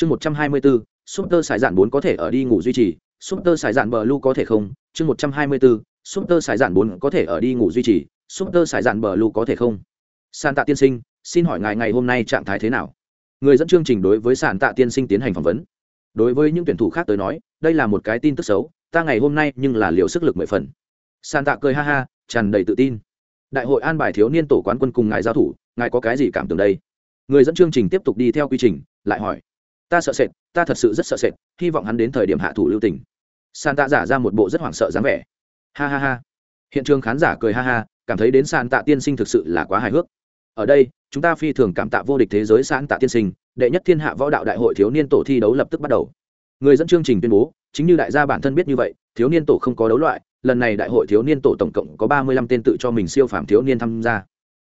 chương một trăm hai mươi bốn super sải dạn bốn có thể ở đi ngủ duy trì. Super sải dạn bờ lu có thể không? Chương một trăm hai mươi bốn super sải dạn bốn có thể ở đi ngủ duy trì. Super sải dạn bờ lu có thể không? San tạ tiên sinh, xin hỏi ngài ngày hôm nay trạng thái thế nào? Người dẫn chương trình đối với sản tạ tiên sinh tiến hành phỏng vấn. Đối với những tuyển thủ khác tới nói, đây là một cái tin tức xấu, ta ngày hôm nay nhưng là liều sức lực mười phần. San tạ cười ha ha, tràn đầy tự tin. Đại hội an bài thiếu niên tổ quán quân cùng ngài giao thủ, ngài có cái gì cảm tưởng đây? Người dẫn chương trình tiếp tục đi theo quy trình, lại hỏi ta sợ sệt, ta thật sự rất sợ sệt, hy vọng hắn đến thời điểm hạ thủ lưu tình. San tạ giả ra một bộ rất hoảng sợ dáng vẻ. Ha ha ha. Hiện trường khán giả cười ha ha, cảm thấy đến san tạ tiên sinh thực sự là quá hài hước. Ở đây, chúng ta phi thường cảm tạ vô địch thế giới san tạ tiên sinh, đệ nhất thiên hạ võ đạo đại hội thiếu niên tổ thi đấu lập tức bắt đầu. Người dẫn chương trình tuyên bố, chính như đại gia bản thân biết như vậy, thiếu niên tổ không có đấu loại, lần này đại hội thiếu niên tổ tổng cộng có ba mươi lăm tên tự cho mình siêu phàm thiếu niên tham gia.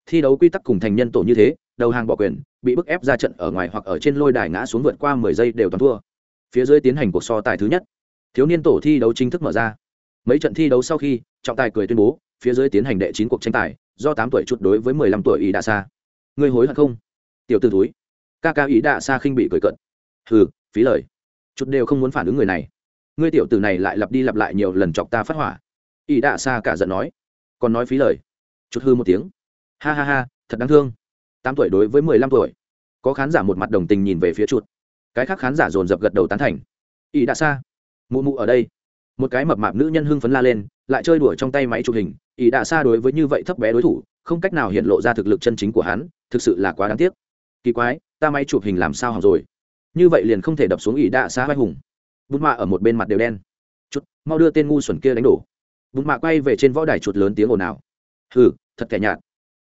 Thi đấu quy tắc cùng thành nhân tổ như thế đầu hàng bỏ quyền, bị bức ép ra trận ở ngoài hoặc ở trên lôi đài ngã xuống vượt qua mười giây đều toàn thua. Phía dưới tiến hành cuộc so tài thứ nhất. Thiếu niên tổ thi đấu chính thức mở ra. Mấy trận thi đấu sau khi, trọng tài cười tuyên bố, phía dưới tiến hành đệ chín cuộc tranh tài, do tám tuổi chút đối với mười lăm tuổi ý đạ xa người hối hận không? Tiểu t ử túi ca ca ý đạ xa khinh bị cười cận hừ, phí lời. Chút đều không muốn phản ứng người này. Ngươi tiểu tử này lại lặp đi lặp lại nhiều lần chọc ta phát hỏa. Ý đạ xa cả giận nói. Còn nói phí lời. Chút hư một tiếng. Ha ha ha, thật đáng thương tám tuổi đối với mười lăm tuổi. Có khán giả một mặt đồng tình nhìn về phía chuột. Cái khác khán giả dồn dập gật đầu tán thành. Ý đã xa. Mụ mụ ở đây. Một cái mập mạp nữ nhân hưng phấn la lên, lại chơi đuổi trong tay máy chụp hình. Ý đã xa đối với như vậy thấp bé đối thủ, không cách nào hiện lộ ra thực lực chân chính của hắn, thực sự là quá đáng tiếc. Kỳ quái, ta máy chụp hình làm sao hỏng rồi? Như vậy liền không thể đập xuống ý đã xa vai hùng. Bút mạ ở một bên mặt đều đen. Chút mau đưa tên ngu xuẩn kia đánh đổ. Bút mạ quay về trên võ đài chuột lớn tiếng ồn ào. Hừ, thật kẻ nhạt.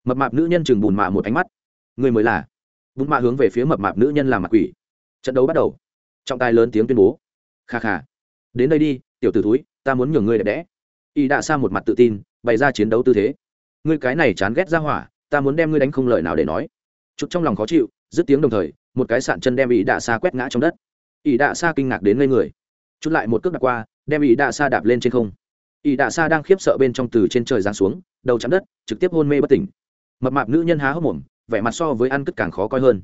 Mập mạp nữ nhân chừng bùn mạ một ánh mắt người mới là. Bút mạ hướng về phía mập mạp nữ nhân làm mặt quỷ. Trận đấu bắt đầu. Trọng tài lớn tiếng tuyên bố. Kha kha. Đến đây đi, tiểu t ử túi ta muốn nhường ngươi đẹp đẽ. Y đã xa một mặt tự tin, bày ra chiến đấu tư thế. Ngươi cái này chán ghét ra hỏa, ta muốn đem ngươi đánh không lời nào để nói. Chút trong lòng khó chịu, dứt tiếng đồng thời, một cái sạn chân đem y đạ xa quét ngã trong đất. Y đạ xa kinh ngạc đến ngây người. Chút lại một cước đạp qua, đem y đạ xa đạp lên trên không. Y đạ xa đang khiếp sợ bên trong từ trên trời giáng xuống, đầu chạm đất, trực tiếp hôn mê bất tỉnh. Mập mạp nữ nhân há hốc mồm vẻ mặt so với ăn cất càng khó coi hơn.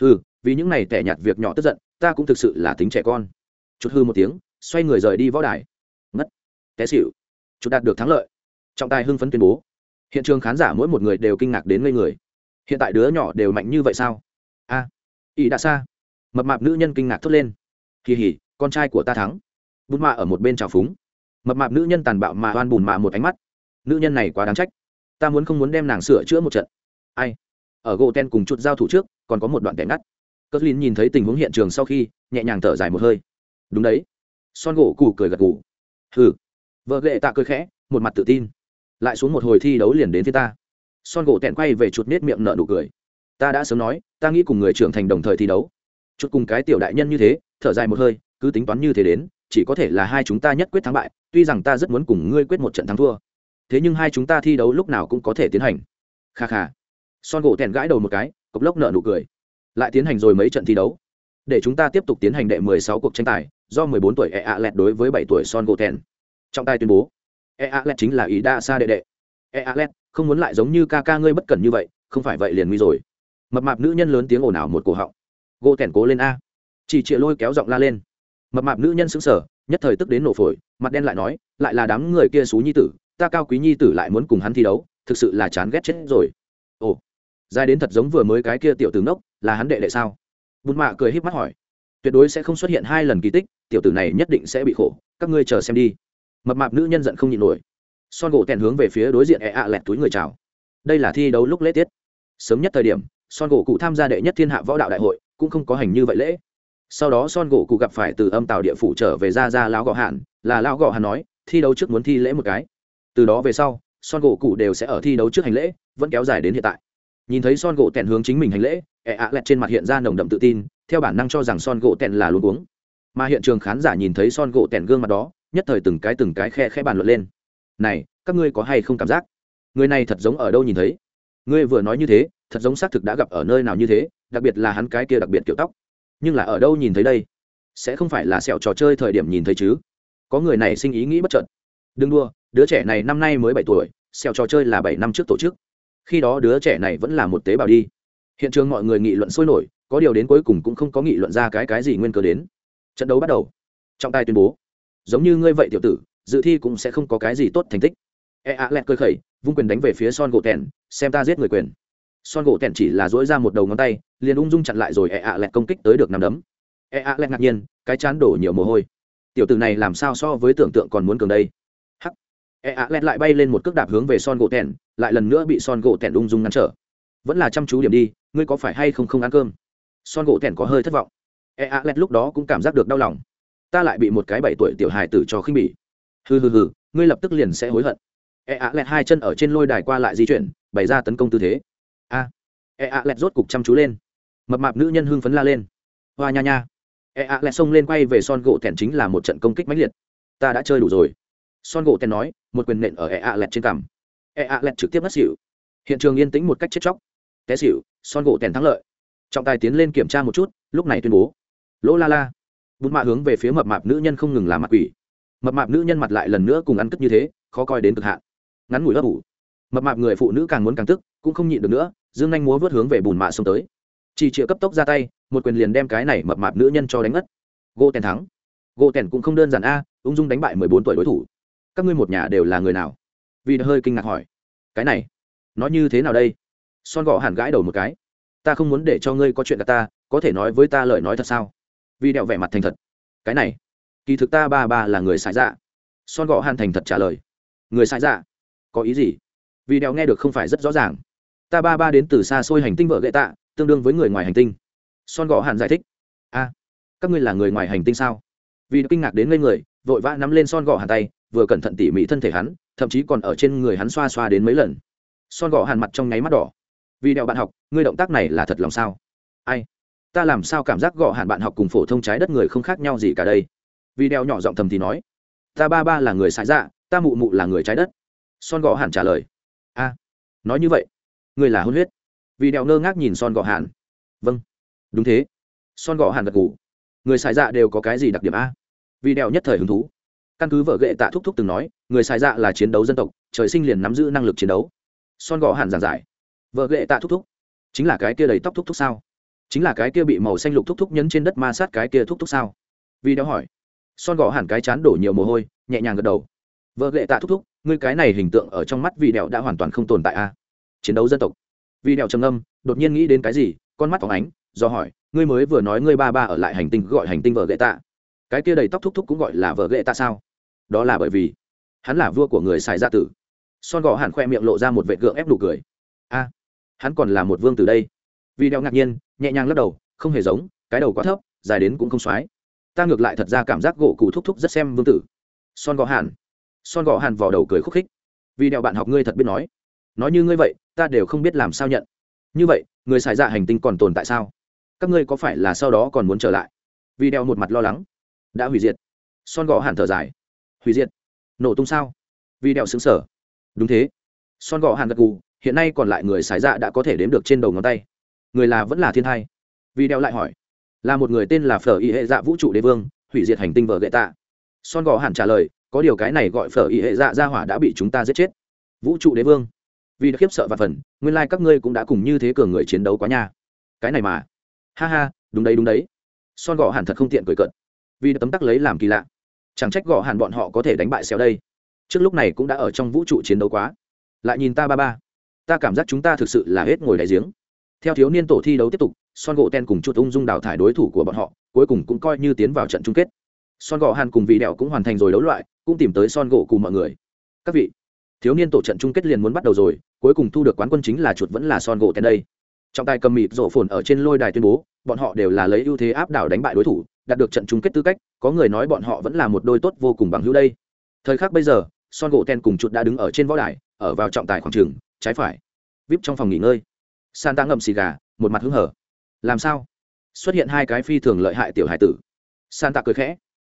Hừ vì những này tẻ nhạt việc nhỏ tức giận ta cũng thực sự là tính trẻ con. Chút hư một tiếng xoay người rời đi võ đài. Ngất. Té xịu chút đạt được thắng lợi. Trọng tài hưng phấn tuyên bố. Hiện trường khán giả mỗi một người đều kinh ngạc đến ngây người. Hiện tại đứa nhỏ đều mạnh như vậy sao? A. À, đã xa. Mập mạp nữ nhân kinh ngạc thốt lên. Kỳ hỉ con trai của ta thắng. Bút mạ ở một bên trào phúng. Mập mạp nữ nhân tàn bạo mà oan bùn mạ một ánh mắt. Nữ nhân này quá đáng trách. Ta muốn không muốn đem nàng sửa chữa một trận. Ai? Ở gỗ ten cùng chút giao thủ trước, còn có một đoạn kẻ ngắt. Cất lin nhìn thấy tình huống hiện trường sau khi, nhẹ nhàng thở dài một hơi. Đúng đấy. Son gỗ cù cười gật gù. Hừ. Vợ ghệ tạ cười khẽ, một mặt tự tin. Lại xuống một hồi thi đấu liền đến phía ta. Son gỗ tẹn quay về chuột nết miệng nợ nụ cười. Ta đã sớm nói, ta nghĩ cùng người trưởng thành đồng thời thi đấu. Chút cùng cái tiểu đại nhân như thế, thở dài một hơi, cứ tính toán như thế đến, chỉ có thể là hai chúng ta nhất quyết thắng bại, tuy rằng ta rất muốn cùng ngươi quyết một trận thắng thua. Thế nhưng hai chúng ta thi đấu lúc nào cũng có thể tiến hành. Kha kha son gỗ thẹn gãi đầu một cái, cộc lốc nợ nụ cười. Lại tiến hành rồi mấy trận thi đấu. Để chúng ta tiếp tục tiến hành đệ 16 cuộc tranh tài, do 14 tuổi e a lẹt đối với 7 tuổi son gỗ thẹn. trọng tài tuyên bố e a lẹt chính là ý đa xa đệ đệ. E a lẹt không muốn lại giống như ca ca ngươi bất cẩn như vậy, không phải vậy liền nguy rồi. Mập mạp nữ nhân lớn tiếng ồn ào một cổ họng. Gỗ thẹn cố lên a. Chỉ chịa lôi kéo giọng la lên. Mập mạp nữ nhân sững sờ, nhất thời tức đến nổ phổi, mặt đen lại nói, lại là đám người kia xú nhi tử, ta cao quý nhi tử lại muốn cùng hắn thi đấu, thực sự là chán ghét chết rồi. Ồ dài đến thật giống vừa mới cái kia tiểu tử ngốc, là hắn đệ đệ sao? Bùn mạ cười híp mắt hỏi. Tuyệt đối sẽ không xuất hiện hai lần kỳ tích, tiểu tử này nhất định sẽ bị khổ, các ngươi chờ xem đi. Mập mạp nữ nhân giận không nhịn nổi. Son gỗ tèn hướng về phía đối diện e ạ lẹt túi người chào. Đây là thi đấu lúc lễ tiết. Sớm nhất thời điểm, son gỗ cụ tham gia đệ nhất thiên hạ võ đạo đại hội, cũng không có hành như vậy lễ. Sau đó son gỗ cụ gặp phải từ âm tàu địa phủ trở về ra ra lão gọ hạn, là lão gọ hạn nói, thi đấu trước muốn thi lễ một cái. Từ đó về sau, son gỗ cụ đều sẽ ở thi đấu trước hành lễ, vẫn kéo dài đến hiện tại nhìn thấy son gỗ tẹn hướng chính mình hành lễ ẹ ạ lẹt trên mặt hiện ra nồng đậm tự tin, theo bản năng cho rằng son gỗ tẹn là luôn uống mà hiện trường khán giả nhìn thấy son gỗ tẹn gương mặt đó, nhất thời từng cái từng cái khe khe bàn luận lên. Này, các ngươi có hay không cảm giác? Người này thật giống ở đâu nhìn thấy? Ngươi vừa nói như thế, thật giống xác thực đã gặp ở nơi nào như thế, đặc biệt là hắn cái kia đặc biệt kiểu tóc. Nhưng là ở đâu nhìn thấy đây? Sẽ không phải là sẹo trò chơi thời điểm nhìn thấy chứ? Có người này sinh ý nghĩ bất chợt. Đừng đua đứa trẻ này năm nay mới bảy tuổi, sẹo trò chơi là bảy năm trước tổ chức khi đó đứa trẻ này vẫn là một tế bào đi. Hiện trường mọi người nghị luận sôi nổi, có điều đến cuối cùng cũng không có nghị luận ra cái cái gì nguyên cớ đến. Trận đấu bắt đầu. Trọng tài tuyên bố. Giống như ngươi vậy tiểu tử, dự thi cũng sẽ không có cái gì tốt thành tích. E a lẹt cơi khẩy, vung quyền đánh về phía son gỗ tèn, xem ta giết người quyền. Son gỗ tèn chỉ là dỗi ra một đầu ngón tay, liền ung dung chặn lại rồi e a lẹt công kích tới được nằm đấm. E a lẹt ngạc nhiên, cái chán đổ nhiều mồ hôi. Tiểu tử này làm sao so với tưởng tượng còn muốn cường đây? E ạ lẹt lại bay lên một cước đạp hướng về son gỗ tèn, lại lần nữa bị son gỗ tèn ung dung ngăn trở. Vẫn là chăm chú điểm đi, ngươi có phải hay không không ăn cơm? Son gỗ tèn có hơi thất vọng. E ạ lẹt lúc đó cũng cảm giác được đau lòng. Ta lại bị một cái bảy tuổi tiểu hài tử cho khinh bỉ. Hừ hừ hừ, ngươi lập tức liền sẽ hối hận. E ạ lẹt hai chân ở trên lôi đài qua lại di chuyển, bày ra tấn công tư thế. A. E ạ lẹt rốt cục chăm chú lên. Mập mạp nữ nhân hưng phấn la lên. Hoa nha nha. E ạ lẹt xông lên quay về son gỗ tèn chính là một trận công kích mãnh liệt. Ta đã chơi đủ rồi son gỗ tèn nói, một quyền nện ở e a lẹt trên cằm. E a lẹt trực tiếp ngất xỉu. Hiện trường yên tĩnh một cách chết chóc. Té xỉu, son gỗ tèn thắng lợi. Trọng tài tiến lên kiểm tra một chút, lúc này tuyên bố. Lỗ la la. Bút mạ hướng về phía mập mạp nữ nhân không ngừng làm mặt quỷ. Mập mạp nữ nhân mặt lại lần nữa cùng ăn cất như thế, khó coi đến cực hạn. Ngắn ngủi ấp ủ. Mập mạp người phụ nữ càng muốn càng tức, cũng không nhịn được nữa, dương anh múa vớt hướng về bùn mạ xông tới. Chỉ chịa cấp tốc ra tay, một quyền liền đem cái này mập mạp nữ nhân cho đánh ngất. Gỗ tèn thắng. Gỗ tèn cũng không đơn giản a, ung dung đánh bại mười bốn tuổi đối thủ các ngươi một nhà đều là người nào? Vì hơi kinh ngạc hỏi. Cái này, nó như thế nào đây? Son gõ hẳn gãi đầu một cái. Ta không muốn để cho ngươi có chuyện cả ta, có thể nói với ta lời nói thật sao? Vì đẹo vẻ mặt thành thật. Cái này, kỳ thực ta ba ba là người xài dạ. Son gõ hàn thành thật trả lời. Người xài dạ? Có ý gì? Vì đẹo nghe được không phải rất rõ ràng. Ta ba ba đến từ xa xôi hành tinh vợ gậy tạ, tương đương với người ngoài hành tinh. Son gõ hàn giải thích. A các ngươi là người ngoài hành tinh sao? Vì kinh ngạc đến ngây người vội vã nắm lên son gò hàn tay, vừa cẩn thận tỉ mỉ thân thể hắn, thậm chí còn ở trên người hắn xoa xoa đến mấy lần. Son gò hàn mặt trong nháy mắt đỏ. Vì đèo bạn học, ngươi động tác này là thật lòng sao? Ai? Ta làm sao cảm giác gõ hàn bạn học cùng phổ thông trái đất người không khác nhau gì cả đây? Vì đèo nhỏ giọng thầm thì nói. Ta ba ba là người xài dạ ta mụ mụ là người trái đất. Son gõ hàn trả lời. A, nói như vậy người là hôn huyết. Vì đèo ngơ ngác nhìn son gõ hàn. Vâng. Đúng thế. Son gõ hàn gật ngủ người xài dạ đều có cái gì đặc điểm a? Vì đèo nhất thời hứng thú. Căn cứ vợ gệ tạ thúc thúc từng nói, người xài dạ là chiến đấu dân tộc, trời sinh liền nắm giữ năng lực chiến đấu. Son gò hàn giảng giải. Vợ gệ tạ thúc thúc. Chính là cái kia đầy tóc thúc thúc sao? Chính là cái kia bị màu xanh lục thúc thúc nhấn trên đất ma sát cái kia thúc thúc sao? Vì đéo hỏi. Son gò hàn cái chán đổ nhiều mồ hôi, nhẹ nhàng gật đầu. Vợ gệ tạ thúc thúc, ngươi cái này hình tượng ở trong mắt vì đèo đã hoàn toàn không tồn tại a. À? chiến đấu dân tộc. Vì đèo trầm âm đột nhiên nghĩ đến cái gì, con mắt phóng ánh, do hỏi, ngươi mới vừa nói ngươi ba ba ở lại hành tinh, gọi hành tinh vợ gệ tạ cái kia đầy tóc thúc thúc cũng gọi là vợ ghệ tạ sao? Đó là bởi vì hắn là vua của người xài gia tử. Son gò hẳn khoe miệng lộ ra một vệ gượng ép đủ cười. A, hắn còn là một vương từ đây. Vì đeo ngạc nhiên, nhẹ nhàng lắc đầu, không hề giống, cái đầu quá thấp, dài đến cũng không xoái. Ta ngược lại thật ra cảm giác gỗ cụ thúc thúc rất xem vương tử. Son gò hàn son gò hàn vỏ đầu cười khúc khích. Vì đeo bạn học ngươi thật biết nói. Nói như ngươi vậy, ta đều không biết làm sao nhận. Như vậy, người xài dạ hành tinh còn tồn tại sao? Các ngươi có phải là sau đó còn muốn trở lại? Vì đeo một mặt lo lắng đã hủy diệt. Son gò hàn thở dài. Hủy diệt? Nổ tung sao? Vì đeo xứng sở đúng thế. Son gò hàn gật gù hiện nay còn lại người xài dạ đã có thể đếm được trên đầu ngón tay. Người là vẫn là thiên thai, vì đeo lại hỏi. Là một người tên là phở y hệ dạ vũ trụ đế vương hủy diệt hành tinh vợ gậy tạ. Son gò hàn trả lời có điều cái này gọi phở y hệ dạ ra hỏa đã bị chúng ta giết chết. Vũ trụ đế vương. Vì đã khiếp sợ và phần nguyên lai các ngươi cũng đã cùng như thế cường người chiến đấu quá nha. Cái này mà. Ha ha đúng đấy đúng đấy. Son gò hàn thật không tiện cười cận vì đã tấm tắc lấy làm kỳ lạ. Chẳng trách gò hẳn bọn họ có thể đánh bại xéo đây. Trước lúc này cũng đã ở trong vũ trụ chiến đấu quá. Lại nhìn ta ba ba. Ta cảm giác chúng ta thực sự là hết ngồi đại giếng. Theo thiếu niên tổ thi đấu tiếp tục, son gỗ ten cùng chút ung dung đào thải đối thủ của bọn họ, cuối cùng cũng coi như tiến vào trận chung kết. Son gỗ hàn cùng vị đèo cũng hoàn thành rồi đấu loại, cũng tìm tới son gỗ cùng mọi người. Các vị, thiếu niên tổ trận chung kết liền muốn bắt đầu rồi, cuối cùng thu được quán quân chính là chuột vẫn là son gỗ ten đây. Trọng tài cầm mịt rổ phồn ở trên lôi đài tuyên bố, bọn họ đều là lấy ưu thế áp đảo đánh bại đối thủ đạt được trận chung kết tư cách, có người nói bọn họ vẫn là một đôi tốt vô cùng bằng hữu đây. Thời khắc bây giờ, son gỗ ten cùng chuột đã đứng ở trên võ đài, ở vào trọng tài khoảng trường, trái phải. Vip trong phòng nghỉ ngơi. San ta ngậm xì gà, một mặt hứng hở. Làm sao? Xuất hiện hai cái phi thường lợi hại tiểu hải tử. San tạ cười khẽ.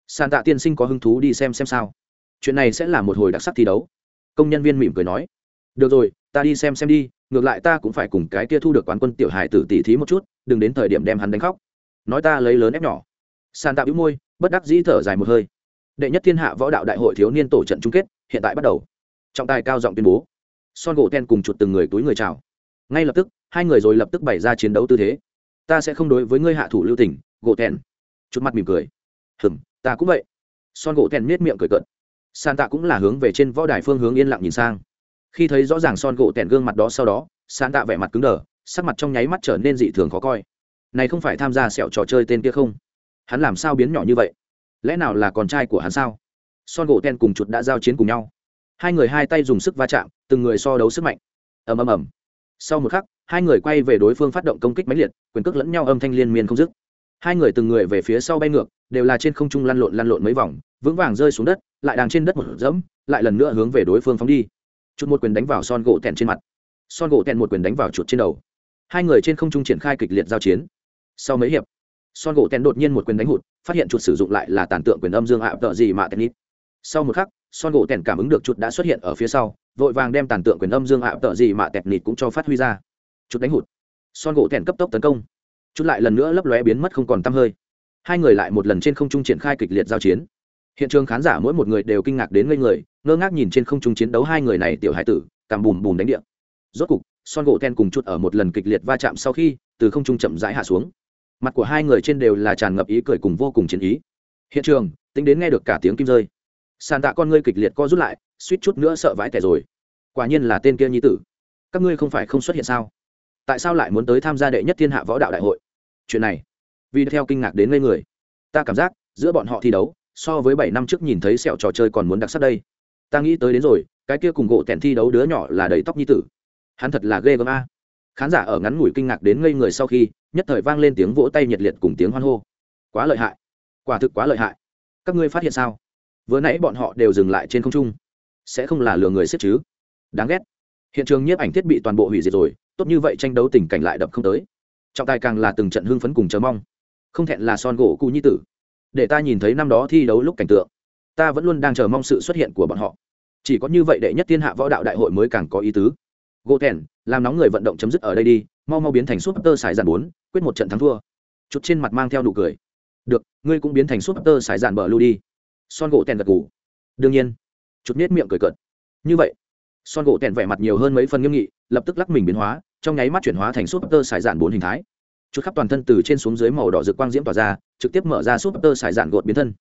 San tạ tiên sinh có hứng thú đi xem xem sao? Chuyện này sẽ là một hồi đặc sắc thi đấu. Công nhân viên mỉm cười nói. Được rồi, ta đi xem xem đi, ngược lại ta cũng phải cùng cái kia thu được quán quân tiểu hải tử tỉ thí một chút, đừng đến thời điểm đem hắn đánh khóc. Nói ta lấy lớn ép nhỏ san tạ bĩu môi, bất đắc dĩ thở dài một hơi. Đệ nhất thiên hạ võ đạo đại hội thiếu niên tổ trận chung kết, hiện tại bắt đầu. Trọng tài cao giọng tuyên bố. Son gỗ ten cùng chuột từng người túi người chào. Ngay lập tức, hai người rồi lập tức bày ra chiến đấu tư thế. Ta sẽ không đối với ngươi hạ thủ lưu tình, gỗ tèn chút mặt mỉm cười. Hừm, ta cũng vậy. Son gỗ tèn miết miệng cười cợt. San tạ cũng là hướng về trên võ đài phương hướng yên lặng nhìn sang. Khi thấy rõ ràng son gỗ tèn gương mặt đó sau đó san tạ vẻ mặt cứng đờ, sắc mặt trong nháy mắt trở nên dị thường khó coi. Này không phải tham gia sẹo trò chơi tên kia không? Hắn làm sao biến nhỏ như vậy? Lẽ nào là con trai của hắn sao? Son gỗ ten cùng chuột đã giao chiến cùng nhau. Hai người hai tay dùng sức va chạm, từng người so đấu sức mạnh. Ầm ầm ầm. Sau một khắc, hai người quay về đối phương phát động công kích mãnh liệt, quyền cước lẫn nhau âm thanh liên miên không dứt. Hai người từng người về phía sau bay ngược, đều là trên không trung lăn lộn lăn lộn mấy vòng, vững vàng rơi xuống đất, lại đang trên đất một dẫm, lại lần nữa hướng về đối phương phóng đi. Chuột một quyền đánh vào son gỗ tèn trên mặt. Son gỗ tèn một quyền đánh vào chuột trên đầu. Hai người trên không trung triển khai kịch liệt giao chiến. Sau mấy hiệp son gỗ tèn đột nhiên một quyền đánh hụt, phát hiện chuột sử dụng lại là tàn tượng quyền âm dương ạ, tợ gì mà tennis. Sau một khắc, son gỗ tèn cảm ứng được chuột đã xuất hiện ở phía sau, vội vàng đem tàn tượng quyền âm dương ạ, tợ gì mà tẹt nịt cũng cho phát huy ra. Chuột đánh hụt. Son gỗ tèn cấp tốc tấn công. Chuột lại lần nữa lấp lóe biến mất không còn tăm hơi. Hai người lại một lần trên không trung triển khai kịch liệt giao chiến. Hiện trường khán giả mỗi một người đều kinh ngạc đến ngây người, ngơ ngác nhìn trên không trung chiến đấu hai người này tiểu hải tử, cảm bùm bùm đánh điện rốt cục, son gỗ ten cùng chút ở một lần kịch liệt va chạm sau khi, từ không trung chậm rãi hạ xuống mặt của hai người trên đều là tràn ngập ý cười cùng vô cùng chiến ý. Hiện trường, tính đến nghe được cả tiếng kim rơi. Sàn tạ con ngươi kịch liệt co rút lại, suýt chút nữa sợ vãi tẻ rồi. Quả nhiên là tên kia nhi tử. Các ngươi không phải không xuất hiện sao? Tại sao lại muốn tới tham gia đệ nhất thiên hạ võ đạo đại hội? Chuyện này, vì theo kinh ngạc đến ngây người. Ta cảm giác, giữa bọn họ thi đấu, so với bảy năm trước nhìn thấy sẹo trò chơi còn muốn đặc sắc đây. Ta nghĩ tới đến rồi, cái kia cùng gỗ tẻn thi đấu đứa nhỏ là đầy tóc nhi tử. Hắn thật là ghê gớm a khán giả ở ngắn ngủi kinh ngạc đến ngây người sau khi, nhất thời vang lên tiếng vỗ tay nhiệt liệt cùng tiếng hoan hô. Quá lợi hại. Quả thực quá lợi hại. Các ngươi phát hiện sao? Vừa nãy bọn họ đều dừng lại trên không trung. Sẽ không là lừa người xếp chứ? Đáng ghét. Hiện trường nhiếp ảnh thiết bị toàn bộ hủy diệt rồi, tốt như vậy tranh đấu tình cảnh lại đập không tới. Trọng tài càng là từng trận hưng phấn cùng chờ mong. Không thẹn là son gỗ cụ nhi tử. Để ta nhìn thấy năm đó thi đấu lúc cảnh tượng, ta vẫn luôn đang chờ mong sự xuất hiện của bọn họ. Chỉ có như vậy đệ nhất thiên hạ võ đạo đại hội mới càng có ý tứ gỗ thèn làm nóng người vận động chấm dứt ở đây đi, mau mau biến thành súp tơ sải dàn bốn, quyết một trận thắng thua. Chút trên mặt mang theo nụ cười. Được, ngươi cũng biến thành súp tơ sải dàn bờ lưu đi. Son gỗ thèn gật gù. Đương nhiên. Chút nết miệng cười cợt. Như vậy, son gỗ thèn vẻ mặt nhiều hơn mấy phần nghiêm nghị, lập tức lắc mình biến hóa, trong nháy mắt chuyển hóa thành súp tơ sải dàn bốn hình thái. Chút khắp toàn thân từ trên xuống dưới màu đỏ rực quang diễm tỏa ra, trực tiếp mở ra súp tơ sải dàn gột biến thân.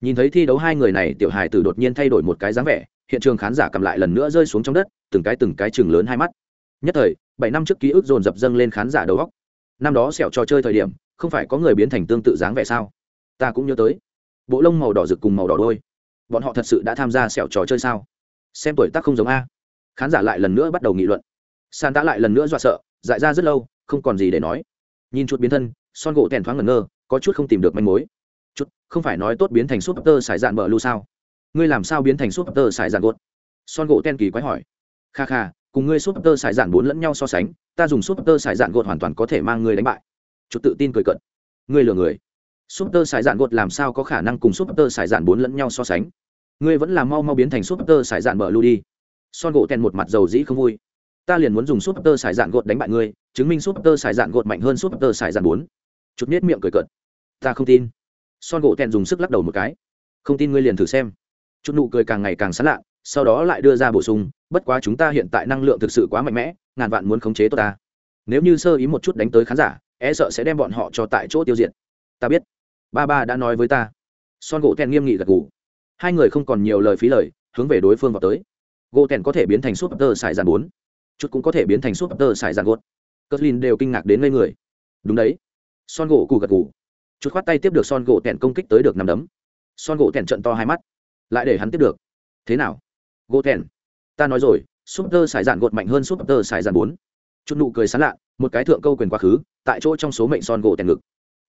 Nhìn thấy thi đấu hai người này, tiểu hài tử đột nhiên thay đổi một cái dáng vẻ hiện trường khán giả cầm lại lần nữa rơi xuống trong đất, từng cái từng cái chừng lớn hai mắt. Nhất thời, bảy năm trước ký ức dồn dập dâng lên khán giả đầu góc năm đó sẹo trò chơi thời điểm, không phải có người biến thành tương tự dáng vẻ sao? Ta cũng nhớ tới. Bộ lông màu đỏ rực cùng màu đỏ đôi. Bọn họ thật sự đã tham gia sẹo trò chơi sao? Xem tuổi tác không giống a. Khán giả lại lần nữa bắt đầu nghị luận. San đã lại lần nữa dọa sợ, dại ra rất lâu, không còn gì để nói. Nhìn chút biến thân, son gỗ tèn thoáng ngẩn ngơ, có chút không tìm được manh mối. Chút, không phải nói tốt biến thành súp tơ xài dạn bờ lưu sao? Ngươi làm sao biến thành súp tơ sải giản gột? Son gỗ ten kỳ quái hỏi. Kha kha, cùng ngươi súp tơ sải giản bốn lẫn nhau so sánh, ta dùng súp tơ sải giản gột hoàn toàn có thể mang ngươi đánh bại. Chút tự tin cười cận ngươi lừa người. Súp tơ sải giản gột làm sao có khả năng cùng súp tơ sải giản bốn lẫn nhau so sánh? Ngươi vẫn là mau mau biến thành súp tơ sải giản bờ lưu đi. Son gỗ ten một mặt dầu dĩ không vui. Ta liền muốn dùng súp tơ sải giản gột đánh bại ngươi, chứng minh súp tơ sải giản gột mạnh hơn súp tơ sải giản bốn. Chút nết miệng cười cợt. Ta không tin. Son gỗ ten dùng sức lắc đầu một cái. Không tin ngươi liền thử xem chút nụ cười càng ngày càng sán lạ, sau đó lại đưa ra bổ sung, bất quá chúng ta hiện tại năng lượng thực sự quá mạnh mẽ, ngàn vạn muốn khống chế tốt ta. Nếu như sơ ý một chút đánh tới khán giả e sợ sẽ đem bọn họ cho tại chỗ tiêu diệt. Ta biết. Ba ba đã nói với ta. Son gỗ ten nghiêm nghị gật gù. Hai người không còn nhiều lời phí lời, hướng về đối phương vào tới. Gỗ ten có thể biến thành súp tơ xài dàn bốn. Chút cũng có thể biến thành súp tơ xài dàn gốt cất lin đều kinh ngạc đến ngây người. Đúng đấy. Son gỗ cù gật gù. Chút khoát tay tiếp được son gỗ tèn công kích tới được nằm đấm. Son gỗ tèn trận to hai mắt lại để hắn tiếp được. Thế nào? Gỗ thèn ta nói rồi súp tơ sải dạn gột mạnh hơn súp tơ sải dạn bốn. Chút nụ cười sán lạ, một cái thượng câu quyền quá khứ, tại chỗ trong số mệnh son gỗ tèn ngực.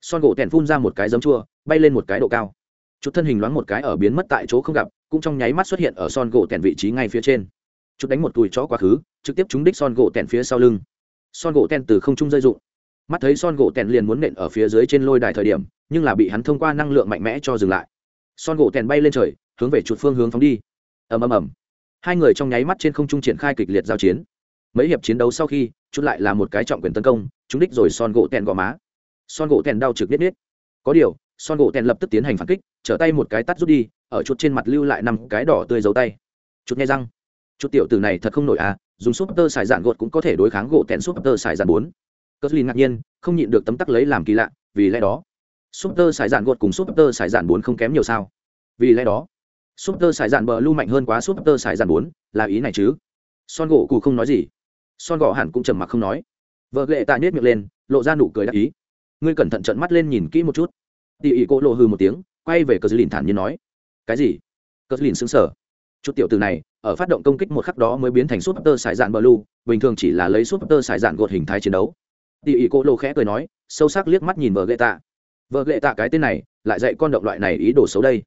Son gỗ tèn phun ra một cái giấm chua, bay lên một cái độ cao. Chút thân hình loáng một cái ở biến mất tại chỗ không gặp, cũng trong nháy mắt xuất hiện ở son gỗ tèn vị trí ngay phía trên. Chút đánh một tùi chó quá khứ, trực tiếp trúng đích son gỗ tèn phía sau lưng. Son gỗ tèn từ không trung rơi dụng mắt thấy son gỗ tèn liền muốn nện ở phía dưới trên lôi đài thời điểm, nhưng là bị hắn thông qua năng lượng mạnh mẽ cho dừng lại. Son gỗ tèn bay lên trời hướng về chuột phương hướng phóng đi. Ầm ầm ầm. Hai người trong nháy mắt trên không trung triển khai kịch liệt giao chiến. Mấy hiệp chiến đấu sau khi chút lại là một cái trọng quyền tấn công chúng đích rồi son gỗ tèn gò má. Son gỗ tèn đau trực biết biết có điều, son gỗ tèn lập tức tiến hành phản kích, trở tay một cái tắt rút đi, ở chuột trên mặt lưu lại năm cái đỏ tươi dấu tay. Chút nghe răng. Chút tiểu từ này thật không nổi à dùng súp tơ xài dạn gột cũng có thể đối kháng gỗ tèn súp tơ xài dạn bốn. Cờ lìn ngạc nhiên, không nhịn được tấm tắc lấy làm kỳ lạ, vì lẽ đó súp tơ xài dạn gột cùng súp tơ xài dạn bốn không kém nhiều sao? Vì lẽ đó súp tơ sải bờ lu mạnh hơn quá súp tơ sải dạn bốn, là ý này chứ? Son gỗ cụ không nói gì. Son gỗ hẳn cũng trầm mặc không nói. Vợ ghệ tạ nết miệng lên, lộ ra nụ cười đắc ý. Ngươi cẩn thận trận mắt lên nhìn kỹ một chút. Tỉ ỉ cô lộ hư một tiếng, quay về cờ dư lìn thản nhiên nói. Cái gì? Cờ dư lìn xứng sở chút tiểu từ này, ở phát động công kích một khắc đó mới biến thành súp tơ sải bờ lu. bình thường chỉ là lấy súp tơ sải gột hình thái chiến đấu. Tỉ ỉ cô lộ khẽ cười nói, sâu sắc liếc mắt nhìn vợ ghệ tạ. Vợ ghệ tạ cái tên này, lại dạy con động loại này ý đồ xấu đây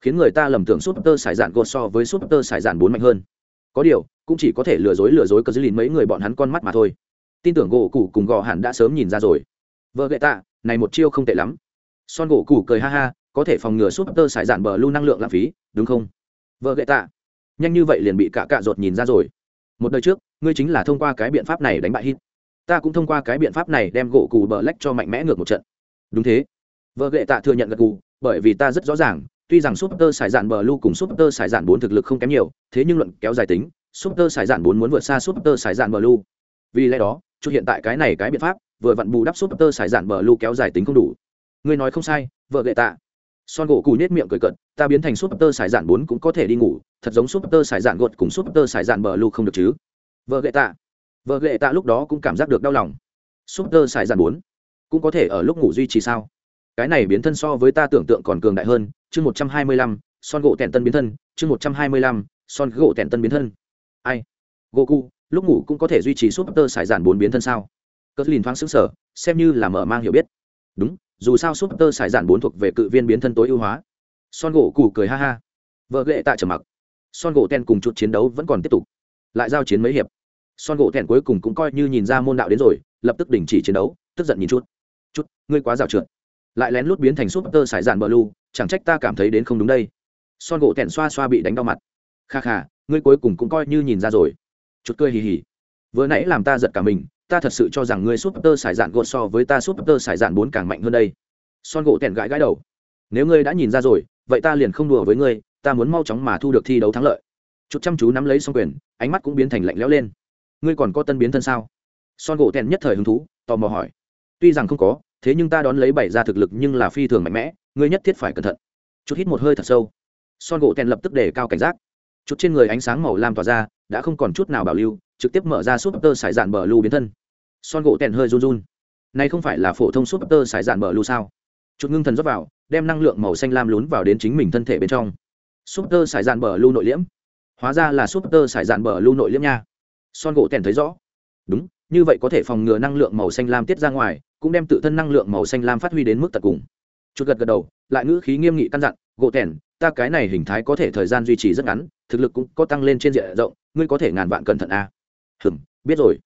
khiến người ta lầm tưởng súp tơ sải dạn gột so với súp tơ sải dạn bốn mạnh hơn. Có điều, cũng chỉ có thể lừa dối lừa dối cờ dư lìn mấy người bọn hắn con mắt mà thôi. Tin tưởng gỗ cụ cùng gò hẳn đã sớm nhìn ra rồi. Vợ ghệ tạ, này một chiêu không tệ lắm. Son gỗ cụ cười ha ha, có thể phòng ngừa súp tơ sải dạn bờ lưu năng lượng lãng phí, đúng không? Vợ ghệ tạ, nhanh như vậy liền bị cả cạ ruột nhìn ra rồi. Một đời trước, ngươi chính là thông qua cái biện pháp này đánh bại hít ta cũng thông qua cái biện pháp này đem gỗ cụ bờ lách cho mạnh mẽ ngược một trận. Đúng thế. Vợ ghệ tạ thừa nhận gật cụ bởi vì ta rất rõ ràng tuy rằng Super tơ sải dạn bờ cùng Super tơ sải dạn bốn thực lực không kém nhiều, thế nhưng luận kéo dài tính, Super tơ sải dạn bốn muốn vượt xa Super tơ sải dạn bờ vì lẽ đó chút hiện tại cái này cái biện pháp, vừa vặn bù đắp Super tơ sải dạn bờ kéo dài tính không đủ. Ngươi nói không sai, vợ lệ tạ. Son gỗ cù nhếch miệng cười cận ta biến thành Super tơ sải dạn bốn cũng có thể đi ngủ, thật giống Super tơ sải dạn gột cùng Super tơ sải dạn bờ không được chứ. Vợ lệ tạ. Vợ lệ tạ lúc đó cũng cảm giác được đau lòng. Super tơ sải dạn bốn cũng có thể ở lúc ngủ duy trì sao? Cái này biến thân so với ta tưởng tượng còn cường đại hơn, chương một trăm hai mươi lăm, son gỗ tèn tân biến thân, chương một trăm hai mươi lăm, son gỗ tèn tân biến thân. Ai? Goku lúc ngủ cũng có thể duy trì súp tơ sải giản bốn biến thân sao? Cất lìn thoáng xứng sở xem như là mở mang hiểu biết. Đúng, dù sao súp tơ sải giản bốn thuộc về cự viên biến thân tối ưu hóa. Son gỗ cụ cười ha ha. Vợ ghệ tạ trở mặc. Son gỗ ten cùng chuột chiến đấu vẫn còn tiếp tục. Lại giao chiến mấy hiệp. Son gỗ ten cuối cùng cũng coi như nhìn ra môn đạo đến rồi, lập tức đình chỉ chiến đấu, tức giận nhìn chút chút ngươi quá rào trượt lại lén lút biến thành súp tơ sải dạn bờ lu, chẳng trách ta cảm thấy đến không đúng đây. Son gỗ tẻn xoa xoa bị đánh đau mặt. Kha kha, ngươi cuối cùng cũng coi như nhìn ra rồi. Chút cười hì hì. Vừa nãy làm ta giật cả mình, ta thật sự cho rằng ngươi súp tơ sải dạn gột so với ta súp tơ sải dạn bốn càng mạnh hơn đây. Son gỗ tẻn gãi gãi đầu. Nếu ngươi đã nhìn ra rồi, vậy ta liền không đùa với ngươi, ta muốn mau chóng mà thu được thi đấu thắng lợi. Chút chăm chú nắm lấy xong quyền, ánh mắt cũng biến thành lạnh lẽo lên. Ngươi còn có tân biến thân sao? Son gỗ tẻn nhất thời hứng thú, tò mò hỏi. Tuy rằng không có thế nhưng ta đón lấy bảy ra thực lực nhưng là phi thường mạnh mẽ, ngươi nhất thiết phải cẩn thận. Chút hít một hơi thật sâu. Son gỗ tèn lập tức để cao cảnh giác. Chút trên người ánh sáng màu lam tỏa ra, đã không còn chút nào bảo lưu, trực tiếp mở ra súp tơ sải dạn bờ lưu biến thân. Son gỗ tèn hơi run run. Này không phải là phổ thông súp tơ sải dạn bờ lưu sao? Chút ngưng thần rót vào, đem năng lượng màu xanh lam lún vào đến chính mình thân thể bên trong. Súp tơ sải dạn bờ lưu nội liễm. Hóa ra là súp tơ sải dạn bờ lưu nội liễm nha. Son gỗ tèn thấy rõ. Đúng, như vậy có thể phòng ngừa năng lượng màu xanh lam tiết ra ngoài cũng đem tự thân năng lượng màu xanh lam phát huy đến mức tận cùng. Chút gật gật đầu, lại ngữ khí nghiêm nghị căn dặn, gỗ tẻn, ta cái này hình thái có thể thời gian duy trì rất ngắn, thực lực cũng có tăng lên trên diện rộng, ngươi có thể ngàn vạn cẩn thận a à. hừm, biết rồi.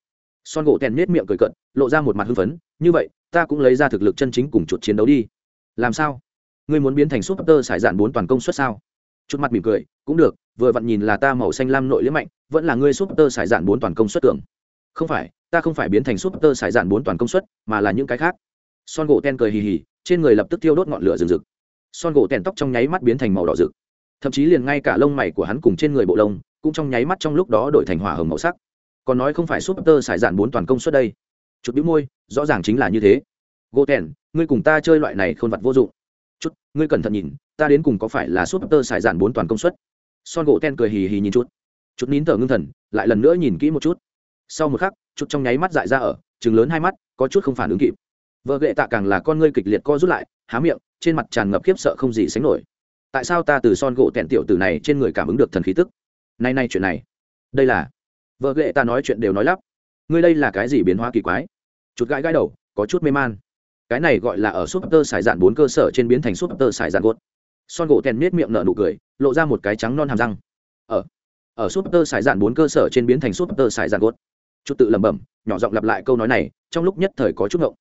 Son gỗ tèn nết miệng cười cận lộ ra một mặt hưng phấn, như vậy, ta cũng lấy ra thực lực chân chính cùng chuột chiến đấu đi. Làm sao? Ngươi muốn biến thành súp tơ sải dạn bốn toàn công suất sao? Chút mặt mỉm cười, cũng được, vừa vặn nhìn là ta màu xanh lam nội liễm mạnh, vẫn là ngươi súp tơ sải dạn bốn toàn công suất tưởng không phải ta không phải biến thành súp tơ sải dạn bốn toàn công suất, mà là những cái khác. Son gỗ ten cười hì hì, trên người lập tức thiêu đốt ngọn lửa rừng rực. Son gỗ ten tóc trong nháy mắt biến thành màu đỏ rực. Thậm chí liền ngay cả lông mày của hắn cùng trên người bộ lông, cũng trong nháy mắt trong lúc đó đổi thành hỏa hồng màu sắc. Còn nói không phải súp tơ sải dạn bốn toàn công suất đây. Chút bĩu môi, rõ ràng chính là như thế. Gỗ ten, ngươi cùng ta chơi loại này khôn vặt vô dụng. Chút, ngươi cẩn thận nhìn, ta đến cùng có phải là súp tơ sải dạn bốn toàn công suất? Son gỗ ten cười hì hì nhìn chút. Chút nín thở ngưng thần, lại lần nữa nhìn kỹ một chút. Sau một khắc chút trong nháy mắt dại ra ở chừng lớn hai mắt, có chút không phản ứng kịp. Vợ ghệ tạ càng là con ngươi kịch liệt co rút lại, há miệng, trên mặt tràn ngập khiếp sợ không gì sánh nổi. Tại sao ta từ son gỗ tẹn tiểu tử này trên người cảm ứng được thần khí tức? Nay nay chuyện này. Đây là. Vợ ghệ ta nói chuyện đều nói lắp. Ngươi đây là cái gì biến hóa kỳ quái? Chút gãi gãi đầu, có chút mê man. Cái này gọi là ở súp tơ xài dạn bốn cơ sở trên biến thành súp tơ xài dạn gốt son gỗ tèn nết miệng nở nụ cười, lộ ra một cái trắng non hàm răng. Ở. Ở súp tơ xài dạn bốn cơ sở trên biến thành súp tơ xài dạn gốt chút tự lẩm bẩm, nhỏ giọng lặp lại câu nói này, trong lúc nhất thời có chút ngộng.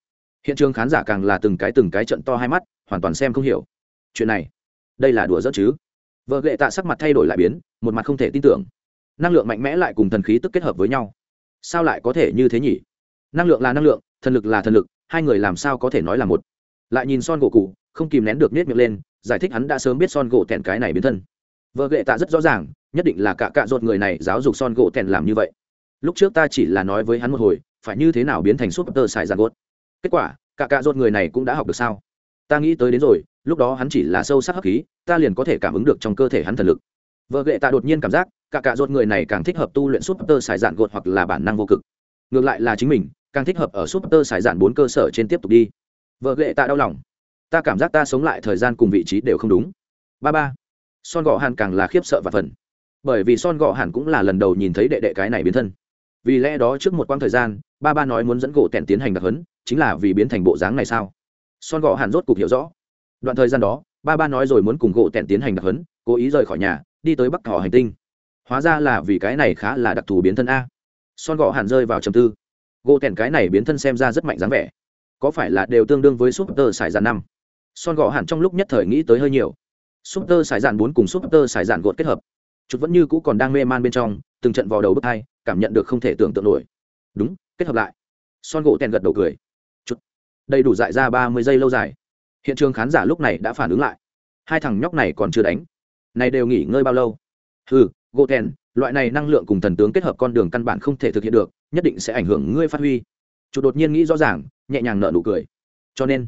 Hiện trường khán giả càng là từng cái từng cái trận to hai mắt, hoàn toàn xem không hiểu. Chuyện này, đây là đùa giỡn chứ? Vợ lệ tạ sắc mặt thay đổi lại biến, một mặt không thể tin tưởng. Năng lượng mạnh mẽ lại cùng thần khí tức kết hợp với nhau. Sao lại có thể như thế nhỉ? Năng lượng là năng lượng, thần lực là thần lực, hai người làm sao có thể nói là một? Lại nhìn son gỗ cụ không kìm nén được nết miệng lên, giải thích hắn đã sớm biết son gỗ tèn cái này biến thân. Vợ lệ tạ rất rõ ràng, nhất định là cả cạ ruột người này giáo dục son gỗ tèn làm như vậy lúc trước ta chỉ là nói với hắn một hồi, phải như thế nào biến thành súp tơ xài giàn gốt kết quả, cả cạ rốt người này cũng đã học được sao? Ta nghĩ tới đến rồi, lúc đó hắn chỉ là sâu sắc hấp khí, ta liền có thể cảm ứng được trong cơ thể hắn thần lực. Vợ ghệ tạ đột nhiên cảm giác, cả cạ rốt người này càng thích hợp tu luyện súp tơ xài giàn gột hoặc là bản năng vô cực. Ngược lại là chính mình, càng thích hợp ở súp tơ xài giàn bốn cơ sở trên tiếp tục đi. Vợ ghệ tạ đau lòng. Ta cảm giác ta sống lại thời gian cùng vị trí đều không đúng. Ba ba. Son gọ hàn càng là khiếp sợ và phần bởi vì son gọ hàn cũng là lần đầu nhìn thấy đệ đệ cái này biến thân vì lẽ đó trước một quãng thời gian, ba ba nói muốn dẫn gỗ tèn tiến hành đặc hấn chính là vì biến thành bộ dáng này sao? Son gọ hàn rốt cục hiểu rõ. Đoạn thời gian đó, ba ba nói rồi muốn cùng gỗ tèn tiến hành đặc hấn cố ý rời khỏi nhà, đi tới bắc thỏ hành tinh. Hóa ra là vì cái này khá là đặc thù biến thân a. Son gọ hàn rơi vào trầm tư. Gỗ tèn cái này biến thân xem ra rất mạnh dáng vẻ. Có phải là đều tương đương với súp tơ sải dàn năm? Son gọ hàn trong lúc nhất thời nghĩ tới hơi nhiều. Súp tơ sải dàn bốn cùng súp tơ sải dàn gột kết hợp. Chút vẫn như cũ còn đang mê man bên trong, từng trận vào đầu bước hai cảm nhận được không thể tưởng tượng nổi. Đúng, kết hợp lại. Son gỗ tèn gật đầu cười. Chút đầy đủ dại ra ba mươi giây lâu dài. Hiện trường khán giả lúc này đã phản ứng lại. Hai thằng nhóc này còn chưa đánh. Này đều nghỉ ngơi bao lâu? Ừ gỗ tèn, loại này năng lượng cùng thần tướng kết hợp con đường căn bản không thể thực hiện được, nhất định sẽ ảnh hưởng ngươi phát huy. Chút đột nhiên nghĩ rõ ràng, nhẹ nhàng nợ nụ cười. Cho nên,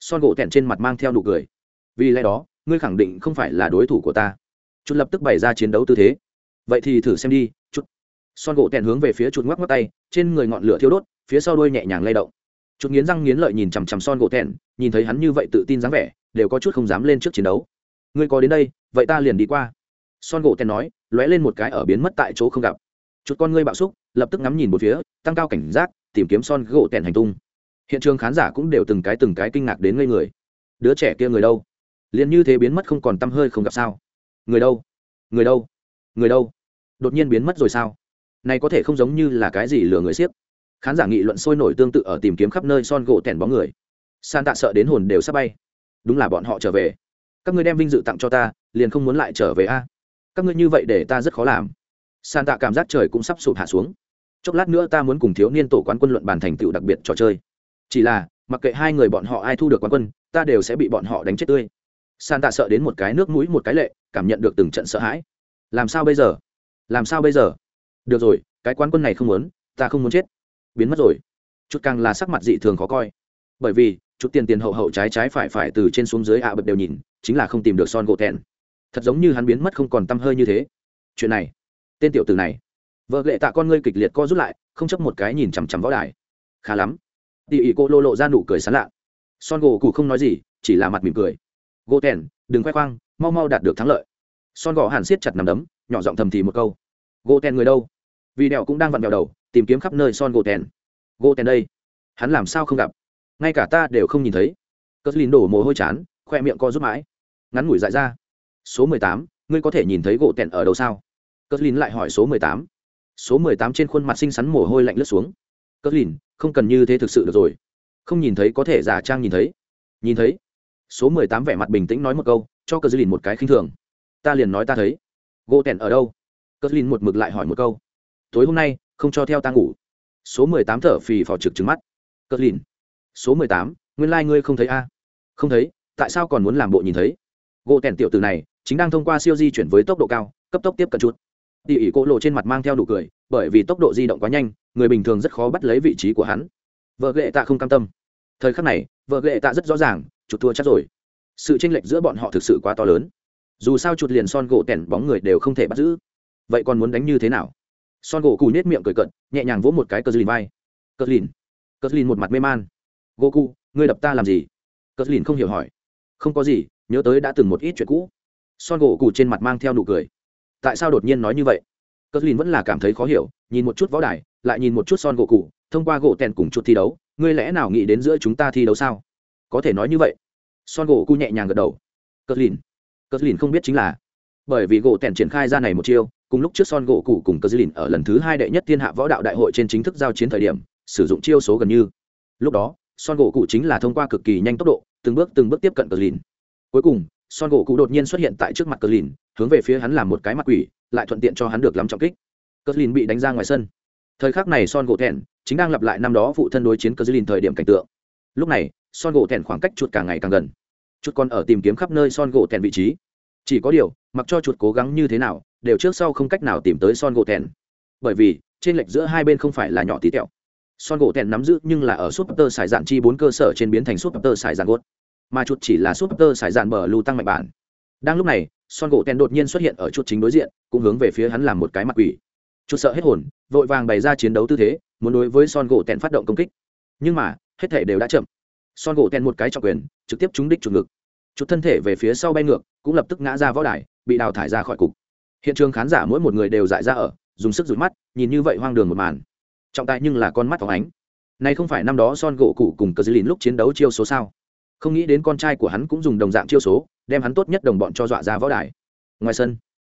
son gỗ tèn trên mặt mang theo nụ cười. Vì lẽ đó, ngươi khẳng định không phải là đối thủ của ta. Chút lập tức bày ra chiến đấu tư thế. Vậy thì thử xem đi chút son gỗ tèn hướng về phía chuột ngoắc ngoắc tay, trên người ngọn lửa thiêu đốt, phía sau đuôi nhẹ nhàng lay động. Chuột nghiến răng nghiến lợi nhìn chằm chằm son gỗ tèn, nhìn thấy hắn như vậy tự tin dáng vẻ, đều có chút không dám lên trước chiến đấu. Ngươi có đến đây, vậy ta liền đi qua. Son gỗ tèn nói, lóe lên một cái ở biến mất tại chỗ không gặp. Chuột con ngươi bạo xúc, lập tức ngắm nhìn một phía, tăng cao cảnh giác, tìm kiếm son gỗ tèn hành tung. Hiện trường khán giả cũng đều từng cái từng cái kinh ngạc đến ngây người. Đứa trẻ kia người đâu? Liền như thế biến mất không còn t hơi không gặp sao? Người đâu? Người đâu? Người đâu? Đột nhiên biến mất rồi sao? Này có thể không giống như là cái gì lừa người siếc. Khán giả nghị luận sôi nổi tương tự ở tìm kiếm khắp nơi son gỗ tẻn bóng người. San tạ sợ đến hồn đều sắp bay. Đúng là bọn họ trở về. Các ngươi đem vinh dự tặng cho ta, liền không muốn lại trở về a. Các ngươi như vậy để ta rất khó làm. San tạ cảm giác trời cũng sắp sụp hạ xuống. Chốc lát nữa ta muốn cùng thiếu niên tổ quán quân luận bàn thành tựu đặc biệt trò chơi. Chỉ là, mặc kệ hai người bọn họ ai thu được quán quân, ta đều sẽ bị bọn họ đánh chết tươi. San tạ sợ đến một cái nước mũi một cái lệ, cảm nhận được từng trận sợ hãi. Làm sao bây giờ? Làm sao bây giờ? Được rồi, cái quán quân này không muốn, ta không muốn chết. Biến mất rồi. Chút càng là sắc mặt dị thường khó coi. Bởi vì, chút tiền tiền hậu hậu trái trái phải phải từ trên xuống dưới ạ bật đều nhìn, chính là không tìm được son gỗ thẹn thật giống như hắn biến mất không còn t hơi như thế. Chuyện này, tên tiểu tử này. Vợ lệ tạ con ngươi kịch liệt co rút lại, không chấp một cái nhìn chằm chằm võ đài. Khá lắm. Tỉ ỉ cô lô lộ ra nụ cười sán lạ. Son gỗ cụ không nói gì, chỉ là mặt mỉm cười. Gỗ thẹn đừng khoe khoang, mau mau đạt được thắng lợi. Son gỗ hàn siết chặt nằm đấm, nhỏ giọng thầm thì một câu gỗ tèn người đâu? Vì đèo cũng đang vặn vẹo đầu, tìm kiếm khắp nơi son gỗ tèn. Gỗ tèn đây? Hắn làm sao không gặp? Ngay cả ta đều không nhìn thấy. Cờ lìn đổ mồ hôi chán, khoe miệng co rút mãi. Ngắn ngủi dại ra. Số mười tám, ngươi có thể nhìn thấy gỗ tèn ở đâu sao? Cờ lìn lại hỏi số mười tám. Số mười tám trên khuôn mặt xinh xắn mồ hôi lạnh lướt xuống. Cờ lìn, không cần như thế thực sự được rồi. Không nhìn thấy có thể giả trang nhìn thấy. Nhìn thấy. Số mười tám vẻ mặt bình tĩnh nói một câu, cho cờ lìn một cái khinh thường. Ta liền nói ta thấy. Gỗ tèn ở đâu? Cờ lìn một mực lại hỏi một câu. Tối hôm nay, không cho theo ta ngủ. Số mười tám thở phì phò trực trứng mắt. Cờ lìn. Số mười tám, nguyên lai、like、ngươi không thấy a? Không thấy, tại sao còn muốn làm bộ nhìn thấy? Gỗ tẻn tiểu từ này, chính đang thông qua siêu di chuyển với tốc độ cao, cấp tốc tiếp cận chút. Tỉ ỉ cỗ lộ trên mặt mang theo đủ cười, bởi vì tốc độ di động quá nhanh, người bình thường rất khó bắt lấy vị trí của hắn. Vợ ghệ tạ không cam tâm. Thời khắc này, vợ ghệ tạ rất rõ ràng, chuột thua chắc rồi. Sự tranh lệch giữa bọn họ thực sự quá to lớn. Dù sao chuột liền son gỗ tẻn bóng người đều không thể bắt giữ vậy còn muốn đánh như thế nào? Son gỗ cù nhét miệng cười cận nhẹ nhàng vỗ một cái cờ lìn vai. Cờ lìn cờ lìn một mặt mê man. Gỗ cụ ngươi đập ta làm gì? Cờ lìn không hiểu hỏi. Không có gì, nhớ tới đã từng một ít chuyện cũ. Son gỗ cụ trên mặt mang theo nụ cười. Tại sao đột nhiên nói như vậy? Cờ lìn vẫn là cảm thấy khó hiểu, nhìn một chút võ đài, lại nhìn một chút son gỗ cụ thông qua gỗ tèn cùng chút thi đấu, ngươi lẽ nào nghĩ đến giữa chúng ta thi đấu sao? Có thể nói như vậy. Son gỗ cụ nhẹ nhàng gật đầu. Cờ lìn cờ lìn không biết chính là, bởi vì gỗ tèn triển khai ra này một chiêu cùng lúc trước son gỗ cụ cùng cất lìn ở lần thứ hai đệ nhất thiên hạ võ đạo đại hội trên chính thức giao chiến thời điểm, sử dụng chiêu số gần như. Lúc đó, son gỗ cụ chính là thông qua cực kỳ nhanh tốc độ, từng bước từng bước tiếp cận cờ lìn. Cuối cùng, son gỗ cụ đột nhiên xuất hiện tại trước mặt cờ lìn, hướng về phía hắn làm một cái mặt quỷ, lại thuận tiện cho hắn được lắm trọng kích. Cờ lìn bị đánh ra ngoài sân. Thời khắc này son gỗ thẹn chính đang lặp lại năm đó phụ thân đối chiến cờ lìn thời điểm cảnh tượng. Lúc này, son gỗ thẹn khoảng cách chuột càng ngày càng gần. Chuột còn ở tìm kiếm khắp nơi son gỗ thẹn vị trí. Chỉ có điều, mặc cho chuột cố gắng như thế nào đều trước sau không cách nào tìm tới son gỗ thẹn bởi vì, trên lệch giữa hai bên không phải là nhỏ tí tẹo. Son gỗ tèn nắm giữ nhưng là ở súp tơ sải dạn chi bốn cơ sở trên biến thành súp tơ sải dạn gốt. Mà chuột chỉ là súp tơ sải dạn bờ lưu tăng mạnh bản. Đang lúc này, son gỗ tèn đột nhiên xuất hiện ở chuột chính đối diện, cũng hướng về phía hắn làm một cái mặt quỷ. Chuột sợ hết hồn, vội vàng bày ra chiến đấu tư thế, muốn đối với son gỗ tèn phát động công kích. Nhưng mà, hết thể đều đã chậm. Son gỗ tèn một cái trọng quyền, trực tiếp trúng đích chuột ngực. Chuột thân thể về phía sau bay ngược, cũng lập tức ngã ra võ đài, bị đào thải ra khỏi cục hiện trường khán giả mỗi một người đều dại ra ở, dùng sức rụt mắt, nhìn như vậy hoang đường một màn. Trọng tài nhưng là con mắt phóng ánh. Này không phải năm đó son gỗ cụ cùng cờ dư lìn lúc chiến đấu chiêu số sao? Không nghĩ đến con trai của hắn cũng dùng đồng dạng chiêu số, đem hắn tốt nhất đồng bọn cho dọa ra võ đài. Ngoài sân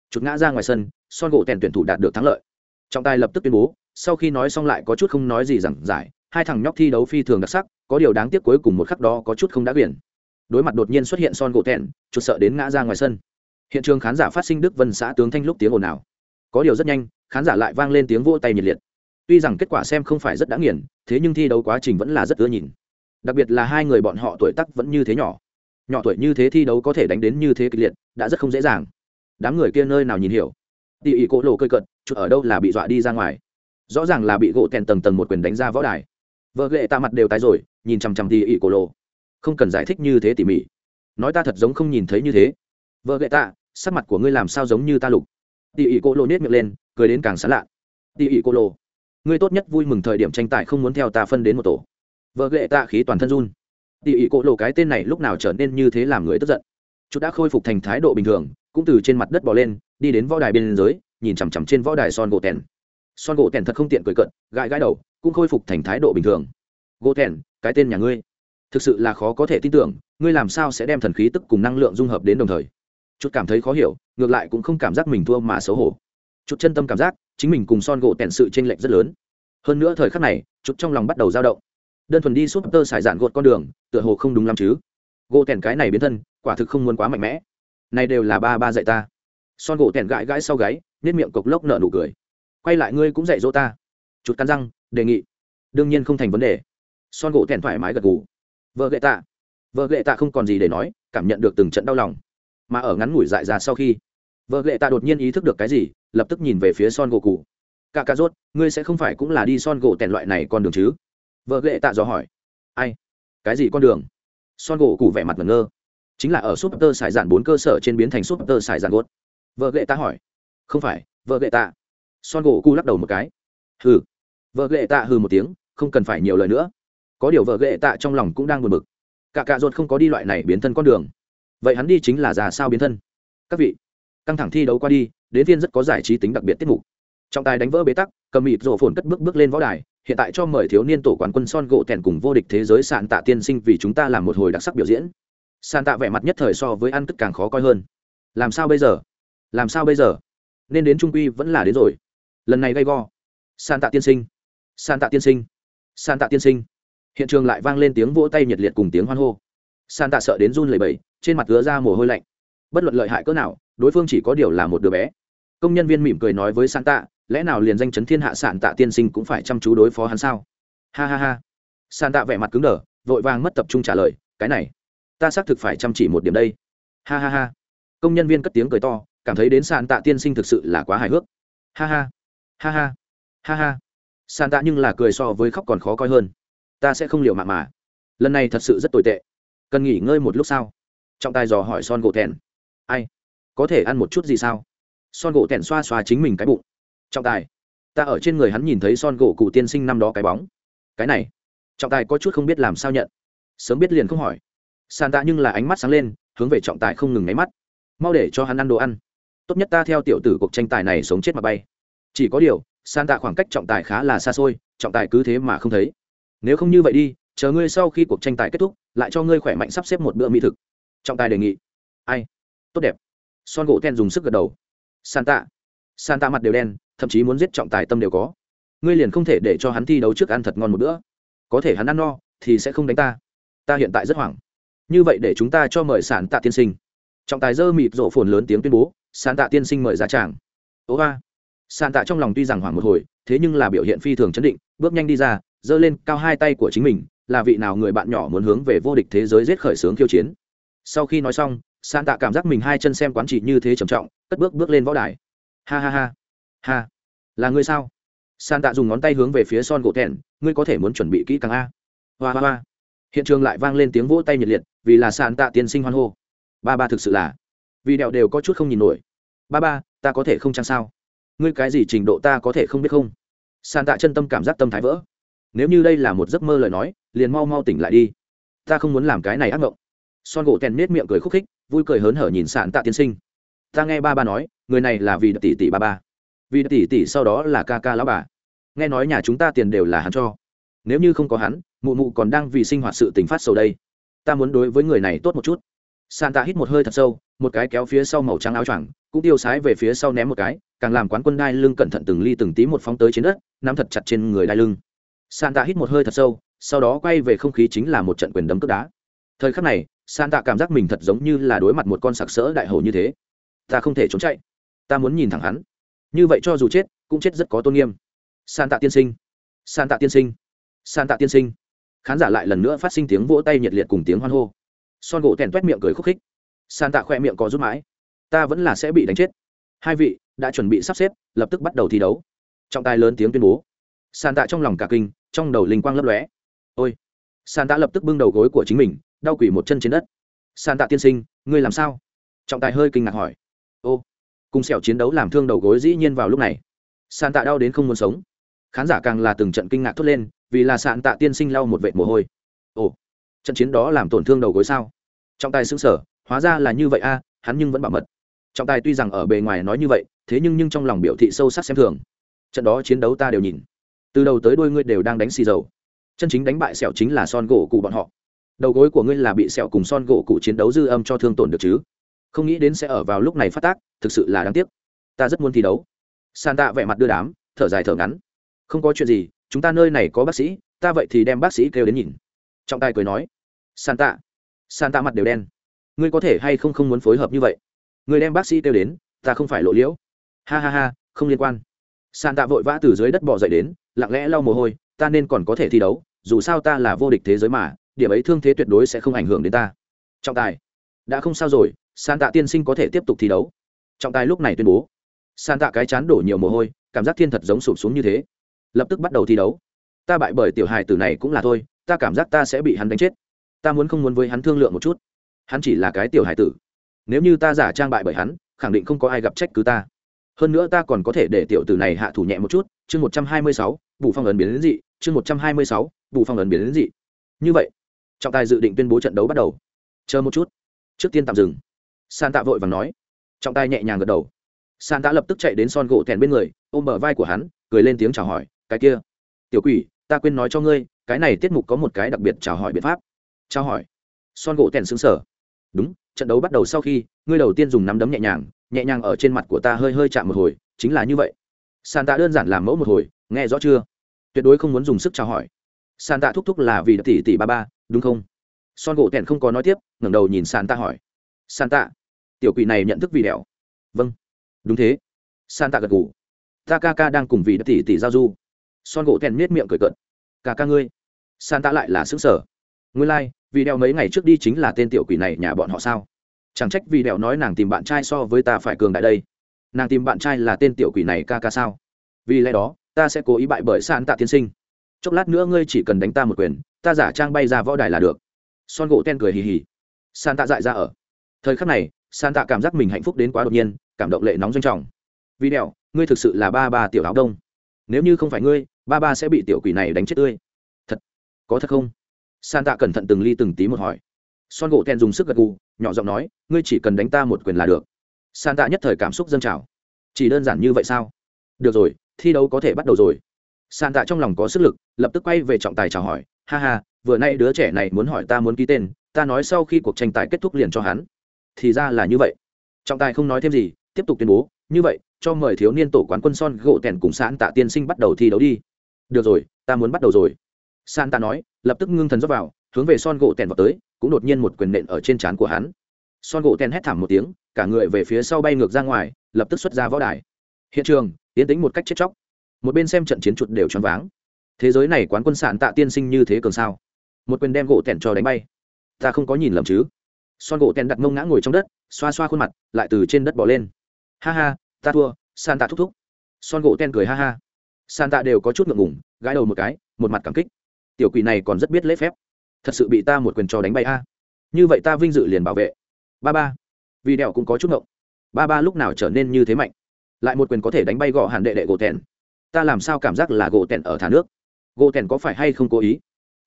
chụt ngã ra ngoài sân, son gỗ tèn tuyển thủ đạt được thắng lợi. Trọng tài lập tức tuyên bố, sau khi nói xong lại có chút không nói gì rằng giải, hai thằng nhóc thi đấu phi thường đặc sắc, có điều đáng tiếc cuối cùng một khắc đó có chút không đã biển. Đối mặt đột nhiên xuất hiện son gỗ tèn chụt sợ đến ngã ra ngoài sân hiện trường khán giả phát sinh đức vân xã tướng thanh lúc tiếng ồn ào. Có điều rất nhanh, khán giả lại vang lên tiếng vỗ tay nhiệt liệt. Tuy rằng kết quả xem không phải rất đã nghiền, thế nhưng thi đấu quá trình vẫn là rất ưa nhìn. Đặc biệt là hai người bọn họ tuổi tắc vẫn như thế nhỏ. Nhỏ tuổi như thế thi đấu có thể đánh đến như thế kịch liệt, đã rất không dễ dàng. Đám người kia nơi nào nhìn hiểu. Tỉ ỉ cỗ lộ cơi cận chút ở đâu là bị dọa đi ra ngoài? Rõ ràng là bị gỗ tèn tầng tầng một quyền đánh ra võ đài. Vợ ghệ tạ mặt đều tái rồi, nhìn chằm chằm tỉ ỉ cỗ lộ. Không cần giải thích như thế tỉ mỉ. Nói ta thật giống không nhìn thấy như thế vợ ghệ tạ sắc mặt của ngươi làm sao giống như ta lục? Tỉ ỉ cô lô nết miệng lên cười đến càng sán lạ. Tỉ ỉ cô lô, ngươi tốt nhất vui mừng thời điểm tranh tài không muốn theo ta phân đến một tổ. Vợ ghệ tạ khí toàn thân run. Tỉ ỉ cô lô cái tên này lúc nào trở nên như thế làm người tức giận? Chút đã khôi phục thành thái độ bình thường cũng từ trên mặt đất bò lên đi đến võ đài bên dưới nhìn chằm chằm trên võ đài son gỗ tèn. Son gỗ tèn thật không tiện cười cận gãi gãi đầu cũng khôi phục thành thái độ bình thường. Gỗ tèn cái tên nhà ngươi. Thực sự là khó có thể tin tưởng ngươi làm sao sẽ đem thần khí tức cùng năng lượng dung hợp đến đồng thời? Chút cảm thấy khó hiểu, ngược lại cũng không cảm giác mình thua mà xấu hổ. Chút chân tâm cảm giác, chính mình cùng son gỗ tẹn sự tranh lệch rất lớn. Hơn nữa thời khắc này, chút trong lòng bắt đầu dao động. Đơn thuần đi súp tơ xài dạn gột con đường, tựa hồ không đúng lắm chứ. Gỗ tẹn cái này biến thân, quả thực không muốn quá mạnh mẽ. Này đều là ba ba dạy ta. Son gỗ tẹn gãi gãi sau gáy nết miệng cộc lốc nở nụ cười. Quay lại ngươi cũng dạy dỗ ta. Chút cắn răng, đề nghị. Đương nhiên không thành vấn đề. Son gỗ tẹn thoải mái gật gù. Vợ gậy tạ. Vợ gậy tạ không còn gì để nói, cảm nhận được từng trận đau lòng mà ở ngắn ngủi dại ra sau khi, vợ lệ tạ đột nhiên ý thức được cái gì, lập tức nhìn về phía son gỗ cụ cả cà rốt, ngươi sẽ không phải cũng là đi son gỗ tèn loại này con đường chứ? Vợ lệ tạ dò hỏi. Ai? Cái gì con đường? Son gỗ cụ vẻ mặt ngẩn ngơ. Chính là ở súp tơ sải giản bốn cơ sở trên biến thành súp tơ sải giản gốt. Vợ lệ ta hỏi. Không phải, vợ lệ tạ son gỗ cu lắc đầu một cái. Hừ. Vợ lệ tạ hừ một tiếng, không cần phải nhiều lời nữa. Có điều vợ lệ tạ trong lòng cũng đang buồn bực. Cả cạ ruột không có đi loại này biến thân con đường vậy hắn đi chính là già sao biến thân. Các vị, căng thẳng thi đấu qua đi, đến viên rất có giải trí tính đặc biệt tiết mục. Trọng tài đánh vỡ bế tắc, cầm mịt rổ phồn cất bước bước lên võ đài, hiện tại cho mời thiếu niên tổ quán quân son gỗ tèn cùng vô địch thế giới sàn tạ tiên sinh vì chúng ta làm một hồi đặc sắc biểu diễn. Sàn tạ vẻ mặt nhất thời so với ăn cất càng khó coi hơn. Làm sao bây giờ? Làm sao bây giờ? Nên đến trung quy vẫn là đến rồi. Lần này gay go. Sàn tạ tiên sinh. Sàn tạ tiên sinh. Sàn tạ tiên sinh. Hiện trường lại vang lên tiếng vỗ tay nhiệt liệt cùng tiếng hoan hô. Sàn tạ sợ đến run lẩy bẩy trên mặt ứa ra mồ hôi lạnh. Bất luận lợi hại cỡ nào, đối phương chỉ có điều là một đứa bé. Công nhân viên mỉm cười nói với sàn tạ lẽ nào liền danh chấn thiên hạ sản tạ tiên sinh cũng phải chăm chú đối phó hắn sao? Ha ha ha. Sàn tạ vẻ mặt cứng đờ, vội vàng mất tập trung trả lời, cái này, ta xác thực phải chăm chỉ một điểm đây. Ha ha ha. Công nhân viên cất tiếng cười to, cảm thấy đến sàn tạ tiên sinh thực sự là quá hài hước. Ha ha. Ha ha. Ha ha. Sàn tạ nhưng là cười so với khóc còn khó coi hơn. Ta sẽ không liều mạng mà. Lần này thật sự rất tồi tệ. Cần nghỉ ngơi một lúc sau trọng tài dò hỏi son gỗ thẹn ai? Có thể ăn một chút gì sao? Son gỗ thẹn xoa xoa chính mình cái bụng. Trọng tài, ta ở trên người hắn nhìn thấy son gỗ cụ tiên sinh năm đó cái bóng. Cái này, trọng tài có chút không biết làm sao nhận. Sớm biết liền không hỏi. Sàn tạ nhưng là ánh mắt sáng lên, hướng về trọng tài không ngừng nháy mắt. Mau để cho hắn ăn đồ ăn. Tốt nhất ta theo tiểu tử cuộc tranh tài này sống chết mà bay. Chỉ có điều sàn tạ khoảng cách trọng tài khá là xa xôi, trọng tài cứ thế mà không thấy. Nếu không như vậy đi, chờ ngươi sau khi cuộc tranh tài kết thúc, lại cho ngươi khỏe mạnh sắp xếp một bữa mỹ thực trọng tài đề nghị. Ai? Tốt đẹp. Son gỗ then dùng sức gật đầu. San tạ san tạ mặt đều đen, thậm chí muốn giết trọng tài tâm đều có. Ngươi liền không thể để cho hắn thi đấu trước ăn thật ngon một bữa. Có thể hắn ăn no, thì sẽ không đánh ta. Ta hiện tại rất hoảng. Như vậy để chúng ta cho mời sản tạ tiên sinh. Trọng tài dơ mịt rộ phồn lớn tiếng tuyên bố sản tạ tiên sinh mời ra tràng. Ố ba. Sản tạ trong lòng tuy rằng hoảng một hồi, thế nhưng là biểu hiện phi thường chấn định, bước nhanh đi ra, giơ lên cao hai tay của chính mình, là vị nào người bạn nhỏ muốn hướng về vô địch thế giới giết khởi sướng khiêu chiến sau khi nói xong san tạ cảm giác mình hai chân xem quán trị như thế trầm trọng, cất bước bước lên võ đài. Ha ha ha. Ha. Là ngươi sao? San tạ dùng ngón tay hướng về phía son gỗ thẹn, ngươi có thể muốn chuẩn bị kỹ càng a? Hoa hoa hoa. Hiện trường lại vang lên tiếng vỗ tay nhiệt liệt, vì là san tạ tiên sinh hoan hô. Ba ba thực sự là. Vì đẹo đều có chút không nhìn nổi. Ba ba, ta có thể không chăng sao? Ngươi cái gì trình độ ta có thể không biết không? San tạ chân tâm cảm giác tâm thái vỡ. Nếu như đây là một giấc mơ lời nói, liền mau mau tỉnh lại đi. Ta không muốn làm cái này ác mộng son gỗ tèn nết miệng cười khúc khích, vui cười hớn hở nhìn sạn tạ tiên sinh. Ta nghe ba ba nói, người này là vì tỷ tỷ ba ba. Vì tỷ tỷ sau đó là ca ca lão bà. Nghe nói nhà chúng ta tiền đều là hắn cho. Nếu như không có hắn, mụ mụ còn đang vì sinh hoạt sự tình phát sầu đây. Ta muốn đối với người này tốt một chút. Sàn tạ hít một hơi thật sâu, một cái kéo phía sau màu trắng áo choàng, cũng tiêu sái về phía sau ném một cái, càng làm quán quân đai lưng cẩn thận từng ly từng tí một phóng tới trên đất, nắm thật chặt trên người đai lưng. Sàn tạ hít một hơi thật sâu, sau đó quay về không khí chính là một trận quyền đấm cướp đá. Thời khắc này San tạ cảm giác mình thật giống như là đối mặt một con sặc sỡ đại hầu như thế. Ta không thể trốn chạy. Ta muốn nhìn thẳng hắn. Như vậy cho dù chết, cũng chết rất có tôn nghiêm. San tạ tiên sinh. San tạ tiên sinh. San tạ tiên sinh. Khán giả lại lần nữa phát sinh tiếng vỗ tay nhiệt liệt cùng tiếng hoan hô. Son gỗ tèn t miệng cười khúc khích. San tạ khoe miệng có rút mãi. Ta vẫn là sẽ bị đánh chết. Hai vị đã chuẩn bị sắp xếp, lập tức bắt đầu thi đấu. Trọng tài lớn tiếng tuyên bố. San tạ trong lòng cả kinh, trong đầu linh quang lấp lóe. Ôi. San tạ lập tức bưng đầu gối của chính mình đau quỷ một chân trên đất. San tạ tiên sinh, ngươi làm sao? Trọng tài hơi kinh ngạc hỏi. Ô, cùng sẹo chiến đấu làm thương đầu gối dĩ nhiên vào lúc này. San tạ đau đến không muốn sống. Khán giả càng là từng trận kinh ngạc thốt lên, vì là sạn tạ tiên sinh lau một vệ mồ hôi. Ồ, trận chiến đó làm tổn thương đầu gối sao? Trọng tài xứng sở hóa ra là như vậy a, hắn nhưng vẫn bảo mật. Trọng tài tuy rằng ở bề ngoài nói như vậy, thế nhưng nhưng trong lòng biểu thị sâu sắc xem thường. Trận đó chiến đấu ta đều nhìn. Từ đầu tới đuôi ngươi đều đang đánh xì dầu. Chân chính đánh bại sẹo chính là son gỗ cụ bọn họ đầu gối của ngươi là bị sẹo cùng son gỗ cụ chiến đấu dư âm cho thương tổn được chứ? Không nghĩ đến sẽ ở vào lúc này phát tác, thực sự là đáng tiếc. Ta rất muốn thi đấu. San tạ vẻ mặt đưa đám, thở dài thở ngắn. Không có chuyện gì, chúng ta nơi này có bác sĩ, ta vậy thì đem bác sĩ kêu đến nhìn. Trọng tài cười nói. San tạ san tạ mặt đều đen. Ngươi có thể hay không không muốn phối hợp như vậy? Người đem bác sĩ kêu đến, ta không phải lộ liễu. Ha ha ha, không liên quan. San tạ vội vã từ dưới đất bỏ dậy đến, lặng lẽ lau mồ hôi, ta nên còn có thể thi đấu, dù sao ta là vô địch thế giới mà điểm ấy thương thế tuyệt đối sẽ không ảnh hưởng đến ta. Trọng tài, đã không sao rồi, san tạ tiên sinh có thể tiếp tục thi đấu. Trọng tài lúc này tuyên bố. San tạ cái chán đổ nhiều mồ hôi, cảm giác thiên thật giống sụp xuống như thế. Lập tức bắt đầu thi đấu. Ta bại bởi tiểu hài tử này cũng là thôi, ta cảm giác ta sẽ bị hắn đánh chết. Ta muốn không muốn với hắn thương lượng một chút. Hắn chỉ là cái tiểu hài tử. Nếu như ta giả trang bại bởi hắn, khẳng định không có ai gặp trách cứ ta. Hơn nữa ta còn có thể để tiểu tử này hạ thủ nhẹ một chút. Chương một trăm hai mươi sáu, bù phong ấn biến đến dị, chương một trăm hai mươi sáu, bù phong ấn biến đến dị. Như vậy trọng tài dự định tuyên bố trận đấu bắt đầu. Chờ một chút. Trước tiên tạm dừng. San tạ vội và nói. Trọng tài nhẹ nhàng gật đầu. San tạ lập tức chạy đến son gỗ thèn bên người, ôm bờ vai của hắn, cười lên tiếng chào hỏi, cái kia, tiểu quỷ, ta quên nói cho ngươi, cái này tiết mục có một cái đặc biệt chào hỏi biện pháp. Chào hỏi? Son gỗ thèn xứng sở đúng, trận đấu bắt đầu sau khi, ngươi đầu tiên dùng nắm đấm nhẹ nhàng nhẹ nhàng ở trên mặt của ta hơi hơi chạm một hồi, chính là như vậy. San tạ đơn giản làm mẫu một hồi, nghe rõ chưa? Tuyệt đối không muốn dùng sức chào hỏi. San tạ thúc thúc là vì tỷ tỷ ba ba đúng không? Son gỗ tèn không có nói tiếp ngẩng đầu nhìn san tạ hỏi. San tạ tiểu quỷ này nhận thức vì đèo vâng. Đúng thế. San tạ gật ngủ ta ca ca đang cùng vị tỷ tỷ giao du. Son gỗ tèn miết miệng cười cợt. Ca ca ngươi. San tạ lại là xứng sở ngươi lai、like, vì đèo mấy ngày trước đi chính là tên tiểu quỷ này nhà bọn họ sao? Chẳng trách vì đèo nói nàng tìm bạn trai so với ta phải cường đại đây. Nàng tìm bạn trai là tên tiểu quỷ này ca ca sao? Vì lẽ đó ta sẽ cố ý bại bởi san tạ tiên sinh chốc lát nữa ngươi chỉ cần đánh ta một quyền, ta giả trang bay ra võ đài là được. Son gỗ ten cười hì hì. San tạ dại ra ở. Thời khắc này san tạ cảm giác mình hạnh phúc đến quá đột nhiên, cảm động lệ nóng doanh trọng. Vì đèo ngươi thực sự là ba ba tiểu áo đông. Nếu như không phải ngươi, ba ba sẽ bị tiểu quỷ này đánh chết tươi. Thật? Có thật không? San tạ cẩn thận từng ly từng tí một hỏi. Son gỗ ten dùng sức gật gù, nhỏ giọng nói, ngươi chỉ cần đánh ta một quyền là được. San tạ nhất thời cảm xúc dâng trào. Chỉ đơn giản như vậy sao? Được rồi, thi đấu có thể bắt đầu rồi san tạ trong lòng có sức lực, lập tức quay về trọng tài chào hỏi, ha ha, vừa nay đứa trẻ này muốn hỏi ta muốn ký tên, ta nói sau khi cuộc tranh tài kết thúc liền cho hắn. Thì ra là như vậy. Trọng tài không nói thêm gì, tiếp tục tuyên bố, như vậy, cho mời thiếu niên tổ quán quân son gỗ tèn cùng sàn tạ tiên sinh bắt đầu thi đấu đi. Được rồi, ta muốn bắt đầu rồi. San tạ nói, lập tức ngưng thần dốc vào, hướng về son gỗ tèn vào tới, cũng đột nhiên một quyền nện ở trên trán của hắn. Son gỗ tèn hét thảm một tiếng, cả người về phía sau bay ngược ra ngoài, lập tức xuất ra võ đài. Hiện trường tiến tính một cách chết chóc một bên xem trận chiến chuột đều choáng váng. Thế giới này quán quân sản tạ tiên sinh như thế cường sao? Một quyền đem gỗ tẻn cho đánh bay. Ta không có nhìn lầm chứ? Son gỗ tèn đặt mông ngã ngồi trong đất, xoa xoa khuôn mặt, lại từ trên đất bỏ lên. Ha ha, ta thua san tạ thúc thúc. Son gỗ tèn cười ha ha. San tạ đều có chút ngượng ngủng gãi đầu một cái, một mặt cảm kích. Tiểu quỷ này còn rất biết lễ phép. Thật sự bị ta một quyền trò đánh bay a. Như vậy ta vinh dự liền bảo vệ. Ba ba. Vì đèo cũng có chút ngộng. Ba ba lúc nào trở nên như thế mạnh? Lại một quyền có thể đánh bay gõ hàn đệ đệ gỗ tèn ta làm sao cảm giác là gỗ tèn ở thả nước? Gỗ tèn có phải hay không cố ý?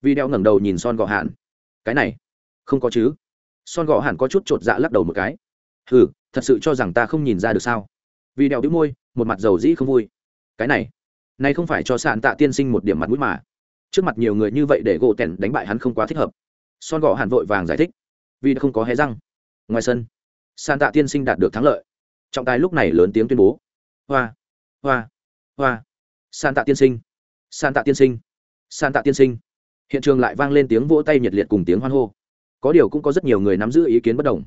Vì đeo ngẩng đầu nhìn son Gò Hạn, cái này không có chứ. Son Gò Hạn có chút chột dạ lắc đầu một cái. Hừ thật sự cho rằng ta không nhìn ra được sao? Vì đeo đĩu môi một mặt dầu dĩ không vui. Cái này này không phải cho sạn tạ tiên sinh một điểm mặt mũi mà. Trước mặt nhiều người như vậy để gỗ tèn đánh bại hắn không quá thích hợp. Son Gò Hạn vội vàng giải thích. Vì đã không có hé răng. Ngoài sân sàn tạ tiên sinh đạt được thắng lợi. Trọng tài lúc này lớn tiếng tuyên bố. Hoa hoa hoa. San tạ tiên sinh. San tạ tiên sinh. San tạ tiên sinh. Hiện trường lại vang lên tiếng vỗ tay nhiệt liệt cùng tiếng hoan hô. Có điều cũng có rất nhiều người nắm giữ ý kiến bất đồng.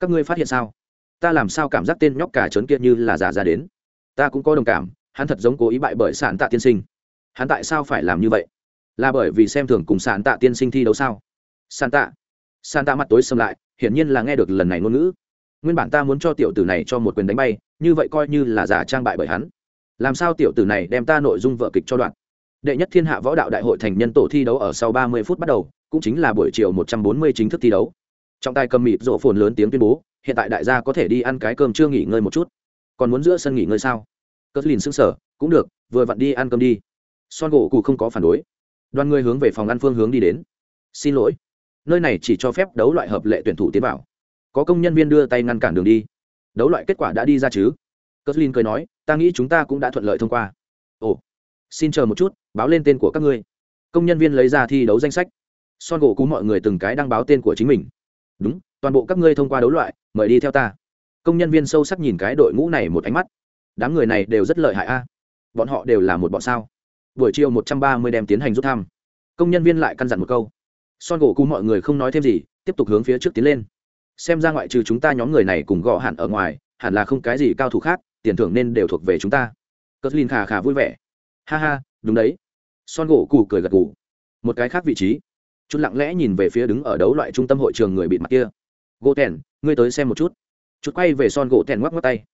Các ngươi phát hiện sao? Ta làm sao cảm giác tên nhóc cả trấn kia như là giả ra đến? Ta cũng có đồng cảm, hắn thật giống cố ý bại bởi sản tạ tiên sinh. Hắn tại sao phải làm như vậy? Là bởi vì xem thường cùng sản tạ tiên sinh thi đấu sao? Sản tạ. Sản tạ mặt tối xâm lại, hiển nhiên là nghe được lần này ngôn ngữ. Nguyên bản ta muốn cho tiểu tử này cho một quyền đánh bay, như vậy coi như là giả trang bại bởi hắn làm sao tiểu tử này đem ta nội dung vợ kịch cho đoạn? Đệ nhất thiên hạ võ đạo đại hội thành nhân tổ thi đấu ở sau ba mươi phút bắt đầu, cũng chính là buổi chiều một trăm bốn mươi chính thức thi đấu. Trọng tài cầm mịt rộ phồn lớn tiếng tuyên bố, hiện tại đại gia có thể đi ăn cái cơm chưa nghỉ ngơi một chút. Còn muốn giữa sân nghỉ ngơi sao? Cất lìn xứng sở cũng được, vừa vặn đi ăn cơm đi. Son gỗ cụ không có phản đối. Đoàn người hướng về phòng ăn phương hướng đi đến. Xin lỗi. Nơi này chỉ cho phép đấu loại hợp lệ tuyển thủ tiến vào. Có công nhân viên đưa tay ngăn cản đường đi. Đấu loại kết quả đã đi ra chứ? Cất lìn cười nói, ta nghĩ chúng ta cũng đã thuận lợi thông qua. Ồ, xin chờ một chút, báo lên tên của các ngươi. Công nhân viên lấy ra thi đấu danh sách. Son gỗ cú mọi người từng cái đăng báo tên của chính mình. Đúng, toàn bộ các ngươi thông qua đấu loại, mời đi theo ta. Công nhân viên sâu sắc nhìn cái đội ngũ này một ánh mắt. Đám người này đều rất lợi hại a. Bọn họ đều là một bọn sao? Buổi chiều một trăm ba mươi đem tiến hành rút thăm. Công nhân viên lại căn dặn một câu. Son gỗ cú mọi người không nói thêm gì, tiếp tục hướng phía trước tiến lên. Xem ra ngoại trừ chúng ta nhóm người này cùng gõ hẳn ở ngoài, hẳn là không cái gì cao thủ khác tiền thưởng nên đều thuộc về chúng ta. Cất lin khà khà vui vẻ. Ha ha, đúng đấy. Son gỗ cụ cười gật gù. Một cái khác vị trí. Chút lặng lẽ nhìn về phía đứng ở đấu loại trung tâm hội trường người bịt mặt kia. Gỗ tèn, ngươi tới xem một chút. Chút quay về son gỗ tèn ngoắc ngoắc tay.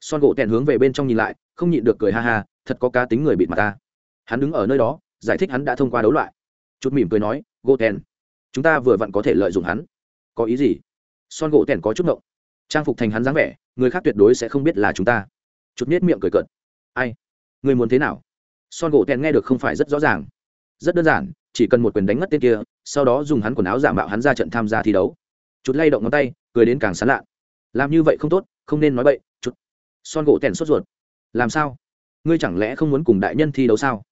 Son gỗ tèn hướng về bên trong nhìn lại, không nhịn được cười ha ha, thật có cá tính người bịt mặt ta. Hắn đứng ở nơi đó, giải thích hắn đã thông qua đấu loại. Chút mỉm cười nói, gỗ tèn, chúng ta vừa vặn có thể lợi dụng hắn. Có ý gì? Son gỗ tèn có chút ngộng. Trang phục thành hắn dáng vẻ, người khác tuyệt đối sẽ không biết là chúng ta chút nết miệng cười cợt. Ai? Người muốn thế nào? Son gỗ tèn nghe được không phải rất rõ ràng. Rất đơn giản, chỉ cần một quyền đánh ngất tên kia, sau đó dùng hắn quần áo giả mạo hắn ra trận tham gia thi đấu. Chút lay động ngón tay, cười đến càng sán lạ. Làm như vậy không tốt, không nên nói bậy chút son gỗ tèn sốt ruột. Làm sao? Ngươi chẳng lẽ không muốn cùng đại nhân thi đấu sao?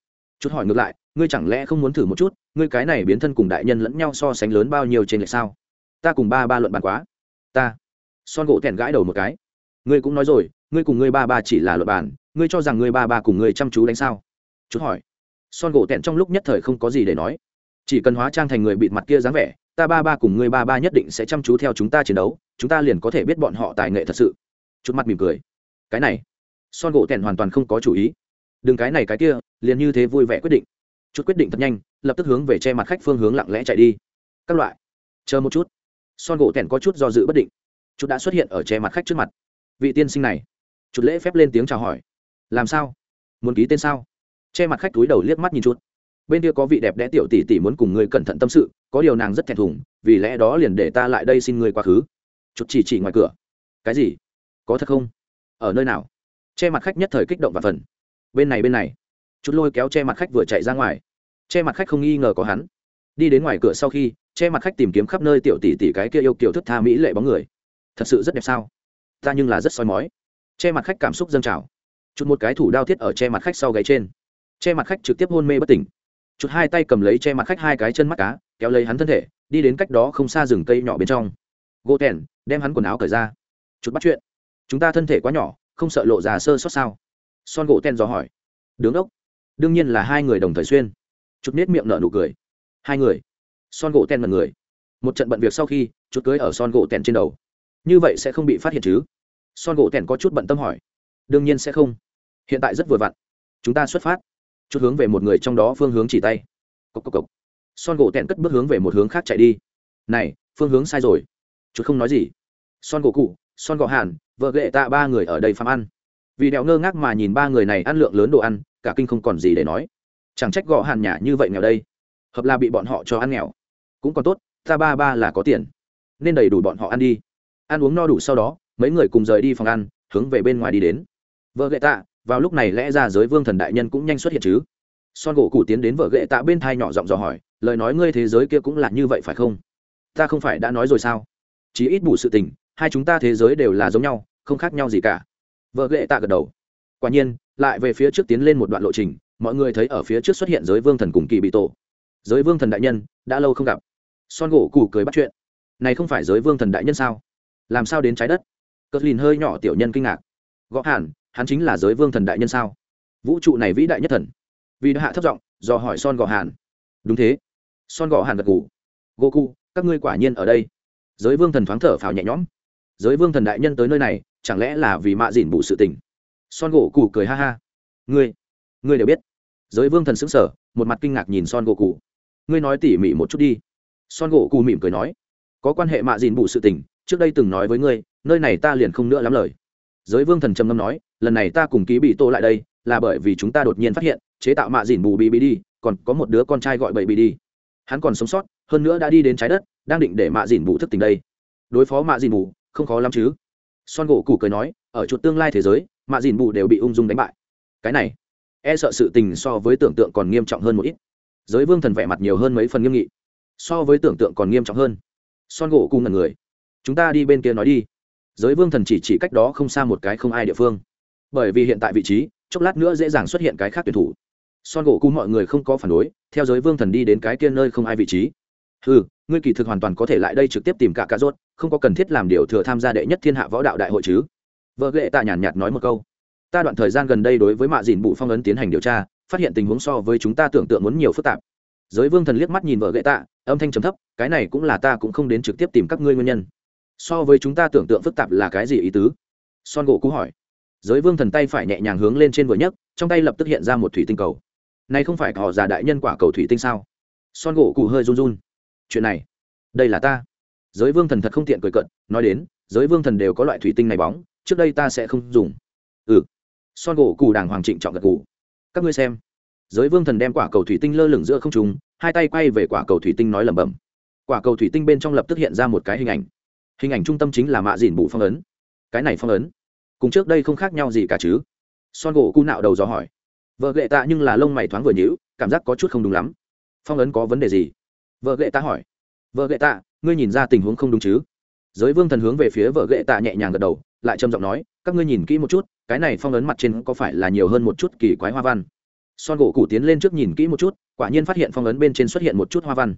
Chút hỏi ngược lại, ngươi chẳng lẽ không muốn thử một chút, ngươi cái này biến thân cùng đại nhân lẫn nhau so sánh lớn bao nhiêu trên lệch sao? Ta cùng ba ba luận bàn quá. Ta. Son gỗ tèn gãi đầu một cái. Ngươi cũng nói rồi ngươi cùng ngươi ba ba chỉ là luật bản, ngươi cho rằng ngươi ba ba cùng ngươi chăm chú đánh sao? Chút hỏi. Son gỗ tẹn trong lúc nhất thời không có gì để nói. Chỉ cần hóa trang thành người bịt mặt kia dáng vẻ, ta ba ba cùng ngươi ba ba nhất định sẽ chăm chú theo chúng ta chiến đấu, chúng ta liền có thể biết bọn họ tài nghệ thật sự. Chút mặt mỉm cười. Cái này, son gỗ tẹn hoàn toàn không có chủ ý. Đừng cái này cái kia, liền như thế vui vẻ quyết định. Chút quyết định thật nhanh, lập tức hướng về che mặt khách phương hướng lặng lẽ chạy đi. Các loại. Chờ một chút. Son gỗ tẹn có chút do dự bất định. Chút đã xuất hiện ở che mặt khách trước mặt. Vị tiên sinh này chút lễ phép lên tiếng chào hỏi. Làm sao? Muốn ký tên sao? Che mặt khách túi đầu liếc mắt nhìn chút bên kia có vị đẹp đẽ tiểu tỷ tỷ muốn cùng ngươi cẩn thận tâm sự, có điều nàng rất thẹn thùng, vì lẽ đó liền để ta lại đây xin ngươi quá khứ. Chút chỉ chỉ ngoài cửa. Cái gì? Có thật không? Ở nơi nào? Che mặt khách nhất thời kích động và phần. Bên này bên này. Chút lôi kéo che mặt khách vừa chạy ra ngoài. Che mặt khách không nghi ngờ có hắn. Đi đến ngoài cửa sau khi, che mặt khách tìm kiếm khắp nơi tiểu tỷ tỷ cái kia yêu kiểu thức tha mỹ lệ bóng người. Thật sự rất đẹp sao? Ta nhưng là rất soi mói che mặt khách cảm xúc dâng trào. Chụt một cái thủ đao thiết ở che mặt khách sau gáy trên. Che mặt khách trực tiếp hôn mê bất tỉnh. Chụt hai tay cầm lấy che mặt khách hai cái chân mắt cá, kéo lấy hắn thân thể, đi đến cách đó không xa rừng cây nhỏ bên trong. Gỗ tẻn đem hắn quần áo cởi ra. Chụt bắt chuyện. Chúng ta thân thể quá nhỏ, không sợ lộ già sơ sót sao? Son gỗ ten dò hỏi. Đứng ốc. Đương nhiên là hai người đồng thời xuyên. Chụt nết miệng nở nụ cười. Hai người. Son gỗ ten mật người. Một trận bận việc sau khi, chụt cưới ở son gỗ tèn trên đầu. Như vậy sẽ không bị phát hiện chứ? Son gỗ tèn có chút bận tâm hỏi. Đương nhiên sẽ không. Hiện tại rất vừa vặn. Chúng ta xuất phát. Chút hướng về một người trong đó phương hướng chỉ tay. Cốc cốc cốc. son gỗ tẹn cất bước hướng về một hướng khác chạy đi. Này, phương hướng sai rồi. Chút không nói gì. Son gỗ cụ, son gỗ hàn, vợ ghệ tạ ba người ở đây phạm ăn. Vì đèo ngơ ngác mà nhìn ba người này ăn lượng lớn đồ ăn, cả kinh không còn gì để nói. Chẳng trách gõ hàn nhà như vậy nghèo đây. Hợp là bị bọn họ cho ăn nghèo. Cũng còn tốt, ta ba ba là có tiền. Nên đầy đủ bọn họ ăn đi. Ăn uống no đủ sau đó mấy người cùng rời đi phòng ăn, hướng về bên ngoài đi đến. Vợ gậy tạ, vào lúc này lẽ ra giới vương thần đại nhân cũng nhanh xuất hiện chứ? Son gỗ cụ tiến đến vợ gậy tạ bên thai nhỏ giọng dò hỏi, lời nói ngươi thế giới kia cũng là như vậy phải không? Ta không phải đã nói rồi sao? Chỉ ít bù sự tình, hai chúng ta thế giới đều là giống nhau, không khác nhau gì cả. Vợ gậy tạ gật đầu. Quả nhiên, lại về phía trước tiến lên một đoạn lộ trình, mọi người thấy ở phía trước xuất hiện giới vương thần cùng kỳ bị tổ. Giới vương thần đại nhân, đã lâu không gặp. Son gỗ cụ cười bắt chuyện. Này không phải giới vương thần đại nhân sao? Làm sao đến trái đất? Cất lìn hơi nhỏ tiểu nhân kinh ngạc. Gõ hẳn hắn chính là giới vương thần đại nhân sao? Vũ trụ này vĩ đại nhất thần. Vì đã hạ thấp giọng, do hỏi son gõ hàn. Đúng thế. Son gõ hàn gật gù. Goku các ngươi quả nhiên ở đây. Giới vương thần thoáng thở phào nhẹ nhõm. Giới vương thần đại nhân tới nơi này, chẳng lẽ là vì mạ dìn bù sự tình? Son gỗ cụ cười ha ha. Ngươi ngươi đều biết. Giới vương thần xứng sở một mặt kinh ngạc nhìn son gỗ cụ ngươi nói tỉ mỉ một chút đi. Son gỗ cụ mỉm cười nói, có quan hệ mạ dìn bù sự tình trước đây từng nói với ngươi, nơi này ta liền không nữa lắm lời. Giới vương thần trầm ngâm nói, lần này ta cùng ký bị tô lại đây, là bởi vì chúng ta đột nhiên phát hiện, chế tạo mạ dìn bù bị bị đi, còn có một đứa con trai gọi bậy bị đi. Hắn còn sống sót, hơn nữa đã đi đến trái đất, đang định để mạ dìn bù thức tình đây. Đối phó mạ dìn bù, không khó lắm chứ. Son gỗ củ cười nói, ở chuột tương lai thế giới, mạ dìn bù đều bị ung dung đánh bại. Cái này e sợ sự tình so với tưởng tượng còn nghiêm trọng hơn một ít. Giới vương thần vẻ mặt nhiều hơn mấy phần nghiêm nghị. So với tưởng tượng còn nghiêm trọng hơn. Son gỗ cụ ngần người chúng ta đi bên kia nói đi. Giới vương thần chỉ chỉ cách đó không xa một cái không ai địa phương. Bởi vì hiện tại vị trí, chốc lát nữa dễ dàng xuất hiện cái khác tuyển thủ. Son gỗ cụ mọi người không có phản đối, theo giới vương thần đi đến cái kia nơi không ai vị trí. Ừ ngươi kỳ thực hoàn toàn có thể lại đây trực tiếp tìm cả cá rốt, không có cần thiết làm điều thừa tham gia đệ nhất thiên hạ võ đạo đại hội chứ. Vợ ghệ tạ nhàn nhạt nói một câu. Ta đoạn thời gian gần đây đối với mạ dìn bụ phong ấn tiến hành điều tra, phát hiện tình huống so với chúng ta tưởng tượng muốn nhiều phức tạp. Giới vương thần liếc mắt nhìn vợ ghệ tạ, âm thanh trầm thấp, cái này cũng là ta cũng không đến trực tiếp tìm các ngươi nguyên nhân so với chúng ta tưởng tượng phức tạp là cái gì ý tứ? Son gỗ cú hỏi. Giới vương thần tay phải nhẹ nhàng hướng lên trên vừa nhấc, trong tay lập tức hiện ra một thủy tinh cầu. Này không phải họ già đại nhân quả cầu thủy tinh sao? Son gỗ cụ hơi run run. Chuyện này, đây là ta. Giới vương thần thật không tiện cười cận nói đến, giới vương thần đều có loại thủy tinh này bóng, trước đây ta sẽ không dùng. Ừ. Son gỗ cụ đàng hoàng trịnh trọng gật cụ các ngươi xem. Giới vương thần đem quả cầu thủy tinh lơ lửng giữa không trùng hai tay quay về quả cầu thủy tinh nói lẩm bẩm. Quả cầu thủy tinh bên trong lập tức hiện ra một cái hình ảnh hình ảnh trung tâm chính là mạ dìn bụ phong ấn. Cái này phong ấn, cùng trước đây không khác nhau gì cả chứ. Son gỗ cu nạo đầu dò hỏi. Vợ gệ tạ nhưng là lông mày thoáng vừa nhữ cảm giác có chút không đúng lắm. Phong ấn có vấn đề gì? Vợ gệ tạ hỏi. Vợ gệ tạ, ngươi nhìn ra tình huống không đúng chứ? Giới vương thần hướng về phía vợ gệ tạ nhẹ nhàng gật đầu, lại trầm giọng nói, các ngươi nhìn kỹ một chút, cái này phong ấn mặt trên có phải là nhiều hơn một chút kỳ quái hoa văn? Son gỗ cụ tiến lên trước nhìn kỹ một chút, quả nhiên phát hiện phong ấn bên trên xuất hiện một chút hoa văn.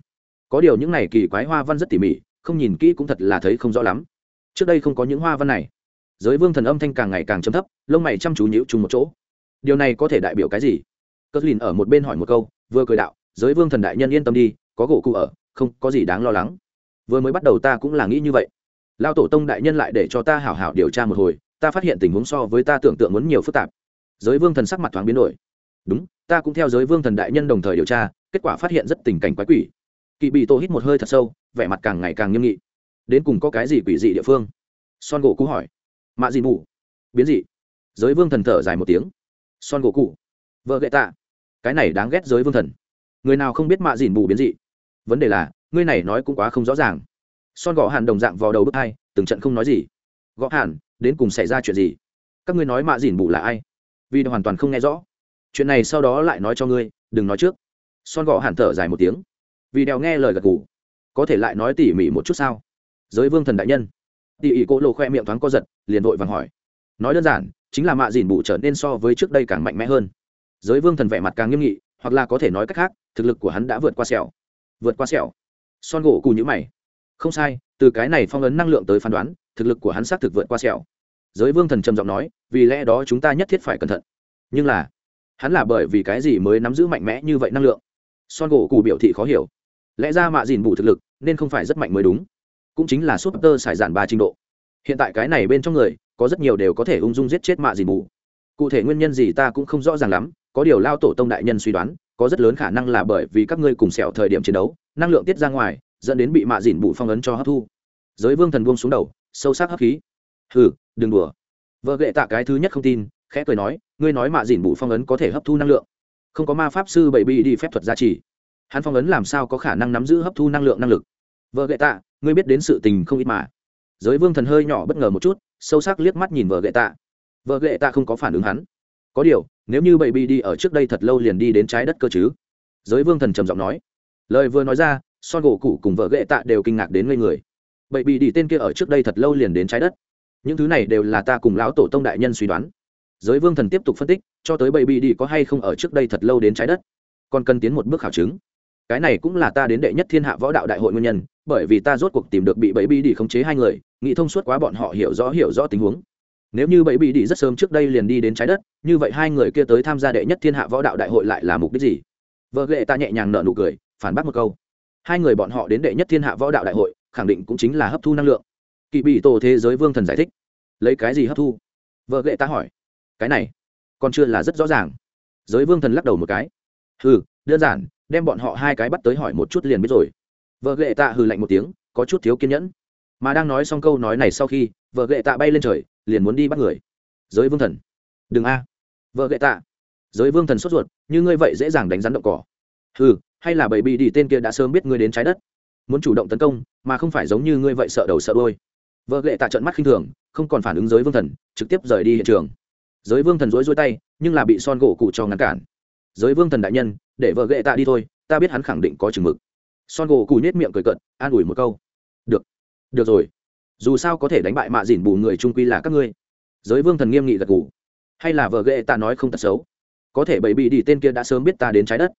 Có điều những này kỳ quái hoa văn rất tỉ mỉ không nhìn kỹ cũng thật là thấy không rõ lắm. Trước đây không có những hoa văn này. Giới vương thần âm thanh càng ngày càng chấm thấp, lông mày chăm chú nhíu chung một chỗ. Điều này có thể đại biểu cái gì? Cất lìn ở một bên hỏi một câu, vừa cười đạo, giới vương thần đại nhân yên tâm đi, có gỗ cụ ở, không có gì đáng lo lắng. Vừa mới bắt đầu ta cũng là nghĩ như vậy. Lao tổ tông đại nhân lại để cho ta hảo hảo điều tra một hồi, ta phát hiện tình huống so với ta tưởng tượng muốn nhiều phức tạp. Giới vương thần sắc mặt thoáng biến đổi. Đúng, ta cũng theo giới vương thần đại nhân đồng thời điều tra, kết quả phát hiện rất tình cảnh quái quỷ kỵ bị tổ hít một hơi thật sâu, vẻ mặt càng ngày càng nghiêm nghị. Đến cùng có cái gì quỷ dị địa phương? Son gỗ cũ hỏi. Mạ dị mù biến dị. Giới vương thần thở dài một tiếng. Son gỗ cũ: vợ gậy tạ. Cái này đáng ghét giới vương thần. Người nào không biết mạ dìn bù biến dị? Vấn đề là, ngươi này nói cũng quá không rõ ràng. Son gõ hàn đồng dạng vào đầu bước hai, từng trận không nói gì. Gõ hàn, đến cùng xảy ra chuyện gì? Các ngươi nói mạ dìn bù là ai? Vì hoàn toàn không nghe rõ. Chuyện này sau đó lại nói cho ngươi, đừng nói trước. Son gõ hàn thở dài một tiếng vì đèo nghe lời gật gù. Có thể lại nói tỉ mỉ một chút sao? Giới vương thần đại nhân. Tỉ ỉ cỗ lộ khoe miệng thoáng co giật, liền vội vàng hỏi. Nói đơn giản, chính là mạ dìn bụ trở nên so với trước đây càng mạnh mẽ hơn. Giới vương thần vẻ mặt càng nghiêm nghị, hoặc là có thể nói cách khác, thực lực của hắn đã vượt qua sẹo. Vượt qua sẹo. Son gỗ cù nhữ mày. Không sai, từ cái này phong ấn năng lượng tới phán đoán, thực lực của hắn xác thực vượt qua sẹo. Giới vương thần trầm giọng nói, vì lẽ đó chúng ta nhất thiết phải cẩn thận. Nhưng là, hắn là bởi vì cái gì mới nắm giữ mạnh mẽ như vậy năng lượng? Son gỗ cù biểu thị khó hiểu lẽ ra mạ dìn bù thực lực, nên không phải rất mạnh mới đúng. Cũng chính là súp tơ xài giản ba trình độ. Hiện tại cái này bên trong người, có rất nhiều đều có thể ung dung giết chết mạ dìn bù. Cụ thể nguyên nhân gì ta cũng không rõ ràng lắm, có điều lao tổ tông đại nhân suy đoán, có rất lớn khả năng là bởi vì các ngươi cùng sẹo thời điểm chiến đấu, năng lượng tiết ra ngoài, dẫn đến bị mạ dìn bù phong ấn cho hấp thu. Giới vương thần buông xuống đầu, sâu sắc hấp khí. Hừ, đừng đùa. Vợ gệ tạ cái thứ nhất không tin, khẽ cười nói, ngươi nói mạ dìn bù phong ấn có thể hấp thu năng lượng. Không có ma pháp sư bảy bi đi phép thuật gia trì hắn phong ấn làm sao có khả năng nắm giữ hấp thu năng lượng năng lực? Vợ gậy tạ, ngươi biết đến sự tình không ít mà. Giới vương thần hơi nhỏ bất ngờ một chút, sâu sắc liếc mắt nhìn vợ gậy tạ. Vợ gậy tạ không có phản ứng hắn. Có điều, nếu như bậy bị đi ở trước đây thật lâu liền đi đến trái đất cơ chứ? Giới vương thần trầm giọng nói. Lời vừa nói ra, son gỗ cụ cùng vợ gậy tạ đều kinh ngạc đến ngây người. Bậy bị đi tên kia ở trước đây thật lâu liền đến trái đất. Những thứ này đều là ta cùng lão tổ tông đại nhân suy đoán. Giới vương thần tiếp tục phân tích, cho tới bậy bị đi có hay không ở trước đây thật lâu đến trái đất. Còn cần tiến một bước khảo chứng cái này cũng là ta đến đệ nhất thiên hạ võ đạo đại hội nguyên nhân, bởi vì ta rốt cuộc tìm được bị bẫy bi đi khống chế hai người, nghĩ thông suốt quá bọn họ hiểu rõ hiểu rõ tình huống. Nếu như bẫy bi đi rất sớm trước đây liền đi đến trái đất, như vậy hai người kia tới tham gia đệ nhất thiên hạ võ đạo đại hội lại là mục đích gì? Vợ lệ ta nhẹ nhàng nở nụ cười, phản bác một câu. Hai người bọn họ đến đệ nhất thiên hạ võ đạo đại hội, khẳng định cũng chính là hấp thu năng lượng. Kỵ bị tổ thế giới vương thần giải thích. Lấy cái gì hấp thu? Vợ lệ ta hỏi. Cái này còn chưa là rất rõ ràng. Giới vương thần lắc đầu một cái. Ừ đơn giản đem bọn họ hai cái bắt tới hỏi một chút liền biết rồi. Vợ ghệ tạ hừ lạnh một tiếng, có chút thiếu kiên nhẫn. Mà đang nói xong câu nói này sau khi, vợ ghệ tạ bay lên trời, liền muốn đi bắt người. Giới vương thần. Đừng a. Vợ ghệ tạ. Giới vương thần sốt ruột, như ngươi vậy dễ dàng đánh rắn động cỏ. Ừ hay là bởi bị đi tên kia đã sớm biết ngươi đến trái đất. Muốn chủ động tấn công, mà không phải giống như ngươi vậy sợ đầu sợ đôi vợ ghệ tạ trận mắt khinh thường, không còn phản ứng giới vương thần, trực tiếp rời đi hiện trường. Giới vương thần rối dối tay, nhưng là bị son gỗ cụ cho ngăn cản giới vương thần đại nhân, để vợ ghệ tạ đi thôi, ta biết hắn khẳng định có chừng mực. Son gỗ cù nhét miệng cười cận an ủi một câu. Được được rồi. Dù sao có thể đánh bại mạ dỉn bù người trung quy là các ngươi. Giới vương thần nghiêm nghị gật gù. Hay là vợ ghệ tạ nói không tật xấu? Có thể bậy bị đi tên kia đã sớm biết ta đến trái đất.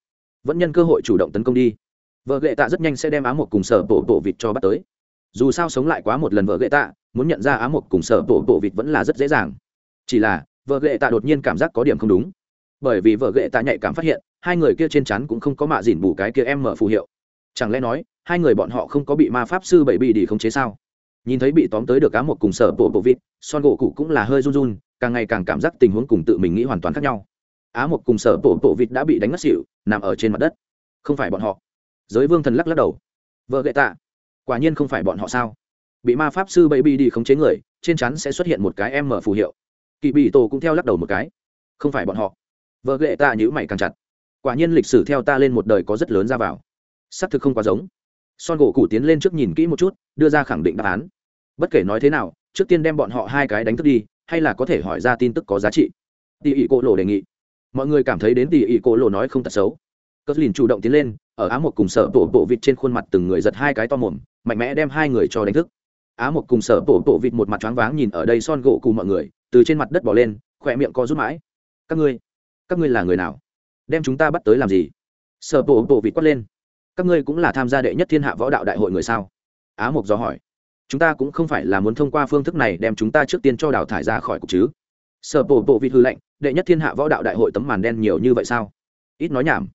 Vẫn nhân cơ hội chủ động tấn công đi. Vợ ghệ tạ rất nhanh sẽ đem á một cùng sở bộ bộ vịt cho bắt tới. Dù sao sống lại quá một lần vợ ghệ tạ, muốn nhận ra á một cùng sở bộ bộ vịt vẫn là rất dễ dàng. Chỉ là, vợ ghệ tạ đột nhiên cảm giác có điểm không đúng bởi vì vợ ghệ tạ nhạy cảm phát hiện, hai người kia trên chắn cũng không có mạ dỉn bù cái kia em mở phù hiệu. Chẳng lẽ nói, hai người bọn họ không có bị ma pháp sư bảy bị đi khống chế sao? Nhìn thấy bị tóm tới được cá một cùng sở bộ bộ vịt son gỗ cụ cũng là hơi run run, càng ngày càng cảm giác tình huống cùng tự mình nghĩ hoàn toàn khác nhau. Á một cùng sở bộ bộ vịt đã bị đánh ngất xỉu, nằm ở trên mặt đất. Không phải bọn họ. Giới vương thần lắc lắc đầu. Vợ gậy tạ, quả nhiên không phải bọn họ sao? Bị ma pháp sư bảy bị đi khống chế người, trên chắn sẽ xuất hiện một cái em mở phù hiệu. Kỵ bị tổ cũng theo lắc đầu một cái. Không phải bọn họ vợ ghệ ta nhữ mày càng chặt. Quả nhiên lịch sử theo ta lên một đời có rất lớn ra vào. Xác thực không quá giống. Son gỗ cụ tiến lên trước nhìn kỹ một chút, đưa ra khẳng định đáp án. Bất kể nói thế nào, trước tiên đem bọn họ hai cái đánh thức đi, hay là có thể hỏi ra tin tức có giá trị. Tỉ ỉ cô lộ đề nghị. Mọi người cảm thấy đến tỉ ỉ cô lộ nói không tật xấu. Cất lìn chủ động tiến lên, ở á một cùng sở bộ bộ vịt trên khuôn mặt từng người giật hai cái to mồm, mạnh mẽ đem hai người cho đánh thức. Á một cùng sở bộ bộ vịt một mặt choáng váng nhìn ở đây son gỗ cụ mọi người, từ trên mặt đất bỏ lên, khỏe miệng co rút mãi. Các ngươi các ngươi là người nào? Đem chúng ta bắt tới làm gì? Sở bộ bộ vịt quát lên. Các ngươi cũng là tham gia đệ nhất thiên hạ võ đạo đại hội người sao? Á mộc do hỏi. Chúng ta cũng không phải là muốn thông qua phương thức này đem chúng ta trước tiên cho đào thải ra khỏi cục chứ? Sở bộ bộ vịt hư lệnh, đệ nhất thiên hạ võ đạo đại hội tấm màn đen nhiều như vậy sao? Ít nói nhảm.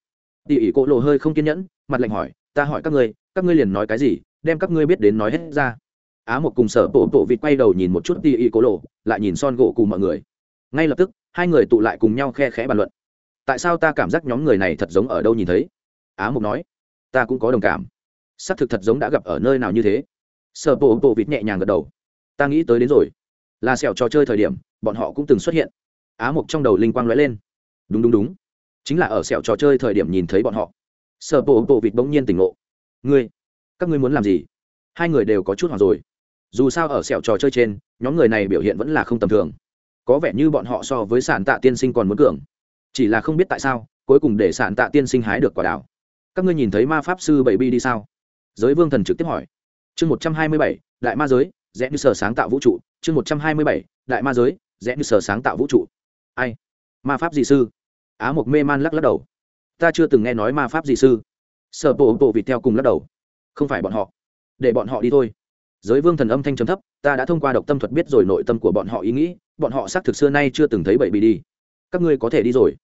Tỉ ỉ cỗ lộ hơi không kiên nhẫn, mặt lạnh hỏi, ta hỏi các ngươi các ngươi liền nói cái gì? Đem các ngươi biết đến nói hết ra. Á một cùng sở bộ bộ vịt quay đầu nhìn một chút tỉ ỉ cỗ lộ, lại nhìn son gỗ cùng mọi người. Ngay lập tức hai người tụ lại cùng nhau khe khẽ bàn luận. Tại sao ta cảm giác nhóm người này thật giống ở đâu nhìn thấy? Á mục nói. Ta cũng có đồng cảm. Xác thực thật giống đã gặp ở nơi nào như thế. Sợ bộ bộ vịt nhẹ nhàng gật đầu. Ta nghĩ tới đến rồi. Là sẹo trò chơi thời điểm, bọn họ cũng từng xuất hiện. Á mục trong đầu linh quang lóe lên. Đúng đúng đúng. Chính là ở sẹo trò chơi thời điểm nhìn thấy bọn họ. Sợ bộ bộ vịt bỗng nhiên tỉnh ngộ. Ngươi, các ngươi muốn làm gì? Hai người đều có chút hoảng rồi. Dù sao ở sẹo trò chơi trên, nhóm người này biểu hiện vẫn là không tầm thường có vẻ như bọn họ so với sản tạ tiên sinh còn muốn cường. Chỉ là không biết tại sao, cuối cùng để sản tạ tiên sinh hái được quả đảo các ngươi nhìn thấy ma pháp sư bảy bi đi sao? Giới vương thần trực tiếp hỏi. Chương một trăm hai mươi bảy, đại ma giới, rẽ như sở sáng tạo vũ trụ. Chương một trăm hai mươi bảy, đại ma giới, rẽ như sở sáng tạo vũ trụ. Ai? Ma pháp dị sư. Á mộc mê man lắc lắc đầu. Ta chưa từng nghe nói ma pháp dị sư. Sợ bộ bộ vịt theo cùng lắc đầu. Không phải bọn họ. Để bọn họ đi thôi. Giới vương thần âm thanh trầm thấp, ta đã thông qua độc tâm thuật biết rồi nội tâm của bọn họ ý nghĩ bọn họ xác thực xưa nay chưa từng thấy bậy bị đi. Các ngươi có thể đi rồi.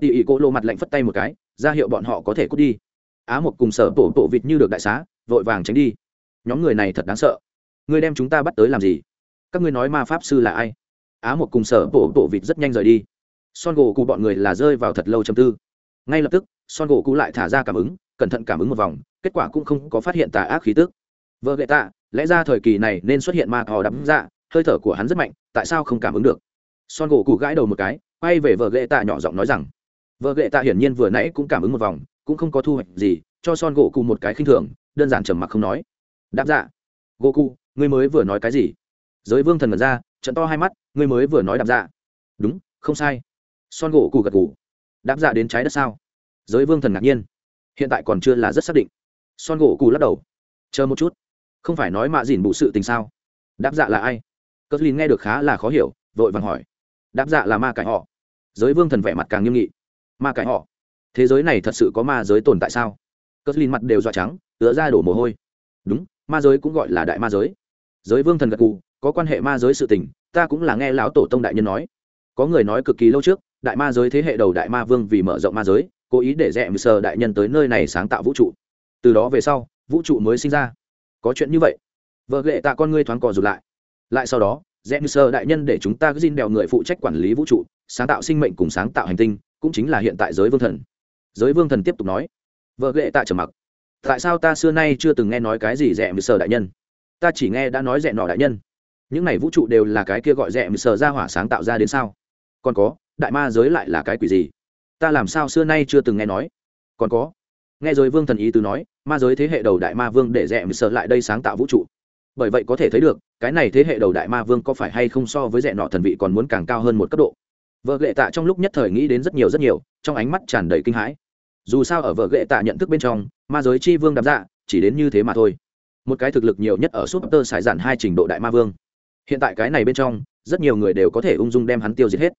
Tỉ ỉ cô lộ mặt lạnh phất tay một cái, ra hiệu bọn họ có thể cút đi. Á một cùng sở bộ bộ vịt như được đại xá, vội vàng tránh đi. Nhóm người này thật đáng sợ. Ngươi đem chúng ta bắt tới làm gì? Các ngươi nói ma pháp sư là ai? Á một cùng sở bộ bộ vịt rất nhanh rời đi. Son gỗ cụ bọn người là rơi vào thật lâu trầm tư. Ngay lập tức, son gỗ cụ lại thả ra cảm ứng, cẩn thận cảm ứng một vòng, kết quả cũng không có phát hiện tà ác khí tức. Vợ gậy tạ, lẽ ra thời kỳ này nên xuất hiện ma thò đắm dạ hơi thở của hắn rất mạnh, tại sao không cảm ứng được? Son gỗ cụ gãi đầu một cái, quay về vợ ghệ tạ nhỏ giọng nói rằng, vợ ghệ tạ hiển nhiên vừa nãy cũng cảm ứng một vòng, cũng không có thu hoạch gì, cho son gỗ cụ một cái khinh thường, đơn giản trầm mặc không nói. Đáp dạ. Gỗ cụ ngươi mới vừa nói cái gì? Giới vương thần mật ra, trận to hai mắt, ngươi mới vừa nói đáp dạ. Đúng, không sai. Son gỗ cụ gật cụ đáp dạ đến trái đất sao? Giới vương thần ngạc nhiên. Hiện tại còn chưa là rất xác định. Son gỗ cụ lắc đầu. Chờ một chút. Không phải nói mạ dìn bụ sự tình sao? Đáp dạ là ai? Cất lin nghe được khá là khó hiểu, vội vàng hỏi. Đáp dạ là ma cải họ. Giới vương thần vẻ mặt càng nghiêm nghị. Ma cải họ? Thế giới này thật sự có ma giới tồn tại sao? Cất lin mặt đều dọa trắng, ứa ra đổ mồ hôi. Đúng, ma giới cũng gọi là đại ma giới. Giới vương thần gật cụ có quan hệ ma giới sự tình, ta cũng là nghe lão tổ tông đại nhân nói. Có người nói cực kỳ lâu trước, đại ma giới thế hệ đầu đại ma vương vì mở rộng ma giới, cố ý để rẽ mười sờ đại nhân tới nơi này sáng tạo vũ trụ. Từ đó về sau, vũ trụ mới sinh ra. Có chuyện như vậy. Vợ lệ tạ con ngươi thoáng cò rụt lại lại sau đó rẽ như sơ đại nhân để chúng ta xin đèo người phụ trách quản lý vũ trụ, sáng tạo sinh mệnh cùng sáng tạo hành tinh, cũng chính là hiện tại giới vương thần. Giới vương thần tiếp tục nói, vợ ghệ tạ trầm mặc. Tại sao ta xưa nay chưa từng nghe nói cái gì rẽ như sơ đại nhân? Ta chỉ nghe đã nói rẽ nọ đại nhân. Những này vũ trụ đều là cái kia gọi rẽ như sơ ra hỏa sáng tạo ra đến sao? Còn có, đại ma giới lại là cái quỷ gì? Ta làm sao xưa nay chưa từng nghe nói? Còn có, nghe rồi vương thần ý tứ nói, ma giới thế hệ đầu đại ma vương để rẽ mười sờ lại đây sáng tạo vũ trụ bởi vậy có thể thấy được, cái này thế hệ đầu đại ma vương có phải hay không so với rẽ nọ thần vị còn muốn càng cao hơn một cấp độ. Vợ ghệ tạ trong lúc nhất thời nghĩ đến rất nhiều rất nhiều, trong ánh mắt tràn đầy kinh hãi. Dù sao ở vợ ghệ tạ nhận thức bên trong, ma giới chi vương đạp dạ chỉ đến như thế mà thôi. Một cái thực lực nhiều nhất ở súp tơ sải giản hai trình độ đại ma vương. Hiện tại cái này bên trong, rất nhiều người đều có thể ung dung đem hắn tiêu diệt hết.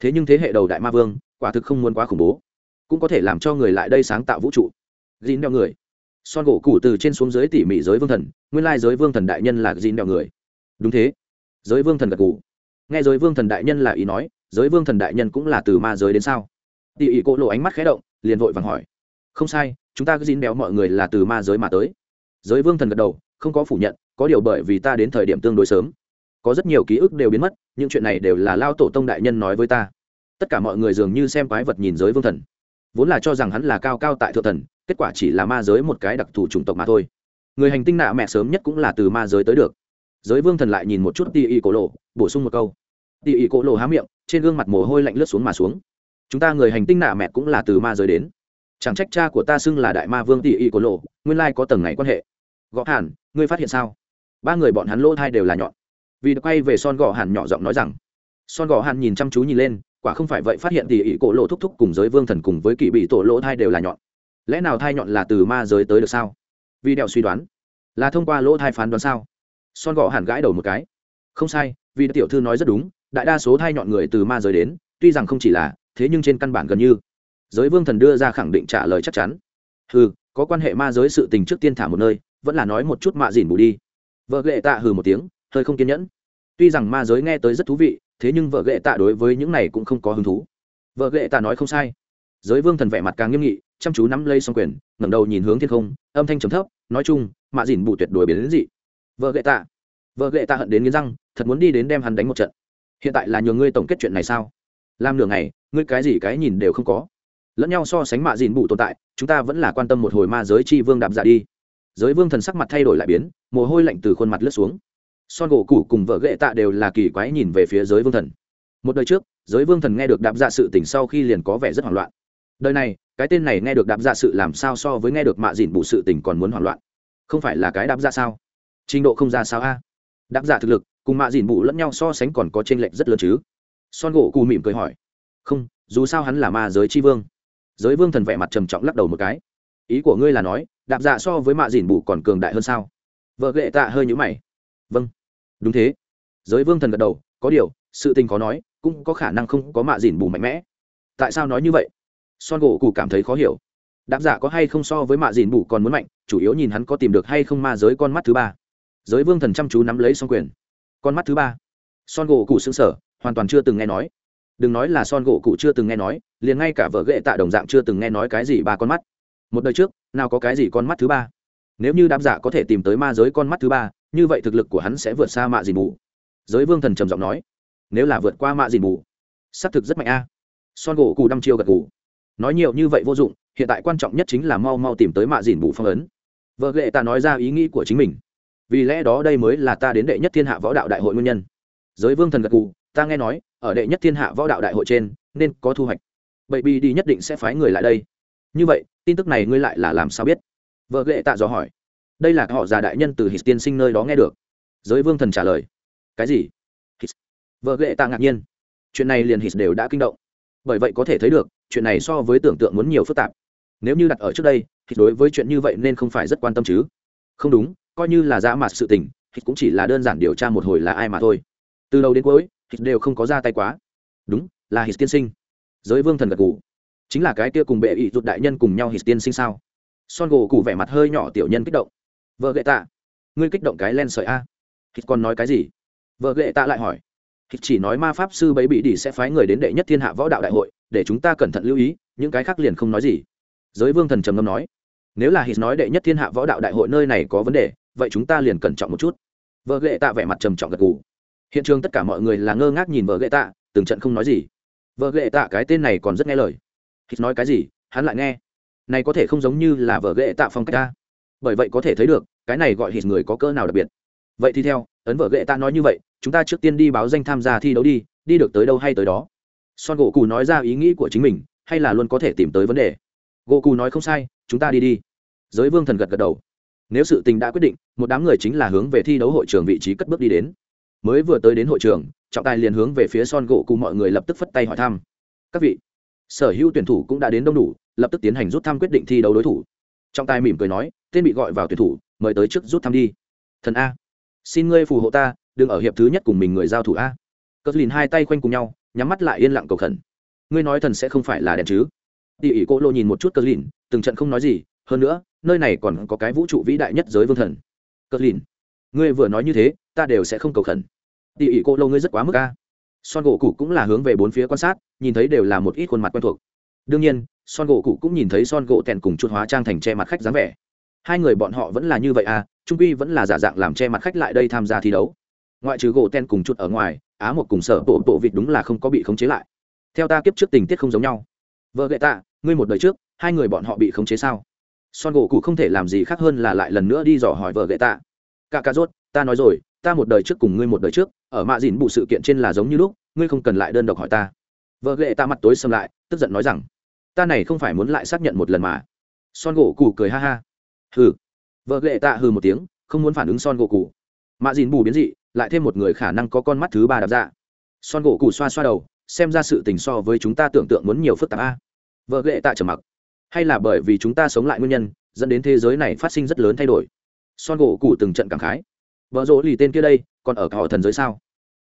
Thế nhưng thế hệ đầu đại ma vương, quả thực không muốn quá khủng bố. Cũng có thể làm cho người lại đây sáng tạo vũ trụ. Dín đeo người son gỗ củ từ trên xuống dưới tỉ mỉ giới vương thần, nguyên lai giới vương thần đại nhân là gìn đèo người. Đúng thế. Giới vương thần gật cụ nghe giới vương thần đại nhân là ý nói, giới vương thần đại nhân cũng là từ ma giới đến sao? Tỉ ỉ cỗ lộ ánh mắt khé động, liền vội vàng hỏi. Không sai, chúng ta cứ dín béo mọi người là từ ma giới mà tới. Giới vương thần gật đầu, không có phủ nhận, có điều bởi vì ta đến thời điểm tương đối sớm. Có rất nhiều ký ức đều biến mất, những chuyện này đều là lao tổ tông đại nhân nói với ta. Tất cả mọi người dường như xem quái vật nhìn giới vương thần vốn là cho rằng hắn là cao cao tại thượng thần, kết quả chỉ là ma giới một cái đặc thù chủng tộc mà thôi. Người hành tinh nạ mẹ sớm nhất cũng là từ ma giới tới được. Giới vương thần lại nhìn một chút tỉ ỉ cổ lộ, bổ sung một câu. Tỉ ỉ cổ lộ há miệng, trên gương mặt mồ hôi lạnh lướt xuống mà xuống. Chúng ta người hành tinh nạ mẹ cũng là từ ma giới đến. Chẳng trách cha của ta xưng là đại ma vương tỉ ỉ cổ lộ, nguyên lai có tầng này quan hệ. Gõ hàn, ngươi phát hiện sao? Ba người bọn hắn lỗ thai đều là nhọn. Vì được quay về son gõ hàn nhỏ giọng nói rằng son gõ hàn nhìn chăm chú nhìn lên quả không phải vậy phát hiện thì ỷ cổ lộ thúc thúc cùng giới vương thần cùng với kỵ bị tổ lỗ thai đều là nhọn. Lẽ nào thai nhọn là từ ma giới tới được sao? Vì đeo suy đoán. Là thông qua lỗ thai phán đoán sao? Son gõ hàn gãi đầu một cái. Không sai vì tiểu thư nói rất đúng đại đa số thai nhọn người từ ma giới đến tuy rằng không chỉ là thế nhưng trên căn bản gần như. Giới vương thần đưa ra khẳng định trả lời chắc chắn. Hừ, có quan hệ ma giới sự tình trước tiên thả một nơi vẫn là nói một chút mạ dìn bù đi. Vợ ghệ tạ hừ một tiếng hơi không kiên nhẫn. Tuy rằng ma giới nghe tới rất thú vị thế nhưng vợ ghệ tạ đối với những này cũng không có hứng thú. Vợ ghệ tạ nói không sai. Giới vương thần vẻ mặt càng nghiêm nghị, chăm chú nắm lây xong quyền, ngẩng đầu nhìn hướng thiên không, âm thanh trầm thấp, nói chung, mạ dìn bù tuyệt đối biến đến dị. Vợ ghệ tạ. Vợ ghệ tạ hận đến nghiến răng, thật muốn đi đến đem hắn đánh một trận. Hiện tại là nhờ ngươi tổng kết chuyện này sao? Làm nửa ngày, ngươi cái gì cái nhìn đều không có. Lẫn nhau so sánh mạ dìn bù tồn tại, chúng ta vẫn là quan tâm một hồi ma giới chi vương đạp dạ đi. Giới vương thần sắc mặt thay đổi lại biến, mồ hôi lạnh từ khuôn mặt lướt xuống son gỗ cũ cùng vợ ghệ tạ đều là kỳ quái nhìn về phía giới vương thần. Một đời trước, giới vương thần nghe được đạp dạ sự tỉnh sau khi liền có vẻ rất hoảng loạn. Đời này, cái tên này nghe được đạp dạ sự làm sao so với nghe được mạ dìn bù sự tỉnh còn muốn hoảng loạn. Không phải là cái đạp dạ sao? Trình độ không ra sao a? À? Đạp dạ thực lực, cùng mạ dìn bù lẫn nhau so sánh còn có t r ê n lệch rất lớn chứ? Son gỗ cù mỉm cười hỏi. Không, dù sao hắn là ma giới tri vương. Giới vương thần vẻ mặt trầm trọng lắc đầu một cái. Ý của ngươi là nói, đạp dạ so với mạ dìn bù còn cường đại hơn sao? Vợ ghệ tạ hơi nhũ mày. Vâng đúng thế. Giới vương thần gật đầu, có điều, sự tình khó nói, cũng có khả năng không có mạ dìn bù mạnh mẽ. Tại sao nói như vậy? Son gỗ cụ cảm thấy khó hiểu. Đáp giả có hay không so với mạ dìn bù còn muốn mạnh, chủ yếu nhìn hắn có tìm được hay không ma giới con mắt thứ ba. Giới vương thần chăm chú nắm lấy xong quyền. Con mắt thứ ba. Son gỗ cụ xứng sở hoàn toàn chưa từng nghe nói. Đừng nói là son gỗ cụ chưa từng nghe nói, liền ngay cả vợ ghệ tạ đồng dạng chưa từng nghe nói cái gì ba con mắt. Một đời trước, nào có cái gì con mắt thứ ba? Nếu như đáp giả có thể tìm tới ma giới con mắt thứ ba như vậy thực lực của hắn sẽ vượt xa mạ dìn bù. Giới vương thần trầm giọng nói, nếu là vượt qua mạ dìn mù xác thực rất mạnh a. Son gỗ cù đăm chiêu gật cù nói nhiều như vậy vô dụng, hiện tại quan trọng nhất chính là mau mau tìm tới mạ dìn bù phong ấn. Vợ ghệ ta nói ra ý nghĩ của chính mình. Vì lẽ đó đây mới là ta đến đệ nhất thiên hạ võ đạo đại hội nguyên nhân. Giới vương thần gật cù ta nghe nói, ở đệ nhất thiên hạ võ đạo đại hội trên, nên có thu hoạch. Bậy bi đi nhất định sẽ phái người lại đây. Như vậy, tin tức này ngươi lại là làm sao biết? Vợ ghệ tạ dò hỏi đây là họ già đại nhân từ hít tiên sinh nơi đó nghe được. Giới vương thần trả lời. Cái gì? Hít. vợ ghệ tạ ngạc nhiên. Chuyện này liền hít đều đã kinh động. Bởi vậy có thể thấy được, chuyện này so với tưởng tượng muốn nhiều phức tạp. Nếu như đặt ở trước đây hít đối với chuyện như vậy nên không phải rất quan tâm chứ. Không đúng, coi như là dã mạt sự tình hít cũng chỉ là đơn giản điều tra một hồi là ai mà thôi. Từ đầu đến cuối hít đều không có ra tay quá. Đúng, là hít tiên sinh. Giới vương thần gật gù. Chính là cái kia cùng bệ ý rụt đại nhân cùng nhau hít tiên sinh sao? Son gỗ cụ vẻ mặt hơi nhỏ tiểu nhân kích động vợ ghệ tạ. Ngươi kích động cái len sợi a. Hít còn nói cái gì? Vợ ghệ tạ lại hỏi. Hít chỉ nói ma pháp sư bấy bị đi sẽ phái người đến đệ nhất thiên hạ võ đạo đại hội, để chúng ta cẩn thận lưu ý, những cái khác liền không nói gì. Giới vương thần trầm ngâm nói. Nếu là hít nói đệ nhất thiên hạ võ đạo đại hội nơi này có vấn đề, vậy chúng ta liền cẩn trọng một chút. Vợ ghệ tạ vẻ mặt trầm trọng gật gù. Hiện trường tất cả mọi người là ngơ ngác nhìn vợ ghệ tạ, từng trận không nói gì. Vợ ghệ tạ cái tên này còn rất nghe lời. Hít nói cái gì, hắn lại nghe. Này có thể không giống như là vợ ghệ tạ phong cách ta bởi vậy có thể thấy được, cái này gọi hít người có cỡ nào đặc biệt. Vậy thì theo, ấn vở gệ ta nói như vậy, chúng ta trước tiên đi báo danh tham gia thi đấu đi đi được tới đâu hay tới đó. Son gỗ cù nói ra ý nghĩ của chính mình, hay là luôn có thể tìm tới vấn đề? Gỗ cù nói không sai, chúng ta đi đi. Giới vương thần gật gật đầu. Nếu sự tình đã quyết định, một đám người chính là hướng về thi đấu hội trường vị trí cất bước đi đến. Mới vừa tới đến hội trường, trọng tài liền hướng về phía son gỗ cù mọi người lập tức phất tay hỏi thăm. Các vị, sở hữu tuyển thủ cũng đã đến đông đủ, lập tức tiến hành rút thăm quyết định thi đấu đối thủ. Trọng tài mỉm cười nói tên bị gọi vào tuyển thủ, mời tới trước rút thăm đi. Thần a. Xin ngươi phù hộ ta, đừng ở hiệp thứ nhất cùng mình người giao thủ a. Cất lìn hai tay quanh cùng nhau, nhắm mắt lại yên lặng cầu khẩn. Ngươi nói thần sẽ không phải là đèn chứ? Tỉ ỉ cô lộ nhìn một chút cất lìn, từng trận không nói gì, hơn nữa, nơi này còn có cái vũ trụ vĩ đại nhất giới vương thần. Cất lìn, ngươi vừa nói như thế, ta đều sẽ không cầu khẩn. Tỉ ỉ cô lộ ngươi rất quá mức a. Son gỗ cụ cũng là hướng về bốn phía quan sát, nhìn thấy đều là một ít khuôn mặt quen thuộc. Đương nhiên, son gỗ cụ cũng nhìn thấy son gỗ tèn cùng chuột hóa trang thành che mặt khách dáng vẻ hai người bọn họ vẫn là như vậy à trung quy vẫn là giả dạng làm che mặt khách lại đây tham gia thi đấu. Ngoại trừ gỗ ten cùng chuột ở ngoài, á một cùng sở bộ bộ vịt đúng là không có bị khống chế lại. Theo ta kiếp trước tình tiết không giống nhau. Vợ gậy tạ, ngươi một đời trước, hai người bọn họ bị khống chế sao? Son gỗ cụ không thể làm gì khác hơn là lại lần nữa đi dò hỏi vợ gậy tạ. Cả cà rốt, ta nói rồi, ta một đời trước cùng ngươi một đời trước, ở mạ dìn bụ sự kiện trên là giống như lúc, ngươi không cần lại đơn độc hỏi ta. Vợ gậy ta mặt tối xâm lại, tức giận nói rằng, ta này không phải muốn lại xác nhận một lần mà. Son gỗ cụ cười ha ha hừ. Vợ lệ tạ hừ một tiếng, không muốn phản ứng son gỗ cụ mạ dìn bù biến dị, lại thêm một người khả năng có con mắt thứ ba đạp dạ. Son gỗ cụ xoa xoa đầu, xem ra sự tình so với chúng ta tưởng tượng muốn nhiều phức tạp a. Vợ lệ tạ trầm mặc. Hay là bởi vì chúng ta sống lại nguyên nhân, dẫn đến thế giới này phát sinh rất lớn thay đổi. Son gỗ cụ từng trận cảm khái. Vợ rỗ lì tên kia đây, còn ở họ thần giới sao?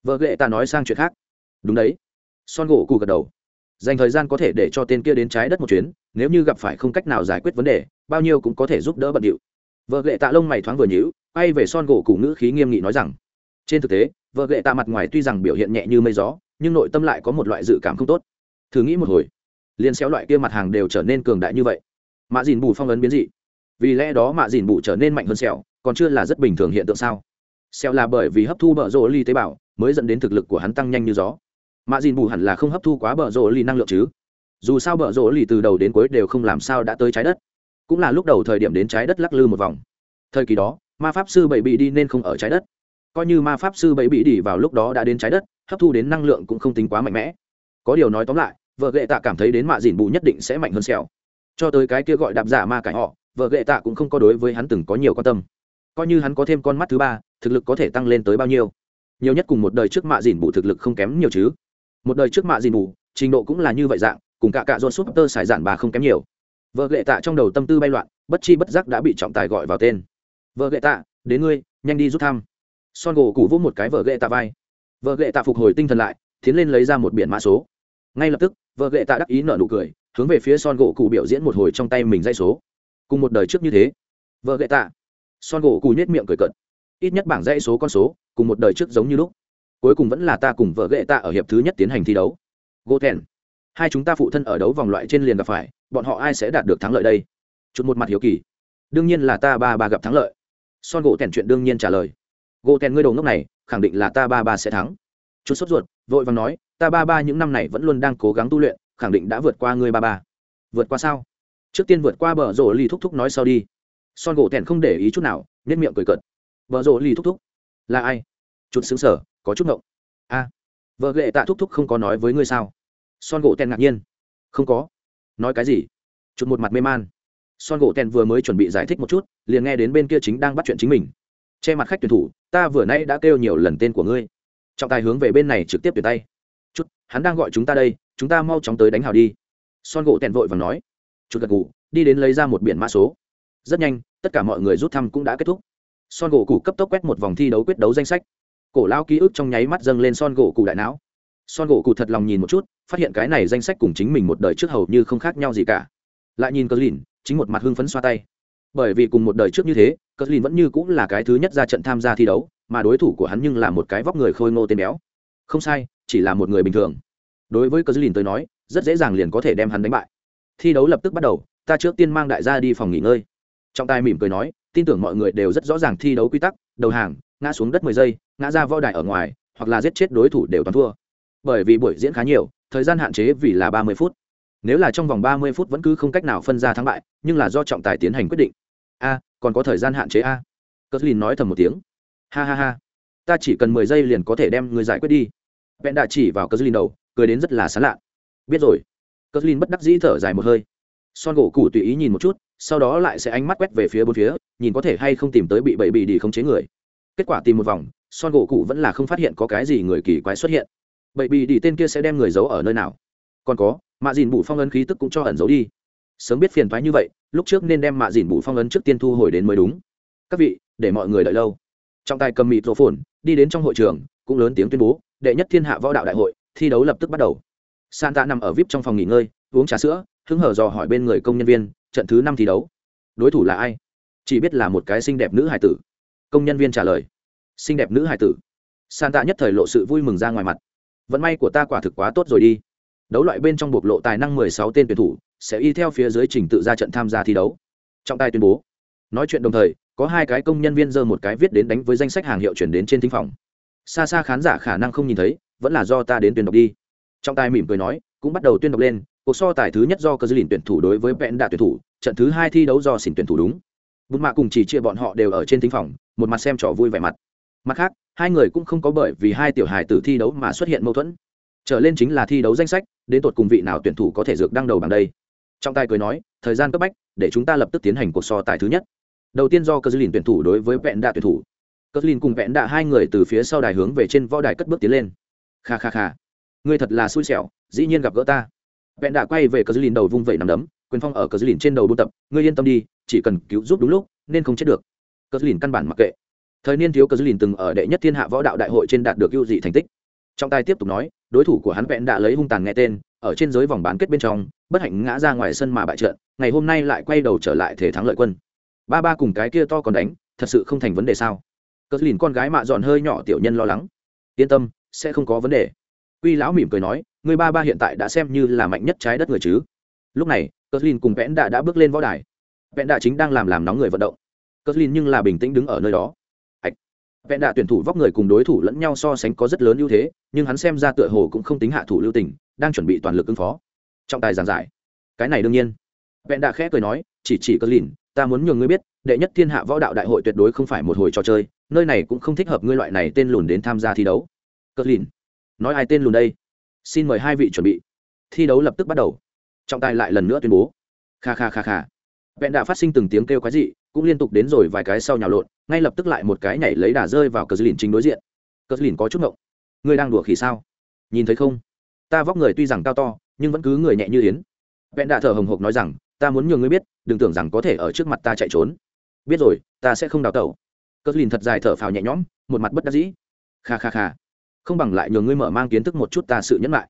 Vợ lệ tạ nói sang chuyện khác. Đúng đấy. Son gỗ cụ gật đầu. Dành thời gian có thể để cho tên kia đến trái đất một chuyến nếu như gặp phải không cách nào giải quyết vấn đề, bao nhiêu cũng có thể giúp đỡ bận điệu. Vợ ghệ tạ lông mày thoáng vừa nhíu, quay về son gỗ cụ ngữ khí nghiêm nghị nói rằng, trên thực tế, vợ ghệ tạ mặt ngoài tuy rằng biểu hiện nhẹ như mây gió, nhưng nội tâm lại có một loại dự cảm không tốt. Thử nghĩ một hồi liên xéo loại kia mặt hàng đều trở nên cường đại như vậy. Mạ dìn bù phong ấn biến dị. Vì lẽ đó mạ dìn bù trở nên mạnh hơn xẻo còn chưa là rất bình thường hiện tượng sao? Xẻo là bởi vì hấp thu bờ rộ ly tế bào, mới dẫn đến thực lực của hắn tăng nhanh như gió. Mạ dìn bù hẳn là không hấp thu quá bờ rộ ly năng lượng chứ? Dù sao bờ rỗ lì từ đầu đến cuối đều không làm sao đã tới trái đất. Cũng là lúc đầu thời điểm đến trái đất lắc lư một vòng. Thời kỳ đó, ma pháp sư bảy bị đi nên không ở trái đất. Coi như ma pháp sư bảy bị đi vào lúc đó đã đến trái đất, hấp thu đến năng lượng cũng không tính quá mạnh mẽ. Có điều nói tóm lại, vợ ghệ tạ cảm thấy đến mạ dìn bù nhất định sẽ mạnh hơn xèo cho tới cái kia gọi đạp giả ma cải họ, vợ ghệ tạ cũng không có đối với hắn từng có nhiều quan tâm. Coi như hắn có thêm con mắt thứ ba, thực lực có thể tăng lên tới bao nhiêu? Nhiều nhất cùng một đời trước mạ dìn bù thực lực không kém nhiều chứ. Một đời trước mạ dìn bù, trình độ cũng là như vậy dạng cùng cả cạ dồn súp tơ sải giản bà không kém nhiều. Vợ gệ tạ trong đầu tâm tư bay loạn, bất chi bất giác đã bị trọng tài gọi vào tên. Vợ gệ tạ, đến ngươi, nhanh đi rút thăm. Son gỗ cụ vỗ một cái vợ gệ tạ vai. Vợ gệ tạ phục hồi tinh thần lại, tiến lên lấy ra một biển mã số. Ngay lập tức, vợ gệ tạ đắc ý nở nụ cười, hướng về phía son gỗ cụ biểu diễn một hồi trong tay mình dây số. Cùng một đời trước như thế, vợ gệ tạ. Son gỗ cụ nhét miệng cười cận ít nhất bảng dây số con số, cùng một đời trước giống như lúc. Cuối cùng vẫn là ta cùng vợ gệ tạ ở hiệp thứ nhất tiến hành thi đấu. Gỗ thèn hai chúng ta phụ thân ở đấu vòng loại trên liền gặp phải, bọn họ ai sẽ đạt được thắng lợi đây? Chút một mặt hiếu kỳ. Đương nhiên là ta ba ba gặp thắng lợi. Son gỗ tèn chuyện đương nhiên trả lời. Gỗ tèn ngươi đầu ngốc này, khẳng định là ta ba ba sẽ thắng. Chút sốt ruột, vội vàng nói, ta ba ba những năm này vẫn luôn đang cố gắng tu luyện, khẳng định đã vượt qua ngươi ba ba. Vượt qua sao? Trước tiên vượt qua bờ rổ lì thúc thúc nói sau đi. Son gỗ thẹn không để ý chút nào nếp miệng cười cợt. Bờ rổ lì thúc thúc? Là ai? Chút xứng sở có chút ngộng. A vợ lệ tạ thúc thúc không có nói với ngươi sao? Son gỗ tèn ngạc nhiên. Không có. Nói cái gì? Chụt một mặt mê man. Son gỗ tèn vừa mới chuẩn bị giải thích một chút, liền nghe đến bên kia chính đang bắt chuyện chính mình. Che mặt khách tuyển thủ, ta vừa nãy đã kêu nhiều lần tên của ngươi. Trọng tài hướng về bên này trực tiếp tuyển tay. Chút, hắn đang gọi chúng ta đây, chúng ta mau chóng tới đánh hào đi. Son gỗ tèn vội và nói. Chút gật gù, đi đến lấy ra một biển mã số. Rất nhanh, tất cả mọi người rút thăm cũng đã kết thúc. Son gỗ cụ cấp tốc quét một vòng thi đấu quyết đấu danh sách. Cổ lao ký ức trong nháy mắt dâng lên son gỗ cụ đại não son gỗ cụ thật lòng nhìn một chút, phát hiện cái này danh sách cùng chính mình một đời trước hầu như không khác nhau gì cả. Lại nhìn cờ lìn chính một mặt hưng phấn xoa tay. Bởi vì cùng một đời trước như thế cờ lìn vẫn như cũng là cái thứ nhất ra trận tham gia thi đấu, mà đối thủ của hắn nhưng là một cái vóc người khôi ngô tên béo. Không sai, chỉ là một người bình thường. Đối với cờ lìn tới nói, rất dễ dàng liền có thể đem hắn đánh bại. Thi đấu lập tức bắt đầu, ta trước tiên mang đại gia đi phòng nghỉ ngơi. Trọng tài mỉm cười nói, tin tưởng mọi người đều rất rõ ràng thi đấu quy tắc, đầu hàng, ngã xuống đất mười giây, ngã ra võ đài ở ngoài, hoặc là giết chết đối thủ đều toàn thua bởi vì buổi diễn khá nhiều, thời gian hạn chế vì là ba mươi phút. Nếu là trong vòng ba mươi phút vẫn cứ không cách nào phân ra thắng bại, nhưng là do trọng tài tiến hành quyết định. A, còn có thời gian hạn chế a. Cất lin nói thầm một tiếng. Ha ha ha. Ta chỉ cần mười giây liền có thể đem người giải quyết đi. Vẹn đạ chỉ vào cất lin đầu, cười đến rất là sán lạ biết rồi. Cất lin bất đắc dĩ thở dài một hơi. Son gỗ cụ tùy ý nhìn một chút, sau đó lại sẽ ánh mắt quét về phía bốn phía, nhìn có thể hay không tìm tới bị bậy bị đi không chế người. Kết quả tìm một vòng, son gỗ cụ vẫn là không phát hiện có cái gì người kỳ quái xuất hiện bậy bị đi tên kia sẽ đem người giấu ở nơi nào? Còn có, mạ dìn bụ phong ấn khí tức cũng cho ẩn giấu đi. Sớm biết phiền thoái như vậy, lúc trước nên đem mạ dìn bụ phong ấn trước tiên thu hồi đến mới đúng. Các vị, để mọi người đợi lâu. Trọng tài cầm mịt rổ phồn đi đến trong hội trường, cũng lớn tiếng tuyên bố, đệ nhất thiên hạ võ đạo đại hội, thi đấu lập tức bắt đầu. Santa nằm ở vip trong phòng nghỉ ngơi, uống trà sữa, hứng hở dò hỏi bên người công nhân viên, trận thứ năm thi đấu. Đối thủ là ai? Chỉ biết là một cái xinh đẹp nữ hải tử. Công nhân viên trả lời. Xinh đẹp nữ hải tử. Santa nhất thời lộ sự vui mừng ra ngoài mặt vận may của ta quả thực quá tốt rồi đi. Đấu loại bên trong bộc lộ tài năng mười sáu tên tuyển thủ, sẽ y theo phía dưới trình tự ra trận tham gia thi đấu. Trọng tài tuyên bố. Nói chuyện đồng thời, có hai cái công nhân viên giơ một cái viết đến đánh với danh sách hàng hiệu chuyển đến trên thính phòng. Xa xa khán giả khả năng không nhìn thấy, vẫn là do ta đến tuyên đọc đi. Trọng tài mỉm cười nói, cũng bắt đầu tuyên đọc lên, cuộc so tài thứ nhất do cơ dư lìn tuyển thủ đối với vẹn đạ tuyển thủ, trận thứ hai thi đấu do xỉn tuyển thủ đúng. Bùn mạ cùng chỉ chia bọn họ đều ở trên thính phòng, một mặt xem trò vui vẻ mặt. Mặt khác hai người cũng không có bởi vì hai tiểu hài tử thi đấu mà xuất hiện mâu thuẫn. Trở lên chính là thi đấu danh sách, đến tột cùng vị nào tuyển thủ có thể dược đăng đầu bằng đây. Trong tay cười nói, thời gian cấp bách, để chúng ta lập tức tiến hành cuộc so tài thứ nhất. Đầu tiên do cơ dư lìn tuyển thủ đối với vẹn đạ tuyển thủ. Cơ dư lìn cùng vẹn đạ hai người từ phía sau đài hướng về trên võ đài cất bước tiến lên. Kha kha kha. Ngươi thật là xui xẻo, dĩ nhiên gặp gỡ ta. Vẹn đạ quay về cơ dư lìn đầu vung vẩy nằm đấm, quyền phong ở cơ dư lìn trên đầu buôn tập. Ngươi yên tâm đi, chỉ cần cứu giúp đúng lúc, nên không chết được. Cơ dư lìn căn bản mặc kệ thời niên thiếu cờ dư lìn từng ở đệ nhất thiên hạ võ đạo đại hội trên đạt được ưu dị thành tích. Trong tài tiếp tục nói, đối thủ của hắn vẹn đã lấy hung tàn nghe tên, ở trên giới vòng bán kết bên trong, bất hạnh ngã ra ngoài sân mà bại trận, ngày hôm nay lại quay đầu trở lại thể thắng lợi quân. Ba ba cùng cái kia to còn đánh, thật sự không thành vấn đề sao? Cờ lìn con gái mạ dọn hơi nhỏ tiểu nhân lo lắng. Yên tâm, sẽ không có vấn đề. Quy lão mỉm cười nói, người ba ba hiện tại đã xem như là mạnh nhất trái đất người chứ. Lúc này cờ lìn cùng vẽn đã đã bước lên võ đài. Vẽn đã chính đang làm làm nóng người vận động. Cờ lìn nhưng là bình tĩnh đứng ở nơi đó vẹn đạ tuyển thủ vóc người cùng đối thủ lẫn nhau so sánh có rất lớn ưu thế, nhưng hắn xem ra tựa hồ cũng không tính hạ thủ lưu tình, đang chuẩn bị toàn lực ứng phó. Trọng tài giảng giải. Cái này đương nhiên. Vẹn đạ khẽ cười nói, chỉ chỉ cơ lìn, ta muốn nhường ngươi biết, đệ nhất thiên hạ võ đạo đại hội tuyệt đối không phải một hồi trò chơi, nơi này cũng không thích hợp ngươi loại này tên lùn đến tham gia thi đấu. Cơ lìn. Nói ai tên lùn đây? Xin mời hai vị chuẩn bị. Thi đấu lập tức bắt đầu. Trọng tài lại lần nữa tuyên bố. Kha kha kha kha. Vẹn đạ phát sinh từng tiếng kêu quái dị cũng liên tục đến rồi vài cái sau nhào lộn, ngay lập tức lại một cái nhảy lấy đà rơi vào cờ dư lìn chính đối diện. Cờ dư lìn có chút ngộng. Ngươi đang đùa khỉ sao? Nhìn thấy không? Ta vóc người tuy rằng cao to, nhưng vẫn cứ người nhẹ như yến. Vẹn đạ thở hồng hộc nói rằng, ta muốn nhường ngươi biết, đừng tưởng rằng có thể ở trước mặt ta chạy trốn. Biết rồi, ta sẽ không đào tẩu. Cờ dư lìn thật dài thở phào nhẹ nhõm, một mặt bất đắc dĩ. Kha kha kha. Không bằng lại nhường ngươi mở mang kiến thức một chút ta sự nhẫn lại.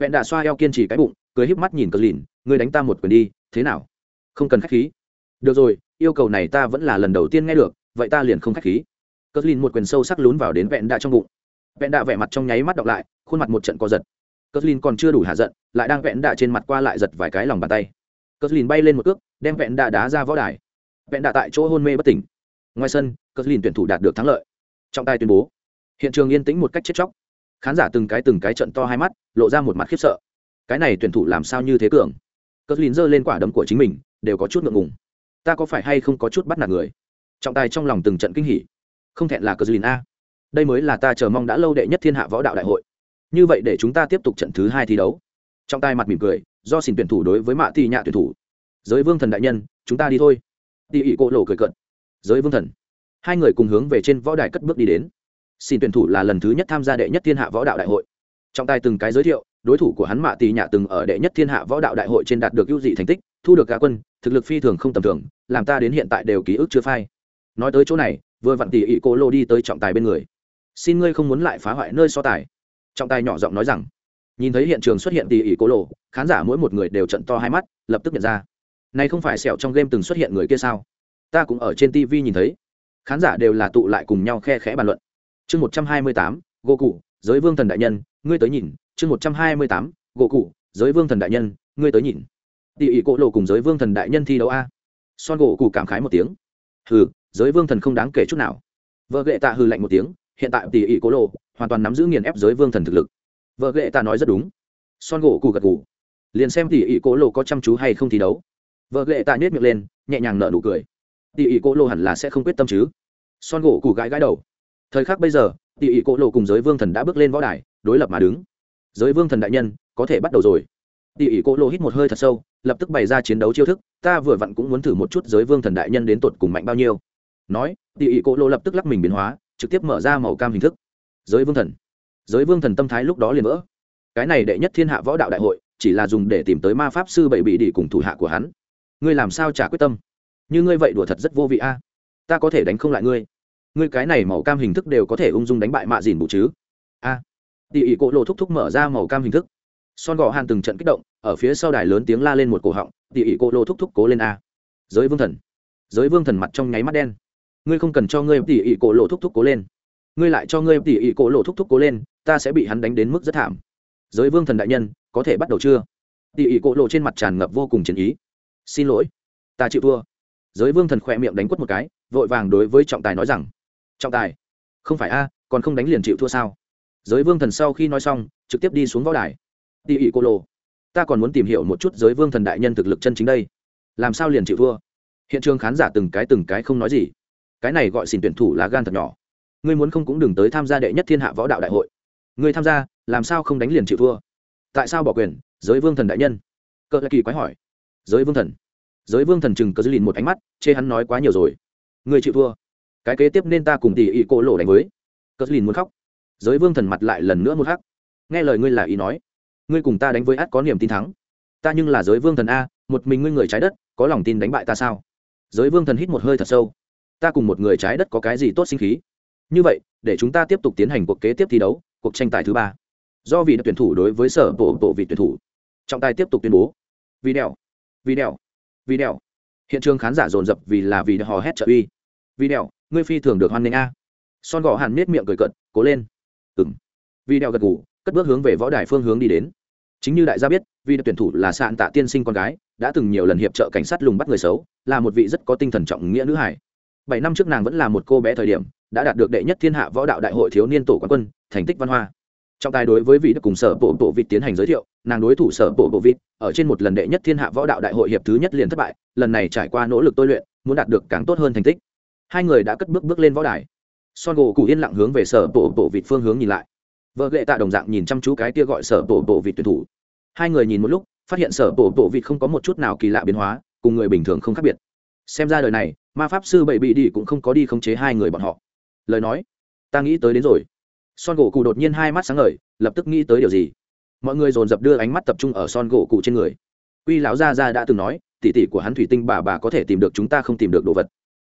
Vẹn đạ xoa eo kiên trì cái bụng, cười híp mắt nhìn cờ lìn, ngươi đánh ta một quyền đi, thế nào? Không cần khách khí. Được rồi yêu cầu này ta vẫn là lần đầu tiên nghe được, vậy ta liền không k h á c h khí. Cất lìn một quyền sâu sắc lún vào đến vẹn đạ trong bụng. Vẹn đạ vẻ mặt trong nháy mắt đọc lại, khuôn mặt một trận co giật. Cất lìn còn chưa đủ hạ giận, lại đang vẹn đạ trên mặt qua lại giật vài cái lòng bàn tay. Cất lìn bay lên một cước, đem vẹn đạ đá ra võ đài. Vẹn đạ tại chỗ hôn mê bất tỉnh. Ngoài sân cất lìn tuyển thủ đạt được thắng lợi. Trọng tài tuyên bố. Hiện trường yên tĩnh một cách chết chóc. Khán giả từng cái từng cái trận to hai mắt, lộ ra một mặt khiếp sợ. Cái này tuyển thủ làm sao như thế cường? Cất lin giơ lên quả đấm của chính mình, đều có chút ngượng ngùng ta có phải hay không có chút bắt nạt người? Trọng tài trong lòng từng trận kinh hỉ. Không thẹn là cờ dùn a. Đây mới là ta chờ mong đã lâu đệ nhất thiên hạ võ đạo đại hội. Như vậy để chúng ta tiếp tục trận thứ hai thi đấu. Trọng tài mặt mỉm cười, do xin tuyển thủ đối với mạ tì nhạ tuyển thủ. Giới vương thần đại nhân, chúng ta đi thôi. Tỉ ỉ cỗ lộ cười cận giới vương thần. Hai người cùng hướng về trên võ đài cất bước đi đến. Xin tuyển thủ là lần thứ nhất tham gia đệ nhất thiên hạ võ đạo đại hội. Trọng tài từng cái giới thiệu, đối thủ của hắn mạ tì nhạ từng ở đệ nhất thiên hạ võ đạo đại hội trên đạt được ưu dị thành tích thu được cả quân, thực lực phi thường không tầm thường, làm ta đến hiện tại đều ký ức chưa phai. Nói tới chỗ này, vừa vặn tỉ ỉ cô lô đi tới trọng tài bên người. Xin ngươi không muốn lại phá hoại nơi so tài. Trọng tài nhỏ giọng nói rằng. Nhìn thấy hiện trường xuất hiện tỉ ỉ cô lô, khán giả mỗi một người đều trận to hai mắt, lập tức nhận ra. Này không phải sẹo trong game từng xuất hiện người kia sao? Ta cũng ở trên tv nhìn thấy. Khán giả đều là tụ lại cùng nhau khe khẽ bàn luận. Chương một trăm hai mươi tám gỗ cụ giới vương thần đại nhân, ngươi tới nhìn. Chương một trăm hai mươi tám gỗ cụ giới vương thần đại nhân, ngươi tới nhìn tỉ ỉ cỗ lộ cùng giới vương thần đại nhân thi đấu a. Son gỗ cụ cảm khái một tiếng. Hừ, giới vương thần không đáng kể chút nào. Vợ ghệ tạ hừ lạnh một tiếng, hiện tại tỷ ỉ cố lộ hoàn toàn nắm giữ nghiền ép giới vương thần thực lực. Vợ ghệ tạ nói rất đúng. Son gỗ cụ gật gù. Liền xem tỷ ỉ cố lộ có chăm chú hay không thi đấu. Vợ ghệ tạ nhét miệng lên, nhẹ nhàng nở nụ cười. Tỷ ỉ cố lộ hẳn là sẽ không quyết tâm chứ. Son gỗ cụ gãi gãi đầu. Thời khắc bây giờ tỷ ỉ cố lộ cùng giới vương thần đã bước lên võ đài, đối lập mà đứng. Giới vương thần đại nhân, có thể bắt đầu rồi. Tỷ ỉ cố lộ hít một hơi thật sâu lập tức bày ra chiến đấu chiêu thức, ta vừa vặn cũng muốn thử một chút giới vương thần đại nhân đến tột cùng mạnh bao nhiêu. Nói tỉ ỉ cỗ lô lập tức lắc mình biến hóa, trực tiếp mở ra màu cam hình thức. Giới vương thần. Giới vương thần tâm thái lúc đó liền vỡ. Cái này đệ nhất thiên hạ võ đạo đại hội, chỉ là dùng để tìm tới ma pháp sư bảy bị đi cùng thủ hạ của hắn. Ngươi làm sao trả quyết tâm? Như ngươi vậy đùa thật rất vô vị a. Ta có thể đánh không lại ngươi. Ngươi cái này màu cam hình thức đều có thể ung dung đánh bại mạ dìn bù chứ? A. À. tỉ ỉ cỗ lô thúc thúc mở ra màu cam hình thức son gò hàn từng trận kích động, ở phía sau đài lớn tiếng la lên một cổ họng tỉ ỉ cô lô thúc thúc cố lên a. Giới vương thần. Giới vương thần mặt trong nháy mắt đen. Ngươi không cần cho ngươi tỉ ỉ cổ lộ thúc thúc cố lên. Ngươi lại cho ngươi tỉ ỉ cổ lộ thúc thúc cố lên, ta sẽ bị hắn đánh đến mức rất thảm. Giới vương thần đại nhân, có thể bắt đầu chưa? Tỉ ỉ cổ lộ trên mặt tràn ngập vô cùng chiến ý. Xin lỗi, ta chịu thua. Giới vương thần khỏe miệng đánh quất một cái, vội vàng đối với trọng tài nói rằng, trọng tài, không phải a, còn không đánh liền chịu thua sao? Giới vương thần sau khi nói xong, trực tiếp đi xuống võ đài tỉ ỉ cô lô. Ta còn muốn tìm hiểu một chút giới vương thần đại nhân thực lực chân chính đây. Làm sao liền chịu thua? Hiện trường khán giả từng cái từng cái không nói gì. Cái này gọi xin tuyển thủ là gan thật nhỏ. Ngươi muốn không cũng đừng tới tham gia đệ nhất thiên hạ võ đạo đại hội. Ngươi tham gia, làm sao không đánh liền chịu thua? Tại sao bỏ quyền? Giới vương thần đại nhân. Cỡ lại kỳ quái hỏi. Giới vương thần. Giới vương thần chừng cờ dư lìn một ánh mắt, chê hắn nói quá nhiều rồi. Ngươi chịu thua. Cái kế tiếp nên ta cùng tỉ ỉ cô lộ đánh với. Cờ dư lìn muốn khóc. Giới vương thần mặt lại lần nữa một hắc. Nghe lời ngươi là ý nói ngươi cùng ta đánh với át có niềm tin thắng. Ta nhưng là giới vương thần a, một mình ngươi người trái đất, có lòng tin đánh bại ta sao? Giới vương thần hít một hơi thật sâu. Ta cùng một người trái đất có cái gì tốt sinh khí? Như vậy, để chúng ta tiếp tục tiến hành cuộc kế tiếp thi đấu, cuộc tranh tài thứ ba. Do vị tuyển thủ đối với sở bộ bộ vị tuyển thủ. Trọng tài tiếp tục tuyên bố. Vì đèo. Vì đèo. Vì đèo. Hiện trường khán giả dồn dập vì là vì họ hét trợ uy. Vì đèo, ngươi phi thường được hoan nghênh a. Son gò hàn nết miệng cười cận cố lên. Ừng vì đèo gật ngủ cất bước hướng về võ đài phương hướng đi đến. Chính như đại gia biết, vì tuyển thủ là sạn tạ tiên sinh con gái, đã từng nhiều lần hiệp trợ cảnh sát lùng bắt người xấu, là một vị rất có tinh thần trọng nghĩa nữ hải bảy năm trước nàng vẫn là một cô bé thời điểm, đã đạt được đệ nhất thiên hạ võ đạo đại hội thiếu niên tổ quán quân, thành tích văn hoa. Trọng tài đối với vị đức cùng sở bộ bộ vịt tiến hành giới thiệu, nàng đối thủ sở bộ bộ vịt, ở trên một lần đệ nhất thiên hạ võ đạo đại hội hiệp thứ nhất liền thất bại, lần này trải qua nỗ lực tôi luyện, muốn đạt được càng tốt hơn thành tích. Hai người đã cất bước bước lên võ đài. Son gỗ cụ yên lặng hướng về sở bộ bộ vịt phương hướng nhìn lại vợ ghệ tạ đồng dạng nhìn chăm chú cái kia gọi sở bộ bộ vịt tuyển thủ. Hai người nhìn một lúc, phát hiện sở bộ bộ vịt không có một chút nào kỳ lạ biến hóa, cùng người bình thường không khác biệt. Xem ra đời này, ma pháp sư bảy bị đi cũng không có đi khống chế hai người bọn họ. Lời nói, ta nghĩ tới đến rồi. Son gỗ cụ đột nhiên hai mắt sáng ngời, lập tức nghĩ tới điều gì? Mọi người dồn dập đưa ánh mắt tập trung ở son gỗ cụ trên người. Uy lão gia gia đã từng nói, tỷ tỷ của hắn thủy tinh bà bà có thể tìm được chúng ta không tìm được đồ vật.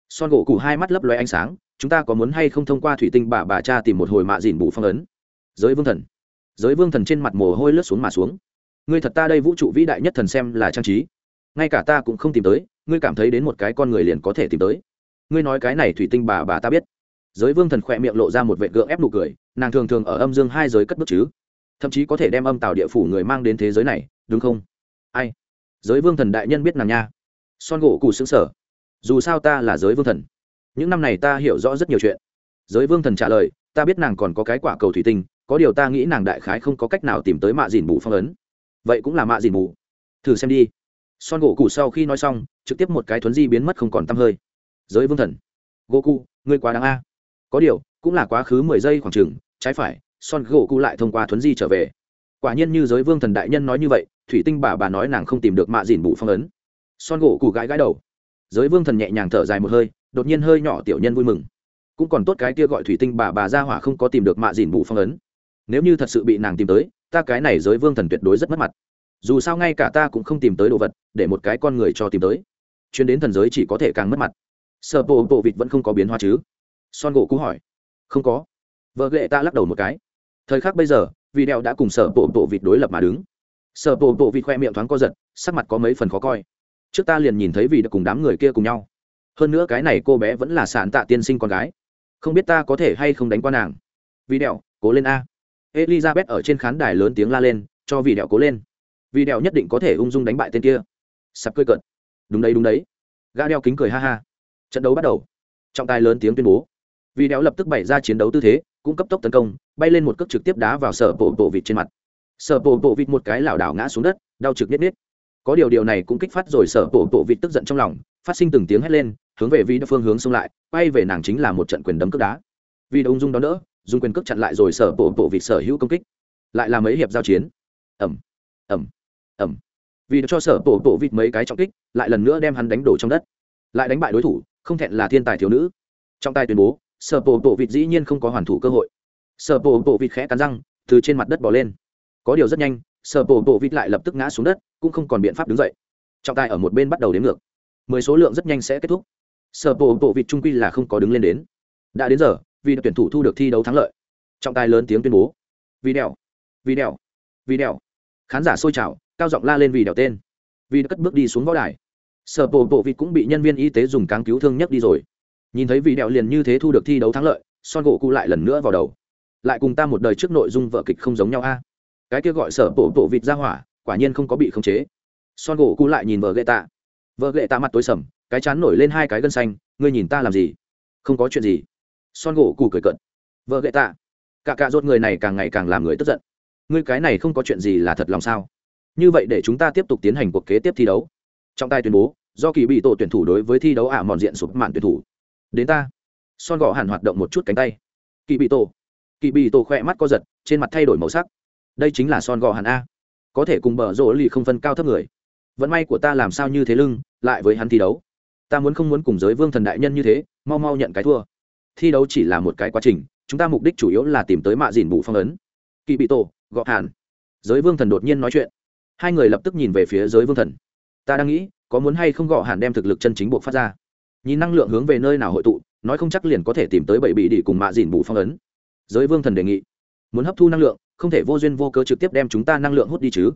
Son gỗ cụ hai mắt lấp loe ánh sáng, chúng ta có muốn hay không thông qua thủy tinh bà bà cha tìm một hồi mạ dìn bù phong ấn? Giới vương thần. Giới vương thần trên mặt mồ hôi lướt xuống mà xuống. Ngươi thật ta đây vũ trụ vĩ đại nhất thần xem là trang trí. Ngay cả ta cũng không tìm tới, ngươi cảm thấy đến một cái con người liền có thể tìm tới. Ngươi nói cái này thủy tinh bà bà ta biết. Giới vương thần khỏe miệng lộ ra một vệ gượng ép nụ cười, nàng thường thường ở âm dương hai giới cất bước chứ. Thậm chí có thể đem âm tạo địa phủ người mang đến thế giới này, đúng không? Ai? Giới vương thần đại nhân biết nàng nha. Son gỗ cụ xứng sở dù sao ta là giới vương thần. Những năm này ta hiểu rõ rất nhiều chuyện. Giới vương thần trả lời, ta biết nàng còn có cái quả cầu thủy tinh có điều ta nghĩ nàng đại khái không có cách nào tìm tới mạ dìn bù phong ấn. Vậy cũng là mạ dìn bù. Thử xem đi. Son gỗ cụ sau khi nói xong, trực tiếp một cái thuấn di biến mất không còn t hơi. Giới vương thần. Gỗ cụ ngươi quá đáng a. Có điều, cũng là quá khứ mười giây khoảng chừng, trái phải, son gỗ cụ lại thông qua thuấn di trở về. Quả nhiên như giới vương thần đại nhân nói như vậy, thủy tinh bà bà nói nàng không tìm được mạ dìn bù phong ấn. Son gỗ cụ gãi gãi đầu. Giới vương thần nhẹ nhàng thở dài một hơi, đột nhiên hơi nhỏ tiểu nhân vui mừng. Cũng còn tốt cái kia gọi thủy tinh bà bà ra hỏa không có tìm được mạ dìn bù phong ấn nếu như thật sự bị nàng tìm tới, ta cái này giới vương thần tuyệt đối rất mất mặt. Dù sao ngay cả ta cũng không tìm tới đồ vật để một cái con người cho tìm tới. Chuyến đến thần giới chỉ có thể càng mất mặt. Sợ bộ bộ vịt vẫn không có biến hóa chứ? Son gỗ cú hỏi. Không có. Vợ ghệ ta lắc đầu một cái. Thời khắc bây giờ, vì đeo đã cùng sợ bộ bộ vịt đối lập mà đứng. Sợ bộ bộ vịt khoe miệng thoáng co giật, sắc mặt có mấy phần khó coi. Trước ta liền nhìn thấy vì đã cùng đám người kia cùng nhau. Hơn nữa cái này cô bé vẫn là sản tạ tiên sinh con gái. Không biết ta có thể hay không đánh qua nàng. Vì đeo cố lên a elizabeth ở trên khán đài lớn tiếng la lên, cho vì đẹo cố lên. Vì đẹo nhất định có thể ung dung đánh bại tên kia. Sắp cười cận đúng đấy đúng đấy. Gã đeo kính cười ha ha. Trận đấu bắt đầu. Trọng tài lớn tiếng tuyên bố. Vì đeo lập tức bày ra chiến đấu tư thế, cũng cấp tốc tấn công, bay lên một cước trực tiếp đá vào sở bộ bộ vịt trên mặt. Sở bộ bộ vịt một cái lảo đảo ngã xuống đất, đau trực nhất nhất có điều điều này cũng kích phát rồi sở bộ bộ vịt tức giận trong lòng, phát sinh từng tiếng hét lên, hướng về vị đ phương hướng xông lại bay về nàng chính là một trận quyền đấm cước đá. Vì đã ung dung đó nữa dùng quyền cước chặn lại rồi sở bộ bộ vịt sở hữu công kích. Lại là mấy hiệp giao chiến. Ẩm ẩm ẩm vì cho sở bộ bộ vịt mấy cái trọng kích, lại lần nữa đem hắn đánh đổ trong đất. Lại đánh bại đối thủ, không thẹn là thiên tài thiếu nữ. Trong tay tuyên bố, sở bộ bộ vịt dĩ nhiên không có hoàn thủ cơ hội. Sở bộ bộ vịt khẽ cắn răng, từ trên mặt đất bỏ lên. Có điều rất nhanh, sở bộ bộ vịt lại lập tức ngã xuống đất, cũng không còn biện pháp đứng dậy. Trọng tài ở một bên bắt đầu đếm ngược. Mười số lượng rất nhanh sẽ kết thúc. Sở bộ bộ vịt trung quy là không có đứng lên đến. Đã đến giờ vì tuyển thủ thu được thi đấu thắng lợi. Trọng tài lớn tiếng tuyên bố. Vì đèo vì đèo vì đèo. Khán giả sôi trào, cao giọng la lên vì đèo tên. Vì đã cất bước đi xuống võ đài. Sở bộ bộ vịt cũng bị nhân viên y tế dùng cáng cứu thương nhấc đi rồi. Nhìn thấy vị đèo liền như thế thu được thi đấu thắng lợi, son gỗ cụ lại lần nữa vào đầu. Lại cùng ta một đời trước nội dung vợ kịch không giống nhau a. Cái kia gọi sở bộ bộ vịt ra hỏa, quả nhiên không có bị khống chế. Son gỗ cụ lại nhìn vợ ghệ tạ. Vợ ghệ tạ mặt tối sầm, cái chán nổi lên hai cái gân xanh, ngươi nhìn ta làm gì? Không có chuyện gì son gỗ cụ cười cận vợ gậy tạ, cả cạ rốt người này càng ngày càng làm người tức giận. Ngươi cái này không có chuyện gì là thật lòng sao? Như vậy để chúng ta tiếp tục tiến hành cuộc kế tiếp thi đấu. Trong tay tuyên bố, do kỳ bị tổ tuyển thủ đối với thi đấu ả mòn diện sụp mạn tuyển thủ. Đến ta. Son gõ hẳn hoạt động một chút cánh tay. Kỳ bị tổ. Kỳ bị tổ khỏe mắt co giật, trên mặt thay đổi màu sắc. Đây chính là son gò hẳn a. Có thể cùng bờ rỗ lì không phân cao thấp người. Vận may của ta làm sao như thế lưng, lại với hắn thi đấu. Ta muốn không muốn cùng giới vương thần đại nhân như thế, mau mau nhận cái thua thi đấu chỉ là một cái quá trình, chúng ta mục đích chủ yếu là tìm tới mạ dìn bù phong ấn. Kỳ bị tổ, gọ hàn. Giới vương thần đột nhiên nói chuyện. Hai người lập tức nhìn về phía giới vương thần. Ta đang nghĩ, có muốn hay không gọ hàn đem thực lực chân chính buộc phát ra. Nhìn năng lượng hướng về nơi nào hội tụ, nói không chắc liền có thể tìm tới bảy bị đỉ cùng mạ dìn bù phong ấn. Giới vương thần đề nghị. Muốn hấp thu năng lượng, không thể vô duyên vô cớ trực tiếp đem chúng ta năng lượng hút đi chứ.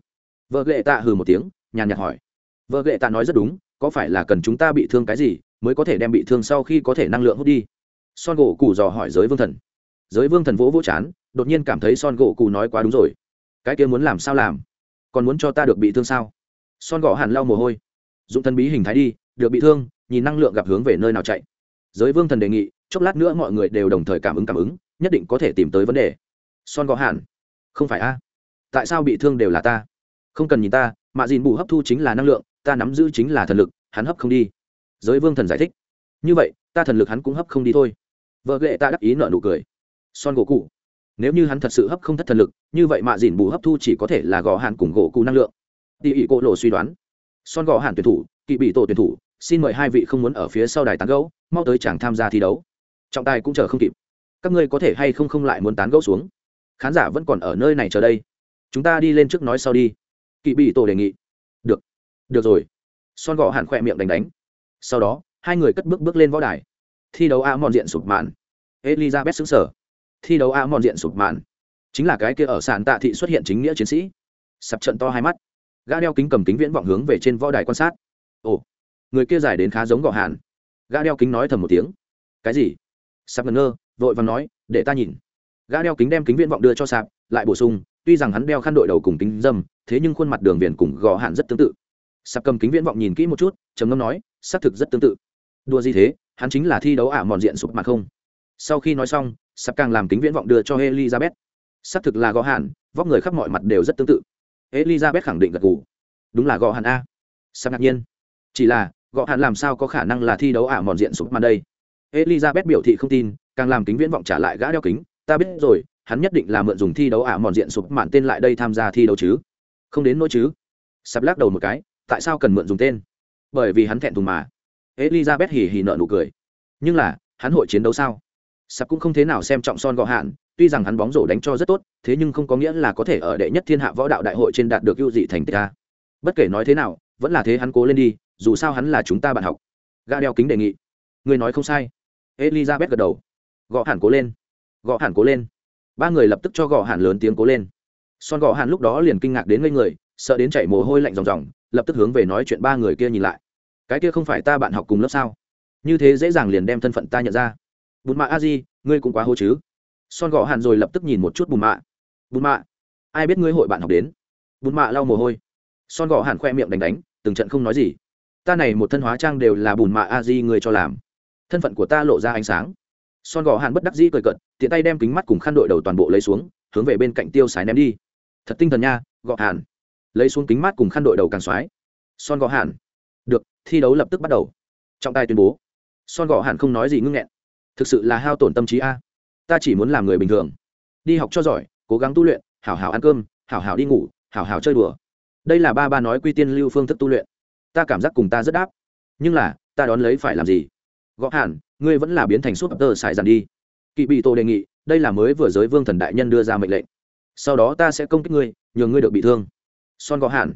Vợ ghệ tạ hừ một tiếng, nhàn nhạt hỏi. Vợ ghệ tạ nói rất đúng, có phải là cần chúng ta bị thương cái gì, mới có thể đem bị thương sau khi có thể năng lượng hút đi? Son gỗ cù dò hỏi giới vương thần. Giới vương thần vỗ vỗ chán, đột nhiên cảm thấy son gỗ cù nói quá đúng rồi. Cái kia muốn làm sao làm? Còn muốn cho ta được bị thương sao? Son gỗ hàn lau mồ hôi. Dụng thần bí hình thái đi, được bị thương, nhìn năng lượng gặp hướng về nơi nào chạy. Giới vương thần đề nghị, chốc lát nữa mọi người đều đồng thời cảm ứng cảm ứng, nhất định có thể tìm tới vấn đề. Son gỗ hàn không phải a? Tại sao bị thương đều là ta? Không cần nhìn ta, mạ dìn bù hấp thu chính là năng lượng, ta nắm giữ chính là thần lực, hắn hấp không đi. Giới vương thần giải thích. Như vậy, ta thần lực hắn cũng hấp không đi thôi vợ lệ ta đắc ý nợ nụ cười. Son gỗ cụ. Nếu như hắn thật sự hấp không thất thần lực, như vậy mạ dìn bù hấp thu chỉ có thể là gò hàn cùng gỗ cụ năng lượng. Tỉ ỉ cô lộ suy đoán. Son gò hàn tuyển thủ, kỵ bị tổ tuyển thủ, xin mời hai vị không muốn ở phía sau đài tán gẫu, mau tới chẳng tham gia thi đấu. Trọng tài cũng chờ không kịp. Các ngươi có thể hay không không lại muốn tán gẫu xuống? Khán giả vẫn còn ở nơi này chờ đây. Chúng ta đi lên trước nói sau đi. Kỵ bị tổ đề nghị. Được. Được rồi. Son gò hàn khỏe miệng đánh đánh. Sau đó, hai người cất bước bước lên võ đài thi đấu a mòn diện sụp màn. Elizabeth xứng sở. Thi đấu a mòn diện sụp màn. Chính là cái kia ở sàn tạ thị xuất hiện chính nghĩa chiến sĩ. Sập trận to hai mắt. Gã đeo kính cầm kính viễn vọng hướng về trên võ đài quan sát. Ồ, người kia dài đến khá giống gò hàn. Gã đeo kính nói thầm một tiếng. Cái gì? Sạp ngẩn ngơ, vội và nói, để ta nhìn. Gã đeo kính đem kính viễn vọng đưa cho sạp, lại bổ sung, tuy rằng hắn đeo khăn đội đầu cùng kính dâm, thế nhưng khuôn mặt đường viền cùng gò hàn rất tương tự. Sạp cầm kính viễn vọng nhìn kỹ một chút, trầm ngâm nói, xác thực rất tương tự. Đua gì thế? Hắn chính là thi đấu ả mòn diện sụp mặt không. Sau khi nói xong, sắp càng làm kính viễn vọng đưa cho elizabeth. Xác thực là gò hàn, vóc người khắp mọi mặt đều rất tương tự. Elizabeth khẳng định gật gù. Đúng là gò hàn a. Sắp ngạc nhiên. Chỉ là gò hàn làm sao có khả năng là thi đấu ả mòn diện sụp mặt đây? Elizabeth biểu thị không tin, càng làm kính viễn vọng trả lại gã đeo kính. Ta biết rồi, hắn nhất định là mượn dùng thi đấu ả mòn diện sụp mạn tên lại đây tham gia thi đấu chứ. Không đến nỗi chứ. Sắp lắc đầu một cái, tại sao cần mượn dùng tên? Bởi vì hắn thẹn thùng mà elizabeth hì hì nợ nụ cười. Nhưng là, hắn hội chiến đấu sao? Sạp cũng không thế nào xem trọng son gọ hạn, tuy rằng hắn bóng rổ đánh cho rất tốt, thế nhưng không có nghĩa là có thể ở đệ nhất thiên hạ võ đạo đại hội trên đạt được ưu dị thành tích ca bất kể nói thế nào, vẫn là thế hắn cố lên đi, dù sao hắn là chúng ta bạn học. Ga đeo kính đề nghị. Người nói không sai. Elizabeth gật đầu. Gọ hẳn cố lên. Gọ hẳn cố lên. Ba người lập tức cho gọ hẳn lớn tiếng cố lên. Son gọ hẳn lúc đó liền kinh ngạc đến ngây người, sợ đến chảy mồ hôi lạnh ròng ròng, lập tức hướng về nói chuyện ba người kia nhìn lại cái kia không phải ta bạn học cùng lớp sao? Như thế dễ dàng liền đem thân phận ta nhận ra. Bùn mạ a di, ngươi cũng quá hô chứ. Son gõ hẳn rồi lập tức nhìn một chút bùn mạ. Bùn mạ, ai biết ngươi hội bạn học đến? Bùn mạ lau mồ hôi. Son gõ hẳn khoe miệng đánh đánh, từng trận không nói gì. Ta này một thân hóa trang đều là bùn mạ a di ngươi cho làm. Thân phận của ta lộ ra ánh sáng. Son gò hàn bất đắc dĩ cười cận tiện tay đem kính mắt cùng khăn đội đầu toàn bộ lấy xuống, hướng về bên cạnh tiêu sái ném đi. Thật tinh thần nha gọ hàn lấy xuống kính mắt cùng khăn đội đầu càng xoái. Son gõ hàn được, thi đấu lập tức bắt đầu. Trọng tài tuyên bố. Son gọ hàn không nói gì ngưng nghẹn. Thực sự là hao tổn tâm trí a. Ta chỉ muốn làm người bình thường. Đi học cho giỏi, cố gắng tu luyện, hảo hảo ăn cơm, hảo hảo đi ngủ, hảo hảo chơi đùa. Đây là ba ba nói quy tiên lưu phương thức tu luyện. Ta cảm giác cùng ta rất đáp. Nhưng là, ta đón lấy phải làm gì? Gõ hẳn ngươi vẫn là biến thành suốt tơ xài dàn đi. Kỵ bị tổ đề nghị, đây là mới vừa giới vương thần đại nhân đưa ra mệnh lệnh. Sau đó ta sẽ công kích ngươi nhường ngươi được bị thương. Son gõ hẳn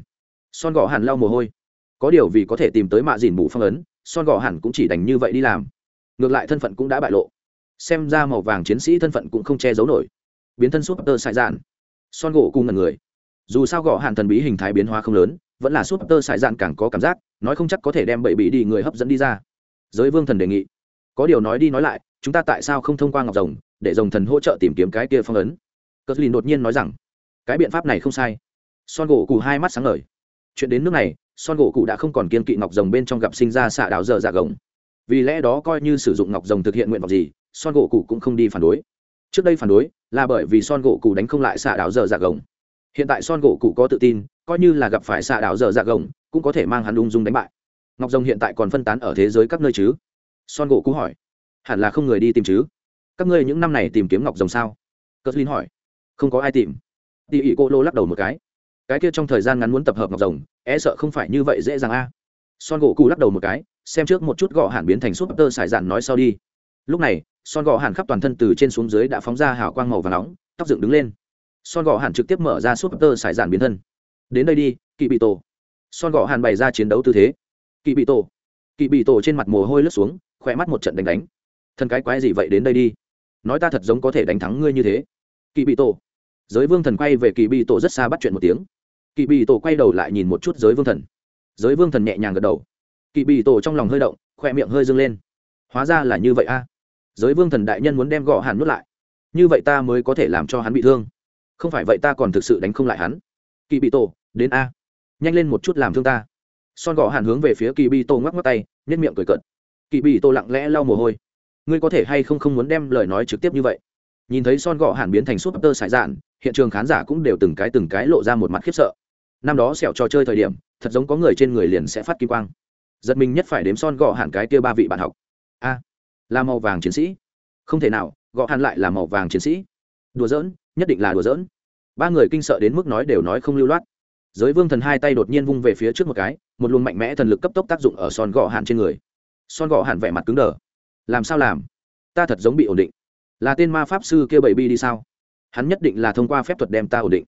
son gõ hẳn lau mồ hôi có điều vì có thể tìm tới mạ dìn bù phong ấn son gõ hẳn cũng chỉ đành như vậy đi làm. Ngược lại thân phận cũng đã bại lộ. Xem ra màu vàng chiến sĩ thân phận cũng không che giấu nổi. Biến thân súp tơ sải dạn, son gỗ cùng ngần người. Dù sao gõ hàn thần bí hình thái biến hóa không lớn vẫn là súp tơ sải dạn càng có cảm giác nói không chắc có thể đem bậy bị đi người hấp dẫn đi ra. Giới vương thần đề nghị. Có điều nói đi nói lại chúng ta tại sao không thông qua ngọc rồng để rồng thần hỗ trợ tìm kiếm cái kia phong ấn? Cờ lìn đột nhiên nói rằng cái biện pháp này không sai. Son gỗ cù hai mắt sáng ngời. Chuyện đến nước này son gỗ cụ đã không còn kiên kỵ ngọc rồng bên trong gặp sinh ra xạ đảo dở dạ gồng. Vì lẽ đó coi như sử dụng ngọc rồng thực hiện nguyện vọng gì, son gỗ cụ cũng không đi phản đối. Trước đây phản đối là bởi vì son gỗ cụ đánh không lại xạ đảo dở dạ gồng. Hiện tại son gỗ cụ có tự tin, coi như là gặp phải xạ đảo dở dạ gồng, cũng có thể mang hắn ung dung đánh bại. Ngọc rồng hiện tại còn phân tán ở thế giới các nơi chứ? Son gỗ cụ hỏi. Hẳn là không người đi tìm chứ? Các ngươi những năm này tìm kiếm ngọc rồng sao? Cất linh hỏi. Không có ai tìm. Tỉ ỉ cô lô lắc đầu một cái cái kia trong thời gian ngắn muốn tập hợp ngọc rồng e sợ không phải như vậy dễ dàng a. Son gỗ cụ lắc đầu một cái, xem trước một chút gõ hẳn biến thành súp tơ sải dạn nói sau đi. Lúc này, son gõ hẳn khắp toàn thân từ trên xuống dưới đã phóng ra hào quang màu và nóng, tóc dựng đứng lên. Son gõ hẳn trực tiếp mở ra súp tơ sải dạn biến thân. Đến đây đi, kỵ bị tổ. Son gõ hẳn bày ra chiến đấu tư thế. Kỵ bị tổ. Kỵ bị tổ trên mặt mồ hôi lướt xuống, khỏe mắt một trận đánh đánh. Thân cái quái gì vậy đến đây đi? Nói ta thật giống có thể đánh thắng ngươi như thế. Kỵ bị tổ. Giới vương thần quay về kỵ bị tổ rất xa bắt chuyện một tiếng kỵ bị tổ quay đầu lại nhìn một chút giới vương thần. Giới vương thần nhẹ nhàng gật đầu. Kỵ bị tổ trong lòng hơi động, khoe miệng hơi dâng lên. Hóa ra là như vậy a. Giới vương thần đại nhân muốn đem gõ hàn nuốt lại. Như vậy ta mới có thể làm cho hắn bị thương. Không phải vậy ta còn thực sự đánh không lại hắn. Kỵ bị tổ, đến a. Nhanh lên một chút làm thương ta. Son gõ hàn hướng về phía kỳ bị tổ ngoắc ngoắc tay nhét miệng cười cợt. Kỳ bị tổ lặng lẽ lau mồ hôi. Ngươi có thể hay không không muốn đem lời nói trực tiếp như vậy? Nhìn thấy son gõ hàn biến thành súp tơ sải dạn, hiện trường khán giả cũng đều từng cái từng cái lộ ra một mặt khiếp sợ năm đó sẹo trò chơi thời điểm, thật giống có người trên người liền sẽ phát kim quang. Giật mình nhất phải đếm son gõ hàn cái kia ba vị bạn học. A, là màu vàng chiến sĩ. Không thể nào gõ hàn lại là màu vàng chiến sĩ. Đùa giỡn, nhất định là đùa giỡn. Ba người kinh sợ đến mức nói đều nói không lưu loát. Giới vương thần hai tay đột nhiên vung về phía trước một cái, một luồng mạnh mẽ thần lực cấp tốc tác dụng ở son gọ hàn trên người. Son gọ hàn vẻ mặt cứng đờ. Làm sao làm? Ta thật giống bị ổn định. Là tên ma pháp sư kia bảy bi đi sao? Hắn nhất định là thông qua phép thuật đem ta ổn định.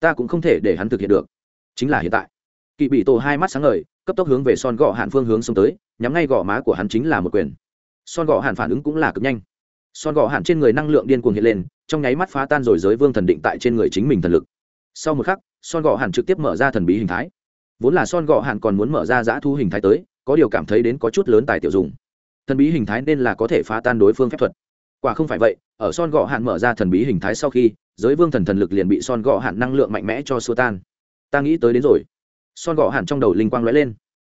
Ta cũng không thể để hắn thực hiện được chính là hiện tại. Kỵ bị tổ hai mắt sáng ngời, cấp tốc hướng về son gọ hạn phương hướng xông tới, nhắm ngay gò má của hắn chính là một quyền. Son gọ hạn phản ứng cũng là cực nhanh. Son gọ hạn trên người năng lượng điên cuồng hiện lên, trong nháy mắt phá tan rồi giới vương thần định tại trên người chính mình thần lực. Sau một khắc, son gọ hạn trực tiếp mở ra thần bí hình thái. Vốn là son gọ hạn còn muốn mở ra giã thu hình thái tới, có điều cảm thấy đến có chút lớn tài tiểu dùng. Thần bí hình thái nên là có thể phá tan đối phương phép thuật. Quả không phải vậy, ở son gọ hạn mở ra thần bí hình thái sau khi, giới vương thần thần lực liền bị son gọ hạn năng lượng mạnh mẽ cho xua tan ta nghĩ tới đến rồi. Son gọ hẳn trong đầu linh quang lóe lên.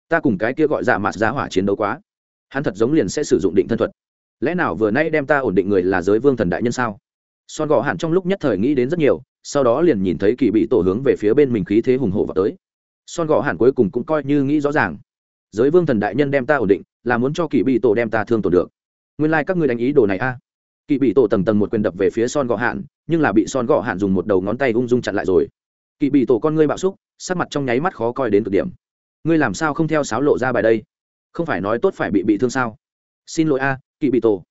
Ta cùng cái kia gọi dạ mạt giá hỏa chiến đấu quá. Hắn thật giống liền sẽ sử dụng định thân thuật. Lẽ nào vừa nay đem ta ổn định người là giới vương thần đại nhân sao? Son gọ hẳn trong lúc nhất thời nghĩ đến rất nhiều, sau đó liền nhìn thấy kỳ bị tổ hướng về phía bên mình khí thế hùng hộ vào tới. Son gọ hẳn cuối cùng cũng coi như nghĩ rõ ràng. Giới vương thần đại nhân đem ta ổn định, là muốn cho kỳ bị tổ đem ta thương tổn được. Nguyên lai、like、các ngươi đánh ý đồ này a. Kỳ bị tổ tầng tầng một quyền đập về phía son gọ hạn nhưng là bị son gọ hạn dùng một đầu ngón tay ung dung chặn lại rồi. Kỵ bị tổ con ngươi bạo xúc sắc mặt trong nháy mắt khó coi đến cực điểm. Ngươi làm sao không theo sáo lộ ra bài đây? Không phải nói tốt phải bị bị thương sao? Xin lỗi a à, kỳ bị tổ.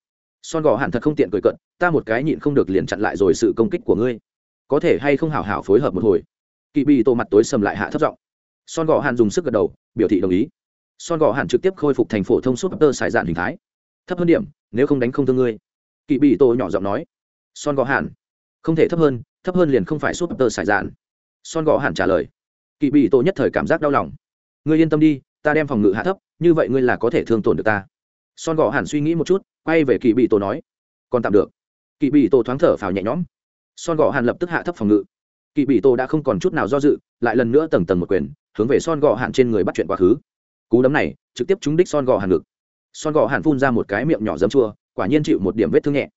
Son gò hạn thật không tiện cười cận ta một cái nhịn không được liền chặn lại rồi sự công kích của ngươi. Có thể hay không hảo hảo phối hợp một hồi? Kỵ bị tổ mặt tối sầm lại hạ thấp giọng. Son gò hạn dùng sức gật đầu biểu thị đồng ý. Son gò hạn trực tiếp khôi phục thành phổ thông suốt tơ xài dạn hình thái. Thấp hơn điểm nếu không đánh không thương ngươi. Kỵ bị tổ nhỏ giọng nói. Son gò hạn không thể thấp hơn thấp hơn liền không phải suốt tơ xài dạn son gò hạn trả lời. Kỳ bị tổ nhất thời cảm giác đau lòng. Ngươi yên tâm đi, ta đem phòng ngự hạ thấp, như vậy ngươi là có thể thương tổn được ta. Son gò hạn suy nghĩ một chút, quay về kỳ bị tổ nói. Còn tạm được. Kỳ bị tổ thoáng thở phào nhẹ nhõm. Son gò hạn lập tức hạ thấp phòng ngự. Kỳ bị tổ đã không còn chút nào do dự, lại lần nữa tầng tầng một quyền, hướng về son gò hạn trên người bắt chuyện quá khứ. Cú đấm này, trực tiếp trúng đích son gò hạn ngực. Son gò hạn phun ra một cái miệng nhỏ dấm chua, quả nhiên chịu một điểm vết thương nhẹ.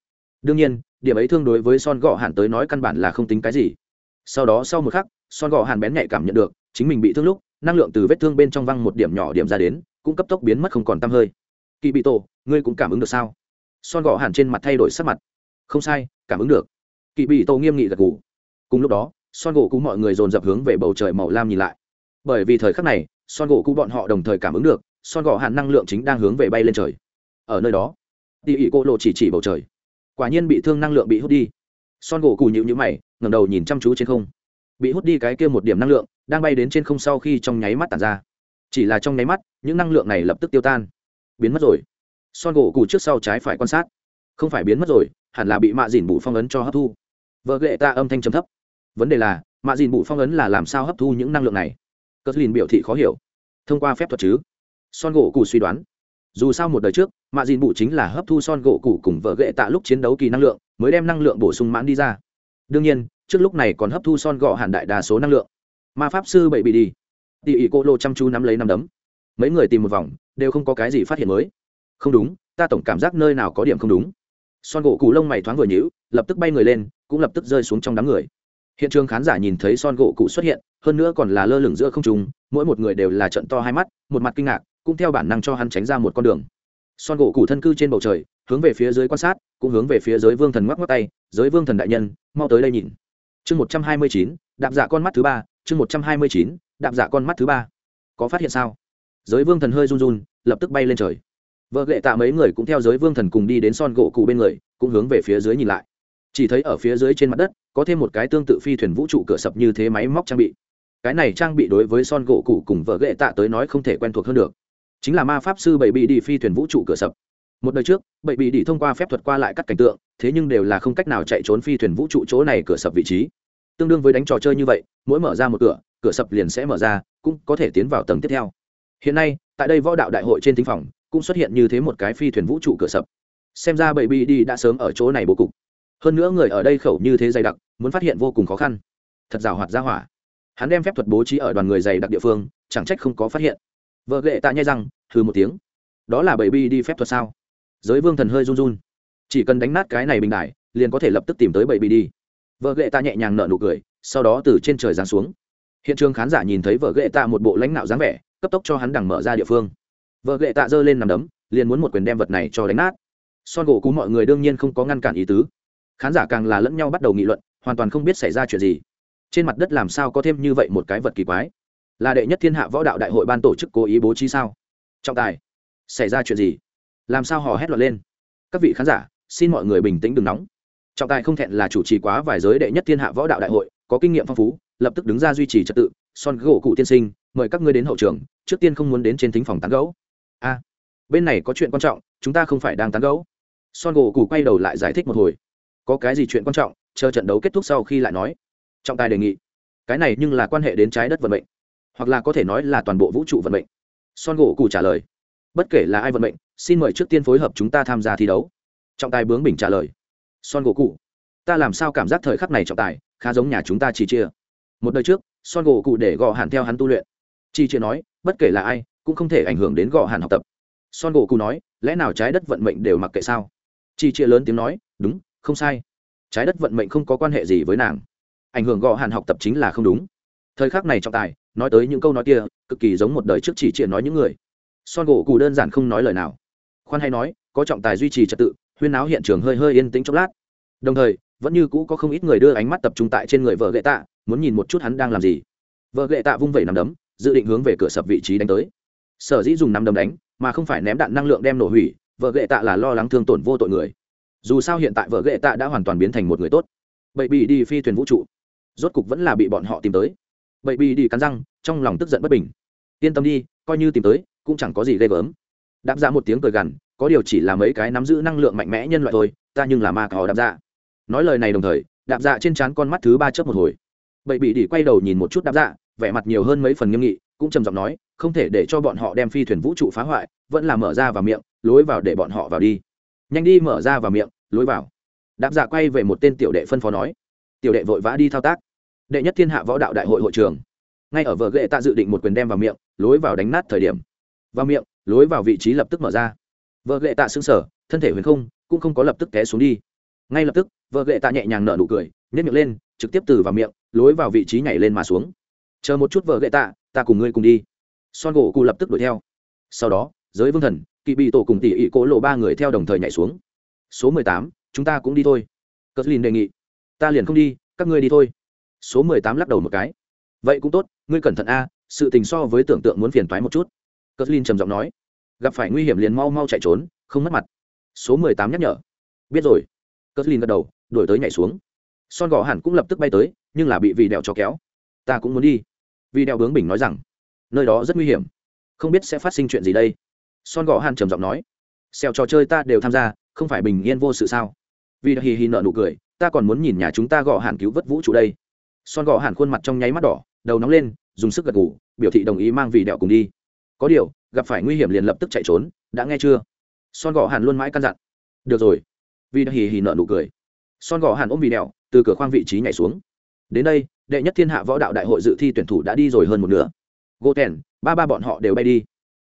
Đương nhiên, điểm ấy thương đối với son gò hạn tới nói căn bản là không tính cái gì. Sau đó sau một khắc son gò hàn bén nhạy cảm nhận được, chính mình bị thương lúc, năng lượng từ vết thương bên trong văng một điểm nhỏ điểm ra đến, cũng cấp tốc biến mất không còn t hơi. Kỳ bị tổ, ngươi cũng cảm ứng được sao? Son gò hàn trên mặt thay đổi sắc mặt. Không sai, cảm ứng được. Kỳ bị tổ nghiêm nghị gật gù. Cùng lúc đó, son gỗ cũ mọi người dồn dập hướng về bầu trời màu lam nhìn lại. Bởi vì thời khắc này, son gỗ cũ bọn họ đồng thời cảm ứng được, son gò hàn năng lượng chính đang hướng về bay lên trời. Ở nơi đó, tỉ ỉ cô lộ chỉ chỉ bầu trời. Quả nhiên bị thương năng lượng bị hút đi. Son gỗ cù nhịu nhữ mày, ngẩng đầu nhìn chăm chú trên không bị hút đi cái kia một điểm năng lượng, đang bay đến trên không sau khi trong nháy mắt tàn ra. Chỉ là trong nháy mắt, những năng lượng này lập tức tiêu tan. Biến mất rồi. Son gỗ cụ trước sau trái phải quan sát. Không phải biến mất rồi, hẳn là bị mạ dìn bụ phong ấn cho hấp thu. Vợ ghệ ta âm thanh trầm thấp. Vấn đề là, mạ dìn bụ phong ấn là làm sao hấp thu những năng lượng này? Cất lìn biểu thị khó hiểu. Thông qua phép thuật chứ? Son gỗ cụ suy đoán. Dù sao một đời trước, mạ dìn bụ chính là hấp thu son gỗ cụ cùng vợ ghệ tạ lúc chiến đấu kỳ năng lượng, mới đem năng lượng bổ sung mãn đi ra. Đương nhiên trước lúc này còn hấp thu son gọ hàn đại đa số năng lượng. Ma pháp sư bậy bị đi. Tỉ ỉ cô lô chăm chú nắm lấy nắm đấm. Mấy người tìm một vòng, đều không có cái gì phát hiện mới. Không đúng, ta tổng cảm giác nơi nào có điểm không đúng. Son gỗ cụ lông mày thoáng vừa nhữ lập tức bay người lên, cũng lập tức rơi xuống trong đám người. Hiện trường khán giả nhìn thấy son gỗ cụ xuất hiện, hơn nữa còn là lơ lửng giữa không trùng mỗi một người đều là trận to hai mắt, một mặt kinh ngạc, cũng theo bản năng cho hắn tránh ra một con đường. Son gỗ cụ thân cư trên bầu trời, hướng về phía dưới quan sát, cũng hướng về phía dưới vương thần ngoắc ngoắc tay, giới vương thần đại nhân, mau tới đây nhìn chương một trăm hai mươi chín, đạp dạ con mắt thứ ba, chương một trăm hai mươi chín, đạp dạ con mắt thứ ba. Có phát hiện sao? Giới vương thần hơi run run, lập tức bay lên trời. Vợ lệ tạ mấy người cũng theo giới vương thần cùng đi đến son gỗ cụ bên người, cũng hướng về phía dưới nhìn lại. Chỉ thấy ở phía dưới trên mặt đất, có thêm một cái tương tự phi thuyền vũ trụ cửa sập như thế máy móc trang bị. Cái này trang bị đối với son gỗ cụ cùng vợ lệ tạ tới nói không thể quen thuộc hơn được. Chính là ma pháp sư bảy bị đi phi thuyền vũ trụ cửa sập một đời trước, bậy bị đi thông qua phép thuật qua lại các cảnh tượng, thế nhưng đều là không cách nào chạy trốn phi thuyền vũ trụ chỗ này cửa sập vị trí. Tương đương với đánh trò chơi như vậy, mỗi mở ra một cửa cửa sập liền sẽ mở ra, cũng có thể tiến vào tầng tiếp theo. Hiện nay, tại đây võ đạo đại hội trên thính phòng, cũng xuất hiện như thế một cái phi thuyền vũ trụ cửa sập. Xem ra bậy Bị đi đã sớm ở chỗ này bố cục. Hơn nữa người ở đây khẩu như thế dày đặc, muốn phát hiện vô cùng khó khăn. Thật rào hoạt ra hỏa. Hắn đem phép thuật bố trí ở đoàn người dày đặc địa phương, chẳng trách không có phát hiện. Vợ ghệ tạ nhai răng hừ một tiếng. Đó là bậy bi đi phép thuật sao? Giới vương thần hơi run run. Chỉ cần đánh nát cái này bình đại liền có thể lập tức tìm tới bậy bị đi. Vợ ghệ ta nhẹ nhàng nở nụ cười, sau đó từ trên trời giáng xuống. Hiện trường khán giả nhìn thấy vợ ghệ ta một bộ lãnh đạo dáng vẻ, cấp tốc cho hắn đằng mở ra địa phương. Vợ ghệ ta giơ lên nằm đấm, liền muốn một quyền đem vật này cho đánh nát. Son gỗ cú mọi người đương nhiên không có ngăn cản ý tứ. Khán giả càng là lẫn nhau bắt đầu nghị luận, hoàn toàn không biết xảy ra chuyện gì. Trên mặt đất làm sao có thêm như vậy một cái vật kỳ quái? Là đệ nhất thiên hạ võ đạo đại hội ban tổ chức cố ý bố trí sao? Trọng tài, xảy ra chuyện gì? Làm sao hò hét loạt lên. Các vị khán giả, xin mọi người bình tĩnh đừng nóng. Trọng tài không thẹn là chủ trì quá vài giới đệ nhất thiên hạ võ đạo đại hội, có kinh nghiệm phong phú, lập tức đứng ra duy trì trật tự. Son gỗ cụ tiên sinh, mời các ngươi đến hậu trường, trước tiên không muốn đến trên thính phòng tán gấu a, bên này có chuyện quan trọng, chúng ta không phải đang tán gấu son gỗ cụ quay đầu lại giải thích một hồi. Có cái gì chuyện quan trọng, chờ trận đấu kết thúc sau khi lại nói. Trọng tài đề nghị, cái này nhưng là quan hệ đến trái đất vận mệnh, hoặc là có thể nói là toàn bộ vũ trụ vận mệnh. Son gỗ cụ trả lời, bất kể là ai vận mệnh xin mời trước tiên phối hợp chúng ta tham gia thi đấu. Trọng tài bướng bình trả lời. Son gỗ cụ ta làm sao cảm giác thời khắc này trọng tài, khá giống nhà chúng ta chỉ chia. Một đời trước, son gỗ cụ để gò hàn theo hắn tu luyện. Chi chia nói, bất kể là ai, cũng không thể ảnh hưởng đến gò hàn học tập. Son gỗ cụ nói, lẽ nào trái đất vận mệnh đều mặc kệ sao? Chi chia lớn tiếng nói, đúng, không sai. Trái đất vận mệnh không có quan hệ gì với nàng. Ảnh hưởng gò hàn học tập chính là không đúng. Thời khắc này trọng tài, nói tới những câu nói kia, cực kỳ giống một đời trước chỉ chia nói những người. Son gỗ cụ đơn giản không nói lời nào khoan hay nói, có trọng tài duy trì trật tự, huyên áo hiện trường hơi hơi yên tĩnh chốc lát. Đồng thời, vẫn như cũ có không ít người đưa ánh mắt tập trung tại trên người vợ gậy tạ, muốn nhìn một chút hắn đang làm gì. Vợ gậy tạ vung vẩy nằm đấm, dự định hướng về cửa sập vị trí đánh tới. Sở dĩ dùng nằm đấm đánh, mà không phải ném đạn năng lượng đem nổ hủy, vợ gậy tạ là lo lắng thương tổn vô tội người. Dù sao hiện tại vợ gậy tạ đã hoàn toàn biến thành một người tốt. Bậy bị đi phi thuyền vũ trụ. Rốt cục vẫn là bị bọn họ tìm tới. Bậy bị đi cắn răng, trong lòng tức giận bất bình. Yên tâm đi, coi như tìm tới, cũng chẳng có gì ghê gớm đáp ra một tiếng cười gằn, có điều chỉ là mấy cái nắm giữ năng lượng mạnh mẽ nhân loại thôi, ta nhưng là ma cò đáp dạ nói lời này đồng thời, đạp dạ trên trán con mắt thứ ba chớp một hồi. Bậy bị đi quay đầu nhìn một chút đáp dạ vẻ mặt nhiều hơn mấy phần nghiêm nghị, cũng trầm giọng nói, không thể để cho bọn họ đem phi thuyền vũ trụ phá hoại, vẫn là mở ra vào miệng, lối vào để bọn họ vào đi. Nhanh đi mở ra vào miệng, lối vào. Đáp dạ quay về một tên tiểu đệ phân phó nói. Tiểu đệ vội vã đi thao tác. Đệ nhất thiên hạ võ đạo đại hội hội trường. Ngay ở vợ ghệ ta dự định một quyền đem vào miệng, lối vào đánh nát thời điểm. Vào miệng lối vào vị trí lập tức mở ra. Vợ ghệ tạ xương sở thân thể huyền không, cũng không có lập tức té xuống đi. Ngay lập tức, vợ ghệ tạ nhẹ nhàng nở nụ cười nhét miệng lên, trực tiếp từ vào miệng, lối vào vị trí nhảy lên mà xuống. Chờ một chút vợ ghệ tạ, ta cùng ngươi cùng đi. Son gỗ cụ lập tức đuổi theo. Sau đó, giới vương thần, kỵ bị tổ cùng tỷ ỉ cố lộ ba người theo đồng thời nhảy xuống. Số mười tám, chúng ta cũng đi thôi. Cất lin đề nghị. Ta liền không đi, các ngươi đi thôi. Số mười tám lắc đầu một cái. Vậy cũng tốt, ngươi cẩn thận a, sự tình so với tưởng tượng muốn phiền toái một chút cất lin trầm giọng nói, gặp phải nguy hiểm liền mau mau chạy trốn, không mất mặt. Số mười tám nhắc nhở. Biết rồi. Cất lin gật đầu đổi tới nhảy xuống. Son gò hẳn cũng lập tức bay tới, nhưng là bị vị đèo cho kéo. Ta cũng muốn đi. Vì đèo bướng bình nói rằng, nơi đó rất nguy hiểm. Không biết sẽ phát sinh chuyện gì đây. Son gò hàn trầm giọng nói, xèo trò chơi ta đều tham gia, không phải bình yên vô sự sao? Vì đã hì hì nợ nụ cười, ta còn muốn nhìn nhà chúng ta gõ hàn cứu vớt vũ trụ đây. Son gõ hàn khuôn mặt trong nháy mắt đỏ, đầu nóng lên, dùng sức gật ngủ biểu thị đồng ý mang vì đẹo cùng đi có điều, gặp phải nguy hiểm liền lập tức chạy trốn, đã nghe chưa? Son gõ hàn luôn mãi căn dặn. Được rồi. Vì đã hì hì nợ nụ cười. Son gõ hàn ôm vì đèo, từ cửa khoang vị trí nhảy xuống. Đến đây, đệ nhất thiên hạ võ đạo đại hội dự thi tuyển thủ đã đi rồi hơn một nửa. Gô tèn, ba ba bọn họ đều bay đi.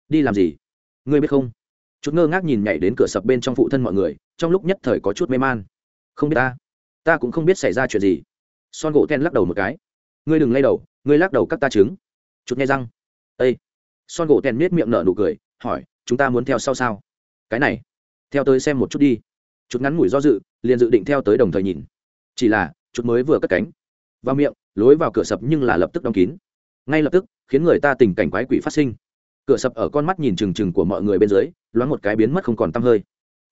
Đi làm gì? Ngươi biết không? Chút ngơ ngác nhìn nhảy đến cửa sập bên trong phụ thân mọi người, trong lúc nhất thời có chút mê man. Không biết ta ta cũng không biết xảy ra chuyện gì. Son gỗ ten lắc đầu một cái. Ngươi đừng lay đầu, ngươi lắc đầu các ta trứng. Chút nghe răng son gỗ tèn miết miệng nở nụ cười, hỏi, chúng ta muốn theo sau sao? Cái này, theo tới xem một chút đi. Chút ngắn ngủi do dự, liền dự định theo tới đồng thời nhìn. Chỉ là, chút mới vừa cất cánh, vào miệng, lối vào cửa sập nhưng là lập tức đóng kín. Ngay lập tức, khiến người ta tình cảnh quái quỷ phát sinh. Cửa sập ở con mắt nhìn trừng trừng của mọi người bên dưới, loáng một cái biến mất không còn t hơi.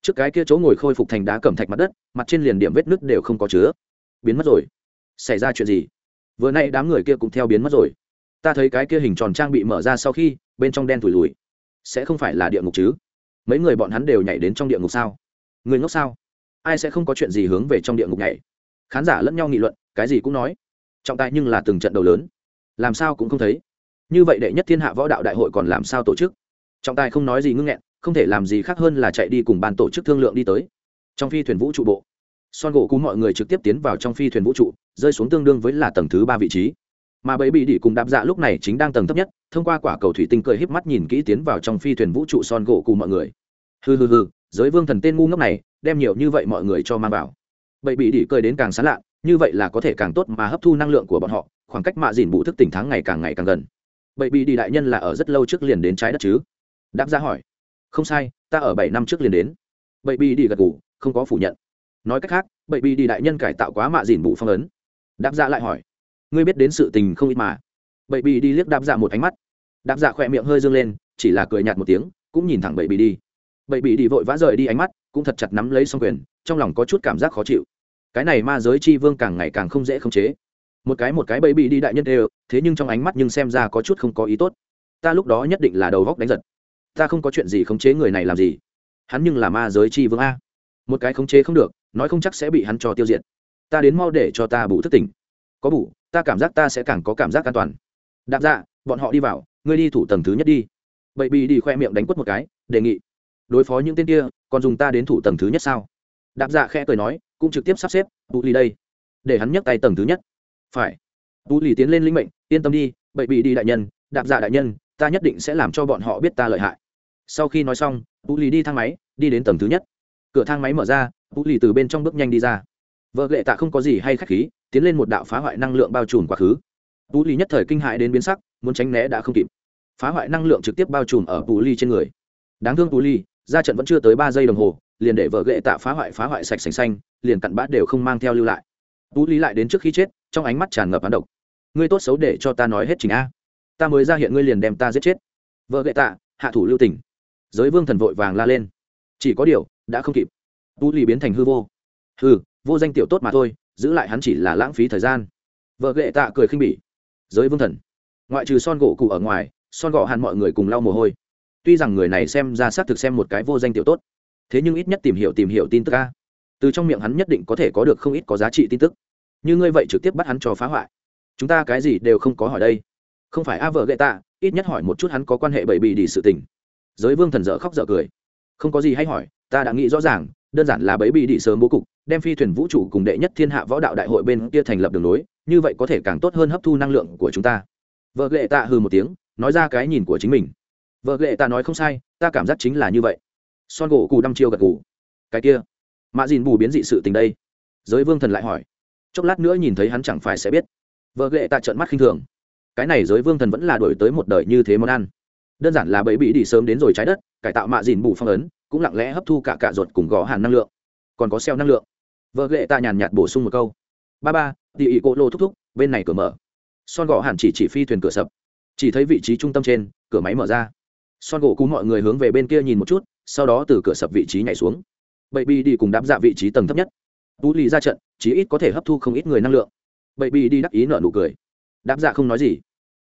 Trước cái kia chỗ ngồi khôi phục thành đá cẩm thạch mặt đất, mặt trên liền điểm vết nứt đều không có chứa. Biến mất rồi. Xảy ra chuyện gì? Vừa nay đám người kia cũng theo biến mất rồi. Ta thấy cái kia hình tròn trang bị mở ra sau khi bên trong đen thùi lùi. Sẽ không phải là địa ngục chứ? Mấy người bọn hắn đều nhảy đến trong địa ngục sao? Người ngốc sao? Ai sẽ không có chuyện gì hướng về trong địa ngục nhảy? Khán giả lẫn nhau nghị luận, cái gì cũng nói. Trọng tài nhưng là từng trận đầu lớn. Làm sao cũng không thấy. Như vậy đệ nhất thiên hạ võ đạo đại hội còn làm sao tổ chức? Trọng tài không nói gì ngưng nghẹn, không thể làm gì khác hơn là chạy đi cùng ban tổ chức thương lượng đi tới. Trong phi thuyền vũ trụ bộ, son gỗ cú mọi người trực tiếp tiến vào trong phi thuyền vũ trụ, rơi xuống tương đương với là tầng thứ ba vị trí mà bẫy bị đỉ cùng đạp dạ lúc này chính đang tầng thấp nhất thông qua quả cầu thủy tinh cười híp mắt nhìn kỹ tiến vào trong phi thuyền vũ trụ son gỗ cùng mọi người. Hừ hừ hừ giới vương thần tên ngu ngốc này đem nhiều như vậy mọi người cho mang vào. Bẫy bị đỉ cười đến càng sán lạ như vậy là có thể càng tốt mà hấp thu năng lượng của bọn họ khoảng cách mạ dìn bụ thức tỉnh tháng ngày càng ngày càng gần. Bẫy bị đi đại nhân là ở rất lâu trước liền đến trái đất chứ? Đáp ra dạ hỏi. Không sai ta ở bảy năm trước liền đến. Bẫy bị đi gật gù, không có phủ nhận. Nói cách khác bẫy bị đi đại nhân cải tạo quá mạ dìn bụ phong ấn. Đáp ra dạ lại hỏi ngươi biết đến sự tình không ít mà. Bậy bị đi liếc đáp ra dạ một ánh mắt. Đáp Dạ khỏe miệng hơi dương lên, chỉ là cười nhạt một tiếng, cũng nhìn thẳng bậy bị đi. Bậy bị đi vội vã rời đi ánh mắt, cũng thật chặt nắm lấy xong quyền, trong lòng có chút cảm giác khó chịu. Cái này ma giới chi vương càng ngày càng không dễ khống chế. Một cái một cái bậy bị đi đại nhân đều, thế nhưng trong ánh mắt nhưng xem ra có chút không có ý tốt. Ta lúc đó nhất định là đầu góc đánh giật. Ta không có chuyện gì khống chế người này làm gì. Hắn nhưng là ma giới chi vương a. Một cái khống chế không được, nói không chắc sẽ bị hắn cho tiêu diệt. Ta đến mau để cho ta bù thức tỉnh có bù ta cảm giác ta sẽ càng có cảm giác an toàn. Đạp dạ bọn họ đi vào, ngươi đi thủ tầng thứ nhất đi. Bậy bị đi khoe miệng đánh quất một cái, đề nghị. Đối phó những tên kia, còn dùng ta đến thủ tầng thứ nhất sao? Đạp dạ khẽ cười nói, cũng trực tiếp sắp xếp, tụ lì đây. Để hắn nhấc tay tầng thứ nhất. Phải. Tụ lì tiến lên linh mệnh, yên tâm đi, bậy bị đi đại nhân, đạp dạ đại nhân, ta nhất định sẽ làm cho bọn họ biết ta lợi hại. Sau khi nói xong, tụ lì đi thang máy, đi đến tầng thứ nhất. Cửa thang máy mở ra, tụ lì từ bên trong bước nhanh đi ra. Vợ lệ tạ không có gì hay khách khí tiến lên một đạo phá hoại năng lượng bao trùm quá khứ. Tú ly nhất thời kinh hại đến biến sắc, muốn tránh né đã không kịp. Phá hoại năng lượng trực tiếp bao trùm ở tú ly trên người. Đáng thương tú ly, ra trận vẫn chưa tới ba giây đồng hồ, liền để vợ ghệ tạ phá hoại phá hoại sạch sành xanh, liền cặn bát đều không mang theo lưu lại. Tú ly lại đến trước khi chết, trong ánh mắt tràn ngập hắn độc. Ngươi tốt xấu để cho ta nói hết trình a. Ta mới ra hiện ngươi liền đem ta giết chết. Vợ ghệ tạ, hạ thủ lưu tỉnh giới vương thần vội vàng la lên. Chỉ có điều, đã không kịp. Tú ly biến thành hư vô. Hư vô danh tiểu tốt mà thôi giữ lại hắn chỉ là lãng phí thời gian. Vợ ghệ tạ cười khinh bỉ. Giới vương thần. Ngoại trừ son gỗ cụ ở ngoài, son gọ hàn mọi người cùng lau mồ hôi. Tuy rằng người này xem ra xác thực xem một cái vô danh tiểu tốt, thế nhưng ít nhất tìm hiểu tìm hiểu tin tức ca từ trong miệng hắn nhất định có thể có được không ít có giá trị tin tức. Như ngươi vậy trực tiếp bắt hắn cho phá hoại. Chúng ta cái gì đều không có hỏi đây. Không phải a vợ gậy tạ, ít nhất hỏi một chút hắn có quan hệ bậy bì đi sự tình. Giới vương thần dở khóc dở cười. Không có gì hay hỏi, ta đã nghĩ rõ ràng đơn giản là bấy bị đi sớm bố cục, đem phi thuyền vũ trụ cùng đệ nhất thiên hạ võ đạo đại hội bên kia thành lập đường nối như vậy có thể càng tốt hơn hấp thu năng lượng của chúng ta. Vợ lệ tạ hừ một tiếng, nói ra cái nhìn của chính mình. Vợ lệ tạ nói không sai, ta cảm giác chính là như vậy. Son gỗ cù đăm chiêu gật cù cái kia mạ dìn bù biến dị sự tình đây. Giới vương thần lại hỏi. Chốc lát nữa nhìn thấy hắn chẳng phải sẽ biết. Vợ lệ tạ trợn mắt khinh thường. Cái này giới vương thần vẫn là đổi tới một đời như thế món ăn. Đơn giản là bẫy bị đi sớm đến rồi trái đất, cải tạo mạ dìn bù phong ấn cũng lặng lẽ hấp thu cả cạ ruột cùng gò hàn năng lượng. Còn có xeo năng lượng. Vợ ghệ tạ nhàn nhạt bổ sung một câu. Ba ba, tỉ ỉ cỗ lô thúc thúc, bên này cửa mở. Son gò hàn chỉ chỉ phi thuyền cửa sập. Chỉ thấy vị trí trung tâm trên, cửa máy mở ra. Son gỗ cú mọi người hướng về bên kia nhìn một chút, sau đó từ cửa sập vị trí nhảy xuống. Bậy bi đi cùng đáp dạ vị trí tầng thấp nhất. Tú lì ra trận, chí ít có thể hấp thu không ít người năng lượng. Bậy bi đi đắc ý nở nụ cười. Đáp dạ không nói gì.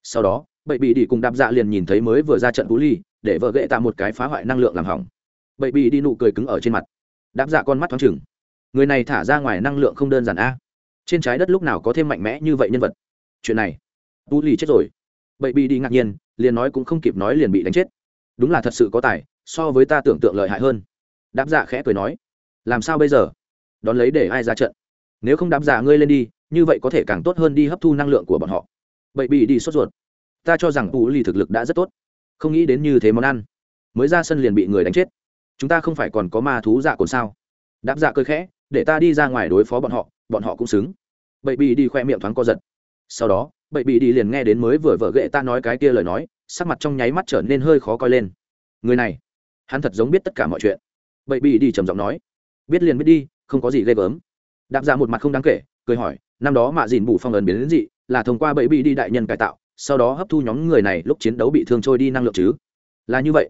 Sau đó, bậy bi đi cùng đáp dạ liền nhìn thấy mới vừa ra trận tú lì, để vợ ghệ tạo một cái phá hoại năng lượng làm hỏng bậy bị đi nụ cười cứng ở trên mặt. Đáp dạ con mắt thoáng chừng. Người này thả ra ngoài năng lượng không đơn giản a. Trên trái đất lúc nào có thêm mạnh mẽ như vậy nhân vật? Chuyện này, tu lì chết rồi. Bậy bị đi ngạc nhiên, liền nói cũng không kịp nói liền bị đánh chết. Đúng là thật sự có tài, so với ta tưởng tượng lợi hại hơn. Đáp dạ khẽ cười nói. Làm sao bây giờ? Đón lấy để ai ra trận? Nếu không đáp dạ ngươi lên đi, như vậy có thể càng tốt hơn đi hấp thu năng lượng của bọn họ. Bậy bị đi sốt ruột. Ta cho rằng tu lì thực lực đã rất tốt. Không nghĩ đến như thế món ăn. Mới ra sân liền bị người đánh chết chúng ta không phải còn có ma thú dạ còn sao? Đáp dạ cười khẽ, để ta đi ra ngoài đối phó bọn họ bọn họ cũng xứng. Bậy bị đi khoe miệng thoáng co giật. Sau đó, bậy bị đi liền nghe đến mới vừa vợ ghệ ta nói cái kia lời nói, sắc mặt trong nháy mắt trở nên hơi khó coi lên. Người này, hắn thật giống biết tất cả mọi chuyện. Bậy bị đi trầm giọng nói. Biết liền biết đi, không có gì ghê gớm. Đạp ra dạ một mặt không đáng kể, cười hỏi, năm đó mạ dìn bù phong ấn biến đến dị, là thông qua bậy bị đi đại nhân cải tạo, sau đó hấp thu nhóm người này lúc chiến đấu bị thương trôi đi năng lượng chứ? Là như vậy.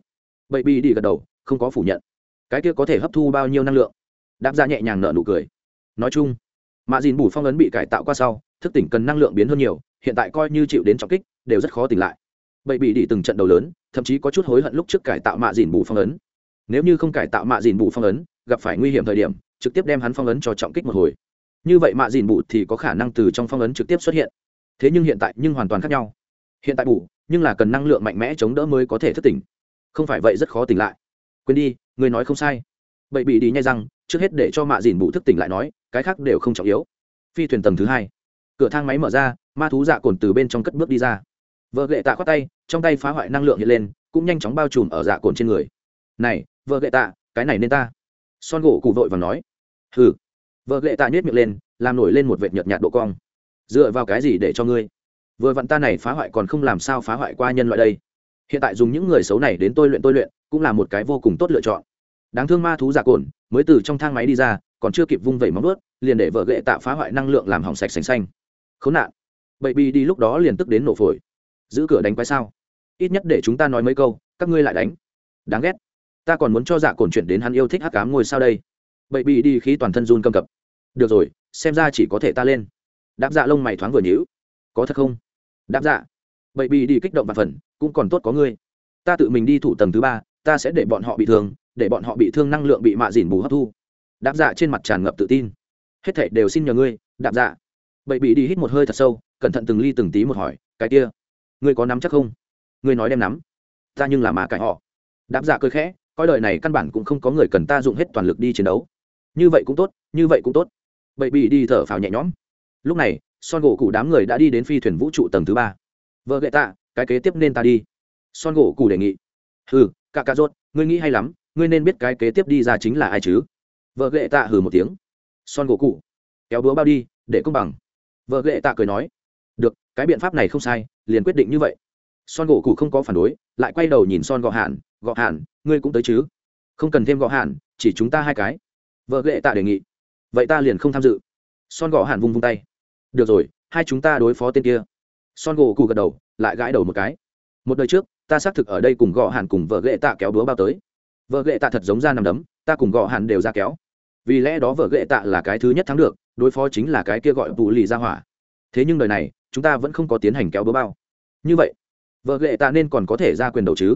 Bậy bị đi gật đầu không có phủ nhận. Cái kia có thể hấp thu bao nhiêu năng lượng? Đáp ra nhẹ nhàng nở nụ cười. Nói chung mạ dìn bù phong ấn bị cải tạo qua sau, thức tỉnh cần năng lượng biến hơn nhiều, hiện tại coi như chịu đến trọng kích, đều rất khó tỉnh lại. Bậy bị đi từng trận đầu lớn, thậm chí có chút hối hận lúc trước cải tạo mạ dìn bù phong ấn. Nếu như không cải tạo mạ dìn bù phong ấn, gặp phải nguy hiểm thời điểm, trực tiếp đem hắn phong ấn cho trọng kích một hồi. Như vậy mạ dìn bù thì có khả năng từ trong phong ấn trực tiếp xuất hiện. Thế nhưng hiện tại nhưng hoàn toàn khác nhau. Hiện tại bù nhưng là cần năng lượng mạnh mẽ chống đỡ mới có thể thức tỉnh. Không phải vậy rất khó tỉnh lại quên đi người nói không sai. Bậy bị đi nhai răng, trước hết để cho mạ dìn bụ thức tỉnh lại nói, cái khác đều không trọng yếu. Phi thuyền tầng thứ hai. Cửa thang máy mở ra, ma thú dạ cồn từ bên trong cất bước đi ra. Vợ gậy tạ khoát tay, trong tay phá hoại năng lượng hiện lên, cũng nhanh chóng bao trùm ở dạ cồn trên người. Này, vợ gậy tạ, cái này nên ta. Son gỗ cụ vội và nói. Hừ. Vợ gậy tạ nhét miệng lên, làm nổi lên một vệt nhợt nhạt độ cong. Dựa vào cái gì để cho ngươi? Vừa vặn ta này phá hoại còn không làm sao phá hoại qua nhân loại đây. Hiện tại dùng những người xấu này đến tôi luyện tôi luyện cũng là một cái vô cùng tốt lựa chọn. Đáng thương ma thú giả cồn mới từ trong thang máy đi ra, còn chưa kịp vung vẩy móng ướt liền để vợ gậy tạ phá hoại năng lượng làm hỏng sạch sành xanh. Khốn nạn. Bậy bi đi lúc đó liền tức đến nổ phổi. Giữ cửa đánh quái sao? Ít nhất để chúng ta nói mấy câu, các ngươi lại đánh. Đáng ghét. Ta còn muốn cho giả cồn chuyển đến hắn yêu thích hắc cám ngồi sao đây. Bậy bi đi khí toàn thân run cầm cập. Được rồi, xem ra chỉ có thể ta lên. Đáp dạ lông mày thoáng vừa nhíu. Có thật không? Đáp dạ. Bậy bi đi kích động và phần, cũng còn tốt có ngươi. Ta tự mình đi thủ tầng thứ ba ta sẽ để bọn họ bị thương, để bọn họ bị thương năng lượng bị mạ dỉn bù hấp thu. Đáp dạ trên mặt tràn ngập tự tin. Hết thảy đều xin nhờ ngươi đáp dạ. Bậy bị đi hít một hơi thật sâu, cẩn thận từng ly từng tí một hỏi, cái kia, ngươi có nắm chắc không? Ngươi nói đem nắm. Ta nhưng là mà cãi họ. Đáp dạ cười khẽ, coi đời này căn bản cũng không có người cần ta dùng hết toàn lực đi chiến đấu. Như vậy cũng tốt, như vậy cũng tốt. Bậy bị đi thở phào nhẹ nhõm. Lúc này, son gỗ cụ đám người đã đi đến phi thuyền vũ trụ tầng thứ ba. Vợ gậy tạ, cái kế tiếp nên ta đi. Son gỗ cụ đề nghị. Hừ cả cà rốt, ngươi nghĩ hay lắm, ngươi nên biết cái kế tiếp đi ra chính là ai chứ? Vợ ghệ tạ hừ một tiếng. Son gỗ cụ kéo búa bao đi, để công bằng. Vợ ghệ tạ cười nói. Được, cái biện pháp này không sai, liền quyết định như vậy. Son gỗ cụ không có phản đối, lại quay đầu nhìn son gọ hạn gọ hạn ngươi cũng tới chứ? Không cần thêm gọ hạn chỉ chúng ta hai cái. Vợ ghệ tạ đề nghị. Vậy ta liền không tham dự. Son gọ hạn vung vung tay. Được rồi, hai chúng ta đối phó tên kia. Son gỗ cụ gật đầu, lại gãi đầu một cái. Một đời trước ta xác thực ở đây cùng gọ hàn cùng vợ ghệ tạ kéo đúa bao tới. Vợ ghệ tạ thật giống ra nằm đấm, ta cùng gọ hàn đều ra kéo. Vì lẽ đó vợ ghệ tạ là cái thứ nhất thắng được, đối phó chính là cái kia gọi vụ lì ra hỏa. Thế nhưng đời này, chúng ta vẫn không có tiến hành kéo búa bao. Như vậy, vợ ghệ tạ nên còn có thể ra quyền đầu chứ?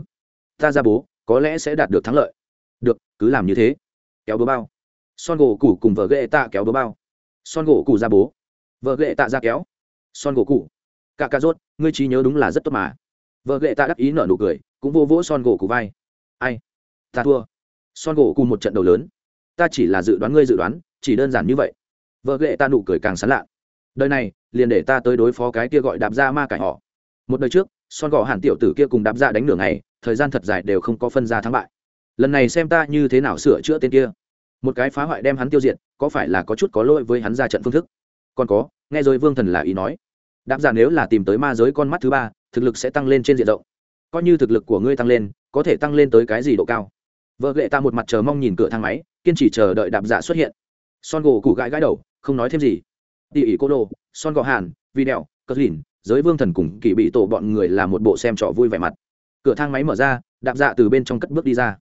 Ta ra bố, có lẽ sẽ đạt được thắng lợi. Được, cứ làm như thế. Kéo búa bao. Son gỗ củ cùng vợ ghệ tạ kéo búa bao. Son gỗ củ ra bố. Vợ ghệ tạ ra kéo. Son gỗ củ. cả cà rốt, ngươi trí nhớ đúng là rất tốt mà vợ ghệ tạ đắc ý nở nụ cười, cũng vô vỗ son gỗ cụ vai. Ai? Ta thua. Son gỗ cụ một trận đầu lớn. Ta chỉ là dự đoán ngươi dự đoán, chỉ đơn giản như vậy. Vợ ghệ ta nụ cười càng sán lạ. Đời này, liền để ta tới đối phó cái kia gọi đạp ra ma cải họ. Một đời trước, son gỗ hàn tiểu tử kia cùng đạp ra đánh nửa ngày, thời gian thật dài đều không có phân ra thắng bại. Lần này xem ta như thế nào sửa chữa tên kia. Một cái phá hoại đem hắn tiêu diệt, có phải là có chút có lỗi với hắn ra trận phương thức? Còn có, nghe rồi vương thần là ý nói. Đáp ra nếu là tìm tới ma giới con mắt thứ ba thực lực sẽ tăng lên trên diện rộng. Coi như thực lực của ngươi tăng lên, có thể tăng lên tới cái gì độ cao? Vợ ghệ ta một mặt chờ mong nhìn cửa thang máy, kiên trì chờ đợi đạp giả xuất hiện. Son gỗ củ gãi gãi đầu, không nói thêm gì. Tỉ ỉ cô đô son gò hàn, vi đèo cất lìn, giới vương thần cùng kỳ bị tổ bọn người là một bộ xem trò vui vẻ mặt. Cửa thang máy mở ra, đạp dạ từ bên trong cất bước đi ra.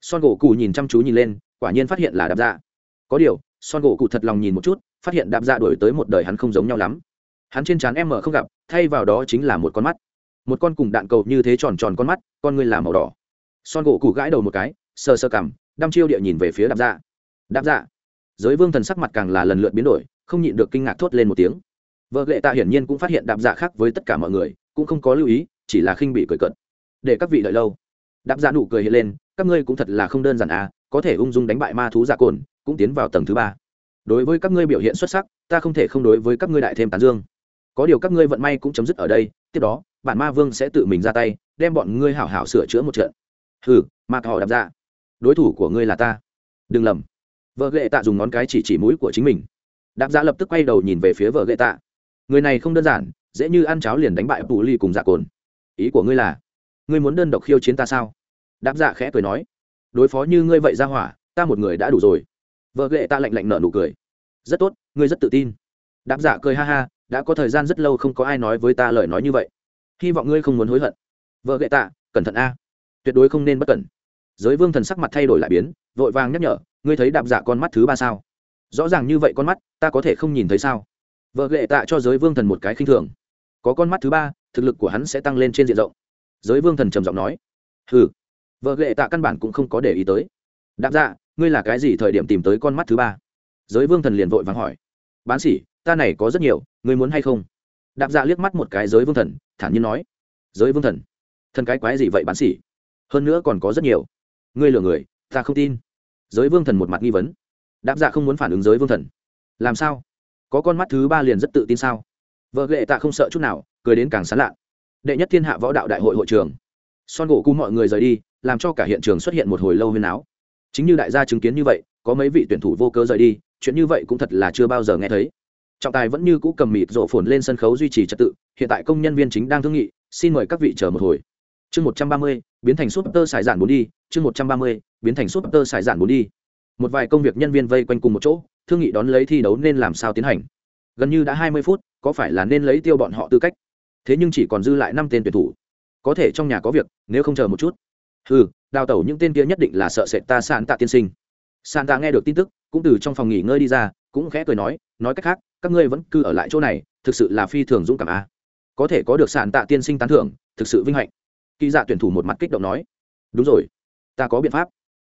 Son gỗ cụ nhìn chăm chú nhìn lên, quả nhiên phát hiện là đạp dạ có điều, son gỗ cụ thật lòng nhìn một chút, phát hiện đạp dạ đổi tới một đời hắn không giống nhau lắm. Hắn trên trán em mở không gặp, thay vào đó chính là một con mắt một con cùng đạn cầu như thế tròn tròn con mắt, con ngươi là màu đỏ. Son gỗ cụ gãi đầu một cái, sờ sơ cằm, đăm chiêu địa nhìn về phía đạp dạ. Đạp dạ. Giới vương thần sắc mặt càng là lần lượt biến đổi, không nhịn được kinh ngạc thốt lên một tiếng. Vợ lệ tạ hiển nhiên cũng phát hiện đạp dạ khác với tất cả mọi người, cũng không có lưu ý, chỉ là khinh bị cười cợt. Để các vị đợi lâu. Đạp dạ nụ cười hiện lên, các ngươi cũng thật là không đơn giản à có thể ung dung đánh bại ma thú dạ cồn, cũng tiến vào tầng thứ ba. Đối với các ngươi biểu hiện xuất sắc, ta không thể không đối với các ngươi đại thêm tán dương. Có điều các ngươi vận may cũng chấm dứt ở đây, tiếp đó bản ma vương sẽ tự mình ra tay, đem bọn ngươi hảo hảo sửa chữa một trận. Hừ, ma thỏ đạp dạ đối thủ của ngươi là ta. Đừng lầm. Vợ ghệ tạ dùng ngón cái chỉ chỉ mũi của chính mình. Đạp dạ lập tức quay đầu nhìn về phía vợ ghệ tạ. Người này không đơn giản, dễ như ăn cháo liền đánh bại bù ly cùng dạ cồn. Ý của ngươi là, ngươi muốn đơn độc khiêu chiến ta sao? Đáp dạ khẽ cười nói, đối phó như ngươi vậy ra hỏa, ta một người đã đủ rồi. Vợ ghệ ta lạnh lạnh nở nụ cười. Rất tốt, ngươi rất tự tin. Đáp dạ cười ha ha, đã có thời gian rất lâu không có ai nói với ta lời nói như vậy hy vọng ngươi không muốn hối hận. Vợ ghệ tạ, cẩn thận a. Tuyệt đối không nên bất cẩn. Giới vương thần sắc mặt thay đổi lại biến, vội vàng nhắc nhở, ngươi thấy đạp dạ con mắt thứ ba sao? Rõ ràng như vậy con mắt, ta có thể không nhìn thấy sao? Vợ ghệ tạ cho giới vương thần một cái khinh thường. Có con mắt thứ ba, thực lực của hắn sẽ tăng lên trên diện rộng. Giới vương thần trầm giọng nói. Ừ vợ ghệ tạ căn bản cũng không có để ý tới. Đạp dạ ngươi là cái gì thời điểm tìm tới con mắt thứ ba? Giới vương thần liền vội vàng hỏi. Bán sỉ, ta này có rất nhiều, ngươi muốn hay không? Đạp dạ liếc mắt một cái giới vương thần, thản nhiên nói, giới vương thần thần cái quái gì vậy bán xỉ hơn nữa còn có rất nhiều. Ngươi lừa người, ta không tin. Giới vương thần một mặt nghi vấn. Đạp dạ không muốn phản ứng giới vương thần. Làm sao? Có con mắt thứ ba liền rất tự tin sao? Vợ ghệ tạ không sợ chút nào, cười đến càng sán lạ. Đệ nhất thiên hạ võ đạo đại hội hội trường. Son gỗ cu mọi người rời đi, làm cho cả hiện trường xuất hiện một hồi lâu huyên áo chính như đại gia chứng kiến như vậy, có mấy vị tuyển thủ vô cơ rời đi, chuyện như vậy cũng thật là chưa bao giờ nghe thấy trọng tài vẫn như cũ cầm mịt rộ phồn lên sân khấu duy trì trật tự, hiện tại công nhân viên chính đang thương nghị, xin mời các vị chờ một hồi. Chương một trăm ba mươi, biến thành súp tơ sải giản bốn đi, chương một trăm ba mươi, biến thành súp tơ sải giản bốn đi. Một vài công việc nhân viên vây quanh cùng một chỗ, thương nghị đón lấy thi đấu nên làm sao tiến hành? Gần như đã hai mươi phút, có phải là nên lấy tiêu bọn họ tư cách? Thế nhưng chỉ còn dư lại năm tên tuyển thủ. Có thể trong nhà có việc, nếu không chờ một chút. Ừ đào tẩu những tên kia nhất định là sợ sệt ta sàn tạ tiên sinh. Sàn tạ nghe được tin tức, cũng từ trong phòng nghỉ ngơi đi ra cũng khẽ cười nói nói cách khác, các ngươi vẫn cứ ở lại chỗ này, thực sự là phi thường dũng cảm a. Có thể có được sàn tạ tiên sinh tán thưởng, thực sự vinh hạnh. Kỳ dạ tuyển thủ một mặt kích động nói. Đúng rồi, ta có biện pháp.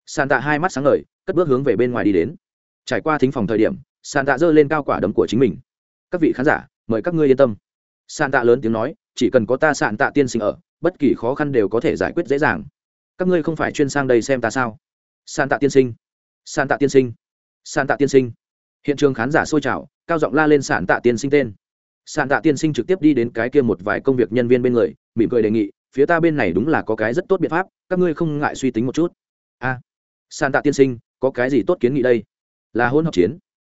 Sàn tạ hai mắt sáng ngời, cất bước hướng về bên ngoài đi đến. Trải qua thính phòng thời điểm sàn tạ giơ lên cao quả đấm của chính mình. Các vị khán giả, mời các ngươi yên tâm. Sàn tạ lớn tiếng nói, chỉ cần có ta sàn tạ tiên sinh ở, bất kỳ khó khăn đều có thể giải quyết dễ dàng. Các ngươi không phải chuyên sang đây xem ta sao? Sàn tạ tiên sinh. Sàn tạ tiên sinh. Sàn tạ tiên sinh hiện trường khán giả sôi trào cao giọng la lên sản tạ tiên sinh tên. Sản tạ tiên sinh trực tiếp đi đến cái kia một vài công việc nhân viên bên người mỉm cười đề nghị phía ta bên này đúng là có cái rất tốt biện pháp các ngươi không ngại suy tính một chút. A. À, tạ tiên sinh có cái gì tốt kiến nghị đây? Là hôn hợp chiến.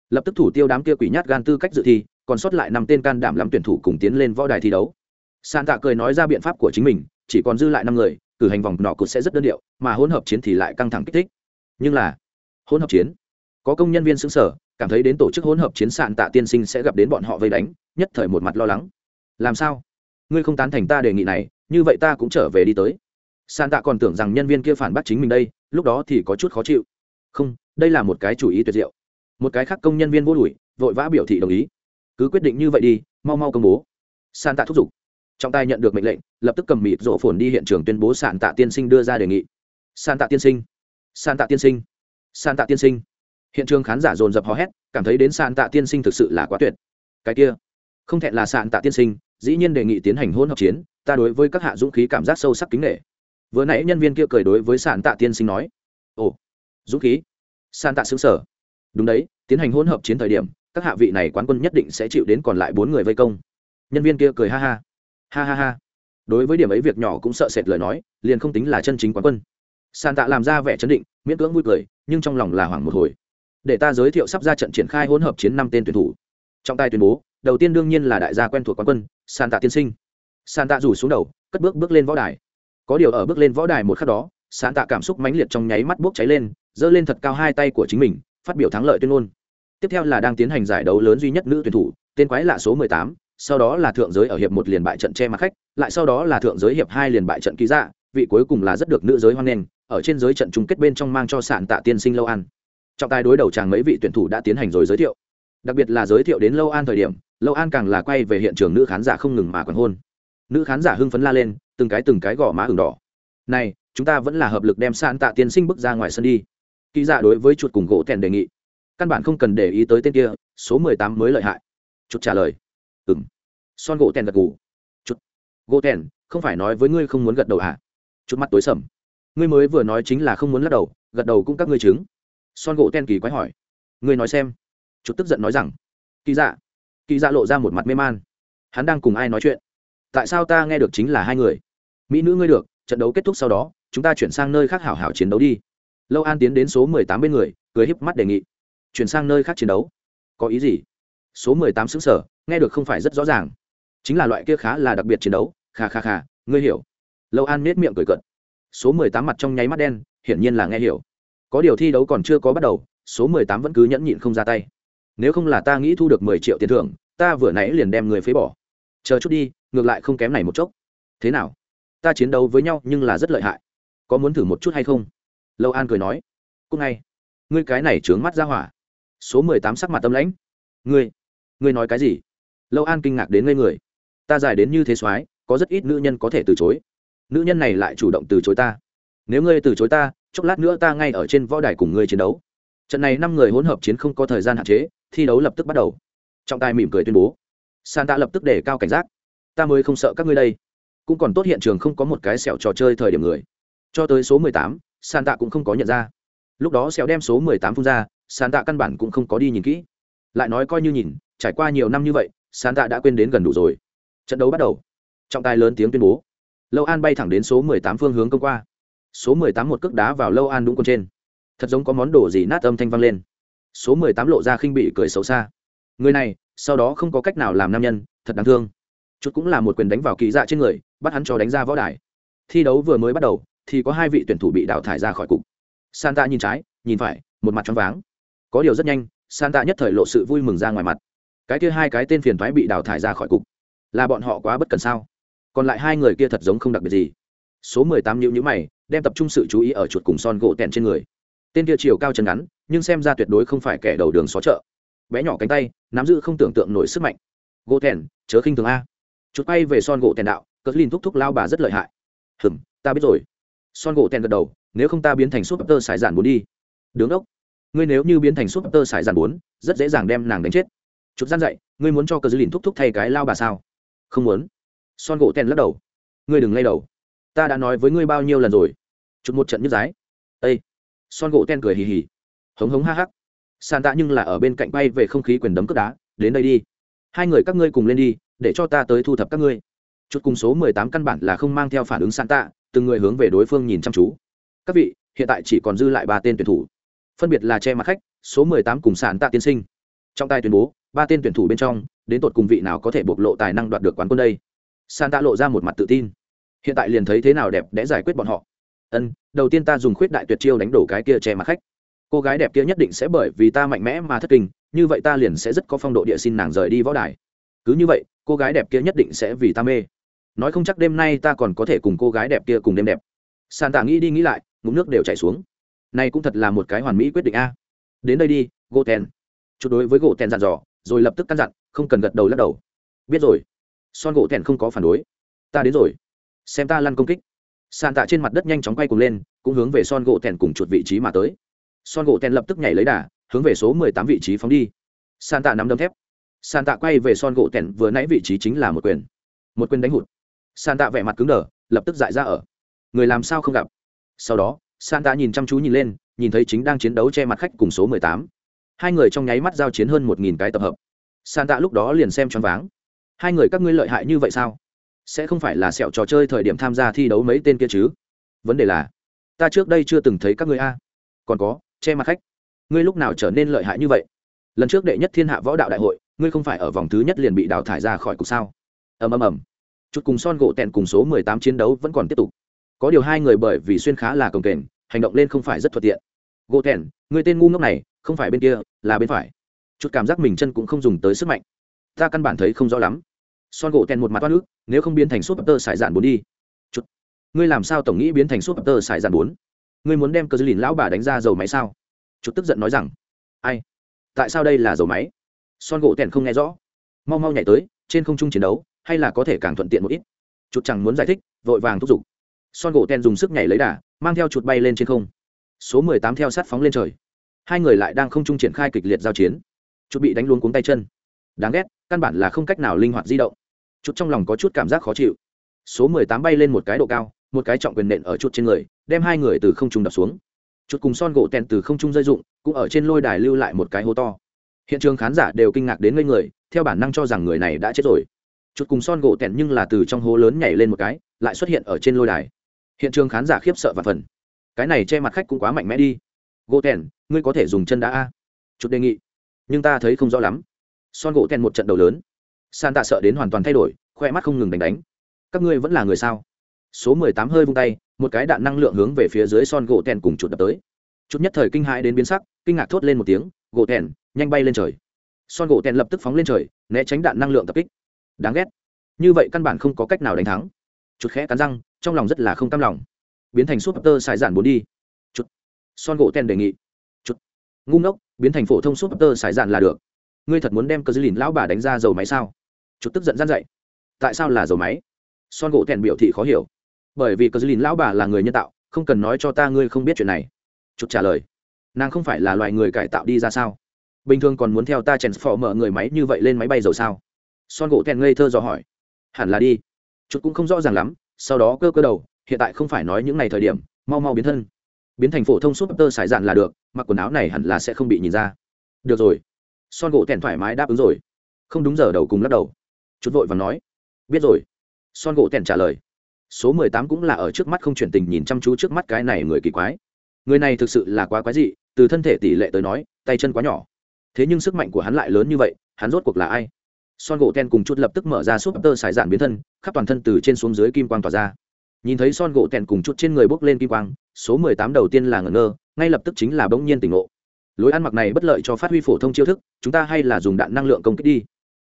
Lập tức thủ tiêu đám kia quỷ nhát gan tư cách dự thi còn sót lại năm tên can đảm lắm tuyển thủ cùng tiến lên võ đài thi đấu. Sàn tạ cười nói ra biện pháp của chính mình chỉ còn dư lại năm người cử hành vòng nọ cụt sẽ rất đơn điệu mà hỗn hợp chiến thì lại căng thẳng kích thích. Nhưng là hỗn hợp chiến có công nhân viên xứng sở cảm thấy đến tổ chức hỗn hợp chiến sạn tạ tiên sinh sẽ gặp đến bọn họ vây đánh, nhất thời một mặt lo lắng. Làm sao? Ngươi không tán thành ta đề nghị này, như vậy ta cũng trở về đi tới. Sàn tạ còn tưởng rằng nhân viên kia phản bác chính mình đây, lúc đó thì có chút khó chịu. Không, đây là một cái chủ ý tuyệt diệu. Một cái khác công nhân viên vô đùi vội vã biểu thị đồng ý. Cứ quyết định như vậy đi, mau mau công bố. Sàn tạ thúc giục. Trọng tài nhận được mệnh lệnh, lập tức cầm mịt rộ phồn đi hiện trường tuyên bố sàn tạ tiên sinh đưa ra đề nghị. Sàn tạ tiên sinh. Sàn tạ tiên sinh. Sàn tạ tiên sinh hiện trường khán giả dồn dập hò hét, cảm thấy đến sạn tạ tiên sinh thực sự là quá tuyệt. Cái kia, không thẹn là sạn tạ tiên sinh, dĩ nhiên đề nghị tiến hành hôn hợp chiến, ta đối với các hạ dũng khí cảm giác sâu sắc kính nghệ vừa nãy nhân viên kia cười đối với sạn tạ tiên sinh nói, ồ, dũng khí. Sạn tạ xứng sở đúng đấy, tiến hành hôn hợp chiến thời điểm, các hạ vị này quán quân nhất định sẽ chịu đến còn lại bốn người vây công. Nhân viên kia cười ha ha. Ha ha ha. Đối với điểm ấy việc nhỏ cũng sợ sệt lời nói, liền không tính là chân chính quán quân. Sàn tạ làm ra vẻ chấn định, miễn cưỡng vui cười, nhưng trong lòng là hoảng một hồi để ta giới thiệu sắp ra trận triển khai hỗn hợp chiến năm tên tuyển thủ. Trong tay tuyên bố đầu tiên đương nhiên là đại gia quen thuộc quán quân sàn tạ tiên sinh. Sàn tạ rủ xuống đầu cất bước bước lên võ đài. Có điều ở bước lên võ đài một khắc đó sàn tạ cảm xúc mãnh liệt trong nháy mắt bốc cháy lên giơ lên thật cao hai tay của chính mình phát biểu thắng lợi tuyên ngôn. Tiếp theo là đang tiến hành giải đấu lớn duy nhất nữ tuyển thủ tên quái lạ số 18, sau đó là thượng giới ở hiệp một liền bại trận che mặt khách lại sau đó là thượng giới hiệp hai liền bại trận ký dạ vị cuối cùng là rất được nữ giới hoan nghênh ở trên giới trận chung kết bên trong mang cho sản tạ tiên sinh lâu ăn trọng tài đối đầu chàng mấy vị tuyển thủ đã tiến hành rồi giới thiệu. Đặc biệt là giới thiệu đến lâu an thời điểm, lâu an càng là quay về hiện trường nữ khán giả không ngừng mà còn hôn. Nữ khán giả hưng phấn la lên, từng cái từng cái gò má ửng đỏ. Này, chúng ta vẫn là hợp lực đem san tạ tiên sinh bước ra ngoài sân đi. Ký giả đối với chuột cùng gỗ thèn đề nghị. Căn bản không cần để ý tới tên kia, số mười tám mới lợi hại. Chuột trả lời. Ừ m son gỗ thèn gật gù. Chút gỗ thèn, không phải nói với ngươi không muốn gật đầu à? Chút mắt tối sầm. Ngươi mới vừa nói chính là không muốn lắc đầu, gật đầu cũng các ngươi chứng son gỗ ten kỳ quái hỏi. Ngươi nói xem. Chút tức giận nói rằng, kỳ dạ. Kỳ dạ lộ ra một mặt mê man. Hắn đang cùng ai nói chuyện? Tại sao ta nghe được chính là hai người? Mỹ nữ ngươi được, trận đấu kết thúc sau đó, chúng ta chuyển sang nơi khác hảo hảo chiến đấu đi. Lâu an tiến đến số mười tám bên người, cười híp mắt đề nghị. Chuyển sang nơi khác chiến đấu? Có ý gì? Số mười tám xứng sở, nghe được không phải rất rõ ràng. Chính là loại kia khá là đặc biệt chiến đấu. Khà khà khà ngươi hiểu. Lâu an nết miệng cười cận số mười tám mặt trong nháy mắt đen, hiển nhiên là nghe hiểu có điều thi đấu còn chưa có bắt đầu, số mười tám vẫn cứ nhẫn nhịn không ra tay. Nếu không là ta nghĩ thu được mười triệu tiền thưởng, ta vừa nãy liền đem người phế bỏ. Chờ chút đi, ngược lại không kém này một chốc. Thế nào? Ta chiến đấu với nhau nhưng là rất lợi hại. Có muốn thử một chút hay không? Lâu an cười nói. Cúc ngay. Ngươi cái này trướng mắt ra hỏa. Số mười tám sắc mặt tâm lãnh. Ngươi ngươi nói cái gì? Lâu an kinh ngạc đến ngây người. Ta dài đến như thế soái, có rất ít nữ nhân có thể từ chối. Nữ nhân này lại chủ động từ chối ta. Nếu ngươi từ chối ta chốc lát nữa ta ngay ở trên võ đài cùng ngươi chiến đấu. Trận này năm người hỗn hợp chiến không có thời gian hạn chế, thi đấu lập tức bắt đầu. Trọng tài mỉm cười tuyên bố. San tạ lập tức để cao cảnh giác. Ta mới không sợ các ngươi đây. Cũng còn tốt hiện trường không có một cái sẹo trò chơi thời điểm người. Cho tới số mười tám san tạ cũng không có nhận ra. Lúc đó sẹo đem số mười tám phun ra san tạ căn bản cũng không có đi nhìn kỹ. Lại nói coi như nhìn, trải qua nhiều năm như vậy san tạ đã quên đến gần đủ rồi. Trận đấu bắt đầu. Trọng tài lớn tiếng tuyên bố. Lâu an bay thẳng đến số mười tám phương hướng công qua số mười tám một cước đá vào lâu an đúng con trên. Thật giống có món đồ gì nát âm thanh vang lên. Số mười tám lộ ra khinh bị cười xấu xa. Người này, sau đó không có cách nào làm nam nhân, thật đáng thương. Chút cũng là một quyền đánh vào kỳ dạ trên người, bắt hắn cho đánh ra võ đài. Thi đấu vừa mới bắt đầu, thì có hai vị tuyển thủ bị đào thải ra khỏi cục. Santa nhìn trái, nhìn phải, một mặt choáng váng. Có điều rất nhanh, santa nhất thời lộ sự vui mừng ra ngoài mặt. Cái kia hai cái tên phiền thoái bị đào thải ra khỏi cục. Là bọn họ quá bất cần sao? Còn lại hai người kia thật giống không đặc biệt gì. Số mười tám nhữ nhữ mày đem tập trung sự chú ý ở chuột cùng son gỗ tèn trên người. Tên kia chiều cao chân ngắn, nhưng xem ra tuyệt đối không phải kẻ đầu đường xó chợ. Bé nhỏ cánh tay, nắm giữ không tưởng tượng nổi sức mạnh. Gỗ tèn, chớ khinh thường a. Chuột bay về son gỗ tèn đạo, cất lìn thúc thúc lao bà rất lợi hại. Hừm, ta biết rồi. Son gỗ tèn gật đầu, nếu không ta biến thành súp tơ sải giản bốn đi. Đứng đốc, ngươi nếu như biến thành súp tơ sải giản bốn rất dễ dàng đem nàng đánh chết. Chút gian dậy ngươi muốn cho cờ dư lìn thúc thúc thay cái lao bà sao? Không muốn. Son gỗ tèn lắc đầu. Ngươi đừng lay đầu. Ta đã nói với ngươi bao nhiêu lần rồi chụp một trận nhức giái ây son gỗ ten cười hì hì. Hống hống ha hắc. Sàn tạ nhưng là ở bên cạnh bay về không khí quyền đấm cướp đá. Đến đây đi. Hai người các ngươi cùng lên đi, để cho ta tới thu thập các ngươi. Chút cùng số mười tám căn bản là không mang theo phản ứng sàn tạ từng người hướng về đối phương nhìn chăm chú. Các vị, hiện tại chỉ còn dư lại ba tên tuyển thủ. Phân biệt là che mặt khách, số mười tám cùng sàn tạ tiên sinh. Trong tay tuyên bố, ba tên tuyển thủ bên trong, đến tột cùng vị nào có thể bộc lộ tài năng đoạt được quán quân đây? San tạ lộ ra một mặt tự tin. Hiện tại liền thấy thế nào đẹp để giải quyết bọn họ ân, đầu tiên ta dùng khuyết đại tuyệt chiêu đánh đổ cái kia che mặt khách. Cô gái đẹp kia nhất định sẽ bởi vì ta mạnh mẽ mà thất kinh, như vậy ta liền sẽ rất có phong độ địa xin nàng rời đi võ đài. Cứ như vậy, cô gái đẹp kia nhất định sẽ vì ta mê. Nói không chắc đêm nay ta còn có thể cùng cô gái đẹp kia cùng đêm đẹp. Sàn tả nghĩ đi nghĩ lại, ngụm nước đều chảy xuống. Này cũng thật là một cái hoàn mỹ quyết định a. Đến đây đi gỗ tèn chút đối với gỗ tèn dặn dò, rồi lập tức căn dặn, không cần gật đầu lắc đầu. Biết rồi. Son gỗ tèn không có phản đối. Ta đến rồi. Xem ta lăn công kích sàn tạ trên mặt đất nhanh chóng quay cùng lên, cũng hướng về son gỗ tèn cùng chuột vị trí mà tới. Son gỗ tèn lập tức nhảy lấy đà, hướng về số mười tám vị trí phóng đi. Sàn tạ nắm đấm thép. Sàn tạ quay về son gỗ tèn, vừa nãy vị trí chính là một quyền. Một quyền đánh hụt. Sàn tạ vẻ mặt cứng đờ, lập tức dại ra ở. Người làm sao không gặp? Sau đó, sàn tạ nhìn chăm chú nhìn lên, nhìn thấy chính đang chiến đấu che mặt khách cùng số mười tám. Hai người trong nháy mắt giao chiến hơn một nghìn cái tập hợp. Sàn tạ lúc đó liền xem choáng váng. Hai người các ngươi lợi hại như vậy sao? Sẽ không phải là sẹo trò chơi thời điểm tham gia thi đấu mấy tên kia chứ? Vấn đề là, ta trước đây chưa từng thấy các ngươi a. Còn có, che mặt khách, ngươi lúc nào trở nên lợi hại như vậy? Lần trước đệ nhất thiên hạ võ đạo đại hội, ngươi không phải ở vòng thứ nhất liền bị đào thải ra khỏi cục sao? Ầm ầm ầm. Chút cùng son gỗ tẹn cùng số mười tám chiến đấu vẫn còn tiếp tục. Có điều hai người bởi vì xuyên khá là cồng kềnh, hành động lên không phải rất thuận tiện. Gỗ tẹn người tên ngu ngốc này, không phải bên kia, là bên phải. Chút cảm giác mình chân cũng không dùng tới sức mạnh. Ta căn bản thấy không rõ lắm son gỗ tèn một mặt toát nước nếu không biến thành súp tơ sải dạn bốn đi. Chút ngươi làm sao tổng nghĩ biến thành súp tơ sải dạn bốn? Ngươi muốn đem cơ dư lìn lão bà đánh ra dầu máy sao? Chút tức giận nói rằng. Ai? Tại sao đây là dầu máy? Son gỗ tèn không nghe rõ. Mau mau nhảy tới, trên không trung chiến đấu, hay là có thể càng thuận tiện một ít? Chút chẳng muốn giải thích, vội vàng thúc giục. Son gỗ tèn dùng sức nhảy lấy đà, mang theo chuột bay lên trên không. Số mười tám theo sát phóng lên trời. Hai người lại đang không trung triển khai kịch liệt giao chiến. Chuột bị đánh luôn cuống tay chân. Đáng ghét, căn bản là không cách nào linh hoạt di động chút trong lòng có chút cảm giác khó chịu. Số mười tám bay lên một cái độ cao, một cái trọng quyền nện ở chút trên người, đem hai người từ không trung đập xuống. Chút cùng son gỗ tèn từ không trung rơi dụng, cũng ở trên lôi đài lưu lại một cái hố to. Hiện trường khán giả đều kinh ngạc đến ngây người, theo bản năng cho rằng người này đã chết rồi. Chút cùng son gỗ tèn nhưng là từ trong hố lớn nhảy lên một cái, lại xuất hiện ở trên lôi đài. Hiện trường khán giả khiếp sợ và phần. Cái này che mặt khách cũng quá mạnh mẽ đi. Gỗ tèn, ngươi có thể dùng chân đá a. Chút đề nghị. Nhưng ta thấy không rõ lắm. Son gỗ tèn một trận đầu lớn san tạ sợ đến hoàn toàn thay đổi, khoe mắt không ngừng đánh đánh. Các ngươi vẫn là người sao? Số mười tám hơi vung tay, một cái đạn năng lượng hướng về phía dưới son gỗ tèn cùng chuột đập tới. Chút nhất thời kinh hãi đến biến sắc, kinh ngạc thốt lên một tiếng, gỗ tèn, nhanh bay lên trời. Son gỗ tèn lập tức phóng lên trời, né tránh đạn năng lượng tập kích. Đáng ghét. Như vậy căn bản không có cách nào đánh thắng. Chút khẽ cắn răng, trong lòng rất là không cam lòng. Biến thành súp tơ xài giản bốn đi. Chút son gỗ tèn đề nghị. Chút ngu ngốc, biến thành phổ thông súp tơ xài giản là được. Ngươi thật muốn đem cơ dư lìn lão bà đánh ra dầu máy sao? Chút tức giận gian dậy tại sao là dầu máy? Son gỗ thẹn biểu thị khó hiểu. Bởi vì cơ dư lìn lão bà là người nhân tạo, không cần nói cho ta ngươi không biết chuyện này. Chút trả lời. Nàng không phải là loài người cải tạo đi ra sao? Bình thường còn muốn theo ta chèn phò mở người máy như vậy lên máy bay dầu sao? Son gỗ thẹn ngây thơ dò hỏi. Hẳn là đi. Chút cũng không rõ ràng lắm, sau đó cơ cơ đầu, hiện tại không phải nói những ngày thời điểm, mau mau biến thân. Biến thành phổ thông súp tơ xài dạn là được, mặc quần áo này hẳn là sẽ không bị nhìn ra. Được rồi. Son gỗ thẹn thoải mái đáp ứng rồi. Không đúng giờ đầu cùng lắc đầu chút vội và nói, biết rồi. Son gỗ tèn trả lời, số mười tám cũng là ở trước mắt không chuyển tình nhìn chăm chú trước mắt cái này người kỳ quái. Người này thực sự là quá quái dị, từ thân thể tỷ lệ tới nói, tay chân quá nhỏ. Thế nhưng sức mạnh của hắn lại lớn như vậy, hắn rốt cuộc là ai? Son gỗ ten cùng chút lập tức mở ra súp tơ xài dạn biến thân, khắp toàn thân từ trên xuống dưới kim quang tỏa ra. Nhìn thấy son gỗ ten cùng chút trên người bốc lên kim quang, số mười tám đầu tiên là ngẩn ngơ, ngay lập tức chính là bỗng nhiên tỉnh ngộ. Lối ăn mặc này bất lợi cho phát huy phổ thông chiêu thức, chúng ta hay là dùng đạn năng lượng công kích đi.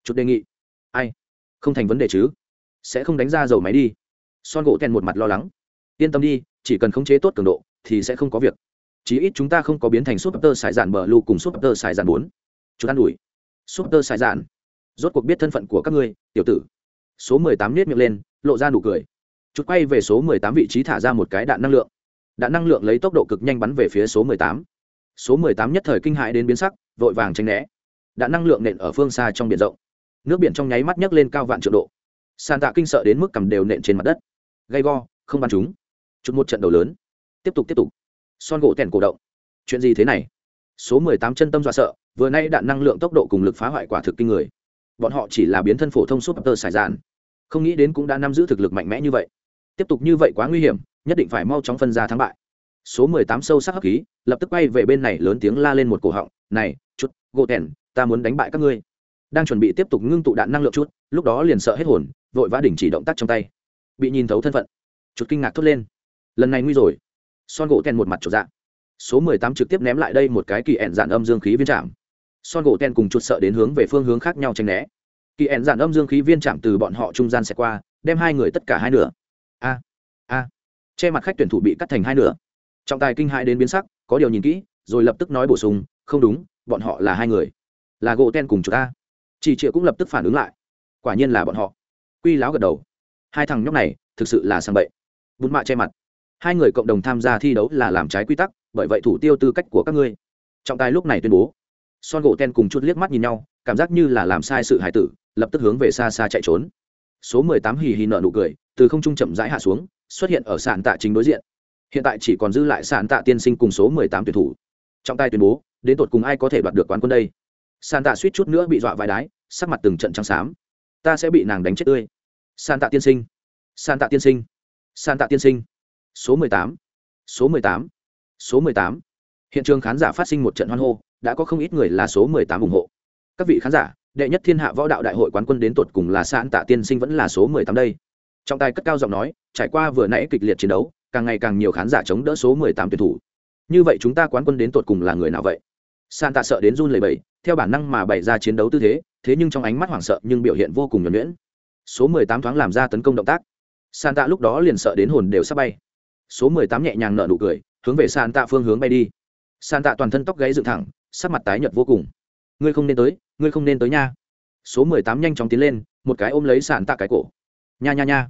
Chút đề nghị, ai? Không thành vấn đề chứ? Sẽ không đánh ra dầu máy đi. Son gỗ ten một mặt lo lắng. Yên tâm đi, chỉ cần khống chế tốt cường độ, thì sẽ không có việc. Chí ít chúng ta không có biến thành súp tơ sải dạn bờ lu cùng súp tơ sải dạn bốn. Chúng ta đuổi. Súp tơ sải dạn. Rốt cuộc biết thân phận của các ngươi, tiểu tử. Số mười tám nết miệng lên, lộ ra nụ cười. Chút quay về số mười tám vị trí thả ra một cái đạn năng lượng. Đạn năng lượng lấy tốc độ cực nhanh bắn về phía số mười tám. Số mười tám nhất thời kinh hãi đến biến sắc, vội vàng tranh né. Đạn năng lượng nện ở phương xa trong biển rộng nước biển trong nháy mắt nhấc lên cao vạn triệu độ. Sàn tạ kinh sợ đến mức cầm đều nện trên mặt đất. Gay go, không bắn chúng. Chút một trận đầu lớn. Tiếp tục tiếp tục. Son gỗ tèn cổ động. Chuyện gì thế này? Số mười tám chân tâm dọa sợ, vừa nay đạn năng lượng tốc độ cùng lực phá hoại quả thực kinh người. Bọn họ chỉ là biến thân phổ thông súp tơ sải dạn. Không nghĩ đến cũng đã nắm giữ thực lực mạnh mẽ như vậy. Tiếp tục như vậy quá nguy hiểm, nhất định phải mau chóng phân ra thắng bại. Số mười tám sâu sắc hấp khí, lập tức quay về bên này lớn tiếng la lên một cổ họng. Này chút gỗ tèn, ta muốn đánh bại các ngươi đang chuẩn bị tiếp tục ngưng tụ đạn năng lượng chút, lúc đó liền sợ hết hồn, vội vã đình chỉ động tác trong tay. Bị nhìn thấu thân phận. Chút kinh ngạc thốt lên. Lần này nguy rồi. Son gỗ ten một mặt trộn dạ. Số mười tám trực tiếp ném lại đây một cái kỳ ẹn dạn âm dương khí viên chạm son gỗ ten cùng chuột sợ đến hướng về phương hướng khác nhau tranh né. Kỳ ẹn dạn âm dương khí viên chạm từ bọn họ trung gian sẽ qua, đem hai người tất cả hai nửa. A a. Che mặt khách tuyển thủ bị cắt thành hai nửa. Trọng tài kinh hãi đến biến sắc, có điều nhìn kỹ, rồi lập tức nói bổ sung, không đúng, bọn họ là hai người. Là gỗ ten cùng chuột ta chị triệu cũng lập tức phản ứng lại. Quả nhiên là bọn họ. Quy láo gật đầu. Hai thằng nhóc này, thực sự là sang bậy. Bún mạ che mặt. Hai người cộng đồng tham gia thi đấu là làm trái quy tắc, bởi vậy thủ tiêu tư cách của các ngươi. Trọng tài lúc này tuyên bố. Son gỗ ten cùng chút liếc mắt nhìn nhau, cảm giác như là làm sai sự hài tử, lập tức hướng về xa xa chạy trốn. Số mười tám hì hì nợ nụ cười, từ không trung chậm rãi hạ xuống, xuất hiện ở sàn tạ chính đối diện. Hiện tại chỉ còn giữ lại sàn tạ tiên sinh cùng số mười tám tuyển thủ. Trọng tài tuyên bố, đến tột cùng ai có thể đoạt được quán quân đây? San tạ suýt chút nữa bị dọa vài đái, sắc mặt từng trận trắng xám. Ta sẽ bị nàng đánh chết tươi. San tạ tiên sinh. San tạ tiên sinh. San tạ tiên sinh. Số mười tám. Số mười tám. Số mười tám. Hiện trường khán giả phát sinh một trận hoan hô, đã có không ít người là số mười tám ủng hộ. Các vị khán giả, đệ nhất thiên hạ võ đạo đại hội quán quân đến tột cùng là San tạ tiên sinh vẫn là số mười tám đây? Trọng tài cất cao giọng nói, trải qua vừa nãy kịch liệt chiến đấu, càng ngày càng nhiều khán giả chống đỡ số mười tám tuyển thủ. Như vậy chúng ta quán quân đến tột cùng là người nào vậy? San tạ sợ đến run lẩy bẩy, theo bản năng mà bày ra chiến đấu tư thế thế nhưng trong ánh mắt hoảng sợ nhưng biểu hiện vô cùng nhuẩn nhuyễn. Số mười tám thoáng làm ra tấn công động tác. San tạ lúc đó liền sợ đến hồn đều sắp bay. Số mười tám nhẹ nhàng nở nụ cười, hướng về san tạ phương hướng bay đi. San tạ toàn thân tóc gáy dựng thẳng, sắc mặt tái nhợt vô cùng. Ngươi không nên tới, ngươi không nên tới nha. Số mười tám nhanh chóng tiến lên, một cái ôm lấy san tạ cái cổ. Nha nha nha.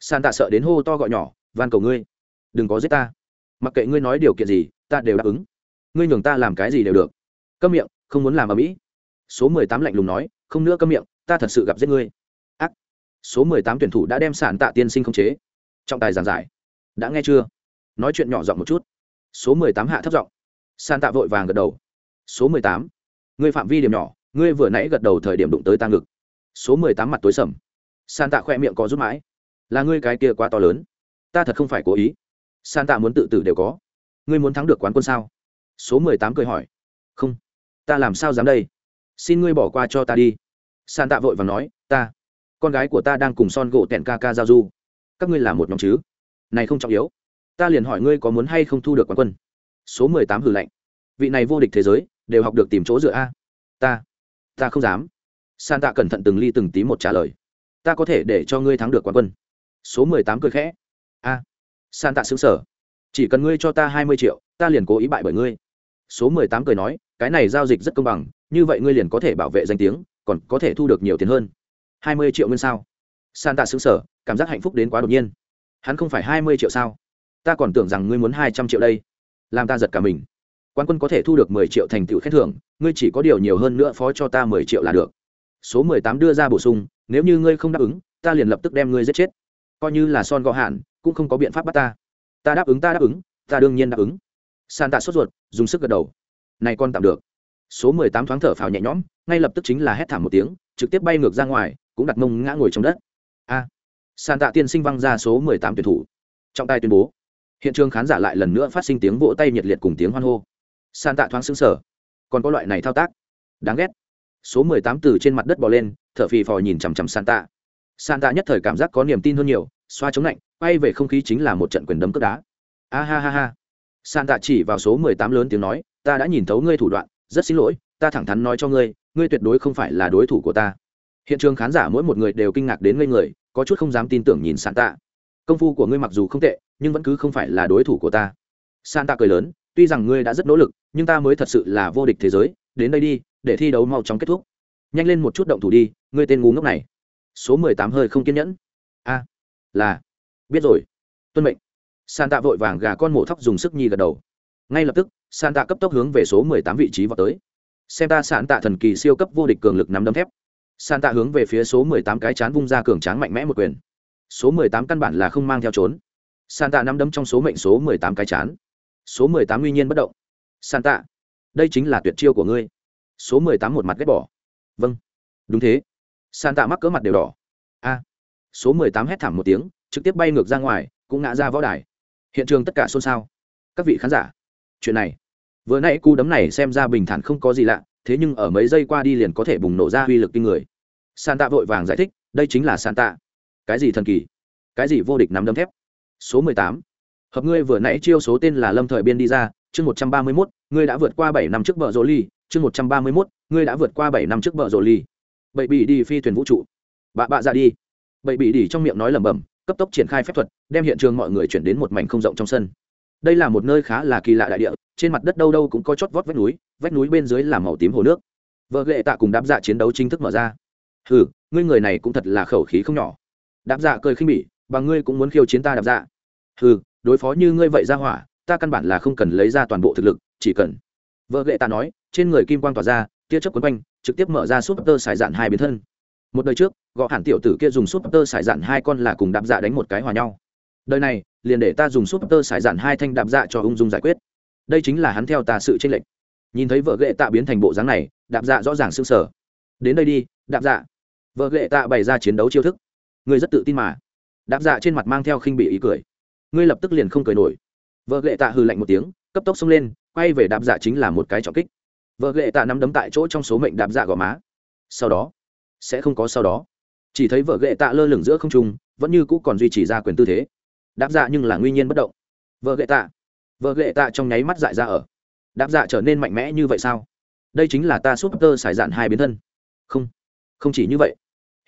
San tạ sợ đến hô to gọi nhỏ, van cầu ngươi, đừng có giết ta. Mặc kệ ngươi nói điều kiện gì, ta đều đáp ứng. Ngươi nhường ta làm cái gì đều được câm miệng, không muốn làm ở mỹ số mười tám lạnh lùng nói, không nữa câm miệng, ta thật sự gặp giết ngươi. Ác. Số mười tám tuyển thủ đã đem sản tạ tiên sinh không chế. Trọng tài giảng giải. Đã nghe chưa? Nói chuyện nhỏ giọng một chút. Số mười tám hạ thấp giọng. San tạ vội vàng gật đầu. Số mười tám. Ngươi phạm vi điểm nhỏ, ngươi vừa nãy gật đầu thời điểm đụng tới ta ngực. Số mười tám mặt tối sầm. San tạ khoe miệng có rút mãi. Là ngươi cái kia quá to lớn. Ta thật không phải cố ý. San tạ muốn tự tử đều có. Ngươi muốn thắng được quán quân sao? Số mười tám cười hỏi. Không ta làm sao dám đây? Xin ngươi bỏ qua cho ta đi. San tạ vội và nói, ta, con gái của ta đang cùng son gỗ tẹn ca ca giao du. Các ngươi là một nhóm chứ? Này không trọng yếu. Ta liền hỏi ngươi có muốn hay không thu được quán quân. Số mười tám hử lạnh. Vị này vô địch thế giới, đều học được tìm chỗ dựa a. Ta ta không dám. San tạ cẩn thận từng ly từng tí một trả lời. Ta có thể để cho ngươi thắng được quán quân. Số mười tám cười khẽ. A. San tạ xứng sở chỉ cần ngươi cho ta hai mươi triệu, ta liền cố ý bại bởi ngươi số mười tám cười nói, cái này giao dịch rất công bằng, như vậy ngươi liền có thể bảo vệ danh tiếng, còn có thể thu được nhiều tiền hơn. Hai mươi triệu nguyên sao? San tạ xứng sở cảm giác hạnh phúc đến quá đột nhiên. Hắn không phải hai mươi triệu sao? Ta còn tưởng rằng ngươi muốn hai trăm triệu đây. Làm ta giật cả mình. Quan quân có thể thu được mười triệu thành tựu khen thưởng, ngươi chỉ có điều nhiều hơn nữa phó cho ta mười triệu là được. Số mười tám đưa ra bổ sung, nếu như ngươi không đáp ứng, ta liền lập tức đem ngươi giết chết. Coi như là son gò hạn, cũng không có biện pháp bắt ta. Ta đáp ứng, ta đáp ứng, ta đương nhiên đáp ứng san tạ sốt ruột, dùng sức gật đầu. Này con tạm được. Số mười tám thoáng thở phào nhẹ nhõm, ngay lập tức chính là hét thảm một tiếng, trực tiếp bay ngược ra ngoài, cũng đặt mông ngã ngồi trong đất. A. San tạ tiên sinh văng ra số mười tám tuyển thủ. Trọng tài tuyên bố. Hiện trường khán giả lại lần nữa phát sinh tiếng vỗ tay nhiệt liệt cùng tiếng hoan hô. San tạ thoáng xứng sở còn có loại này thao tác. Đáng ghét. Số mười tám từ trên mặt đất bò lên, thở phì phò nhìn chằm chằm san tạ san tạ nhất thời cảm giác có niềm tin hơn nhiều, xoa chống lạnh, quay về không khí chính là một trận quyền đấm cướp đá. A ha ha ha san tạ chỉ vào số mười tám lớn tiếng nói, ta đã nhìn thấu ngươi thủ đoạn, rất xin lỗi, ta thẳng thắn nói cho ngươi ngươi tuyệt đối không phải là đối thủ của ta. Hiện trường khán giả mỗi một người đều kinh ngạc đến ngây người, có chút không dám tin tưởng nhìn san tạ. Công phu của ngươi mặc dù không tệ, nhưng vẫn cứ không phải là đối thủ của ta. San tạ cười lớn, tuy rằng ngươi đã rất nỗ lực, nhưng ta mới thật sự là vô địch thế giới, đến đây đi, để thi đấu mau chóng kết thúc. Nhanh lên một chút động thủ đi, ngươi tên ngu ngốc này. Số mười tám hơi không kiên nhẫn. A, là, biết rồi. Tuân mệnh san tạ vội vàng gà con mổ thóc dùng sức nhi gật đầu. Ngay lập tức san tạ cấp tốc hướng về số mười tám vị trí vào tới. Xem ta san tạ thần kỳ siêu cấp vô địch cường lực nắm đấm thép. San tạ hướng về phía số mười tám cái chán vung ra cường tráng mạnh mẽ một quyền. Số mười tám căn bản là không mang theo trốn. San tạ nắm đấm trong số mệnh số mười tám cái chán. Số mười tám nguy nhiên bất động. San tạ đây chính là tuyệt chiêu của ngươi. Số mười tám một mặt ghét bỏ. Vâng. Đúng thế. San tạ mắc cỡ mặt đều đỏ. A. Số mười tám hét thảm một tiếng, trực tiếp bay ngược ra ngoài, cũng ngã ra võ đài hiện trường tất cả xôn xao. Các vị khán giả, chuyện này. Vừa nãy cú đấm này xem ra bình thản không có gì lạ, thế nhưng ở mấy giây qua đi liền có thể bùng nổ ra uy lực kinh người. San tạ vội vàng giải thích, đây chính là san tạ cái gì thần kỳ? Cái gì vô địch nắm đấm thép? Số mười tám. Hợp ngươi vừa nãy chiêu số tên là lâm thời biên đi ra, chương một trăm ba mươi mốt, ngươi đã vượt qua bảy năm trước vợ rô ly, chương một trăm ba mươi mốt, ngươi đã vượt qua bảy năm trước vợ rô ly. Bậy bị đi phi thuyền vũ trụ. Bạ bạ ra đi. Bậy bị đi trong miệng nói lẩm bẩm cấp tốc triển khai phép thuật, đem hiện trường mọi người chuyển đến một mảnh không rộng trong sân. Đây là một nơi khá là kỳ lạ đại địa, trên mặt đất đâu đâu cũng có chót vót vách núi vách núi bên dưới là màu tím hồ nước. Vợ ghệ tạ cùng đáp dạ chiến đấu chính thức mở ra. Ừ ngươi người này cũng thật là khẩu khí không nhỏ. Đáp dạ cười khinh bỉ bằng ngươi cũng muốn khiêu chiến ta đáp dạ? Ừ đối phó như ngươi vậy ra hỏa, ta căn bản là không cần lấy ra toàn bộ thực lực, chỉ cần vợ ghệ tạ nói, trên người kim quang tỏa ra, tia chớp quấn quanh, trực tiếp mở ra súp tơ xài dạn hai biến thân một đời trước, gõ hẳn tiểu tử kia dùng súp tơ xài dạn hai con là cùng đạp dạ đánh một cái hòa nhau. Đời này, liền để ta dùng súp tơ xài dạn hai thanh đạp dạ cho ung dung giải quyết. Đây chính là hắn theo ta sự tranh lệch. Nhìn thấy vợ ghệ tạ biến thành bộ dáng này, đạp dạ rõ ràng s ư n g sở đến đây đi, đạp dạ. Vợ ghệ tạ bày ra chiến đấu chiêu thức. Ngươi rất tự tin mà. Đạp dạ trên mặt mang theo khinh bị ý cười. Ngươi lập tức liền không cười nổi. Vợ ghệ tạ hư lạnh một tiếng, cấp tốc xông lên, quay về đạp dạ chính là một cái trọng kích. Vợ ghệ tạ nắm đấm tại chỗ trong số mệnh đạp dạ gò má. Sau đó sẽ không có sau đó. Chỉ thấy vợ ghệ tạ lơ lửng giữa không trung, vẫn như cũ còn duy trì ra quyền tư thế. Đáp dạ nhưng là nguyên nhiên bất động. Vợ ghệ tạ. Vợ ghệ tạ trong nháy mắt dại ra ở. Đáp dạ trở nên mạnh mẽ như vậy sao? Đây chính là ta súp tơ xài dạn hai biến thân. Không không chỉ như vậy.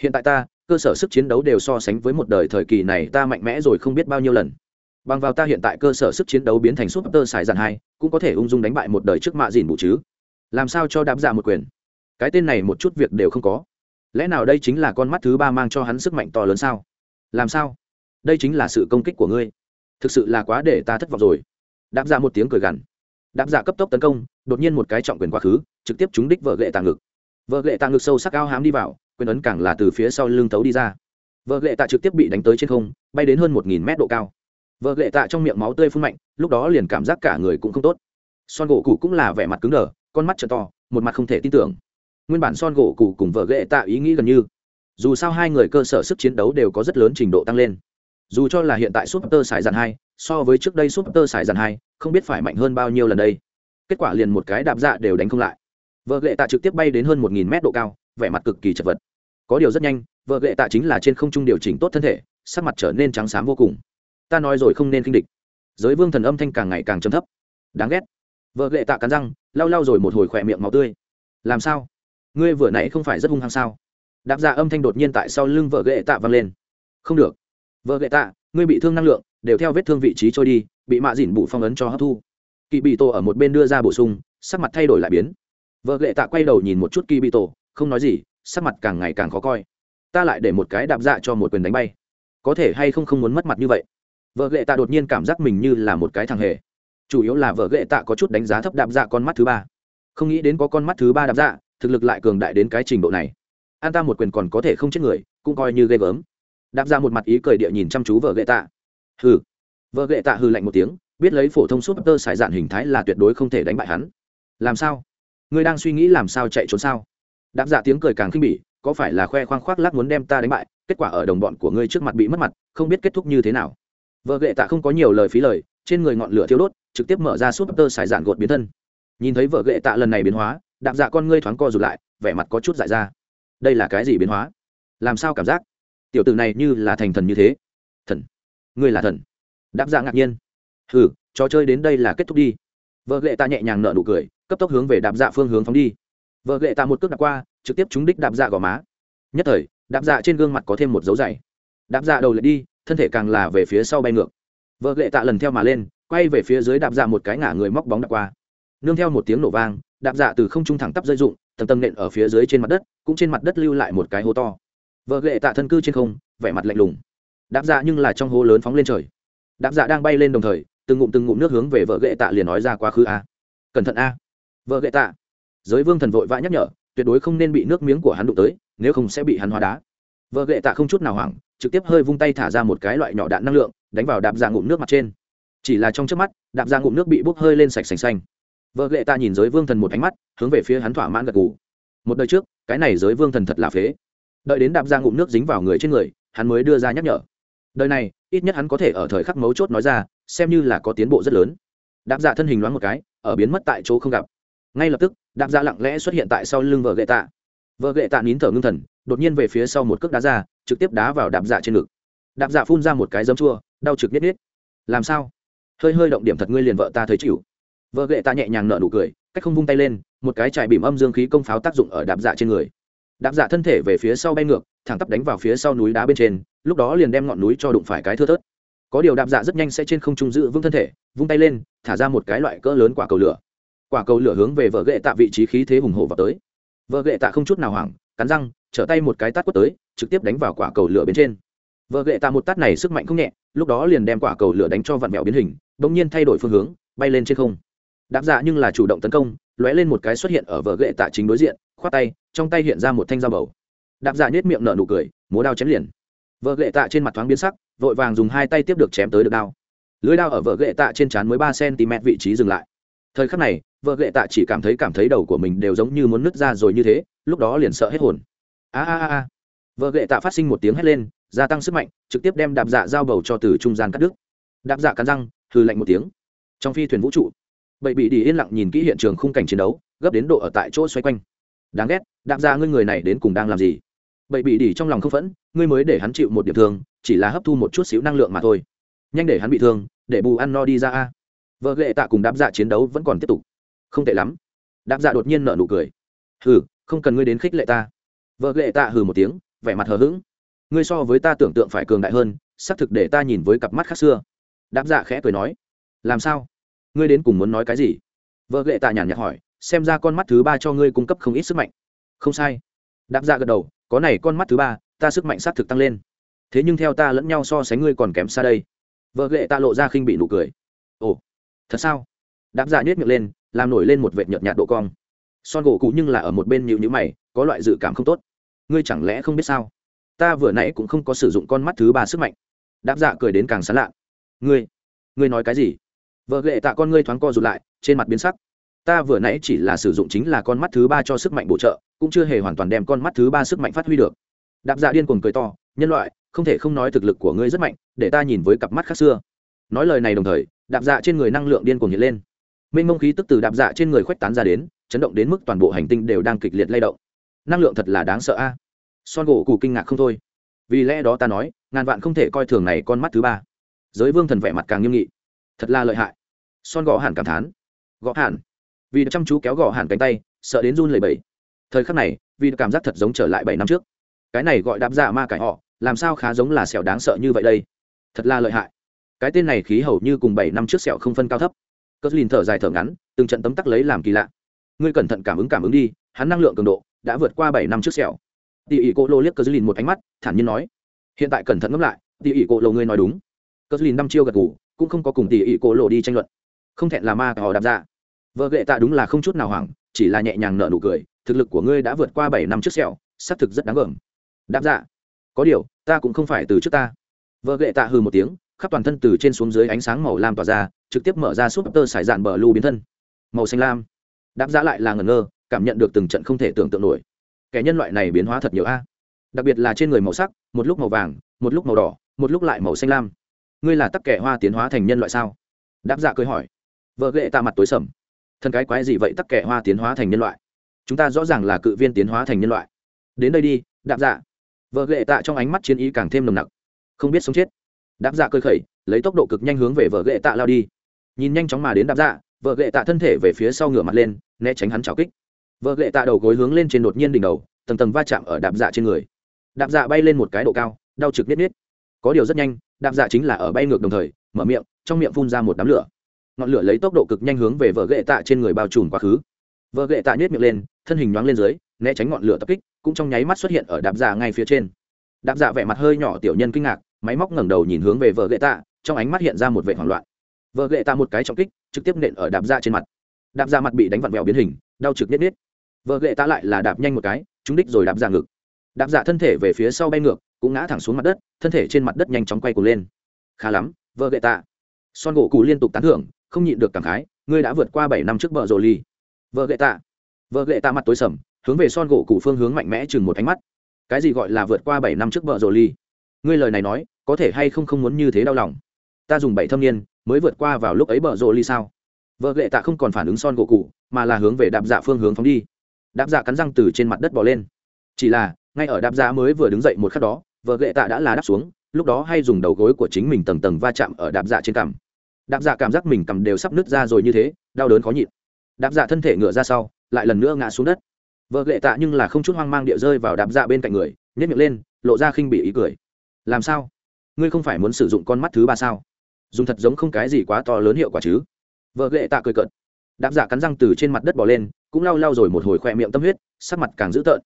Hiện tại ta, cơ sở sức chiến đấu đều so sánh với một đời thời kỳ này ta mạnh mẽ rồi không biết bao nhiêu lần. Bằng vào ta hiện tại cơ sở sức chiến đấu biến thành súp tơ xài dạn hai, cũng có thể ung dung đánh bại một đời trước mạ dìn bù chứ. Làm sao cho đáp dạ một quyền? Cái tên này một chút việc đều không có lẽ nào đây chính là con mắt thứ ba mang cho hắn sức mạnh to lớn sao? Làm sao? Đây chính là sự công kích của ngươi. Thực sự là quá để ta thất vọng rồi. Đáp ra dạ một tiếng cười gằn. Đáp giả dạ cấp tốc tấn công, đột nhiên một cái trọng quyền quá khứ, trực tiếp trúng đích vợ gệ tàng ngực. Vợ gệ tàng ngực sâu sắc ao hám đi vào, quyền ấn càng là từ phía sau lưng tấu đi ra. Vợ gệ tạ trực tiếp bị đánh tới trên không, bay đến hơn một nghìn mét độ cao. Vợ gệ tạ trong miệng máu tươi phun mạnh, lúc đó liền cảm giác cả người cũng không tốt. Son gỗ cụ cũng là vẻ mặt cứng đờ, con mắt t to, một mặt không thể tin tưởng nguyên bản son gỗ cụ cùng vợ ghệ tạ ý nghĩ gần như. Dù sao hai người cơ sở sức chiến đấu đều có rất lớn trình độ tăng lên. Dù cho là hiện tại super sải dàn hai, so với trước đây super sải dàn hai, không biết phải mạnh hơn bao nhiêu lần đây. Kết quả liền một cái đạp dạ đều đánh không lại. Vợ ghệ tạ trực tiếp bay đến hơn một nghìn mét độ cao, vẻ mặt cực kỳ chật vật. Có điều rất nhanh vợ ghệ tạ chính là trên không trung điều chỉnh tốt thân thể, sắc mặt trở nên trắng xám vô cùng. Ta nói rồi không nên kinh địch. Giới vương thần âm thanh càng ngày càng trầm thấp. Đáng ghét. Vợ ghệ tạ cắn răng, lau lau rồi một hồi khỏe miệng máu tươi. Làm sao? Ngươi vừa nãy không phải rất hung hăng sao? Đạp dạ âm thanh đột nhiên tại sau lưng vợ ghệ tạ vang lên. Không được. Vợ ghệ tạ, ngươi bị thương năng lượng, đều theo vết thương vị trí trôi đi, bị mạ dìn bụ phong ấn cho hấp thu. Kỳ bị tổ ở một bên đưa ra bổ sung, sắc mặt thay đổi lại biến. Vợ ghệ tạ quay đầu nhìn một chút kỳ bị tổ không nói gì, sắc mặt càng ngày càng khó coi. Ta lại để một cái đạp dạ cho một quyền đánh bay. Có thể hay không không muốn mất mặt như vậy? Vợ ghệ tạ đột nhiên cảm giác mình như là một cái thằng hề. Chủ yếu là vợ ghệ tạ có chút đánh giá thấp đạp dạ con mắt thứ ba. Không nghĩ đến có con mắt thứ ba đạp dạ thực lực lại cường đại đến cái trình độ này. An ta một quyền còn có thể không chết người, cũng coi như ghê gớm. Đạp ra một mặt ý cười địa nhìn chăm chú vợ gậy tạ. Hừ. Vợ gậy tạ hừ lạnh một tiếng, biết lấy phổ thông súp tơ sải dạn hình thái là tuyệt đối không thể đánh bại hắn. Làm sao? Ngươi đang suy nghĩ làm sao chạy trốn sao? Đạp ra tiếng cười càng khinh bỉ, có phải là khoe khoang khoác lác muốn đem ta đánh bại, kết quả ở đồng bọn của ngươi trước mặt bị mất mặt, không biết kết thúc như thế nào. Vợ gậy tạ không có nhiều lời phí lời, trên người ngọn lửa thiêu đốt, trực tiếp mở ra súp tơ sải dạn gột biến thân. Nhìn thấy vợ gậy tạ lần này biến hóa đạp dạ con ngươi thoáng co rụt lại, vẻ mặt có chút dại ra. Đây là cái gì biến hóa? Làm sao cảm giác? Tiểu tử này như là thành thần như thế. Thần? Ngươi là thần? Đạm dạ ngạc nhiên. Ừ trò chơi đến đây là kết thúc đi. Vợ lệ ta nhẹ nhàng nợ nụ cười, cấp tốc hướng về đạp dạ phương hướng phóng đi. Vợ lệ ta một cước đạp qua, trực tiếp trúng đích đạp dạ gò má. Nhất thời đạp dạ trên gương mặt có thêm một dấu dày. Đạp dạ đầu lại đi, thân thể càng là về phía sau bay ngược. Vợ lệ tạ lần theo mà lên, quay về phía dưới đạp dạ một cái ngả người móc bóng đạp qua. Nương theo một tiếng nổ vang đạp dạ từ không trung thẳng tắp rơi dụng tầng tầng nện ở phía dưới trên mặt đất, cũng trên mặt đất lưu lại một cái hố to. Vợ ghệ tạ thân cư trên không, vẻ mặt lạnh lùng. Đạp dạ nhưng là trong hố lớn phóng lên trời. Đạp dạ đang bay lên đồng thời, từng ngụm từng ngụm nước hướng về vợ ghệ tạ liền nói ra quá khứ a. Cẩn thận a. Vợ ghệ tạ. Giới vương thần vội vã nhắc nhở, tuyệt đối không nên bị nước miếng của hắn đụng tới, nếu không sẽ bị hắn hóa đá. Vợ ghệ tạ không chút nào hoảng, trực tiếp hơi vung tay thả ra một cái loại nhỏ đạn năng lượng, đánh vào đạp dạ ngụm nước mặt trên. Chỉ là trong trước mắt, đạp dạ ngụm nước bị bốc hơi lên sạch sành xanh vợ ghệ ta nhìn giới vương thần một ánh mắt, hướng về phía hắn thỏa mãn gật gù. Một đời trước, cái này giới vương thần thật là phế. Đợi đến đạp ra ngụm nước dính vào người trên người, hắn mới đưa ra nhắc nhở. Đời này, ít nhất hắn có thể ở thời khắc mấu chốt nói ra, xem như là có tiến bộ rất lớn. Đạp ra thân hình loáng một cái, ở biến mất tại chỗ không gặp. Ngay lập tức, đạp ra lặng lẽ xuất hiện tại sau lưng vợ gậy tạ vợ gậy tạ nín thở ngưng thần, đột nhiên về phía sau một cước đá ra, trực tiếp đá vào đạp dạ trên ngực. Đạp dạ phun ra một cái dấm chua, đau trực biết biết làm sao? Hơi hơi động điểm thật ngươi liền vợ ta thấy chịu vợ ghệ ta nhẹ nhàng nở nụ cười, cách không vung tay lên, một cái trải bìm âm dương khí công pháo tác dụng ở đạp dạ trên người. Đạp dạ thân thể về phía sau bay ngược, thẳng tắp đánh vào phía sau núi đá bên trên, lúc đó liền đem ngọn núi cho đụng phải cái thưa thớt. Có điều đạp dạ rất nhanh sẽ trên không trung giữ vững thân thể, vung tay lên, thả ra một cái loại cỡ lớn quả cầu lửa. Quả cầu lửa hướng về vợ ghệ tạ vị trí khí thế hùng hổ vào tới. Vợ ghệ tạ không chút nào hoảng, cắn răng, trở tay một cái tát quất tới, trực tiếp đánh vào quả cầu lửa bên trên. Vợ ghệ tạ một tát này sức mạnh không nhẹ, lúc đó liền đem quả cầu lửa đánh cho vặn vẹo biến hình đ ỗ n g nhiên thay đổi phương hướng, bay lên trên không đáp dạ nhưng là chủ động tấn công, lóe lên một cái xuất hiện ở vợ gậy tạ chính đối diện, khoát tay, trong tay hiện ra một thanh dao bầu. Đáp dạ nhếch miệng nở nụ cười, múa đao chém liền. Vợ gậy tạ trên mặt thoáng biến sắc, vội vàng dùng hai tay tiếp được chém tới được đao. Lưới đao ở vợ gậy tạ trên trán mới ba cm vị trí dừng lại. Thời khắc này vợ gậy tạ chỉ cảm thấy cảm thấy đầu của mình đều giống như muốn nứt ra rồi như thế, lúc đó liền sợ hết hồn. A a a vợ gậy tạ phát sinh một tiếng hét lên, gia tăng sức mạnh, trực tiếp đem đạp dạ giao bầu cho từ trung gian cắt đứt. Đạp dạ cắn răng hư lạnh một tiếng. Trong phi thuyền vũ trụ bậy bị đi yên lặng nhìn kỹ hiện trường khung cảnh chiến đấu, gấp đến độ ở tại chỗ xoay quanh. Đáng ghét, đạp ra ngươi người này đến cùng đang làm gì? Bậy bị đi trong lòng không phẫn, ngươi mới để hắn chịu một điểm thương, chỉ là hấp thu một chút xíu năng lượng mà thôi. Nhanh để hắn bị thương, để bù ăn no đi ra a. Vợ ghệ tạ cùng đáp dạ chiến đấu vẫn còn tiếp tục. Không tệ lắm. Đáp dạ đột nhiên nở nụ cười. Hừ, không cần ngươi đến khích lệ ta. Vợ ghệ tạ hừ một tiếng, vẻ mặt hờ hững. Ngươi so với ta tưởng tượng phải cường đại hơn, xác thực để ta nhìn với cặp mắt khác xưa. Đáp dạ khẽ cười nói. Làm sao? Ngươi đến cùng muốn nói cái gì? Vợ ghệ tạ nhàn nhạt hỏi, xem ra con mắt thứ ba cho ngươi cung cấp không ít sức mạnh. Không sai. Đáp dạ gật đầu, có này con mắt thứ ba, ta sức mạnh xác thực tăng lên. Thế nhưng theo ta lẫn nhau so sánh ngươi còn kém xa đây. Vợ ghệ ta lộ ra khinh bị nụ cười. Ồ, thật sao? Đáp dạ nhét miệng lên, làm nổi lên một vệt nhợt nhạt độ cong. Son gỗ cụ nhưng là ở một bên nhịu nhữ mày, có loại dự cảm không tốt. Ngươi chẳng lẽ không biết sao? Ta vừa nãy cũng không có sử dụng con mắt thứ ba sức mạnh. Đáp dạ cười đến càng sán lạ. Ngươi ngươi nói cái gì? Vợ lệ tạ con ngươi thoáng co rụt lại, trên mặt biến sắc. Ta vừa nãy chỉ là sử dụng chính là con mắt thứ ba cho sức mạnh bổ trợ, cũng chưa hề hoàn toàn đem con mắt thứ ba sức mạnh phát huy được. Đạp dạ điên cuồng cười to, nhân loại, không thể không nói thực lực của ngươi rất mạnh, để ta nhìn với cặp mắt khác xưa. Nói lời này đồng thời, đạp dạ trên người năng lượng điên cuồng hiện lên. Mênh mông khí tức từ đạp dạ trên người khuếch tán ra đến, chấn động đến mức toàn bộ hành tinh đều đang kịch liệt lay động. Năng lượng thật là đáng sợ a. Son gỗ cụ kinh ngạc không thôi. Vì lẽ đó ta nói, ngàn vạn không thể coi thường này con mắt thứ ba. Giới vương thần vẻ mặt càng nghiêm nghị thật là lợi hại. Son gõ hẳn cảm thán. Gõ hẳn. Vì chăm chú kéo gõ hẳn cánh tay, sợ đến run lẩy bẩy. Thời khắc này, vì cảm giác thật giống trở lại bảy năm trước. Cái này gọi đạp dạ ma cải họ, làm sao khá giống là sẹo đáng sợ như vậy đây? Thật là lợi hại. Cái tên này khí hầu như cùng bảy năm trước sẹo không phân cao thấp. Cất lìn thở dài thở ngắn, từng trận tấm tắc lấy làm kỳ lạ. Ngươi cẩn thận cảm ứng cảm ứng đi, hắn năng lượng cường độ đã vượt qua bảy năm trước sẹo. Tỉ ỉ cô lô liếc cất lìn một ánh mắt, thản nhiên nói. Hiện tại cẩn thận ngẫm lại, tỉ ỉ cô lô ngươi nói đúng. Cất lìn năm chiêu gật gù cũng không có cùng tỷ ỉ cổ lộ đi tranh luận. Không thẹn là ma họ đạp ra vợ ghệ tạ đúng là không chút nào hoảng, chỉ là nhẹ nhàng nở nụ cười, thực lực của ngươi đã vượt qua bảy năm trước sẹo, xác thực rất đáng gờm đáp dạ có điều, ta cũng không phải từ trước ta. Vợ gệ tạ hừ một tiếng, khắp toàn thân từ trên xuống dưới ánh sáng màu lam tỏa ra, trực tiếp mở ra súp tơ sải dạn bờ lưu biến thân. Màu xanh lam. Đáp giá dạ lại là ngẩn ngơ, cảm nhận được từng trận không thể tưởng tượng nổi. Kẻ nhân loại này biến hóa thật nhiều a. Đặc biệt là trên người màu sắc, một lúc màu vàng, một lúc màu đỏ, một lúc lại màu xanh lam ngươi là tắc kẻ hoa tiến hóa thành nhân loại sao? Đáp dạ cười hỏi. Vợ ghệ tạ mặt tối sầm. Thân cái quái gì vậy tắc kẻ hoa tiến hóa thành nhân loại? Chúng ta rõ ràng là cự viên tiến hóa thành nhân loại. Đến đây đi, đáp dạ. Vợ ghệ tạ trong ánh mắt chiến ý càng thêm nồng nặc. Không biết sống chết. Đáp dạ cơ khẩy, lấy tốc độ cực nhanh hướng về vợ ghệ tạ lao đi. Nhìn nhanh chóng mà đến đáp dạ vợ ghệ tạ thân thể về phía sau ngửa mặt lên, né tránh hắn trào kích. Vợ ghệ tạ đầu gối hướng lên trên đột nhiên đỉnh đầu, tầng tầng va chạm ở đạp dạ trên người. Đạp dạ bay lên một cái độ cao, đau trực biết biết có điều rất nhanh, đạp dạ chính là ở bay ngược đồng thời, mở miệng, trong miệng phun ra một đám lửa. Ngọn lửa lấy tốc độ cực nhanh hướng về vợ ghệ tạ trên người bao trùm quá khứ. Vợ ghệ tạ nhét miệng lên, thân hình nhoáng lên dưới, né tránh ngọn lửa tập kích, cũng trong nháy mắt xuất hiện ở đạp dạ ngay phía trên. Đạp dạ vẻ mặt hơi nhỏ tiểu nhân kinh ngạc, máy móc ngẩng đầu nhìn hướng về vợ gậy tạ, trong ánh mắt hiện ra một vẻ hoảng loạn. Vợ gậy tạ một cái trọng kích, trực tiếp nện ở đạp dạ trên mặt. Đạp dạ mặt bị đánh vặn vẹo biến hình, đau trực nhất nhất vợ gậy tạ lại là đạp nhanh một cái, trúng đích rồi đạp dạ ngực. Đạp dạ thân thể về phía sau bay ngược cũng ngã thẳng xuống mặt đất, thân thể trên mặt đất nhanh chóng quay cuồng lên. Khá lắm, vợ gậy tạ. Son gỗ cụ liên tục tán thưởng, không nhịn được cảm khái, ngươi đã vượt qua bảy năm trước vợ rồ ly vợ gậy tạ. Vợ gậy tạ mặt tối sầm, hướng về son gỗ cụ phương hướng mạnh mẽ chừng một ánh mắt. Cái gì gọi là vượt qua bảy năm trước vợ rồ ly ngươi lời này nói, có thể hay không không muốn như thế đau lòng? Ta dùng bảy thâm niên mới vượt qua vào lúc ấy vợ rồ ly sao? Vợ gậy tạ không còn phản ứng son gỗ cụ mà là hướng về đạp dạ phương hướng phóng đi. Đạp dạ cắn răng từ trên mặt đất bỏ lên. Chỉ là, ngay ở đạp dạ mới vừa đứng dậy một khắc đó vợ gệ tạ đã là đáp xuống, lúc đó hay dùng đầu gối của chính mình tầng tầng va chạm ở đạp dạ trên cằm. Đạp dạ cảm giác mình cầm đều sắp nứt ra rồi như thế, đau đớn khó nhịn. Đạp dạ thân thể ngựa ra sau, lại lần nữa ngã xuống đất. Vợ gệ tạ nhưng là không chút hoang mang địa rơi vào đạp dạ bên cạnh người nhét miệng lên, lộ ra khinh bị ý cười. Làm sao? Ngươi không phải muốn sử dụng con mắt thứ ba sao? Dùng thật giống không cái gì quá to lớn hiệu quả chứ? Vợ gệ tạ cười cợt. Đạp dạ cắn răng từ trên mặt đất bỏ lên, cũng lau lau rồi một hồi khoe miệng tâm huyết, sắc mặt càng dữ tợn.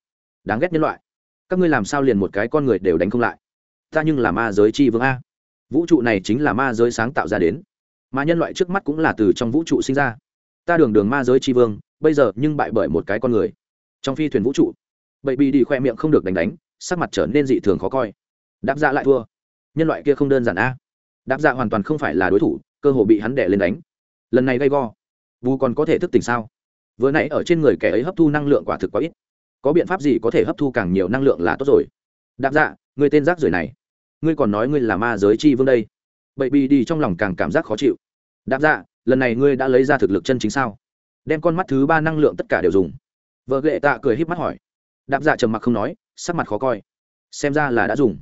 Đáng ghét nhân loại các ngươi làm sao liền một cái con người đều đánh không lại? Ta nhưng là ma giới chi vương a. Vũ trụ này chính là ma giới sáng tạo ra đến. Mà nhân loại trước mắt cũng là từ trong vũ trụ sinh ra. Ta đường đường ma giới chi vương, bây giờ nhưng bại bởi một cái con người. Trong phi thuyền vũ trụ, bậy bị đi khoe miệng không được đánh đánh, sắc mặt trở nên dị thường khó coi. Đáp dạ lại thua. Nhân loại kia không đơn giản a. Đáp dạ hoàn toàn không phải là đối thủ, cơ hồ bị hắn đẻ lên đánh. Lần này gay go. Vu còn có thể thức tỉnh sao? Vừa nãy ở trên người kẻ ấy hấp thu năng lượng quả thực quá ít có biện pháp gì có thể hấp thu càng nhiều năng lượng là tốt rồi. Đáp dạ người tên rác rưởi này. Ngươi còn nói ngươi là ma giới chi vương đây. Bậy Bì đi trong lòng càng cảm giác khó chịu. Đáp dạ lần này ngươi đã lấy ra thực lực chân chính sao? Đem con mắt thứ ba năng lượng tất cả đều dùng. Vợ ghệ tạ cười híp mắt hỏi. Đáp dạ trầm mặc không nói, sắc mặt khó coi. Xem ra là đã dùng.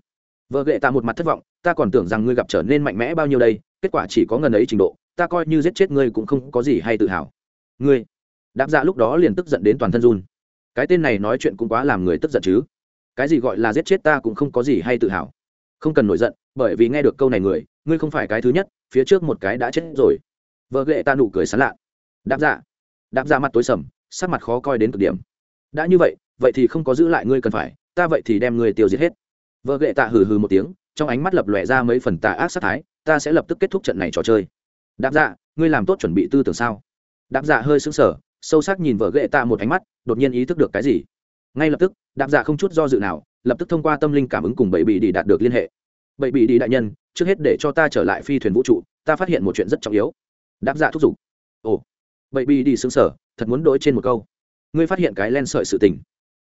Vợ ghệ tạ một mặt thất vọng, ta còn tưởng rằng ngươi gặp trở nên mạnh mẽ bao nhiêu đây, kết quả chỉ có ngần ấy trình độ, ta coi như giết chết ngươi cũng không có gì hay tự hào. Ngươi. Đáp dạ lúc đó liền tức giận đến toàn thân run cái tên này nói chuyện cũng quá làm người tức giận chứ. Cái gì gọi là giết chết ta cũng không có gì hay tự hào. Không cần nổi giận, bởi vì nghe được câu này người, ngươi không phải cái thứ nhất, phía trước một cái đã chết rồi. Vợ ghệ ta nụ cười sán lạ. Đáp dạ. Đáp ra dạ mặt tối sầm, sắc mặt khó coi đến cực điểm. Đã như vậy vậy thì không có giữ lại ngươi cần phải, ta vậy thì đem ngươi tiêu diệt hết. Vợ ghệ tạ hừ hừ một tiếng, trong ánh mắt lập lòe ra mấy phần tà ác sát thái, ta sẽ lập tức kết thúc trận này trò chơi. Đáp dạ ngươi làm tốt chuẩn bị tư tưởng sao? Đáp dạ hơi xứng sờ sâu sắc nhìn vợ ghệ tạ một ánh mắt, đột nhiên ý thức được cái gì. Ngay lập tức, đạp giả không chút do dự nào, lập tức thông qua tâm linh cảm ứng cùng bảy bị đi đạt được liên hệ. Bảy bị đi đại nhân, trước hết để cho ta trở lại phi thuyền vũ trụ, ta phát hiện một chuyện rất trọng yếu. Đáp giả thúc giục. Ồ. Bảy bị đi xứng sở thật muốn đổi trên một câu. Ngươi phát hiện cái len sợi sự tình.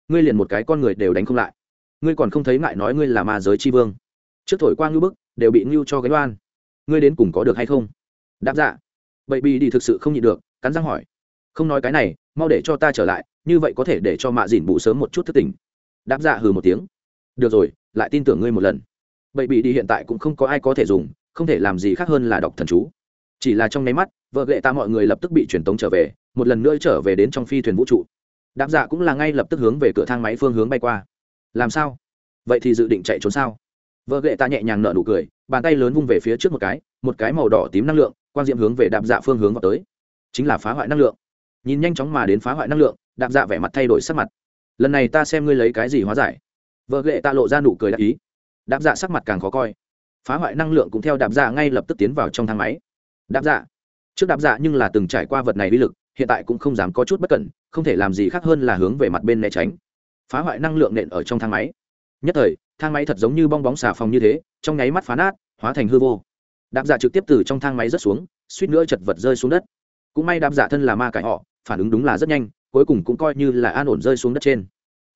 Ngươi liền một cái con người đều đánh không lại. Ngươi còn không thấy ngại nói ngươi là ma giới tri vương. Trước thổi qua ngưu bức, đều bị ngưu cho cái đoan ngươi đến cùng có được hay không? Đáp dạ bậy bị đi thực sự không nhịn được, cắn răng hỏi không nói cái này, mau để cho ta trở lại, như vậy có thể để cho mạ dìn bù sớm một chút thất tình đáp dạ hừ một tiếng. Được rồi, lại tin tưởng ngươi một lần. Bậy bị đi hiện tại cũng không có ai có thể dùng, không thể làm gì khác hơn là đọc thần chú. Chỉ là trong nháy mắt, vợ ghệ ta mọi người lập tức bị truyền tống trở về, một lần nữa trở về đến trong phi thuyền vũ trụ. Đáp dạ cũng là ngay lập tức hướng về cửa thang máy phương hướng bay qua. Làm sao? Vậy thì dự định chạy trốn sao? Vợ ghệ ta nhẹ nhàng nở nụ cười, bàn tay lớn vung về phía trước một cái một cái màu đỏ tím năng lượng quan diệm hướng về đạp dạ phương hướng vào tới. Chính là phá hoại năng lượng nhìn nhanh chóng mà đến phá hoại năng lượng, đạp dạ vẻ mặt thay đổi sắc mặt. Lần này ta xem ngươi lấy cái gì hóa giải? Vợ lệ ta lộ ra nụ cười đáp ý. Đạp dạ sắc mặt càng khó coi. Phá hoại năng lượng cũng theo đạp dạ ngay lập tức tiến vào trong thang máy. Đạp dạ. Trước đạp dạ nhưng là từng trải qua vật này uy lực, hiện tại cũng không dám có chút bất cẩn, không thể làm gì khác hơn là hướng về mặt bên né tránh. Phá hoại năng lượng nện ở trong thang máy. Nhất thời, thang máy thật giống như bong bóng xà phòng như thế, trong nháy mắt phá nát, hóa thành hư vô. Đạp dạ trực tiếp từ trong thang máy rớt xuống, suýt nữa chật vật rơi xuống đất. Cũng may đạp dạ thân là ma cải họ phản ứng đúng là rất nhanh, cuối cùng cũng coi như là an ổn rơi xuống đất trên.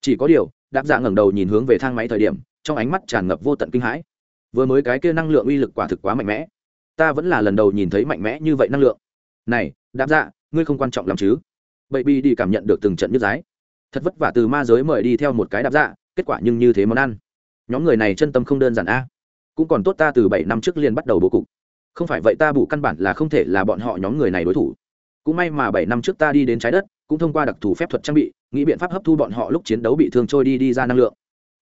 Chỉ có điều, đạp dạ ngẩng đầu nhìn hướng về thang máy thời điểm, trong ánh mắt tràn ngập vô tận kinh hãi. Vừa mới cái kia năng lượng uy lực quả thực quá mạnh mẽ. Ta vẫn là lần đầu nhìn thấy mạnh mẽ như vậy năng lượng. Này đáp dạ ngươi không quan trọng lắm chứ? Bậy bi đi cảm nhận được từng trận nhức giái thật vất vả từ ma giới mời đi theo một cái đáp dạ kết quả nhưng như thế món ăn. Nhóm người này chân tâm không đơn giản a. Cũng còn tốt ta từ bảy năm trước liền bắt đầu bố cục. Không phải vậy ta bù căn bản là không thể là bọn họ nhóm người này đối thủ cũng may mà bảy năm trước ta đi đến trái đất, cũng thông qua đặc thù phép thuật trang bị, nghĩ biện pháp hấp thu bọn họ lúc chiến đấu bị thương trôi đi đi ra năng lượng.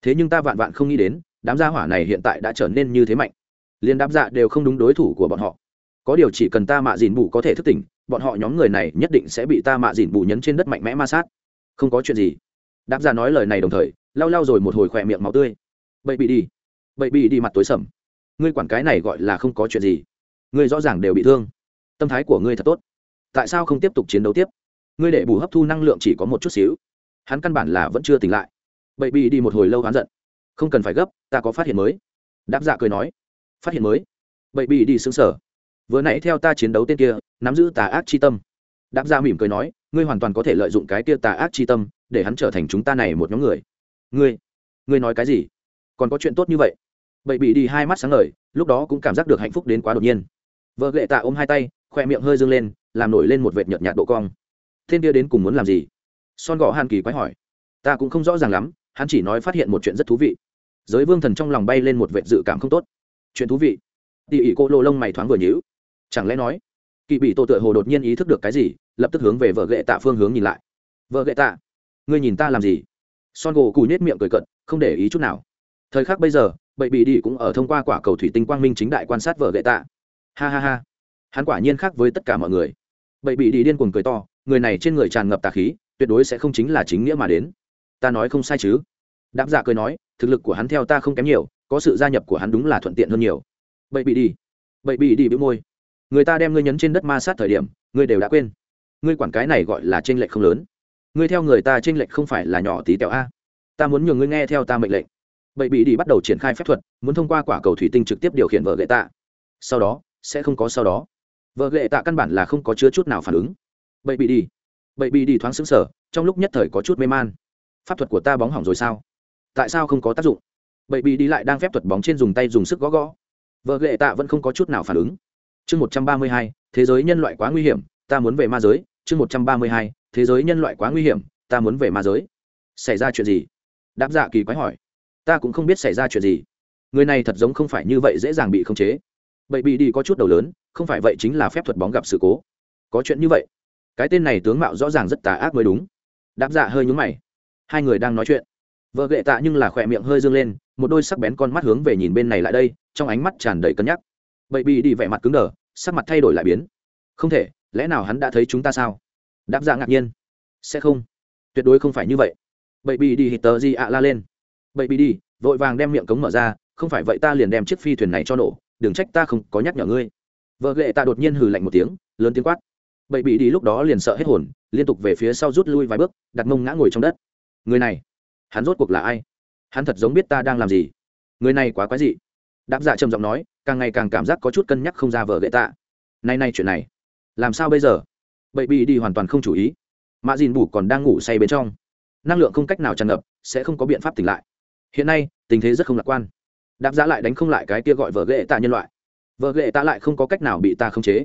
Thế nhưng ta vạn vạn không nghĩ đến, đám gia hỏa này hiện tại đã trở nên như thế mạnh. Liên đáp dạ đều không đúng đối thủ của bọn họ. Có điều chỉ cần ta mạ dìn bù có thể thức tỉnh, bọn họ nhóm người này nhất định sẽ bị ta mạ dìn bù nhấn trên đất mạnh mẽ ma sát. Không có chuyện gì. Đáp dạ nói lời này đồng thời, lau lau rồi một hồi khỏe miệng máu tươi. Bậy bị đi. Bậy bị đi mặt tối sầm. Ngươi quản cái này gọi là không có chuyện gì. Ngươi rõ ràng đều bị thương. Tâm thái của ngươi thật tốt tại sao không tiếp tục chiến đấu tiếp? Ngươi để bù hấp thu năng lượng chỉ có một chút xíu. Hắn căn bản là vẫn chưa tỉnh lại. Bậy bị đi một hồi lâu hắn giận. Không cần phải gấp, ta có phát hiện mới. Đáp dạ cười nói. Phát hiện mới. Bậy bị đi xứng sở vừa nãy theo ta chiến đấu tên kia, nắm giữ tà ác chi tâm. Đáp dạ mỉm cười nói, ngươi hoàn toàn có thể lợi dụng cái kia tà ác chi tâm để hắn trở thành chúng ta này một nhóm người. Ngươi ngươi nói cái gì? Còn có chuyện tốt như vậy? Bậy bị đi hai mắt sáng ngời, lúc đó cũng cảm giác được hạnh phúc đến quá đột nhiên. Vợ gệ tạ ôm hai tay, khoe miệng hơi dâng lên làm nổi lên một vệt nhợt nhạt độ cong. Thiên kia đến cùng muốn làm gì? Son gõ hàn kỳ quái hỏi. Ta cũng không rõ ràng lắm, hắn chỉ nói phát hiện một chuyện rất thú vị. Giới vương thần trong lòng bay lên một vệt dự cảm không tốt. Chuyện thú vị? Tỉ ỉ cô lô lông mày thoáng vừa nhíu. Chẳng lẽ nói kỳ bị tổ tựa hồ đột nhiên ý thức được cái gì, lập tức hướng về vợ gệ tạ phương hướng nhìn lại. Vợ gệ tạ, ngươi nhìn ta làm gì? Son gỗ cùi nhét miệng cười cận không để ý chút nào. Thời khắc bây giờ, bậy bị đi cũng ở thông qua quả cầu thủy tinh quang minh chính đại quan sát vợ gệ tạ. Ha ha ha. Hắn quả nhiên khác với tất cả mọi người bậy bị đi điên cuồng cười to, người này trên người tràn ngập tà khí, tuyệt đối sẽ không chính là chính nghĩa mà đến. Ta nói không sai chứ? Đáp giả cười nói, thực lực của hắn theo ta không kém nhiều, có sự gia nhập của hắn đúng là thuận tiện hơn nhiều. Bậy bị đi. Bậy bị đi bĩu môi. Người ta đem ngươi nhấn trên đất ma sát thời điểm, ngươi đều đã quên. Ngươi quản cái này gọi là t r ê n lệch không lớn. Ngươi theo người ta t r ê n lệch không phải là nhỏ tí tẹo a. Ta muốn nhường ngươi nghe theo ta mệnh lệnh. Bậy bị đi bắt đầu triển khai phép thuật, muốn thông qua quả cầu thủy tinh trực tiếp điều khiển vợ gậy tạ. Sau đó, sẽ không có sau đó vợ ghệ tạ căn bản là không có chứa chút nào phản ứng. Bậy bị đi. Bậy bị đi thoáng xứng sở trong lúc nhất thời có chút mê man. Pháp thuật của ta bóng hỏng rồi sao? Tại sao không có tác dụng? Bậy bị đi lại đang phép thuật bóng trên dùng tay dùng sức gõ gõ. Vợ ghệ tạ vẫn không có chút nào phản ứng. Chương một trăm ba mươi hai, thế giới nhân loại quá nguy hiểm, ta muốn về ma giới. Chương một trăm ba mươi hai, thế giới nhân loại quá nguy hiểm, ta muốn về ma giới. Xảy ra chuyện gì? Đáp dạ kỳ quái hỏi. Ta cũng không biết xảy ra chuyện gì. Người này thật giống không phải như vậy dễ dàng bị khống chế. Bậy bị đi có chút đầu lớn không phải vậy chính là phép thuật bóng gặp sự cố. Có chuyện như vậy, cái tên này tướng mạo rõ ràng rất tà ác mới đúng. Đáp dạ hơi nhúng mày. Hai người đang nói chuyện. Vợ gệ tạ nhưng là khỏe miệng hơi dương lên, một đôi sắc bén con mắt hướng về nhìn bên này lại đây, trong ánh mắt tràn đầy cân nhắc. Bậy bị đi vẻ mặt cứng đờ, sắc mặt thay đổi lại biến. Không thể, lẽ nào hắn đã thấy chúng ta sao? Đáp dạ ngạc nhiên. Sẽ không. Tuyệt đối không phải như vậy. Bậy bị đi hít tờ di ạ la lên. Bậy bị đi, vội vàng đem miệng cống mở ra, không phải vậy ta liền đem chiếc phi thuyền này cho nổ, đừng trách ta không có nhắc nhở ngươi vợ lệ ta đột nhiên hừ lạnh một tiếng, lớn tiếng quát. Bậy bị đi lúc đó liền sợ hết hồn, liên tục về phía sau rút lui vài bước, đặt mông ngã ngồi trong đất. Người này, hắn rốt cuộc là ai? Hắn thật giống biết ta đang làm gì. Người này quá quái dị. Đáp dạ trầm giọng nói, càng ngày càng cảm giác có chút cân nhắc không ra vợ lệ tạ. Nay nay chuyện này, làm sao bây giờ? Bậy bị đi hoàn toàn không chủ ý. Mạ dìn bủ còn đang ngủ say bên trong. Năng lượng không cách nào tràn ngập, sẽ không có biện pháp tỉnh lại. Hiện nay, tình thế rất không lạc quan. Đáp giá dạ lại đánh không lại cái kia gọi vợ ghệ tạ nhân loại vợ lệ ta lại không có cách nào bị ta khống chế.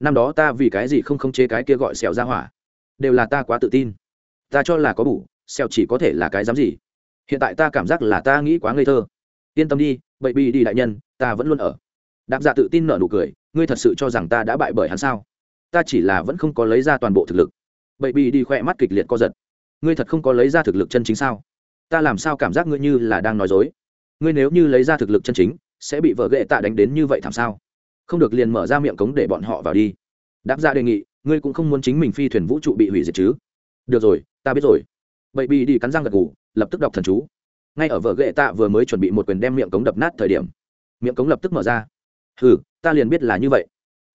Năm đó ta vì cái gì không khống chế cái kia gọi xẻo ra hỏa? Đều là ta quá tự tin. Ta cho là có bủ, xẻo chỉ có thể là cái dám gì? Hiện tại ta cảm giác là ta nghĩ quá ngây thơ. Yên tâm đi, bậy bi đi đại nhân, ta vẫn luôn ở. Đạp dạ tự tin nở nụ cười, ngươi thật sự cho rằng ta đã bại bởi hắn sao? Ta chỉ là vẫn không có lấy ra toàn bộ thực lực. Bậy bi đi khoe mắt kịch liệt co giật. Ngươi thật không có lấy ra thực lực chân chính sao? Ta làm sao cảm giác ngươi như là đang nói dối? Ngươi nếu như lấy ra thực lực chân chính sẽ bị vợ ghệ tạ đánh đến như vậy thảm sao? Không được liền mở ra miệng cống để bọn họ vào đi. Đáp ra đề nghị, ngươi cũng không muốn chính mình phi thuyền vũ trụ bị hủy diệt chứ? Được rồi, ta biết rồi. Bậy bị đi cắn răng gật ngủ lập tức đọc thần chú. Ngay ở vợ ghệ tạ vừa mới chuẩn bị một quyền đem miệng cống đập nát thời điểm, miệng cống lập tức mở ra. Hừ, ta liền biết là như vậy.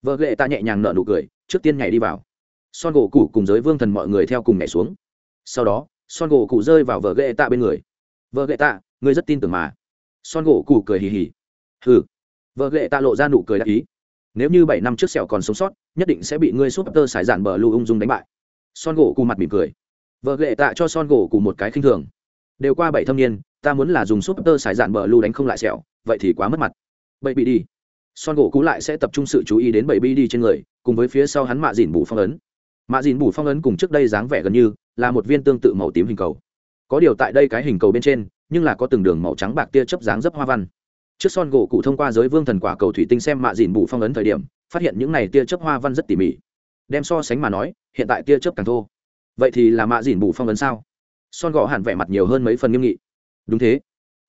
Vợ ghệ tạ nhẹ nhàng nở nụ cười, trước tiên nhảy đi vào. Son gỗ cụ cùng giới vương thần mọi người theo cùng nhảy xuống. Sau đó, son gỗ cụ rơi vào vợ ghệ tạ bên người. Vợ ghệ tạ, ngươi rất tin tưởng mà. Son gỗ cụ cười hì hì hừ. Vợ ghệ ta lộ ra nụ cười đắc ý. Nếu như bảy năm trước sẹo còn sống sót, nhất định sẽ bị ngươi súp tơ sải giản bờ lưu ung dung đánh bại. Son gỗ cù mặt mỉm cười. Vợ ghệ tạ cho son gỗ cù một cái khinh thường. Đều qua bảy thâm niên, ta muốn là dùng súp tơ sải giản bờ lưu đánh không lại sẹo, vậy thì quá mất mặt. Bậy bị đi. Son gỗ cú lại sẽ tập trung sự chú ý đến bậy bị đi trên người, cùng với phía sau hắn mạ dìn bù phong ấn. Mạ dìn bù phong ấn cùng trước đây dáng vẻ gần như là một viên tương tự màu tím hình cầu. Có điều tại đây cái hình cầu bên trên, nhưng là có từng đường màu trắng bạc tia chớp dáng dấp hoa văn trước son gỗ cụ thông qua giới vương thần quả cầu thủy tinh xem mạ dìn bù phong ấn thời điểm, phát hiện những này tia chớp hoa văn rất tỉ mỉ. Đem so sánh mà nói, hiện tại tia chớp càng thô. Vậy thì là mạ dìn bù phong ấn sao? Son gỗ hẳn vẻ mặt nhiều hơn mấy phần nghiêm nghị. Đúng thế.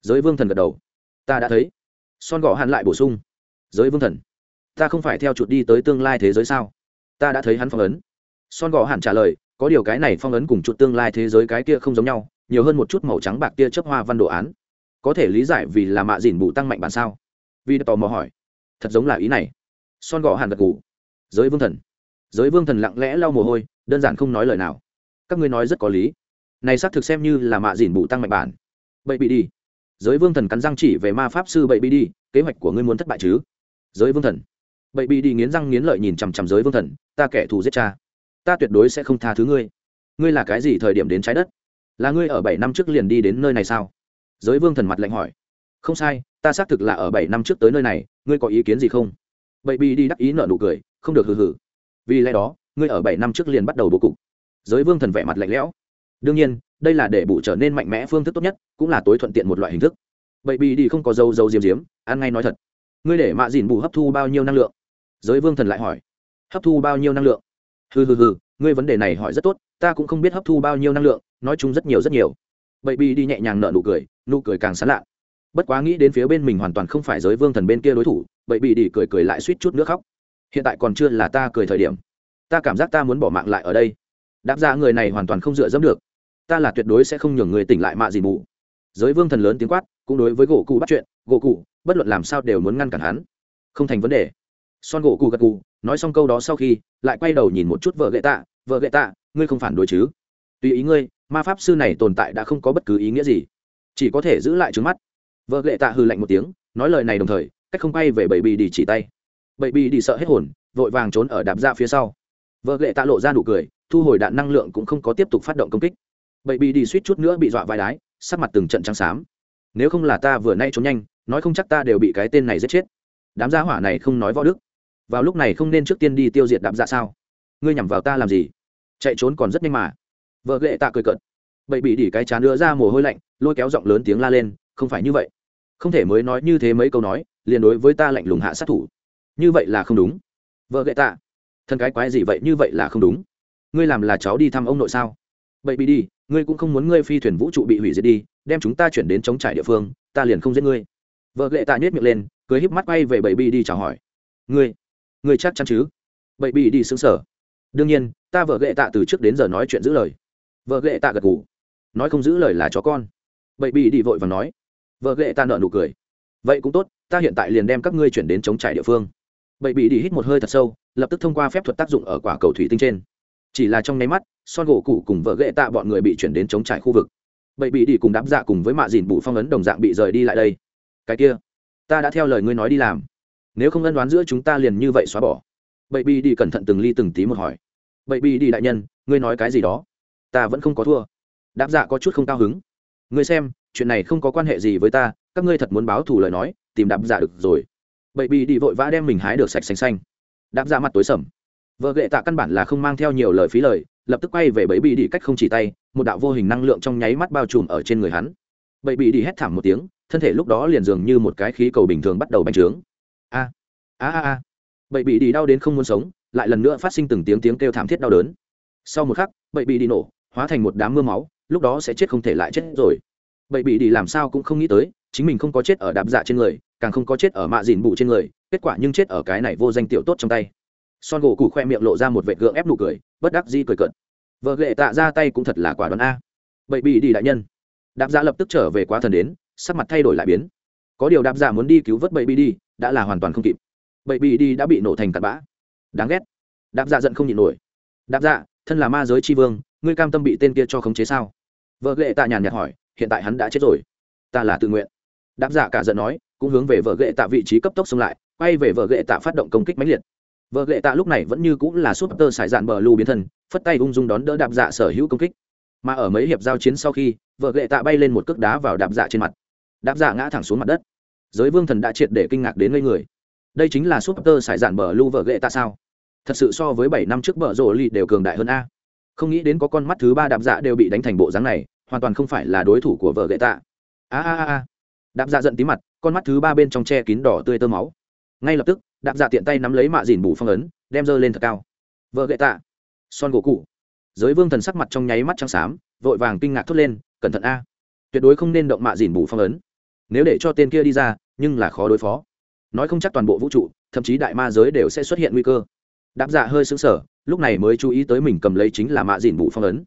Giới vương thần gật đầu. Ta đã thấy. Son gỗ hẳn lại bổ sung. Giới vương thần, ta không phải theo chuột đi tới tương lai thế giới sao? Ta đã thấy hắn phong ấn. Son gỗ hẳn trả lời, có điều cái này phong ấn cùng chuột tương lai thế giới cái kia không giống nhau, nhiều hơn một chút màu trắng bạc kia chớp hoa văn đồ án có thể lý giải vì là mạ dìn bù tăng mạnh bản sao? Vì tò mò hỏi. Thật giống là ý này. Son gỗ hàn gật ngủ giới vương thần. Giới vương thần lặng lẽ lau mồ hôi, đơn giản không nói lời nào. Các ngươi nói rất có lý. Này xác thực xem như là mạ dìn bù tăng mạnh bản. Bậy bị đi. Giới vương thần cắn răng chỉ về ma pháp sư bậy bị đi, kế hoạch của ngươi muốn thất bại chứ? Giới vương thần. Bậy bị đi nghiến răng nghiến lợi nhìn chằm chằm giới vương thần, ta kẻ thù giết cha. Ta tuyệt đối sẽ không tha thứ ngươi. Ngươi là cái gì thời điểm đến trái đất? Là ngươi ở bảy năm trước liền đi đến nơi này sao? Giới vương thần mặt lạnh hỏi. Không sai, ta xác thực là ở bảy năm trước tới nơi này, ngươi có ý kiến gì không? Bậy bị đi đắc ý nợ nụ cười, không được hừ hừ. Vì lẽ đó, ngươi ở bảy năm trước liền bắt đầu bố cục. Giới vương thần vẻ mặt lạnh lẽo. Đương nhiên, đây là để bụ trở nên mạnh mẽ phương thức tốt nhất, cũng là tối thuận tiện một loại hình thức. Bậy bị đi không có dâu dâu diếm diếm, ăn ngay nói thật. Ngươi để mạ dìn bù hấp thu bao nhiêu năng lượng? Giới vương thần lại hỏi. Hấp thu bao nhiêu năng lượng? Hừ hừ hừ, ngươi vấn đề này hỏi rất tốt, ta cũng không biết hấp thu bao nhiêu năng lượng, nói chung rất nhiều rất nhiều bậy bi đi nhẹ nhàng nở nụ cười nụ cười càng sán lạ. Bất quá nghĩ đến phía bên mình hoàn toàn không phải giới vương thần bên kia đối thủ bậy bị đi cười cười lại suýt chút nước khóc. Hiện tại còn chưa là ta cười thời điểm. Ta cảm giác ta muốn bỏ mạng lại ở đây. Đáp ra người này hoàn toàn không dựa dẫm được. Ta là tuyệt đối sẽ không nhường người tỉnh lại mạ gì mù. Giới vương thần lớn tiếng quát, cũng đối với gỗ cụ bắt chuyện, gỗ cụ, bất luận làm sao đều muốn ngăn cản hắn. Không thành vấn đề. Son gỗ cụ gật cụ nói xong câu đó sau khi, lại quay đầu nhìn một chút vợ gậy tạ. Vợ gậy tạ, ngươi không phản đối chứ? Tùy ý ngươi ma pháp sư này tồn tại đã không có bất cứ ý nghĩa gì. Chỉ có thể giữ lại trứng mắt. Vợ lệ tạ hư lạnh một tiếng, nói lời này đồng thời, cách không bay về bậy bì đi chỉ tay. Bậy bì đi sợ hết hồn, vội vàng trốn ở đạp ra phía sau. Vợ lệ tạ lộ ra nụ cười, thu hồi đạn năng lượng cũng không có tiếp tục phát động công kích. Bậy bì đi suýt chút nữa bị dọa vai đái, sắc mặt từng trận trắng xám. Nếu không là ta vừa nay trốn nhanh, nói không chắc ta đều bị cái tên này giết chết. Đám gia hỏa này không nói võ đức. Vào lúc này không nên trước tiên đi tiêu diệt đạm dạ sao? Ngươi nhằm vào ta làm gì? Chạy trốn còn rất nhanh mà vợ ghệ tạ cười cợt. Bậy bị đỉ cái chán đưa ra mồ hôi lạnh, lôi kéo giọng lớn tiếng la lên, không phải như vậy. Không thể mới nói như thế mấy câu nói, liền đối với ta lạnh lùng hạ sát thủ. Như vậy là không đúng. Vợ ghệ tạ. Thân cái quái gì vậy, như vậy là không đúng. Ngươi làm là cháu đi thăm ông nội sao? Bậy bị đi, ngươi cũng không muốn ngươi phi thuyền vũ trụ bị hủy diệt đi, đem chúng ta chuyển đến chống trải địa phương, ta liền không giết ngươi. Vợ ghệ tạ nhét miệng lên, cười híp mắt quay về bậy bị đi chào hỏi. Ngươi ngươi chắc chắn chứ? Bậy bị đi xứng sở đương nhiên, ta vợ ghệ tạ từ trước đến giờ nói chuyện giữ lời vợ ghệ tạ gật ngủ nói không giữ lời là chó con. Bậy bị đi vội và nói. Vợ ghệ tạ nợ nụ cười. Vậy cũng tốt, ta hiện tại liền đem các ngươi chuyển đến chống trải địa phương. Bậy bị đi hít một hơi thật sâu, lập tức thông qua phép thuật tác dụng ở quả cầu thủy tinh trên. Chỉ là trong nháy mắt, son gỗ cụ cùng vợ ghệ tạ bọn người bị chuyển đến chống trải khu vực. Bậy bị đi cùng đám dạ cùng với mạ dìn bụ phong ấn đồng dạng bị rời đi lại đây. Cái kia, ta đã theo lời ngươi nói đi làm. Nếu không ân đoán giữa chúng ta liền như vậy xóa bỏ. Bậy bị đi cẩn thận từng ly từng tí một hỏi. Bậy bị đi đại nhân, ngươi nói cái gì đó? Ta vẫn không có thua. Đáp dạ có chút không cao hứng. Ngươi xem, chuyện này không có quan hệ gì với ta, các ngươi thật muốn báo thù lời nói, tìm đáp dạ được rồi. Bậy bị đi vội vã đem mình hái được sạch xanh xanh. Đáp dạ mặt tối sầm. Vợ ghệ tạ căn bản là không mang theo nhiều lời phí lời, lập tức quay về bẫy bị đi cách không chỉ tay, một đạo vô hình năng lượng trong nháy mắt bao trùm ở trên người hắn. Bẫy bị đi hét thảm một tiếng, thân thể lúc đó liền dường như một cái khí cầu bình thường bắt đầu bành trướng. A a a a. Bậy bị đi đau đến không muốn sống, lại lần nữa phát sinh từng tiếng tiếng kêu thảm thiết đau đớn. Sau một khắc, bậy bị đi nổ hóa thành một đám mưa máu, lúc đó sẽ chết không thể lại chết rồi. Bậy bị đi làm sao cũng không nghĩ tới, chính mình không có chết ở đạp dạ trên người, càng không có chết ở mạ dìn bụ trên người, kết quả nhưng chết ở cái này vô danh tiểu tốt trong tay. Son gỗ cụ khoe miệng lộ ra một vệ gượng ép nụ cười, bất đắc di cười cận vợ lệ tạ ra tay cũng thật là quả đoán a. Bậy bị đi đại nhân. Đạp dạ lập tức trở về quá thần đến, sắc mặt thay đổi lại biến. Có điều đạp dạ muốn đi cứu vớt bậy bị đi, đã là hoàn toàn không kịp. Bậy bị đi đã bị nổ thành tạt bã. Đáng ghét. Đạp dạ giận không nhịn nổi. Đạp dạ thân là ma giới tri vương ngươi cam tâm bị tên kia cho khống chế sao? Vợ ghệ tạ nhàn nhạt hỏi, hiện tại hắn đã chết rồi. Ta là tự nguyện. Đáp giả cả giận nói, cũng hướng về vợ ghệ tạ vị trí cấp tốc xông lại, quay về vợ ghệ tạ phát động công kích mãnh liệt. Vợ ghệ tạ lúc này vẫn như cũng là súp tơ sải dạn bờ lưu biến thân, phất tay ung dung đón đỡ đạp dạ sở hữu công kích. Mà ở mấy hiệp giao chiến sau khi, vợ ghệ tạ bay lên một cước đá vào đạp dạ trên mặt. Đạp dạ ngã thẳng xuống mặt đất. Giới vương thần đã triệt để kinh ngạc đến ngây người. Đây chính là súp tơ sải dạn bờ lưu vợ ghệ tạ sao? Thật sự so với bảy năm trước bờ rồ lì đều cường đại hơn a không nghĩ đến có con mắt thứ ba đạp dạ đều bị đánh thành bộ dáng này, hoàn toàn không phải là đối thủ của vợ gậy tạ. A a a đạp dạ giận tí mặt, con mắt thứ ba bên trong che kín đỏ tươi tơ máu. Ngay lập tức, đạp dạ tiện tay nắm lấy mạ dìn bù phong ấn, đem dơ lên thật cao. Vợ gậy tạ. Son gỗ cụ. Giới vương thần sắc mặt trong nháy mắt trắng xám, vội vàng kinh ngạc thốt lên, cẩn thận a. Tuyệt đối không nên động mạ dìn bù phong ấn. Nếu để cho tên kia đi ra, nhưng là khó đối phó. Nói không chắc toàn bộ vũ trụ, thậm chí đại ma giới đều sẽ xuất hiện nguy cơ đáp dạ hơi sững sở lúc này mới chú ý tới mình cầm lấy chính là mạ dìn bù phong ấn.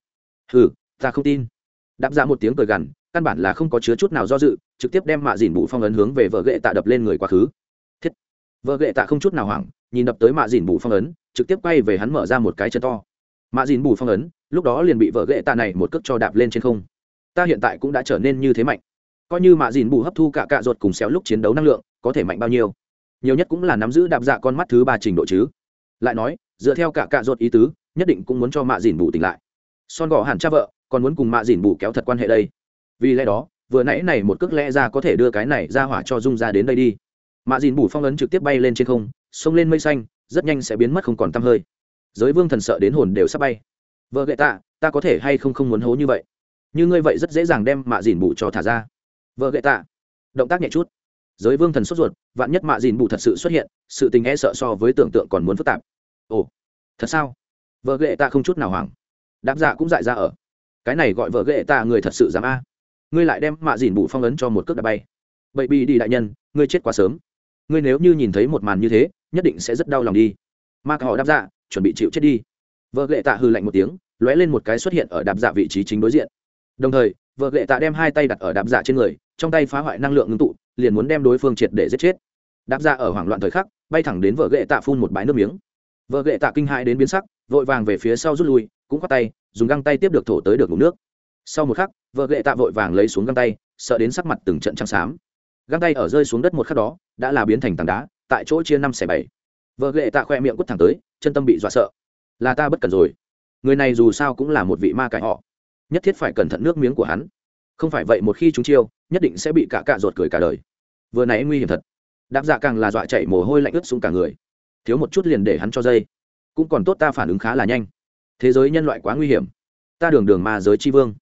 Hừ, ta không tin. Đáp dạ một tiếng cười gằn, căn bản là không có chứa chút nào do dự, trực tiếp đem mạ dìn bù phong ấn hướng về vợ ghệ tạ đập lên người quá khứ. Thiết. Vợ ghệ tạ không chút nào hoảng, nhìn đập tới mạ dìn bù phong ấn, trực tiếp quay về hắn mở ra một cái chân to. Mạ dìn bù phong ấn, lúc đó liền bị vợ ghệ tạ này một cước cho đạp lên trên không. Ta hiện tại cũng đã trở nên như thế mạnh. Coi như mạ dìn bù hấp thu cả cạ ruột cùng xéo lúc chiến đấu năng lượng, có thể mạnh bao nhiêu? Nhiều nhất cũng là nắm giữ đạp dạ con mắt thứ ba trình độ chứ lại nói, dựa theo cả cạ ruột ý tứ, nhất định cũng muốn cho mạ dìn bù tỉnh lại. Son gò hẳn cha vợ còn muốn cùng mạ dìn bù kéo thật quan hệ đây. Vì lẽ đó, vừa nãy này một cước lẽ ra có thể đưa cái này ra hỏa cho dung ra đến đây đi. Mạ dìn bù phong ấn trực tiếp bay lên trên không, xông lên mây xanh, rất nhanh sẽ biến mất không còn t hơi. Giới vương thần sợ đến hồn đều sắp bay. Vợ gậy tạ, ta có thể hay không không muốn hố như vậy? Như ngươi vậy rất dễ dàng đem mạ dìn bù cho thả ra. Vợ gậy tạ, động tác nhẹ chút giới vương thần sốt ruột, vạn nhất mạ dìn bù thật sự xuất hiện, sự tình e sợ so với tưởng tượng còn muốn phức tạp. Ồ, thật sao? Vợ ghệ ta không chút nào hoảng. Đáp dạ cũng dại ra ở. Cái này gọi vợ ghệ ta, người thật sự dám a. Ngươi lại đem mạ dìn bù phong ấn cho một cước đã bay. Bậy bị đi đại nhân, ngươi chết quá sớm. Ngươi nếu như nhìn thấy một màn như thế, nhất định sẽ rất đau lòng đi. Ma họ đáp dạ chuẩn bị chịu chết đi. Vợ ghệ tạ hư lạnh một tiếng, lóe lên một cái xuất hiện ở đạp dạ vị trí chính đối diện. Đồng thời, vợ ghệ tạ đem hai tay đặt ở đạp dạ trên người, trong tay phá hoại năng lượng ngưng tụ liền muốn đem đối phương triệt để giết chết. Đáp ra ở hoảng loạn thời khắc, bay thẳng đến vợ ghệ tạ phun một bãi nước miếng. Vợ ghệ tạ kinh hãi đến biến sắc, vội vàng về phía sau rút lui, cũng khoát tay, dùng găng tay tiếp được thổ tới được ngủ nước. Sau một khắc, vợ ghệ tạ vội vàng lấy xuống găng tay, sợ đến sắc mặt từng trận trắng xám. Găng tay ở rơi xuống đất một khắc đó, đã là biến thành tảng đá, tại chỗ chia năm xẻ bảy. Vợ ghệ tạ khoe miệng quất thẳng tới, chân tâm bị dọa sợ. Là ta bất cần rồi. Người này dù sao cũng là một vị ma cải họ. Nhất thiết phải cẩn thận nước miếng của hắn. Không phải vậy một khi chúng chiêu, nhất định sẽ bị cả cạ ruột cười cả đời vừa nãy nguy hiểm thật. Đáp dạ càng là dọa chạy mồ hôi lạnh ướt xuống cả người. Thiếu một chút liền để hắn cho dây. Cũng còn tốt ta phản ứng khá là nhanh. Thế giới nhân loại quá nguy hiểm. Ta đường đường ma giới tri vương.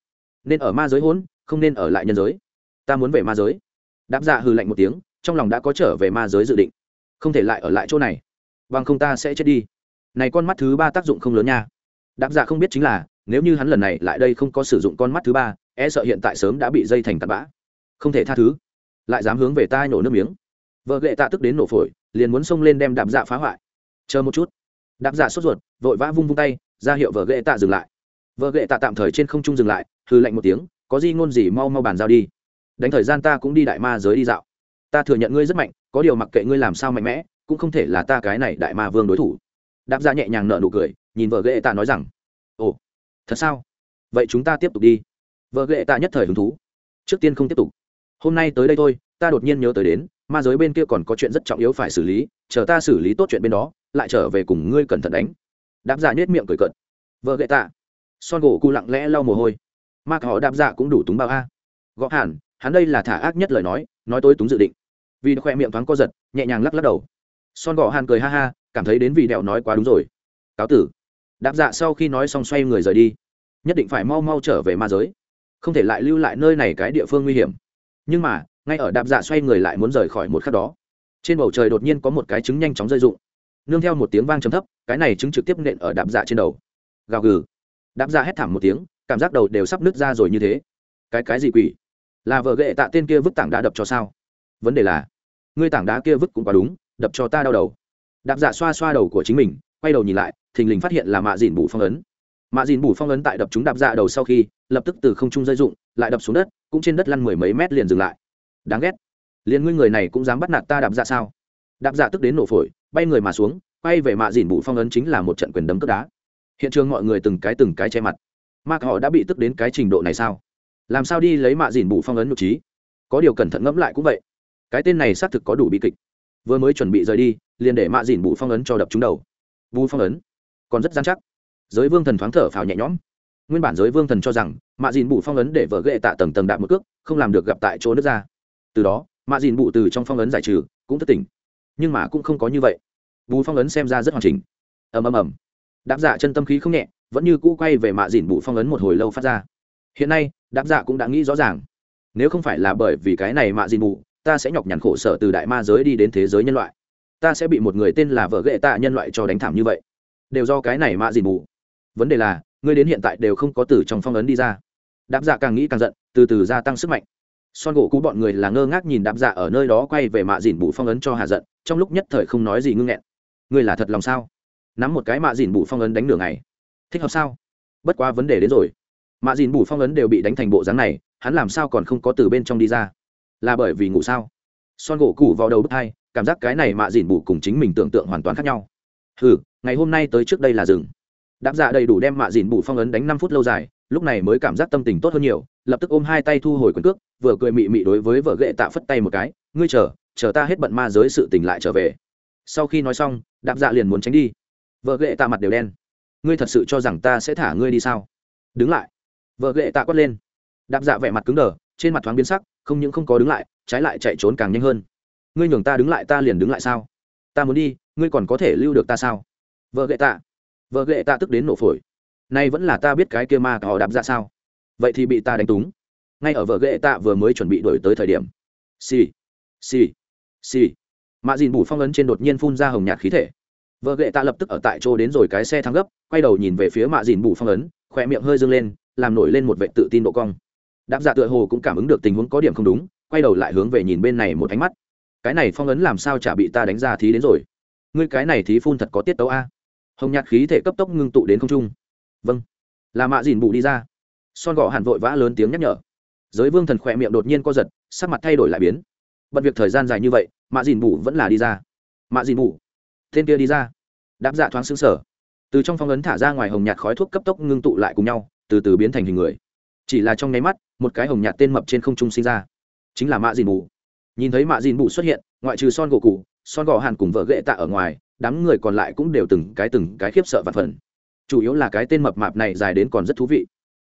Nên ở ma giới hỗn, không nên ở lại nhân giới. Ta muốn về ma giới. Đáp dạ hừ lạnh một tiếng, trong lòng đã có trở về ma giới dự định. Không thể lại ở lại chỗ này. Bằng không ta sẽ chết đi. Này con mắt thứ ba tác dụng không lớn nha. Đáp dạ không biết chính là, nếu như hắn lần này lại đây không có sử dụng con mắt thứ ba e sợ hiện tại sớm đã bị dây thành tạt bã. Không thể tha thứ lại dám hướng về ta nổ nước miếng. Vợ gệ tạ tức đến nổ phổi, liền muốn xông lên đem đạp dạ phá hoại. Chờ một chút. Đạp dạ sốt ruột, vội vã vung vung tay, ra hiệu vợ gệ tạ dừng lại. Vợ gệ tạ tạm thời trên không trung dừng lại hư lạnh một tiếng, có gì ngôn gì mau mau bàn giao đi. Đánh thời gian ta cũng đi đại ma giới đi dạo. Ta thừa nhận ngươi rất mạnh, có điều mặc kệ ngươi làm sao mạnh mẽ, cũng không thể là ta cái này đại ma vương đối thủ. Đạp ra nhẹ nhàng nợ nụ cười, nhìn vợ ghệ tạ nói rằng, ồ, thật sao? Vậy chúng ta tiếp tục đi. Vợ ghệ tạ nhất thời hứng thú. Trước tiên không tiếp tục hôm nay tới đây thôi, ta đột nhiên nhớ tới đến, ma giới bên kia còn có chuyện rất trọng yếu phải xử lý, chờ ta xử lý tốt chuyện bên đó, lại trở về cùng ngươi cẩn thận đánh. Đáp giả dạ nhét miệng cười cận vợ gậy tạ. Son gỗ cụ lặng lẽ lau mồ hôi. Ma họ đáp giả dạ cũng đủ túng bao a. Gõ hẳn hắn đây là thả ác nhất lời nói nói tôi túng dự định. Vì khoe miệng thoáng co giật, nhẹ nhàng lắc lắc đầu. Son gõ hàn cười ha ha, cảm thấy đến vị đẹo nói quá đúng rồi. Cáo tử. Đáp dạ sau khi nói xong xoay người rời đi. Nhất định phải mau mau trở về ma giới. Không thể lại lưu lại nơi này cái địa phương nguy hiểm nhưng mà, ngay ở đạp dạ xoay người lại muốn rời khỏi một khắc đó, trên bầu trời đột nhiên có một cái trứng nhanh chóng rơi rụng. Nương theo một tiếng vang trầm thấp, cái này trứng trực tiếp nện ở đạp dạ trên đầu. Gào gừ. Đạp dạ hét thảm một tiếng, cảm giác đầu đều sắp nứt ra rồi như thế. Cái cái gì quỷ? Là vợ ghệ tạ tên kia vứt tảng đá đập cho sao? Vấn đề là, ngươi tảng đá kia vứt cũng quá đúng, đập cho ta đau đầu. Đạp dạ xoa xoa đầu của chính mình, quay đầu nhìn lại, thình lình phát hiện là mạ dìn bù phong ấn. Mạ dìn bù phong ấn tại đập chúng đạp dạ đầu sau khi, lập tức từ không trung rơi dụng lại đập xuống đất cũng trên đất lăn mười mấy mét liền dừng lại. Đáng ghét. Liền ngươi người này cũng dám bắt nạt ta đạp dạ sao? Đạp dạ tức đến nổ phổi, bay người mà xuống, quay về mạ dìn bụ phong ấn chính là một trận quyền đấm cất đá. Hiện trường mọi người từng cái từng cái che mặt. Mạc họ đã bị tức đến cái trình độ này sao? Làm sao đi lấy mạ dìn bụ phong ấn nhục trí? Có điều cẩn thận ngẫm lại cũng vậy. Cái tên này xác thực có đủ bi kịch. Vừa mới chuẩn bị rời đi, liền để mạ dìn bụ phong ấn cho đập trúng đầu. Bù phong ấn. Còn rất gian chắc. Giới vương thần thoáng thở phào nhẹ nhõm nguyên bản giới vương thần cho rằng mạ dìn Bụ phong ấn để vợ ghệ tạ tầng tầng đạm một cước không làm được gặp tại chỗ nước ra. Từ đó mạ dìn Bụ từ trong phong ấn giải trừ cũng thất tỉnh. Nhưng mà cũng không có như vậy. Bù phong ấn xem ra rất hoàn chỉnh. Ầm ầm ầm. Đáp giả dạ chân tâm khí không nhẹ vẫn như cũ quay về mạ dìn Bụ phong ấn một hồi lâu phát ra. Hiện nay đáp giả dạ cũng đã nghĩ rõ ràng. Nếu không phải là bởi vì cái này mạ dìn Bụ, ta sẽ nhọc nhằn khổ sở từ đại ma giới đi đến thế giới nhân loại. Ta sẽ bị một người tên là vợ ghệ tạ nhân loại cho đánh thảm như vậy. Đều do cái này mạ dìn Bụ. vấn đề là ngươi đến hiện tại đều không có từ trong phong ấn đi ra. Đáp dạ càng nghĩ càng giận, từ từ gia tăng sức mạnh. Son gỗ cú bọn người là ngơ ngác nhìn đáp dạ ở nơi đó quay về mạ dìn bù phong ấn cho hà giận, trong lúc nhất thời không nói gì ngưng nghẹn. Ngươi là thật lòng sao? Nắm một cái mạ dìn bù phong ấn đánh đường này thích hợp sao? Bất quá vấn đề đến rồi. Mạ dìn bù phong ấn đều bị đánh thành bộ dáng này, hắn làm sao còn không có từ bên trong đi ra? Là bởi vì ngủ sao? Son gỗ cũ vào đầu bức hai, cảm giác cái này mạ dìn bù cùng chính mình tưởng tượng hoàn toàn khác nhau. Ừ ngày hôm nay tới trước đây là rừng đáp dạ đầy đủ đem mạ dìn bù phong ấn đánh năm phút lâu dài, lúc này mới cảm giác tâm tình tốt hơn nhiều, lập tức ôm hai tay thu hồi quần cước, vừa cười mị mị đối với vợ ghệ tạ phất tay một cái, ngươi chờ chờ ta hết bận ma giới sự tình lại trở về. Sau khi nói xong, đáp dạ liền muốn tránh đi. Vợ ghệ tạ mặt đều đen. Ngươi thật sự cho rằng ta sẽ thả ngươi đi sao? Đứng lại. Vợ ghệ tạ quát lên. Đáp dạ vẻ mặt cứng đờ, trên mặt thoáng biến sắc, không những không có đứng lại, trái lại chạy trốn càng nhanh hơn. Ngươi nhường ta đứng lại, ta liền đứng lại sao? Ta muốn đi, ngươi còn có thể lưu được ta sao? Vợ ghệ tạ vợ ghệ tạ tức đến nổ phổi. Nay vẫn là ta biết cái kia ma họ đạp ra sao? Vậy thì bị ta đánh túng. Ngay ở vợ ghệ tạ vừa mới chuẩn bị đổi tới thời điểm. Xì xì xì. Mạ dìn bù phong ấn trên đột nhiên phun ra hồng nhạt khí thể. Vợ ghệ tạ lập tức ở tại chỗ đến rồi cái xe thắng gấp, quay đầu nhìn về phía mạ dìn bù phong ấn, khỏe miệng hơi dâng lên, làm nổi lên một vệ tự tin độ cong. Đáp dạ tựa hồ cũng cảm ứng được tình huống có điểm không đúng, quay đầu lại hướng về nhìn bên này một ánh mắt. Cái này phong ấn làm sao chả bị ta đánh ra thí đến rồi? Ngươi cái này thí phun thật có tiết tấu a hồng nhạt khí thể cấp tốc ngưng tụ đến không trung. Vâng. Là mạ dìn bù đi ra. Son gọ hẳn vội vã lớn tiếng nhắc nhở. Giới vương thần khỏe miệng đột nhiên co giật, sắc mặt thay đổi lại biến. Bận việc thời gian dài như vậy, mạ dìn bù vẫn là đi ra. Mạ dìn bù. Tên kia đi ra. Đáp dạ thoáng xứng sở từ trong phong ấn thả ra ngoài hồng nhạt khói thuốc cấp tốc ngưng tụ lại cùng nhau, từ từ biến thành hình người. Chỉ là trong nháy mắt, một cái hồng nhạt tên mập trên không trung sinh ra. Chính là mạ dìn bù. Nhìn thấy mạ dìn bù xuất hiện, ngoại trừ son gỗ cụ son gò hàn cùng vợ ghệ tạ ở ngoài đám người còn lại cũng đều từng cái từng cái khiếp sợ và phần. Chủ yếu là cái tên mập mạp này dài đến còn rất thú vị.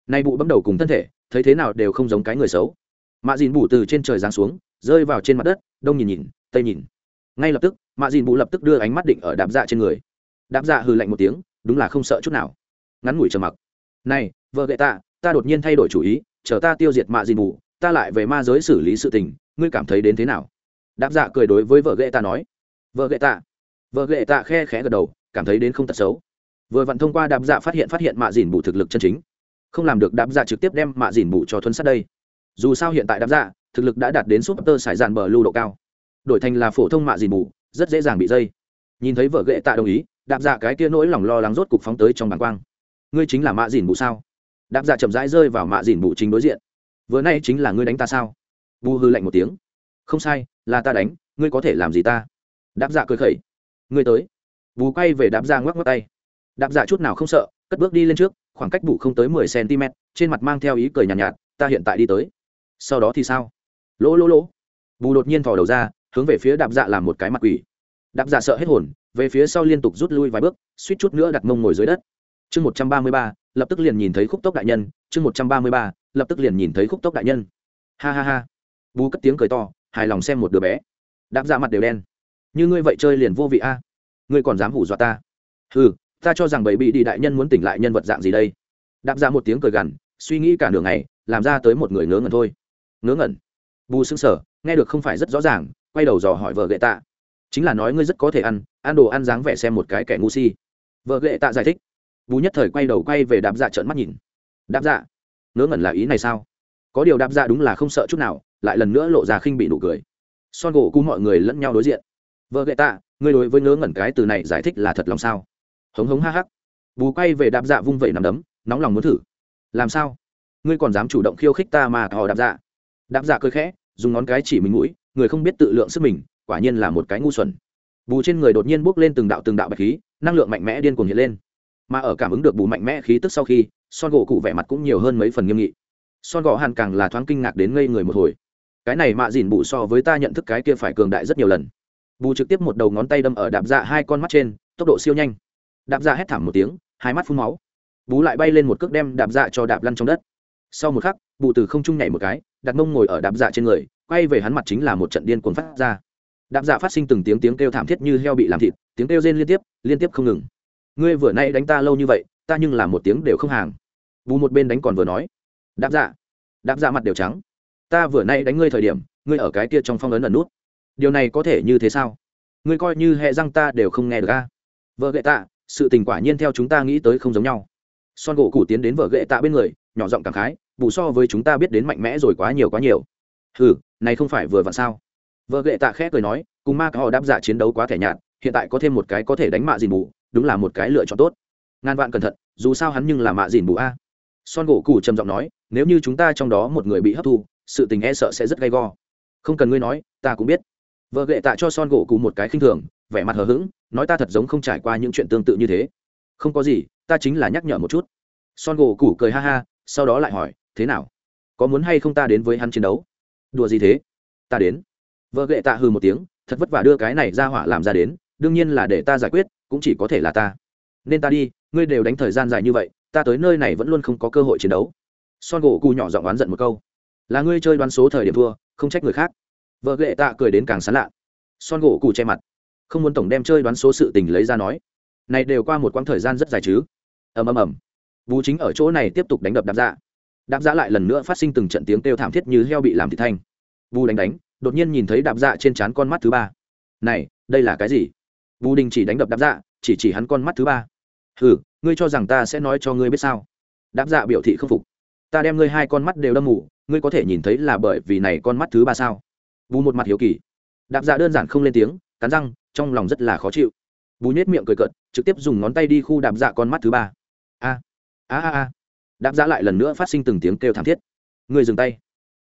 Nay bụ bấm đầu cùng thân thể, thấy thế nào đều không giống cái người xấu. Mạ dìn bù từ trên trời giáng xuống, rơi vào trên mặt đất, đông nhìn nhìn, tây nhìn. Ngay lập tức, mạ dìn bù lập tức đưa ánh mắt định ở đạp dạ trên người. Đạp dạ hừ lạnh một tiếng, đúng là không sợ chút nào. Ngắn ngủi trầm mặc. Này, vợ gậy ta ta đột nhiên thay đổi chủ ý, chờ ta tiêu diệt mạ dìn bù, ta lại về ma giới xử lý sự tình, ngươi cảm thấy đến thế nào? Đạp dạ cười đối với vợ gậy ta nói. Vợ gậy ta vợ ghệ tạ khe khẽ gật đầu, cảm thấy đến không tật xấu. Vừa vặn thông qua đáp dạ phát hiện phát hiện mạ dìn bù thực lực chân chính. Không làm được đáp dạ trực tiếp đem mạ dìn bù cho thuấn sát đây. Dù sao hiện tại đáp dạ thực lực đã đạt đến súp tơ sải dàn bờ lưu độ cao. Đổi thành là phổ thông mạ dìn bù, rất dễ dàng bị dây. Nhìn thấy vợ ghệ tạ đồng ý, đạp dạ cái kia nỗi lòng lo lắng rốt cục phóng tới trong bảng quang. Ngươi chính là mạ dìn bù sao? Đạp dạ chậm rãi rơi vào mạ dìn bù chính đối diện. Vừa nay chính là ngươi đánh ta sao? Bù hư lạnh một tiếng. Không sai, là ta đánh, ngươi có thể làm gì ta? Đáp dạ cười khẩy ngươi tới. Bù quay về đạp ra ngoắc ngoắc tay. Đạp dạ chút nào không sợ cất bước đi lên trước khoảng cách bù không tới mười cm trên mặt mang theo ý cười nhàn nhạt, nhạt ta hiện tại đi tới. Sau đó thì sao? Lỗ lỗ lỗ. Bù đột nhiên thò đầu ra hướng về phía đạp dạ làm một cái mặt quỷ. Đạp dạ sợ hết hồn về phía sau liên tục rút lui vài bước suýt chút nữa đặt mông ngồi dưới đất. Chương một trăm ba mươi ba lập tức liền nhìn thấy khúc tốc đại nhân. Chương một trăm ba mươi ba lập tức liền nhìn thấy khúc tốc đại nhân. Ha ha ha. Bù cất tiếng cười to hài lòng xem một đứa bé. Đạp dạ mặt đều đen như ngươi vậy chơi liền vô vị a. Ngươi còn dám hủ dọa ta? Ừ ta cho rằng bảy bị đi đại nhân muốn tỉnh lại nhân vật dạng gì đây? Đáp ra một tiếng cười gằn, suy nghĩ cả nửa ngày, làm ra tới một người ngớ ngẩn thôi. Ngớ ngẩn? Bù xứng sở nghe được không phải rất rõ ràng, quay đầu dò hỏi vợ gậy tạ. Chính là nói ngươi rất có thể ăn ăn đồ ăn dáng vẻ xem một cái kẻ ngu si. Vợ gậy tạ giải thích. Bù nhất thời quay đầu quay về đạp dạ trợn mắt nhìn. Đạp dạ? Ngớ ngẩn là ý này sao? Có điều đạp dạ đúng là không sợ chút nào, lại lần nữa lộ ra khinh bị nụ cười. Son gỗ cú mọi người lẫn nhau đối diện vợ gậy tạ, ngươi đối với ngớ ngẩn cái từ này giải thích là thật lòng sao? Hống hống ha hắc. Bù quay về đạp dạ vung vẩy nằm đấm, nóng lòng muốn thử. Làm sao? Ngươi còn dám chủ động khiêu khích ta mà thò đạp dạ? Đạp dạ cười khẽ, dùng ngón cái chỉ mình mũi, người không biết tự lượng sức mình, quả nhiên là một cái ngu xuẩn. Bù trên người đột nhiên bốc lên từng đạo từng đạo bạch khí, năng lượng mạnh mẽ điên cuồng hiện lên. Mà ở cảm ứng được bù mạnh mẽ khí tức sau khi, son gỗ cụ vẻ mặt cũng nhiều hơn mấy phần nghiêm nghị. Son gỗ hàn càng là thoáng kinh ngạc đến ngây người một hồi. Cái này mạ dìn bù so với ta nhận thức cái kia phải cường đại rất nhiều lần bù trực tiếp một đầu ngón tay đâm ở đạp dạ hai con mắt trên, tốc độ siêu nhanh. Đạp dạ hét thảm một tiếng, hai mắt phun máu. Bú lại bay lên một cước đem đạp dạ cho đạp lăn trong đất. Sau một khắc, bù từ không trung nhảy một cái, đặt mông ngồi ở đạp dạ trên người, quay về hắn mặt chính là một trận điên cuồng phát ra. Đạp dạ phát sinh từng tiếng tiếng kêu thảm thiết như heo bị làm thịt, tiếng kêu rên liên tiếp liên tiếp không ngừng. Ngươi vừa nay đánh ta lâu như vậy, ta nhưng là một tiếng đều không hàng. Bù một bên đánh còn vừa nói. Đạp dạ. Đạp dạ mặt đều trắng. Ta vừa nay đánh ngươi thời điểm, ngươi ở cái kia trong phong ấn ẩn nút điều này có thể như thế sao? Ngươi coi như hệ răng ta đều không nghe được ca vợ gậy tạ, sự tình quả nhiên theo chúng ta nghĩ tới không giống nhau. Son gỗ củ tiến đến vợ gậy tạ bên người, nhỏ giọng cảm khái, bù so với chúng ta biết đến mạnh mẽ rồi quá nhiều quá nhiều. Ừ này không phải vừa vặn sao? Vợ gậy tạ khẽ cười nói, cùng ma họ đáp giả chiến đấu quá thẻ nhạt, hiện tại có thêm một cái có thể đánh mạ dìn bù, đúng là một cái lựa chọn tốt. Ngàn vạn cẩn thận, dù sao hắn nhưng là mạ dìn bù a. Son gỗ củ trầm giọng nói, nếu như chúng ta trong đó một người bị hấp thu, sự tình e sợ sẽ rất gay go. Không cần ngươi nói, ta cũng biết vợ gệ tạ cho son gỗ cụ một cái khinh thường, vẻ mặt hờ hững, nói ta thật giống không trải qua những chuyện tương tự như thế. Không có gì, ta chính là nhắc nhở một chút. Son gỗ cụ cười ha ha, sau đó lại hỏi, thế nào? Có muốn hay không ta đến với hắn chiến đấu? Đùa gì thế? Ta đến. Vợ gệ tạ hừ một tiếng, thật vất vả đưa cái này ra hỏa làm ra đến, đương nhiên là để ta giải quyết, cũng chỉ có thể là ta. Nên ta đi, ngươi đều đánh thời gian dài như vậy, ta tới nơi này vẫn luôn không có cơ hội chiến đấu. Son gỗ cụ nhỏ giọng oán giận một câu, là ngươi chơi đoán số thời điểm thua, không trách người khác vợ ghệ tạ cười đến càng sán lạ. Son gỗ cù che mặt. Không muốn tổng đem chơi đoán số sự tình lấy ra nói. Này đều qua một quãng thời gian rất dài chứ. Ầm ầm ầm. Vũ chính ở chỗ này tiếp tục đánh đập đạp dạ đạp dạ lại lần nữa phát sinh từng trận tiếng kêu thảm thiết như heo bị làm thịt thanh. Vu đánh đánh, đột nhiên nhìn thấy đạp dạ trên trán con mắt thứ ba. Này, đây là cái gì? Vu đình chỉ đánh đập đạp dạ chỉ chỉ hắn con mắt thứ ba. Ừ ngươi cho rằng ta sẽ nói cho ngươi biết sao? Đạp dạ biểu thị không phục. Ta đem ngươi hai con mắt đều đâm mù, ngươi có thể nhìn thấy là bởi vì này con mắt thứ ba sao? Bù một mặt hiếu kỳ. Đạp dạ đơn giản không lên tiếng, cắn răng, trong lòng rất là khó chịu. Bù nhét miệng cười cợt, trực tiếp dùng ngón tay đi khu đạp dạ con mắt thứ ba. A a a a. Đạp dạ lại lần nữa phát sinh từng tiếng kêu thảm thiết. Ngươi dừng tay.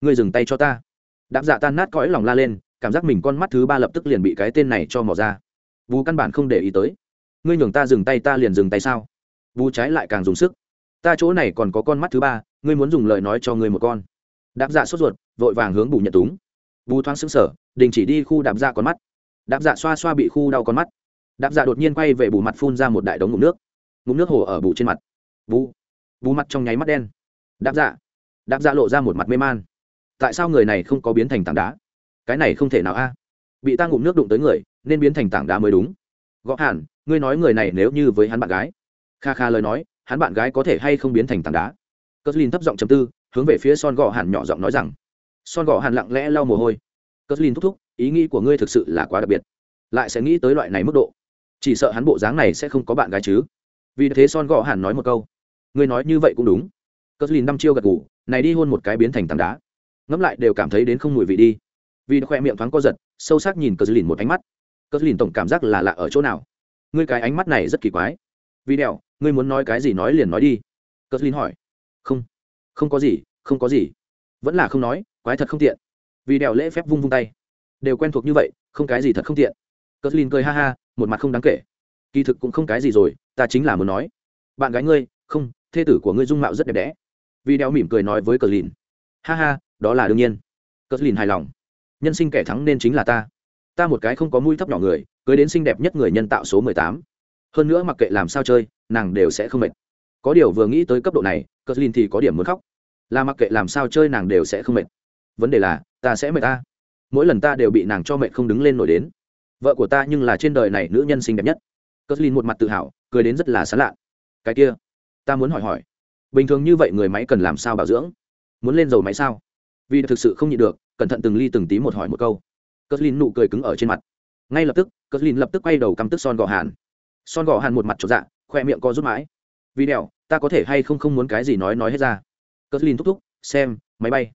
Ngươi dừng tay cho ta. Đạp dạ tan nát cõi lòng la lên, cảm giác mình con mắt thứ ba lập tức liền bị cái tên này cho mò ra. Bù căn bản không để ý tới. Ngươi nhường ta dừng tay, ta liền dừng tay sao? Bù trái lại càng dùng sức. Ta chỗ này còn có con mắt thứ ba, ngươi muốn dùng lời nói cho ngươi một con. Đạp dạ sốt ruột, vội vàng hướng bù nhận túng bù thoáng xứng sở đình chỉ đi khu đạp dạ con mắt. Đạp dạ xoa xoa bị khu đau con mắt. Đạp dạ đột nhiên quay về bù mặt phun ra một đại đống ngụm nước. Ngụm nước hồ ở bù trên mặt. Bù bù mặt trong nháy mắt đen. Đạp dạ đạp dạ lộ ra một mặt mê man. Tại sao người này không có biến thành tảng đá? Cái này không thể nào a. À? Bị ta ngụm nước đụng tới người, nên biến thành tảng đá mới đúng. Gõ hẳn, ngươi nói người này nếu như với hắn bạn gái. Kha kha lời nói, hắn bạn gái có thể hay không biến thành tảng đá? Cất lin thấp giọng chầm tư, hướng về phía son gõ hẳn nhỏ giọng nói rằng son gọ hàn lặng lẽ lau mồ hôi. Cất lin thúc thúc, ý nghĩ của ngươi thực sự là quá đặc biệt. Lại sẽ nghĩ tới loại này mức độ. Chỉ sợ hắn bộ dáng này sẽ không có bạn gái chứ. Vì thế son gọ hàn nói một câu. Ngươi nói như vậy cũng đúng. Cất lin năm chiêu gật ngủ này đi hôn một cái biến thành tảng đá. Ngẫm lại đều cảm thấy đến không mùi vị đi. Vì khoe miệng thoáng co giật, sâu sắc nhìn cờ lìn một ánh mắt. Cờ lìn tổng cảm giác là lạ ở chỗ nào? Ngươi cái ánh mắt này rất kỳ quái. Vì đèo ngươi muốn nói cái gì nói liền nói đi. Cờ lìn hỏi. Không. Không có gì, không có gì vẫn là không nói, quái thật không tiện. Vì đèo lễ phép vung vung tay. Đều quen thuộc như vậy, không cái gì thật không tiện. Cờ lìn cười ha ha, một mặt không đáng kể. Kỳ thực cũng không cái gì rồi, ta chính là muốn nói. Bạn gái ngươi, không, thê tử của ngươi dung mạo rất đẹp đẽ. Vì đèo mỉm cười nói với cờ lìn ha ha, đó là đương nhiên. Cờ lìn hài lòng. Nhân sinh kẻ thắng nên chính là ta. Ta một cái không có mũi thấp nhỏ người, cưới đến xinh đẹp nhất người nhân tạo số mười tám. Hơn nữa mặc kệ làm sao chơi, nàng đều sẽ không mệt. Có điều vừa nghĩ tới cấp độ này cờ lin thì có điểm muốn khóc là mặc kệ làm sao chơi nàng đều sẽ không mệt. Vấn đề là, ta sẽ mệt ta. Mỗi lần ta đều bị nàng cho mệt không đứng lên nổi đến. Vợ của ta nhưng là trên đời này nữ nhân xinh đẹp nhất. Cờ lin một mặt tự hào, cười đến rất là sán lạ cái kia, ta muốn hỏi hỏi. Bình thường như vậy người máy cần làm sao bảo dưỡng? Muốn lên dầu máy sao? Vì thực sự không nhịn được, cẩn thận từng ly từng tí một hỏi một câu. Cất lin nụ cười cứng ở trên mặt. Ngay lập tức cất lin lập tức quay đầu căm tức son gò hàn. Son gò hàn một mặt trọn dạ khoe miệng co rút mãi. Vì đèo ta có thể hay không không muốn cái gì nói nói hết ra cất lin thúc thúc, xem, máy bay.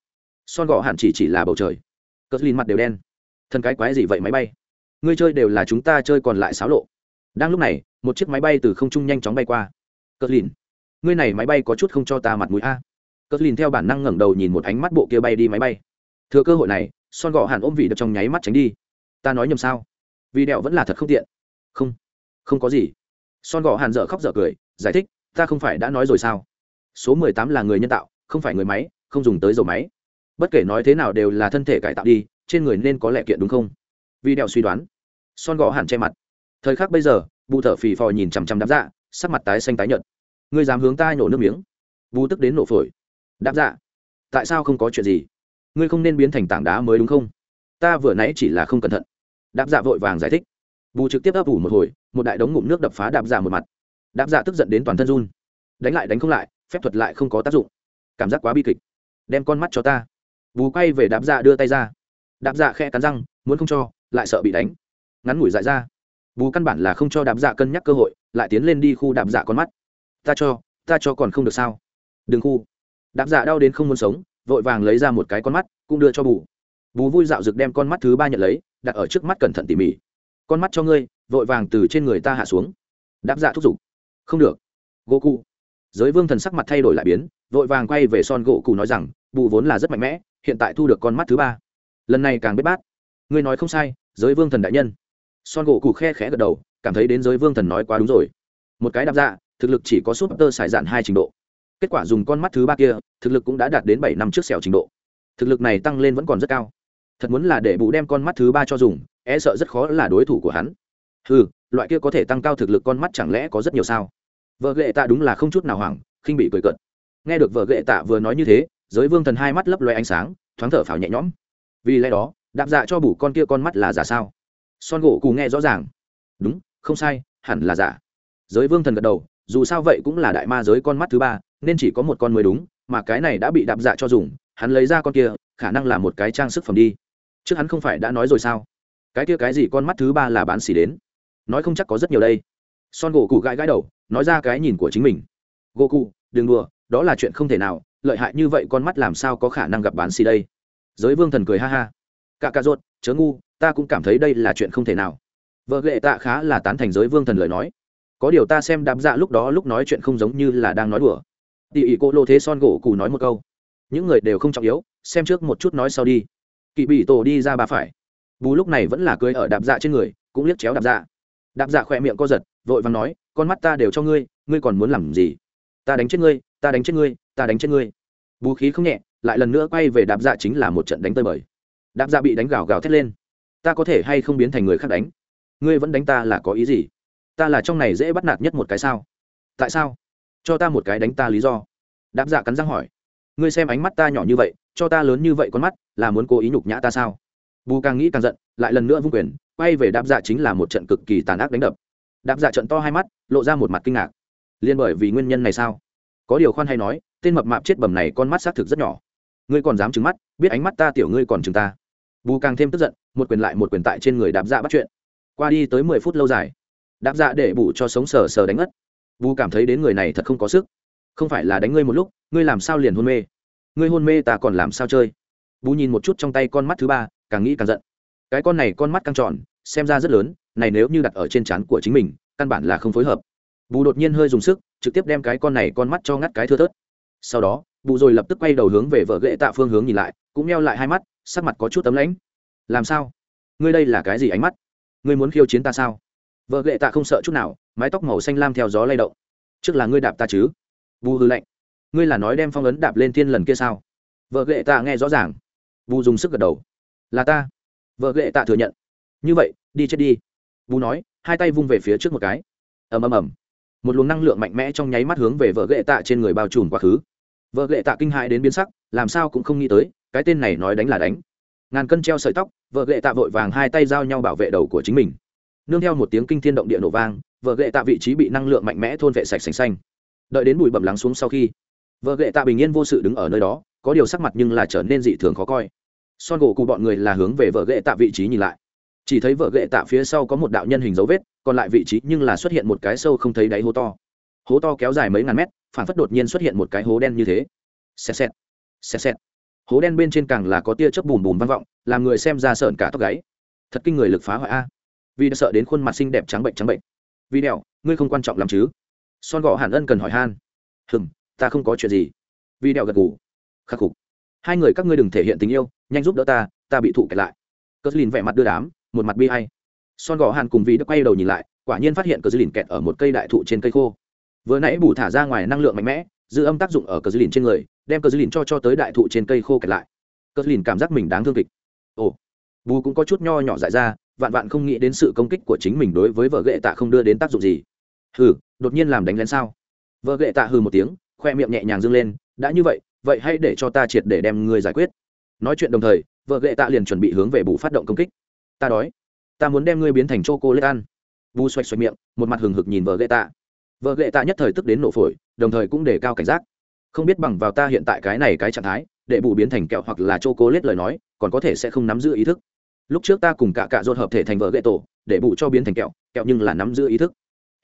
Son gò hàn chỉ chỉ là bầu trời. Cất lin mặt đều đen. Thân cái quái gì vậy máy bay? Ngươi chơi đều là chúng ta chơi còn lại xáo lộ. Đang lúc này, một chiếc máy bay từ không trung nhanh chóng bay qua. Cất lin ngươi này máy bay có chút không cho ta mặt mũi a. Cất lin theo bản năng ngẩng đầu nhìn một ánh mắt bộ kia bay đi máy bay. Thừa cơ hội này, son gọ hàn ôm vị được trong nháy mắt tránh đi. Ta nói nhầm sao? Vì đẹo vẫn là thật không tiện. Không không có gì. Son gọ hàn dở khóc dở cười, giải thích, ta không phải đã nói rồi sao? Số mười tám là người nhân tạo không phải người máy, không dùng tới dầu máy. Bất kể nói thế nào đều là thân thể cải tạo đi, trên người nên có lẽ kiện đúng không? Vì đèo suy đoán. Son gò hẳn che mặt. Thời khắc bây giờ, bù thở phì phò nhìn chằm chằm đám dạ sắc mặt tái xanh tái nhợt. Ngươi dám hướng ta nhổ nước miếng. Bù tức đến nổ phổi. Đáp dạ tại sao không có chuyện gì? Ngươi không nên biến thành tảng đá mới đúng không? Ta vừa nãy chỉ là không cẩn thận. Đạp dạ vội vàng giải thích. Bù trực tiếp ấp ủ một hồi, một đại đống ngụm nước đập phá đạp dạ một mặt. Đạp dạ tức giận đến toàn thân run. Đánh lại đánh không lại, phép thuật lại không có tác dụng cảm giác quá bi kịch. Đem con mắt cho ta. Bù quay về đạp dạ đưa tay ra. Đạp dạ khe cắn răng, muốn không cho, lại sợ bị đánh. Ngắn ngủi dại ra. Bù căn bản là không cho đạp dạ cân nhắc cơ hội, lại tiến lên đi khu đạp dạ con mắt. Ta cho ta cho còn không được sao? Đừng khu. Đạp dạ đau đến không muốn sống, vội vàng lấy ra một cái con mắt, cũng đưa cho bù. Bù vui dạo rực đem con mắt thứ ba nhận lấy, đặt ở trước mắt cẩn thận tỉ mỉ. Con mắt cho ngươi, vội vàng từ trên người ta hạ xuống. Đáp dạ thúc giục. Không được. Gỗ cụ. Giới vương thần sắc mặt thay đổi lại biến vội vàng quay về son gỗ cụ nói rằng, bù vốn là rất mạnh mẽ, hiện tại thu được con mắt thứ ba. Lần này càng biết bát. Ngươi nói không sai, giới vương thần đại nhân. Son gỗ cụ khe khẽ gật đầu, cảm thấy đến giới vương thần nói quá đúng rồi. Một cái đạp dạ thực lực chỉ có súp tơ xài dạn hai trình độ. Kết quả dùng con mắt thứ ba kia, thực lực cũng đã đạt đến bảy năm trước xẻo trình độ. Thực lực này tăng lên vẫn còn rất cao. Thật muốn là để bù đem con mắt thứ ba cho dùng e sợ rất khó là đối thủ của hắn. Ừ loại kia có thể tăng cao thực lực con mắt chẳng lẽ có rất nhiều sao? Vợ ghệ ta đúng là không chút nào hoảng, khinh bị cười cợt nghe được vợ ghệ tạ vừa nói như thế, giới vương thần hai mắt lấp loe ánh sáng, thoáng thở phào nhẹ nhõm. Vì lẽ đó, đạp dạ cho bù con kia con mắt là giả sao? Son gỗ cù nghe rõ ràng. Đúng, không sai, hẳn là giả. Giới vương thần gật đầu, dù sao vậy cũng là đại ma giới con mắt thứ ba, nên chỉ có một con mới đúng, mà cái này đã bị đạp dạ cho dùng, hắn lấy ra con kia, khả năng là một cái trang sức phẩm đi. Trước hắn không phải đã nói rồi sao? Cái kia cái gì con mắt thứ ba là bán xỉ đến? Nói không chắc có rất nhiều đây. Son gỗ cụ gãi gãi đầu, nói ra cái nhìn của chính mình. Gỗ cụ đừng đùa đó là chuyện không thể nào, lợi hại như vậy con mắt làm sao có khả năng gặp bán xì đây? Giới vương thần cười ha ha. Cả cà rốt chớ ngu, ta cũng cảm thấy đây là chuyện không thể nào. Vợ ghệ tạ khá là tán thành giới vương thần lời nói. Có điều ta xem đám dạ lúc đó lúc nói chuyện không giống như là đang nói đùa. Tỉ ỉ cô lô thế son gỗ cù nói một câu. Những người đều không trọng yếu, xem trước một chút nói sau đi. Kỵ bị tổ đi ra bà phải. Bù lúc này vẫn là cưới ở đạp dạ trên người, cũng liếc chéo đạp dạ. Đạp dạ khỏe miệng co giật, vội vàng nói, con mắt ta đều cho ngươi ngươi còn muốn làm gì? Ta đánh chết ngươi ta đánh chết ngươi, ta đánh chết ngươi. Vũ khí không nhẹ, lại lần nữa quay về đạp dạ chính là một trận đánh tơi bời. Đạp dạ bị đánh gào gào thét lên. Ta có thể hay không biến thành người khác đánh? Ngươi vẫn đánh ta là có ý gì? Ta là trong này dễ bắt nạt nhất một cái sao? Tại sao? Cho ta một cái đánh ta lý do. Đạp dạ cắn răng hỏi. Ngươi xem ánh mắt ta nhỏ như vậy, cho ta lớn như vậy con mắt, là muốn cố ý nhục nhã ta sao? Bù càng nghĩ càng giận, lại lần nữa vung quyền, quay về đạp dạ chính là một trận cực kỳ tàn ác đánh đập. Đạp dạ trận to hai mắt, lộ ra một mặt kinh ngạc. Liên bởi vì nguyên nhân này sao? Có điều khoan hay nói, tên mập mạp chết bầm này con mắt xác thực rất nhỏ. Ngươi còn dám trứng mắt, biết ánh mắt ta tiểu ngươi còn chừng ta. Bù càng thêm tức giận, một quyền lại một quyền tại trên người đạp dạ bắt chuyện. Qua đi tới mười phút lâu dài, đạp dạ để bù cho sống sờ sờ đánh ất bù cảm thấy đến người này thật không có sức. Không phải là đánh ngươi một lúc, ngươi làm sao liền hôn mê? Ngươi hôn mê ta còn làm sao chơi? Bù nhìn một chút trong tay con mắt thứ ba, càng nghĩ càng giận. Cái con này con mắt căng tròn, xem ra rất lớn, này nếu như đặt ở trên trán của chính mình, căn bản là không phối hợp bù đột nhiên hơi dùng sức, trực tiếp đem cái con này con mắt cho ngắt cái thưa thớt. Sau đó, bù rồi lập tức quay đầu hướng về vợ ghệ tạ phương hướng nhìn lại, cũng neo lại hai mắt, sắc mặt có chút tấm lãnh. Làm sao? Ngươi đây là cái gì ánh mắt? Ngươi muốn khiêu chiến ta sao? Vợ ghệ tạ không sợ chút nào, mái tóc màu xanh lam theo gió lay động. Trước là ngươi đạp ta chứ? Bù hư lạnh. Ngươi là nói đem phong ấn đạp lên thiên lần kia sao? Vợ ghệ tạ nghe rõ ràng. Bù dùng sức gật đầu. Là ta. Vợ ghệ tạ thừa nhận. Như vậy, đi chết đi. Bù nói, hai tay vung về phía trước một cái. Ầm ầm ầm một luồng năng lượng mạnh mẽ trong nháy mắt hướng về vợ ghệ tạ trên người bao trùm quá khứ. Vợ ghệ tạ kinh hại đến biến sắc, làm sao cũng không nghĩ tới, cái tên này nói đánh là đánh. Ngàn cân treo sợi tóc, vợ ghệ tạ vội vàng hai tay giao nhau bảo vệ đầu của chính mình. Nương theo một tiếng kinh thiên động địa nổ vang, vợ ghệ tạ vị trí bị năng lượng mạnh mẽ thôn vệ sạch sành xanh. Đợi đến bụi bẩm lắng xuống sau khi, vợ ghệ tạ bình yên vô sự đứng ở nơi đó, có điều sắc mặt nhưng là trở nên dị thường khó coi. Son gỗ cụ bọn người là hướng về vợ ghệ tạ vị trí nhìn lại. Chỉ thấy vợ ghệ tạ phía sau có một đạo nhân hình dấu vết còn lại vị trí nhưng là xuất hiện một cái sâu không thấy đáy hố to. Hố to kéo dài mấy ngàn mét, phản phất đột nhiên xuất hiện một cái hố đen như thế. Xẹt xẹt xẹt xẹt. Hố đen bên trên càng là có tia chớp bùm bùm vang vọng, làm người xem ra sợn cả tóc gáy. Thật kinh người lực phá hoại a. Vì đã sợ đến khuôn mặt xinh đẹp trắng bệnh trắng bệnh. Vì đèo ngươi không quan trọng làm chứ? Son gọ hàn ân cần hỏi han. Hừm, ta không có chuyện gì. Vì đèo gật gù. Khắc phục hai người các ngươi đừng thể hiện tình yêu, nhanh giúp đỡ ta ta bị thụ kẹt lại. Cờ lìn vẻ mặt đưa đám, một mặt bi hay son gò hàn cùng vì đã quay đầu nhìn lại, quả nhiên phát hiện cờ lìn kẹt ở một cây đại thụ trên cây khô. Vừa nãy bù thả ra ngoài năng lượng mạnh mẽ dư âm tác dụng ở cờ lìn trên người, đem cờ lìn cho cho tới đại thụ trên cây khô kẹt lại. Cờ lìn cảm giác mình đáng thương kịch. Ồ, bù cũng có chút nho nhỏ dại ra, vạn vạn không nghĩ đến sự công kích của chính mình đối với vợ gệ tạ không đưa đến tác dụng gì. Hừ, đột nhiên làm đánh lén sao? Vợ gệ tạ hừ một tiếng, khoe miệng nhẹ nhàng dâng lên, đã như vậy vậy hãy để cho ta triệt để đem ngươi giải quyết. Nói chuyện đồng thời vợ gệ tạ liền chuẩn bị hướng về bù phát động công kích. Ta đói ta muốn đem ngươi biến thành chô cô lết ăn. Vu xoạch xoạch miệng, một mặt hừng hực nhìn vợ ghệ tạ. Vợ ghệ tạ nhất thời tức đến nổ phổi, đồng thời cũng đề cao cảnh giác. Không biết bằng vào ta hiện tại cái này cái trạng thái để bù biến thành kẹo hoặc là chô cô lết lời nói, còn có thể sẽ không nắm giữ ý thức. Lúc trước ta cùng cả cạ dột hợp thể thành vợ ghệ tổ để bù cho biến thành kẹo kẹo nhưng là nắm giữ ý thức.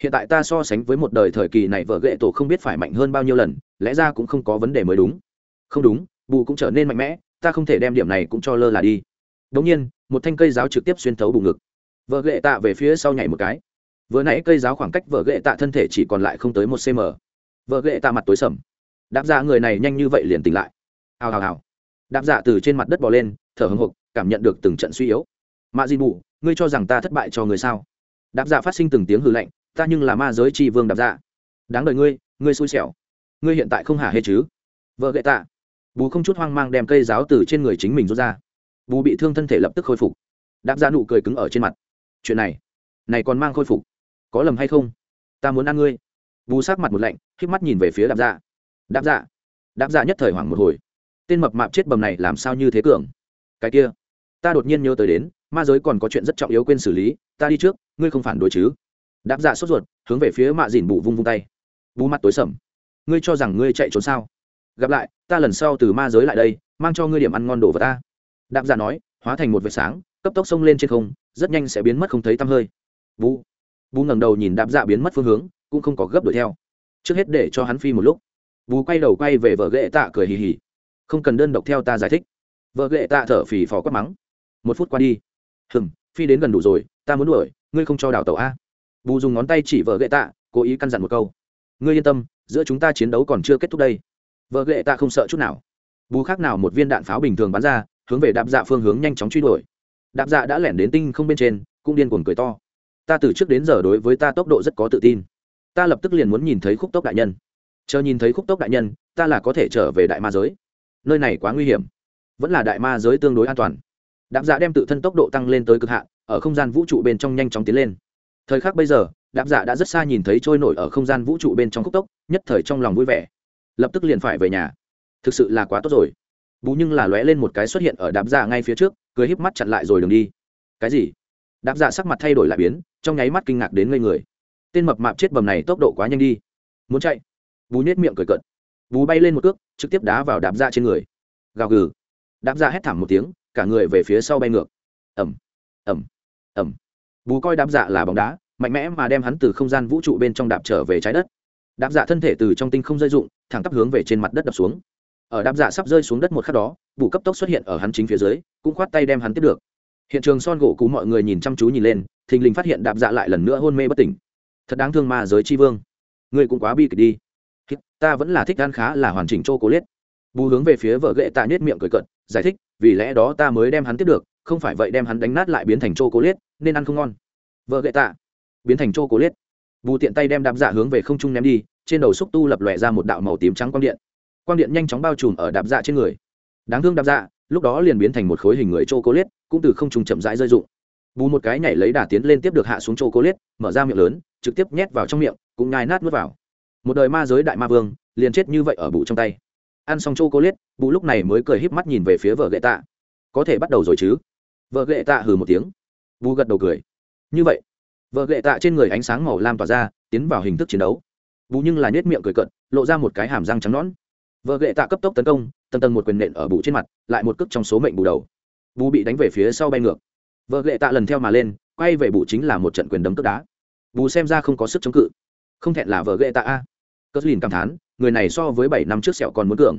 Hiện tại ta so sánh với một đời thời kỳ này vợ ghệ tổ không biết phải mạnh hơn bao nhiêu lần, lẽ ra cũng không có vấn đề mới đúng. Không đúng, bù cũng trở nên mạnh mẽ, ta không thể đem điểm này cũng cho lơ là đi. Đống nhiên một thanh cây giáo trực tiếp xuyên thấu bụng ngực. Vợ ghệ tạ về phía sau nhảy một cái. Vừa nãy cây giáo khoảng cách vợ ghệ tạ thân thể chỉ còn lại không tới một cm vợ ghệ tạ mặt tối sầm. Đạp dạ người này nhanh như vậy liền tỉnh lại. Hào hào hào. Đạp dạ từ trên mặt đất bò lên, thở hưng hục cảm nhận được từng trận suy yếu. Mạ di bù, ngươi cho rằng ta thất bại cho người sao? Đạp dạ phát sinh từng tiếng hư lạnh, ta nhưng là ma giới tri vương đạp dạ. Đáng đời ngươi ngươi xui xẻo. Ngươi hiện tại không hả hê chứ? Vợ ghệ tạ. Bù không chút hoang mang đem cây giáo từ trên người chính mình rút ra bù bị thương thân thể lập tức khôi phục. Đáp ra dạ nụ cười cứng ở trên mặt. Chuyện này này còn mang khôi phục. Có lầm hay không? Ta muốn ăn ngươi. Bù sát mặt một lạnh k mắt nhìn về phía đáp dạ. Đáp dạ. Đáp dạ nhất thời hoảng một hồi. Tên mập mạp chết bầm này làm sao như thế cường? Cái kia, ta đột nhiên nhớ tới đến, ma giới còn có chuyện rất trọng yếu quên xử lý, ta đi trước, ngươi không phản đối chứ? Đáp dạ sốt ruột, hướng về phía mạ dìn bù vung vung tay. Bù mắt tối sầm. Ngươi cho rằng ngươi chạy trốn sao? Gặp lại, ta lần sau từ ma giới lại đây, mang cho ngươi điểm ăn ngon đồ vào ta đạm giả nói, hóa thành một vệt sáng, cấp tốc xông lên trên không, rất nhanh sẽ biến mất không thấy tăm hơi. Bù bù ngẩng đầu nhìn đạp dạ biến mất phương hướng, cũng không có gấp đuổi theo. Trước hết để cho hắn phi một lúc. Bù quay đầu quay về vợ ghệ tạ cười hì hì. Không cần đơn độc theo ta giải thích. Vợ ghệ tạ thở phì phò quát mắng. Một phút qua đi. Hừng phi đến gần đủ rồi, ta muốn đuổi, ngươi không cho đào tàu a. Bù dùng ngón tay chỉ vợ ghệ tạ, cố ý căn dặn một câu. Ngươi yên tâm, giữa chúng ta chiến đấu còn chưa kết thúc đây. Vợ ghệ tạ không sợ chút nào. Bù khác nào một viên đạn pháo bình thường bắn ra hướng về đạp dạ phương hướng nhanh chóng truy đuổi. Đạp dạ đã lẻn đến tinh không bên trên, cũng điên cuồng cười to. Ta từ trước đến giờ đối với ta tốc độ rất có tự tin. Ta lập tức liền muốn nhìn thấy khúc tốc đại nhân. Chờ nhìn thấy khúc tốc đại nhân, ta là có thể trở về đại ma giới. Nơi này quá nguy hiểm. Vẫn là đại ma giới tương đối an toàn. Đạp dạ đem tự thân tốc độ tăng lên tới cực hạn, ở không gian vũ trụ bên trong nhanh chóng tiến lên. Thời khắc bây giờ, đạp dạ đã rất xa nhìn thấy trôi nổi ở không gian vũ trụ bên trong khúc tốc, nhất thời trong lòng vui vẻ. Lập tức liền phải về nhà. Thực sự là quá tốt rồi bú nhưng là lóe lên một cái xuất hiện ở đạp dạ ngay phía trước, cười híp mắt chặn lại rồi đường đi. Cái gì? Đạp dạ sắc mặt thay đổi lại biến, trong nháy mắt kinh ngạc đến ngây người. Tên mập mạp chết bầm này tốc độ quá nhanh đi. Muốn chạy? Bú nhét miệng cười cận bú bay lên một cước, trực tiếp đá vào đạp dạ trên người. Gào gừ. Đạp dạ hét thảm một tiếng, cả người về phía sau bay ngược. Ẩm ẩm ẩm bú coi đạp dạ là bóng đá, mạnh mẽ mà đem hắn từ không gian vũ trụ bên trong đạp trở về trái đất. Đạp dạ thân thể từ trong tinh không rơi dụng thẳng tắp hướng về trên mặt đất đập xuống ở đạp dạ sắp rơi xuống đất một khắc đó, bù cấp tốc xuất hiện ở hắn chính phía dưới, cũng khoát tay đem hắn tiếp được. Hiện trường son gỗ cú mọi người nhìn chăm chú nhìn lên, thình lình phát hiện đạp dạ lại lần nữa hôn mê bất tỉnh. Thật đáng thương ma giới tri vương. Ngươi cũng quá bi kịch đi. Ta vẫn là thích ăn khá là hoàn chỉnh chô cố liết bù hướng về phía vợ ghệ tạ nhét miệng cười cận giải thích, vì lẽ đó ta mới đem hắn tiếp được, không phải vậy đem hắn đánh nát lại biến thành chô cố liết nên ăn không ngon. Vợ ghệ tạ, biến thành chô cố liết bù tiện tay đem đạp dạ hướng về không trung ném đi, trên đầu xúc tu lập lòe ra một đạo màu tím trắng quang điện quang điện nhanh chóng bao trùm ở đạp dạ trên người. Đáng thương đạp dạ lúc đó liền biến thành một khối hình người chô cố liết cũng từ không trung chậm rãi rơi rụng. Bù một cái nhảy lấy đà tiến lên tiếp được hạ xuống chô cố liết mở ra miệng lớn, trực tiếp nhét vào trong miệng, cũng nhai nát n vào. Một đời ma giới đại ma vương, liền chết như vậy ở bụ trong tay. Ăn xong chô cố liết bụ lúc này mới cười híp mắt nhìn về phía vợ gậy tạ. Có thể bắt đầu rồi chứ? Vợ gậy tạ hừ một tiếng. Bù gật đầu cười. Như vậy, vợ gậy tạ trên người ánh sáng màu lam tỏa ra, tiến vào hình thức chiến đấu. Bù nhưng là nhét miệng cười cận lộ ra một cái hàm răng trắng nõn vợ gậy tạ cấp tốc tấn công, tầng tầng một quyền nện ở bù trên mặt, lại một cước trong số mệnh bù đầu. Bù bị đánh về phía sau bay ngược. Vợ gậy tạ lần theo mà lên, quay về bù chính là một trận quyền đấm tức đá. Bù xem ra không có sức chống cự. Không thẹn là vợ gậy tạ a. Cất lìn cảm thán, người này so với bảy năm trước sẹo còn muốn cường.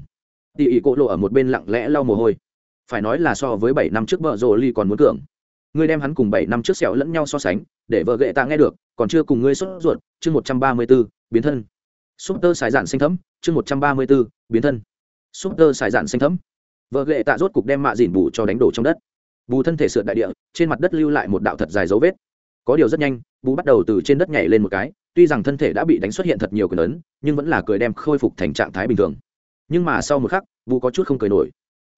Tỉ ỉ cỗ lộ ở một bên lặng lẽ lau mồ hôi. Phải nói là so với bảy năm trước vợ rồ ly còn muốn cường. Ngươi đem hắn cùng bảy năm trước sẹo lẫn nhau so sánh, để vợ gệ tạ nghe được, còn chưa cùng ngươi sốt ruột, chương một trăm ba mươi b ố biến thân súp tơ xài dạn xanh thấm, chương một trăm ba mươi b ố biến thân. Súp tơ xài dạn xanh thấm. Vợ ghệ tạ rốt cục đem mạ dìn bù cho đánh đổ trong đất. Bù thân thể sượt đại địa, trên mặt đất lưu lại một đạo thật dài dấu vết. Có điều rất nhanh, bù bắt đầu từ trên đất nhảy lên một cái, tuy rằng thân thể đã bị đánh xuất hiện thật nhiều quyền lớn nhưng vẫn là cười đem khôi phục thành trạng thái bình thường. Nhưng mà sau một khắc, bù có chút không cười nổi.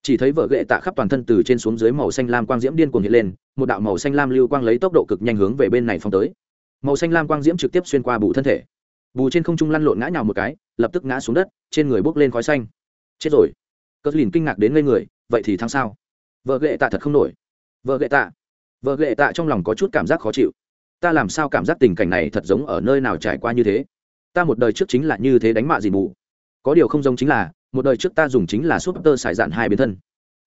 Chỉ thấy vợ ghệ tạ khắp toàn thân từ trên xuống dưới màu xanh lam quang diễm điên cuồng hiện lên, một đạo màu xanh lam lưu quang lấy tốc độ cực nhanh hướng về bên này phong tới. Màu xanh lam quang diễm trực tiếp xuyên qua bù thân thể bù trên không trung lăn lộn ngã nhào một cái, lập tức ngã xuống đất, trên người bốc lên khói xanh. Chết rồi. Cất lìn kinh ngạc đến ngây người, vậy thì thắng sao? Vợ ghệ tạ thật không nổi. Vợ ghệ tạ. Vợ ghệ tạ trong lòng có chút cảm giác khó chịu. Ta làm sao cảm giác tình cảnh này thật giống ở nơi nào trải qua như thế? Ta một đời trước chính là như thế đánh mạ gì mù có điều không giống chính là, một đời trước ta dùng chính là súp tơ sải dạn hai biến thân.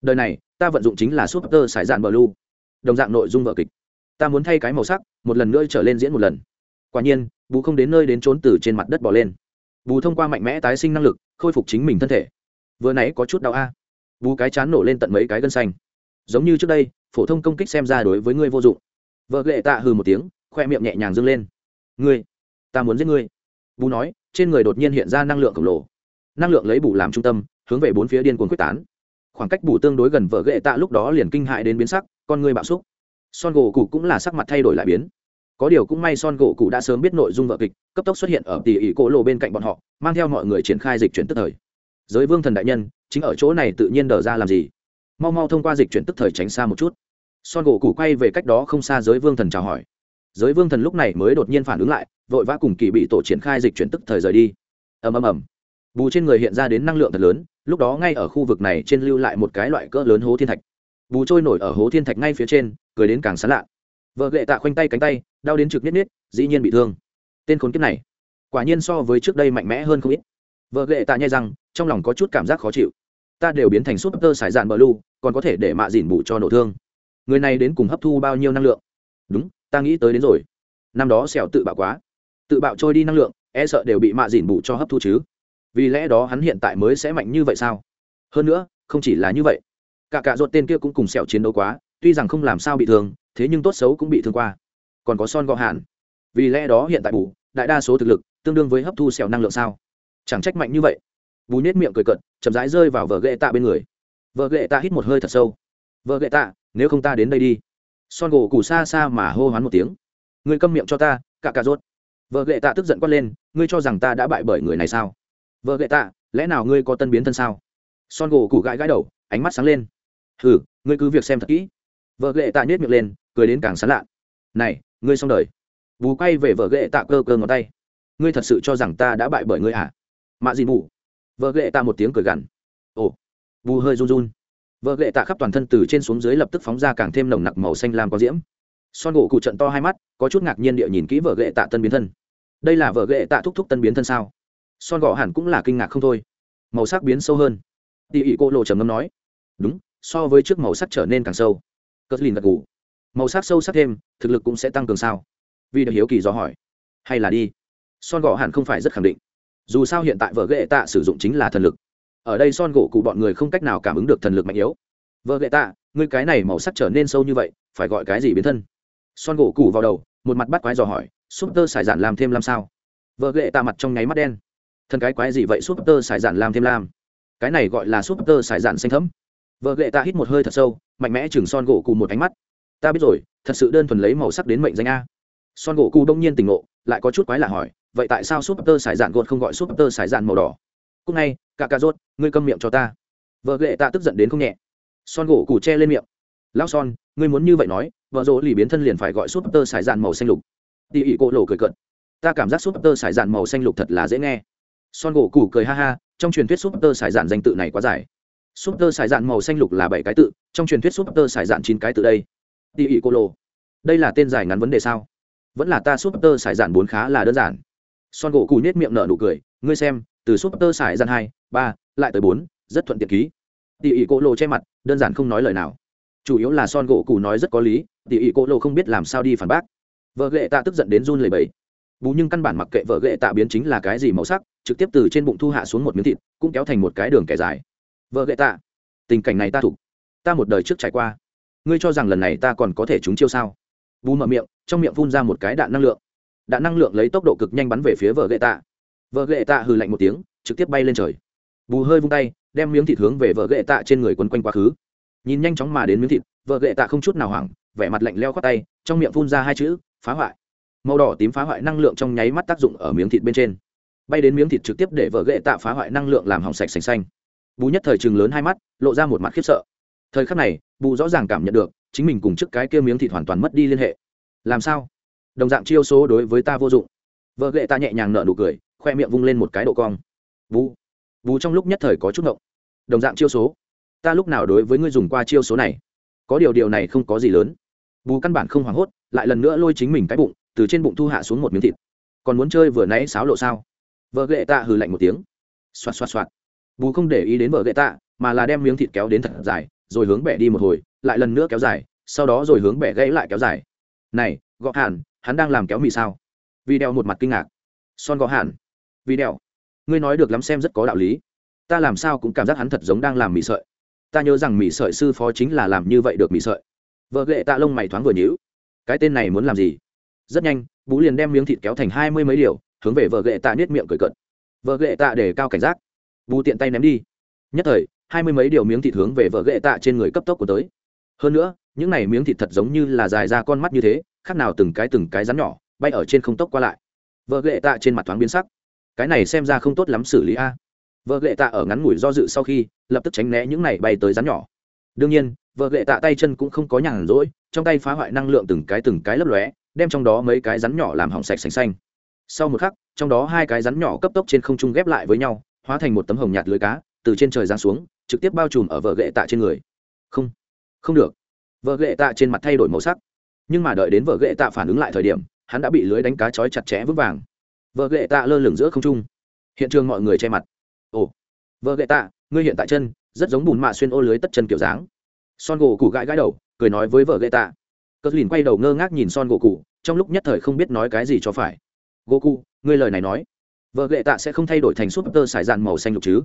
Đời này, ta vận dụng chính là súp tơ sải dạn bờ lu đồng dạng nội dung vợ kịch. Ta muốn thay cái màu sắc, một lần nữa trở lên diễn một lần. Quả nhiên bù không đến nơi đến trốn từ trên mặt đất bỏ lên. Bù thông qua mạnh mẽ tái sinh năng lực, khôi phục chính mình thân thể. Vừa nãy có chút đau a. Bù cái chán nổ lên tận mấy cái gân xanh. Giống như trước đây, phổ thông công kích xem ra đối với ngươi vô dụng. Vợ ghệ tạ hừ một tiếng, khoe miệng nhẹ nhàng dâng lên. Ngươi, ta muốn giết ngươi. Bù nói, trên người đột nhiên hiện ra năng lượng khổng lồ. Năng lượng lấy bù làm trung tâm, hướng về bốn phía điên cuồng quyết tán. Khoảng cách bù tương đối gần vợ ghệ tạ lúc đó liền kinh hại đến biến sắc, con người bạo xúc. Son gỗ cụ cũng là sắc mặt thay đổi lại biến có điều cũng may son gỗ cụ đã sớm biết nội dung vợ kịch, cấp tốc xuất hiện ở tỉ ỉ cỗ lộ bên cạnh bọn họ, mang theo mọi người triển khai dịch chuyển tức thời. Giới vương thần đại nhân, chính ở chỗ này tự nhiên đờ ra làm gì? Mau mau thông qua dịch chuyển tức thời tránh xa một chút. Son gỗ cụ quay về cách đó không xa giới vương thần chào hỏi. Giới vương thần lúc này mới đột nhiên phản ứng lại, vội vã cùng kỳ bị tổ triển khai dịch chuyển tức thời rời đi. Ầm ầm ầm. Bù trên người hiện ra đến năng lượng thật lớn, lúc đó ngay ở khu vực này trên lưu lại một cái loại cỡ lớn hố thiên thạch. Bù trôi nổi ở hố thiên thạch ngay phía trên, cười đến càng sán lạ vợ lệ tạ khoanh tay cánh tay, đau đến trực nhất nhất dĩ nhiên bị thương. Tên khốn kiếp này, quả nhiên so với trước đây mạnh mẽ hơn không ít. Vợ lệ tạ nhai rằng trong lòng có chút cảm giác khó chịu. Ta đều biến thành súp tơ sải dạn bờ lu, còn có thể để mạ dìn bù cho nổ thương. Người này đến cùng hấp thu bao nhiêu năng lượng? Đúng, ta nghĩ tới đến rồi. Năm đó sẹo tự bạo quá. Tự bạo trôi đi năng lượng e sợ đều bị mạ dìn bụ cho hấp thu chứ. Vì lẽ đó hắn hiện tại mới sẽ mạnh như vậy sao? Hơn nữa, không chỉ là như vậy. Cả cả ruột tên kia cũng cùng sẹo chiến đấu quá, tuy rằng không làm sao bị thương thế nhưng tốt xấu cũng bị thương qua. Còn có son gọ hạn. Vì lẽ đó hiện tại bù, đại đa số thực lực tương đương với hấp thu sẹo năng lượng sao? Chẳng trách mạnh như vậy. Bù nhét miệng cười cận chậm rãi rơi vào vợ ghệ tạ bên người. Vợ ghệ tạ hít một hơi thật sâu. Vợ ghệ tạ, nếu không ta đến đây đi. Son gỗ cù xa xa mà hô hoán một tiếng. Ngươi câm miệng cho ta, cả cà rốt. Vợ ghệ tạ tức giận quát lên, ngươi cho rằng ta đã bại bởi người này sao? Vợ ghệ tạ, lẽ nào ngươi có tân biến thân sao? Son gỗ cù gãi gãi đầu, ánh mắt sáng lên. Hừ, ngươi cứ việc xem thật kỹ vợ ghệ tạ nhét miệng lên, cười đến càng sán lạ. Này, ngươi xong đời. Bù quay về vợ ghệ tạ cơ cơ ngón tay. Ngươi thật sự cho rằng ta đã bại bởi ngươi à? Mạ gì mù vợ ghệ tạ một tiếng cười gằn. Ồ. Bù hơi run run. Vợ ghệ tạ khắp toàn thân từ trên xuống dưới lập tức phóng ra càng thêm nồng nặc màu xanh lam có diễm. Son gỗ cụ trận to hai mắt, có chút ngạc nhiên địa nhìn kỹ vợ ghệ tạ tân biến thân. Đây là vợ ghệ tạ thúc thúc tân biến thân sao? Son gỗ hẳn cũng là kinh ngạc không thôi. Màu sắc biến sâu hơn. Tỉ ỉ cô lộ trầm ngâm nói. Đúng, so với trước màu sắc trở nên càng sâu cất lìn gật gù. Màu sắc sâu sắc thêm, thực lực cũng sẽ tăng cường sao? Vì được hiếu kỳ do hỏi. Hay là đi. Son gỗ hẳn không phải rất khẳng định. Dù sao hiện tại vợ ghệ tạ sử dụng chính là thần lực. Ở đây son gỗ cụ bọn người không cách nào cảm ứng được thần lực mạnh yếu. Vợ ghệ tạ, ngươi cái này màu sắc trở nên sâu như vậy, phải gọi cái gì biến thân? Son gỗ cụ vào đầu, một mặt bắt quái dò hỏi, súp tơ sải giản làm thêm làm sao? Vợ ghệ tạ mặt trong nháy mắt đen. Thân cái quái gì vậy? Súp tơ sải giản làm thêm làm. Cái này gọi là súp tơ sải giản xanh thấm vợ ghệ tạ hít một hơi thật sâu, mạnh mẽ chừng son gỗ cụ một ánh mắt. Ta biết rồi, thật sự đơn thuần lấy màu sắc đến mệnh danh a. Son gỗ cụ đông nhiên tỉnh ngộ, lại có chút quái lạ hỏi, vậy tại sao súp tơ sải dạn gột không gọi súp tơ sải dạn màu đỏ? Cúc ngay cả cà rốt, ngươi câm miệng cho ta. Vợ ghệ tạ tức giận đến không nhẹ. Son gỗ cụ che lên miệng. Lão son, ngươi muốn như vậy nói, vợ rỗ lì biến thân liền phải gọi súp tơ sải dạn màu xanh lục. Tỉ ỉ cỗ lộ cười cận ta cảm giác súp tơ sải dạn màu xanh lục thật là dễ nghe. Son gỗ cụ cười ha ha, trong truyền thuyết súp tơ sải dạn danh tự này quá dài súp tơ sải dạn màu xanh lục là bảy cái tự trong truyền thuyết súp tơ sải dạn chín cái tự đây. Tỉ ỉ cô lô, đây là tên dài ngắn vấn đề sao? Vẫn là ta súp tơ sải dạn bốn khá là đơn giản. Son gỗ cù nhét miệng nở nụ cười ngươi xem từ súp tơ sải dạn hai ba lại tới bốn rất thuận tiện ký. Tỉ ỉ cô lô che mặt đơn giản không nói lời nào. Chủ yếu là son gỗ cù nói rất có lý tỉ ỉ cô lô không biết làm sao đi phản bác. Vợ ghệ tạ tức giận đến run lầy bẫy bù nhưng căn bản mặc kệ vợ ghệ tạ biến chính là cái gì màu sắc trực tiếp từ trên bụng thu hạ xuống một miếng thịt cũng kéo thành một cái đường kẻ dài vợ ghệ tạ. Tình cảnh này ta thục ta một đời trước trải qua. Ngươi cho rằng lần này ta còn có thể trúng chiêu sao? Bù mở miệng, trong miệng phun ra một cái đạn năng lượng. Đạn năng lượng lấy tốc độ cực nhanh bắn về phía vợ ghệ tạ. Vợ ghệ tạ hừ lạnh một tiếng, trực tiếp bay lên trời. Bù hơi vung tay, đem miếng thịt hướng về vợ ghệ tạ trên người quấn quanh quá khứ. Nhìn nhanh chóng mà đến miếng thịt, vợ ghệ tạ không chút nào hoảng, vẻ mặt lạnh leo khoát tay, trong miệng phun ra hai chữ, phá hoại. Màu đỏ tím phá hoại năng lượng trong nháy mắt tác dụng ở miếng thịt bên trên. Bay đến miếng thịt trực tiếp để vợ ghệ tạ phá hoại năng lượng làm hỏng sạch sành xanh bù nhất thời chừng lớn hai mắt, lộ ra một mặt khiếp sợ. Thời khắc này, bù rõ ràng cảm nhận được, chính mình cùng trước cái kia miếng thịt hoàn toàn mất đi liên hệ. Làm sao? Đồng dạng chiêu số đối với ta vô dụng. Vợ ghệ ta nhẹ nhàng nở nụ cười, khoe miệng vung lên một cái độ cong. Bù. Bù trong lúc nhất thời có chút ngộng. Đồng dạng chiêu số. Ta lúc nào đối với ngươi dùng qua chiêu số này? Có điều điều này không có gì lớn. Bù căn bản không hoảng hốt, lại lần nữa lôi chính mình cái bụng, từ trên bụng thu hạ xuống một miếng thịt. Còn muốn chơi vừa nãy sáo lộ sao? Vợ ghệ tạ hừ lạnh một tiếng. Xoạt xoạt xoạt bù không để ý đến vợ gậy tạ, mà là đem miếng thịt kéo đến thật dài, rồi hướng bẻ đi một hồi, lại lần nữa kéo dài, sau đó rồi hướng bẻ gãy lại kéo dài. Này, gọ hàn, hắn đang làm kéo mì sao? Vì đeo một mặt kinh ngạc. Son gọ hàn. Vì đeo ngươi nói được lắm xem rất có đạo lý. Ta làm sao cũng cảm giác hắn thật giống đang làm mì sợi. Ta nhớ rằng mì sợi sư phó chính là làm như vậy được mì sợi. Vợ ghệ tạ lông mày thoáng vừa nhíu. Cái tên này muốn làm gì? Rất nhanh, bú liền đem miếng thịt kéo thành hai mươi mấy điều, hướng về vợ ghệ tạ niết miệng cười cận vợ ghệ tạ để cao cảnh giác. Vu tiện tay ném đi. Nhất thời, hai mươi mấy điều miếng thịt hướng về vợ ghệ tạ trên người cấp tốc của tới. Hơn nữa, những này miếng thịt thật giống như là dài ra con mắt như thế, khác nào từng cái từng cái rắn nhỏ, bay ở trên không tốc qua lại. Vợ ghệ tạ trên mặt thoáng biến sắc. Cái này xem ra không tốt lắm xử lý a. Vợ ghệ tạ ở ngắn ngủi do dự sau khi, lập tức tránh né những này bay tới rắn nhỏ. Đương nhiên vợ ghệ tạ tay chân cũng không có nhàn rỗi, trong tay phá hoại năng lượng từng cái từng cái lấp lóe, đem trong đó mấy cái rắn nhỏ làm hỏng sạch sành xanh. Sau một khắc, trong đó hai cái rắn nhỏ cấp tốc trên không trung ghép lại với nhau hóa thành một tấm hồng nhạt lưới cá, từ trên trời giáng xuống, trực tiếp bao trùm ở vợ ghệ tạ trên người. Không không được. Vợ ghệ tạ trên mặt thay đổi màu sắc. Nhưng mà đợi đến vợ ghệ tạ phản ứng lại thời điểm, hắn đã bị lưới đánh cá chói chặt chẽ vững vàng. Vợ ghệ tạ lơ lửng giữa không trung. Hiện trường mọi người che mặt. Ồ vợ ghệ tạ, ngươi hiện tại chân, rất giống bùn mạ xuyên ô lưới tất chân kiểu dáng. Son gỗ cụ gãi gãi đầu, cười nói với vợ ghệ tạ. Cờ lìn quay đầu ngơ ngác nhìn son gỗ cụ trong lúc nhất thời không biết nói cái gì cho phải. Goku ngươi lời này nói vợ lệ tạ sẽ không thay đổi thành súp tơ sải dạn màu xanh lục chứ?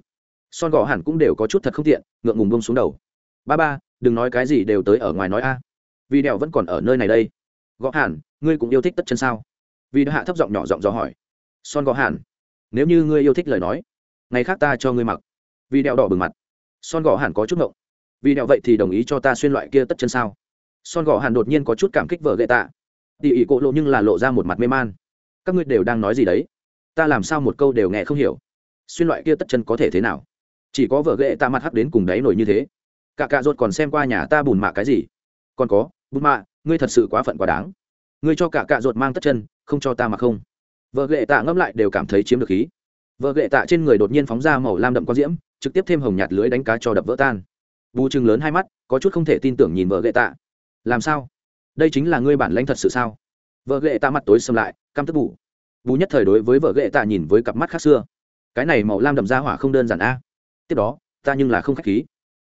Son gò hẳn cũng đều có chút thật không tiện, ngượng ngùng bông xuống đầu. Ba ba, đừng nói cái gì đều tới ở ngoài nói a. Vì đèo vẫn còn ở nơi này đây. Gõ hẳn, ngươi cũng yêu thích tất chân sao? Vì hạ thấp giọng nhỏ giọng dò hỏi. Son gò hẳn, nếu như ngươi yêu thích lời nói, ngày khác ta cho ngươi mặc. Vì đèo đỏ bừng mặt. Son gò hẳn có chút ngộng. Vì đèo vậy thì đồng ý cho ta xuyên loại kia tất chân sao? Son gò hẳn đột nhiên có chút cảm kích vợ gệ tạ. Tỉ ỉ cộ lộ nhưng là lộ ra một mặt mê man. Các ngươi đều đang nói gì đấy? Ta làm sao một câu đều nghe không hiểu? Xuyên loại kia tất chân có thể thế nào? Chỉ có vợ ghệ ta mặt hắc đến cùng đáy nổi như thế. Cả cạ ruột còn xem qua nhà ta bùn mạ cái gì? Còn có, bùn mạ, ngươi thật sự quá phận quá đáng. Ngươi cho cả cạ ruột mang tất chân, không cho ta mặc không. Vợ ghệ tạ ngâm lại đều cảm thấy chiếm được khí. Vợ ghệ tạ trên người đột nhiên phóng ra màu lam đậm quang diễm, trực tiếp thêm hồng nhạt lưới đánh cá cho đập vỡ tan. Bù chừng lớn hai mắt, có chút không thể tin tưởng nhìn vợ ghệ tạ. Làm sao? Đây chính là ngươi bản lãnh thật sự sao? Vợ ghệ tạ mặt tối xâm lại, căm tức bù bú nhất thời đối với vợ ghệ tạ nhìn với cặp mắt khác xưa. Cái này màu lam đậm ra hỏa không đơn giản a. Tiếp đó, ta nhưng là không khách khí.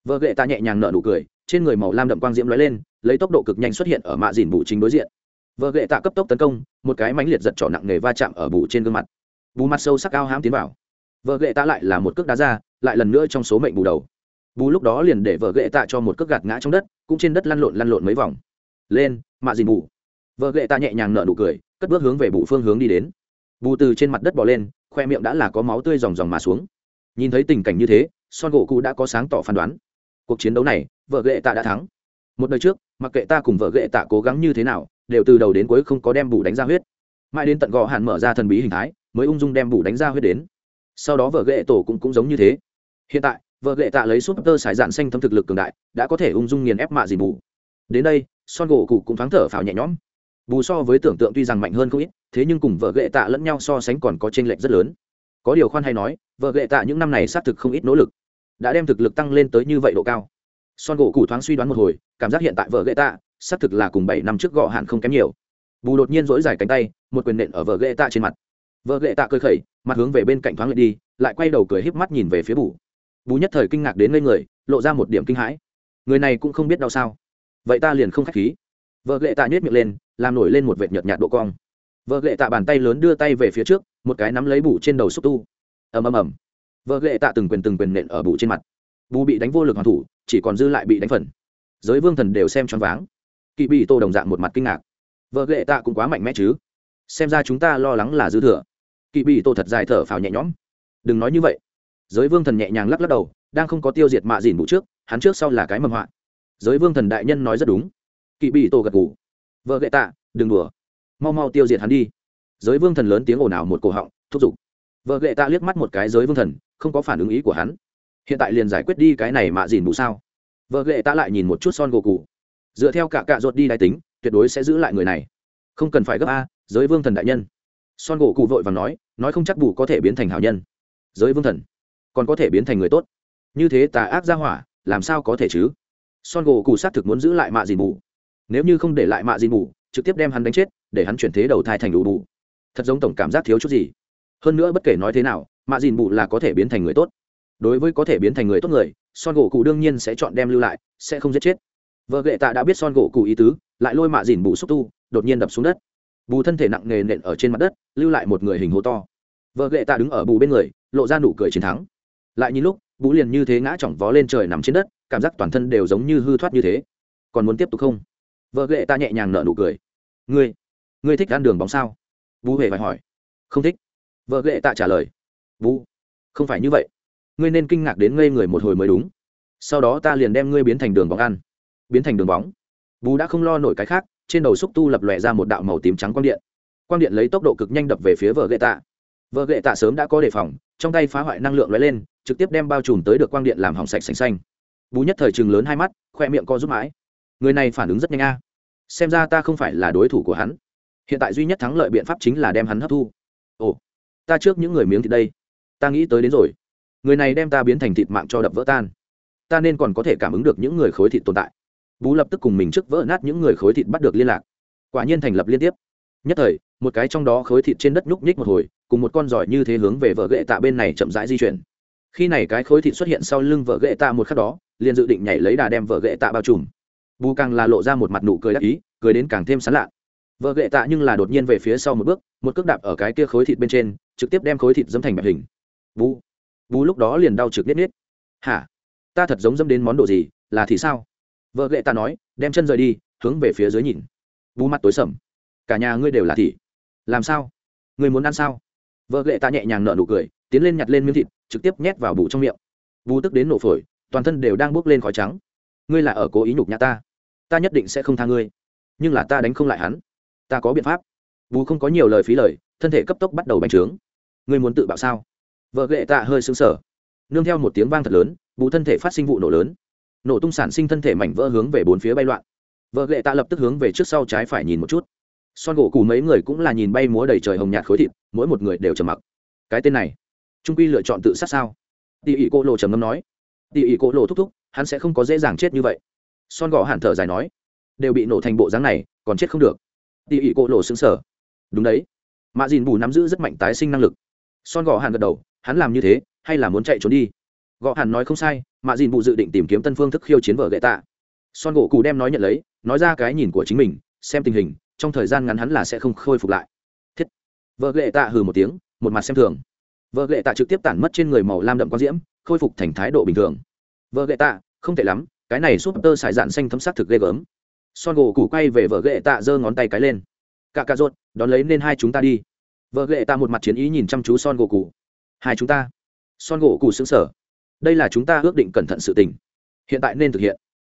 Vợ ghệ tạ nhẹ nhàng nở nụ cười, trên người màu lam đậm quang diễm lóe lên, lấy tốc độ cực nhanh xuất hiện ở mạ dìn bù chính đối diện. Vợ ghệ tạ cấp tốc tấn công, một cái mánh liệt giật trỏ nặng nề va chạm ở bù trên gương mặt. Bù mặt sâu sắc cao hãm tiến vào. Vợ ghệ tạ lại là một cước đá ra, lại lần nữa trong số mệnh bù đầu. Bù lúc đó liền để vợ ghệ tạ cho một cước gạt ngã trong đất, cũng trên đất lăn lộn lăn lộn mấy vòng. Lên, mạ dìn bù. Vợ ghệ tạ nhẹ nhàng nở nụ cười, cất bước hướng về bù phương hướng đi đến bù từ trên mặt đất bỏ lên, khoe miệng đã là có máu tươi ròng ròng mà xuống. Nhìn thấy tình cảnh như thế, son gỗ cụ đã có sáng tỏ phán đoán. Cuộc chiến đấu này, vợ ghệ tạ đã thắng. Một đời trước, mặc kệ ta cùng vợ ghệ tạ cố gắng như thế nào, đều từ đầu đến cuối không có đem bù đánh ra huyết. Mãi đến tận gò hạn mở ra thần bí hình thái, mới ung dung đem bù đánh ra huyết đến. Sau đó vợ ghệ tổ cũng cũng giống như thế. Hiện tại, vợ ghệ tạ lấy súp tơ sải dạn xanh thâm thực lực cường đại, đã có thể ung dung nghiền ép mạ dì bù. Đến đây, son gỗ cụ cũng thoáng thở phào nhẹ nhõm bù so với tưởng tượng tuy rằng mạnh hơn không ít, thế nhưng cùng vợ ghệ tạ lẫn nhau so sánh còn có t r ê n lệch rất lớn. Có điều khoan hay nói, vợ ghệ tạ những năm này xác thực không ít nỗ lực, đã đem thực lực tăng lên tới như vậy độ cao. Son gỗ cụ thoáng suy đoán một hồi, cảm giác hiện tại vợ ghệ tạ xác thực là cùng bảy năm trước gọ hạn không kém nhiều. Bù đột nhiên dỗi dài cánh tay, một quyền nện ở vợ ghệ tạ trên mặt. Vợ ghệ tạ cơ khẩy, mặt hướng về bên cạnh thoáng lại đi, lại quay đầu cười híp mắt nhìn về phía bù. Bù nhất thời kinh ngạc đến ngây người, lộ ra một điểm kinh hãi. Người này cũng không biết đau sao. Vậy ta liền không k h á c h khí. Vợ ghệ tạ nhét miệng lên làm nổi lên một vệt nhợt nhạt độ cong. Vợ lệ tạ bàn tay lớn đưa tay về phía trước, một cái nắm lấy bù trên đầu xúc tu. Ầm ầm ầm. Vợ lệ tạ từng quyền từng quyền nện ở bù trên mặt. Bù bị đánh vô lực hoàn thủ, chỉ còn dư lại bị đánh phần. Giới vương thần đều xem choáng váng. Kỵ bị tô đồng dạng một mặt kinh ngạc. Vợ lệ tạ cũng quá mạnh mẽ chứ? Xem ra chúng ta lo lắng là dư thừa. Kỵ bị tô thật dài thở phào nhẹ nhõm. Đừng nói như vậy. Giới vương thần nhẹ nhàng lắc lắc đầu, đang không có tiêu diệt mạ dìn bụ trước, hắn trước sau là cái mầm họa. Giới vương thần đại nhân nói rất đúng. Kỵ bị tô gật ngủ vợ gậy tạ, đừng đùa. Mau mau tiêu diệt hắn đi. Giới vương thần lớn tiếng ồn ào một cổ họng, thúc giục. Vợ gậy tạ liếc mắt một cái giới vương thần, không có phản ứng ý của hắn. Hiện tại liền giải quyết đi cái này mạ dìn bù sao? Vợ gậy tạ lại nhìn một chút son gỗ cụ dựa theo cả cạ ruột đi đáy tính, tuyệt đối sẽ giữ lại người này. Không cần phải gấp a, giới vương thần đại nhân. Son gỗ cụ vội và nói nói không chắc bù có thể biến thành hảo nhân. Giới vương thần, còn có thể biến thành người tốt. Như thế tà ác ra hỏa, làm sao có thể chứ? Son gỗ cụ xác thực muốn giữ lại mạ dìn bù nếu như không để lại mạ dìn mù trực tiếp đem hắn đánh chết, để hắn chuyển thế đầu thai thành đủ bù. Thật giống tổng cảm giác thiếu chút gì. Hơn nữa bất kể nói thế nào, mạ dìn bù là có thể biến thành người tốt. Đối với có thể biến thành người tốt người, son gỗ cụ đương nhiên sẽ chọn đem lưu lại, sẽ không giết chết. Vợ gệ tạ đã biết son gỗ cụ ý tứ, lại lôi mạ dìn bù xúc tu, đột nhiên đập xuống đất. Bù thân thể nặng nề nện ở trên mặt đất, lưu lại một người hình hố to. Vợ gệ tạ đứng ở bù bên người, lộ ra nụ cười chiến thắng. Lại nhìn lúc, bù liền như thế ngã chỏng vó lên trời nằm trên đất, cảm giác toàn thân đều giống như hư thoát như thế. Còn muốn tiếp tục không? Vợ ghệ ta nhẹ nhàng nở nụ cười. Ngươi ngươi thích ăn đường bóng sao? Vũ huệ phải hỏi. Không thích. Vợ ghệ ta trả lời. Vũ không phải như vậy. Ngươi nên kinh ngạc đến ngây người một hồi mới đúng. Sau đó ta liền đem ngươi biến thành đường bóng ăn. Biến thành đường bóng. Vũ đã không lo nổi cái khác, trên đầu xúc tu lập lòe ra một đạo màu tím trắng quang điện. Quang điện lấy tốc độ cực nhanh đập về phía vợ ghệ tạ vợ ghệ tạ sớm đã có đề phòng, trong tay phá hoại năng lượng lóe lên, trực tiếp đem bao trùm tới được quang điện làm hỏng sạch sành xanh. Bú nhất thời chừng lớn hai mắt, khoe miệng co giúp mãi người này phản ứng rất nhanh a. Xem ra ta không phải là đối thủ của hắn. Hiện tại duy nhất thắng lợi biện pháp chính là đem hắn hấp thu. Ồ, ta trước những người miếng thịt đây. Ta nghĩ tới đến rồi. Người này đem ta biến thành thịt mạng cho đập vỡ tan. Ta nên còn có thể cảm ứng được những người khối thịt tồn tại. Bú lập tức cùng mình trước vỡ nát những người khối thịt bắt được liên lạc. Quả nhiên thành lập liên tiếp. Nhất thời, một cái trong đó khối thịt trên đất nhúc nhích một hồi, cùng một con giỏi như thế hướng về vợ gậy tạ bên này chậm rãi di chuyển. Khi này cái khối thịt xuất hiện sau lưng vợ gậy tạ một khắc đó, liền dự định nhảy lấy đà đem vợ gậy tạ bao trùm bù càng là lộ ra một mặt nụ cười đắc ý, cười đến càng thêm sán lạ. Vợ ghệ tạ nhưng là đột nhiên về phía sau một bước, một cước đạp ở cái kia khối thịt bên trên, trực tiếp đem khối thịt dâm thành bẹp hình. Bù. Bù lúc đó liền đau trực nết nết. Hả? Ta thật giống dâm đến món đồ gì, là thì sao? Vợ ghệ tạ nói, đem chân rời đi, hướng về phía dưới nhìn. Bù mắt tối sầm. Cả nhà ngươi đều là thị làm sao? Ngươi muốn ăn sao? Vợ ghệ tạ nhẹ nhàng nở nụ cười, tiến lên nhặt lên miếng thịt, trực tiếp nhét vào bù trong miệng. Bù tức đến nổ phổi, toàn thân đều đang bốc lên khói trắng ngươi là ở cố ý nhục nhã ta ta nhất định sẽ không tha ngươi, nhưng là ta đánh không lại hắn, ta có biện pháp. Bù không có nhiều lời phí lời, thân thể cấp tốc bắt đầu bành trướng. Ngươi muốn tự bạo sao? Vợ ghệ tạ hơi xứng sở nương theo một tiếng vang thật lớn, bù thân thể phát sinh vụ nổ lớn. Nổ tung sản sinh thân thể mảnh vỡ hướng về bốn phía bay loạn. Vợ ghệ tạ lập tức hướng về trước sau trái phải nhìn một chút. Son gỗ cù mấy người cũng là nhìn bay múa đầy trời hồng nhạt khối thịt, mỗi một người đều trầm mặc. Cái tên này, trung quy lựa chọn tự sát sao? Tỉ ỉ cô lộ trầm ngâm nói. Tỉ ỉ cô lộ thúc thúc hắn sẽ không có dễ dàng chết như vậy. Son gỗ hẳn thở dài nói, đều bị nổ thành bộ dáng này, còn chết không được. Tỉ ỉ cô lộ xứng sở đúng đấy. Mạ dìn bù nắm giữ rất mạnh tái sinh năng lực. Son gỗ hẳn gật đầu, hắn làm như thế, hay là muốn chạy trốn đi? Gõ hẳn nói không sai mạ dìn bù dự định tìm kiếm tân phương thức khiêu chiến vợ gậy tạ. Son gỗ cù đem nói nhận lấy, nói ra cái nhìn của chính mình, xem tình hình, trong thời gian ngắn hắn là sẽ không khôi phục lại. Thiết. Vợ gậy tạ hừ một tiếng, một mặt xem thường. Vợ gậy tạ trực tiếp tản mất trên người màu lam đậm quang diễm, khôi phục thành thái độ bình thường vợ ghệ tạ, không tệ lắm, cái này súp tơ xài dạn xanh thấm sắc thực ghê gớm. Son gỗ củ quay về vợ ghệ tạ giơ ngón tay cái lên. Cả cà rốt, đón lấy nên hai chúng ta đi. Vợ ghệ tạ một mặt chiến ý nhìn chăm chú son gỗ củ. hai chúng ta. Son gỗ củ xứng sở đây là chúng ta ước định cẩn thận sự tình. Hiện tại nên thực hiện.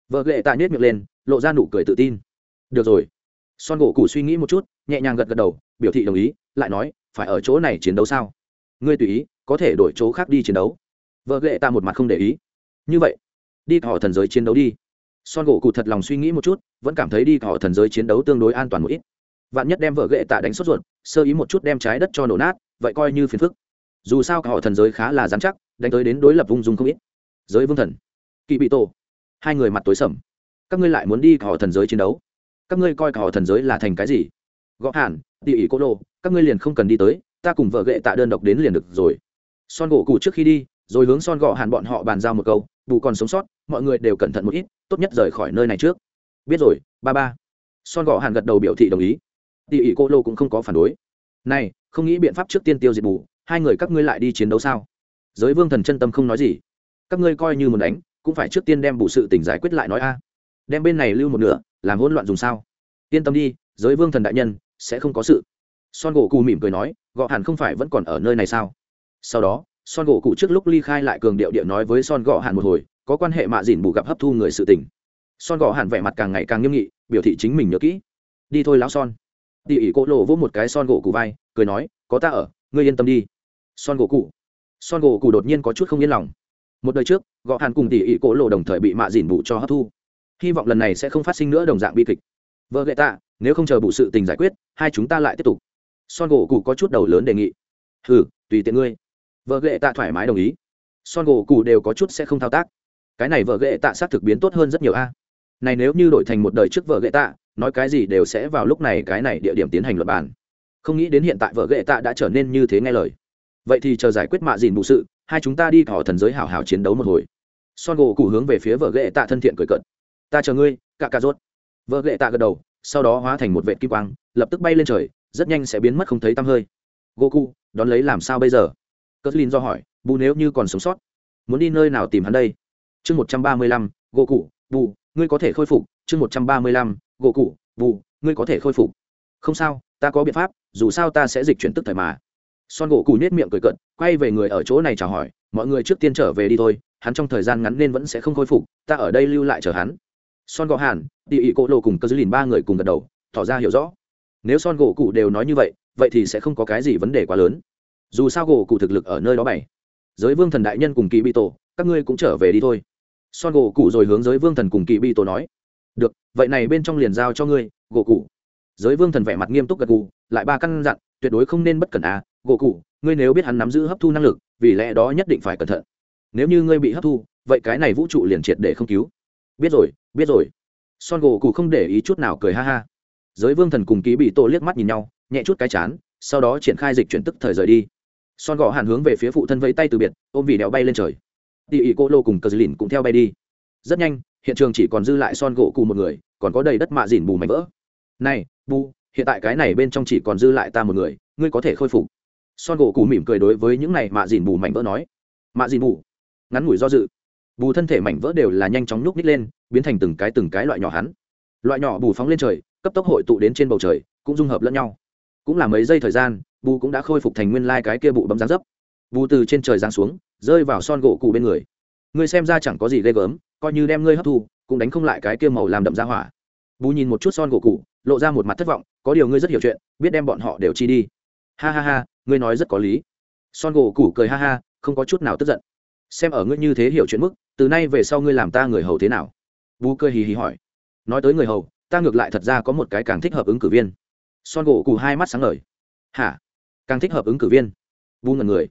Vợ ghệ tạ nhét miệng lên, lộ ra nụ cười tự tin. Được rồi. Son gỗ củ suy nghĩ một chút, nhẹ nhàng gật gật đầu, biểu thị đồng ý, lại nói, phải ở chỗ này chiến đấu sao? Ngươi tùy ý, có thể đổi chỗ khác đi chiến đấu. Vợ ghệ ta một mặt không để ý như vậy, đi họ thần giới chiến đấu đi. Son gỗ cụ thật lòng suy nghĩ một chút, vẫn cảm thấy đi họ thần giới chiến đấu tương đối an toàn một ít. Vạn nhất đem vợ ghệ tạ đánh sốt ruột, sơ ý một chút đem trái đất cho nổ nát, vậy coi như phiền phức. Dù sao cả họ thần giới khá là dán chắc, đánh tới đến đối lập vung dung không ít. Giới vương thần, kỵ bị tổ, hai người mặt tối sầm. Các ngươi lại muốn đi cả họ thần giới chiến đấu? Các ngươi coi cả họ thần giới là thành cái gì? Gõ hàn tỉ ỉ cô đô các ngươi liền không cần đi tới, ta cùng vợ ghệ tạ đơn độc đến liền được rồi. Son gỗ cụ trước khi đi, rồi hướng son gõ hàn bọn họ bàn giao một câu bù còn sống sót, mọi người đều cẩn thận một ít, tốt nhất rời khỏi nơi này trước. Biết rồi, ba ba. Son gò hàn gật đầu biểu thị đồng ý. Tỉ ỉ cô lô cũng không có phản đối. Này, không nghĩ biện pháp trước tiên tiêu diệt bù, hai người các ngươi lại đi chiến đấu sao? Giới vương thần chân tâm không nói gì. Các ngươi coi như muốn đánh, cũng phải trước tiên đem bù sự tỉnh giải quyết lại nói a. Đem bên này lưu một nửa, làm hỗn loạn dùng sao? Yên tâm đi, giới vương thần đại nhân, sẽ không có sự. Son gỗ cù mỉm cười nói gọ hẳn không phải vẫn còn ở nơi này sao? Sau đó son gỗ cụ trước lúc ly khai lại cường điệu điệu nói với son gỗ Hàn một hồi, có quan hệ mạ dìn bù gặp hấp thu người sự tình. Son gỗ Hàn vẻ mặt càng ngày càng nghiêm nghị, biểu thị chính mình nhớ kỹ. Đi thôi lão son. Đi ỉ cỗ lộ vỗ một cái son gỗ cụ vai, cười nói, có ta ở, ngươi yên tâm đi. Son gỗ cụ. Son gỗ cụ đột nhiên có chút không yên lòng. Một đời trước, gõ hàn cùng tỷ ỉ cỗ lộ đồng thời bị mạ dìn bù cho hấp thu. Hy vọng lần này sẽ không phát sinh nữa đồng dạng bi kịch. Vợ gậy tạ, nếu không chờ bụ sự tình giải quyết, hai chúng ta lại tiếp tục. Son gỗ cụ có chút đầu lớn đề nghị. Ừ tùy tiện ngươi vợ ghệ tạ thoải mái đồng ý. Son gỗ cụ đều có chút sẽ không thao tác. Cái này vợ ghệ tạ xác thực biến tốt hơn rất nhiều a. Này nếu như đổi thành một đời trước vợ ghệ tạ, nói cái gì đều sẽ vào lúc này cái này địa điểm tiến hành luật bàn. Không nghĩ đến hiện tại vợ ghệ tạ đã trở nên như thế nghe lời. Vậy thì chờ giải quyết mạ dìn bù sự, hai chúng ta đi thỏ thần giới hảo hảo chiến đấu một hồi. Son gỗ cụ hướng về phía vợ ghệ tạ thân thiện cười cận ta chờ ngươi, cạ cà rốt. Vợ ghệ tạ gật đầu, sau đó hóa thành một vệ kim quang, lập tức bay lên trời, rất nhanh sẽ biến mất không thấy tăm hơi. Goku đón lấy làm sao bây giờ? Cất lin do hỏi, bù nếu như còn sống sót, muốn đi nơi nào tìm hắn đây? Chương một trăm ba mươi lăm, gỗ cụ bù, ngươi có thể khôi phục. Chương một trăm ba mươi lăm, gỗ cụ bù, ngươi có thể khôi phục. Không sao, ta có biện pháp, dù sao ta sẽ dịch chuyển tức thời mà. Son gỗ cù nết miệng cười cận quay về người ở chỗ này chào hỏi, mọi người trước tiên trở về đi thôi, hắn trong thời gian ngắn nên vẫn sẽ không khôi phục, ta ở đây lưu lại chờ hắn. Son gỗ hàn đi ị cỗ lộ cùng cơ dư lìn ba người cùng gật đầu, tỏ ra hiểu rõ. Nếu son gỗ cụ đều nói như vậy vậy thì sẽ không có cái gì vấn đề quá lớn dù sao gỗ cụ thực lực ở nơi đó bảy giới vương thần đại nhân cùng kỳ bị tổ, các ngươi cũng trở về đi thôi. Son gỗ cụ rồi hướng giới vương thần cùng kỳ bị tổ nói. Được, vậy này bên trong liền giao cho ngươi, gỗ cụ. Giới vương thần vẻ mặt nghiêm túc gật cụ lại ba căn dặn, tuyệt đối không nên bất cẩn à gỗ cụ, ngươi nếu biết hắn nắm giữ hấp thu năng lực, vì lẽ đó nhất định phải cẩn thận. Nếu như ngươi bị hấp thu, vậy cái này vũ trụ liền triệt để không cứu. Biết rồi biết rồi. Son gỗ cụ không để ý chút nào cười ha ha. Giới vương thần cùng ký bị tổ liếc mắt nhìn nhau, nhẹ chút cái chán, sau đó triển khai dịch chuyển tức thời rời đi son gò hàn hướng về phía phụ thân vẫy tay từ biệt, ôm vì đèo bay lên trời. Tỉ ỉ cô lô cùng cờ dư lìn cũng theo bay đi. Rất nhanh, hiện trường chỉ còn dư lại son gỗ cù một người, còn có đầy đất mạ dìn bù mảnh vỡ. Này bu hiện tại cái này bên trong chỉ còn dư lại ta một người, ngươi có thể khôi phục. Son gỗ cù mỉm cười đối với những này mạ dìn bù mảnh vỡ nói. Mạ dìn bù, ngắn ngủi do dự. Bù thân thể mảnh vỡ đều là nhanh chóng nhúc nít lên, biến thành từng cái từng cái loại nhỏ hắn. Loại nhỏ bù phóng lên trời, cấp tốc hội tụ đến trên bầu trời, cũng dung hợp lẫn nhau. Cũng là mấy giây thời gian bù cũng đã khôi phục thành nguyên lai cái kia bụ bấm rán dấp. Bù từ trên trời giáng xuống, rơi vào son gỗ cụ bên người. Ngươi xem ra chẳng có gì ghê gớm, coi như đem ngươi hấp thu, cũng đánh không lại cái kia màu làm đậm ra hỏa. Bù nhìn một chút son gỗ cụ lộ ra một mặt thất vọng, có điều ngươi rất hiểu chuyện, biết đem bọn họ đều chi đi. Ha ha ha, ngươi nói rất có lý. Son gỗ cụ cười ha ha, không có chút nào tức giận. Xem ở ngươi như thế hiểu chuyện mức, từ nay về sau ngươi làm ta người hầu thế nào? Bù cười hì hì hỏi. Nói tới người hầu, ta ngược lại thật ra có một cái càng thích hợp ứng cử viên. Son gỗ cụ hai mắt sáng ngời. Hả? Càng thích hợp ứng cử viên. Vu ngần người,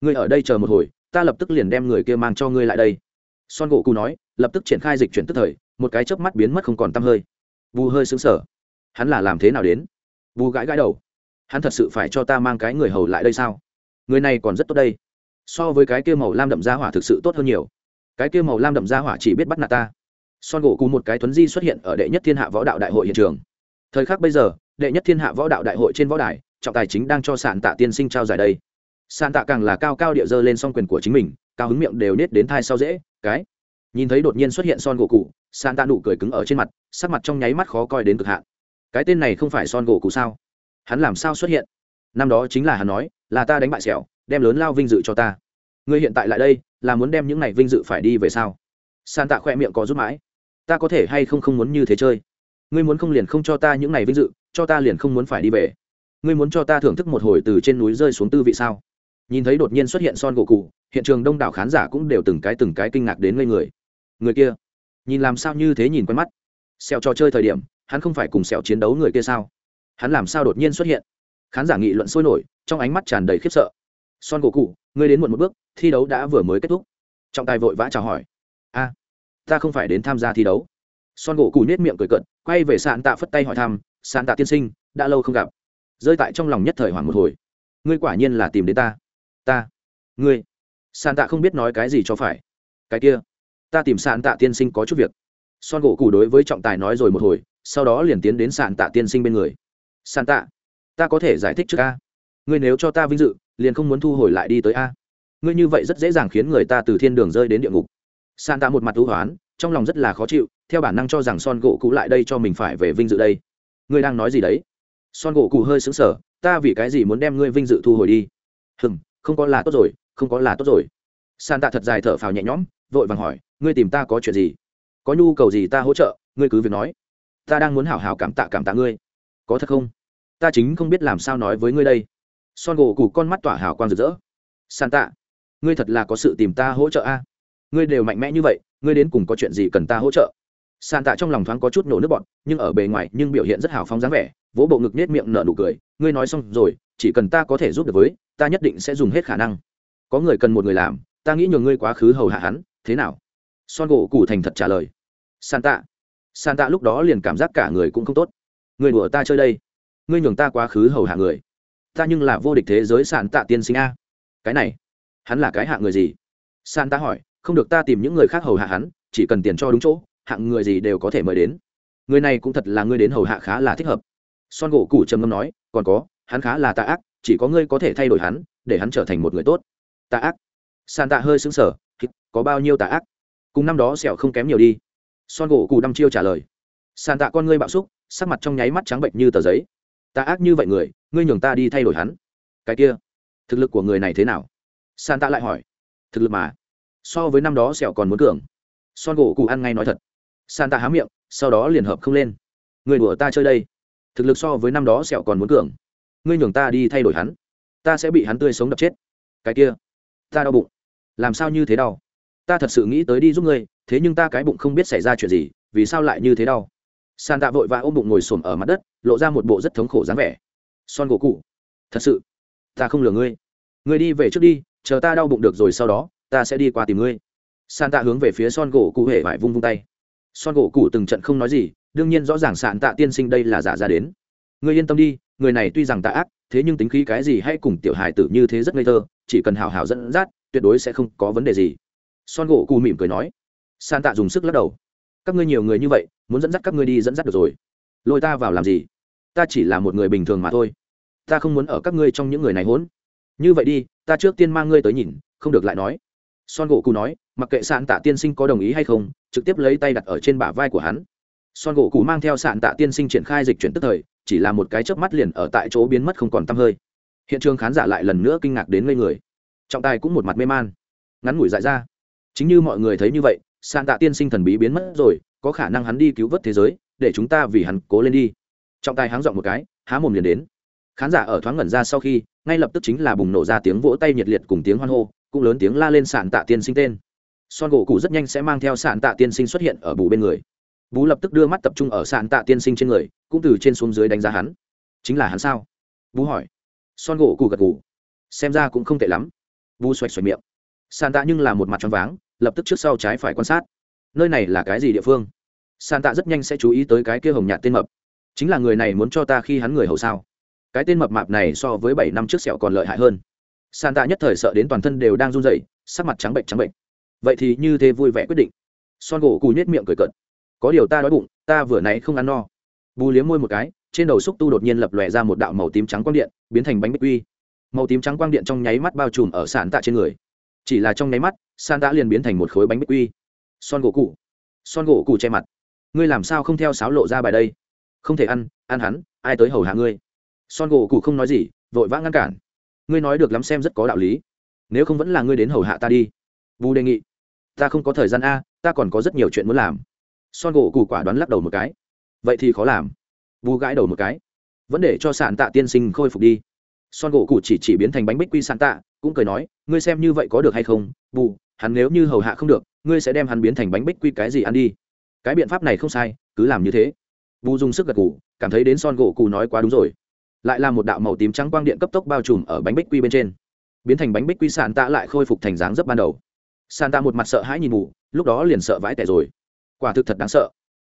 ngươi ở đây chờ một hồi, ta lập tức liền đem người kia mang cho ngươi lại đây. Son gỗ cụ nói, lập tức triển khai dịch chuyển tức thời, một cái chớp mắt biến mất không còn tăm hơi. Vu hơi xứng sở hắn là làm thế nào đến? Vu gãi gãi đầu. Hắn thật sự phải cho ta mang cái người hầu lại đây sao? Người này còn rất tốt đây. So với cái kia màu lam đậm da hỏa thực sự tốt hơn nhiều. Cái kia màu lam đậm da hỏa chỉ biết bắt nạt ta. Son gỗ cụ một cái tuấn di xuất hiện ở đệ nhất thiên hạ võ đạo đại hội hiện trường. Thời khắc bây giờ, đệ nhất thiên hạ võ đạo đại hội trên võ đài trọng tài chính đang cho sạn tạ tiên sinh trao giải đây. Sạn tạ càng là cao cao địa dơ lên song quyền của chính mình, cao hứng miệng đều nết đến thai sau dễ, cái. Nhìn thấy đột nhiên xuất hiện son gỗ cụ sạn tạ nụ cười cứng ở trên mặt, sắc mặt trong nháy mắt khó coi đến cực hạn. Cái tên này không phải son gỗ cụ sao? Hắn làm sao xuất hiện? Năm đó chính là hắn nói, là ta đánh bại sẹo, đem lớn lao vinh dự cho ta. Ngươi hiện tại lại đây, là muốn đem những này vinh dự phải đi về sao? San tạ khoe miệng có rút mãi. Ta có thể hay không không muốn như thế chơi? Ngươi muốn không liền không cho ta những này vinh dự, cho ta liền không muốn phải đi về ngươi muốn cho ta thưởng thức một hồi từ trên núi rơi xuống tư vị sao? Nhìn thấy đột nhiên xuất hiện son gỗ cụ hiện trường đông đảo khán giả cũng đều từng cái từng cái kinh ngạc đến ngây người. Người kia, nhìn làm sao như thế nhìn quen mắt. Sẹo trò chơi thời điểm, hắn không phải cùng sẹo chiến đấu người kia sao? Hắn làm sao đột nhiên xuất hiện? Khán giả nghị luận sôi nổi, trong ánh mắt tràn đầy khiếp sợ. Son gỗ cụ ngươi đến muộn một bước, thi đấu đã vừa mới kết thúc. Trọng tài vội vã chào hỏi. A, ta không phải đến tham gia thi đấu. Son gỗ cụ nết miệng cười cận quay về sạn tạ phất tay hỏi thăm, sạn tạ tiên sinh, đã lâu không gặp rơi tại trong lòng nhất thời hoảng một hồi. Ngươi quả nhiên là tìm đến ta. Ta. Ngươi. Sàn tạ không biết nói cái gì cho phải. Cái kia. Ta tìm sàn tạ tiên sinh có chút việc. Son gỗ cụ đối với trọng tài nói rồi một hồi, sau đó liền tiến đến sàn tạ tiên sinh bên người. Sàn tạ ta có thể giải thích trước a. Ngươi nếu cho ta vinh dự, liền không muốn thu hồi lại đi tới a. Ngươi như vậy rất dễ dàng khiến người ta từ thiên đường rơi đến địa ngục. San tạ một mặt thú hoán, trong lòng rất là khó chịu, theo bản năng cho rằng son gỗ cũ lại đây cho mình phải về vinh dự đây. Ngươi đang nói gì đấy? Son gỗ cụ hơi xứng sở ta vì cái gì muốn đem ngươi vinh dự thu hồi đi? Hừm, không có là tốt rồi, không có là tốt rồi. San tạ thật dài thở phào nhẹ nhõm, vội vàng hỏi, ngươi tìm ta có chuyện gì? Có nhu cầu gì ta hỗ trợ? Ngươi cứ việc nói. Ta đang muốn hảo hảo cảm tạ cảm tạ ngươi. Có thật không? Ta chính không biết làm sao nói với ngươi đây. Son gỗ cụ con mắt tỏa hào quang rực rỡ. San tạ ngươi thật là có sự tìm ta hỗ trợ a? Ngươi đều mạnh mẽ như vậy, ngươi đến cùng có chuyện gì cần ta hỗ trợ? San tạ trong lòng thoáng có chút nổ nước bọn nhưng ở bề ngoài nhưng biểu hiện rất hào phóng dáng vẻ, vỗ bộ ngực nết miệng nở nụ cười, ngươi nói xong rồi, chỉ cần ta có thể giúp được với, ta nhất định sẽ dùng hết khả năng. Có người cần một người làm, ta nghĩ nhường ngươi quá khứ hầu hạ hắn, thế nào? Son gỗ cụ thành thật trả lời. San tạ. San tạ lúc đó liền cảm giác cả người cũng không tốt. Người đùa ta chơi đây. Ngươi nhường ta quá khứ hầu hạ người. Ta nhưng là vô địch thế giới sàn tạ tiên sinh a. Cái này, hắn là cái hạng người gì? San ta hỏi. Không được ta tìm những người khác hầu hạ hắn, chỉ cần tiền cho đúng chỗ hạng người gì đều có thể mời đến. Người này cũng thật là ngươi đến hầu hạ khá là thích hợp. Son gỗ củ trầm ngâm nói, còn có, hắn khá là tà ác, chỉ có ngươi có thể thay đổi hắn, để hắn trở thành một người tốt. Tà ác. San tạ hơi xứng sở có bao nhiêu tà ác? Cùng năm đó sẹo không kém nhiều đi. Son gỗ cù đăm chiêu trả lời san tạ con ngươi bạo xúc, sắc mặt trong nháy mắt trắng bệnh như tờ giấy. Tà ác như vậy người, ngươi nhường ta đi thay đổi hắn. Cái kia, thực lực của người này thế nào? San tạ lại hỏi, thực lực mà, so với năm đó sẹo còn muốn cường. Son gỗ cụ ăn ngay nói thật san tạ há miệng, sau đó liền hợp không lên. Người đùa ta chơi đây. Thực lực so với năm đó sẹo còn muốn cường. Ngươi nhường ta đi thay đổi hắn. Ta sẽ bị hắn tươi sống đập chết. Cái kia, ta đau bụng. Làm sao như thế đau? Ta thật sự nghĩ tới đi giúp ngươi, thế nhưng ta cái bụng không biết xảy ra chuyện gì, vì sao lại như thế đau? San tạ vội vã ôm bụng ngồi xổm ở mặt đất, lộ ra một bộ rất thống khổ dáng vẻ. Son gỗ cụ. Thật sự, ta không lừa ngươi. Ngươi đi về trước đi, chờ ta đau bụng được rồi sau đó, ta sẽ đi qua tìm ngươi. San tạ hướng về phía son gỗ cụ hễ vải vung vung tay son gỗ cụ từng trận không nói gì, đương nhiên rõ ràng sạn tạ tiên sinh đây là giả ra đến. Ngươi yên tâm đi, người này tuy rằng tạ ác, thế nhưng tính khí cái gì hay cùng tiểu hài tử như thế rất ngây thơ, chỉ cần hào hào dẫn dắt, tuyệt đối sẽ không có vấn đề gì. Son gỗ cụ mỉm cười nói. San tạ dùng sức lắc đầu. Các ngươi nhiều người như vậy, muốn dẫn dắt các ngươi đi dẫn dắt được rồi. Lôi ta vào làm gì? Ta chỉ là một người bình thường mà thôi. Ta không muốn ở các ngươi trong những người này hỗn như vậy đi, ta trước tiên mang ngươi tới nhìn, không được lại nói. Son gỗ cụ nói, mặc kệ sạn tạ tiên sinh có đồng ý hay không trực tiếp lấy tay đặt ở trên bả vai của hắn. Son gỗ cụ mang theo sạn tạ tiên sinh triển khai dịch chuyển tức thời, chỉ là một cái chớp mắt liền ở tại chỗ biến mất không còn t hơi. Hiện trường khán giả lại lần nữa kinh ngạc đến ngây người. Trọng tài cũng một mặt mê man. Ngắn ngủi dại ra. Chính như mọi người thấy như vậy, sạn tạ tiên sinh thần bí biến mất rồi, có khả năng hắn đi cứu vớt thế giới, để chúng ta vì hắn cố lên đi. Trọng tài háng dọn một cái, há mồm liền đến. Khán giả ở thoáng ngẩn ra sau khi, ngay lập tức chính là bùng nổ ra tiếng vỗ tay nhiệt liệt cùng tiếng hoan hô, cũng lớn tiếng la lên sạn tạ tiên sinh tên son gỗ cụ rất nhanh sẽ mang theo sạn tạ tiên sinh xuất hiện ở bù bên người. Bú lập tức đưa mắt tập trung ở sạn tạ tiên sinh trên người, cũng từ trên xuống dưới đánh giá hắn. Chính là hắn sao? Bú hỏi. Son gỗ cụ gật gù. Xem ra cũng không tệ lắm. Bú xoạch xoạch miệng. Sàn tạ nhưng là một mặt tròn váng, lập tức trước sau trái phải quan sát. Nơi này là cái gì địa phương? Sàn tạ rất nhanh sẽ chú ý tới cái kia hồng nhạt tên mập. Chính là người này muốn cho ta khi hắn người hầu sao? Cái tên mập mạp này so với bảy năm trước sẹo còn lợi hại hơn. Sàn tạ nhất thời sợ đến toàn thân đều đang run rẩy, sắc mặt trắng bệnh trắng bệnh vậy thì như thế vui vẻ quyết định. Son gỗ cù nhét miệng cười cợt. Có điều ta đói bụng, ta vừa nãy không ăn no. Bù liếm môi một cái, trên đầu xúc tu đột nhiên lập lòe ra một đạo màu tím trắng quang điện, biến thành bánh bích quy. Màu tím trắng quang điện trong nháy mắt bao trùm ở sàn tạ trên người. Chỉ là trong nháy mắt, sàn tạ liền biến thành một khối bánh bích quy. Son gỗ cụ son gỗ cụ che mặt. Ngươi làm sao không theo sáo lộ ra bài đây? Không thể ăn ăn hắn, ai tới hầu hạ ngươi? Son gỗ cụ không nói gì, vội vã ngăn cản. Ngươi nói được lắm xem rất có đạo lý. Nếu không vẫn là ngươi đến hầu hạ ta đi. Vu đề nghị ta không có thời gian a, ta còn có rất nhiều chuyện muốn làm. Son gỗ củ quả đoán lắc đầu một cái. Vậy thì khó làm. Vu gãi đầu một cái. Vẫn để cho sạn tạ tiên sinh khôi phục đi. Son gỗ cụ chỉ chỉ biến thành bánh bích quy sạn tạ, cũng cười nói, ngươi xem như vậy có được hay không? Bù, hắn nếu như hầu hạ không được, ngươi sẽ đem hắn biến thành bánh bích quy cái gì ăn đi? Cái biện pháp này không sai, cứ làm như thế. Bù dùng sức gật cụ cảm thấy đến son gỗ cụ nói quá đúng rồi. Lại là một đạo màu tím trắng quang điện cấp tốc bao trùm ở bánh bích quy bên trên. Biến thành bánh bích quy sạn tạ lại khôi phục thành dáng dấp ban đầu sàn ta một mặt sợ hãi nhìn mù, lúc đó liền sợ vãi tẻ rồi. Quả thực thật đáng sợ.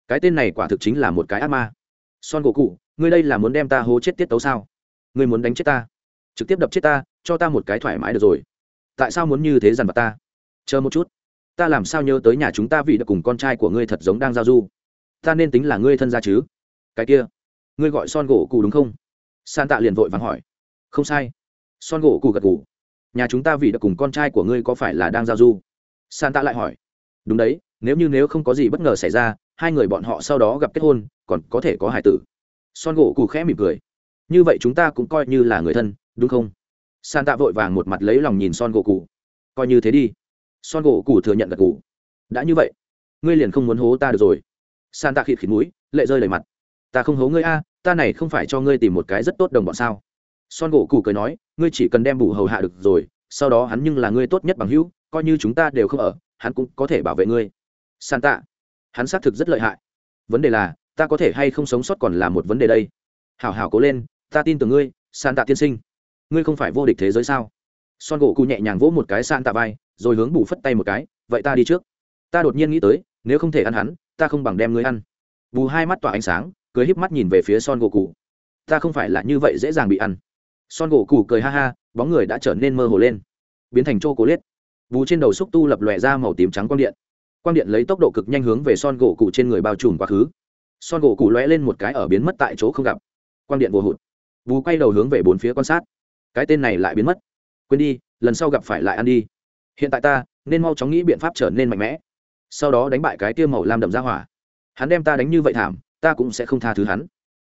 Cái tên này quả thực chính là một cái ác ma. Son gỗ cụ ngươi đây là muốn đem ta hố chết tiết tấu sao? Ngươi muốn đánh chết ta? Trực tiếp đập chết ta, cho ta một cái thoải mái được rồi. Tại sao muốn như thế dằn vặt ta? Chờ một chút. Ta làm sao nhớ tới nhà chúng ta vì được cùng con trai của ngươi thật giống đang giao du? Ta nên tính là ngươi thân gia chứ? Cái kia. Ngươi gọi son gỗ cụ đúng không? San tạ liền vội vàng hỏi. Không sai. Son gỗ cụ gật cụ nhà chúng ta vì được cùng con trai của ngươi có phải là đang giao du? San tạ lại hỏi. Đúng đấy, nếu như nếu không có gì bất ngờ xảy ra, hai người bọn họ sau đó gặp kết hôn, còn có thể có hải tử. Son gỗ cụ khẽ mỉm cười. Như vậy chúng ta cũng coi như là người thân, đúng không? San tạ vội vàng một mặt lấy lòng nhìn son gỗ cụ coi như thế đi. Son gỗ cụ thừa nhận gật cụ đã như vậy, ngươi liền không muốn hố ta được rồi. San tạ khịt khịt mũi, lệ rơi lời mặt. Ta không hố ngươi a, ta này không phải cho ngươi tìm một cái rất tốt đồng bọn sao? Son gỗ cụ cười nói, ngươi chỉ cần đem bù hầu hạ được rồi, sau đó hắn nhưng là ngươi tốt nhất bằng hữu coi như chúng ta đều không ở, hắn cũng có thể bảo vệ ngươi. San tạ hắn xác thực rất lợi hại. Vấn đề là, ta có thể hay không sống sót còn là một vấn đề đây. Hảo hảo cố lên, ta tin tưởng ngươi san tạ tiên sinh. Ngươi không phải vô địch thế giới sao? Son gỗ cụ nhẹ nhàng vỗ một cái san tạ vai, rồi hướng bù phất tay một cái, vậy ta đi trước. Ta đột nhiên nghĩ tới, nếu không thể ăn hắn, ta không bằng đem ngươi ăn. Bù hai mắt tỏa ánh sáng, cười híp mắt nhìn về phía son gỗ cụ ta không phải là như vậy dễ dàng bị ăn. Son gỗ cụ cười ha ha, bóng người đã trở nên mơ hồ lên. Biến thành chô cố liết vú trên đầu xúc tu lập lòe ra màu tím trắng quang điện. Quang điện lấy tốc độ cực nhanh hướng về son gỗ cụ trên người bao trùm quá khứ. Son gỗ cụ lóe lên một cái ở biến mất tại chỗ không gặp. Quang điện vô hụt. Vú quay đầu hướng về bốn phía quan sát. Cái tên này lại biến mất. Quên đi, lần sau gặp phải lại ăn đi. Hiện tại ta, nên mau chóng nghĩ biện pháp trở nên mạnh mẽ. Sau đó đánh bại cái tiêu màu lam đậm ra hỏa. Hắn đem ta đánh như vậy thảm, ta cũng sẽ không tha thứ hắn.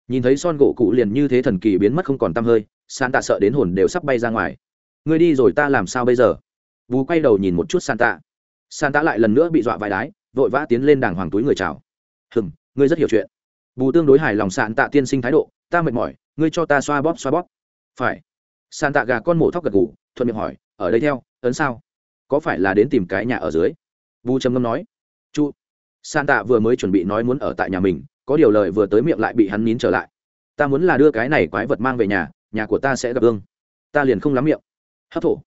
Nhìn thấy son gỗ cụ liền như thế thần kỳ biến mất không còn t hơi san tạ sợ đến hồn đều sắp bay ra ngoài. Ngươi đi rồi ta làm sao bây giờ? Bù quay đầu nhìn một chút san tạ san tạ lại lần nữa bị dọa vài đái, vội vã tiến lên đàng hoàng túi người chào. Hừm, ngươi rất hiểu chuyện. Bù tương đối hài lòng san tạ tiên sinh thái độ, ta mệt mỏi, ngươi cho ta xoa bóp xoa bóp. Phải. San tạ gà con mổ thóc gật gù, thuận miệng hỏi, ở đây theo, ấn sao? Có phải là đến tìm cái nhà ở dưới? Bù trầm ngâm nói, chu. San tạ vừa mới chuẩn bị nói muốn ở tại nhà mình, có điều lời vừa tới miệng lại bị hắn nín trở lại. Ta muốn là đưa cái này quái vật mang về nhà nhà của ta sẽ gặp ương ta liền không lắm miệng. Hấp thổ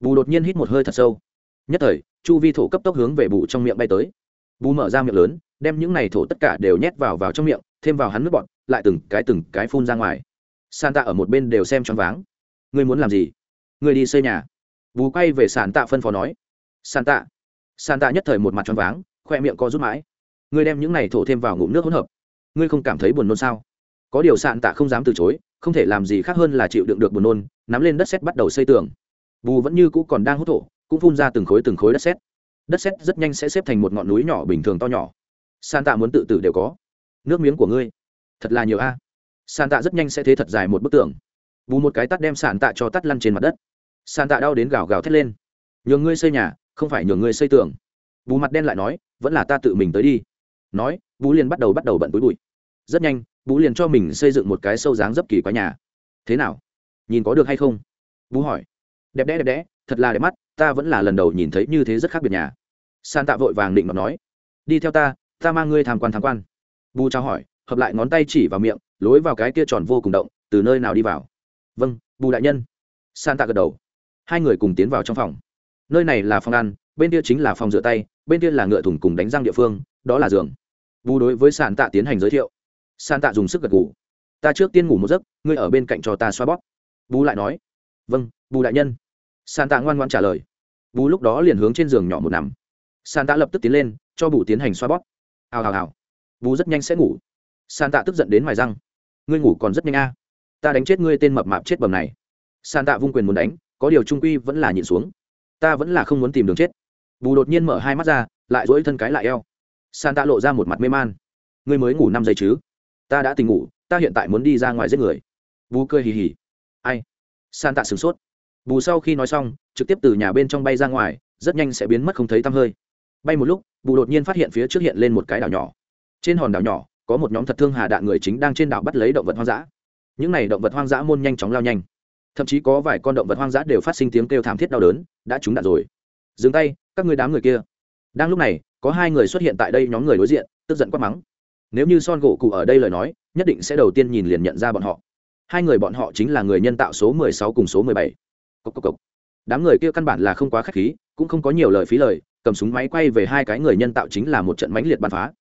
bù đột nhiên hít một hơi thật sâu. Nhất thời, chu vi thổ cấp tốc hướng về bù trong miệng bay tới. Bù mở ra miệng lớn, đem những này thổ tất cả đều nhét vào vào trong miệng, thêm vào hắn nước bọt, lại từng cái từng cái phun ra ngoài. San tạ ở một bên đều xem choáng váng. Ngươi muốn làm gì? Ngươi đi xây nhà. Bù quay về sàn tạ phân phó nói. San tạ san tạ nhất thời một mặt choáng váng, khoe miệng co rút mãi. Ngươi đem những này thổ thêm vào ngụm nước hỗn hợp. Ngươi không cảm thấy buồn nôn sao? Có điều sàn tạ không dám từ chối, không thể làm gì khác hơn là chịu đựng được buồn nôn, nắm lên đất sét bắt đầu xây tường bù vẫn như cũ còn đang hút thổ, cũng phun ra từng khối từng khối đất sét. Đất sét rất nhanh sẽ xếp thành một ngọn núi nhỏ bình thường to nhỏ. San tạ muốn tự tử đều có. Nước miếng của ngươi. Thật là nhiều a. À. san tạ rất nhanh sẽ thế thật dài một bức tường. Bù một cái tắt đem sàn tạ cho tắt lăn trên mặt đất. San tạ đau đến gào gào thét lên. Nhường ngươi xây nhà, không phải nhường ngươi xây tường. Bù mặt đen lại nói, vẫn là ta tự mình tới đi. Nói bú liền bắt đầu bắt đầu bận túi bụi. Rất nhanh bú liền cho mình xây dựng một cái sâu dáng dấp kỳ quá nhà. Thế nào? Nhìn có được hay không? Bú hỏi đẹp đẽ đẹp đẽ, thật là đẹp mắt, ta vẫn là lần đầu nhìn thấy như thế rất khác biệt nhà. San tạ vội vàng định mà nói, đi theo ta ta mang ngươi tham quan tham quan. Bù trao hỏi, hợp lại ngón tay chỉ vào miệng, lối vào cái kia tròn vô cùng động, từ nơi nào đi vào? Vâng bù đại nhân. San tạ gật đầu. Hai người cùng tiến vào trong phòng. Nơi này là phòng ăn, bên kia chính là phòng rửa tay, bên kia là ngựa thùng cùng đánh răng địa phương, đó là giường. Bù đối với sàn tạ tiến hành giới thiệu. Sàn tạ dùng sức gật ngủ ta trước tiên ngủ một giấc, ngươi ở bên cạnh cho ta xoa bóp. Bù lại nói vâng bù đại nhân sàn tạ ngoan ngoan trả lời. Bù lúc đó liền hướng trên giường nhỏ một nằm. Sàn tạ lập tức tiến lên, cho bù tiến hành xoa bóp. Hào hào hào. Bù rất nhanh sẽ ngủ. Sàn tạ tức giận đến mài răng. Ngươi ngủ còn rất nhanh a. Ta đánh chết ngươi tên mập mạp chết bầm này. Sàn tạ vung quyền muốn đánh, có điều trung quy vẫn là nhịn xuống. Ta vẫn là không muốn tìm đường chết. Bù đột nhiên mở hai mắt ra, lại dỗi thân cái lại eo. San tạ lộ ra một mặt mê man. Ngươi mới ngủ năm giây chứ? Ta đã tỉnh ngủ, ta hiện tại muốn đi ra ngoài giết người. Bù cười hì hì. Ai? San tạ sửng sốt bù sau khi nói xong, trực tiếp từ nhà bên trong bay ra ngoài, rất nhanh sẽ biến mất không thấy tăm hơi. Bay một lúc, bù đột nhiên phát hiện phía trước hiện lên một cái đảo nhỏ. Trên hòn đảo nhỏ, có một nhóm thật thương hà đạn người chính đang trên đảo bắt lấy động vật hoang dã. Những n à y động vật hoang dã môn nhanh chóng lao nhanh. Thậm chí có vài con động vật hoang dã đều phát sinh tiếng kêu thảm thiết đau đớn, đã trúng đạn rồi. Dừng tay, các người đám người kia. Đang lúc này, có hai người xuất hiện tại đây nhóm người đối diện, tức giận quát mắng. Nếu như son gỗ cụ ở đây lời nói, nhất định sẽ đầu tiên nhìn liền nhận ra bọn họ. Hai người bọn họ chính là người nhân tạo số mười sáu cùng số mười bảy cốc cốc cốc. đám người kia căn bản là không quá k h á c h khí, cũng không có nhiều lời phí lời, cầm súng máy quay về hai cái người nhân tạo chính là một trận mãnh liệt bắn phá.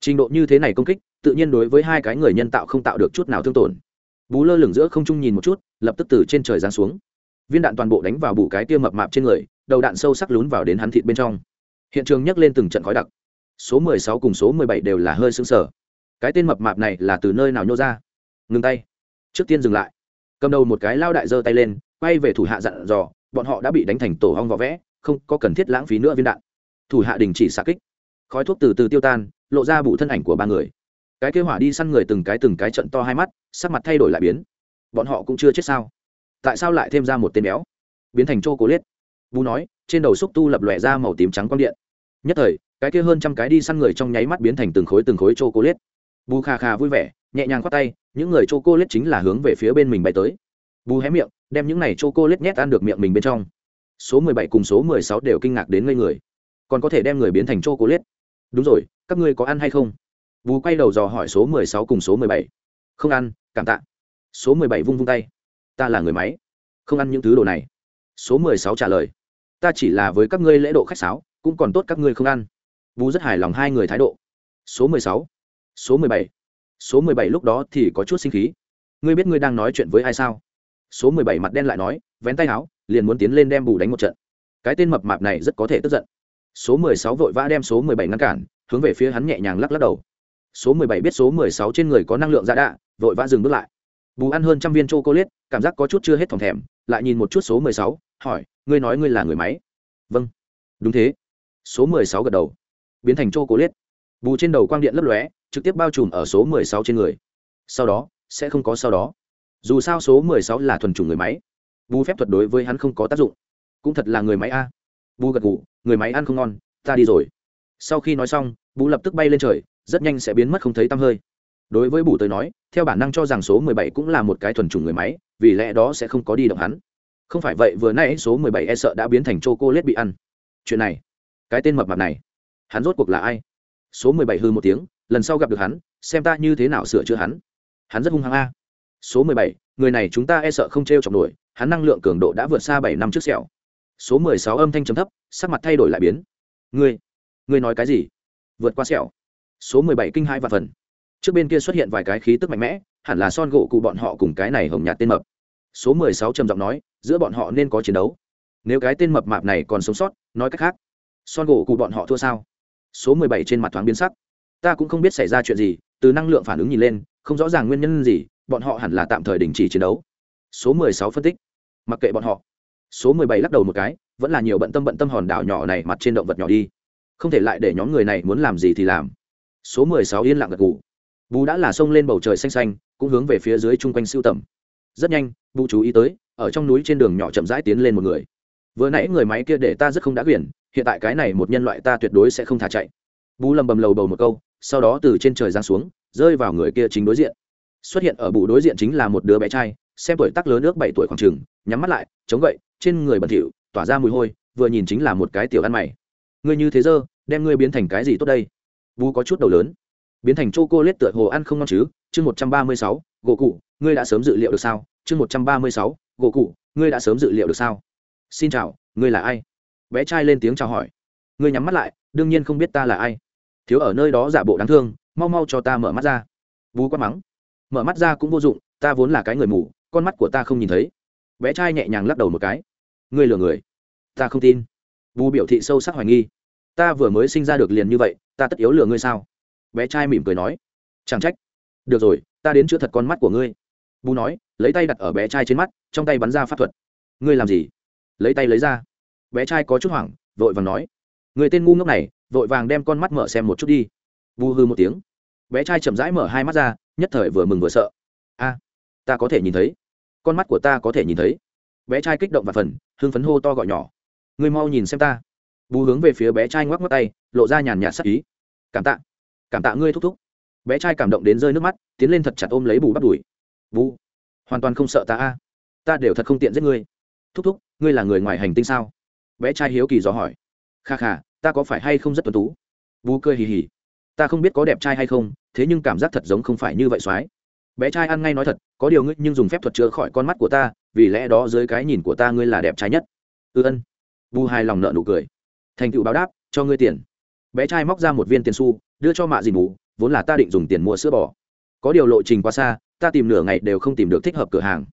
Trình độ như thế này công kích, tự nhiên đối với hai cái người nhân tạo không tạo được chút nào thương tổn. Bú lơ lửng giữa không trung nhìn một chút, lập tức từ trên trời giáng xuống. Viên đạn toàn bộ đánh vào bù cái kia mập mạp trên người, đầu đạn sâu sắc lún vào đến hắn thịt bên trong. Hiện trường nhấc lên từng trận khói đặc. Số mười sáu cùng số mười bảy đều là hơi xứng sở cái tên mập mạp này là từ nơi nào nhô ra? Ngừng tay. Trước tiên dừng lại. Cầm đầu một cái lao đại giơ tay lên quay về thủ hạ dặn dò, bọn họ đã bị đánh thành tổ hong vỏ vẽ, không có cần thiết lãng phí nữa viên đạn. Thủ hạ đình chỉ xạ kích. Khói thuốc từ từ tiêu tan, lộ ra bụ thân ảnh của ba người. Cái kế hỏa đi săn người từng cái từng cái trận to hai mắt, sắc mặt thay đổi lại biến. Bọn họ cũng chưa chết sao? Tại sao lại thêm ra một tên béo? Biến thành chô cố liết bú nói, trên đầu xúc tu lập lòe ra màu tím trắng quang điện. Nhất thời, cái kia hơn trăm cái đi săn người trong nháy mắt biến thành từng khối từng khối chô cô liết bù kha kha vui vẻ, nhẹ nhàng khoát tay, những người chô cô liết chính là hướng về phía bên mình bay tới. Bù hé miệng đem những này chô cô lết nhét ăn được miệng mình bên trong. Số mười bảy cùng số mười sáu đều kinh ngạc đến ngây người. Còn có thể đem người biến thành chô cô lết đúng rồi, các ngươi có ăn hay không? Bù quay đầu dò hỏi số mười sáu cùng số mười bảy. Không ăn, cảm tạ. Số mười bảy vung vung tay. Ta là người máy. Không ăn những thứ đồ này. Số mười sáu trả lời. Ta chỉ là với các ngươi lễ độ khách sáo, cũng còn tốt các ngươi không ăn. Vú rất hài lòng hai người thái độ. Số mười sáu, số mười bảy. Số mười bảy lúc đó thì có chút sinh khí. Ngươi biết ngươi đang nói chuyện với ai sao? Số mười bảy mặt đen lại nói vén tay áo liền muốn tiến lên đem bù đánh một trận. Cái tên mập mạp này rất có thể tức giận. Số mười sáu vội vã đem số mười bảy ngăn cản hướng về phía hắn nhẹ nhàng lắc lắc đầu. Số mười bảy biết số mười sáu trên người có năng lượng dạ đạ vội vã dừng bước lại. Bù ăn hơn trăm viên chocolate, cảm giác có chút chưa hết thòng thèm lại nhìn một chút số mười sáu hỏi ngươi nói ngươi là người máy? Vâng. Đúng thế. Số mười sáu gật đầu. Biến thành chocolate, bù trên đầu quang điện lấp lóe trực tiếp bao trùm ở số mười sáu trên người. Sau đó sẽ không có sau đó dù sao số mười sáu là thuần chủng người máy. Bù phép thuật đối với hắn không có tác dụng. Cũng thật là người máy a. Bù gật ngủ người máy ăn không ngon, ta đi rồi. Sau khi nói xong bù lập tức bay lên trời, rất nhanh sẽ biến mất không thấy tăm hơi. Đối với bù tới nói, theo bản năng cho rằng số mười bảy cũng là một cái thuần chủng người máy, vì lẽ đó sẽ không có đi động hắn. Không phải vậy, vừa nãy số mười bảy e sợ đã biến thành chô cô lết bị ăn. Chuyện này, cái tên mập mạp này, hắn rốt cuộc là ai? Số mười bảy hư một tiếng, lần sau gặp được hắn, xem ta như thế nào sửa chữa hắn. Hắn rất hung hăng a số mười bảy, người này chúng ta e sợ không t r e o chọc nổi, hắn năng lượng cường độ đã vượt xa bảy năm trước sẹo. Số mười sáu âm thanh chấm thấp, sắc mặt thay đổi lại biến. Ngươi ngươi nói cái gì? Vượt qua sẹo. Số mười bảy kinh hai và phần. Trước bên kia xuất hiện vài cái khí tức mạnh mẽ, hẳn là son gỗ cụ bọn họ cùng cái này hồng nhạt tên mập. Số mười sáu trầm giọng nói, giữa bọn họ nên có chiến đấu. Nếu cái tên mập mạp này còn sống sót, nói cách khác, son gỗ cụ bọn họ thua sao? Số mười bảy trên mặt thoáng biến sắc. Ta cũng không biết xảy ra chuyện gì, từ năng lượng phản ứng nhìn lên, không rõ ràng nguyên nhân gì bọn họ hẳn là tạm thời đình chỉ chiến đấu. Số mười sáu phân tích. Mặc kệ bọn họ. Số mười bảy lắc đầu một cái, vẫn là nhiều bận tâm bận tâm hòn đảo nhỏ này mặt trên động vật nhỏ đi. Không thể lại để nhóm người này muốn làm gì thì làm. Số mười sáu yên lặng gật gù. Bù đã là sông lên bầu trời xanh xanh, cũng hướng về phía dưới chung quanh siêu tầm. Rất nhanh, bù chú ý tới, ở trong núi trên đường nhỏ chậm rãi tiến lên một người. Vừa nãy người máy kia để ta rất không đã quyển, hiện tại cái này một nhân loại ta tuyệt đối sẽ không thả chạy. Bù lầm bầm lầu bầu một câu, sau đó từ trên trời giáng xuống, rơi vào người kia chính đối diện xuất hiện ở bù đối diện chính là một đứa bé trai, xem tuổi tác lớn nước bảy tuổi khoảng chừng, nhắm mắt lại, chống gậy, trên người bẩn thỉu, tỏa ra mùi hôi, vừa nhìn chính là một cái tiểu ăn mày. Ngươi như thế dơ, đem ngươi biến thành cái gì tốt đây? Bù có chút đầu lớn. Biến thành chô cô lết tựa hồ ăn không ngon chứ? Chương một trăm ba mươi sáu, gỗ cụ, ngươi đã sớm dự liệu được sao? Chương một trăm ba mươi sáu, gỗ cụ, ngươi đã sớm dự liệu được sao? Xin chào, ngươi là ai? Bé trai lên tiếng chào hỏi. Ngươi nhắm mắt lại, đương nhiên không biết ta là ai. Thiếu ở nơi đó giả bộ đáng thương, mau mau cho ta mở mắt ra. Vú quát mắng mở mắt ra cũng vô dụng, ta vốn là cái người mù, con mắt của ta không nhìn thấy. Bé trai nhẹ nhàng lắc đầu một cái. Ngươi lừa người. Ta không tin. Bù biểu thị sâu sắc hoài nghi. Ta vừa mới sinh ra được liền như vậy, ta tất yếu lừa ngươi sao? Bé trai mỉm cười nói. Chẳng trách. Được rồi, ta đến chữa thật con mắt của ngươi. Bù nói, lấy tay đặt ở bé trai trên mắt, trong tay bắn ra pháp thuật. Ngươi làm gì? Lấy tay lấy ra. Bé trai có chút hoảng, vội vàng nói. Người tên ngu ngốc này, vội vàng đem con mắt mở xem một chút đi. Bù hư một tiếng. Bé trai chậm rãi mở hai mắt ra nhất thời vừa mừng vừa sợ. A, ta có thể nhìn thấy. Con mắt của ta có thể nhìn thấy. Bé trai kích động và phần, hưng phấn hô to gọi nhỏ. Ngươi mau nhìn xem ta. Bù hướng về phía bé trai ngoắc ngoắc tay, lộ ra nhàn nhạt sắc ý. Cảm tạ. Cảm tạ ngươi thúc thúc. Bé trai cảm động đến rơi nước mắt, tiến lên thật chặt ôm lấy bù bắt đùi. Bù, hoàn toàn không sợ ta a. Ta đều thật không tiện giết ngươi. Thúc thúc, ngươi là người ngoài hành tinh sao? Bé trai hiếu kỳ dò hỏi. Kha kha, ta có phải hay không rất tuấn tú? Bù cười hì hì ta không biết có đẹp trai hay không thế nhưng cảm giác thật giống không phải như vậy soái. Bé trai ăn ngay nói thật có điều ngươi nhưng dùng phép thuật chữa khỏi con mắt của ta vì lẽ đó dưới cái nhìn của ta ngươi là đẹp trai nhất. Ư ân. Vu hài lòng nợ nụ cười. Thành tựu báo đáp cho ngươi tiền. Bé trai móc ra một viên tiền xu đưa cho mạ dìn mù, vốn là ta định dùng tiền mua sữa bò. Có điều lộ trình quá xa ta tìm nửa ngày đều không tìm được thích hợp cửa hàng.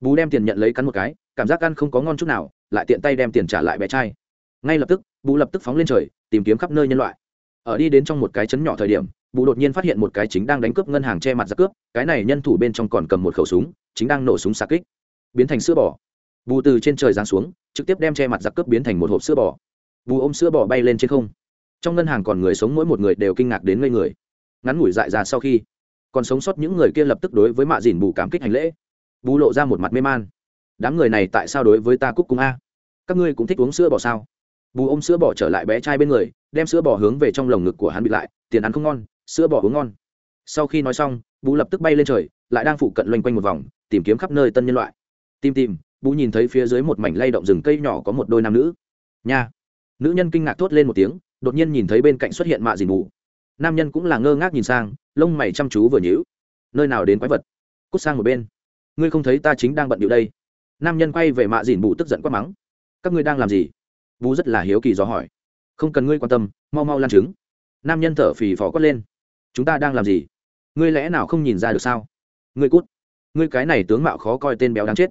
Bù đem tiền nhận lấy cắn một cái cảm giác ăn không có ngon chút nào lại tiện tay đem tiền trả lại bé trai. Ngay lập tức bù lập tức phóng lên trời tìm kiếm khắp nơi nhân loại ở đi đến trong một cái chấn nhỏ thời điểm, bù đột nhiên phát hiện một cái chính đang đánh cướp ngân hàng che mặt giặc cướp, cái này nhân thủ bên trong còn cầm một khẩu súng, chính đang nổ súng xa kích. Biến thành sữa bò. Bù từ trên trời giáng xuống, trực tiếp đem che mặt giặc cướp biến thành một hộp sữa bò. Bù ôm sữa bò bay lên trên không. Trong ngân hàng còn người sống mỗi một người đều kinh ngạc đến ngây người. Ngắn ngủi dại ra sau khi, còn sống sót những người kia lập tức đối với mạ dìn bù cảm kích hành lễ. Bù lộ ra một mặt mê man. Đám người này tại sao đối với ta cúc cung a? Các ngươi cũng thích uống sữa bò sao? Bù ôm sữa bò trở lại bé trai bên người, đem sữa bò hướng về trong lồng ngực của hắn bị lại, tiền ăn không ngon, sữa bò uống ngon. Sau khi nói xong, bù lập tức bay lên trời, lại đang phụ cận loanh quanh một vòng, tìm kiếm khắp nơi tân nhân loại. Tìm tìm, bù nhìn thấy phía dưới một mảnh lay động rừng cây nhỏ có một đôi nam nữ. Nha! Nữ nhân kinh ngạc thốt lên một tiếng, đột nhiên nhìn thấy bên cạnh xuất hiện mạ dìn bù. Nam nhân cũng là ngơ ngác nhìn sang, lông mày chăm chú vừa nhíu. Nơi nào đến quái vật? Cút sang một bên. Ngươi không thấy ta chính đang bận điệu đây. Nam nhân quay về mạ dìn bù tức giận quát mắng. Các ngươi đang làm gì? Vũ rất là hiếu kỳ do hỏi. Không cần ngươi quan tâm, mau mau lan trứng. Nam nhân thở phì phò quát lên. Chúng ta đang làm gì? Ngươi lẽ nào không nhìn ra được sao? Ngươi cút. Ngươi cái này tướng mạo khó coi tên béo đáng chết.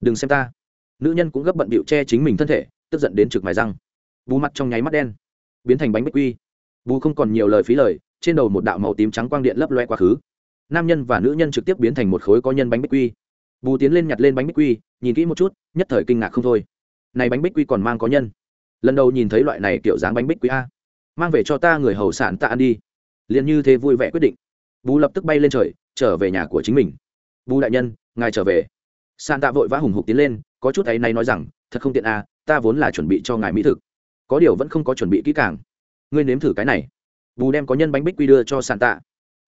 Đừng xem ta. Nữ nhân cũng gấp bận bịu che chính mình thân thể, tức giận đến trực mài răng. Bù mặt trong nháy mắt đen, biến thành bánh bích quy. Bù không còn nhiều lời phí lời, trên đầu một đạo màu tím trắng quang điện lấp loe quá khứ. Nam nhân và nữ nhân trực tiếp biến thành một khối có nhân bánh bích quy. Bù tiến lên nhặt lên bánh bích quy, nhìn kỹ một chút, nhất thời kinh ngạc không thôi. Này bánh bích quy còn mang có nhân lần đầu nhìn thấy loại này kiểu dáng bánh bích quy a. Mang về cho ta người hầu sản ta ăn đi. Liền như thế vui vẻ quyết định. Bù lập tức bay lên trời, trở về nhà của chính mình. Bù đại nhân, ngài trở về. Sàn tạ vội vã hùng hục tiến lên, có chút ấy nay nói rằng, thật không tiện a ta vốn là chuẩn bị cho ngài mỹ thực. Có điều vẫn không có chuẩn bị kỹ càng. Ngươi nếm thử cái này. Bù đem có nhân bánh bích quy đưa cho sàn tạ.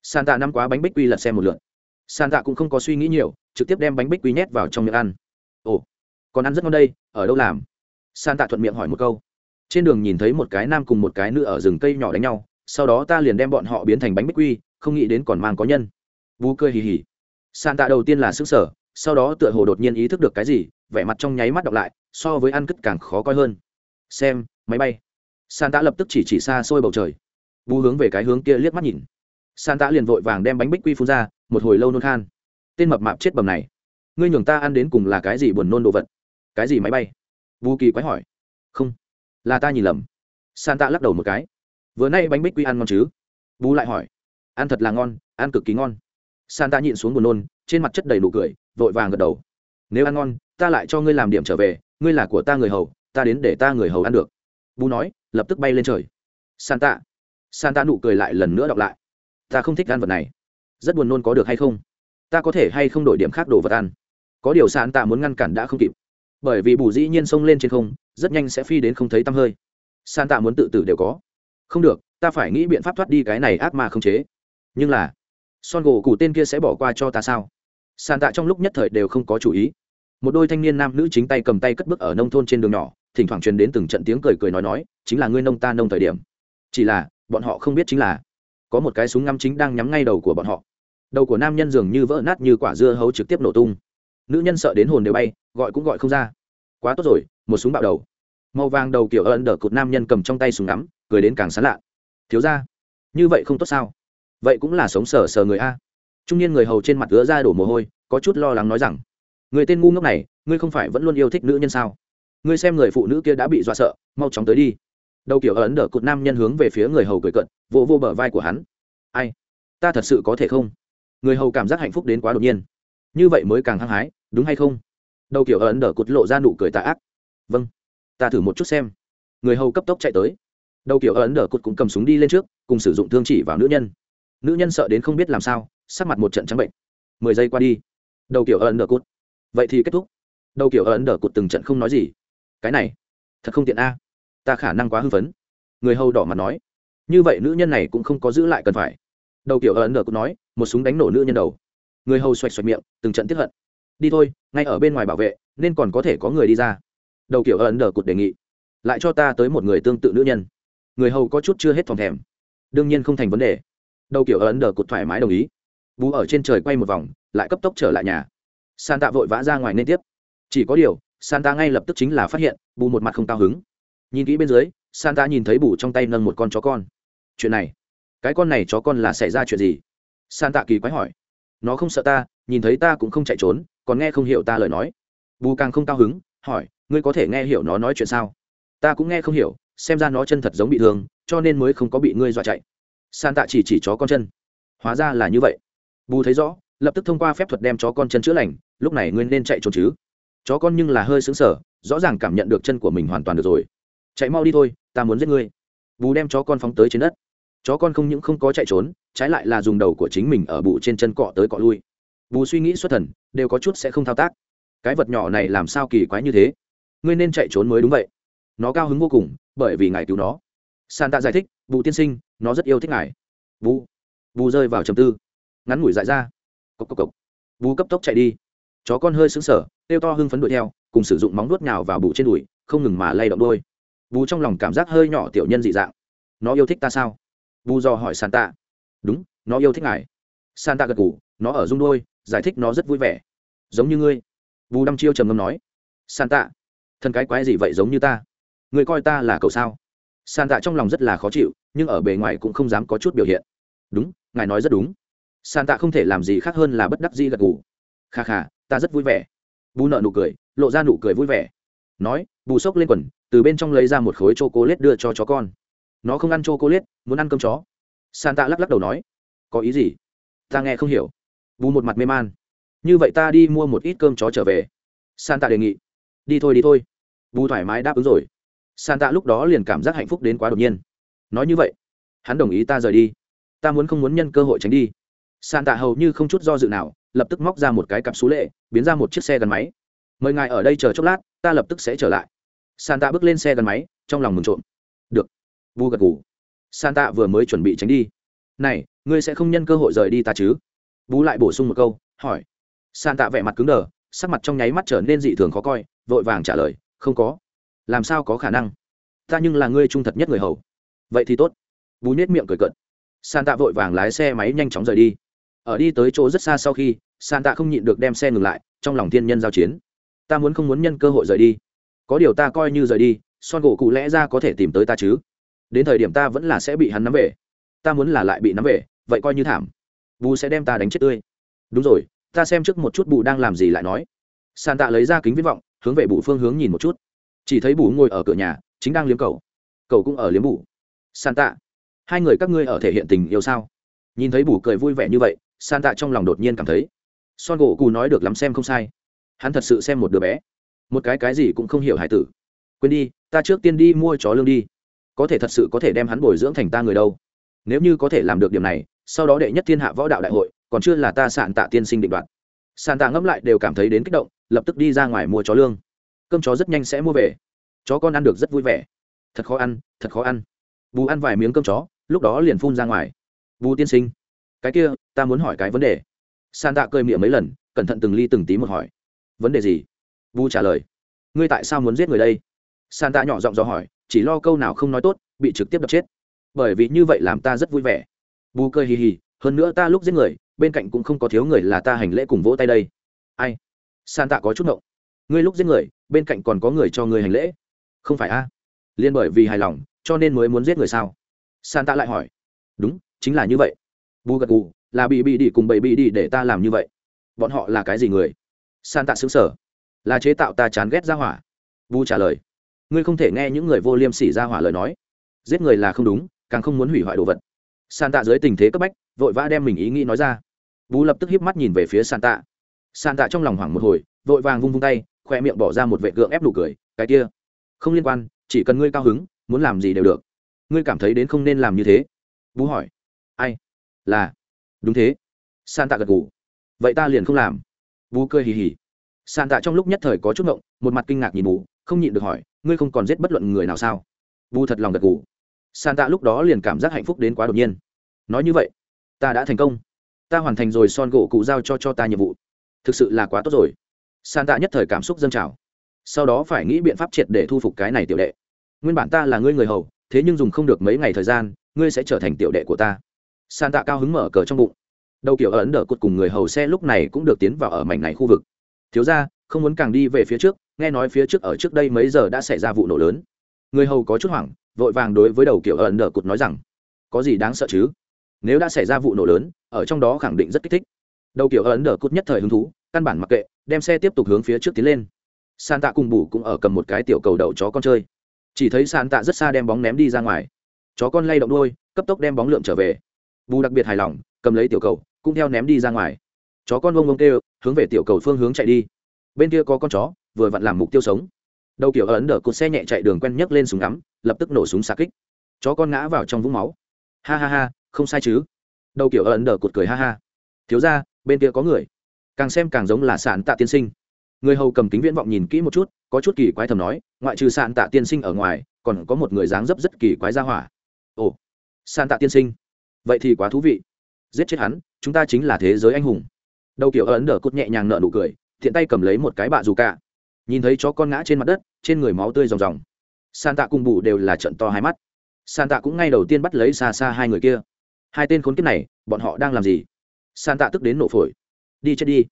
Sàn tạ năm quá bánh bích quy lật xem một lượt. Sàn tạ cũng không có suy nghĩ nhiều, trực tiếp đem bánh bích quy nhét vào trong miệng ăn. Ồ, còn ăn rất ngon đây, ở đâu làm? San tạ thuận miệng hỏi một câu. Trên đường nhìn thấy một cái nam cùng một cái nữ ở rừng cây nhỏ đánh nhau, sau đó ta liền đem bọn họ biến thành bánh bích quy, không nghĩ đến còn mang có nhân. Vu cười hì hì. San tạ đầu tiên là sức sở sau đó tựa hồ đột nhiên ý thức được cái gì, vẻ mặt trong nháy mắt đọc lại, so với ăn cất càng khó coi hơn. Xem, máy bay. San tạ lập tức chỉ chỉ xa xôi bầu trời. Vu hướng về cái hướng kia liếc mắt nhìn. San tạ liền vội vàng đem bánh bích quy phun ra, một hồi lâu nôn khan. Tên mập mạp chết bầm này. Ngươi nhường ta ăn đến cùng là cái gì buồn nôn đồ vật? Cái gì máy bay? Vu kỳ quái hỏi. Không. Là ta nhìn lầm. San tạ lắc đầu một cái. Vừa nay bánh bích quy ăn ngon chứ? Bú lại hỏi. Ăn thật là ngon, ăn cực kỳ ngon. San tạ nhịn xuống buồn nôn, trên mặt chất đầy nụ cười, vội vàng gật đầu. Nếu ăn ngon, ta lại cho ngươi làm điểm trở về, ngươi là của ta người hầu, ta đến để ta người hầu ăn được. Bù nói, lập tức bay lên trời. San tạ san tạ nụ cười lại lần nữa đọc lại. Ta không thích ăn vật này. Rất buồn nôn có được hay không? Ta có thể hay không đổi điểm khác đồ vật ăn? Có điều san tạ muốn ngăn cản đã không kịp bởi vì bù dĩ nhiên xông lên trên không, rất nhanh sẽ phi đến không thấy tăm hơi. San tạ muốn tự tử đều có. Không được, ta phải nghĩ biện pháp thoát đi cái này ác ma không chế. Nhưng là, son gỗ cụ tên kia sẽ bỏ qua cho ta sao? San tạ trong lúc nhất thời đều không có chủ ý. Một đôi thanh niên nam nữ chính tay cầm tay cất bước ở nông thôn trên đường nhỏ, thỉnh thoảng truyền đến từng trận tiếng cười cười nói nói, chính là ngươi nông ta nông thời điểm. Chỉ là, bọn họ không biết chính là, có một cái súng ngắm chính đang nhắm ngay đầu của bọn họ. Đầu của nam nhân dường như vỡ nát như quả dưa hấu trực tiếp nổ tung nữ nhân sợ đến hồn đều bay, gọi cũng gọi không ra. Quá tốt rồi, một súng bạo đầu. Màu vàng đầu kiểu ân đờ cụt nam nhân cầm trong tay súng ngắm, cười đến càng sán lạ. Thiếu ra như vậy không tốt sao? Vậy cũng là sống sờ sờ người a. Trung niên người hầu trên mặt ứa ra đổ mồ hôi, có chút lo lắng nói rằng, người tên ngu ngốc này, ngươi không phải vẫn luôn yêu thích nữ nhân sao? Ngươi xem người phụ nữ kia đã bị dọa sợ, mau chóng tới đi. Đầu kiểu ấn đờ cụt nam nhân hướng về phía người hầu cười cận vô vô bờ vai của hắn. Ai? Ta thật sự có thể không? Người hầu cảm giác hạnh phúc đến quá đột nhiên như vậy mới càng hăng hái, đúng hay không? Đầu kiểu ấn đờ cụt lộ ra nụ cười tạ ác. Vâng ta thử một chút xem. Người hầu cấp tốc chạy tới. Đầu kiểu ấn đờ cụt cũng cầm súng đi lên trước, cùng sử dụng thương chỉ vào nữ nhân. Nữ nhân sợ đến không biết làm sao, sắc mặt một trận trắng bệnh. Mười giây qua đi. Đầu kiểu ấn đờ cụt. Vậy thì kết thúc. Đầu kiểu ấn đờ cụt từng trận không nói gì. Cái này, thật không tiện a. Ta khả năng quá hư vấn người hầu đỏ mặt nói. Như vậy nữ nhân này cũng không có giữ lại cần phải. Đầu kiểu ấn đờ cụt nói, một súng đánh nổ nữ nhân đầu người hầu xoạch xoạch miệng, từng trận tiếp hận. Đi thôi, ngay ở bên ngoài bảo vệ, nên còn có thể có người đi ra. Đầu kiểu ấn đờ cụt đề nghị. Lại cho ta tới một người tương tự nữ nhân. Người hầu có chút chưa hết phòng thèm. Đương nhiên không thành vấn đề. Đầu kiểu ấn đờ cụt thoải mái đồng ý. Bú ở trên trời quay một vòng, lại cấp tốc trở lại nhà. San tạ vội vã ra ngoài nên tiếp. Chỉ có điều san tạ ngay lập tức chính là phát hiện bù một mặt không cao hứng. Nhìn kỹ bên dưới san tạ nhìn thấy bù trong tay nâng một con chó con. Chuyện này, cái con này chó con là xảy ra chuyện gì? San tạ kỳ quái hỏi nó không sợ ta, nhìn thấy ta cũng không chạy trốn, còn nghe không hiểu ta lời nói. Bù càng không cao hứng, hỏi, ngươi có thể nghe hiểu nó nói chuyện sao? Ta cũng nghe không hiểu, xem ra nó chân thật giống bị thương, cho nên mới không có bị ngươi dọa chạy. San tạ chỉ chỉ chó con chân. Hóa ra là như vậy. Bù thấy rõ, lập tức thông qua phép thuật đem chó con chân chữa lành, lúc này ngươi nên chạy trốn chứ? Chó con nhưng là hơi xứng sở rõ ràng cảm nhận được chân của mình hoàn toàn được rồi. Chạy mau đi thôi, ta muốn giết ngươi. Bù đem chó con phóng tới trên đất chó con không những không có chạy trốn, trái lại là dùng đầu của chính mình ở bụ trên chân cọ tới cọ lui. Bù suy nghĩ xuất thần, đều có chút sẽ không thao tác. Cái vật nhỏ này làm sao kỳ quái như thế? Ngươi nên chạy trốn mới đúng vậy. Nó cao hứng vô cùng, bởi vì ngài cứu nó. San tạ giải thích, bù tiên sinh, nó rất yêu thích ngài. Bù. Bù rơi vào trầm tư. Ngắn ngủi dại ra. Cốc cốc cốc. bù cấp tốc chạy đi. Chó con hơi sững sờ, kêu to hưng phấn đuổi theo, cùng sử dụng móng nuốt nhào vào bù trên đùi, không ngừng mà lay động đôi. Bù trong lòng cảm giác hơi nhỏ tiểu nhân dị dạng. Nó yêu thích ta sao? Bù dò hỏi san tạ đúng, nó yêu thích ngài. San tạ gật ngủ nó ở rung đôi, giải thích nó rất vui vẻ. Giống như ngươi. Bù đăm chiêu trầm ngâm nói. San tạ thân cái quái gì vậy giống như ta? Người coi ta là cậu sao? San tạ trong lòng rất là khó chịu, nhưng ở bề ngoài cũng không dám có chút biểu hiện. Đúng, ngài nói rất đúng. San tạ không thể làm gì khác hơn là bất đắc dĩ gật gù. Kha kha, ta rất vui vẻ. Bù nợ nụ cười, lộ ra nụ cười vui vẻ. Nói, bù xốc lên quần, từ bên trong lấy ra một khối c h o c ô đưa cho chó con nó không ăn c cô o muốn ăn cơm chó. San tạ lắc lắc đầu nói, có ý gì? Ta nghe không hiểu. Bù một mặt mê man, như vậy ta đi mua một ít cơm chó trở về. San tạ đề nghị, đi thôi đi thôi. Bù thoải mái đáp ứng rồi. San tạ lúc đó liền cảm giác hạnh phúc đến quá đột nhiên. Nói như vậy, hắn đồng ý ta rời đi. Ta muốn không muốn nhân cơ hội tránh đi. San tạ hầu như không chút do dự nào, lập tức móc ra một cái cặp xú lệ, biến ra một chiếc xe gắn máy. Mời ngài ở đây chờ chốc lát, ta lập tức sẽ trở lại. Santa bước lên xe gắn máy, trong lòng mừng trộm vu gật ngủ santa vừa mới chuẩn bị tránh đi. Này, ngươi sẽ không nhân cơ hội rời đi ta chứ? Bú lại bổ sung một câu, hỏi. San Tạ vẻ mặt cứng đờ, sắc mặt trong nháy mắt trở nên dị thường khó coi, vội vàng trả lời, không có. Làm sao có khả năng? Ta nhưng là ngươi trung thật nhất người hầu. Vậy thì tốt. Bú nết miệng cười cợt. Santa vội vàng lái xe máy nhanh chóng rời đi. Ở đi tới chỗ rất xa sau khi san tạ không nhịn được đem xe ngừng lại, trong lòng thiên nhân giao chiến. Ta muốn không muốn nhân cơ hội rời đi. Có điều ta coi như rời đi, son gỗ cụ lẽ ra có thể tìm tới ta chứ? Đến thời điểm ta vẫn là sẽ bị hắn nắm về. Ta muốn là lại bị nắm về, vậy coi như thảm. Bù sẽ đem ta đánh chết tươi. Đúng rồi, ta xem trước một chút bù đang làm gì lại nói. San tạ lấy ra kính viễn vọng, hướng về bù phương hướng nhìn một chút. Chỉ thấy bù ngồi ở cửa nhà, chính đang liếm cầu cầu cũng ở liếm bù. San tạ hai người các ngươi ở thể hiện tình yêu sao? Nhìn thấy bù cười vui vẻ như vậy san tạ trong lòng đột nhiên cảm thấy. Son gỗ cù nói được lắm xem không sai. Hắn thật sự xem một đứa bé. Một cái cái gì cũng không hiểu hải tử. Quên đi, ta trước tiên đi mua chó lương đi có thể thật sự có thể đem hắn bồi dưỡng thành ta người đâu. Nếu như có thể làm được điểm này, sau đó đệ nhất thiên hạ võ đạo đại hội, còn chưa là ta sạn tạ tiên sinh định đoạt. Sàn tạ ngẫm lại đều cảm thấy đến kích động, lập tức đi ra ngoài mua chó lương. Cơm chó rất nhanh sẽ mua về. Chó con ăn được rất vui vẻ. Thật khó ăn, thật khó ăn. Bù ăn vài miếng cơm chó, lúc đó liền phun ra ngoài. Bù tiên sinh, cái kia, ta muốn hỏi cái vấn đề. Sàn tạ cười miệng mấy lần, cẩn thận từng ly từng tí một hỏi. Vấn đề gì? Bù trả lời. Ngươi tại sao muốn giết người đây? Sàn tạ nhỏ giọng dò hỏi chỉ lo câu nào không nói tốt, bị trực tiếp đập chết. Bởi vì như vậy làm ta rất vui vẻ. Bù cười hì hì, hơn nữa ta lúc giết người, bên cạnh cũng không có thiếu người là ta hành lễ cùng vỗ tay đây. Ai? San tạ có chút ngộng. Ngươi lúc giết người, bên cạnh còn có người cho ngươi hành lễ. Không phải a? À? liên bởi vì hài lòng, cho nên mới muốn giết người sao? San tạ lại hỏi. Đúng, chính là như vậy. Bù gật gù, là bị bị đi cùng bầy bị đi để ta làm như vậy. Bọn họ là cái gì người? San tạ xứng sở là chế tạo ta chán ghét ra hỏa. Vu trả lời ngươi không thể nghe những người vô liêm sỉ ra hỏa lời nói. Giết người là không đúng, càng không muốn hủy hoại đồ vật. San tạ dưới tình thế cấp bách, vội vã đem mình ý nghĩ nói ra. Bú lập tức hiếp mắt nhìn về phía san tạ san tạ trong lòng hoảng một hồi, vội vàng vung vung tay khoe miệng bỏ ra một vệ gượng ép nụ cười, cái kia, không liên quan, chỉ cần ngươi cao hứng, muốn làm gì đều được. Ngươi cảm thấy đến không nên làm như thế. Bú hỏi. Ai? Là. Đúng thế. San tạ gật ngủ vậy ta liền không làm. Bú cười hì hì. San tạ trong lúc nhất thời có chút ngộng, một mặt kinh ngạc nhìn bú, không nhịn được hỏi ngươi không còn giết bất luận người nào sao? Vu thật lòng gật ngủ san tạ lúc đó liền cảm giác hạnh phúc đến quá đột nhiên. Nói như vậy, ta đã thành công. Ta hoàn thành rồi son gỗ cụ giao cho cho ta nhiệm vụ. Thực sự là quá tốt rồi. San tạ nhất thời cảm xúc dâng trào. Sau đó phải nghĩ biện pháp triệt để thu phục cái này tiểu đệ. Nguyên bản ta là ngươi người hầu, thế nhưng dùng không được mấy ngày thời gian, ngươi sẽ trở thành tiểu đệ của ta. San tạ cao hứng mở cờ trong bụng. Đầu kiểu ấn đỡ cột cùng người hầu xe lúc này cũng được tiến vào ở mảnh này khu vực. Thiếu ra không muốn càng đi về phía trước, nghe nói phía trước ở trước đây mấy giờ đã xảy ra vụ nổ lớn. Người hầu có chút hoảng, vội vàng đối với đầu kiểu ẩn đờ cụt nói rằng, có gì đáng sợ chứ? Nếu đã xảy ra vụ nổ lớn, ở trong đó khẳng định rất kích thích. Đầu kiểu ẩn đờ cút nhất thời hứng thú, căn bản mặc kệ, đem xe tiếp tục hướng phía trước tiến lên. San tạ cùng bù cũng ở cầm một cái tiểu cầu đậu chó con chơi. Chỉ thấy san tạ rất xa đem bóng ném đi ra ngoài. Chó con lay động đôi cấp tốc đem bóng lượm trở về. Bù đặc biệt hài lòng, cầm lấy tiểu cầu, cũng theo ném đi ra ngoài. Chó con vông vông kêu, hướng về tiểu cầu phương hướng chạy đi bên kia có con chó, vừa vặn làm mục tiêu sống. Đầu kiểu ấn đờ cột xe nhẹ chạy đường quen nhấc lên súng ngắm, lập tức nổ súng xa kích. Chó con ngã vào trong vũng máu. Ha ha ha, không sai chứ. Đầu kiểu ấn đờ cột cười ha ha. Thiếu ra bên kia có người. Càng xem càng giống là sạn tạ tiên sinh. Người hầu cầm kính viễn vọng nhìn kỹ một chút, có chút kỳ quái thầm nói, ngoại trừ sạn tạ tiên sinh ở ngoài, còn có một người dáng dấp rất kỳ quái ra hỏa. Ồ, sạn tạ tiên sinh. Vậy thì quá thú vị. Giết chết hắn, chúng ta chính là thế giới anh hùng. Đầu kiểu ấn đờ cột nhẹ nhàng nợ nụ cười thiện tay cầm lấy một cái bạ dù cả. Nhìn thấy chó con ngã trên mặt đất, trên người máu tươi ròng ròng. San tạ cùng bù đều là trận to hai mắt. San tạ cũng ngay đầu tiên bắt lấy xa xa hai người kia. Hai tên khốn kiếp này, bọn họ đang làm gì? San tạ tức đến nổ phổi. Đi chết đi.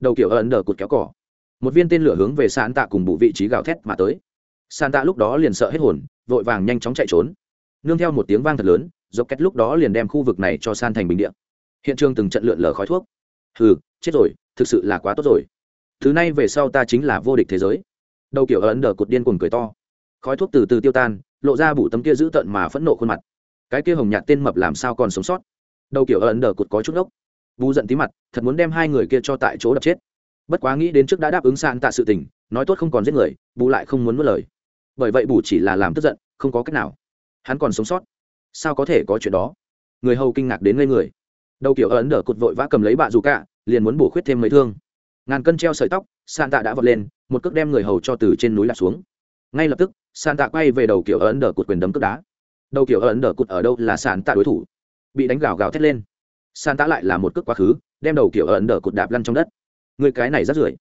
Đầu kiểu ẩn đờ cụt kéo cỏ một viên tên lửa hướng về san tạ cùng bù vị trí gào thét mà tới. San tạ lúc đó liền sợ hết hồn, vội vàng nhanh chóng chạy trốn. Nương theo một tiếng vang thật lớn dốc két lúc đó liền đem khu vực này cho san thành bình điện hiện trường từng trận lượn lờ khói thuốc. Hừ, chết rồi, thực sự là quá tốt rồi thứ nay về sau ta chính là vô địch thế giới. Đầu kiểu ấn đờ cột điên cuồng cười to. Khói thuốc từ từ tiêu tan, lộ ra bụ tấm kia dữ tợn mà phẫn nộ khuôn mặt. Cái kia hồng nhạt tên mập làm sao còn sống sót? Đầu kiểu ấn đờ cột có chút ốc. Vu giận tí mặt, thật muốn đem hai người kia cho tại chỗ đập chết. Bất quá nghĩ đến trước đã đáp ứng san tạ sự tình, nói tốt không còn giết người, bù lại không muốn mất lời. Bởi vậy bù chỉ là làm tức giận, không có cách nào. Hắn còn sống sót. Sao có thể có chuyện đó? Người hầu kinh ngạc đến ngây người. Đầu kiểu ấn đờ cột vội vã cầm lấy bạ dù cả, liền muốn bổ khuyết thêm mấy thương ngàn cân treo sợi tóc san tạ đã vọt lên, một cước đem người hầu cho từ trên núi lạc xuống. Ngay lập tức san tạ quay về đầu kiểu ấn đờ cụt quyền đấm cước đá. Đầu kiểu ấn đờ cụt ở đâu là sàn tạ đối thủ? Bị đánh gào gào thét lên. Sàn tạ lại là một cước quá khứ, đem đầu kiểu ấn đờ cụt đạp lăn trong đất. Người cái này rất rưởi.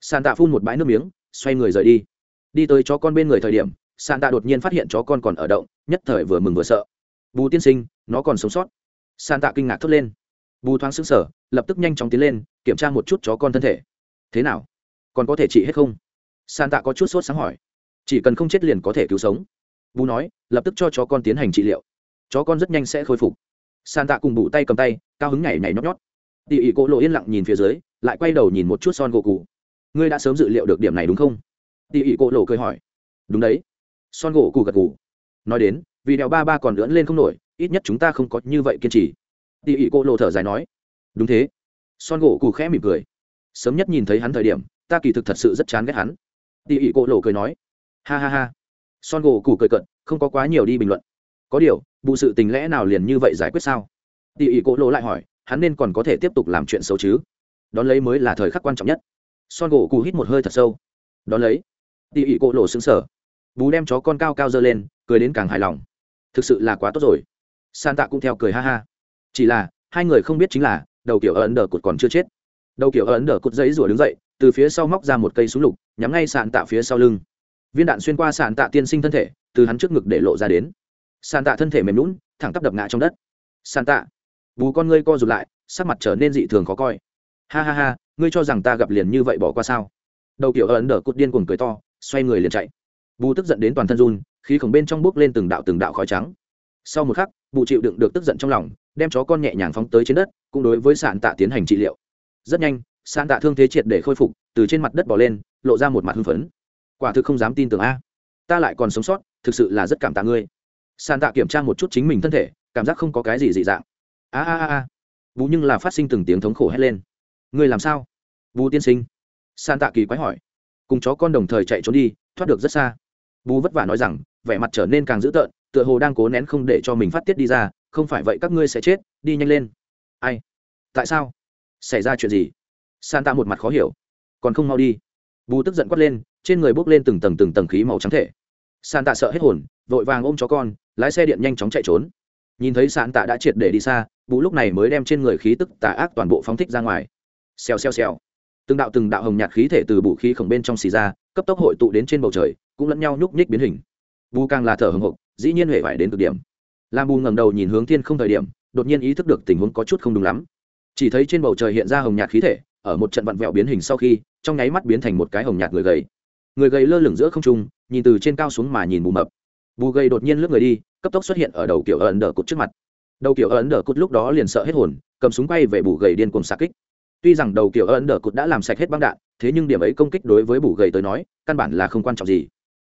Sàn tạ phun một bãi nước miếng, xoay người rời đi. Đi tới chó con bên người thời điểm sàn tạ đột nhiên phát hiện chó con còn ở động, nhất thời vừa mừng vừa sợ. Bù tiên sinh, nó còn sống sót. Sàn tạ kinh ngạc thốt lên. Bù thoáng xứng sở lập tức nhanh chóng tiến lên, kiểm tra một chút chó con thân thể. Thế nào? Còn có thể trị hết không? San tạ có chút sốt sáng hỏi. Chỉ cần không chết liền có thể cứu sống. Bù nói, lập tức cho chó con tiến hành trị liệu. Chó con rất nhanh sẽ khôi phục. San tạ cùng bụ tay cầm tay, cao hứng nhảy nhảy nhót nhót. Tỉ ỉ cỗ lộ yên lặng nhìn phía dưới, lại quay đầu nhìn một chút son gỗ cụ ngươi đã sớm dự liệu được điểm này đúng không? Tỉ ỉ cỗ lộ cười hỏi. Đúng đấy. Son gỗ cụ gật cụ nói đến, vì đèo ba ba còn lưỡn lên không nổi, ít nhất chúng ta không có như vậy kiên trì. Tỉ ỉ cỗ lộ thở dài nói đúng thế. Son gỗ cụ khẽ mỉm cười. Sớm nhất nhìn thấy hắn thời điểm, ta kỳ thực thật sự rất chán ghét hắn. Tỉ ỉ cổ lộ cười nói. Ha ha ha. Son gỗ cụ cười cận không có quá nhiều đi bình luận. Có điều, vụ sự tình lẽ nào liền như vậy giải quyết sao? Tỉ ỉ cổ lộ lại hỏi, hắn nên còn có thể tiếp tục làm chuyện xấu chứ? Đón lấy mới là thời khắc quan trọng nhất. Son gỗ cụ hít một hơi thật sâu. Đón lấy, tỉ ỉ cổ lộ xứng sở bú đem chó con cao cao dơ lên, cười đến càng hài lòng. Thực sự là quá tốt rồi. San tạ cũng theo cười ha ha. Chỉ là, hai người không biết chính là đầu kiểu ấn đờ cụt còn chưa chết. Đầu kiểu ấn đờ cụt giấy rủa đứng dậy, từ phía sau móc ra một cây súng lục, nhắm ngay sàn tạ phía sau lưng. Viên đạn xuyên qua sàn tạ tiên sinh thân thể, từ hắn trước ngực để lộ ra đến. Sàn tạ thân thể mềm lún thẳng tắp đập ngã trong đất. Sàn tạ, bù con ngươi co rụt lại, sắc mặt trở nên dị thường khó coi. Ha ha ha, ngươi cho rằng ta gặp liền như vậy bỏ qua sao? Đầu kiểu ấn đờ cụt điên cuồng cười to, xoay người liền chạy. Bù tức giận đến toàn thân run, khí khổng bên trong bước lên từng đạo từng đạo khói trắng. Sau một khắc bù chịu đựng được tức giận trong lòng, đem chó con nhẹ nhàng phóng tới trên đất, cũng đối với sạn tạ tiến hành trị liệu. Rất nhanh, sạn tạ thương thế triệt để khôi phục, từ trên mặt đất bỏ lên, lộ ra một mặt hưng phấn. Quả thực không dám tin tưởng a. Ta lại còn sống sót, thực sự là rất cảm tạ ngươi. Sạn tạ kiểm tra một chút chính mình thân thể, cảm giác không có cái gì dị dạng. A a a a. Bù nhưng là phát sinh từng tiếng thống khổ hét lên. Ngươi làm sao? Bù tiên sinh. Sạn tạ kỳ quái hỏi. Cùng chó con đồng thời chạy trốn đi, thoát được rất xa. Bù vất vả nói rằng, vẻ mặt trở nên càng dữ tợn tựa hồ đang cố nén không để cho mình phát tiết đi ra, không phải vậy các ngươi sẽ chết, đi nhanh lên. Ai? Tại sao? Xảy ra chuyện gì? San ta một mặt khó hiểu. Còn không mau đi. Bù tức giận quát lên, trên người bốc lên từng tầng từng tầng khí màu trắng thể. San tạ sợ hết hồn, vội vàng ôm chó con, lái xe điện nhanh chóng chạy trốn. Nhìn thấy san tạ đã triệt để đi xa, bù lúc này mới đem trên người khí tức tà ác toàn bộ phóng thích ra ngoài. Xèo xèo xèo. Từng đạo từng đạo hồng nhạt khí thể từ bù khí khổng bên trong xì ra, cấp tốc hội tụ đến trên bầu trời, cũng lẫn nhau nhúc nhích biến hình bù càng là thở hồng hộc dĩ nhiên huệ vải đến cực điểm. Lam bù ngầm đầu nhìn hướng thiên không thời điểm, đột nhiên ý thức được tình huống có chút không đúng lắm. Chỉ thấy trên bầu trời hiện ra hồng nhạt khí thể, ở một trận vặn vẹo biến hình sau khi, trong nháy mắt biến thành một cái hồng nhạt người gầy. Người gầy lơ lửng giữa không trung, nhìn từ trên cao xuống mà nhìn bù mập. Bù gầy đột nhiên lướt người đi, cấp tốc xuất hiện ở đầu kiểu ẩn đờ cụt trước mặt. Đầu kiểu ẩn đờ cụt lúc đó liền sợ hết hồn, cầm súng quay về bù gầy điên cùng xa kích. Tuy rằng đầu kiểu ẩn đờ cụt đã làm sạch hết băng đạn, thế nhưng điểm ấy công kích đối với bù gầy tới nói, căn bản là không quan trọng gì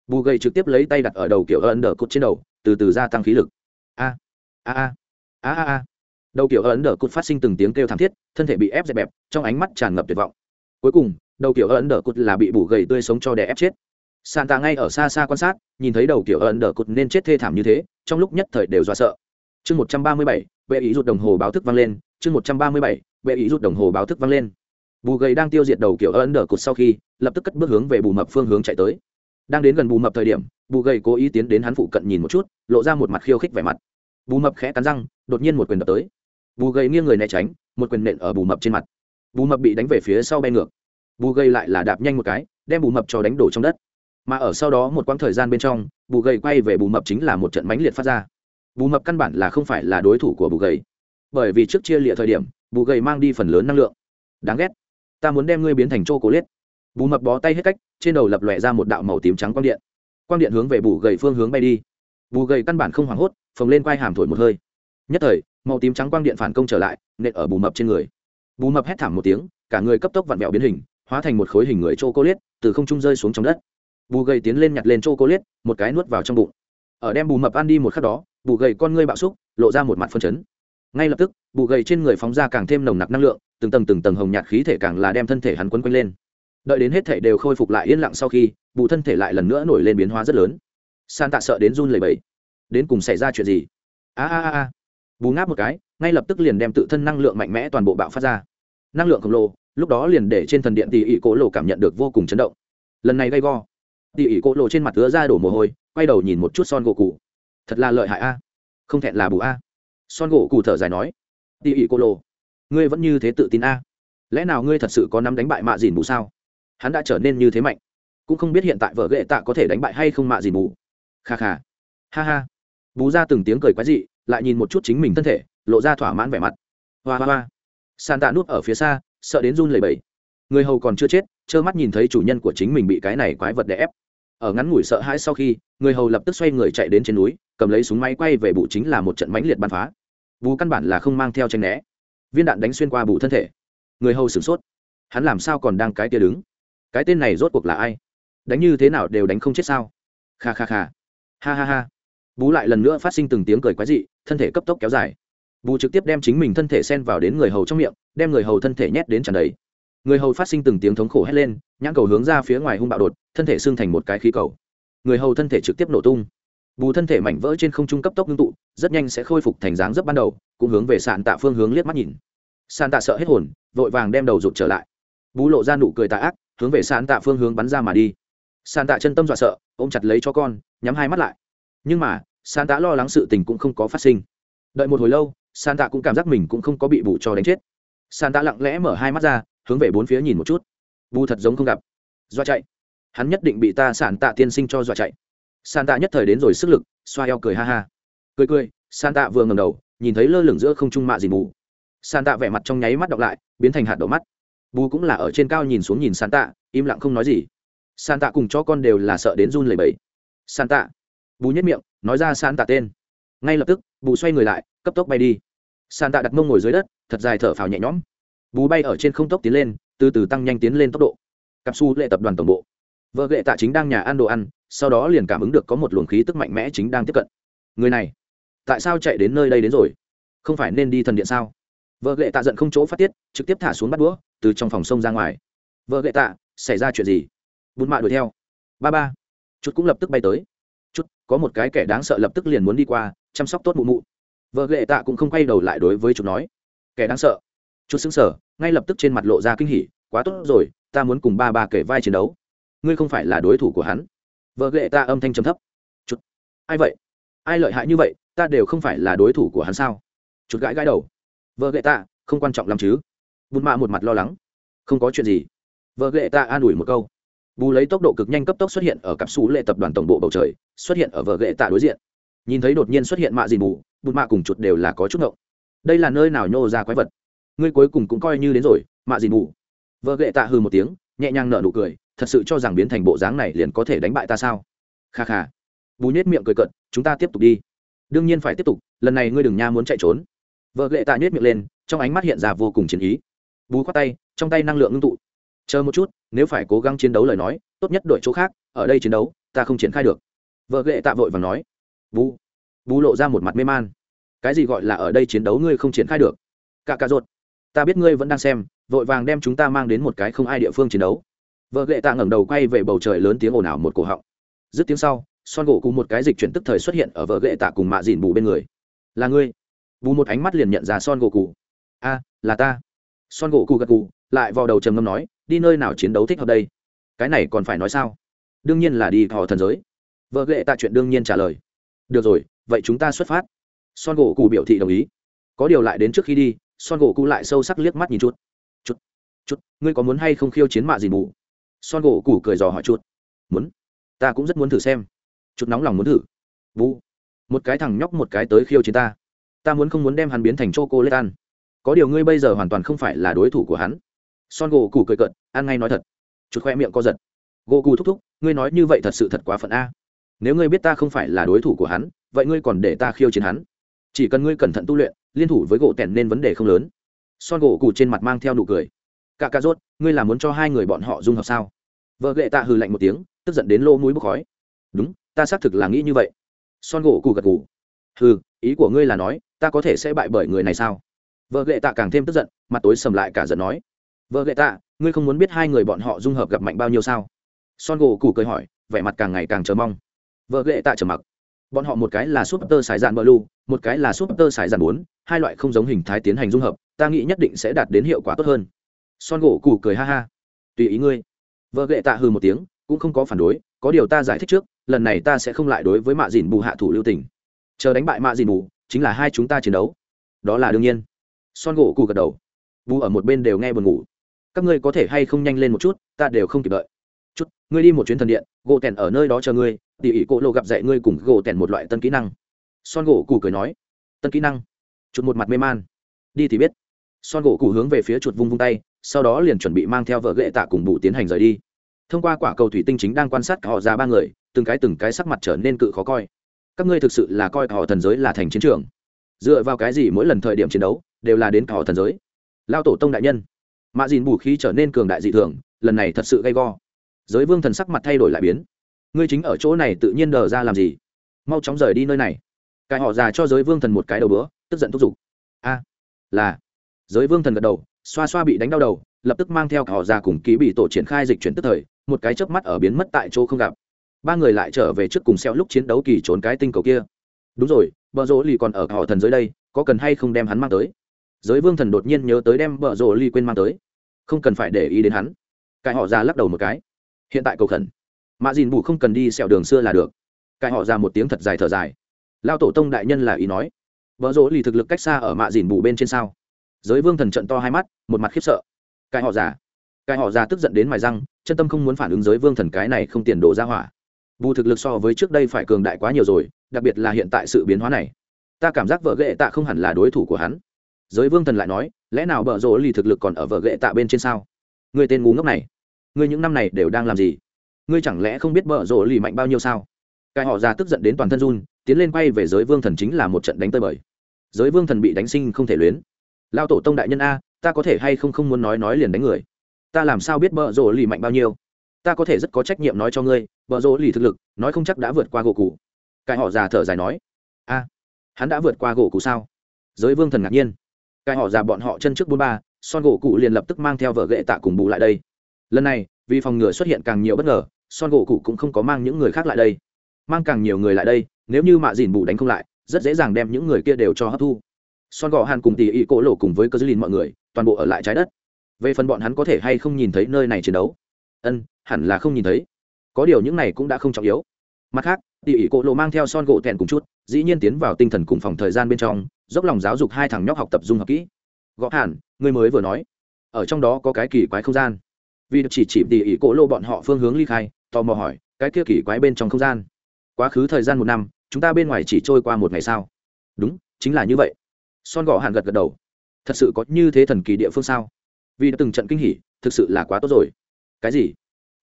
bù gầy trực tiếp lấy tay đặt ở đầu kiểu ấn đờ cụt trên đầu, từ từ gia tăng khí lực. A a a a a a. Đầu kiểu ấn đờ cụt phát sinh từng tiếng kêu thảm thiết, thân thể bị ép dẹp bẹp, trong ánh mắt tràn ngập tuyệt vọng. Cuối cùng, đầu kiểu ấn đờ cụt là bị bù gầy tươi sống cho đè ép chết. Sàn tạ ngay ở xa xa quan sát, nhìn thấy đầu kiểu ấn đờ cụt nên chết thê thảm như thế, trong lúc nhất thời đều do sợ. Chương một trăm ba mươi bảy vệ ý rút đồng hồ báo thức vang lên. Chương một trăm ba mươi bảy vệ ý rút đồng hồ báo thức vang lên. Bù gầy đang tiêu diệt đầu kiểu ấn đờ cụt sau khi, lập tức cất bước hướng về bù mập phương hướng chạy tới đang đến gần bù mập thời điểm, bù gầy cố ý tiến đến hắn phụ cận nhìn một chút, lộ ra một mặt khiêu khích vẻ mặt. Bù mập khẽ cắn răng, đột nhiên một quyền đập tới. Bù gầy nghiêng người né tránh, một quyền nện ở bù mập trên mặt. Bù mập bị đánh về phía sau bay ngược. Bù gầy lại là đạp nhanh một cái, đem bù mập cho đánh đổ trong đất. Mà ở sau đó một quãng thời gian bên trong, bù gầy quay về bù mập chính là một trận mánh liệt phát ra. Bù mập căn bản là không phải là đối thủ của bù gầy. Bởi vì trước chia lịa thời điểm, bù gầy mang đi phần lớn năng lượng. Đáng ghét. Ta muốn đem ngươi biến thành chô cố liết bù mập bó tay hết cách, trên đầu lập lòe ra một đạo màu tím trắng quang điện. Quang điện hướng về bù gầy phương hướng bay đi. Bù gầy căn bản không hoảng hốt, phồng lên quai hàm thổi một hơi. Nhất thời, màu tím trắng quang điện phản công trở lại, nện ở bù mập trên người. Bù mập hét thảm một tiếng, cả người cấp tốc vặn vẹo biến hình, hóa thành một khối hình người chô cô liết từ không trung rơi xuống trong đất. Bù gầy tiến lên nhặt lên chô cô liết một cái nuốt vào trong bụng. Ở đem bù mập ăn đi một khắc đó, bù gầy con ngươi bạo xúc, lộ ra một mặt phân chấn. Ngay lập tức, bù gầy trên người phóng ra càng thêm nồng nặc năng lượng, từng tầng từng tầng hồng nhạt khí thể càng là đem thân thể hắn quấn quanh lên đợi đến hết thể đều khôi phục lại yên lặng sau khi, bù thân thể lại lần nữa nổi lên biến hóa rất lớn. San tạ sợ đến run lầy bẫy đến cùng xảy ra chuyện gì? A a a a. Bù ngáp một cái, ngay lập tức liền đem tự thân năng lượng mạnh mẽ toàn bộ bạo phát ra. Năng lượng khổng lồ, lúc đó liền để trên thần điện tỉ ỉ cỗ lộ cảm nhận được vô cùng chấn động. Lần này gay go. Tỉ ỉ cỗ lộ trên mặt ứa ra đổ mồ hôi, quay đầu nhìn một chút son gỗ cụ thật là lợi hại a. Không thẹn là bù a. Son gỗ cụ thở dài nói. Tỉ ỉ cỗ lộ, ngươi vẫn như thế tự tin a. Lẽ nào ngươi thật sự có nắm đánh bại mạ dìn bù sao? Hắn đã trở nên như thế mạnh. Cũng không biết hiện tại vợ ghệ tạ có thể đánh bại hay không mạ dìn bù kha kha. Ha ha. Bú ra từng tiếng cười quái dị, lại nhìn một chút chính mình thân thể, lộ ra thỏa mãn vẻ mặt. Hoa hoa hoa. San tạ nút ở phía xa, sợ đến run lầy bầy người hầu còn chưa chết, trơ mắt nhìn thấy chủ nhân của chính mình bị cái này quái vật đè ép. Ở ngắn ngủi sợ hãi sau khi, người hầu lập tức xoay người chạy đến trên núi, cầm lấy súng máy quay về bụ chính là một trận mãnh liệt bắn phá. Bù căn bản là không mang theo tranh né. Viên đạn đánh xuyên qua bụ thân thể. Người hầu sửng sốt. Hắn làm sao còn đang cái tia đứng? Cái tên này rốt cuộc là ai? Đánh như thế nào đều đánh không chết sao? Kha kha kha. Ha ha ha. Bú lại lần nữa phát sinh từng tiếng cười quái dị, thân thể cấp tốc kéo dài. Bù trực tiếp đem chính mình thân thể sen vào đến người hầu trong miệng, đem người hầu thân thể nhét đến tràn đầy. Người hầu phát sinh từng tiếng thống khổ hét lên, nhãn cầu hướng ra phía ngoài hung bạo đột, thân thể xưng thành một cái khí cầu. Người hầu thân thể trực tiếp nổ tung. Bù thân thể mảnh vỡ trên không trung cấp tốc ngưng tụ, rất nhanh sẽ khôi phục thành dáng dấp ban đầu, cũng hướng về sàn tạ phương hướng liếc mắt nhìn. Sàn tạ sợ hết hồn, vội vàng đem đầu rụt trở lại. Bú lộ ra nụ cười tạ ác hướng về sàn tạ phương hướng bắn ra mà đi. Sàn tạ chân tâm dọa sợ, ôm chặt lấy cho con, nhắm hai mắt lại. Nhưng mà sàn tạ lo lắng sự tình cũng không có phát sinh. Đợi một hồi lâu sàn tạ cũng cảm giác mình cũng không có bị bù cho đánh chết. Sàn tạ lặng lẽ mở hai mắt ra, hướng về bốn phía nhìn một chút. Bù thật giống không gặp. Dọa chạy. Hắn nhất định bị ta sàn tạ tiên sinh cho dọa chạy. Sàn tạ nhất thời đến rồi sức lực, xoa eo cười ha ha. Cười cười sàn tạ vừa ngầm đầu, nhìn thấy lơ lửng giữa không trung mạ gì mù. Sàn tạ vẻ mặt trong nháy mắt đọc lại, biến thành hạt đậu mắt bù cũng là ở trên cao nhìn xuống nhìn sàn tạ im lặng không nói gì. Sàn tạ cùng cho con đều là sợ đến run lẩy bẩy. Sàn tạ bù nhất miệng, nói ra sàn tạ tên. Ngay lập tức bù xoay người lại, cấp tốc bay đi. Sàn tạ đặt mông ngồi dưới đất, thật dài thở phào nhẹ nhõm. Bù bay ở trên không tốc tiến lên, từ từ tăng nhanh tiến lên tốc độ. Cặp su lệ tập đoàn tổng bộ. Vợ lệ tạ chính đang nhà ăn đồ ăn, sau đó liền cảm ứng được có một luồng khí tức mạnh mẽ chính đang tiếp cận. Người này, tại sao chạy đến nơi đây đến rồi? Không phải nên đi thần điện sao? Vợ lệ tạ giận không chỗ phát tiết, trực tiếp thả xuống bắt đũa từ trong phòng sông ra ngoài. Vợ gậy tạ, xảy ra chuyện gì? Bùn mạ đuổi theo. Ba ba. Chút cũng lập tức bay tới. Chút, có một cái kẻ đáng sợ lập tức liền muốn đi qua, chăm sóc tốt mụ mụ. Vợ gậy tạ cũng không quay đầu lại đối với chút nói. Kẻ đáng sợ. Chút xứng sở ngay lập tức trên mặt lộ ra kinh hỉ. Quá tốt rồi, ta muốn cùng ba ba kể vai chiến đấu. Ngươi không phải là đối thủ của hắn. Vợ lệ tạ âm thanh trầm thấp. Chút, ai vậy? Ai lợi hại như vậy, ta đều không phải là đối thủ của hắn sao? Chút gãi gãi đầu. Vợ lệ tạ, không quan trọng lắm chứ bùn mạ một mặt lo lắng. Không có chuyện gì. Vợ lệ tạ an ủi một câu. Bù lấy tốc độ cực nhanh cấp tốc xuất hiện ở cặp xú lệ tập đoàn tổng bộ bầu trời, xuất hiện ở vợ lệ tạ đối diện. Nhìn thấy đột nhiên xuất hiện mạ dìn mù, bùn mạ cùng chuột đều là có chút ngộng. Đây là nơi nào nhô ra quái vật? Ngươi cuối cùng cũng coi như đến rồi, mạ dìn mù. Vợ lệ tạ hư một tiếng, nhẹ nhàng nở nụ cười, thật sự cho rằng biến thành bộ dáng này liền có thể đánh bại ta sao? Kha kha. Bù nhét miệng cười cận chúng ta tiếp tục đi. Đương nhiên phải tiếp tục, lần này ngươi đừng nha muốn chạy trốn. Vợ lệ tạ nhét miệng lên, trong ánh mắt hiện ra vô cùng chiến ý bú khoát tay, trong tay năng lượng ngưng tụ. Chờ một chút, nếu phải cố gắng chiến đấu lời nói, tốt nhất đổi chỗ khác, ở đây chiến đấu, ta không triển khai được. Vợ ghệ tạ vội và nói. Bú. Bú lộ ra một mặt mê man. Cái gì gọi là ở đây chiến đấu ngươi không triển khai được? Cả cà ruột. Ta biết ngươi vẫn đang xem, vội vàng đem chúng ta mang đến một cái không ai địa phương chiến đấu. Vợ ghệ tạ ngẩng đầu quay về bầu trời lớn tiếng ồn ào một cổ họng. Dứt tiếng sau, son gỗ cùng một cái dịch chuyển tức thời xuất hiện ở vợ ghệ tạ cùng mạ dìn bù bên người. Là ngươi. Bù một ánh mắt liền nhận ra son gỗ cụ a, là ta son gỗ cụ gật cụ lại vào đầu trầm ngâm nói, đi nơi nào chiến đấu thích hợp đây? Cái này còn phải nói sao? Đương nhiên là đi thọ thần giới. Vợ lệ tạ chuyện đương nhiên trả lời. Được rồi, vậy chúng ta xuất phát. Son gỗ cụ biểu thị đồng ý. Có điều lại đến trước khi đi, son gỗ cụ lại sâu sắc liếc mắt nhìn chút. Chút chút, ngươi có muốn hay không khiêu chiến mạ gì mù? Son gỗ cụ cười dò hỏi chút. Muốn, ta cũng rất muốn thử xem. Chút nóng lòng muốn thử. Vu một cái thằng nhóc một cái tới khiêu chiến ta. Ta muốn không muốn đem hắn biến thành chô cô lết ăn có điều ngươi bây giờ hoàn toàn không phải là đối thủ của hắn. Son gỗ cụ cười cợt, ăn ngay nói thật. Chụt khoe miệng co giật. Gỗ cụ thúc thúc, ngươi nói như vậy thật sự thật quá phận a. Nếu ngươi biết ta không phải là đối thủ của hắn, vậy ngươi còn để ta khiêu chiến hắn. Chỉ cần ngươi cẩn thận tu luyện, liên thủ với gỗ tẻn nên vấn đề không lớn. Son gỗ cụ trên mặt mang theo nụ cười. Cả cà rốt, ngươi là muốn cho hai người bọn họ dung hợp sao? Vợ gệ tạ hừ lạnh một tiếng, tức giận đến lô mũi bốc khói. Đúng, ta xác thực là nghĩ như vậy. Son gỗ cụ gật gù. Hừ, ý của ngươi là nói, ta có thể sẽ bại bởi người này sao? Vợ ghệ tạ càng thêm tức giận, mặt tối sầm lại cả giận nói, vợ ghệ tạ, ngươi không muốn biết hai người bọn họ dung hợp gặp mạnh bao nhiêu sao? Son gỗ củ cười hỏi, vẻ mặt càng ngày càng chờ mong. Vợ ghệ tạ trở mặc. Bọn họ một cái là súp tơ sải dạn bờ lu một cái là súp tơ sải dạn bốn, hai loại không giống hình thái tiến hành dung hợp, ta nghĩ nhất định sẽ đạt đến hiệu quả tốt hơn. Son gỗ củ cười ha ha. Tùy ý ngươi. Vợ ghệ tạ hư một tiếng, cũng không có phản đối, có điều ta giải thích trước, lần này ta sẽ không lại đối với mạ dìn bù hạ thủ lưu tình. Chờ đánh bại mạ dìn bù, chính là hai chúng ta chiến đấu. Đó là đương nhiên son gỗ cụ gật đầu. Bù ở một bên đều nghe buồn ngủ. Các ngươi có thể hay không nhanh lên một chút, ta đều không kịp đợi. Chút, ngươi đi một chuyến thần điện, gỗ tèn ở nơi đó chờ ngươi, tỉ ỉ cỗ lộ gặp dạy ngươi cùng gỗ tèn một loại tân kỹ năng. Son gỗ cụ cười nói, tân kỹ năng? Chút một mặt mê man. Đi thì biết. Son gỗ cụ hướng về phía chuột vung vung tay, sau đó liền chuẩn bị mang theo vợ ghệ tạ cùng bụ tiến hành rời đi. Thông qua quả cầu thủy tinh chính đang quan sát họ ra ba người, từng cái từng cái sắc mặt trở nên cự khó coi. Các ngươi thực sự là coi họ thần giới là thành chiến trường. Dựa vào cái gì mỗi lần thời điểm chiến đấu đều là đến họ thần giới. Lao tổ tông đại nhân mạ dìn bù khí trở nên cường đại dị thường, lần này thật sự gay go. Giới vương thần sắc mặt thay đổi lại biến. Ngươi chính ở chỗ này tự nhiên đờ ra làm gì? Mau chóng rời đi nơi này. Cài họ già cho giới vương thần một cái đầu bữa, tức giận thúc giục. A, là. Giới vương thần gật đầu, xoa xoa bị đánh đau đầu, lập tức mang theo cả họ già cùng ký bị tổ triển khai dịch chuyển tức thời, một cái chớp mắt ở biến mất tại chỗ không gặp. Ba người lại trở về trước cùng xeo lúc chiến đấu kỳ trốn cái tinh cầu kia. Đúng rồi, bờ rỗ lì còn ở họ thần giới đây, có cần hay không đem hắn mang tới? Giới vương thần đột nhiên nhớ tới đem bờ rỗ lì quên mang tới. Không cần phải để ý đến hắn. Cái họ ra lắc đầu một cái. Hiện tại cầu khẩn. Mạ dìn bù không cần đi sẹo đường xưa là được. Cái họ ra một tiếng thật dài thở dài. Lao tổ tông đại nhân là ý nói. Vợ rỗ lì thực lực cách xa ở mạ dìn bù bên trên sao? Giới vương thần trận to hai mắt, một mặt khiếp sợ. Cái họ già. Cái họ già tức giận đến mài răng, chân tâm không muốn phản ứng giới vương thần cái này không tiền đổ ra hỏa. Bù thực lực so với trước đây phải cường đại quá nhiều rồi, đặc biệt là hiện tại sự biến hóa này. Ta cảm giác vợ ghệ tạ không hẳn là đối thủ của hắn giới vương thần lại nói, lẽ nào bợ rỗ lì thực lực còn ở vợ ghệ tạ bên trên sao? Người tên ngu ngốc này, người những năm này đều đang làm gì? Ngươi chẳng lẽ không biết bợ rỗ lì mạnh bao nhiêu sao? Cái họ già tức giận đến toàn thân run, tiến lên quay về giới vương thần chính là một trận đánh tơi bời. Giới vương thần bị đánh sinh không thể luyến. Lao tổ tông đại nhân a, ta có thể hay không không muốn nói nói liền đánh người? Ta làm sao biết bợ rỗ lì mạnh bao nhiêu? Ta có thể rất có trách nhiệm nói cho ngươi, bợ rỗ lì thực lực, nói không chắc đã vượt qua gỗ cụ cái họ già thở dài nói. A, hắn đã vượt qua gỗ cụ sao? Giới vương thần ngạc nhiên cái họ già bọn họ chân trước bốn ba, son gỗ cụ liền lập tức mang theo vợ ghệ tạ cùng bù lại đây. Lần này, vì phòng ngừa xuất hiện càng nhiều bất ngờ, son gỗ cụ cũng không có mang những người khác lại đây. Mang càng nhiều người lại đây, nếu như mạ dìn bù đánh không lại, rất dễ dàng đem những người kia đều cho hấp thu. Son gò hàn cùng tỉ ỉ cỗ lộ cùng với cơ dư lìn mọi người, toàn bộ ở lại trái đất. Về phần bọn hắn có thể hay không nhìn thấy nơi này chiến đấu? Ân, hẳn là không nhìn thấy. Có điều những này cũng đã không trọng yếu. Mặt khác tỉ ỉ cỗ lộ mang theo son gỗ thẹn cùng chút, dĩ nhiên tiến vào tinh thần cùng phòng thời gian bên trong dốc lòng giáo dục hai thằng nhóc học tập dung học kỹ. Gõ hẳn người mới vừa nói, ở trong đó có cái kỳ quái không gian. Vì chỉ chỉ tỉ ỉ cỗ lô bọn họ phương hướng ly khai, tò mò hỏi, cái kia kỳ quái bên trong không gian? Quá khứ thời gian một năm, chúng ta bên ngoài chỉ trôi qua một ngày sao? Đúng, chính là như vậy. Son Gõ hàn gật gật đầu, thật sự có như thế thần kỳ địa phương sao? Vì đã từng trận kinh hỉ, thực sự là quá tốt rồi. Cái gì?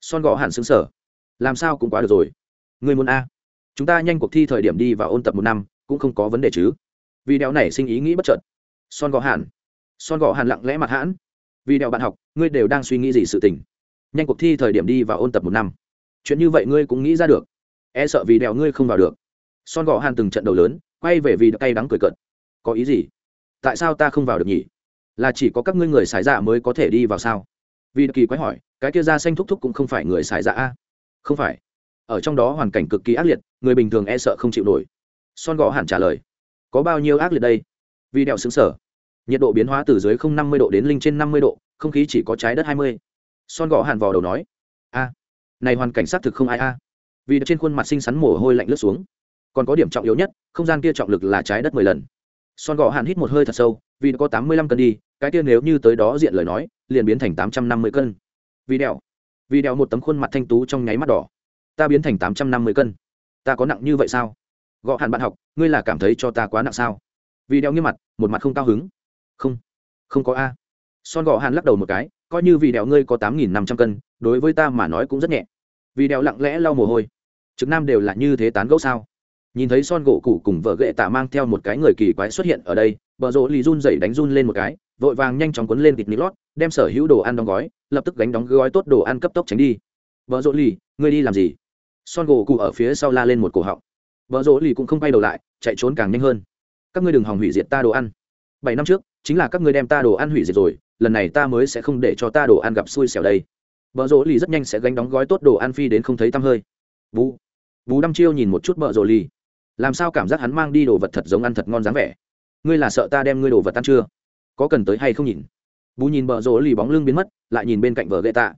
Son Gõ hàn xứng sở làm sao cũng quá được rồi. Người muốn a. Chúng ta nhanh cuộc thi thời điểm đi và ôn tập một năm, cũng không có vấn đề chứ vì đèo này sinh ý nghĩ bất chợt. Son gò hàn. Son gò hàn lặng lẽ mặt hãn. Vì đèo bạn học, ngươi đều đang suy nghĩ gì sự tình? Nhanh cuộc thi thời điểm đi và ôn tập một năm. Chuyện như vậy ngươi cũng nghĩ ra được. E sợ vì đèo ngươi không vào được. Son gò hàn từng trận đầu lớn, quay về vì cay đắng cười cợt. Có ý gì? Tại sao ta không vào được nhỉ? Là chỉ có các ngươi người xài dạ mới có thể đi vào sao? Vì kỳ quái hỏi, cái kia da xanh thúc thúc cũng không phải người xài dạ a? Không phải. Ở trong đó hoàn cảnh cực kỳ ác liệt, người bình thường e sợ không chịu nổi. Son gò hàn trả lời có bao nhiêu ác liệt đây? Vì đèo xứng sở. Nhiệt độ biến hóa từ dưới không năm mươi độ đến linh trên năm mươi độ, không khí chỉ có trái đất hai mươi. Son gõ hàn vò đầu nói. A, này hoàn cảnh xác thực không ai a. Vì trên khuôn mặt xinh xắn mồ hôi lạnh lướt xuống. Còn có điểm trọng yếu nhất, không gian kia trọng lực là trái đất mười lần. Son gò hàn hít một hơi thật sâu, vì có tám mươi lăm cân đi, cái kia nếu như tới đó diện lời nói, liền biến thành tám trăm năm mươi cân. Vì đèo. Vì đèo một tấm khuôn mặt thanh tú trong nháy mắt đỏ. Ta biến thành tám trăm năm mươi cân. Ta có nặng như vậy sao? Gõ hàn bạn học, ngươi là cảm thấy cho ta quá nặng sao? Vì đeo nghiêm mặt, một mặt không cao hứng. Không không có a. Son gõ hàn lắc đầu một cái, coi như vì đèo ngươi có tám nghìn năm trăm cân, đối với ta mà nói cũng rất nhẹ. Vì đèo lặng lẽ lau mồ hôi. Trực nam đều là như thế tán gẫu sao? Nhìn thấy son gỗ cụ cùng vợ ghệ tạ mang theo một cái người kỳ quái xuất hiện ở đây vợ rỗ lì run dậy đánh run lên một cái, vội vàng nhanh chóng quấn lên thịt nít lót, đem sở hữu đồ ăn đóng gói, lập tức gánh đóng gói tốt đồ ăn cấp tốc tránh đi. Vợ rỗ lì, ngươi đi làm gì? Son gỗ cụ ở phía sau la lên một cổ họng vợ rỗ lì cũng không quay đầu lại, chạy trốn càng nhanh hơn. Các ngươi đừng hòng hủy diệt ta đồ ăn. Bảy năm trước, chính là các ngươi đem ta đồ ăn hủy diệt rồi, lần này ta mới sẽ không để cho ta đồ ăn gặp xui xẻo đây. Vợ rỗ lì rất nhanh sẽ gánh đóng gói tốt đồ ăn phi đến không thấy tăm hơi. Bú bú đăm chiêu nhìn một chút vợ rỗ lì. Làm sao cảm giác hắn mang đi đồ vật thật giống ăn thật ngon dáng vẻ? Ngươi là sợ ta đem ngươi đồ vật ăn chưa? Có cần tới hay không nhìn? Bú nhìn bờ rỗ lì bóng lưng biến mất, lại nhìn bên cạnh vợ gậy tạ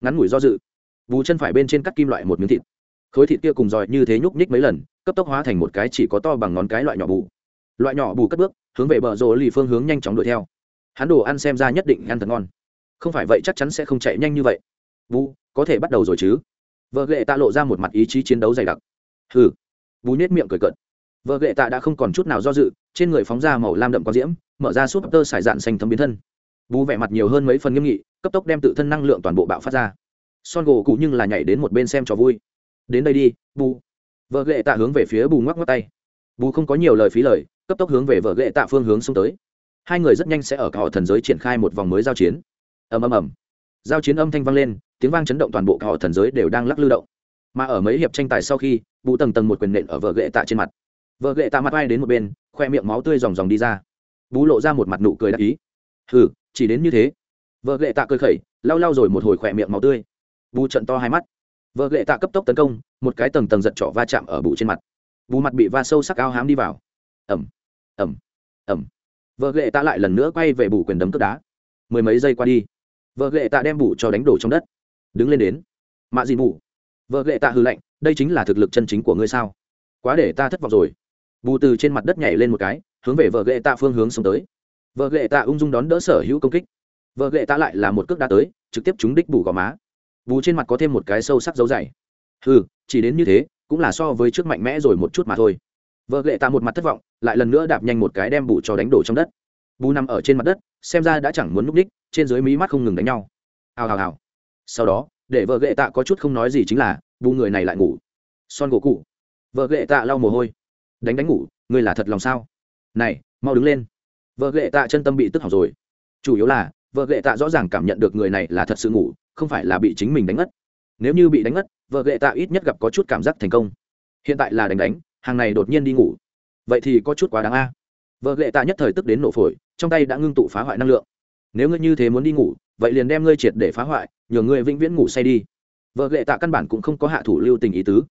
ngắn ngủi do dự. Bú chân phải bên trên cắt kim loại một miếng thịt khối thịt kia cùng giỏi như thế nhúc nhích mấy lần, cấp tốc hóa thành một cái chỉ có to bằng ngón cái loại nhỏ bù. Loại nhỏ bù cất bước, hướng về bờ rồ lì phương hướng nhanh chóng đuổi theo. Hắn đồ ăn xem ra nhất định ăn thật ngon. Không phải vậy chắc chắn sẽ không chạy nhanh như vậy. Bù, có thể bắt đầu rồi chứ? Vợ ghệ tạ lộ ra một mặt ý chí chiến đấu dày đặc. Hừ. Bù nết miệng cười cợt. Vợ ghệ tạ đã không còn chút nào do dự, trên người phóng ra màu lam đậm có diễm, mở ra súp tơ sải dạn xanh thấm biến thân. Bù vẻ mặt nhiều hơn mấy phần nghiêm nghị, cấp tốc đem tự thân năng lượng toàn bộ bạo phát ra. Son gỗ cụ nhưng là nhảy đến một bên xem trò vui đến đây đi, bù. Vợ ghệ tạ hướng về phía bù ngoắc ngoắc tay. Bù không có nhiều lời phí lời, cấp tốc hướng về vợ ghệ tạ phương hướng xông tới. Hai người rất nhanh sẽ ở cả thần giới triển khai một vòng mới giao chiến. Ầm ầm ầm. Giao chiến âm thanh vang lên, tiếng vang chấn động toàn bộ cả thần giới đều đang lắc lư động. Mà ở mấy hiệp tranh tài sau khi, bù tầng tầng một quyền nện ở vợ ghệ tạ trên mặt. Vợ ghệ tạ mặt ai đến một bên, khoe miệng máu tươi ròng ròng đi ra. Bú lộ ra một mặt nụ cười đắc ý. Hừ, chỉ đến như thế. Vợ ghệ tạ cười khẩy, lau lau rồi một hồi khỏe miệng máu tươi. Bù trận to hai mắt vợ lệ tạ cấp tốc tấn công, một cái tầng tầng giật trỏ va chạm ở bù trên mặt. Bù mặt bị va sâu sắc ao hám đi vào. Ẩm ẩm ẩm vợ lệ tạ lại lần nữa quay về bù quyền đấm tức đá. Mười mấy giây qua đi, vợ lệ tạ đem bù cho đánh đổ trong đất. Đứng lên đến. Mạ gì bù. Vợ lệ tạ hư lạnh, đây chính là thực lực chân chính của ngươi sao? Quá để ta thất vọng rồi. Bù từ trên mặt đất nhảy lên một cái, hướng về vợ lệ tạ phương hướng xuống tới. Vợ lệ tạ ung dung đón đỡ sở hữu công kích. Vợ lệ tạ lại là một cước đá tới, trực tiếp trúng đích bù gò má vú trên mặt có thêm một cái sâu sắc dấu dày. Ừ chỉ đến như thế, cũng là so với trước mạnh mẽ rồi một chút mà thôi. Vợ ghệ tạ một mặt thất vọng, lại lần nữa đạp nhanh một cái đem bù cho đánh đổ trong đất. Bù nằm ở trên mặt đất, xem ra đã chẳng muốn núp đích, trên dưới mí mắt không ngừng đánh nhau. Hào hào hào. Sau đó, để vợ ghệ tạ có chút không nói gì chính là, bù người này lại ngủ. Son gỗ cụ vợ ghệ tạ lau mồ hôi. Đánh đánh ngủ, ngươi là thật lòng sao? Này, mau đứng lên. Vợ ghệ tạ chân tâm bị tức học rồi. Chủ yếu là, vợ ghệ tạ rõ ràng cảm nhận được người này là thật sự ngủ không phải là bị chính mình đánh ngất. Nếu như bị đánh ngất, vợ ghệ tạ ít nhất gặp có chút cảm giác thành công. Hiện tại là đánh đánh, hàng này đột nhiên đi ngủ. Vậy thì có chút quá đáng a. Vợ ghệ tạ nhất thời tức đến nổ phổi, trong tay đã ngưng tụ phá hoại năng lượng. Nếu ngươi như thế muốn đi ngủ, vậy liền đem ngươi triệt để phá hoại nhờ ngươi vĩnh viễn ngủ say đi. Vợ ghệ tạ căn bản cũng không có hạ thủ lưu tình ý tứ.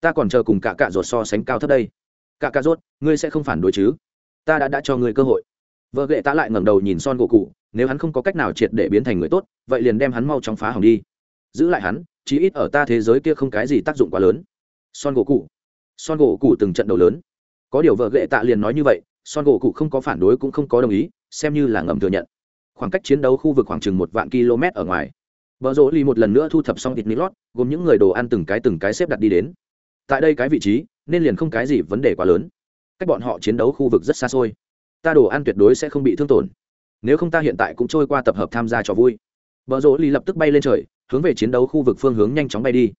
Ta còn chờ cùng cả cạ ruột so sánh cao thấp đây. Cả cạ ruột ngươi sẽ không phản đối chứ? Ta đã đã cho ngươi cơ hội vợ ghệ tạ lại ngẩng đầu nhìn son gỗ cụ nếu hắn không có cách nào triệt để biến thành người tốt vậy liền đem hắn mau chóng phá hỏng đi. Giữ lại hắn chí ít ở ta thế giới kia không cái gì tác dụng quá lớn. Son gỗ cụ. Son gỗ cụ từng trận đầu lớn. Có điều vợ ghệ tạ liền nói như vậy son gỗ cụ không có phản đối cũng không có đồng ý xem như là ngầm thừa nhận. Khoảng cách chiến đấu khu vực khoảng chừng một vạn km ở ngoài. Vợ rỗ ly một lần nữa thu thập xong thịt nilot, gồm những người đồ ăn từng cái từng cái xếp đặt đi đến. Tại đây cái vị trí nên liền không cái gì vấn đề quá lớn. Cách bọn họ chiến đấu khu vực rất xa xôi ta đồ ăn tuyệt đối sẽ không bị thương tổn. Nếu không ta hiện tại cũng trôi qua tập hợp tham gia trò vui. Vợ rỗ lì lập tức bay lên trời, hướng về chiến đấu khu vực phương hướng nhanh chóng bay đi.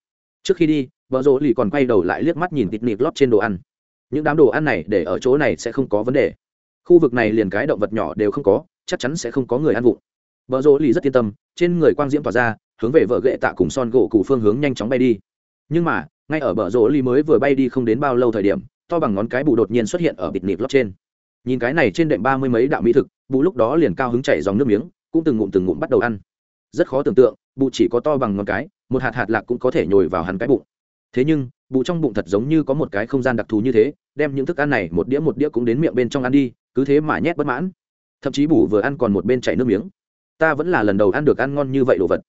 Trước khi đi vợ rỗ lì còn quay đầu lại liếc mắt nhìn tịt nít lót trên đồ ăn. Những đám đồ ăn này để ở chỗ này sẽ không có vấn đề. Khu vực này liền cái động vật nhỏ đều không có, chắc chắn sẽ không có người ăn vụng. Vợ rỗ lì rất yên tâm, trên người quang diễm tỏa ra, hướng về vợ ghệ tạ cùng son gỗ cụ phương hướng nhanh chóng bay đi. Nhưng mà, ngay ở bờ rỗ lì mới vừa bay đi không đến bao lâu thời điểm, to bằng ngón cái bù đột nhiên xuất hiện ở bịt nịp lót trên nhìn cái này trên đệm ba mươi mấy đạo mỹ thực, bù lúc đó liền cao hứng chảy dòng nước miếng, cũng từng ngụm từng ngụm bắt đầu ăn. Rất khó tưởng tượng, bù chỉ có to bằng ngón cái, một hạt hạt lạc cũng có thể nhồi vào hắn cái bụng. Thế nhưng, bù trong bụng thật giống như có một cái không gian đặc thù như thế, đem những thức ăn này một đĩa một đĩa cũng đến miệng bên trong ăn đi, cứ thế mà nhét bất mãn. Thậm chí bù vừa ăn còn một bên chảy nước miếng. Ta vẫn là lần đầu ăn được ăn ngon như vậy đồ vật.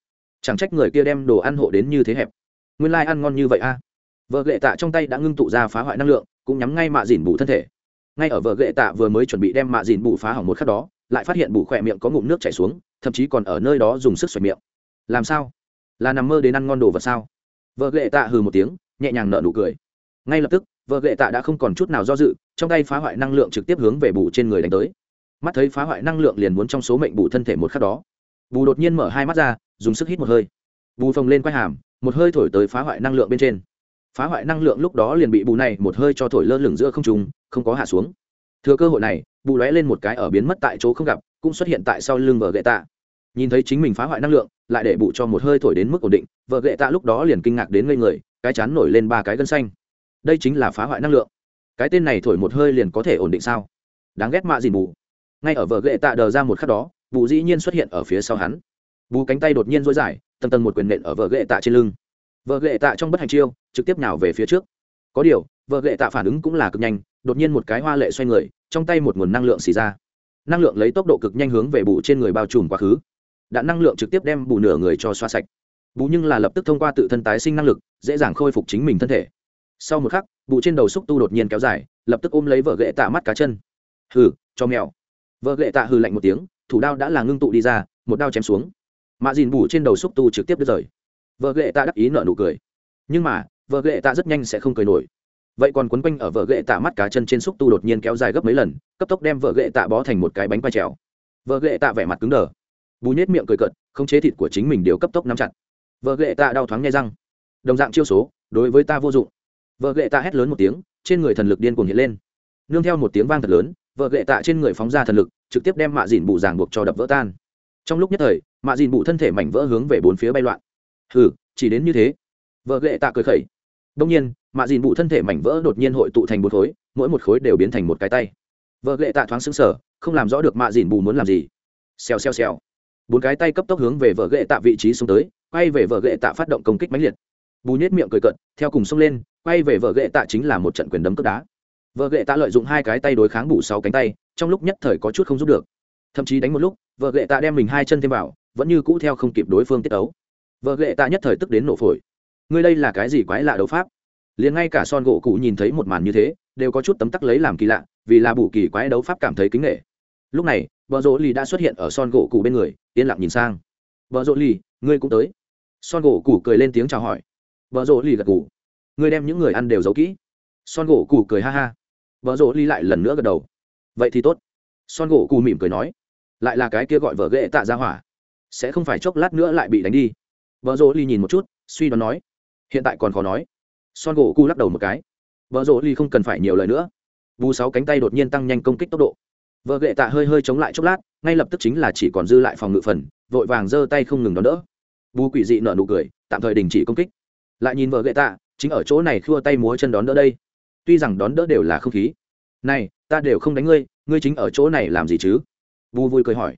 Chẳng trách người kia đem đồ ăn hộ đến như thế hẹp. Nguyên lai、like、ăn ngon như vậy a. Vợ gệ tạ trong tay đã ngưng tụ ra phá hoại năng lượng, cũng nhắm ngay mạ dìn bù thân thể ngay ở vợ ghệ tạ vừa mới chuẩn bị đem mạ dìn bù phá hỏng một khắc đó, lại phát hiện bù khỏe miệng có ngụm nước chảy xuống, thậm chí còn ở nơi đó dùng sức xoẹt miệng. Làm sao? Là nằm mơ đến ăn ngon đồ vật sao? Vợ ghệ tạ hừ một tiếng, nhẹ nhàng nở nụ cười. Ngay lập tức vợ ghệ tạ đã không còn chút nào do dự, trong tay phá hoại năng lượng trực tiếp hướng về bù trên người đánh tới. Mắt thấy phá hoại năng lượng liền muốn trong số mệnh bù thân thể một khắc đó. Bù đột nhiên mở hai mắt ra, dùng sức hít một hơi. Bù phồng lên quay hàm, một hơi thổi tới phá hoại năng lượng bên trên phá hoại năng lượng lúc đó liền bị bù này một hơi cho thổi lơ lửng giữa không trùng không có hạ xuống. Thừa cơ hội này, bù lóe lên một cái ở biến mất tại chỗ không gặp, cũng xuất hiện tại sau lưng vợ gậy tạ. Nhìn thấy chính mình phá hoại năng lượng, lại để bù cho một hơi thổi đến mức ổn định, vợ gậy tạ lúc đó liền kinh ngạc đến ngây người, cái chán nổi lên ba cái gân xanh. Đây chính là phá hoại năng lượng. Cái tên này thổi một hơi liền có thể ổn định sao? Đáng ghét mạ gì bù. Ngay ở vợ gậy tạ đờ ra một khắc đó, bù dĩ nhiên xuất hiện ở phía sau hắn. Bù cánh tay đột nhiên dối dài, tầng tầng một quyền nện ở vợ gậy tạ trên lưng. Vợ gậy tạ trong bất hành chiêu trực tiếp nào về phía trước. Có điều, vợ lệ tạ phản ứng cũng là cực nhanh, đột nhiên một cái hoa lệ xoay người, trong tay một nguồn năng lượng xì ra. Năng lượng lấy tốc độ cực nhanh hướng về bù trên người bao trùm quá khứ. Đạn năng lượng trực tiếp đem bù nửa người cho xoa sạch. Bù nhưng là lập tức thông qua tự thân tái sinh năng lực, dễ dàng khôi phục chính mình thân thể. Sau một khắc, bù trên đầu xúc tu đột nhiên kéo dài, lập tức ôm lấy vợ gậy tạ mắt cá chân. Hừ, cho mèo. Vợ gậy tạ hừ lạnh một tiếng, thủ đao đã là ngưng tụ đi ra, một đao chém xuống. Mạ dìn bù trên đầu xúc tu trực tiếp đứt rời. Vợ ghệ tạ đắc ý nợ nụ cười. Nhưng mà vợ ghệ tạ rất nhanh sẽ không cười nổi. Vậy còn quấn quanh ở vợ ghệ tạ mắt cá chân trên xúc tu đột nhiên kéo dài gấp mấy lần, cấp tốc đem vợ ghệ tạ bó thành một cái bánh quay trèo. Vợ ghệ tạ vẻ mặt cứng đờ. Bù nhét miệng cười cợt, không chế thịt của chính mình đều cấp tốc nắm chặt. Vợ ghệ tạ đau thoáng nghe răng. Đồng dạng chiêu số, đối với ta vô dụng. Vợ ghệ tạ hét lớn một tiếng, trên người thần lực điên cuồng hiện lên. Nương theo một tiếng vang thật lớn, vợ ghệ tạ trên người phóng ra thần lực, trực tiếp đem mạ dìn bù giảng buộc cho đập vỡ tan. Trong lúc nhất thời, mạ dìn bụ thân thể mảnh vỡ hướng về bốn phía bay loạn. Hừ, chỉ đến như thế. Vợ ghệ tạ cười khẩy đông nhiên, mạ dìn bụ thân thể mảnh vỡ đột nhiên hội tụ thành một khối, mỗi một khối đều biến thành một cái tay. Vợ lệ tạ thoáng xứng sở không làm rõ được mạ dìn bù muốn làm gì. Xèo xèo xèo. Bốn cái tay cấp tốc hướng về vợ lệ tạ vị trí xuống tới, quay về vợ lệ tạ phát động công kích mãnh liệt. Bù nhét miệng cười cận theo cùng xông lên, quay về vợ lệ tạ chính là một trận quyền đấm cướp đá. Vợ lệ tạ lợi dụng hai cái tay đối kháng bù sáu cánh tay, trong lúc nhất thời có chút không giúp được. Thậm chí đánh một lúc, vợ lệ tạ đem mình hai chân thêm vào, vẫn như cũ theo không kịp đối phương tiết ấu. Vợ lệ tạ nhất thời tức đến nổ phổi ngươi đây là cái gì quái lạ đấu pháp? Liền ngay cả son gỗ cụ nhìn thấy một màn như thế, đều có chút tấm tắc lấy làm kỳ lạ, vì là bù kỳ quái đấu pháp cảm thấy kính nghệ lúc này, vợ rỗ lì đã xuất hiện ở son gỗ cụ bên người, yên lặng nhìn sang. Vợ rỗ lì, ngươi cũng tới. Son gỗ cụ cười lên tiếng chào hỏi. Vợ rỗ lì gật cụ ngươi đem những người ăn đều giấu kỹ. Son gỗ cụ cười ha ha. Vợ rỗ lì lại lần nữa gật đầu. Vậy thì tốt. Son gỗ cụ mỉm cười nói. Lại là cái kia gọi vợ ghệ tạ ra hỏa. Sẽ không phải chốc lát nữa lại bị đánh đi. Vợ rỗ lì nhìn một chút, suy đoán nói hiện tại còn khó nói. Son gỗ cu lắc đầu một cái. Vợ rỗ ly không cần phải nhiều lời nữa. Vu sáu cánh tay đột nhiên tăng nhanh công kích tốc độ. Vợ ghệ tạ hơi hơi chống lại chốc lát, ngay lập tức chính là chỉ còn dư lại phòng ngự phần, vội vàng giơ tay không ngừng đón đỡ. Vu quỷ dị nở nụ cười, tạm thời đình chỉ công kích. Lại nhìn vợ ghệ tạ, chính ở chỗ này khua tay múa chân đón đỡ đây. Tuy rằng đón đỡ đều là không khí. Này, ta đều không đánh ngươi ngươi chính ở chỗ này làm gì chứ? Vu vui cười hỏi.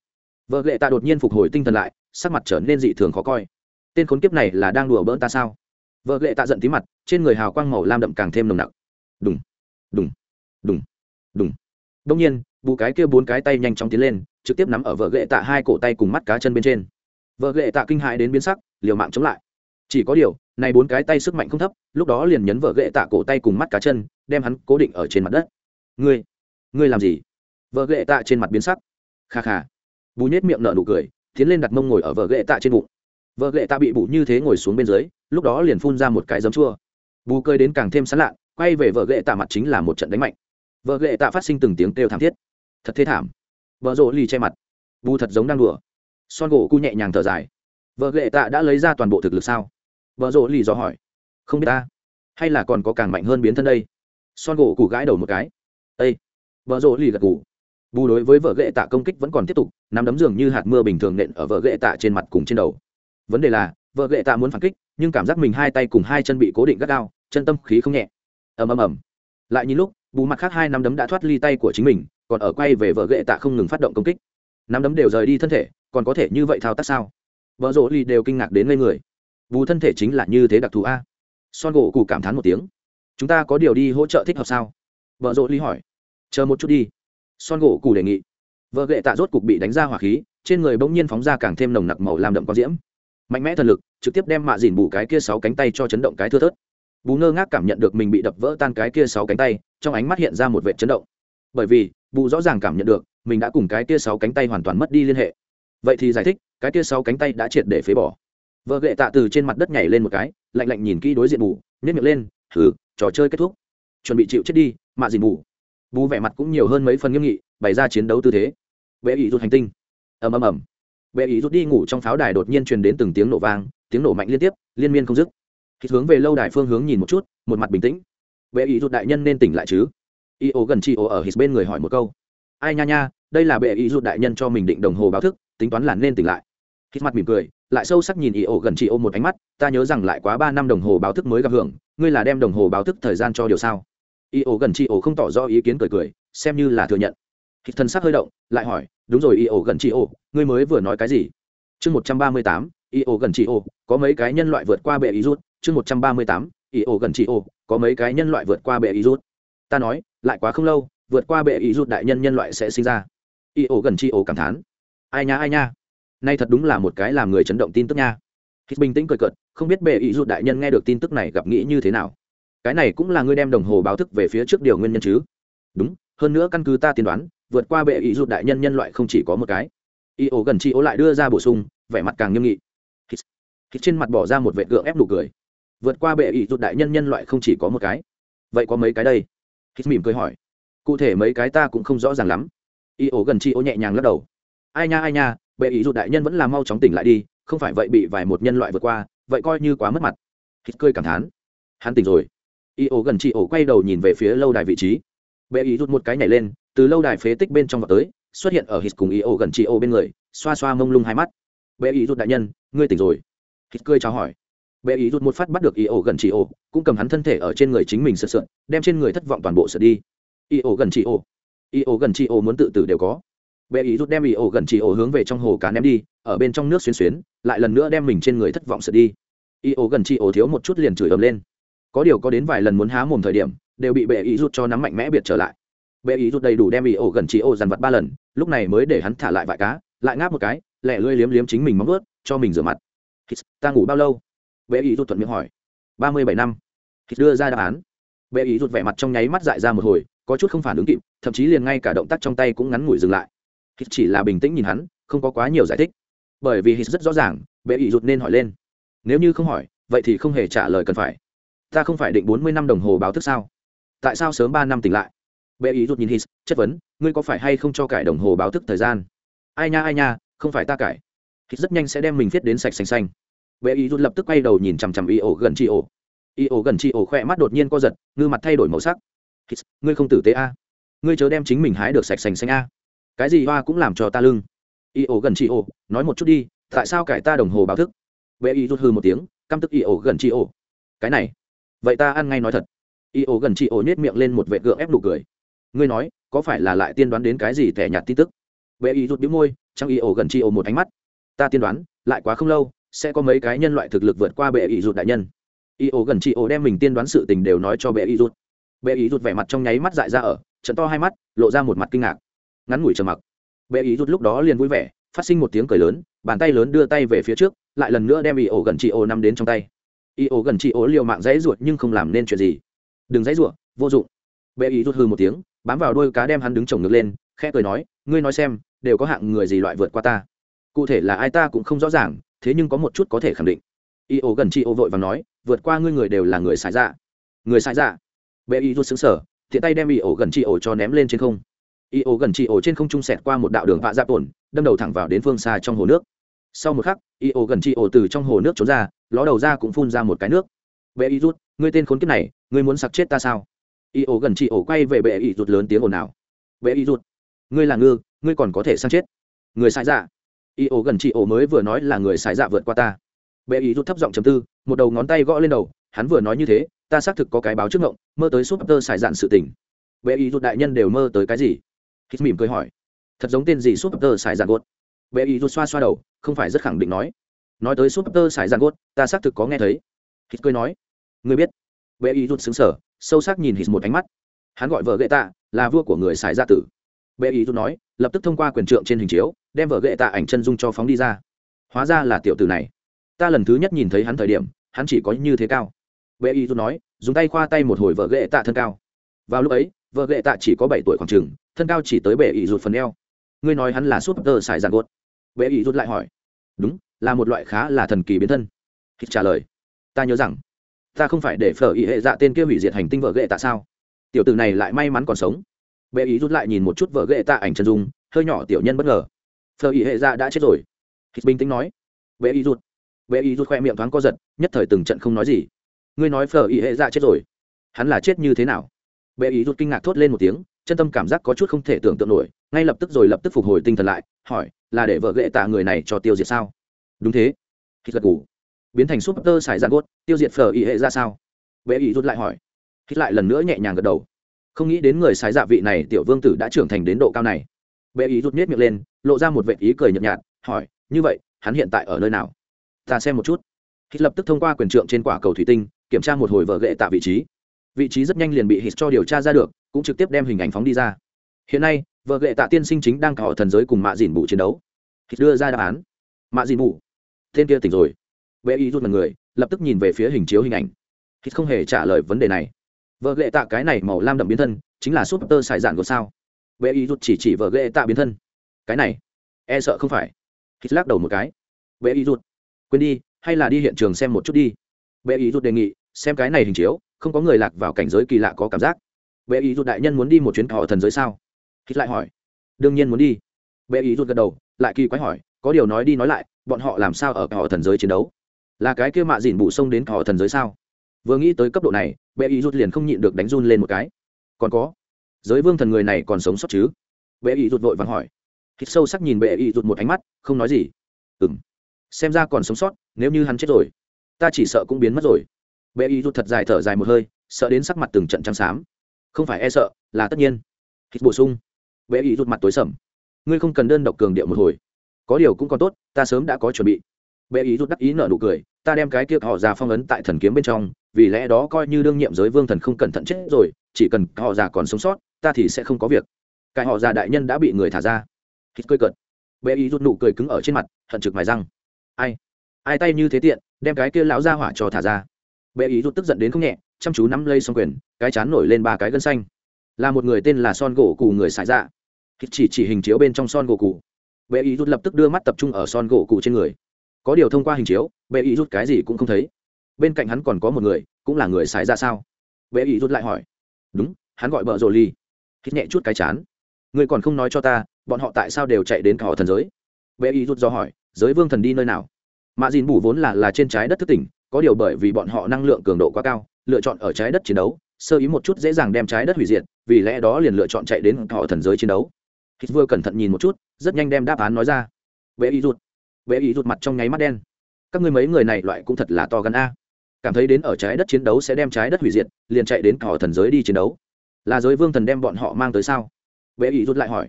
Vợ ghệ tạ đột nhiên phục hồi tinh thần lại, sắc mặt trở nên dị thường khó coi. Tên khốn kiếp này là đang đùa bỡn ta sao? Vợ lệ tạ giận tí mặt, trên người hào quang màu lam đậm càng thêm nồng nặc. Đùng đùng đùng đùng. Đông nhiên, bù cái kia bốn cái tay nhanh chóng tiến lên, trực tiếp nắm ở vợ lệ tạ hai cổ tay cùng mắt cá chân bên trên. Vợ lệ tạ kinh hại đến biến sắc, liều mạng chống lại. Chỉ có điều, này bốn cái tay sức mạnh không thấp, lúc đó liền nhấn vợ lệ tạ cổ tay cùng mắt cá chân, đem hắn cố định ở trên mặt đất. Ngươi ngươi làm gì? Vợ lệ tạ trên mặt biến sắc. Kha kha. Bù nhét miệng nở nụ cười, tiến lên đặt mông ngồi ở vợ lệ tạ trên bụng. Vợ lệ tạ bị bụ như thế ngồi xuống bên dưới lúc đó liền phun ra một cái giấm chua. Bù cười đến càng thêm sán lạ quay về vợ ghệ tạ mặt chính là một trận đánh mạnh. Vợ ghệ tạ phát sinh từng tiếng kêu thảm thiết. Thật thế thảm. Vợ rộ lì che mặt. Bù thật giống đang đùa. Son gỗ cu nhẹ nhàng thở dài. Vợ ghệ tạ đã lấy ra toàn bộ thực lực sao? Vợ rộ lì dò hỏi. Không biết ta. Hay là còn có càng mạnh hơn biến thân đây? Son gỗ cụ gãi đầu một cái. Ây vợ rộ lì gật cụ bù đối với vợ ghệ tạ công kích vẫn còn tiếp tục, nắm đấm dường như hạt mưa bình thường nện ở vợ ghệ tạ trên mặt cùng trên đầu. Vấn đề là vợ ghệ tạ muốn phản kích, nhưng cảm giác mình hai tay cùng hai chân bị cố định gắt gao, chân tâm khí không nhẹ. Ầm ầm ầm. Lại nhìn lúc, bù mặt khác hai nắm đấm đã thoát ly tay của chính mình, còn ở quay về vợ ghệ tạ không ngừng phát động công kích. Nắm đấm đều rời đi thân thể, còn có thể như vậy thao tác sao? Vợ rỗ ly đều kinh ngạc đến ngây người. Bù thân thể chính là như thế đặc thù a. Son gỗ cụ cảm thán một tiếng. Chúng ta có điều đi hỗ trợ thích hợp sao? Vợ rỗ ly hỏi. Chờ một chút đi. Son gỗ cụ đề nghị. Vợ ghệ tạ rốt cục bị đánh ra hỏa khí, trên người bỗng nhiên phóng ra càng thêm nồng nặc màu làm đậm có diễm mạnh mẽ thần lực, trực tiếp đem mạ dìn bù cái kia sáu cánh tay cho chấn động cái thưa thớt. Bù ngơ ngác cảm nhận được mình bị đập vỡ tan cái kia sáu cánh tay, trong ánh mắt hiện ra một vệ chấn động. Bởi vì, bù rõ ràng cảm nhận được, mình đã cùng cái kia sáu cánh tay hoàn toàn mất đi liên hệ. Vậy thì giải thích, cái kia sáu cánh tay đã triệt để phế bỏ. Vợ gệ tạ từ trên mặt đất nhảy lên một cái, lạnh lạnh nhìn kỹ đối diện bù nhét miệng lên thử trò chơi kết thúc. Chuẩn bị chịu chết đi, mạ dìn bù. Bù vẻ mặt cũng nhiều hơn mấy phần nghiêm nghị, bày ra chiến đấu tư thế. Bệ ý rút hành tinh. Ầm ầm ầm bệ ý rút đi ngủ trong pháo đài đột nhiên truyền đến từng tiếng nổ vang, tiếng nổ mạnh liên tiếp, liên miên không dứt. Khi hướng về lâu đài phương hướng nhìn một chút, một mặt bình tĩnh. Bệ ý rút đại nhân nên tỉnh lại chứ? Y ô gần chị ô ở hít bên người hỏi một câu. Ai nha nha, đây là bệ ý rút đại nhân cho mình định đồng hồ báo thức, tính toán là nên tỉnh lại. Hít mặt mỉm cười, lại sâu sắc nhìn y ô gần chị ô một ánh mắt, ta nhớ rằng lại quá ba năm đồng hồ báo thức mới gặp hưởng, ngươi là đem đồng hồ báo thức thời gian cho điều sao? Y ô gần chị ô không tỏ rõ ý kiến cười cười, xem như là thừa nhận hít thân sắc hơi động, lại hỏi, đúng rồi, y ổ gần chị ổ ngươi mới vừa nói cái gì? Chương một trăm ba mươi tám, y ổ gần chị ổ có mấy cái nhân loại vượt qua bệ ý rút. Chương một trăm ba mươi tám, y ổ gần chị ổ có mấy cái nhân loại vượt qua bệ ý rút. Ta nói, lại quá không lâu, vượt qua bệ ý rút đại nhân nhân loại sẽ sinh ra. Y ổ gần chị ổ cảm thán. Ai nha ai nha. Nay thật đúng là một cái làm người chấn động tin tức nha. Hít bình tĩnh cười cợt, không biết bệ ý rút đại nhân nghe được tin tức này gặp nghĩ như thế nào. Cái này cũng là ngươi đem đồng hồ báo thức về phía trước điều nguyên nhân chứ? Đúng, hơn nữa căn cứ ta tiên đoán vượt qua bệ ý rụt đại nhân nhân loại không chỉ có một cái. Y ổ gần chị ổ lại đưa ra bổ sung vẻ mặt càng nghiêm nghị. Hít, hít trên mặt bỏ ra một vệ gượng ép nụ cười. Vượt qua bệ ý rụt đại nhân nhân loại không chỉ có một cái. Vậy có mấy cái đây? Hít mỉm cười hỏi. Cụ thể mấy cái ta cũng không rõ ràng lắm. Y ổ gần chị ổ nhẹ nhàng lắc đầu. Ai nha ai nha bệ ý rụt đại nhân vẫn là mau chóng tỉnh lại đi không phải vậy bị vài một nhân loại vượt qua vậy coi như quá mất mặt. Hít cười cảm thán. Hắn tỉnh rồi. Y ổ gần chị ổ quay đầu nhìn về phía lâu đài vị trí. Bệ ý rụt một cái nhảy lên từ lâu đài phế tích bên trong vào tới, xuất hiện ở hít cùng ý ô gần chị ô bên người, xoa xoa mông lung hai mắt. Bệ ý rút đại nhân, ngươi tỉnh rồi. Hít cười chào hỏi. Bệ ý rút một phát bắt được ý ô gần chị ô cũng cầm hắn thân thể ở trên người chính mình sợ sượn, đem trên người thất vọng toàn bộ sợ đi. Ý ô gần chị ô ý ô gần chị ô muốn tự tử đều có. Bệ ý rút đem ý ô gần chị ô hướng về trong hồ cá ném đi, ở bên trong nước xuyên xuyến, lại lần nữa đem mình trên người thất vọng sợ đi. Ý ô gần chị ô thiếu một chút liền chửi ầm lên. Có điều có đến vài lần muốn há mồm thời điểm, đều bị bệ ý rút cho nắm mạnh mẽ biệt trở lại bệ ý rút đầy đủ đem ý ổ gần chỉ ổ dằn vặt ba lần, lúc này mới để hắn thả lại vài cá, lại ngáp một cái, lẹ lưỡi liếm liếm chính mình móng ướt cho mình rửa mặt. Ta ngủ bao lâu? Bệ ý rút thuận miệng hỏi. Ba mươi bảy năm. Hít đưa ra đáp án. Bệ ý rút vẻ mặt trong nháy mắt dại ra một hồi, có chút không phản ứng kịp, thậm chí liền ngay cả động tác trong tay cũng ngắn ngủi dừng lại. Hít chỉ là bình tĩnh nhìn hắn, không có quá nhiều giải thích. Bởi vì hít rất rõ ràng bệ ý rút nên hỏi lên. Nếu như không hỏi, vậy thì không hề trả lời cần phải. Ta không phải định bốn mươi năm đồng hồ báo thức sao? Tại sao sớm ba năm tỉnh lại? Bệ ý rút nhìn hít chất vấn, ngươi có phải hay không cho cải đồng hồ báo thức thời gian? Ai nha ai nha, không phải ta cải. Hít rất nhanh sẽ đem mình viết đến sạch xanh xanh. Bệ ý rút lập tức quay đầu nhìn chằm chằm y ổ gần chị ổ y ổ gần chị ổ khỏe mắt đột nhiên co giật, ngư mặt thay đổi màu sắc. Hít ngươi không tử tế a? Ngươi chớ đem chính mình hái được sạch xanh xanh a. Cái gì hoa cũng làm cho ta lưng. Y ổ gần chị ổ nói một chút đi, tại sao cải ta đồng hồ báo thức? Bệ ý rút hư một tiếng, căm tức y ổ gần chị ổ cái này, vậy ta ăn ngay nói thật. Y ổ gần chị ổ nhét miệng lên một vệ gượng ép nụ cười ngươi nói, có phải là lại tiên đoán đến cái gì thẻ nhạt tin tức? Bệ ý rút đĩu môi trong Ý ổ gần chị ổ một ánh mắt. Ta tiên đoán, lại quá không lâu, sẽ có mấy cái nhân loại thực lực vượt qua bệ ý rút đại nhân. Ý ổ gần chị ổ đem mình tiên đoán sự tình đều nói cho bệ ý rút bệ ý rút vẻ mặt trong nháy mắt dại ra ở, trận to hai mắt, lộ ra một mặt kinh ngạc. Ngắn ngủi trầm mặc, bệ ý rút lúc đó liền vui vẻ, phát sinh một tiếng cười lớn, bàn tay lớn đưa tay về phía trước, lại lần nữa đem ý ổ gần chị ổ nằm đến trong tay. Ý ổ gần chị ổ liều mạng dãy ruột nhưng không làm nên chuyện gì. Đừng dãy ruột, vô dụng. Bệ ý rút hư một tiếng bám vào đôi cá đem hắn đứng chồng ngược lên, khẽ cười nói, ngươi nói xem, đều có hạng người gì loại vượt qua ta? Cụ thể là ai ta cũng không rõ ràng, thế nhưng có một chút có thể khẳng định. Y ổ gần chị ổ vội và nói, vượt qua ngươi người đều là người xài dạ. Người xài dạ? Bệ y rút xứng sở thiện tay đem y ổ gần chị ổ cho ném lên trên không. Y ổ gần chị ổ trên không trung sẹt qua một đạo đường vạ dạp tổn, đâm đầu thẳng vào đến phương xa trong hồ nước. Sau một khắc, y ổ gần chị ổ từ trong hồ nước trốn ra, ló đầu ra cũng phun ra một cái nước. Bệ y rút, ngươi tên khốn kiếp này, ngươi muốn sặc chết ta sao? Y ổ gần chị ổ quay về bệ y rụt lớn tiếng ồn ào. Bệ y rụt. Ngươi là ngư, ngươi còn có thể sang chết. Người sai dạ. Y ổ gần chị ổ mới vừa nói là người sai dạ vượt qua ta. Bệ y rụt thấp giọng chấm tư, một đầu ngón tay gõ lên đầu, hắn vừa nói như thế, ta xác thực có cái báo trước ngộng, mơ tới súp tơ xài dạn sự tình. Bệ y rụt đại nhân đều mơ tới cái gì? Hít mỉm cười hỏi. Thật giống tên gì súp tơ xài dạn gốt bệ y rụt xoa xoa đầu, không phải rất khẳng định nói. Nói tới súp tơ xài dạn gốt ta xác thực có nghe thấy. Hít cười nói. Người biết. Bệ y rụt xứng sở sâu sắc nhìn hít một ánh mắt. Hắn gọi vợ gậy tạ, là vua của người xài gia tử. Bệ ý tôi nói, lập tức thông qua quyền trượng trên hình chiếu, đem vợ gậy tạ ảnh chân dung cho phóng đi ra. Hóa ra là tiểu tử này. Ta lần thứ nhất nhìn thấy hắn thời điểm, hắn chỉ có như thế cao. Bệ ý tôi nói, dùng tay khoa tay một hồi vợ gậy tạ thân cao. Vào lúc ấy, vợ gậy tạ chỉ có bảy tuổi khoảng chừng, thân cao chỉ tới bệ ý rụt phần eo. Ngươi nói hắn là súp tơ xài giàn gốt bệ Ý rút lại hỏi, đúng, là một loại khá là thần kỳ biến thân. Hít trả lời, ta nhớ rằng ta không phải để phở ý hệ dạ tên kia hủy diệt hành tinh vợ ghệ tạ sao? Tiểu tử này lại may mắn còn sống. Bệ ý rút lại nhìn một chút vợ ghệ tạ ảnh chân dung, hơi nhỏ tiểu nhân bất ngờ. Phở ý hệ dạ đã chết rồi. Hít bình tĩnh nói. Bệ ý rút. Bệ ý rút khoe miệng thoáng co giật, nhất thời từng trận không nói gì. Ngươi nói phở ý hệ dạ chết rồi. Hắn là chết như thế nào? Bệ ý rút kinh ngạc thốt lên một tiếng, chân tâm cảm giác có chút không thể tưởng tượng nổi, ngay lập tức rồi lập tức phục hồi tinh thần lại, hỏi, là để vợ ghệ tạ người này cho tiêu diệt sao? Đúng thế. Hít gật ngủ biến thành súp tơ xài giàn gốt, tiêu diệt phở ý hệ ra sao? Bệ ý rút lại hỏi. Hít lại lần nữa nhẹ nhàng gật đầu. Không nghĩ đến người xài dạ vị này tiểu vương tử đã trưởng thành đến độ cao này. Bệ ý rút miết miệng lên, lộ ra một vệ ý cười nhợt nhạt, hỏi, như vậy, hắn hiện tại ở nơi nào? Ta xem một chút. Hít lập tức thông qua quyền trượng trên quả cầu thủy tinh, kiểm tra một hồi vở gậy tạ vị trí. Vị trí rất nhanh liền bị hít cho điều tra ra được, cũng trực tiếp đem hình ảnh phóng đi ra. Hiện nay vợ gậy tạ tiên sinh chính đang cả họ thần giới cùng mạ dìn bụ chiến đấu. Hít đưa ra đáp án. Mạ dìn bụ tên kia tỉnh rồi bệ y rút mật người, lập tức nhìn về phía hình chiếu hình ảnh. Hít không hề trả lời vấn đề này. Vợ lệ tạ cái này màu lam đậm biến thân, chính là súp tơ xài dạn của sao? Bệ y rút chỉ chỉ vợ lệ tạ biến thân. Cái này e sợ không phải. Hít lắc đầu một cái. Bệ y rút, quên đi, hay là đi hiện trường xem một chút đi. Bệ y rút đề nghị, xem cái này hình chiếu, không có người lạc vào cảnh giới kỳ lạ có cảm giác. Bệ y rút đại nhân muốn đi một chuyến họ thần giới sao? Hít lại hỏi. Đương nhiên muốn đi. Bệ y rút gật đầu, lại kỳ quái hỏi, có điều nói đi nói lại, bọn họ làm sao ở họ thần giới chiến đấu? Là cái kia mạ dìn bụ sông đến thọ thần giới sao? Vừa nghĩ tới cấp độ này, bệ ý rút liền không nhịn được đánh run lên một cái. Còn có, giới vương thần người này còn sống sót chứ? Bệ ý rút vội vàng hỏi. Hít sâu sắc nhìn bệ ý rút một ánh mắt, không nói gì. Ừ m xem ra còn sống sót, nếu như hắn chết rồi, ta chỉ sợ cũng biến mất rồi. Bệ ý rút thật dài thở dài một hơi, sợ đến sắc mặt từng trận trắng xám. Không phải e sợ, là tất nhiên. Hít bổ sung. Bệ ý rút mặt tối sầm. Ngươi không cần đơn độc cường điệu một hồi. Có điều cũng còn tốt, ta sớm đã có chuẩn bị. Bệ ý rút đắc ý nợ nụ cười ta đem cái kia họ già phong ấn tại thần kiếm bên trong, vì lẽ đó coi như đương nhiệm giới vương thần không cẩn thận chết rồi, chỉ cần họ già còn sống sót, ta thì sẽ không có việc. Cái họ già đại nhân đã bị người thả ra. Hít cơi cợt. Bệ ý rút nụ cười cứng ở trên mặt, hận trực mài răng. Ai? Ai tay như thế tiện, đem cái kia lão ra hỏa cho thả ra. Bệ ý rút tức giận đến không nhẹ, chăm chú nắm lây xong quyền, cái chán nổi lên ba cái gân xanh. Là một người tên là son gỗ cù người xài ra dạ. hít chỉ chỉ hình chiếu bên trong son gỗ cù. Bệ ý rút lập tức đưa mắt tập trung ở son gỗ cù trên người có điều thông qua hình chiếu, bệ ý rút cái gì cũng không thấy. Bên cạnh hắn còn có một người, cũng là người xài ra sao? Bệ ý rút lại hỏi. Đúng, hắn gọi bợ rồ ly hít nhẹ chút cái chán. Người còn không nói cho ta, bọn họ tại sao đều chạy đến cả họ thần giới? Bệ ý rút do hỏi, giới vương thần đi nơi nào? Mạ dìn bù vốn là là trên trái đất thức tỉnh, có điều bởi vì bọn họ năng lượng cường độ quá cao, lựa chọn ở trái đất chiến đấu, sơ ý một chút dễ dàng đem trái đất hủy diệt, vì lẽ đó liền lựa chọn chạy đến họ thần giới chiến đấu. Hít vừa cẩn thận nhìn một chút, rất nhanh đem đáp án nói ra. Bệ ý rút bệ ý rút mặt trong nháy mắt đen. Các ngươi mấy người này loại cũng thật là to gần a. Cảm thấy đến ở trái đất chiến đấu sẽ đem trái đất hủy diệt, liền chạy đến cỏ thần giới đi chiến đấu. Là giới vương thần đem bọn họ mang tới sao? Bệ ý rút lại hỏi.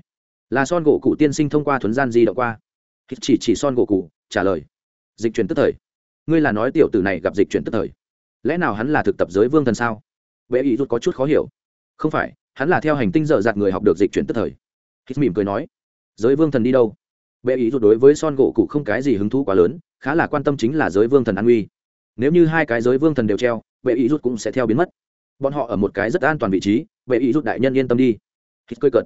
Là son gỗ cụ tiên sinh thông qua thuấn gian di động qua. Chỉ chỉ son gỗ cụ trả lời. Dịch chuyển tức thời. Ngươi là nói tiểu tử này gặp dịch chuyển tức thời. Lẽ nào hắn là thực tập giới vương thần sao? Bệ ý rút có chút khó hiểu. Không phải, hắn là theo hành tinh dở dạt người học được dịch chuyển tức thời. Hít mỉm cười nói. Giới vương thần đi đâu? Bệ ý rút đối với son gỗ cụ không cái gì hứng thú quá lớn, khá là quan tâm chính là giới vương thần an uy nếu như hai cái giới vương thần đều treo, bệ ý rút cũng sẽ theo biến mất. Bọn họ ở một cái rất an toàn vị trí, bệ ý rút đại nhân yên tâm đi. Hít cơi cợt.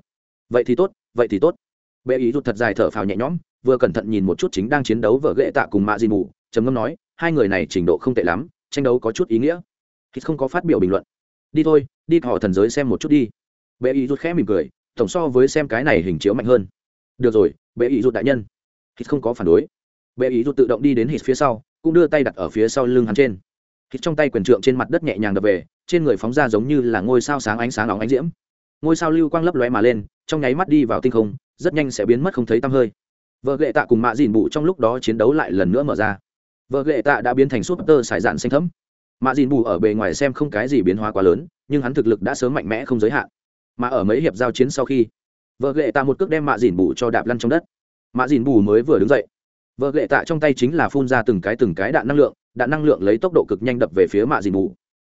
Vậy thì tốt, vậy thì tốt. Bệ ý rút thật dài thở phào nhẹ nhõm, vừa cẩn thận nhìn một chút chính đang chiến đấu vợ ghệ tạ cùng mạ di mù, trầm ngâm nói, hai người này trình độ không tệ lắm, tranh đấu có chút ý nghĩa. Hít không có phát biểu bình luận. Đi thôi, đi họ thần giới xem một chút đi. Bệ ý rút khẽ mỉm cười, tổng so với xem cái này hình chiếu mạnh hơn. Được rồi bệ ý rụt đại nhân. Hít không có phản đối. Bệ ý rụt tự động đi đến hít phía sau, cũng đưa tay đặt ở phía sau lưng hắn trên. Hít trong tay quyền trượng trên mặt đất nhẹ nhàng đập về, trên người phóng ra giống như là ngôi sao sáng ánh sáng óng ánh diễm. Ngôi sao lưu quang lấp lóe mà lên, trong nháy mắt đi vào tinh không, rất nhanh sẽ biến mất không thấy tăm hơi. Vợ gệ tạ cùng mạ dìn bụ trong lúc đó chiến đấu lại lần nữa mở ra. Vợ gệ tạ đã biến thành súp tơ sải dạn xanh thấm mạ dìn bù ở bề ngoài xem không cái gì biến hóa quá lớn, nhưng hắn thực lực đã sớm mạnh mẽ không giới hạn. Mà ở mấy hiệp giao chiến sau khi vợ ghệ tạ một cước đem mạ dìn bù cho đạp lăn trong đất. Mạ dìn bù mới vừa đứng dậy. Vợ ghệ tạ trong tay chính là phun ra từng cái từng cái đạn năng lượng, đạn năng lượng lấy tốc độ cực nhanh đập về phía mạ dìn bù.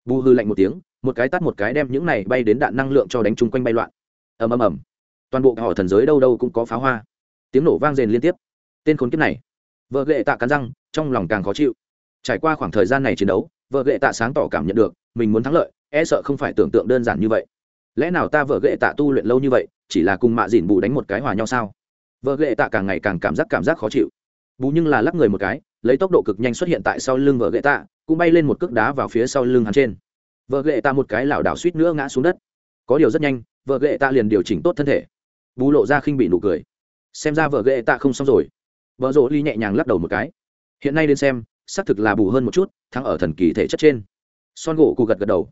Bù hư lạnh một tiếng, một cái tắt một cái đem những này bay đến đạn năng lượng cho đánh chung quanh bay loạn. Ầm ầm ầm. Toàn bộ họ thần giới đâu đâu cũng có pháo hoa. Tiếng nổ vang rền liên tiếp. Tên khốn kiếp này. Vợ ghệ tạ cắn răng, trong lòng càng khó chịu. Trải qua khoảng thời gian này chiến đấu, vợ ghệ tạ sáng tỏ cảm nhận được, mình muốn thắng lợi e sợ không phải tưởng tượng đơn giản như vậy. Lẽ nào ta vợ ghệ tạ tu luyện lâu như vậy chỉ là cùng mạ dìn bù đánh một cái hòa nhau sao? Vợ ghệ tạ càng ngày càng cảm giác cảm giác khó chịu. Bù nhưng là lắc người một cái, lấy tốc độ cực nhanh xuất hiện tại sau lưng vợ ghệ tạ, cũng bay lên một cước đá vào phía sau lưng hắn trên. Vợ ghệ tạ một cái lảo đảo suýt nữa ngã xuống đất. Có điều rất nhanh, vợ ghệ tạ liền điều chỉnh tốt thân thể. Bù lộ ra khinh bị nụ cười. Xem ra vợ ghệ tạ không xong rồi. Vợ rỗ ly nhẹ nhàng lắc đầu một cái. Hiện nay đến xem, xác thực là bù hơn một chút, thắng ở thần kỳ thể chất trên. Son gỗ cụ gật gật đầu.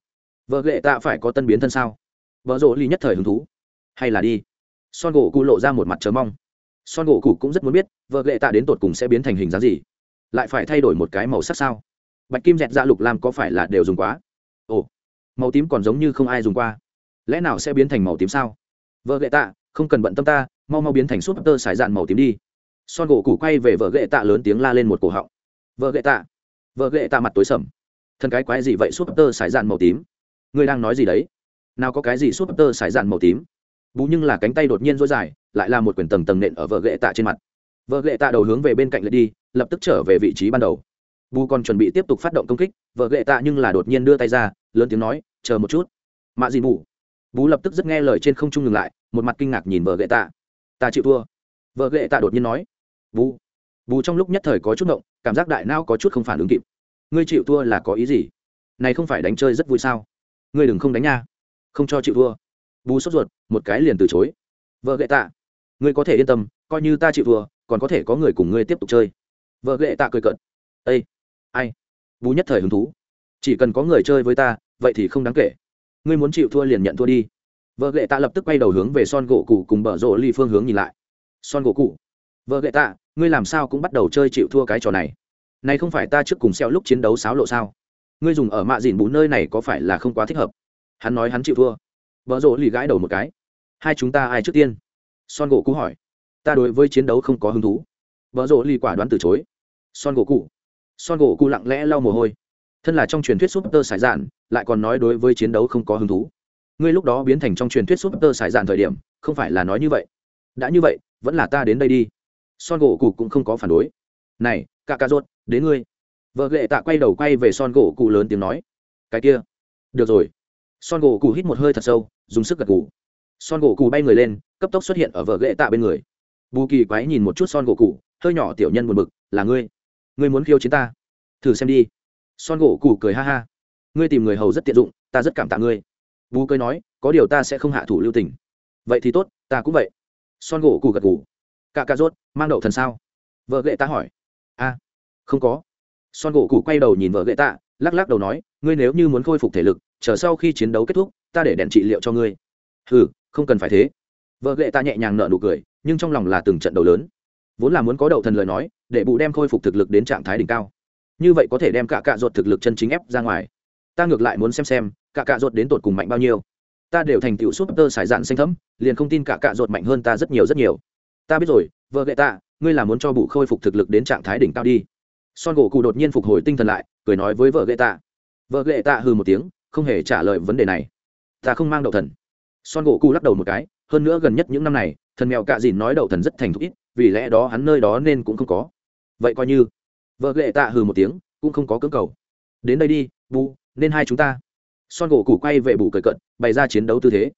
Vợ ghệ tạ phải có tân biến thân sao? Vợ rỗ ly nhất thời hứng thú hay là đi. Son gỗ cụ lộ ra một mặt chờ mong. Son gỗ cụ cũng rất muốn biết, vợ ghệ tạ đến tột cùng sẽ biến thành hình dáng gì? Lại phải thay đổi một cái màu sắc sao? Bạch kim dẹt dạ lục lam có phải là đều dùng quá? Ồ, màu tím còn giống như không ai dùng qua. Lẽ nào sẽ biến thành màu tím sao? Vợ ghệ tạ, không cần bận tâm ta, mau mau biến thành súp tơ sải dạn màu tím đi. Son gỗ cụ quay về vợ ghệ tạ lớn tiếng la lên một cổ họng. Vợ ghệ tạ, vợ ghệ tạ mặt tối sầm. Thân cái quái gì vậy súp tơ sải dạn màu tím? Ngươi đang nói gì đấy? Nào có cái gì súp tơ sải dạn màu tím? Bú nhưng là cánh tay đột nhiên rối dài, lại là một quyển tầng tầng nện ở vợ ghệ tạ trên mặt. Vợ ghệ tạ đầu hướng về bên cạnh lượt đi, lập tức trở về vị trí ban đầu. Bù còn chuẩn bị tiếp tục phát động công kích, vợ ghệ tạ nhưng là đột nhiên đưa tay ra, lớn tiếng nói, chờ một chút. Mạ gì mù bú lập tức rất nghe lời trên không trung ngừng lại, một mặt kinh ngạc nhìn vợ ghệ tạ. Ta chịu thua. Vợ ghệ tạ đột nhiên nói. Bú. Bú trong lúc nhất thời có chút ngộng, cảm giác đại não có chút không phản ứng kịp. Ngươi chịu thua là có ý gì? Này không phải đánh chơi rất vui sao? Ngươi đừng không đánh nha. Không cho chịu thua bù sốt ruột, một cái liền từ chối. Vợ gậy tạ, ngươi có thể yên tâm, coi như ta chịu thua, còn có thể có người cùng ngươi tiếp tục chơi. Vợ gậy tạ cười cợt. Ây ai? Bù nhất thời hứng thú. Chỉ cần có người chơi với ta, vậy thì không đáng kể. Ngươi muốn chịu thua liền nhận thua đi. Vợ gậy tạ lập tức quay đầu hướng về son gỗ cụ cùng bờ rộ ly phương hướng nhìn lại. Son gỗ cụ, vợ gậy tạ, ngươi làm sao cũng bắt đầu chơi chịu thua cái trò này? Này không phải ta trước cùng xeo lúc chiến đấu sáo lộ sao? Ngươi dùng ở mạ dìn bù nơi này có phải là không quá thích hợp? Hắn nói hắn chịu thua vợ rộ lì gãi đầu một cái. Hai chúng ta ai trước tiên? Son gỗ cũ hỏi. Ta đối với chiến đấu không có hứng thú. Vợ rộ lì quả đoán từ chối. Son gỗ cũ son gỗ cũ lặng lẽ lau mồ hôi. Thân là trong truyền thuyết súp tơ sải dạn lại còn nói đối với chiến đấu không có hứng thú. Ngươi lúc đó biến thành trong truyền thuyết súp tơ sải dạn thời điểm, không phải là nói như vậy. Đã như vậy, vẫn là ta đến đây đi. Son gỗ cụ cũng không có phản đối. Này cả cà rốt, đến ngươi. Vợ lệ tạ quay đầu quay về son gỗ cụ lớn tiếng nói. Cái kia. Được rồi. Son gỗ cụ hít một hơi thật sâu dùng sức gật gù, son gỗ cụ bay người lên cấp tốc xuất hiện ở vợ ghệ tạ bên người. Bù kỳ quái nhìn một chút son gỗ cụ hơi nhỏ tiểu nhân buồn bực là ngươi? Ngươi muốn khiêu chiến ta? Thử xem đi. Son gỗ cụ cười ha ha. Ngươi tìm người hầu rất tiện dụng ta rất cảm tạ ngươi. Bù cười nói có điều ta sẽ không hạ thủ lưu tình. Vậy thì tốt ta cũng vậy. Son gỗ cụ gật gù, cả cà rốt mang đậu thần sao? Vợ ghệ ta hỏi. A không có. Son gỗ cụ quay đầu nhìn vợ ghệ tạ lắc lắc đầu nói ngươi nếu như muốn khôi phục thể lực chờ sau khi chiến đấu kết thúc ta để đèn trị liệu cho ngươi. Ừ không cần phải thế. Vợ ghệ ta nhẹ nhàng nợ nụ cười, nhưng trong lòng là từng trận đầu lớn. Vốn là muốn có đậu thần lời nói, để bù đem khôi phục thực lực đến trạng thái đỉnh cao. Như vậy có thể đem cả cạ ruột thực lực chân chính ép ra ngoài. Ta ngược lại muốn xem xem, cả cạ ruột đến tột cùng mạnh bao nhiêu. Ta đều thành tựu súp tơ sải dạn xanh thấm, liền không tin cả cạ ruột mạnh hơn ta rất nhiều rất nhiều. Ta biết rồi, vợ ghệ ta, ngươi là muốn cho bụ khôi phục thực lực đến trạng thái đỉnh cao đi. Son gỗ cụ đột nhiên phục hồi tinh thần lại, cười nói với vợ ghệ ta. vợ ghệ ta hừ một tiếng, không hề trả lời vấn đề này ta không mang đậu thần. Son gỗ cụ lắc đầu một cái, hơn nữa gần nhất những năm này, thần mèo cạ dìn nói đậu thần rất thành thục ít, vì lẽ đó hắn nơi đó nên cũng không có. Vậy coi như. Vợ lệ tạ hừ một tiếng, cũng không có cưỡng cầu. Đến đây đi, bu, nên hai chúng ta. Son gỗ cụ quay về bù cởi cận bày ra chiến đấu tư thế.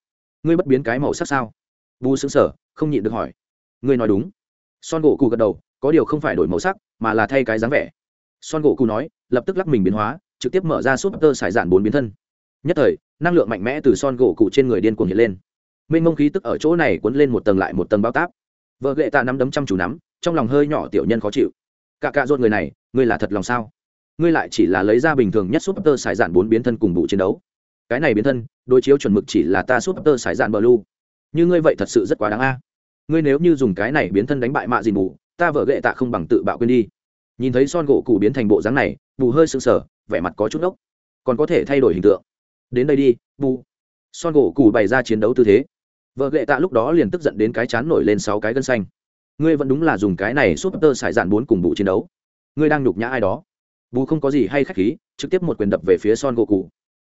Ngươi bất biến cái màu sắc sao? Bu xứng sở không nhịn được hỏi. Ngươi nói đúng. Son gỗ cụ gật đầu, có điều không phải đổi màu sắc, mà là thay cái dáng vẻ. Son gỗ cụ nói, lập tức lắc mình biến hóa, trực tiếp mở ra súp tơ sải dạn bốn biến thân. Nhất thời năng lượng mạnh mẽ từ son gỗ cụ trên người điên cuồng hiện lên. Mênh mông khí tức ở chỗ này cuốn lên một tầng lại một tầng bao táp. Vợ gệ tạ nắm đấm chăm chú nắm, trong lòng hơi nhỏ tiểu nhân khó chịu. Cả cạ rốt người này, ngươi là thật lòng sao? Ngươi lại chỉ là lấy ra bình thường nhất súp tơ sải dạn bốn biến thân cùng bụ chiến đấu. Cái này biến thân, đối chiếu chuẩn mực chỉ là ta súp tơ sải dạn bờ lu như ngươi vậy thật sự rất quá đáng a. Ngươi nếu như dùng cái này biến thân đánh bại mạ gì bù ta vợ gệ tạ không bằng tự bạo quên đi. Nhìn thấy son gỗ cụ biến thành bộ dáng này, bù hơi sưng sờ, vẻ mặt có chút ốc. Còn có thể thay đổi hình tượng đến đây đi bu son gỗ cù bày ra chiến đấu tư thế. Vợ gệ tạ lúc đó liền tức giận đến cái chán nổi lên sáu cái gân xanh. Ngươi vẫn đúng là dùng cái này súp tơ sải dạn bốn cùng bụ chiến đấu. Ngươi đang nhục nhã ai đó? Bù không có gì hay khách khí, trực tiếp một quyền đập về phía son gỗ cụ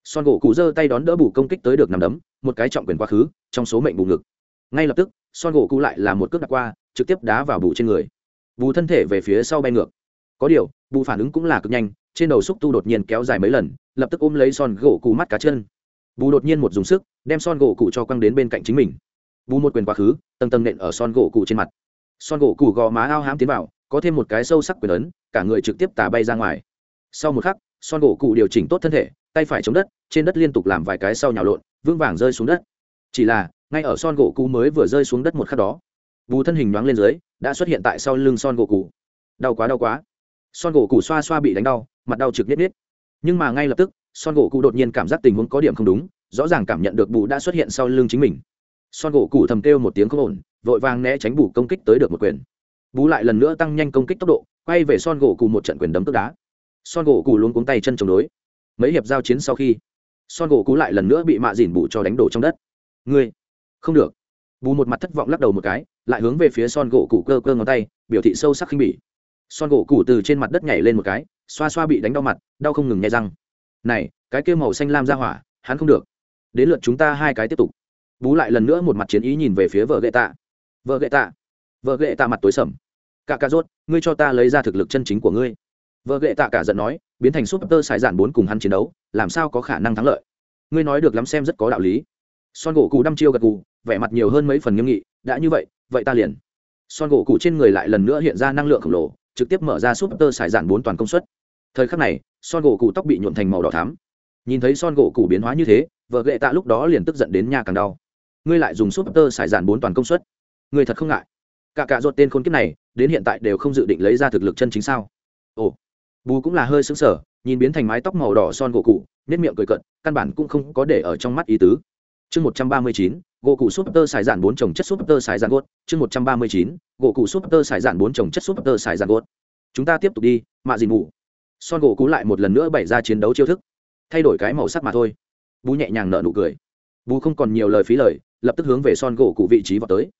son gỗ cụ giơ tay đón đỡ bù công kích tới được nằm đấm, một cái trọng quyền quá khứ, trong số mệnh bù ngực. Ngay lập tức, son gỗ cụ lại là một cước đặt qua, trực tiếp đá vào bù trên người. Bù thân thể về phía sau bay ngược. Có điều, bù phản ứng cũng là cực nhanh trên đầu xúc tu đột nhiên kéo dài mấy lần, lập tức ôm lấy son gỗ cụ mắt cá chân. Bù đột nhiên một dùng sức, đem son gỗ cụ cho quăng đến bên cạnh chính mình. Bù một quyền quá khứ, tầng tầng nện ở son gỗ cụ trên mặt. Son gỗ cụ gò má ao hám tiến vào, có thêm một cái sâu sắc quyền ấn, cả người trực tiếp tà bay ra ngoài. Sau một khắc, son gỗ cụ điều chỉnh tốt thân thể, tay phải chống đất, trên đất liên tục làm vài cái sau nhào lộn, vững vàng rơi xuống đất. Chỉ là, ngay ở son gỗ cụ mới vừa rơi xuống đất một khắc đó, bù thân hình nhoáng lên dưới, đã xuất hiện tại sau lưng son gỗ cụ đau quá đau quá. Son gỗ cụ xoa xoa bị đánh đau mặt đau trực biết biết nhưng mà ngay lập tức, son gỗ cụ đột nhiên cảm giác tình huống có điểm không đúng, rõ ràng cảm nhận được bù đã xuất hiện sau lưng chính mình. Son gỗ cụ thầm kêu một tiếng không ổn, vội vàng né tránh bù công kích tới được một quyền. Bù lại lần nữa tăng nhanh công kích tốc độ, quay về son gỗ cụ một trận quyền đấm tức đá. Son gỗ cụ luôn cuống tay chân chống đối. Mấy hiệp giao chiến sau khi, son gỗ cụ lại lần nữa bị mạ dìn bù cho đánh đổ trong đất. Ngươi, không được. Bù một mặt thất vọng lắc đầu một cái, lại hướng về phía son gỗ cụ cơ cơ ngón tay, biểu thị sâu sắc khinh bỉ. Son gỗ cụ từ trên mặt đất nhảy lên một cái xoa xoa bị đánh đau mặt, đau không ngừng nhai răng. Này, cái kêu màu xanh lam ra hỏa, hắn không được. Đến lượt chúng ta hai cái tiếp tục. Bú lại lần nữa một mặt chiến ý nhìn về phía vợ gậy tạ. Vợ gậy tạ. Vợ gậy tạ mặt tối sầm. Cả cà rốt, ngươi cho ta lấy ra thực lực chân chính của ngươi. Vợ gậy tạ cả giận nói, biến thành súp tơ xài giản bốn cùng hắn chiến đấu, làm sao có khả năng thắng lợi? Ngươi nói được lắm xem rất có đạo lý. Son gỗ cụ đăm chiêu gật cụ vẻ mặt nhiều hơn mấy phần nghiêm nghị, đã như vậy vậy ta liền. Son gỗ cụ trên người lại lần nữa hiện ra năng lượng khổng lồ trực tiếp mở ra súp tơ xài giản bốn toàn công suất. Thời khắc này, son gỗ cụ tóc bị nhuộn thành màu đỏ thám nhìn thấy son gỗ cụ biến hóa như thế, vợ gệ tạ lúc đó liền tức giận đến nhà càng đau. Ngươi lại dùng súp tơ xài giản bốn toàn công suất. Ngươi thật không ngại. Cả cả ruột tên khốn kiếp này, đến hiện tại đều không dự định lấy ra thực lực chân chính sao? Ồ. Bù cũng là hơi xứng sở nhìn biến thành mái tóc màu đỏ son gỗ cụ nếp miệng cười cận căn bản cũng không có để ở trong mắt ý tứ. Chương một trăm ba mươi chín gỗ cụ súp tơ xài giản bốn trồng chất súp tơ xài giản gốt, chương một trăm ba mươi chín, gỗ cụ súp tơ xài giản bốn trồng chất súp tơ xài giản gốt. Chúng ta tiếp tục đi, mạ dìn mù son gỗ cú lại một lần nữa bày ra chiến đấu chiêu thức. Thay đổi cái màu sắc mà thôi. Bú nhẹ nhàng nở nụ cười. Bú không còn nhiều lời phí lời, lập tức hướng về son gỗ cụ vị trí vào tới.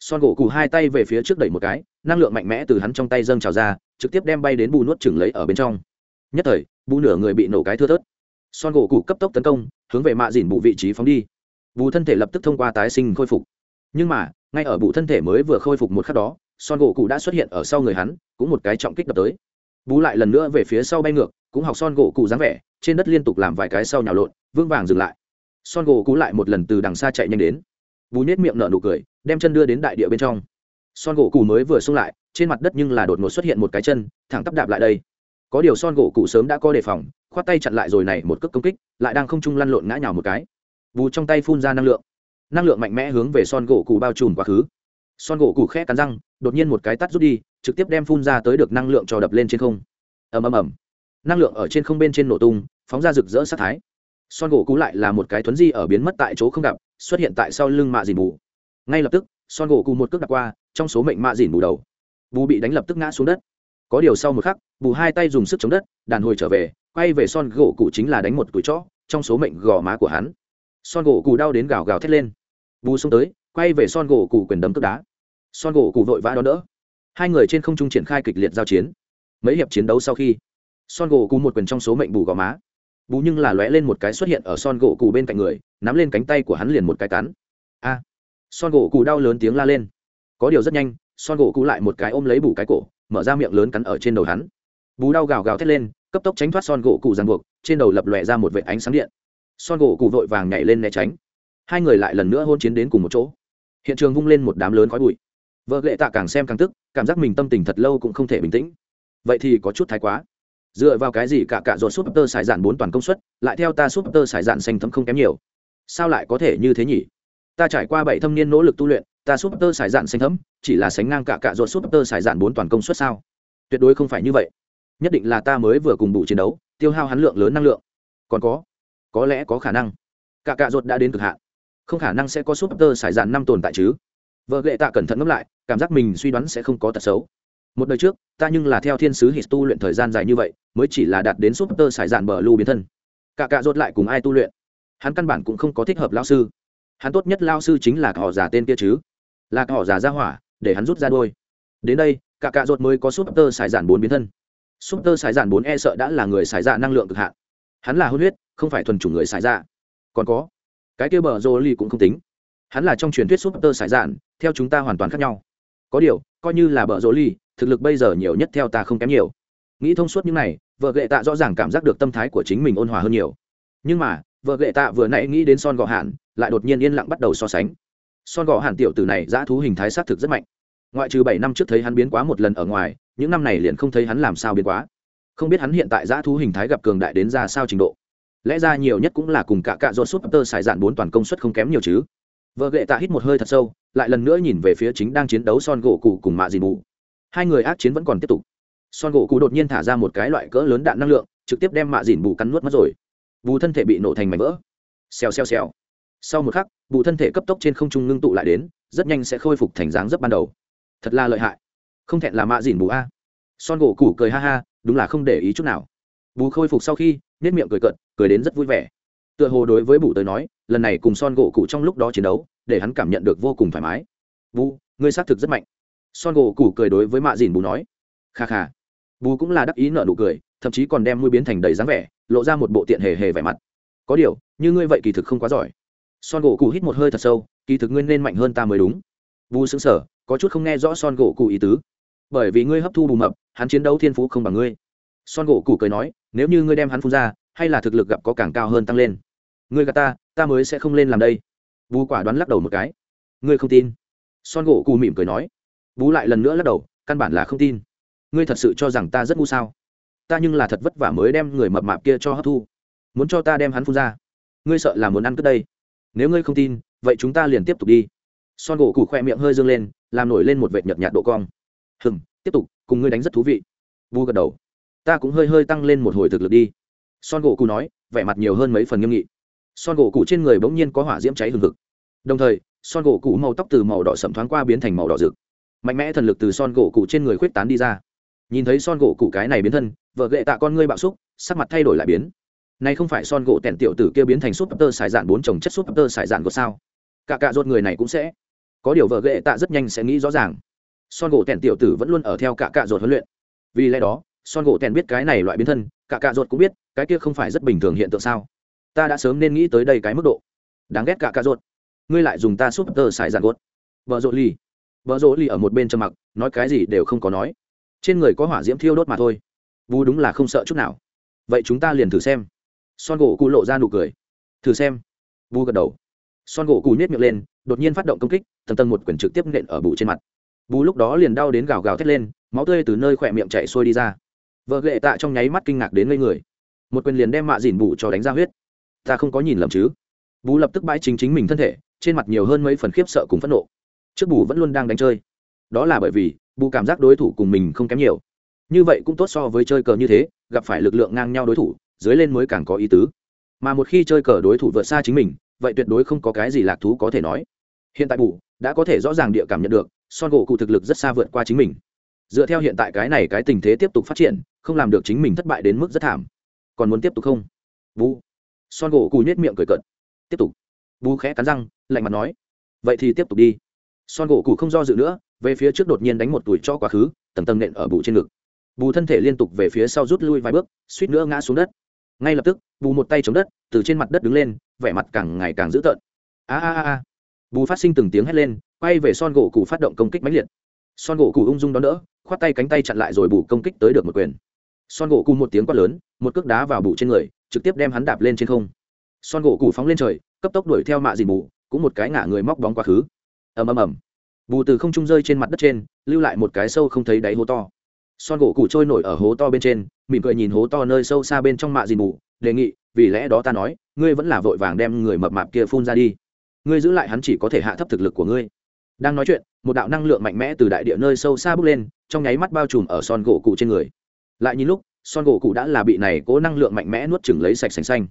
Son gỗ cụ hai tay về phía trước đẩy một cái, năng lượng mạnh mẽ từ hắn trong tay dâng trào ra, trực tiếp đem bay đến bù nuốt chừng lấy ở bên trong. Nhất thời bù nửa người bị nổ cái thưa thớt. Son gỗ cụ cấp tốc tấn công, hướng về mạ dìn bù vị trí phóng đi bù thân thể lập tức thông qua tái sinh khôi phục. Nhưng mà, ngay ở bù thân thể mới vừa khôi phục một khắc đó, son gỗ cụ đã xuất hiện ở sau người hắn, cũng một cái trọng kích đập tới. Bú lại lần nữa về phía sau bay ngược, cũng học son gỗ cụ dáng vẻ, trên đất liên tục làm vài cái sau nhào lộn, vững vàng dừng lại. Son gỗ cụ lại một lần từ đằng xa chạy nhanh đến. Bú nhét miệng nở nụ cười, đem chân đưa đến đại địa bên trong. Son gỗ cụ mới vừa xung lại, trên mặt đất nhưng là đột ngột xuất hiện một cái chân, thẳng tắp đạp lại đây. Có điều son gỗ cụ sớm đã có đề phòng, khoát tay chặn lại rồi này một cước công kích, lại đang không trung lăn lộn ngã nhào một cái bù trong tay phun ra năng lượng. Năng lượng mạnh mẽ hướng về son gỗ cụ bao trùm quá khứ. Son gỗ cụ khẽ cắn răng, đột nhiên một cái tắt rút đi, trực tiếp đem phun ra tới được năng lượng cho đập lên trên không. Ầm ầm ầm. Năng lượng ở trên không bên trên nổ tung, phóng ra rực rỡ sát thái. Son gỗ cụ lại là một cái thuấn di ở biến mất tại chỗ không gặp, xuất hiện tại sau lưng mạ dìn bù. Ngay lập tức, son gỗ cụ một cước đặt qua, trong số mệnh mạ dìn bù đầu. Bù bị đánh lập tức ngã xuống đất. Có điều sau một khắc, bù hai tay dùng sức chống đất, đàn hồi trở về, quay về son gỗ cụ chính là đánh một cùi chó, trong số mệnh gò má của hắn son gỗ cụ đau đến gào gào thét lên. Bù xông tới, quay về son gỗ cụ quyền đấm cướp đá. Son gỗ cụ vội vã đón đỡ. Hai người trên không trung triển khai kịch liệt giao chiến. Mấy hiệp chiến đấu sau khi, son gỗ cụ một quyền trong số mệnh bù gò má. Bù nhưng là lóe lên một cái xuất hiện ở son gỗ cụ bên cạnh người, nắm lên cánh tay của hắn liền một cái cắn. A! Son gỗ cụ đau lớn tiếng la lên. Có điều rất nhanh, son gỗ cụ lại một cái ôm lấy bù cái cổ, mở ra miệng lớn cắn ở trên đầu hắn. Bù đau gào gào thét lên, cấp tốc tránh thoát son gỗ cụ ràng buộc, trên đầu lập lòe ra một vệ ánh sáng điện son gỗ cụ vội vàng nhảy lên né tránh. Hai người lại lần nữa hôn chiến đến cùng một chỗ. Hiện trường vung lên một đám lớn khói bụi. Vợ lệ tạ càng xem càng tức, cảm giác mình tâm tình thật lâu cũng không thể bình tĩnh. Vậy thì có chút thái quá. Dựa vào cái gì cả cả ruột súp tơ xài dạn bốn toàn công suất, lại theo ta súp tơ xài dạn xanh thấm không kém nhiều? Sao lại có thể như thế nhỉ? Ta trải qua bảy thâm niên nỗ lực tu luyện, ta súp tơ xài dạn xanh thấm, chỉ là sánh ngang cả cả ruột súp tơ xài dạn bốn toàn công suất sao? Tuyệt đối không phải như vậy. Nhất định là ta mới vừa cùng đủ chiến đấu, tiêu hao hắn lượng lớn năng lượng. Còn có có lẽ có khả năng. Cả cạ ruột đã đến cực hạn. Không khả năng sẽ có súp tơ xài dạn năm tồn tại chứ. Vợ lệ tạ cẩn thận ngẫm lại, cảm giác mình suy đoán sẽ không có tật xấu. Một đời trước, ta nhưng là theo thiên sứ hít tu luyện thời gian dài như vậy, mới chỉ là đạt đến súp tơ sải dạn bờ lưu biến thân. Cả cạ ruột lại cùng ai tu luyện? Hắn căn bản cũng không có thích hợp lao sư. Hắn tốt nhất lao sư chính là họ giả tên kia chứ. Là họ giả ra hỏa, để hắn rút ra đôi đến đây, cả cạ ruột mới có súp tơ sải dạn bốn biến thân. Súp tơ sải dạn bốn e sợ đã là người sải dạ năng lượng cực hạn. Hắn là hôn huyết không phải thuần chủ người sải dạ. Còn có, cái kia bờ rô ly cũng không tính. Hắn là trong truyền thuyết súp tơ sải dạn theo chúng ta hoàn toàn khác nhau. Có điều, coi như là bờ rô ly thực lực bây giờ nhiều nhất theo ta không kém nhiều. Nghĩ thông suốt những này, vợ gệ tạ rõ ràng cảm giác được tâm thái của chính mình ôn hòa hơn nhiều. Nhưng mà, vợ gệ tạ vừa nãy nghĩ đến son gò hạn lại đột nhiên yên lặng bắt đầu so sánh. Son gò hạn tiểu tử này giã thú hình thái xác thực rất mạnh. Ngoại trừ bảy năm trước thấy hắn biến quá một lần ở ngoài, những năm này liền không thấy hắn làm sao biến quá. Không biết hắn hiện tại giã thú hình thái gặp cường đại đến ra sao trình độ lẽ ra nhiều nhất cũng là cùng cả cạ dột súp tơ xài dạn bốn toàn công suất không kém nhiều chứ. Vợ gệ tạ hít một hơi thật sâu, lại lần nữa nhìn về phía chính đang chiến đấu son gỗ cụ cùng mạ dì mù hai người ác chiến vẫn còn tiếp tục. Son gỗ cụ đột nhiên thả ra một cái loại cỡ lớn đạn năng lượng, trực tiếp đem mạ dìn bù cắn nuốt mất rồi. Bù thân thể bị nổ thành mảnh vỡ. Xèo xèo xèo. Sau một khắc, bù thân thể cấp tốc trên không trung ngưng tụ lại đến, rất nhanh sẽ khôi phục thành dáng dấp ban đầu. Thật là lợi hại. Không thẹn là mạ dìn bù a. Son gỗ cụ cười ha ha, đúng là không để ý chút nào bù khôi phục sau khi nết miệng cười cận cười đến rất vui vẻ. Tựa hồ đối với bù tới nói, lần này cùng son gỗ cụ trong lúc đó chiến đấu, để hắn cảm nhận được vô cùng thoải mái. Bù, ngươi xác thực rất mạnh. Son gỗ cụ cười đối với mạ dìn bù nói. Kha kha. Bù cũng là đắc ý nợ nụ cười, thậm chí còn đem mũi biến thành đầy dáng vẻ, lộ ra một bộ tiện hề hề vẻ mặt. Có điều, như ngươi vậy kỳ thực không quá giỏi. Son gỗ cụ hít một hơi thật sâu, kỳ thực ngươi nên mạnh hơn ta mới đúng. Bù xứng sở có chút không nghe rõ son gỗ cụ ý tứ. Bởi vì ngươi hấp thu bù mập, hắn chiến đấu thiên phú không bằng ngươi son gỗ cụ cười nói, nếu như ngươi đem hắn phun ra, hay là thực lực gặp có càng cao hơn tăng lên. Ngươi gà ta ta mới sẽ không lên làm đây. Vú quả đoán lắc đầu một cái. Ngươi không tin. Son gỗ cụ mỉm cười nói. Bú lại lần nữa lắc đầu, căn bản là không tin. Ngươi thật sự cho rằng ta rất ngu sao? Ta nhưng là thật vất vả mới đem người mập mạp kia cho hấp thu. Muốn cho ta đem hắn phun ra? Ngươi sợ là muốn ăn cất đây. Nếu ngươi không tin, vậy chúng ta liền tiếp tục đi. Son gỗ cụ khoe miệng hơi dương lên, làm nổi lên một vệt nhợt nhạt độ cong. Hừng tiếp tục, cùng ngươi đánh rất thú vị. Vu gật đầu ta cũng hơi hơi tăng lên một hồi thực lực đi. Son gỗ cụ nói, vẻ mặt nhiều hơn mấy phần nghiêm nghị. Son gỗ cụ trên người bỗng nhiên có hỏa diễm cháy hừng hực. Đồng thời, son gỗ cụ màu tóc từ màu đỏ sậm thoáng qua biến thành màu đỏ rực. Mạnh mẽ thần lực từ son gỗ cụ trên người khuyết tán đi ra. Nhìn thấy son gỗ cụ cái này biến thân, vợ gệ tạ con ngươi bạo xúc, sắc mặt thay đổi lại biến. Này không phải son gỗ tẹn tiểu tử kia biến thành súp tơ xài dạn bốn trồng chất súp tơ xài dạn của sao? Cả cạ ruột người này cũng sẽ. Có điều vợ ghệ tạ rất nhanh sẽ nghĩ rõ ràng. Son gỗ tèn tiểu tử vẫn luôn ở theo cả cạ ruột huấn luyện. Vì lẽ đó son gỗ tèn biết cái này loại biến thân, cả cạ ruột cũng biết, cái kia không phải rất bình thường hiện tượng sao? Ta đã sớm nên nghĩ tới đây cái mức độ. Đáng ghét cả cạ ruột. Ngươi lại dùng ta súp tơ xài giàn gốt. Vợ rộ ly vợ rộ ly ở một bên trầm mặc, nói cái gì đều không có nói. Trên người có hỏa diễm thiêu đốt mà thôi. Vu đúng là không sợ chút nào. Vậy chúng ta liền thử xem. Son gỗ cụ lộ ra nụ cười. Thử xem. Vu gật đầu. Son gỗ cụ nhét miệng lên, đột nhiên phát động công kích, tầng tầng một quyển trực tiếp nện ở bụ trên mặt. Bù lúc đó liền đau đến gào gào thét lên, máu tươi từ nơi khỏe miệng chạy xuôi đi ra vợ ghệ tạ trong nháy mắt kinh ngạc đến ngây người. Một quyền liền đem mạ dìn bù cho đánh ra huyết. Ta không có nhìn lầm chứ? Bù lập tức bãi chính chính mình thân thể, trên mặt nhiều hơn mấy phần khiếp sợ cùng phẫn nộ. Trước bù vẫn luôn đang đánh chơi. Đó là bởi vì, bù cảm giác đối thủ cùng mình không kém nhiều. Như vậy cũng tốt so với chơi cờ như thế, gặp phải lực lượng ngang nhau đối thủ, dưới lên mới càng có ý tứ. Mà một khi chơi cờ đối thủ vượt xa chính mình, vậy tuyệt đối không có cái gì lạc thú có thể nói. Hiện tại bù đã có thể rõ ràng địa cảm nhận được, son gỗ cụ thực lực rất xa vượt qua chính mình. Dựa theo hiện tại cái này cái tình thế tiếp tục phát triển không làm được chính mình thất bại đến mức rất thảm. Còn muốn tiếp tục không? Vu son gỗ cù nhét miệng cười cợt. Tiếp tục. Vu khẽ cắn răng, lạnh mặt nói. Vậy thì tiếp tục đi. Son gỗ cù không do dự nữa, về phía trước đột nhiên đánh một tuổi cho quá khứ, tầng tầng nện ở bù trên ngực. Bù thân thể liên tục về phía sau rút lui vài bước, suýt nữa ngã xuống đất. Ngay lập tức bù một tay chống đất, từ trên mặt đất đứng lên, vẻ mặt càng ngày càng dữ tợn. A a a bù phát sinh từng tiếng hét lên, quay về son gỗ cụ phát động công kích mãnh liệt. Son gỗ cụ ung dung đón đỡ, khoát tay cánh tay chặn lại rồi bù công kích tới được một quyền son gỗ cụ một tiếng quát lớn, một cước đá vào bù trên người, trực tiếp đem hắn đạp lên trên không. Son gỗ cụ phóng lên trời, cấp tốc đuổi theo mạ dìn bù, cũng một cái ngả người móc bóng quá khứ. Ầm ầm ầm. Bù từ không trung rơi trên mặt đất trên, lưu lại một cái sâu không thấy đáy hố to. Son gỗ cụ trôi nổi ở hố to bên trên, mỉm cười nhìn hố to nơi sâu xa bên trong mạ dìn bù, đề nghị, vì lẽ đó ta nói, ngươi vẫn là vội vàng đem người mập mạp kia phun ra đi. Ngươi giữ lại hắn chỉ có thể hạ thấp thực lực của ngươi. Đang nói chuyện, một đạo năng lượng mạnh mẽ từ đại địa nơi sâu xa bước lên, trong nháy mắt bao trùm ở son gỗ cụ trên người lại nhìn lúc, son gỗ cụ đã là bị này cố năng lượng mạnh mẽ nuốt chừng lấy sạch sành xanh.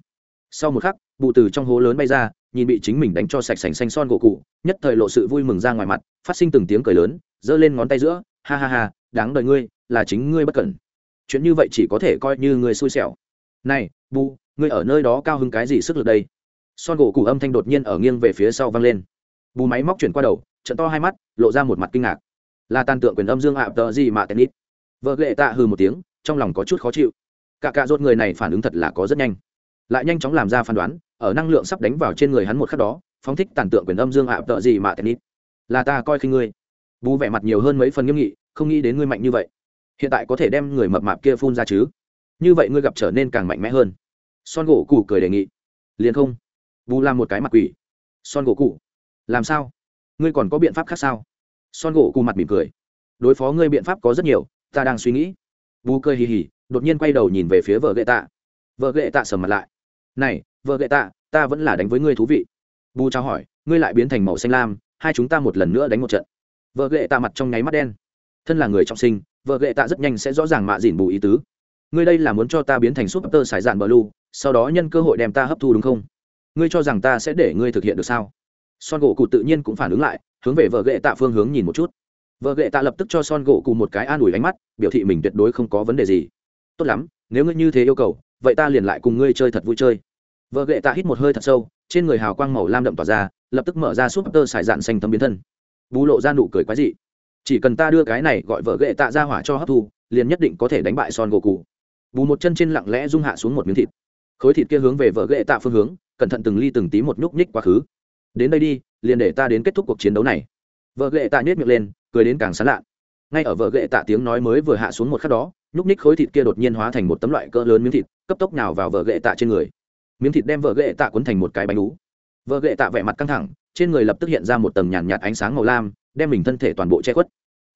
Sau một khắc bụ từ trong hố lớn bay ra, nhìn bị chính mình đánh cho sạch sành xanh son gỗ cụ, nhất thời lộ sự vui mừng ra ngoài mặt, phát sinh từng tiếng cười lớn, giơ lên ngón tay giữa, ha ha ha, đáng đời ngươi, là chính ngươi bất cẩn. Chuyện như vậy chỉ có thể coi như ngươi xui xẻo. Này bu ngươi ở nơi đó cao hứng cái gì sức lực đây? Son gỗ cụ âm thanh đột nhiên ở nghiêng về phía sau vang lên. Bù máy móc chuyển qua đầu, trận to hai mắt, lộ ra một mặt kinh ngạc. Là tàn tượng quyền âm dương ạ, tờ gì mà tennis vợ lệ tạ hừ một tiếng trong lòng có chút khó chịu. Cả cạ rốt người này phản ứng thật là có rất nhanh. Lại nhanh chóng làm ra phán đoán, ở năng lượng sắp đánh vào trên người hắn một khắc đó, phóng thích tàn tượng quyền âm dương ạ, tợ gì mà tennis là ta coi khi ngươi. Bú vẻ mặt nhiều hơn mấy phần nghiêm nghị, không nghĩ đến ngươi mạnh như vậy. Hiện tại có thể đem người mập mạp kia phun ra chứ? Như vậy ngươi gặp trở nên càng mạnh mẽ hơn. Son gỗ cụ cười đề nghị. Liền không. Bù làm một cái mặt quỷ. Son gỗ cụ làm sao? Ngươi còn có biện pháp khác sao? Son gỗ cụ mặt mỉm cười. Đối phó ngươi biện pháp có rất nhiều, ta đang suy nghĩ bù cười hì hì, đột nhiên quay đầu nhìn về phía vợ gậy tạ. Vợ gậy tạ sầm mặt lại. Này, vợ gậy tạ, ta vẫn là đánh với ngươi thú vị. Bù trao hỏi, ngươi lại biến thành màu xanh lam, hai chúng ta một lần nữa đánh một trận. Vợ gậy tạ mặt trong nháy mắt đen. Thân là người trọng sinh, vợ gậy tạ rất nhanh sẽ rõ ràng mạ dìn bù ý tứ. Ngươi đây là muốn cho ta biến thành súp tơ sải dạn bờ lu sau đó nhân cơ hội đem ta hấp thu đúng không? Ngươi cho rằng ta sẽ để ngươi thực hiện được sao? Son gỗ cụ tự nhiên cũng phản ứng lại, hướng về vợ ghệ tạ phương hướng nhìn một chút vợ ghệ tạ lập tức cho son gỗ cụ một cái an ủi ánh mắt, biểu thị mình tuyệt đối không có vấn đề gì. Tốt lắm, nếu ngươi như thế yêu cầu, vậy ta liền lại cùng ngươi chơi thật vui chơi. Vợ ghệ tạ hít một hơi thật sâu, trên người hào quang màu lam đậm tỏa ra, lập tức mở ra súp tơ sải dạn xanh tấm biến thân. Bù lộ ra nụ cười quái dị. Chỉ cần ta đưa cái này gọi vợ ghệ tạ ra hỏa cho hấp thu, liền nhất định có thể đánh bại son gỗ cụ bù một chân trên lặng lẽ rung hạ xuống một miếng thịt. Khối thịt kia hướng về vợ ghệ tạ phương hướng, cẩn thận từng ly từng tí một nhúc nhích quá khứ. Đến đây đi, liền để ta đến kết thúc cuộc chiến đấu này. Vợ ghệ tạ nhét miệng lên cười đến càng sán lạ ngay ở vợ ghệ tạ tiếng nói mới vừa hạ xuống một khắc đó nhúc ních khối thịt kia đột nhiên hóa thành một tấm loại cỡ lớn miếng thịt cấp tốc nào vào vợ ghệ tạ trên người. Miếng thịt đem vợ ghệ tạ cuốn thành một cái bánh ú. Vợ ghệ tạ vẻ mặt căng thẳng trên người lập tức hiện ra một tầng nhàn nhạt, nhạt ánh sáng màu lam đem mình thân thể toàn bộ che khuất.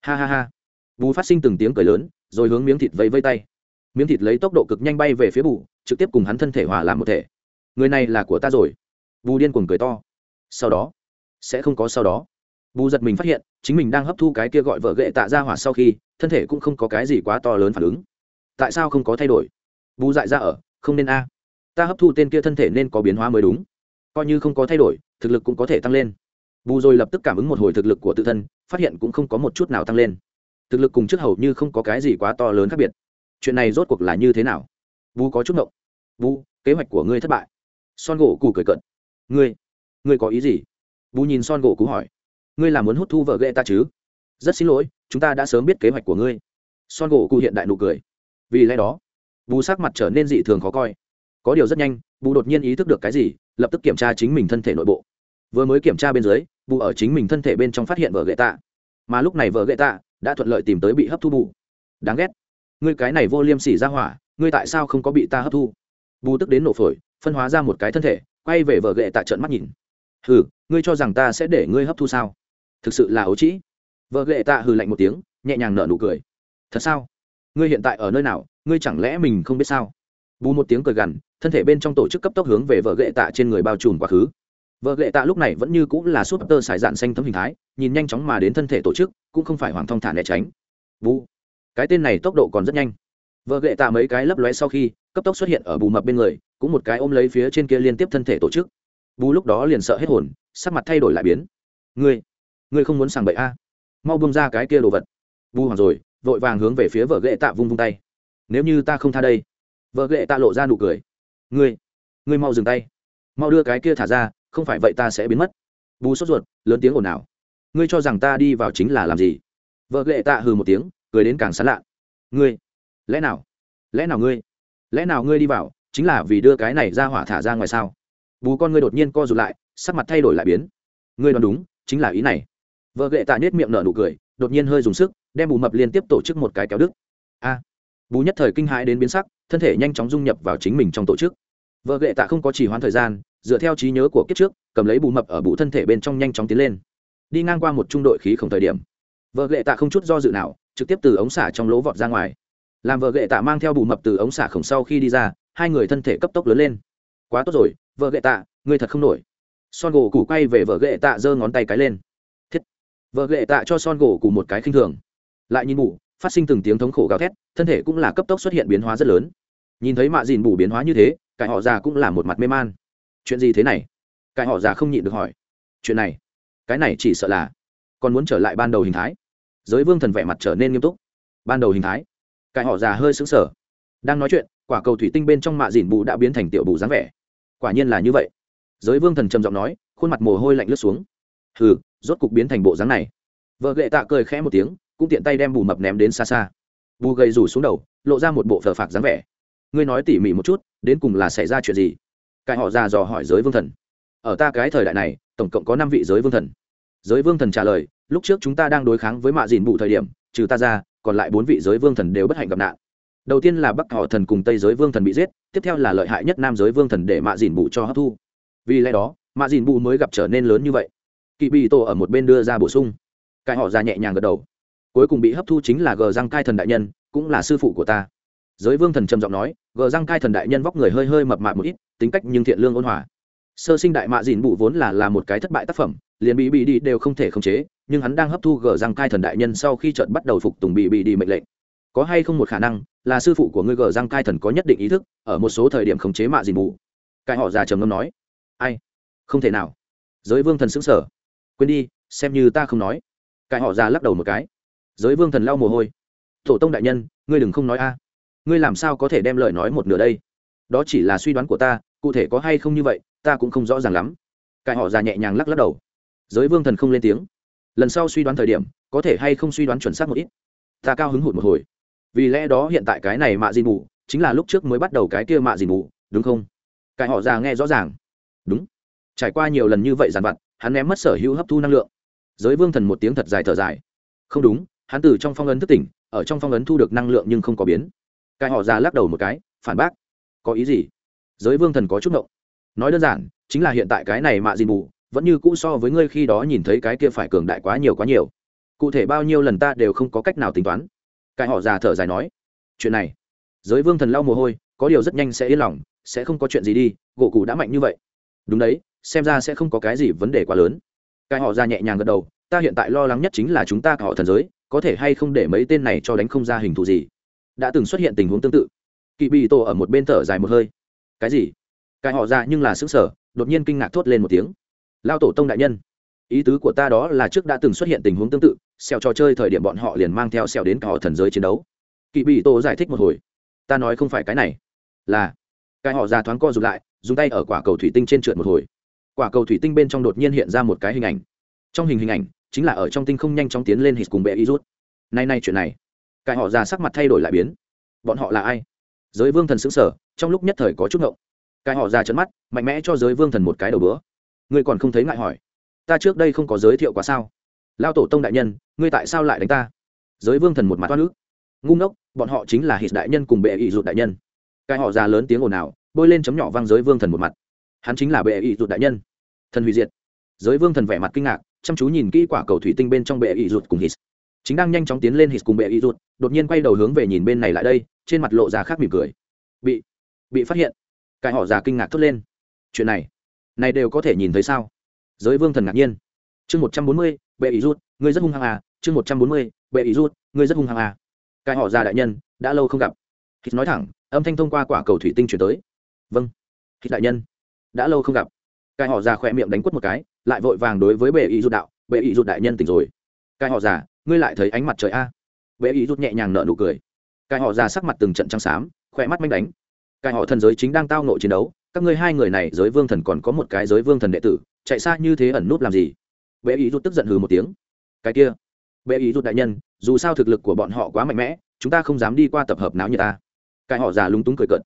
Ha ha ha. Bù phát sinh từng tiếng cười lớn rồi hướng miếng thịt vẫy vây tay. Miếng thịt lấy tốc độ cực nhanh bay về phía bù trực tiếp cùng hắn thân thể hòa làm một thể. Người này là của ta rồi. Bù điên cuồng cười to. Sau đó. Sẽ không có sau đó bù giật mình phát hiện, chính mình đang hấp thu cái kia gọi vợ ghệ tạ ra hỏa sau khi, thân thể cũng không có cái gì quá to lớn phản ứng. Tại sao không có thay đổi? Bù dại ra ở, không nên a. Ta hấp thu tên kia thân thể nên có biến hóa mới đúng. Coi như không có thay đổi, thực lực cũng có thể tăng lên. Bù rồi lập tức cảm ứng một hồi thực lực của tự thân, phát hiện cũng không có một chút nào tăng lên. Thực lực cùng trước hầu như không có cái gì quá to lớn khác biệt. Chuyện này rốt cuộc là như thế nào? Bù có chút ngộng. Bù, kế hoạch của ngươi thất bại. Son gỗ cụ cười cận ngươi ngươi có ý gì? Bù nhìn son gỗ cú hỏi ngươi là muốn hút thu vợ ghệ ta chứ? Rất xin lỗi, chúng ta đã sớm biết kế hoạch của ngươi. Son gỗ cụ hiện đại nụ cười. Vì lẽ đó, bù sắc mặt trở nên dị thường khó coi. Có điều rất nhanh, bù đột nhiên ý thức được cái gì, lập tức kiểm tra chính mình thân thể nội bộ. Vừa mới kiểm tra bên dưới, bù ở chính mình thân thể bên trong phát hiện vợ ghệ tạ. Mà lúc này vợ ghệ tạ đã thuận lợi tìm tới bị hấp thu bù. Đáng ghét. Ngươi cái này vô liêm sỉ ra hỏa, ngươi tại sao không có bị ta hấp thu? Bù tức đến nổ phổi, phân hóa ra một cái thân thể, quay về vợ ghệ tạ trận mắt nhìn. Hừ, ngươi cho rằng ta sẽ để ngươi hấp thu sao? Thực sự là ấu trĩ. Vợ ghệ tạ hừ lạnh một tiếng, nhẹ nhàng nở nụ cười. Thật sao? Ngươi hiện tại ở nơi nào? Ngươi chẳng lẽ mình không biết sao? Bù một tiếng cười gằn, thân thể bên trong tổ chức cấp tốc hướng về vợ ghệ tạ trên người bao trùm quá khứ. Vợ ghệ tạ lúc này vẫn như cũng là súp tơ sải dạn xanh thấm hình thái, nhìn nhanh chóng mà đến thân thể tổ chức, cũng không phải hoàng thong thả né tránh. Bù, cái tên này tốc độ còn rất nhanh. Vợ ghệ tạ mấy cái lấp lóe sau khi, cấp tốc xuất hiện ở bù mập bên người, cũng một cái ôm lấy phía trên kia liên tiếp thân thể tổ chức. Bù lúc đó liền sợ hết hồn, sắc mặt thay đổi lại biến. Ngươi ngươi không muốn sàng bậy a? Mau bông ra cái kia đồ vật. Vu hoàng rồi, vội vàng hướng về phía vợ ghệ tạ vung vung tay. Nếu như ta không tha đây, vợ ghệ tạ lộ ra nụ cười. Ngươi ngươi mau dừng tay. Mau đưa cái kia thả ra, không phải vậy ta sẽ biến mất. Bù sốt ruột, lớn tiếng ồn ào. Ngươi cho rằng ta đi vào chính là làm gì? Vợ ghệ tạ hừ một tiếng, cười đến càng sán lạ. Ngươi, lẽ nào? Lẽ nào ngươi? Lẽ nào ngươi đi vào, chính là vì đưa cái này ra hỏa thả ra ngoài sao? Bù con ngươi đột nhiên co rụt lại, sắc mặt thay đổi lại biến. Ngươi đoán đúng, chính là ý này vợ ghệ tạ nết miệng nở nụ cười, đột nhiên hơi dùng sức, đem bù mập liên tiếp tổ chức một cái kéo đức a. Bù nhất thời kinh hãi đến biến sắc, thân thể nhanh chóng dung nhập vào chính mình trong tổ chức. Vợ ghệ tạ không có chỉ hoãn thời gian, dựa theo trí nhớ của kiếp trước, cầm lấy bù mập ở bụ thân thể bên trong nhanh chóng tiến lên. Đi ngang qua một trung đội khí không thời điểm. Vợ ghệ tạ không chút do dự nào, trực tiếp từ ống xả trong lỗ vọt ra ngoài. Làm vợ ghệ tạ mang theo bù mập từ ống xả khổng sau khi đi ra, hai người thân thể cấp tốc lớn lên. Quá tốt rồi, vợ ghệ tạ người thật không nổi. Son gỗ củ quay về vợ ghệ tạ giơ ngón tay cái lên vợ ghệ tạ cho son gỗ cùng một cái khinh thường. Lại nhìn bù, phát sinh từng tiếng thống khổ gào thét, thân thể cũng là cấp tốc xuất hiện biến hóa rất lớn. Nhìn thấy mạ dìn bù biến hóa như thế, cải họ già cũng là một mặt mê man. Chuyện gì thế này? Cải họ già không nhịn được hỏi. Chuyện này, cái này chỉ sợ là còn muốn trở lại ban đầu hình thái. Giới vương thần vẻ mặt trở nên nghiêm túc. Ban đầu hình thái, cải họ già hơi xứng sở đang nói chuyện, quả cầu thủy tinh bên trong mạ dìn bù đã biến thành tiểu bù dáng vẻ. Quả nhiên là như vậy. Giới vương thần trầm giọng nói, khuôn mặt mồ hôi lạnh lướt xuống. Hừ rốt cục biến thành bộ dáng này. Vợ gệ tạ cười khẽ một tiếng, cũng tiện tay đem bù mập ném đến xa xa. Bù gầy rủ xuống đầu, lộ ra một bộ phờ phạc dáng vẻ. Ngươi nói tỉ mỉ một chút, đến cùng là xảy ra chuyện gì? Cái họ ra dò hỏi giới vương thần. Ở ta cái thời đại này, tổng cộng có năm vị giới vương thần. Giới vương thần trả lời, lúc trước chúng ta đang đối kháng với mạ dìn bụ thời điểm, trừ ta ra, còn lại bốn vị giới vương thần đều bất hạnh gặp nạn. Đầu tiên là bắc họ thần cùng tây giới vương thần bị giết, tiếp theo là lợi hại nhất nam giới vương thần để mạ dìn bụ cho hấp thu. Vì lẽ đó, mạ dìn bụ mới gặp trở nên lớn như vậy. Kỳ bị tổ ở một bên đưa ra bổ sung. Cái họ ra nhẹ nhàng gật đầu. Cuối cùng bị hấp thu chính là gờ răng cai thần đại nhân, cũng là sư phụ của ta. Giới vương thần trầm giọng nói gờ răng cai thần đại nhân vóc người hơi hơi mập mạp một ít, tính cách nhưng thiện lương ôn hòa. Sơ sinh đại mạ dìn bụ vốn là là một cái thất bại tác phẩm, liền bị bị đi đều không thể khống chế, nhưng hắn đang hấp thu gờ răng cai thần đại nhân sau khi trận bắt đầu phục tùng bị bị đi mệnh lệnh. Có hay không một khả năng, là sư phụ của ngươi gờ răng cai thần có nhất định ý thức, ở một số thời điểm khống chế mạ dìn bụ. Cái họ già trầm ngâm nói, ai? Không thể nào. Giới vương thần xứng sở quên đi, xem như ta không nói. Cái họ già lắc đầu một cái. Giới vương thần lau mồ hôi. Tổ tông đại nhân, ngươi đừng không nói a. À. Ngươi làm sao có thể đem lời nói một nửa đây? Đó chỉ là suy đoán của ta, cụ thể có hay không như vậy, ta cũng không rõ ràng lắm. Cái họ già nhẹ nhàng lắc lắc đầu. Giới vương thần không lên tiếng. Lần sau suy đoán thời điểm, có thể hay không suy đoán chuẩn xác một ít. Ta cao hứng hụt một hồi. Vì lẽ đó hiện tại cái này mạ gì mù, chính là lúc trước mới bắt đầu cái kia mạ gì mù, đúng không? Cái họ già nghe rõ ràng. Đúng. Trải qua nhiều lần như vậy dàn vặt hắn ném mất sở hữu hấp thu năng lượng. Giới vương thần một tiếng thật dài thở dài. Không đúng, hắn từ trong phong ấn thức tỉnh, ở trong phong ấn thu được năng lượng nhưng không có biến. Cái họ già lắc đầu một cái, phản bác. Có ý gì? Giới vương thần có chút ngộng. Nói đơn giản, chính là hiện tại cái này mạ dìn mù vẫn như cũ so với ngươi khi đó nhìn thấy cái kia phải cường đại quá nhiều quá nhiều. Cụ thể bao nhiêu lần ta đều không có cách nào tính toán. Cái họ già thở dài nói. Chuyện này, giới vương thần lau mồ hôi, có điều rất nhanh sẽ yên lòng, sẽ không có chuyện gì đi, gỗ cụ đã mạnh như vậy. Đúng đấy xem ra sẽ không có cái gì vấn đề quá lớn. Cái họ ra nhẹ nhàng gật đầu, ta hiện tại lo lắng nhất chính là chúng ta họ thần giới, có thể hay không để mấy tên này cho đánh không ra hình thù gì. Đã từng xuất hiện tình huống tương tự. Kỵ bị tổ ở một bên thở dài một hơi. Cái gì? Cái họ ra nhưng là xứng sở đột nhiên kinh ngạc thốt lên một tiếng. Lao tổ tông đại nhân, ý tứ của ta đó là trước đã từng xuất hiện tình huống tương tự, xèo trò chơi thời điểm bọn họ liền mang theo xèo đến cả họ thần giới chiến đấu. Kỵ bị tổ giải thích một hồi. Ta nói không phải cái này, là, cái họ ra thoáng co rụt lại, dùng tay ở quả cầu thủy tinh trên trượt một hồi quả cầu thủy tinh bên trong đột nhiên hiện ra một cái hình ảnh. Trong hình hình ảnh, chính là ở trong tinh không nhanh chóng tiến lên hít cùng bệ y rút. Nay nay chuyện này cái họ già sắc mặt thay đổi lại biến. Bọn họ là ai? Giới vương thần xứng sở trong lúc nhất thời có chút ngộng. Cái họ già trấn mắt, mạnh mẽ cho giới vương thần một cái đầu bữa. Ngươi còn không thấy ngại hỏi? Ta trước đây không có giới thiệu quá sao? Lao tổ tông đại nhân, ngươi tại sao lại đánh ta? Giới vương thần một mặt toát nước ngu ngốc, bọn họ chính là hít đại nhân cùng bệ y rút đại nhân. Cái họ già lớn tiếng ồn ào, bôi lên chấm nhỏ văng giới vương thần một mặt. Hắn chính là bệ y rụt đại nhân thần hủy diệt. Giới vương thần vẻ mặt kinh ngạc, chăm chú nhìn kỹ quả cầu thủy tinh bên trong bệ ý rụt cùng hít. Chính đang nhanh chóng tiến lên hít cùng bệ ý rụt đột nhiên quay đầu hướng về nhìn bên này lại đây, trên mặt lộ ra khác mỉm cười. Bị bị phát hiện. Cái họ già kinh ngạc thốt lên. Chuyện này này đều có thể nhìn thấy sao? Giới vương thần ngạc nhiên. Chương một trăm bốn mươi, bệ ý rút ngươi rất hung hăng à. Chương một trăm bốn mươi, bệ ý rút ngươi rất hung hăng à. Cái họ già đại nhân, đã lâu không gặp. Hít nói thẳng, âm thanh thông qua quả cầu thủy tinh chuyển tới. Vâng hít đại nhân, đã lâu không gặp cái họ già khỏe miệng đánh quất một cái, lại vội vàng đối với bệ ý rút đạo, bệ ý rút đại nhân tỉnh rồi. Cái họ già, ngươi lại thấy ánh mặt trời a? À. bệ ý rút nhẹ nhàng nở nụ cười. Cái họ già sắc mặt từng trận trắng xám, khỏe mắt manh đánh. Cái họ thần giới chính đang tao nội chiến đấu, các ngươi hai người này giới vương thần còn có một cái giới vương thần đệ tử, chạy xa như thế ẩn nút làm gì? Bệ ý rút tức giận hừ một tiếng. Cái kia, bệ ý rút đại nhân, dù sao thực lực của bọn họ quá mạnh mẽ, chúng ta không dám đi qua tập hợp náo như ta. Cái họ già lúng túng cười cợt.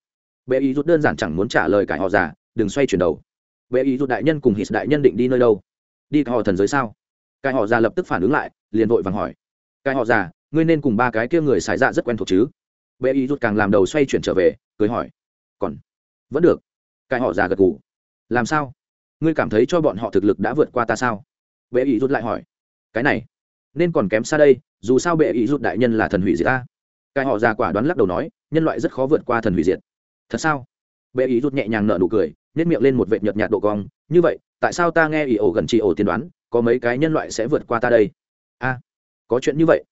Bệ ý rút đơn giản chẳng muốn trả lời cái họ già, đừng xoay chuyển đầu bệ ý rút đại nhân cùng hít đại nhân định đi nơi đâu? Đi họ thần giới sao? Cái họ già lập tức phản ứng lại, liền vội vàng hỏi. Cái họ già, ngươi nên cùng ba cái kia người xài dạ rất quen thuộc chứ? Bệ ý rút càng làm đầu xoay chuyển trở về, cười hỏi. Còn, vẫn được. Cái họ già gật gù. Làm sao? Ngươi cảm thấy cho bọn họ thực lực đã vượt qua ta sao? Bệ ý rút lại hỏi. Cái này, nên còn kém xa đây, dù sao bệ ý rút đại nhân là thần hủy diệt ta. Cái họ già quả đoán lắc đầu nói, nhân loại rất khó vượt qua thần hủy diệt. Thật sao? Bệ ý rút nhẹ nhàng nở nụ cười nhét miệng lên một vệt nhợt nhạt độ cong, như vậy, tại sao ta nghe ỷ ổ gần chị ổ tiên đoán, có mấy cái nhân loại sẽ vượt qua ta đây? A, có chuyện như vậy.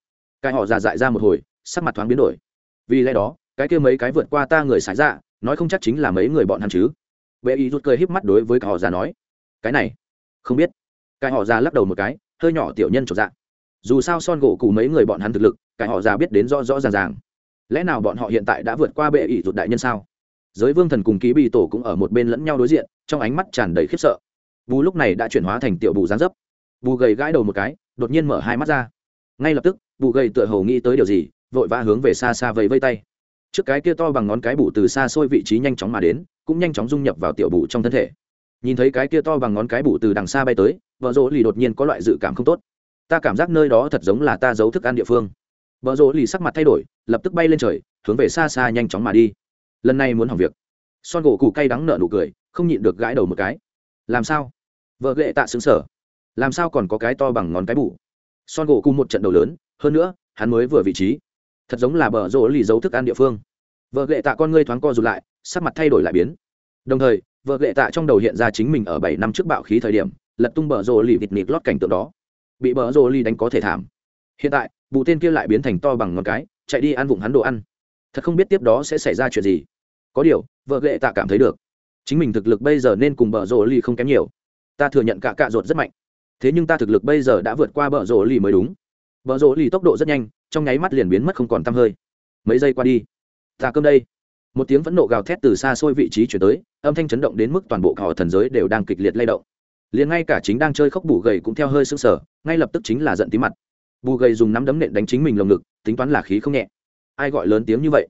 Cái họ già dại ra một hồi, sắc mặt thoáng biến đổi. Vì lẽ đó, cái kia mấy cái vượt qua ta người xài dạ nói không chắc chính là mấy người bọn hắn chứ. Bệ ý rút cười híp mắt đối với cái họ già nói, cái này, không biết. Cái họ già lắc đầu một cái, hơi nhỏ tiểu nhân trộn dạ. Dù sao son gỗ cụ mấy người bọn hắn thực lực, cái họ già biết đến rõ rõ ràng ràng. Lẽ nào bọn họ hiện tại đã vượt qua bệ ý rụt đại nhân sao? Giới vương thần cùng ký bị tổ cũng ở một bên lẫn nhau đối diện, trong ánh mắt tràn đầy khiếp sợ. Bù lúc này đã chuyển hóa thành tiểu bù gián dấp. Bù gầy gãi đầu một cái, đột nhiên mở hai mắt ra. Ngay lập tức, bù gầy tựa hồ nghĩ tới điều gì, vội vã hướng về xa xa vẫy vây tay. Trước cái kia to bằng ngón cái bù từ xa xôi vị trí nhanh chóng mà đến, cũng nhanh chóng dung nhập vào tiểu bù trong thân thể. Nhìn thấy cái kia to bằng ngón cái bù từ đằng xa bay tới, vợ rỗ lì đột nhiên có loại dự cảm không tốt. Ta cảm giác nơi đó thật giống là ta giấu thức ăn địa phương. Vợ rỗ lì sắc mặt thay đổi, lập tức bay lên trời, hướng về xa xa nhanh chóng mà đi lần này muốn hỏng việc. Son gỗ cụ cay đắng nợ nụ cười, không nhịn được gãi đầu một cái. Làm sao? Vợ ghệ tạ xứng sở làm sao còn có cái to bằng ngón cái bù son gỗ cụ một trận đầu lớn, hơn nữa, hắn mới vừa vị trí. Thật giống là bờ rỗ lì giấu thức ăn địa phương. Vợ ghệ tạ con ngươi thoáng co rụt lại, sắc mặt thay đổi lại biến. Đồng thời, vợ ghệ tạ trong đầu hiện ra chính mình ở bảy năm trước bạo khí thời điểm, lật tung bờ rỗ lì vịt nịt lót cảnh tượng đó. Bị bờ rỗ lì đánh có thể thảm. Hiện tại, bụ tên kia lại biến thành to bằng ngón cái, chạy đi ăn vụng hắn đồ ăn thật không biết tiếp đó sẽ xảy ra chuyện gì. Có điều, vợ ghệ tạ cảm thấy được. Chính mình thực lực bây giờ nên cùng bờ rồ lì không kém nhiều. Ta thừa nhận cả cạ ruột rất mạnh. Thế nhưng ta thực lực bây giờ đã vượt qua bờ rồ lì mới đúng. Bờ rồ lì tốc độ rất nhanh, trong nháy mắt liền biến mất không còn tăm hơi. Mấy giây qua đi, ta cơm đây. Một tiếng phẫn nộ gào thét từ xa xôi vị trí chuyển tới, âm thanh chấn động đến mức toàn bộ cỏ thần giới đều đang kịch liệt lay động. Liền ngay cả chính đang chơi khóc bù gầy cũng theo hơi sưng sở ngay lập tức chính là giận tí mặt. Bù gầy dùng nắm đấm nện đánh chính mình lồng ngực, tính toán là khí không nhẹ ai gọi lớn tiếng như vậy?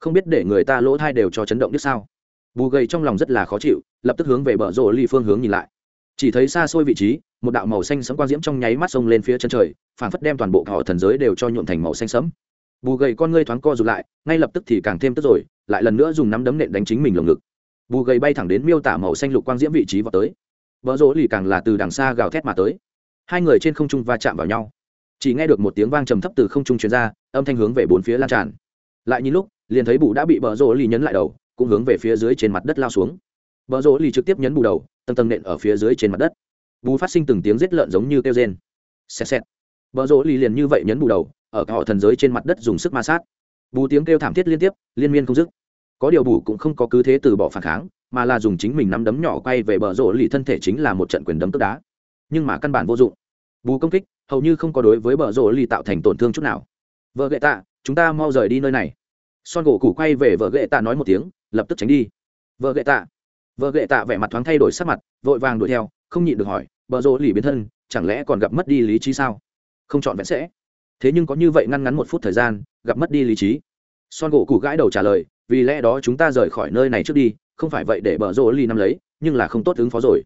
Không biết để người ta lỗ thai đều cho chấn động biết sao? Bù gầy trong lòng rất là khó chịu, lập tức hướng về bờ rộ ly phương hướng nhìn lại. Chỉ thấy xa xôi vị trí, một đạo màu xanh sấm quang diễm trong nháy mắt sông lên phía chân trời, phản phất đem toàn bộ họ thần giới đều cho nhuộm thành màu xanh sấm bù gầy con ngươi thoáng co rụt lại, ngay lập tức thì càng thêm tức rồi, lại lần nữa dùng nắm đấm nện đánh chính mình lồng ngực. Bù gầy bay thẳng đến miêu tả màu xanh lục quang diễm vị trí vào tới. Vợ rỗ lì càng là từ đằng xa gào thét mà tới. Hai người trên không trung va chạm vào nhau chỉ nghe được một tiếng vang trầm thấp từ không trung truyền ra, âm thanh hướng về bốn phía lan tràn. Lại nhìn lúc, liền thấy bù đã bị bờ rỗ lì nhấn lại đầu, cũng hướng về phía dưới trên mặt đất lao xuống. Bờ rỗ lì trực tiếp nhấn bù đầu, tầng tầng nện ở phía dưới trên mặt đất. Bù phát sinh từng tiếng rết lợn giống như kêu rên. Xẹt xẹt. Bờ rỗ lì liền như vậy nhấn bù đầu, ở họ thần giới trên mặt đất dùng sức ma sát. Bù tiếng kêu thảm thiết liên tiếp, liên miên không dứt. Có điều bù cũng không có cứ thế từ bỏ phản kháng, mà là dùng chính mình nắm đấm nhỏ quay về bờ rỗ lì thân thể chính là một trận quyền đấm tức đá. Nhưng mà căn bản vô dụng bù công kích, hầu như không có đối với bờ rổ lì tạo thành tổn thương chút nào. Vợ gệ tạ, chúng ta mau rời đi nơi này. Son gỗ củ quay về vợ gệ tạ nói một tiếng, lập tức tránh đi. Vợ gệ tạ. Vợ gệ tạ vẻ mặt thoáng thay đổi sắc mặt, vội vàng đuổi theo, không nhịn được hỏi, bờ rổ lì biến thân, chẳng lẽ còn gặp mất đi lý trí sao? Không chọn vẹn sẽ. Thế nhưng có như vậy ngăn ngắn một phút thời gian, gặp mất đi lý trí. Son gỗ củ gãi đầu trả lời, vì lẽ đó chúng ta rời khỏi nơi này trước đi, không phải vậy để bờ rổ lì nắm lấy, nhưng là không tốt ứng phó rồi.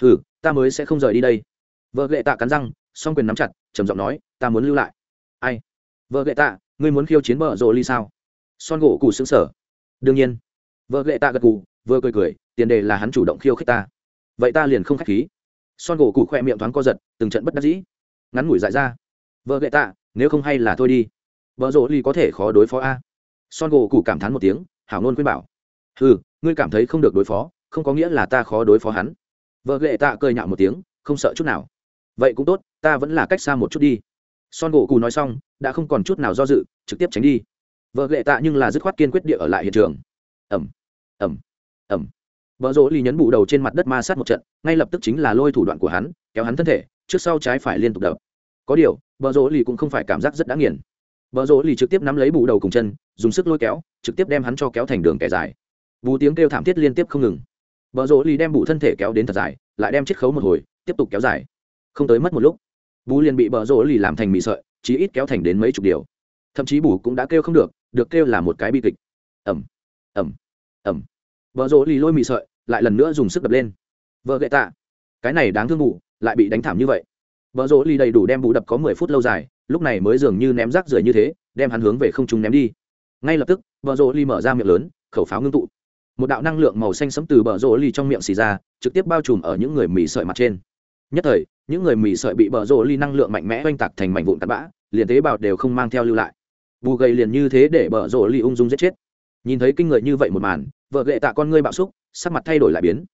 Ừ ta mới sẽ không rời đi đây vợ gệ tạ cắn răng, song quyền nắm chặt, trầm giọng nói, ta muốn lưu lại. Ai? Vợ gệ tạ, ngươi muốn khiêu chiến bờ rỗ ly sao? Son gỗ cụ xứng sở đương nhiên. Vợ gệ tạ gật cụ vừa cười cười, tiền đề là hắn chủ động khiêu khích ta. Vậy ta liền không k h á c h khí. Son gỗ cụ khoe miệng thoáng co giật, từng trận bất đắc dĩ. Ngắn ngủi dại ra. Vợ gệ tạ, nếu không hay là thôi đi. Vợ rỗ ly có thể khó đối phó a. Son gỗ cụ cảm thán một tiếng, hảo nôn khuyên bảo. Ừ ngươi cảm thấy không được đối phó, không có nghĩa là ta khó đối phó hắn. Vợ gệ tạ cười nhạo một tiếng, không sợ chút nào vậy cũng tốt, ta vẫn là cách xa một chút đi. Son gỗ cù nói xong, đã không còn chút nào do dự, trực tiếp tránh đi. Vợ gệ tạ nhưng là dứt khoát kiên quyết địa ở lại hiện trường. Ẩm ẩm ẩm vợ rỗ lì nhấn bụ đầu trên mặt đất ma sát một trận, ngay lập tức chính là lôi thủ đoạn của hắn, kéo hắn thân thể, trước sau trái phải liên tục đập. Có điều, vợ rỗ lì cũng không phải cảm giác rất đã nghiền. Vợ rỗ lì trực tiếp nắm lấy bụ đầu cùng chân, dùng sức lôi kéo, trực tiếp đem hắn cho kéo thành đường kẻ dài. Bù tiếng kêu thảm thiết liên tiếp không ngừng. Vợ rỗ lì đem bụ thân thể kéo đến thật dài, lại đem chiết khấu một hồi, tiếp tục kéo dài không tới mất một lúc. Bù liền bị bờ rỗ lì làm thành mì sợi, chí ít kéo thành đến mấy chục điều. Thậm chí bù cũng đã kêu không được được kêu là một cái bi kịch. Ẩm ẩm ẩm vợ rỗ lì lôi mì sợi, lại lần nữa dùng sức đập lên. Vợ gậy tạ, cái này đáng thương bù, lại bị đánh thảm như vậy. Vợ rỗ lì đầy đủ đem bù đập có mười phút lâu dài, lúc này mới dường như ném rác rưởi như thế, đem hắn hướng về không trung ném đi. Ngay lập tức vợ rỗ lì mở ra miệng lớn, khẩu pháo ngưng tụ. Một đạo năng lượng màu xanh sấm từ bờ rỗ lì trong miệng xì ra, trực tiếp bao trùm ở những người mì sợi mặt trên nhất thời, những người mì sợi bị bờ rỗ ly năng lượng mạnh mẽ oanh tạc thành mảnh vụn tạt bã, liền tế bào đều không mang theo lưu lại. Bù gầy liền như thế để bờ rỗ ly ung dung giết chết. Nhìn thấy kinh người như vậy một màn, vợ gệ tạ con ngươi bạo xúc, sắc mặt thay đổi lại biến.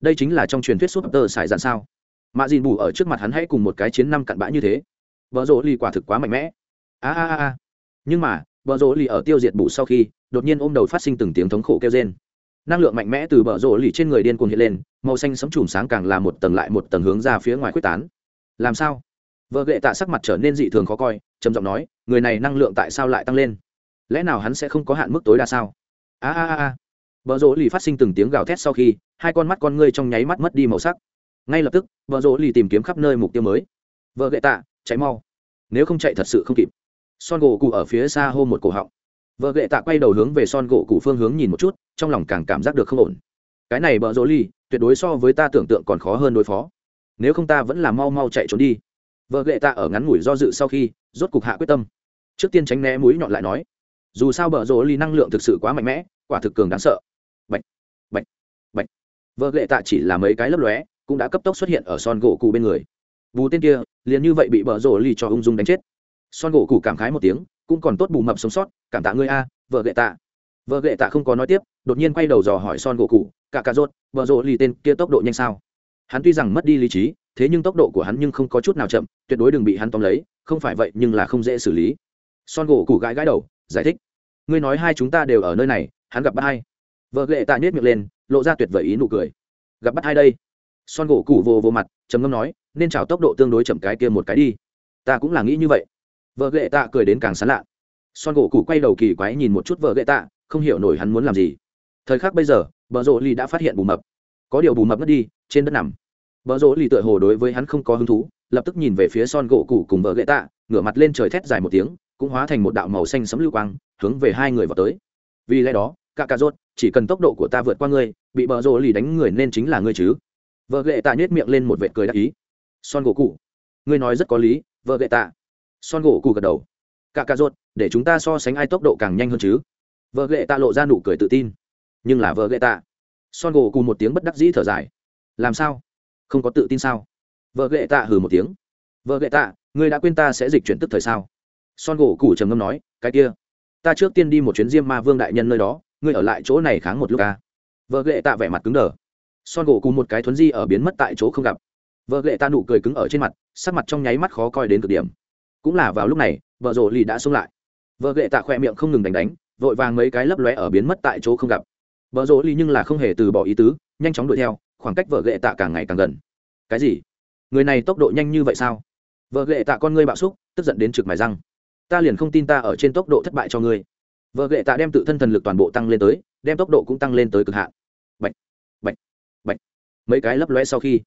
Đây chính là trong truyền thuyết súp tơ xài dạn sao? Mạ dìn bù ở trước mặt hắn hãy cùng một cái chiến năm cặn bã như thế. Vợ rỗ ly quả thực quá mạnh mẽ. A a a nhưng mà vợ rỗ ly ở tiêu diệt bù sau khi, đột nhiên ôm đầu phát sinh từng tiếng thống khổ kêu trên năng lượng mạnh mẽ từ bờ rỗ lì trên người điên cuồng hiện lên, màu xanh sấm chùm sáng càng là một tầng lại một tầng hướng ra phía ngoài quyết tán. Làm sao? Vợ gệ tạ sắc mặt trở nên dị thường khó coi, trầm giọng nói, người này năng lượng tại sao lại tăng lên? Lẽ nào hắn sẽ không có hạn mức tối đa sao? A a a vợ rỗ lì phát sinh từng tiếng gào thét sau khi, hai con mắt con ngươi trong nháy mắt mất đi màu sắc. Ngay lập tức vợ rỗ lì tìm kiếm khắp nơi mục tiêu mới. Vợ gệ tạ cháy mau. Nếu không chạy thật sự không kịp. Son gỗ cụ ở phía xa hô một cổ họng vợ gệ tạ quay đầu hướng về son gỗ cụ phương hướng nhìn một chút, trong lòng càng cảm giác được không ổn. Cái này bợ rỗ ly, tuyệt đối so với ta tưởng tượng còn khó hơn đối phó. Nếu không ta vẫn là mau mau chạy trốn đi. Vợ gệ tạ ở ngắn ngủi do dự sau khi, rốt cục hạ quyết tâm. Trước tiên tránh né mũi nhọn lại nói, dù sao bợ rỗ ly năng lượng thực sự quá mạnh mẽ, quả thực cường đáng sợ. Bệnh bệnh bệnh vợ gệ tạ chỉ là mấy cái lấp lóe, cũng đã cấp tốc xuất hiện ở son gỗ cụ bên người. Bù tên kia, liền như vậy bị bợ rỗ ly cho ung dung đánh chết son gỗ cụ cảm khái một tiếng, cũng còn tốt bù mập sống sót, cảm tạ ngươi a, vợ gệ tạ. Vợ gệ tạ không có nói tiếp, đột nhiên quay đầu dò hỏi son gỗ cụ cả cà rốt, vợ rộ lì tên kia tốc độ nhanh sao? Hắn tuy rằng mất đi lý trí, thế nhưng tốc độ của hắn nhưng không có chút nào chậm, tuyệt đối đừng bị hắn tóm lấy, không phải vậy nhưng là không dễ xử lý. Son gỗ cụ gãi gãi đầu, giải thích, ngươi nói hai chúng ta đều ở nơi này, hắn gặp bắt hai vợ gệ tạ nhét miệng lên, lộ ra tuyệt vời ý nụ cười. Gặp bắt hai đây? Son gỗ cụ vô vô mặt, trầm ngâm nói, nên chào tốc độ tương đối chậm cái kia một cái đi. Ta cũng là nghĩ như vậy vợ ghệ tạ cười đến càng sán lạ. Son gỗ cụ quay đầu kỳ quái nhìn một chút vợ ghệ tạ, không hiểu nổi hắn muốn làm gì. Thời khắc bây giờ bờ rộ ly đã phát hiện bù mập. Có điều bù mập mất đi, trên đất nằm. Bờ rộ ly tựa hồ đối với hắn không có hứng thú, lập tức nhìn về phía son gỗ cụ cùng vợ ghệ tạ, ngửa mặt lên trời thét dài một tiếng, cũng hóa thành một đạo màu xanh sấm lưu quang, hướng về hai người vào tới. Vì lẽ đó cả cà rốt, chỉ cần tốc độ của ta vượt qua ngươi, bị bờ rỗ ly đánh người nên chính là ngươi chứ. Vợ ghệ tạ nhếch miệng lên một vệt cười đắc ý. Son gỗ cụ ngươi nói rất có lý, vợ ghệ tạ son gỗ cụ gật đầu. Cả cà rốt, để chúng ta so sánh ai tốc độ càng nhanh hơn chứ? Vợ ghệ tạ lộ ra nụ cười tự tin. Nhưng là vợ ghệ tạ. Son gỗ cụ một tiếng bất đắc dĩ thở dài. Làm sao? Không có tự tin sao? Vợ ghệ tạ hừ một tiếng. Vợ ghệ tạ người đã quên ta sẽ dịch chuyển tức thời sao? Son gỗ cụ trầm ngâm nói, cái kia. Ta trước tiên đi một chuyến diêm ma vương đại nhân nơi đó, ngươi ở lại chỗ này kháng một lúc ca vợ ghệ tạ vẻ mặt cứng đờ. Son gỗ cụ một cái thuấn di ở biến mất tại chỗ không gặp. Vợ ghệ tạ nụ cười cứng ở trên mặt, sắc mặt trong nháy mắt khó coi đến cực điểm cũng là vào lúc này, vợ rộ lì đã xông lại. Vợ ghệ tạ khoe miệng không ngừng đánh đánh, vội vàng mấy cái lấp lóe ở biến mất tại chỗ không gặp. Vợ rộ lì nhưng là không hề từ bỏ ý tứ, nhanh chóng đuổi theo, khoảng cách vợ ghệ tạ càng ngày càng gần. Cái gì? Người này tốc độ nhanh như vậy sao? Vợ ghệ tạ con ngươi bạo xúc, tức giận đến trực mài răng. Ta liền không tin ta ở trên tốc độ thất bại cho ngươi. Vợ ghệ tạ đem tự thân thần lực toàn bộ tăng lên tới, đem tốc độ cũng tăng lên tới cực hạn. Bệnh bệnh bệnh mấy cái lấp lóe sau khi,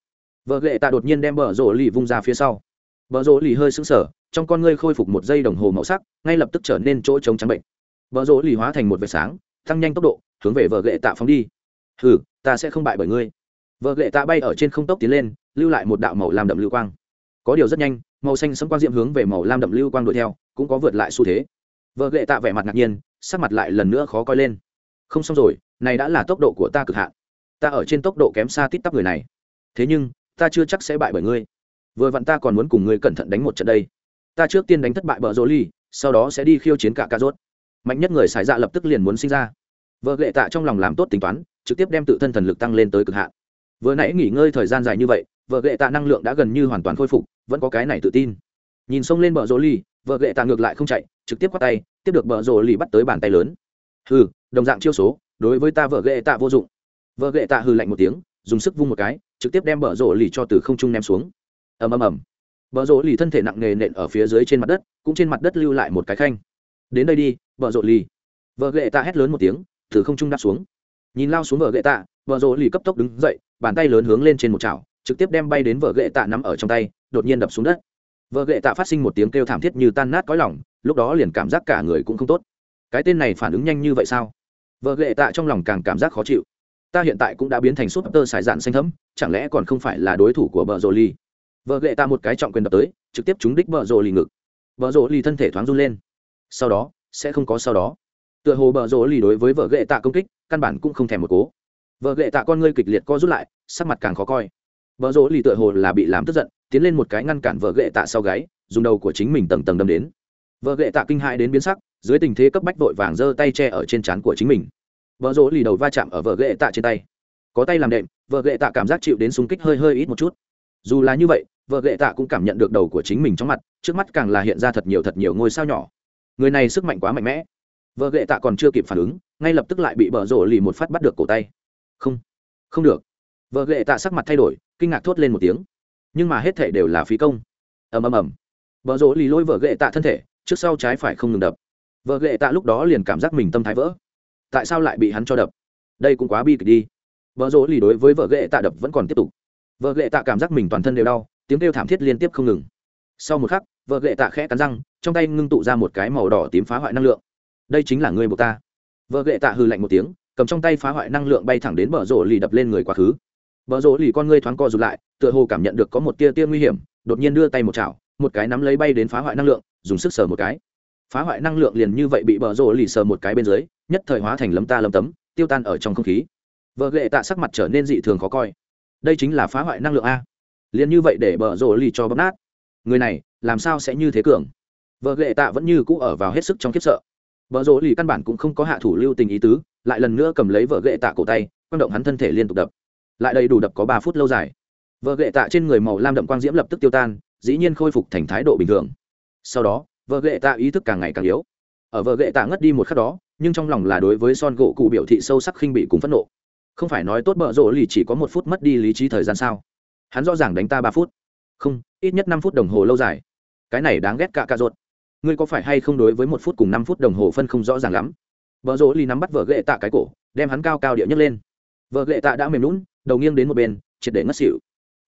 vợ ghệ tạ đột nhiên đem bờ rổ lì vung ra phía sau. Bờ rổ lì hơi sững sờ trong con ngươi khôi phục một giây đồng hồ màu sắc, ngay lập tức trở nên chỗ trống trắng bệnh. Vợ rỗ lì hóa thành một vệt sáng, tăng nhanh tốc độ, hướng về vợ gệ tạ phóng đi. Hừ, ta sẽ không bại bởi ngươi. Vợ gệ tạ bay ở trên không tốc tiến lên, lưu lại một đạo màu làm đậm lưu quang. Có điều rất nhanh, màu xanh sấm quang diệm hướng về màu lam đậm lưu quang đuổi theo, cũng có vượt lại xu thế. Vợ gệ tạ vẻ mặt ngạc nhiên, sắc mặt lại lần nữa khó coi lên. Không xong rồi, này đã là tốc độ của ta cực hạn. Ta ở trên tốc độ kém xa tít tắp người này. Thế nhưng, ta chưa chắc sẽ bại bởi ngươi. Vừa vặn ta còn muốn cùng ngươi cẩn thận đánh một trận đây ta trước tiên đánh thất bại bờ rô ly, sau đó sẽ đi khiêu chiến cả ca rốt. Mạnh nhất người xài dạ lập tức liền muốn sinh ra. Vợ ghệ tạ trong lòng làm tốt tính toán, trực tiếp đem tự thân thần lực tăng lên tới cực hạn. Vừa nãy nghỉ ngơi thời gian dài như vậy, vợ ghệ tạ năng lượng đã gần như hoàn toàn khôi phục, vẫn có cái này tự tin. Nhìn xông lên bờ rô ly, vợ ghệ tạ ngược lại không chạy, trực tiếp quát tay, tiếp được bờ rô ly bắt tới bàn tay lớn. Hừ, đồng dạng chiêu số, đối với ta vợ ghệ tạ vô dụng. Vợ ghệ tạ hừ lạnh một tiếng, dùng sức vung một cái, trực tiếp đem bờ rô ly cho từ không trung ném xuống. Ầm ầm ầm bờ rộ lì thân thể nặng nề nện ở phía dưới trên mặt đất, cũng trên mặt đất lưu lại một cái khanh. Đến đây đi bờ rộ lì. Vợ ghệ tạ hét lớn một tiếng, từ không trung đáp xuống. Nhìn lao xuống vợ ghệ tạ vợ rộ lì cấp tốc đứng dậy, bàn tay lớn hướng lên trên một chảo, trực tiếp đem bay đến vợ ghệ tạ nắm ở trong tay, đột nhiên đập xuống đất. Vợ ghệ tạ phát sinh một tiếng kêu thảm thiết như tan nát cõi lòng, lúc đó liền cảm giác cả người cũng không tốt. Cái tên này phản ứng nhanh như vậy sao? Vợ ghệ tạ trong lòng càng cảm giác khó chịu. Ta hiện tại cũng đã biến thành súp tơ sải dạn xanh thấm chẳng lẽ còn không phải là đối thủ của bờ rồ ly vợ ghệ tạ một cái trọng quyền đập tới, trực tiếp trúng đích vợ rộ lì ngực. Vợ rộ lì thân thể thoáng run lên. Sau đó, sẽ không có sau đó. Tựa hồ vợ rộ lì đối với vợ ghệ tạ công kích, căn bản cũng không thèm một cố. Vợ ghệ tạ con ngươi kịch liệt co rút lại, sắc mặt càng khó coi. Vợ rộ lì tựa hồ là bị làm tức giận, tiến lên một cái ngăn cản vợ ghệ tạ sau gáy, dùng đầu của chính mình tầng tầng đâm đến. Vợ ghệ tạ kinh hãi đến biến sắc, dưới tình thế cấp bách vội vàng giơ tay che ở trên trán của chính mình. Vợ rỗ lì đầu va chạm ở vợ ghệ tạ trên tay. Có tay làm đệm, vợ ghệ tạ cảm giác chịu đến súng kích hơi hơi ít một chút. Dù là như vậy vợ ghệ tạ cũng cảm nhận được đầu của chính mình trong mặt, trước mắt càng là hiện ra thật nhiều thật nhiều ngôi sao nhỏ. Người này sức mạnh quá mạnh mẽ. Vợ ghệ tạ còn chưa kịp phản ứng, ngay lập tức lại bị bờ rỗ lì một phát bắt được cổ tay. Không không được. Vợ ghệ tạ sắc mặt thay đổi, kinh ngạc thốt lên một tiếng. Nhưng mà hết thể đều là phí công. Ầm ầm ầm. Vợ rỗ lì lôi vợ ghệ tạ thân thể, trước sau trái phải không ngừng đập. Vợ ghệ tạ lúc đó liền cảm giác mình tâm thái vỡ. Tại sao lại bị hắn cho đập? Đây cũng quá bi kịch đi. Vợ rỗ lì đối với vợ ghệ tạ đập vẫn còn tiếp tục. Vợ ghệ tạ cảm giác mình toàn thân đều đau tiếng kêu thảm thiết liên tiếp không ngừng. Sau một khắc, vợ ghệ tạ khẽ cắn răng, trong tay ngưng tụ ra một cái màu đỏ tím phá hoại năng lượng. Đây chính là người buộc ta. Vợ ghệ tạ hư lạnh một tiếng, cầm trong tay phá hoại năng lượng bay thẳng đến bờ rổ lì đập lên người quá khứ. Bờ rổ lì con ngươi thoáng co rụt lại, tựa hồ cảm nhận được có một tia tia nguy hiểm, đột nhiên đưa tay một chảo, một cái nắm lấy bay đến phá hoại năng lượng, dùng sức sờ một cái. Phá hoại năng lượng liền như vậy bị bờ rổ lì sờ một cái bên dưới, nhất thời hóa thành lấm ta lấm tấm, tiêu tan ở trong không khí. Vợ ghệ tạ sắc mặt trở nên dị thường khó coi. Đây chính là phá hoại năng lượng a liền như vậy để bờ rồ lì cho bấm nát. Người này, làm sao sẽ như thế cường? Vợ ghệ tạ vẫn như cũ ở vào hết sức trong khiếp sợ. Vợ rồ lì căn bản cũng không có hạ thủ lưu tình ý tứ, lại lần nữa cầm lấy vợ ghệ tạ cổ tay, quang động hắn thân thể liên tục đập. Lại đầy đủ đập có ba phút lâu dài. Vợ ghệ tạ trên người màu lam đậm quang diễm lập tức tiêu tan, dĩ nhiên khôi phục thành thái độ bình thường. Sau đó, vợ ghệ tạ ý thức càng ngày càng yếu. Ở vợ ghệ tạ ngất đi một khắc đó, nhưng trong lòng là đối với son gỗ cụ biểu thị sâu sắc khinh bị cùng phẫn nộ. Không phải nói tốt bợ rộ lì chỉ có một phút mất đi lý trí thời gian sao? Hắn rõ ràng đánh ta ba phút. Không, ít nhất năm phút đồng hồ lâu dài. Cái này đáng ghét cả cà rột ngươi có phải hay không đối với một phút cùng năm phút đồng hồ phân không rõ ràng lắm? Vợ rỗ ly nắm bắt vợ ghệ tạ cái cổ, đem hắn cao cao địa nhấc lên. Vợ ghệ tạ đã mềm lún đầu nghiêng đến một bên, triệt để ngất xỉu.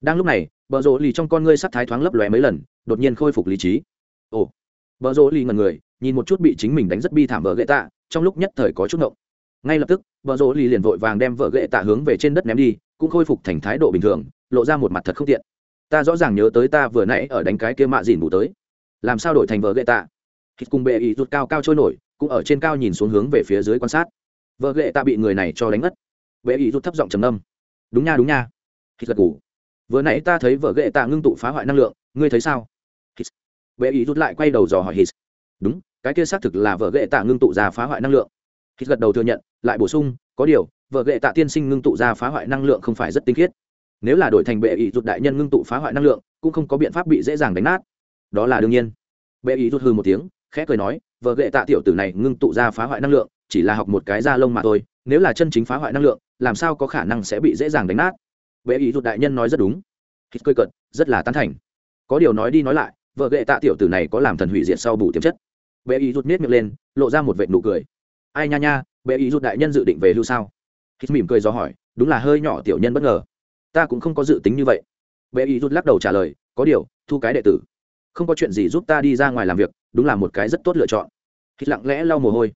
Đang lúc này, vợ rỗ ly trong con ngươi sắc thái thoáng lấp lóe mấy lần, đột nhiên khôi phục lý trí. Ồ. Vợ rỗ ly ngần người, nhìn một chút bị chính mình đánh rất bi thảm vợ ghệ tạ, trong lúc nhất thời có chút ngộng. Ngay lập tức, vợ rỗ ly liền vội vàng đem vợ ghệ tạ hướng về trên đất ném đi, cũng khôi phục thành thái độ bình thường lộ ra một mặt thật không tiện. Ta rõ ràng nhớ tới ta vừa nãy ở đánh cái kia mạ dìn bù tới. Làm sao đổi thành vợ ghệ tạ? Hít cùng bệ ý rút cao cao trôi nổi, cũng ở trên cao nhìn xuống hướng về phía dưới quan sát. Vợ ghệ tạ bị người này cho đánh ngất. Bệ ý rút thấp giọng trầm âm đúng nha đúng nha. Hít gật ngủ vừa nãy ta thấy vợ ghệ tạ ngưng tụ phá hoại năng lượng, ngươi thấy sao? Hít bệ ý rút lại quay đầu dò hỏi hít. Đúng, cái kia xác thực là vợ ghệ tạ ngưng tụ ra phá hoại năng lượng. Hít gật đầu thừa nhận, lại bổ sung, có điều, vợ ghệ tạ tiên sinh ngưng tụ ra phá hoại năng lượng không phải rất tinh khiết nếu là đổi thành bệ ý rụt đại nhân ngưng tụ phá hoại năng lượng, cũng không có biện pháp bị dễ dàng đánh nát. Đó là đương nhiên. Bệ ý rụt hư một tiếng, khẽ cười nói, vợ ghệ tạ tiểu tử này ngưng tụ ra phá hoại năng lượng, chỉ là học một cái da lông mà thôi, nếu là chân chính phá hoại năng lượng, làm sao có khả năng sẽ bị dễ dàng đánh nát? Bệ ý rụt đại nhân nói rất đúng. Hít cười cận rất là tán thành. Có điều nói đi nói lại, vợ ghệ tạ tiểu tử này có làm thần hủy diệt sau bù tiềm chất? Bệ ý rụt miết miệng lên, lộ ra một vệt nụ cười. Ai nha nha, bệ ý rụt đại nhân dự định về hưu sao? Hít mỉm cười do hỏi, đúng là hơi nhỏ tiểu nhân bất ngờ ta cũng không có dự tính như vậy. Bệ ý rút lắc đầu trả lời, có điều, thu cái đệ tử. Không có chuyện gì giúp ta đi ra ngoài làm việc, đúng là một cái rất tốt lựa chọn. Hít lặng lẽ lau mồ hôi.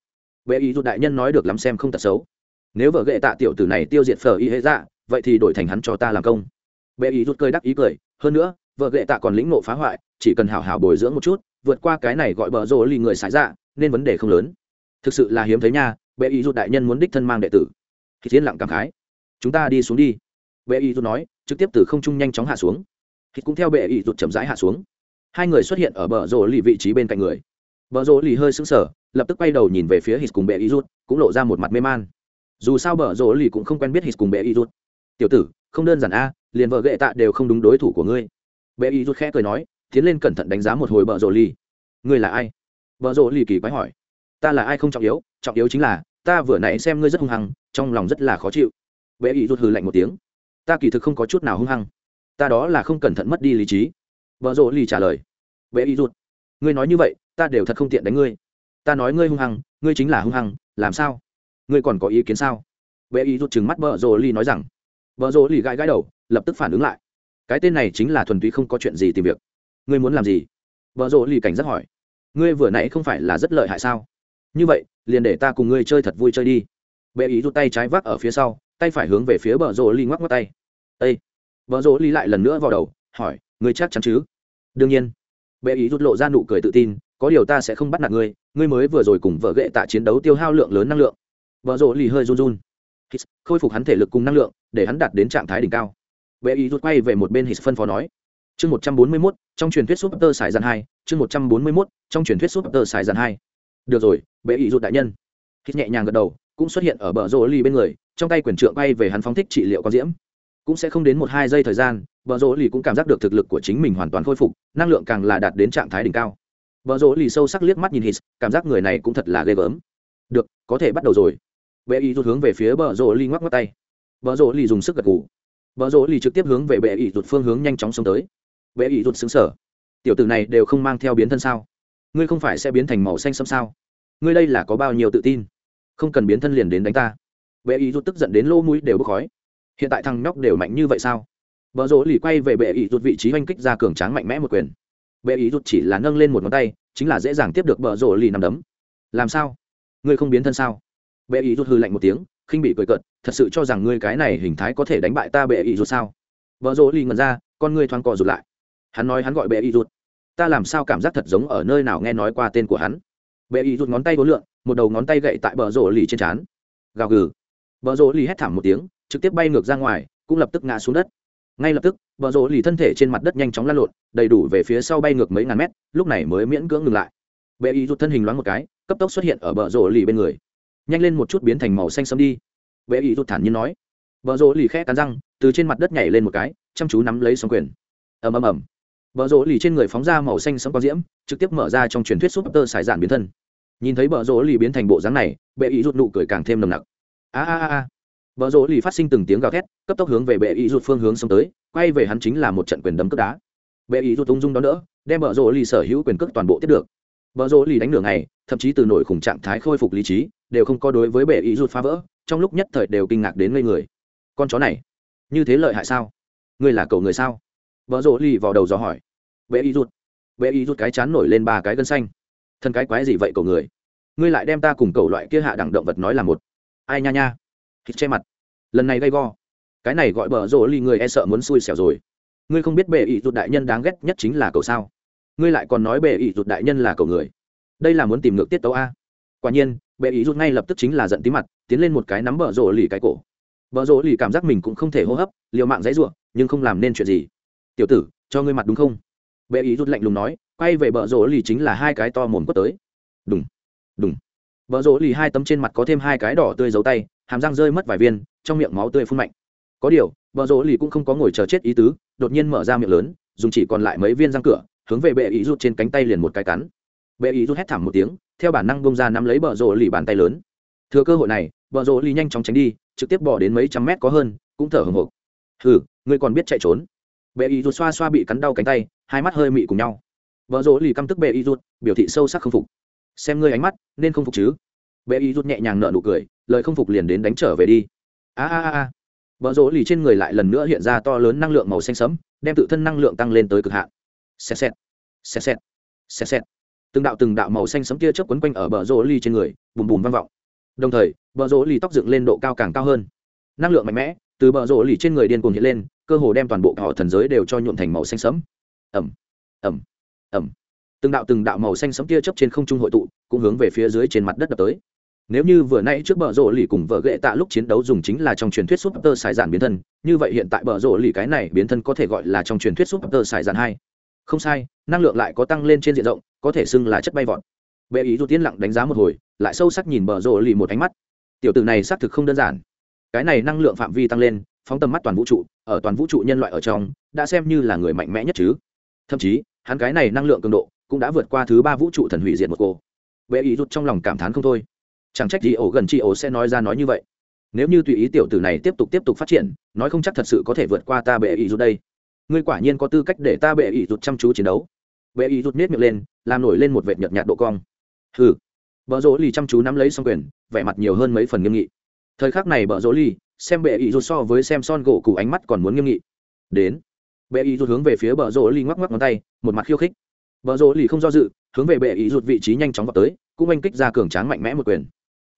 Bệ ý rút đại nhân nói được lắm xem không tật xấu. Nếu vợ gệ tạ tiểu tử này tiêu diệt phở y hệ dạ vậy thì đổi thành hắn cho ta làm công. Bệ ý rút cười đắc ý cười, hơn nữa, vợ gệ tạ còn lĩnh nộ phá hoại, chỉ cần hảo hảo bồi dưỡng một chút, vượt qua cái này gọi bờ rồ lì người xài dạ nên vấn đề không lớn. Thực sự là hiếm thấy nha, bệ ý rút đại nhân muốn đích thân mang đệ tử. Khi thiên lặng cảm khái. Chúng ta đi xuống đi bệ ý rút nói, trực tiếp từ không trung nhanh chóng hạ xuống. Thì cũng theo bệ ý rút chậm rãi hạ xuống. Hai người xuất hiện ở bờ rồ lì vị trí bên cạnh người. Bờ rồ lì hơi sững sờ, lập tức quay đầu nhìn về phía hít cùng bệ ý rút cũng lộ ra một mặt mê man. Dù sao bờ rồ lì cũng không quen biết hít cùng bệ ý rút tiểu tử, không đơn giản a, liền vợ gệ tạ đều không đúng đối thủ của ngươi. Bệ ý rút khẽ cười nói, tiến lên cẩn thận đánh giá một hồi bờ rồ lì. Ngươi là ai? Bờ rồ lì kỳ quái hỏi. Ta là ai không trọng yếu trọng yếu chính là ta vừa nãy xem ngươi rất hung hăng, trong lòng rất là khó chịu. Bệ ý rút hừ lạnh một tiếng ta kỳ thực không có chút nào hung hăng. Ta đó là không cẩn thận mất đi lý trí. Vợ rộ lì trả lời. Bệ ý rút ngươi nói như vậy, ta đều thật không tiện đánh ngươi. Ta nói ngươi hung hăng, ngươi chính là hung hăng, làm sao? Ngươi còn có ý kiến sao? Bệ ý rút chừng mắt vợ rộ lì nói rằng. Vợ rộ lì gãi gãi đầu, lập tức phản ứng lại. Cái tên này chính là thuần túy không có chuyện gì tìm việc. Ngươi muốn làm gì? Vợ rộ lì cảnh giác hỏi. Ngươi vừa nãy không phải là rất lợi hại sao? Như vậy, liền để ta cùng ngươi chơi thật vui chơi đi. Bệ ý rút tay trái vác ở phía sau, tay phải hướng về phía bờ rộ ly ngoắc ngoắc tay ây bờ rỗ ly lại lần nữa vào đầu, hỏi, ngươi chắc chắn chứ? Đương nhiên. Bệ ý rút lộ ra nụ cười tự tin, có điều ta sẽ không bắt nạt ngươi ngươi mới vừa rồi cùng vợ ghệ tạ chiến đấu tiêu hao lượng lớn năng lượng. Vợ rỗ ly hơi run run. Hít, khôi phục hắn thể lực cùng năng lượng, để hắn đạt đến trạng thái đỉnh cao. Bệ ý rút quay về một bên hít phân phó nói, chương một trăm bốn mươi mốt, trong truyền thuyết súp tơ sải dàn hai, chương một trăm bốn mươi mốt, trong truyền thuyết súp tơ sải dàn hai. Được rồi, bệ ý rút đại nhân. Hít nhẹ nhàng gật đầu, cũng xuất hiện ở bờ rỗ ly bên người, trong tay quyền trượng bay về hắn phóng thích trị liệu con diễm cũng sẽ không đến một hai giây thời gian bờ rỗ lì cũng cảm giác được thực lực của chính mình hoàn toàn khôi phục, năng lượng càng là đạt đến trạng thái đỉnh cao. Bờ rỗ lì sâu sắc liếc mắt nhìn hít cảm giác người này cũng thật là ghê gớm. Được, có thể bắt đầu rồi. Bệ y rút hướng về phía bờ rỗ lì ngoắc ngoắc tay. Bờ rỗ lì dùng sức gật gù. Bờ rỗ lì trực tiếp hướng về bệ y rút phương hướng nhanh chóng xông tới. Bệ y rút xứng sở tiểu tử này đều không mang theo biến thân sao? Ngươi không phải sẽ biến thành màu xanh xâm sao? Ngươi đây là có bao nhiêu tự tin? Không cần biến thân liền đến đánh ta. Bệ ý rút tức giận đến lô mũi đều bốc khói hiện tại thằng nhóc đều mạnh như vậy sao? Vợ rỗ lì quay về bệ ý rút vị trí oanh kích ra cường tráng mạnh mẽ một quyền. Bệ ý rút chỉ là nâng lên một ngón tay, chính là dễ dàng tiếp được vợ rỗ lì nằm đấm. Làm sao? Ngươi không biến thân sao? Bệ ý rút hư lạnh một tiếng, khinh bị cười cợt, thật sự cho rằng ngươi cái này hình thái có thể đánh bại ta bệ ý rút sao? Vợ rỗ lì ngần ra, con ngươi thoáng cò rụt lại. Hắn nói hắn gọi bệ ý rút ta làm sao cảm giác thật giống ở nơi nào nghe nói qua tên của hắn? Bệ ý rút ngón tay vô lượng, một đầu ngón tay gậy tại bờ rỗ lì trên trán. Gào gừ. Bờ rỗ lì hét thảm một tiếng trực tiếp bay ngược ra ngoài, cũng lập tức ngã xuống đất. Ngay lập tức, bờ rỗ lì thân thể trên mặt đất nhanh chóng lan lộn, đầy đủ về phía sau bay ngược mấy ngàn mét, lúc này mới miễn cưỡng ngừng lại. Bệ ý rút thân hình loáng một cái, cấp tốc xuất hiện ở bờ rỗ lì bên người. Nhanh lên một chút biến thành màu xanh sẫm đi. Bệ ý rút thản nhiên nói. Bờ rỗ lì khẽ cắn răng, từ trên mặt đất nhảy lên một cái, chăm chú nắm lấy xong quyền. Ầm ầm ầm. Bờ rỗ lì trên người phóng ra màu xanh sẫm quang diễm, trực tiếp mở ra trong truyền thuyết súp tơ sải giản biến thân. Nhìn thấy bờ rỗ lì biến thành bộ dáng này, bệ ý rút nụ cười càng thêm nồng nặc. A a a bờ rỗ lì phát sinh từng tiếng gào thét cấp tốc hướng về bệ ý rụt phương hướng xông tới quay về hắn chính là một trận quyền đấm cướp đá. Bệ ý rụt tung dung đó đỡ, đem bờ rỗ lì sở hữu quyền cước toàn bộ tiếp được. Bờ rỗ lì đánh nửa ngày thậm chí từ nổi khủng trạng thái khôi phục lý trí đều không có đối với bệ ý rụt phá vỡ trong lúc nhất thời đều kinh ngạc đến ngây người. Con chó này như thế lợi hại sao? Ngươi là cậu người sao? Bờ rỗ lì vào đầu dò hỏi. Bệ ý rụt, bệ ý rụt cái chán nổi lên ba cái gân xanh. Thân cái quái gì vậy cậu người? Ngươi lại đem ta cùng cậu loại kia hạ đẳng động vật nói là một. Ai nha nha thịt che mặt. Lần này gay go. Cái này gọi bờ rỗ ly người e sợ muốn xui xẻo rồi. Ngươi không biết bệ ỷ rụt đại nhân đáng ghét nhất chính là cậu sao? Ngươi lại còn nói bệ ỷ rụt đại nhân là cậu người. Đây là muốn tìm ngược tiết tấu a. Quả nhiên bệ ỷ rụt ngay lập tức chính là giận tí mặt, tiến lên một cái nắm bờ rỗ lì cái cổ. Bờ rỗ lì cảm giác mình cũng không thể hô hấp, liều mạng dãy ruộng, nhưng không làm nên chuyện gì. Tiểu tử, cho ngươi mặt đúng không? Bệ ỷ rụt lạnh lùng nói, quay về bờ rỗ lì chính là hai cái to mồm quất tới. Đúng đúng bờ rỗ lì hai tấm trên mặt có thêm hai cái đỏ tươi dấu tay hàm răng rơi mất vài viên, trong miệng máu tươi phun mạnh. Có điều bờ rỗ lì cũng không có ngồi chờ chết ý tứ, đột nhiên mở ra miệng lớn, dùng chỉ còn lại mấy viên răng cửa, hướng về bệ ý rút trên cánh tay liền một cái cắn. Bệ ý rút hét thảm một tiếng, theo bản năng bông ra nắm lấy bờ rỗ lì bàn tay lớn. Thừa cơ hội này bờ rỗ lì nhanh chóng tránh đi, trực tiếp bỏ đến mấy trăm mét có hơn, cũng thở hồng hộc. Hừ, ngươi còn biết chạy trốn? Bệ ý rút xoa xoa bị cắn đau cánh tay, hai mắt hơi mị cùng nhau. Bờ rỗ lì căm tức bệ y rút, biểu thị sâu sắc không phục. Xem ngươi ánh mắt, nên không phục chứ? Bệ y rút nhẹ nhàng nở nụ cười lời không phục liền đến đánh trở về đi. A a a vợ rỗ lì trên người lại lần nữa hiện ra to lớn năng lượng màu xanh sẫm, đem tự thân năng lượng tăng lên tới cực hạn. Xẹt xẹt xẹt xẹt xẹt xẹt. Từng đạo từng đạo màu xanh sẫm kia chớp quấn quanh ở bờ rỗ lì trên người, bùm bùm vang vọng. Đồng thời, bờ rỗ lì tóc dựng lên độ cao càng cao hơn. Năng lượng mạnh mẽ, từ bờ rỗ lì trên người điên cuồng hiện lên, cơ hồ đem toàn bộ họ thần giới đều cho nhuộm thành màu xanh sẫm. Ẩm ẩm ẩm. Từng đạo từng đạo màu xanh sẫm kia chớp trên không trung hội tụ, cũng hướng về phía dưới trên mặt đất đập tới nếu như vừa nãy trước bờ rộ lì cùng vợ ghệ tạ lúc chiến đấu dùng chính là trong truyền thuyết súp tơ xài giản biến thân, như vậy hiện tại bờ rộ lì cái này biến thân có thể gọi là trong truyền thuyết súp tơ xài giản hai. Không sai, năng lượng lại có tăng lên trên diện rộng, có thể xưng là chất bay vọt. Bệ ý du tiên lặng đánh giá một hồi, lại sâu sắc nhìn bờ rộ lì một ánh mắt. Tiểu tử này xác thực không đơn giản. Cái này năng lượng phạm vi tăng lên, phóng tầm mắt toàn vũ trụ, ở toàn vũ trụ nhân loại ở trong, đã xem như là người mạnh mẽ nhất chứ. Thậm chí, hắn cái này năng lượng cường độ cũng đã vượt qua thứ ba vũ trụ thần hủy diệt một cô. Bệ ý rút trong lòng cảm thán không thôi chẳng trách gì ổ gần chị ổ sẽ nói ra nói như vậy. Nếu như tùy ý tiểu tử này tiếp tục tiếp tục phát triển, nói không chắc thật sự có thể vượt qua ta bệ ý rút đây. Ngươi quả nhiên có tư cách để ta bệ ý rút chăm chú chiến đấu. Bệ ý rút nết miệng lên, làm nổi lên một vệt nhợt nhạt độ cong. Hừ. Bờ rỗ lì chăm chú nắm lấy xong quyền, vẻ mặt nhiều hơn mấy phần nghiêm nghị. Thời khắc này bờ rỗ lì, xem bệ ý rút so với xem son gỗ cụ ánh mắt còn muốn nghiêm nghị. Đến. Bệ ý rút hướng về phía bờ rỗ lì ngoắc ngoắc ngón tay, một mặt khiêu khích. Bờ rỗ lì không do dự, hướng về bệ ý rút vị trí nhanh chóng vào tới, cũng anh kích ra cường tráng mạnh mẽ một quyền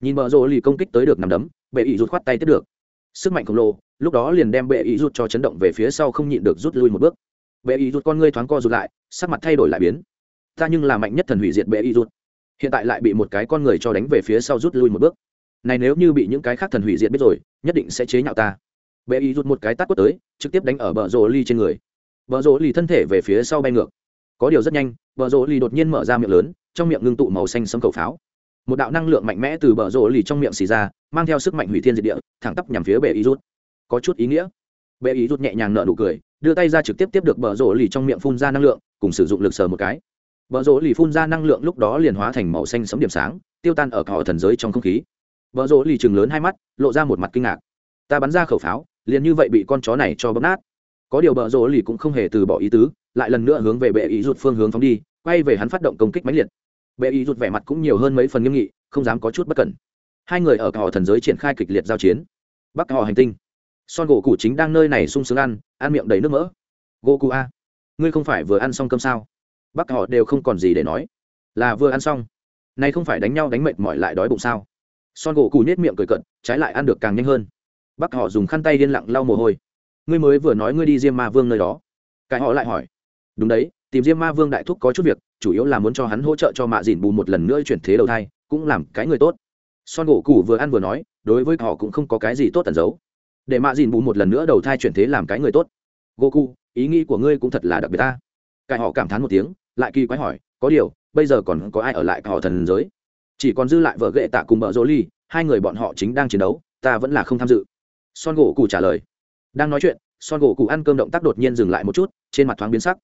nhìn bờ rỗ lì công kích tới được nằm đấm, bệ ý rút khoát tay tiếp được. Sức mạnh khổng lồ, lúc đó liền đem bệ ý rút cho chấn động về phía sau không nhịn được rút lui một bước. Bệ ý rút con ngươi thoáng co rụt lại, sắc mặt thay đổi lại biến. Ta nhưng là mạnh nhất thần hủy diệt bệ ý rút hiện tại lại bị một cái con người cho đánh về phía sau rút lui một bước. Này nếu như bị những cái khác thần hủy diệt biết rồi, nhất định sẽ chế nhạo ta. Bệ ý rút một cái tát quất tới, trực tiếp đánh ở bờ rỗ ly trên người. Bờ rỗ ly thân thể về phía sau bay ngược. Có điều rất nhanh, bờ rỗ ly đột nhiên mở ra miệng lớn, trong miệng ngưng tụ màu xanh sấm cầu pháo một đạo năng lượng mạnh mẽ từ bờ rỗ lì trong miệng xì ra, mang theo sức mạnh hủy thiên diệt địa, thẳng tắp nhằm phía bệ ý rút. Có chút ý nghĩa. Bệ ý rút nhẹ nhàng nở nụ cười, đưa tay ra trực tiếp tiếp được bờ rỗ lì trong miệng phun ra năng lượng, cùng sử dụng lực sờ một cái. Bờ rỗ lì phun ra năng lượng lúc đó liền hóa thành màu xanh sấm điểm sáng, tiêu tan ở cỏ thần giới trong không khí. Bờ rỗ lì chừng lớn hai mắt, lộ ra một mặt kinh ngạc. Ta bắn ra khẩu pháo, liền như vậy bị con chó này cho bấm nát. Có điều bờ rỗ lì cũng không hề từ bỏ ý tứ, lại lần nữa hướng về bệ ý rút phương hướng phóng đi, quay về hắn phát động công kích mãnh liệt bệ ý rụt vẻ mặt cũng nhiều hơn mấy phần nghiêm nghị, không dám có chút bất cẩn. Hai người ở cỏ thần giới triển khai kịch liệt giao chiến. Bắc họ hành tinh. Son gỗ cụ chính đang nơi này sung sướng ăn ăn miệng đầy nước mỡ. Gỗ cụ a, ngươi không phải vừa ăn xong cơm sao? Bắc họ đều không còn gì để nói. Là vừa ăn xong. Nay không phải đánh nhau đánh mệt mỏi lại đói bụng sao? Son gỗ cụ nết miệng cười cận trái lại ăn được càng nhanh hơn. Bắc họ dùng khăn tay liên lặng lau mồ hôi. Ngươi mới vừa nói ngươi đi diêm ma vương nơi đó. Cái họ lại hỏi. Đúng đấy tìm diêm ma vương đại thúc có chút việc chủ yếu là muốn cho hắn hỗ trợ cho mạ dìn bù một lần nữa chuyển thế đầu thai cũng làm cái người tốt. Son gỗ Củ vừa ăn vừa nói đối với họ cũng không có cái gì tốt tẩn giấu. Để mạ dìn bù một lần nữa đầu thai chuyển thế làm cái người tốt. Goku, ý nghĩ của ngươi cũng thật là đặc biệt ta. Cái họ cảm thán một tiếng lại kỳ quái hỏi có điều bây giờ còn có ai ở lại họ thần giới? Chỉ còn dư lại vợ ghệ tạ cùng vợ dỗ ly hai người bọn họ chính đang chiến đấu ta vẫn là không tham dự. Son gỗ cụ trả lời. Đang nói chuyện son gỗ cụ ăn cơm động tác đột nhiên dừng lại một chút trên mặt thoáng biến sắc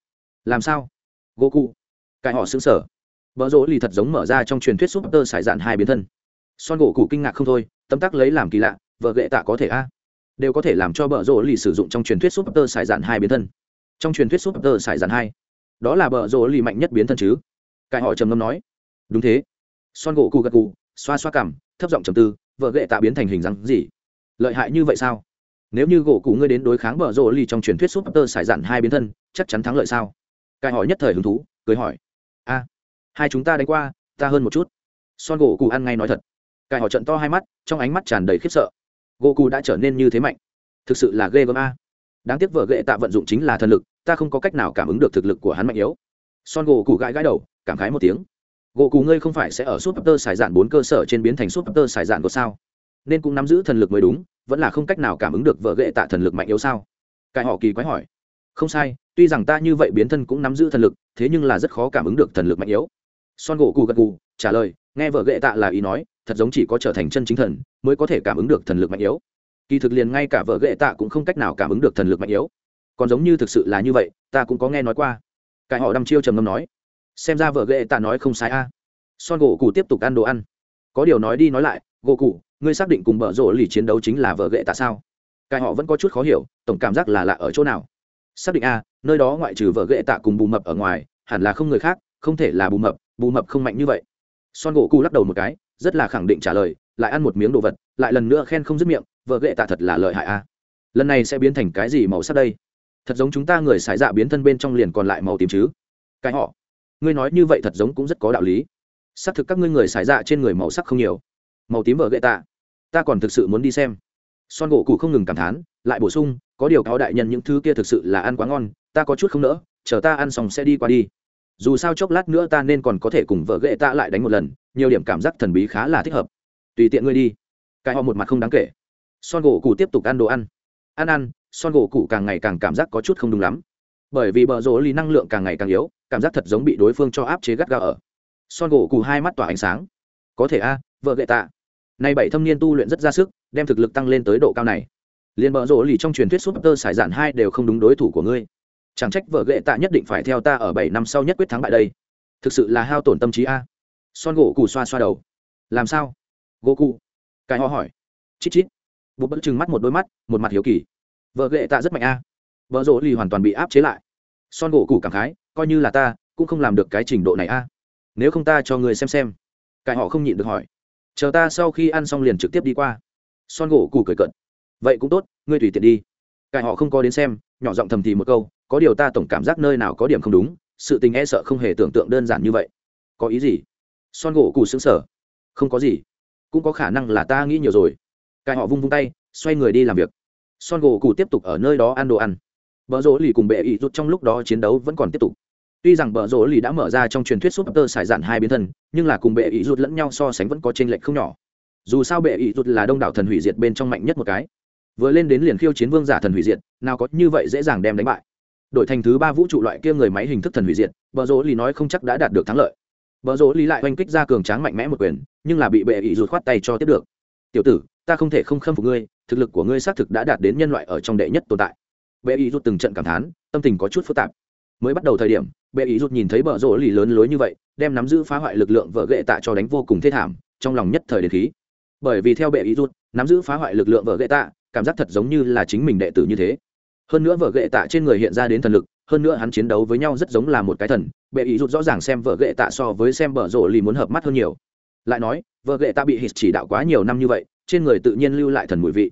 làm sao? Gỗ cụ. Cái họ xứng sở. Vợ rỗ lì thật giống mở ra trong truyền thuyết súp tơ sải dạn hai biến thân. Son gỗ cụ kinh ngạc không thôi tâm tắc lấy làm kỳ lạ, vợ gệ tạ có thể a. Đều có thể làm cho vợ rỗ lì sử dụng trong truyền thuyết súp tơ sải dạn hai biến thân. Trong truyền thuyết súp tơ sải dạn hai, đó là vợ rỗ lì mạnh nhất biến thân chứ? Cái họ trầm ngâm nói. Đúng thế. Son gỗ cụ gật cụ xoa xoa cằm, thấp giọng trầm tư, vợ gệ tạ biến thành hình dáng gì? Lợi hại như vậy sao? Nếu như gỗ cụ ngươi đến đối kháng vợ rỗ lì trong truyền thuyết súp tơ sải dạn hai biến thân, chắc chắn thắng lợi sao? Cài hỏi nhất thời hứng thú, cười hỏi. A, hai chúng ta đánh qua, ta hơn một chút. Son gỗ cụ ăn ngay nói thật. Cài hỏi trận to hai mắt, trong ánh mắt tràn đầy khiếp sợ. Gỗ cụ đã trở nên như thế mạnh. Thực sự là ghê gớm a. Đáng tiếc vợ ghệ tạ vận dụng chính là thần lực, ta không có cách nào cảm ứng được thực lực của hắn mạnh yếu. Son gỗ cụ gãi gãi đầu, cảm khái một tiếng. Gỗ cụ ngươi không phải sẽ ở súp tơ xài dạn bốn cơ sở trên biến thành súp tơ xài dạn có sao? Nên cũng nắm giữ thần lực mới đúng, vẫn là không cách nào cảm ứng được vợ ghệ tạ thần lực mạnh yếu sao? Cài họ kỳ quái hỏi không sai, tuy rằng ta như vậy biến thân cũng nắm giữ thần lực, thế nhưng là rất khó cảm ứng được thần lực mạnh yếu. Son gỗ cụ gật cù trả lời, nghe vợ ghệ tạ là ý nói, thật giống chỉ có trở thành chân chính thần mới có thể cảm ứng được thần lực mạnh yếu. Kỳ thực liền ngay cả vợ ghệ tạ cũng không cách nào cảm ứng được thần lực mạnh yếu. Còn giống như thực sự là như vậy, ta cũng có nghe nói qua. Cái họ đăm chiêu trầm ngâm nói, xem ra vợ ghệ tạ nói không sai a. À. Son gỗ cụ tiếp tục ăn đồ ăn. Có điều nói đi nói lại, gỗ cụ ngươi xác định cùng bở rộ lì chiến đấu chính là vợ ghệ tạ sao? Cái họ vẫn có chút khó hiểu, tổng cảm giác là lạ ở chỗ nào? Xác định a, nơi đó ngoại trừ vợ ghệ tạ cùng bù mập ở ngoài, hẳn là không người khác, không thể là bù mập bù mập không mạnh như vậy. Son gỗ cụ lắc đầu một cái, rất là khẳng định trả lời, lại ăn một miếng đồ vật, lại lần nữa khen không dứt miệng vợ ghệ tạ thật là lợi hại a. Lần này sẽ biến thành cái gì màu sắc đây? Thật giống chúng ta người xài dạ biến thân bên trong liền còn lại màu tím chứ? Cái họ. Ngươi nói như vậy thật giống cũng rất có đạo lý. Xác thực các ngươi người xài dạ trên người màu sắc không nhiều. Màu tím vợ ghệ tạ. Ta còn thực sự muốn đi xem. Son gỗ cụ không ngừng cảm thán, lại bổ sung có điều cáo đại nhân những thứ kia thực sự là ăn quá ngon, ta có chút không nỡ, chờ ta ăn xong sẽ đi qua đi. Dù sao chốc lát nữa ta nên còn có thể cùng vợ ghệ ta lại đánh một lần, nhiều điểm cảm giác thần bí khá là thích hợp. Tùy tiện ngươi đi. Cái họ một mặt không đáng kể. Son gỗ cụ tiếp tục ăn đồ ăn. Ăn ăn, son gỗ cụ càng ngày càng cảm giác có chút không đúng lắm. Bởi vì bờ rỗ ly năng lượng càng ngày càng yếu, cảm giác thật giống bị đối phương cho áp chế gắt gao ở. Son gỗ cụ hai mắt tỏa ánh sáng. Có thể a, vợ gậy tạ nay bảy thâm niên tu luyện rất ra sức, đem thực lực tăng lên tới độ cao này liền bờ rỗ lì trong truyền thuyết súp tơ sải dạn hai đều không đúng đối thủ của ngươi. Chẳng trách vợ ghệ tạ nhất định phải theo ta ở bảy năm sau nhất quyết thắng bại đây. Thực sự là hao tổn tâm trí a. Son gỗ cù xoa xoa đầu. Làm sao? Gỗ cụ cái ho hỏi. Chít chít. Bố bất chừng mắt một đôi mắt, một mặt hiếu kỳ. Vợ ghệ tạ rất mạnh a. Vợ rỗ lì hoàn toàn bị áp chế lại. Son gỗ cụ cảm khái, coi như là ta, cũng không làm được cái trình độ này a. Nếu không ta cho người xem xem. Cái họ không nhịn được hỏi. Chờ ta sau khi ăn xong liền trực tiếp đi qua. Son gỗ cụ cười cận vậy cũng tốt, ngươi tùy tiện đi. Cái họ không có đến xem, nhỏ giọng thầm thì một câu, có điều ta tổng cảm giác nơi nào có điểm không đúng, sự tình e sợ không hề tưởng tượng đơn giản như vậy. Có ý gì? Son gỗ cù xứng sở không có gì. Cũng có khả năng là ta nghĩ nhiều rồi. Cái họ vung vung tay, xoay người đi làm việc. Son gỗ cù tiếp tục ở nơi đó ăn đồ ăn. Bờ rỗ lì cùng bệ ý rút trong lúc đó chiến đấu vẫn còn tiếp tục. Tuy rằng bờ rỗ lì đã mở ra trong truyền thuyết súp tơ xài dạn hai biến thân, nhưng là cùng bệ ý rút lẫn nhau so sánh vẫn có t r ê n lệch không nhỏ. Dù sao bệ ý rút là đông đảo thần hủy diệt bên trong mạnh nhất một cái vừa lên đến liền khiêu chiến vương giả thần hủy diệt nào có như vậy dễ dàng đem đánh bại. Đội thành thứ ba vũ trụ loại kia người máy hình thức thần hủy diệt bờ rỗ lý nói không chắc đã đạt được thắng lợi. Bờ rỗ lý lại oanh kích ra cường tráng mạnh mẽ một quyền nhưng là bị bệ ý rụt khoát tay cho tiếp được. Tiểu tử ta không thể không khâm phục ngươi thực lực của ngươi xác thực đã đạt đến nhân loại ở trong đệ nhất tồn tại. Bệ ý rụt từng trận cảm thán tâm tình có chút phức tạp. Mới bắt đầu thời điểm bệ ý rụt nhìn thấy bờ rỗ lý lớn lối như vậy đem nắm giữ phá hoại lực lượng vợ gệ tạ cho đánh vô cùng thê thảm trong lòng nhất thời đến khí. Bởi vì theo bệ ý rụt, nắm giữ phá hoại lực lượng vợ gệ tạ cảm giác thật giống như là chính mình đệ tử như thế. Hơn nữa vợ gệ tạ trên người hiện ra đến thần lực, hơn nữa hắn chiến đấu với nhau rất giống là một cái thần, bệ ý rút rõ ràng xem vợ gệ tạ so với xem bờ rộ lì muốn hợp mắt hơn nhiều. Lại nói vợ gệ tạ bị hít chỉ đạo quá nhiều năm như vậy, trên người tự nhiên lưu lại thần mùi vị.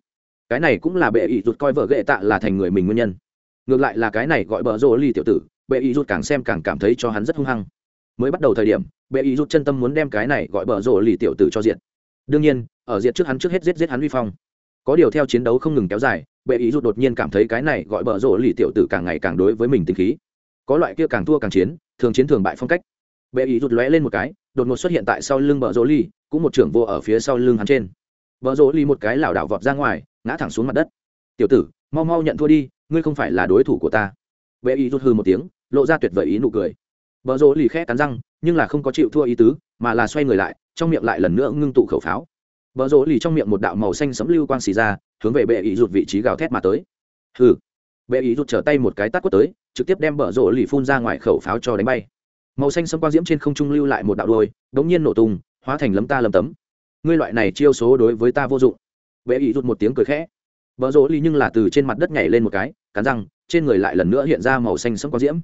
Cái này cũng là bệ ý rút coi vợ gệ tạ là thành người mình nguyên nhân. Ngược lại là cái này gọi bờ rộ lì tiểu tử, bệ ý rút càng xem càng cảm thấy cho hắn rất hung hăng. Mới bắt đầu thời điểm, bệ ý rút chân tâm muốn đem cái này gọi bờ rộ lì tiểu tử cho diện đương nhiên, ở diện trước hắn trước hết giết giết hắn vi phong có điều theo chiến đấu không ngừng kéo dài, bệ ý rút đột nhiên cảm thấy cái này gọi bờ rỗ lì tiểu tử càng ngày càng đối với mình tính khí. Có loại kia càng thua càng chiến, thường chiến thường bại phong cách. Bệ ý rút lóe lên một cái, đột ngột xuất hiện tại sau lưng bờ rỗ lì, cũng một trưởng vô ở phía sau lưng hắn trên. Bờ rỗ lì một cái lảo đảo vọt ra ngoài, ngã thẳng xuống mặt đất. Tiểu tử, mau mau nhận thua đi, ngươi không phải là đối thủ của ta. Bệ ý rút hư một tiếng, lộ ra tuyệt vời ý nụ cười. Bở rỗ lì khẽ cắn răng, nhưng là không có chịu thua ý tứ, mà là xoay người lại, trong miệng lại lần nữa ngưng tụ khẩu pháo bờ rỗ lì trong miệng một đạo màu xanh sấm lưu quang xì ra hướng về bệ ý rụt vị trí gào thét mà tới. Hừ. Bệ ý rụt trở tay một cái tát quất tới trực tiếp đem bờ rỗ lì phun ra ngoài khẩu pháo cho đánh bay. Màu xanh sấm quang diễm trên không trung lưu lại một đạo đuôi, đống nhiên nổ tung hóa thành lấm ta lấm tấm. Ngươi loại này chiêu số đối với ta vô dụng. Bệ ý rụt một tiếng cười khẽ. Bờ rỗ lì nhưng là từ trên mặt đất nhảy lên một cái cắn răng trên người lại lần nữa hiện ra màu xanh sẫm quang diễm.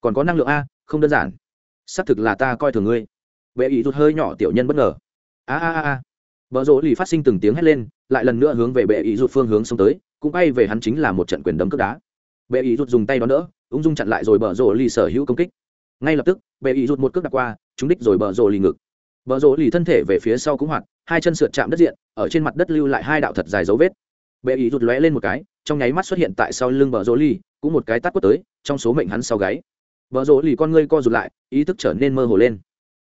Còn có năng lượng a không đơn giản. Xác thực là ta coi thường ngươi. Bệ ý rụt hơi nhỏ tiểu nhân bất ngờ. A a a a. Bờ rỗ lì phát sinh từng tiếng hét lên lại lần nữa hướng về bệ ý rụt phương hướng xông tới cũng bay về hắn chính là một trận quyền đấm cước đá. Bệ ý rụt dùng tay đón đỡ ung dung chặn lại rồi bờ rỗ lì sở hữu công kích. Ngay lập tức bệ ý rụt một cước đặt qua trúng đích rồi bờ rỗ lì ngực. Bờ rỗ lì thân thể về phía sau cũng hoạt hai chân sượt chạm đất diện ở trên mặt đất lưu lại hai đạo thật dài dấu vết. Bệ ý rụt lóe lên một cái trong nháy mắt xuất hiện tại sau lưng bờ rỗ lì, cũng một cái tát quất tới trong số mệnh hắn sau gáy. Bờ rỗ lì con ngươi co rụt lại ý thức trở nên mơ hồ lên.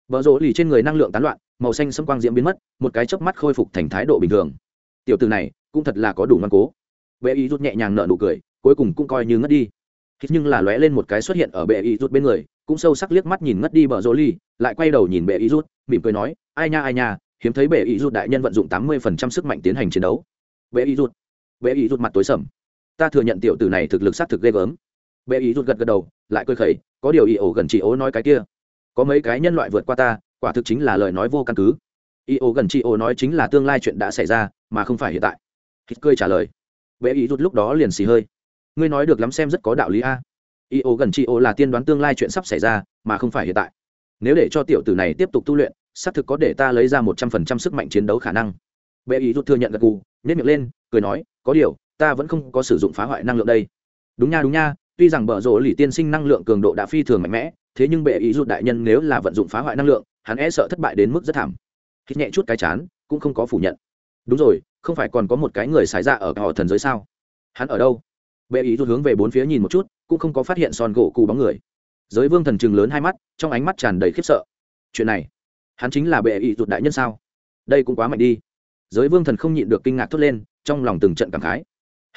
Bờ rỗ lì trên người năng lượng tán loạn màu xanh xâm quang diễm biến mất, một cái chớp mắt khôi phục thành thái độ bình thường. Tiểu từ này, cũng thật là có đủ ngoan cố. Bệ y rút nhẹ nhàng nợ nụ cười, cuối cùng cũng coi như ngất đi. Nhưng là lóe lên một cái xuất hiện ở bệ y rút bên người, cũng sâu sắc liếc mắt nhìn ngất đi bờ rô ly, lại quay đầu nhìn bệ y rút, mỉm cười nói, ai nha ai nha, hiếm thấy bệ y rút đại nhân vận dụng tám mươi phần trăm sức mạnh tiến hành chiến đấu. Bệ y rút, bệ y rút mặt tối sầm. Ta thừa nhận tiểu tử này thực lực xác thực ghê gớm. Bệ y rút gật gật đầu, lại cười khẩy, có điều ý ổ gần chị ố nói cái kia. Có mấy cái nhân loại vượt qua ta quả thực chính là lời nói vô căn cứ. Y ô gần chị ô nói chính là tương lai chuyện đã xảy ra, mà không phải hiện tại. Hít cười trả lời. Bệ ý rút lúc đó liền xì hơi. Ngươi nói được lắm xem rất có đạo lý a. Y ô gần chị ô là tiên đoán tương lai chuyện sắp xảy ra, mà không phải hiện tại. Nếu để cho tiểu tử này tiếp tục tu luyện, xác thực có để ta lấy ra một trăm phần trăm sức mạnh chiến đấu khả năng. Bệ ý rút thừa nhận gật gù nhét miệng lên, cười nói, có điều, ta vẫn không có sử dụng phá hoại năng lượng đây. Đúng nha đúng nha, tuy rằng bờ rộ lì tiên sinh năng lượng cường độ đã phi thường mạnh mẽ, thế nhưng bệ ý rút đại nhân nếu là vận dụng phá hoại năng lượng hắn e sợ thất bại đến mức rất thảm. Hít nhẹ chút cái chán, cũng không có phủ nhận. Đúng rồi, không phải còn có một cái người xài ra ở họ thần giới sao? Hắn ở đâu? Bệ ý rụt hướng về bốn phía nhìn một chút, cũng không có phát hiện son gỗ cụ bóng người. Giới vương thần chừng lớn hai mắt, trong ánh mắt tràn đầy khiếp sợ. Chuyện này, hắn chính là bệ ý rụt đại nhân sao? Đây cũng quá mạnh đi. Giới vương thần không nhịn được kinh ngạc thốt lên, trong lòng từng trận cảm khái.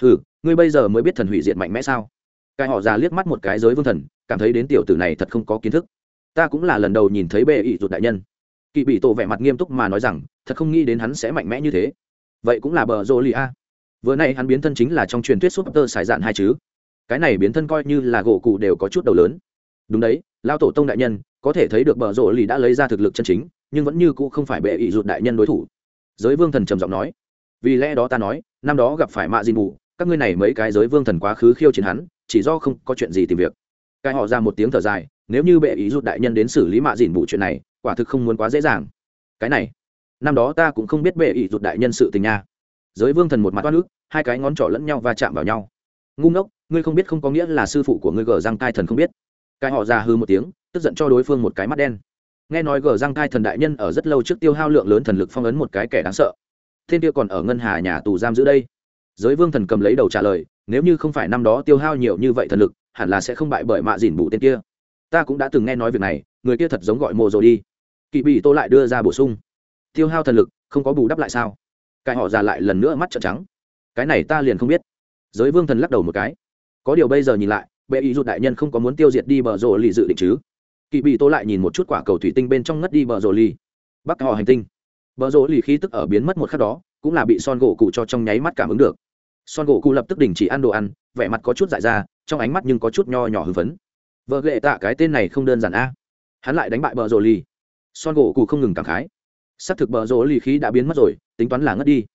Hừ, ngươi bây giờ mới biết thần hủy diệt mạnh mẽ sao? Cái họ già liếc mắt một cái giới vương thần, cảm thấy đến tiểu tử này thật không có kiến thức ta cũng là lần đầu nhìn thấy bệ ý rụt đại nhân. Kỵ bị tổ vẻ mặt nghiêm túc mà nói rằng, thật không nghĩ đến hắn sẽ mạnh mẽ như thế. Vậy cũng là bờ rô li a. Vừa nay hắn biến thân chính là trong truyền thuyết súp tơ xài dạn hai chứ. Cái này biến thân coi như là gỗ cụ đều có chút đầu lớn. Đúng đấy lao tổ tông đại nhân, có thể thấy được bờ rộ lì đã lấy ra thực lực chân chính, nhưng vẫn như cũ không phải bệ ỷ rụt đại nhân đối thủ. Giới vương thần trầm giọng nói. Vì lẽ đó ta nói, năm đó gặp phải mạ di mù, các ngươi này mấy cái giới vương thần quá khứ khiêu chiến hắn, chỉ do không có chuyện gì tìm việc. Cái họ ra một tiếng thở dài nếu như bệ ý rút đại nhân đến xử lý mạ dìn vụ chuyện này, quả thực không muốn quá dễ dàng. Cái này, năm đó ta cũng không biết bệ ý rút đại nhân sự tình nha. Giới vương thần một mặt toát nước hai cái ngón trỏ lẫn nhau va chạm vào nhau. Ngu ngốc, ngươi không biết không có nghĩa là sư phụ của ngươi gờ răng cai thần không biết. Cái họ ra hư một tiếng, tức giận cho đối phương một cái mắt đen. Nghe nói gờ răng cai thần đại nhân ở rất lâu trước tiêu hao lượng lớn thần lực phong ấn một cái kẻ đáng sợ. Thiên kia còn ở ngân hà nhà tù giam giữ đây. Giới vương thần cầm lấy đầu trả lời, nếu như không phải năm đó tiêu hao nhiều như vậy thần lực, hẳn là sẽ không bại bởi mạ dìn bụ tên kia ta cũng đã từng nghe nói việc này, người kia thật giống gọi mồ rồi đi. Kỵ bị tô lại đưa ra bổ sung. Tiêu hao thần lực, không có bù đắp lại sao? Cái họ già lại lần nữa mắt trợn trắng. Cái này ta liền không biết. Giới vương thần lắc đầu một cái. Có điều bây giờ nhìn lại, bệ ý rụt đại nhân không có muốn tiêu diệt đi bờ rồ lì dự định chứ? Kỵ bị tô lại nhìn một chút quả cầu thủy tinh bên trong ngất đi bờ rồ lì. Bắc họ hành tinh. Bờ rồ lì khí tức ở biến mất một khắc đó, cũng là bị son gỗ cụ cho trong nháy mắt cảm ứng được. Son gỗ cụ lập tức đình chỉ ăn đồ ăn, vẻ mặt có chút dại ra, trong ánh mắt nhưng có chút nho nhỏ hưng phấn vợ ghệ tạ cái tên này không đơn giản a. Hắn lại đánh bại bờ rồ lì. Son gỗ cụ không ngừng cảm khái. Xác thực bờ rồ lì khí đã biến mất rồi, tính toán là ngất đi.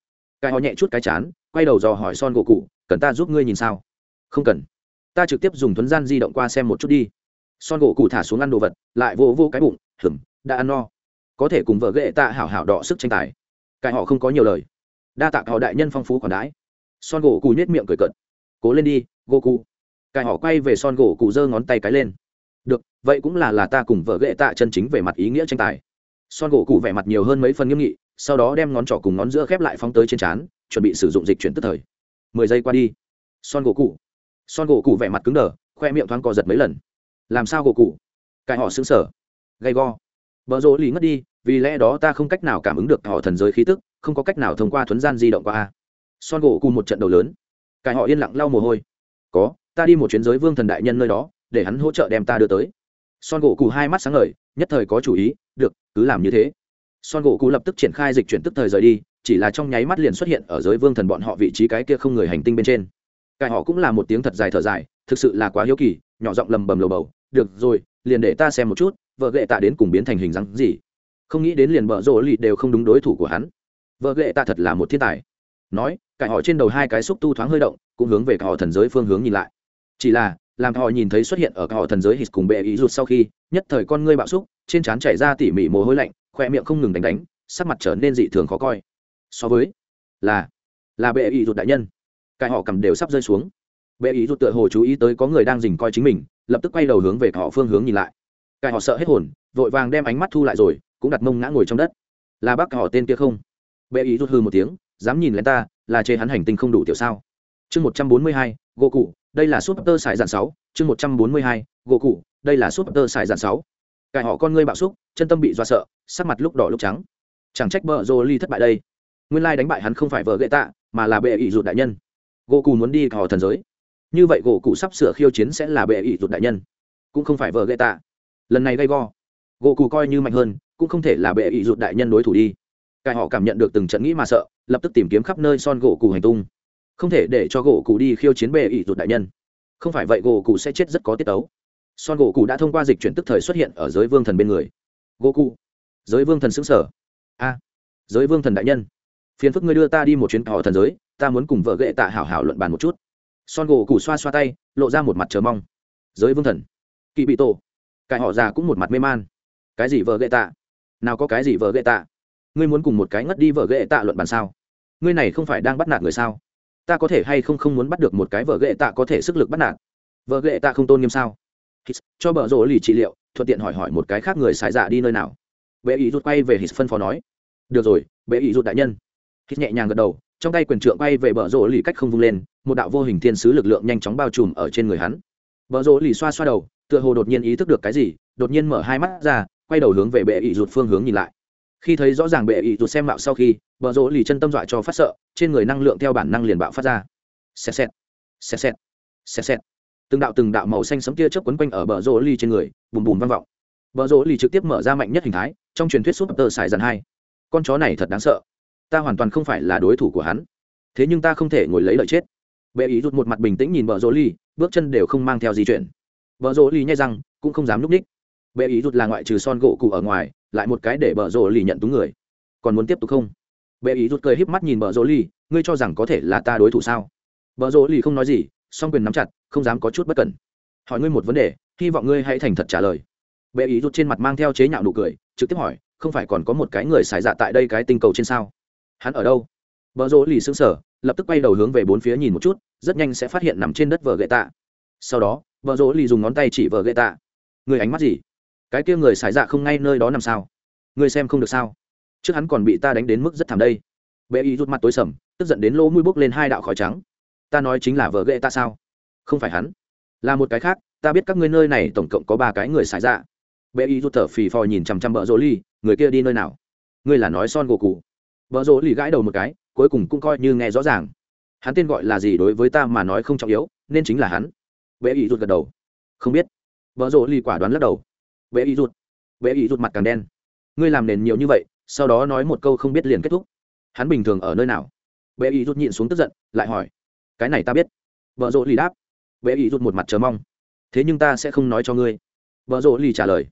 Cái họ nhẹ chút cái chán, quay đầu dò hỏi son gỗ cụ cần ta giúp ngươi nhìn sao? Không cần. Ta trực tiếp dùng thuấn gian di động qua xem một chút đi. Son gỗ cụ thả xuống ăn đồ vật, lại vô vô cái bụng, hửm, đã ăn no. Có thể cùng vợ ghệ tạ hảo hảo đọ sức tranh tài. Cái họ không có nhiều lời. Đa tạ họ đại nhân phong phú còn đái son gỗ cụ nhét miệng cười cận cố lên đi, gỗ cụ cái họ quay về son gỗ cụ giơ ngón tay cái lên. Được, vậy cũng là là ta cùng vợ ghệ tạ chân chính về mặt ý nghĩa tranh tài. Son gỗ cụ vẻ mặt nhiều hơn mấy phần nghiêm nghị, sau đó đem ngón trỏ cùng ngón giữa khép lại phóng tới trên trán, chuẩn bị sử dụng dịch chuyển tức thời. Mười giây qua đi. Son gỗ cụ. Son gỗ cụ vẻ mặt cứng đờ, khoe miệng thoáng co giật mấy lần. Làm sao gỗ cụ? Cái họ xứng sở gay go. Vợ rỗ lì ngất đi, vì lẽ đó ta không cách nào cảm ứng được họ thần giới khí tức, không có cách nào thông qua thuấn gian di động qua a. Son gỗ cụ một trận đầu lớn. Cái họ yên lặng lau mồ hôi. Có ta đi một chuyến giới vương thần đại nhân nơi đó, để hắn hỗ trợ đem ta đưa tới. Son gỗ cụ hai mắt sáng ngời, nhất thời có chủ ý, được, cứ làm như thế. Son gỗ cụ lập tức triển khai dịch chuyển tức thời rời đi, chỉ là trong nháy mắt liền xuất hiện ở giới vương thần bọn họ vị trí cái kia không người hành tinh bên trên. Cái họ cũng là một tiếng thật dài thở dài, thực sự là quá hiếu kỳ, nhỏ giọng lầm bầm lầu bầu, được rồi, liền để ta xem một chút, vợ ghệ tạ đến cùng biến thành hình dáng gì? Không nghĩ đến liền bợ rỗ lì đều không đúng đối thủ của hắn. Vợ ghệ tạ thật là một thiên tài. Nói cải họ trên đầu hai cái xúc tu thoáng hơi động, cũng hướng về cả họ thần giới phương hướng nhìn lại chỉ là, làm họ nhìn thấy xuất hiện ở họ thần giới hít cùng bệ ý rụt sau khi, nhất thời con ngươi bạo xúc, trên trán chảy ra tỉ mỉ mồ hôi lạnh, khoe miệng không ngừng đánh đánh, sắc mặt trở nên dị thường khó coi. So với là là bệ ý rụt đại nhân. Cái họ cầm đều sắp rơi xuống. Bệ ý rụt tựa hồ chú ý tới có người đang dình coi chính mình, lập tức quay đầu hướng về họ phương hướng nhìn lại. Cái họ sợ hết hồn, vội vàng đem ánh mắt thu lại rồi, cũng đặt mông ngã ngồi trong đất. Là bác họ tên kia không? Bệ ý rụt hư một tiếng, dám nhìn lên ta, là chê hắn hành tinh không đủ tiểu sao? Chương một trăm bốn mươi hai gỗ cụ đây là súp tơ sải dạn sáu, chương một trăm bốn mươi hai, gỗ cụ đây là súp tơ sải dạn sáu. Cải họ con ngươi bạo xúc, chân tâm bị do sợ, sắc mặt lúc đỏ lúc trắng. Chẳng trách bờ rô ly thất bại đây. Nguyên lai đánh bại hắn không phải vợ gậy tạ, mà là bệ ỷ rụt đại nhân. Gỗ cụ muốn đi họ thần giới. Như vậy gỗ cụ sắp sửa khiêu chiến sẽ là bệ ỷ rụt đại nhân, cũng không phải vợ gậy tạ. Lần này gây go. Gỗ cụ coi như mạnh hơn, cũng không thể là bệ ỷ rụt đại nhân đối thủ đi. Cải họ cảm nhận được từng trận nghĩ mà sợ, lập tức tìm kiếm khắp nơi son gỗ cụ hành tung không thể để cho gỗ cụ đi khiêu chiến bệ ỷ rụt đại nhân. Không phải vậy gỗ cụ sẽ chết rất có tiết tấu. Son gỗ cụ đã thông qua dịch chuyển tức thời xuất hiện ở giới vương thần bên người. Gỗ cụ giới vương thần xứng sở a. Giới vương thần đại nhân, phiền phức ngươi đưa ta đi một chuyến họ thần giới, ta muốn cùng vợ ghệ tạ hảo hảo luận bàn một chút. Son gỗ cụ xoa xoa tay, lộ ra một mặt chờ mong. Giới vương thần. Kỵ bị tổ. Cải họ già cũng một mặt mê man. Cái gì vợ ghệ tạ? Nào có cái gì vợ ghệ tạ? Ngươi muốn cùng một cái ngất đi vợ ghệ tạ luận bàn sao? Ngươi này không phải đang bắt nạt người sao? Ta có thể hay không không muốn bắt được một cái vợ ghệ tạ có thể sức lực bắt nạt? Vợ ghệ tạ không tôn nghiêm sao? Hít, cho bờ rỗ lì trị liệu, thuận tiện hỏi hỏi một cái khác người xài dạ đi nơi nào. Bệ ý rút quay về hít phân phó nói. Được rồi, bệ ý rút đại nhân. Hít nhẹ nhàng gật đầu, trong tay quyền trượng quay về bờ rỗ lì cách không vung lên, một đạo vô hình thiên sứ lực lượng nhanh chóng bao trùm ở trên người hắn. Bờ rỗ lì xoa xoa đầu, tựa hồ đột nhiên ý thức được cái gì, đột nhiên mở hai mắt ra, quay đầu hướng về bệ ý rút phương hướng nhìn lại khi thấy rõ ràng bệ ý tụt xem mạo sau khi bờ rỗ lì chân tâm dọa cho phát sợ trên người năng lượng theo bản năng liền bạo phát ra. Xẹt xẹt xẹt xẹt xẹt xẹt. Từng đạo từng đạo màu xanh sấm kia chớp quấn quanh ở bờ rỗ lì trên người bùm bùm vang vọng. Bờ rỗ lì trực tiếp mở ra mạnh nhất hình thái trong truyền thuyết súp tơ xài dần hai. Con chó này thật đáng sợ. Ta hoàn toàn không phải là đối thủ của hắn. Thế nhưng ta không thể ngồi lấy lợi chết. Bệ ý rút một mặt bình tĩnh nhìn bờ rỗ lì, bước chân đều không mang theo di chuyển. Bờ rỗ lì nhai răng cũng không dám núp ních bệ ý rút là ngoại trừ son gỗ cụ ở ngoài lại một cái để bờ rỗ lì nhận túng người. Còn muốn tiếp tục không? Bệ ý rút cười híp mắt nhìn bờ rỗ lì, ngươi cho rằng có thể là ta đối thủ sao? Bờ rỗ lì không nói gì song quyền nắm chặt không dám có chút bất cẩn. Hỏi ngươi một vấn đề hy vọng ngươi hãy thành thật trả lời. Bệ ý rút trên mặt mang theo chế nhạo nụ cười trực tiếp hỏi không phải còn có một cái người xài dạ tại đây cái tinh cầu trên sao? Hắn ở đâu? Bờ rỗ lì sững sở lập tức quay đầu hướng về bốn phía nhìn một chút rất nhanh sẽ phát hiện nằm trên đất vợ gậy tạ. Sau đó vợ rỗ lì dùng ngón tay chỉ vợ gậy tạ. Người ánh mắt gì? Cái kia người xài dạ không ngay nơi đó nằm sao? Người xem không được sao? Trước hắn còn bị ta đánh đến mức rất thảm đây. Bệ y rút mặt tối sầm, tức giận đến lỗ mũi bốc lên hai đạo khói trắng. Ta nói chính là vợ ghệ ta sao? Không phải hắn. Là một cái khác, ta biết các ngươi nơi này tổng cộng có ba cái người xài ra bệ y rút thở phì phò nhìn chằm chằm bờ rỗ ly người kia đi nơi nào? Ngươi là nói son gỗ cụ bờ rỗ ly gãi đầu một cái, cuối cùng cũng coi như nghe rõ ràng. Hắn tên gọi là gì đối với ta mà nói không trọng yếu, nên chính là hắn. Bệ y rút gật đầu. Không biết. Bờ rỗ ly quả đoán lắc đầu bệ y rụt. bệ y rụt mặt càng đen. Ngươi làm nền nhiều như vậy, sau đó nói một câu không biết liền kết thúc. Hắn bình thường ở nơi nào? Bệ y rụt nhịn xuống tức giận, lại hỏi. Cái này ta biết. Vợ rỗ lì đáp. Bệ ý rụt một mặt chờ mong. Thế nhưng ta sẽ không nói cho ngươi. Vợ rỗ lì trả lời.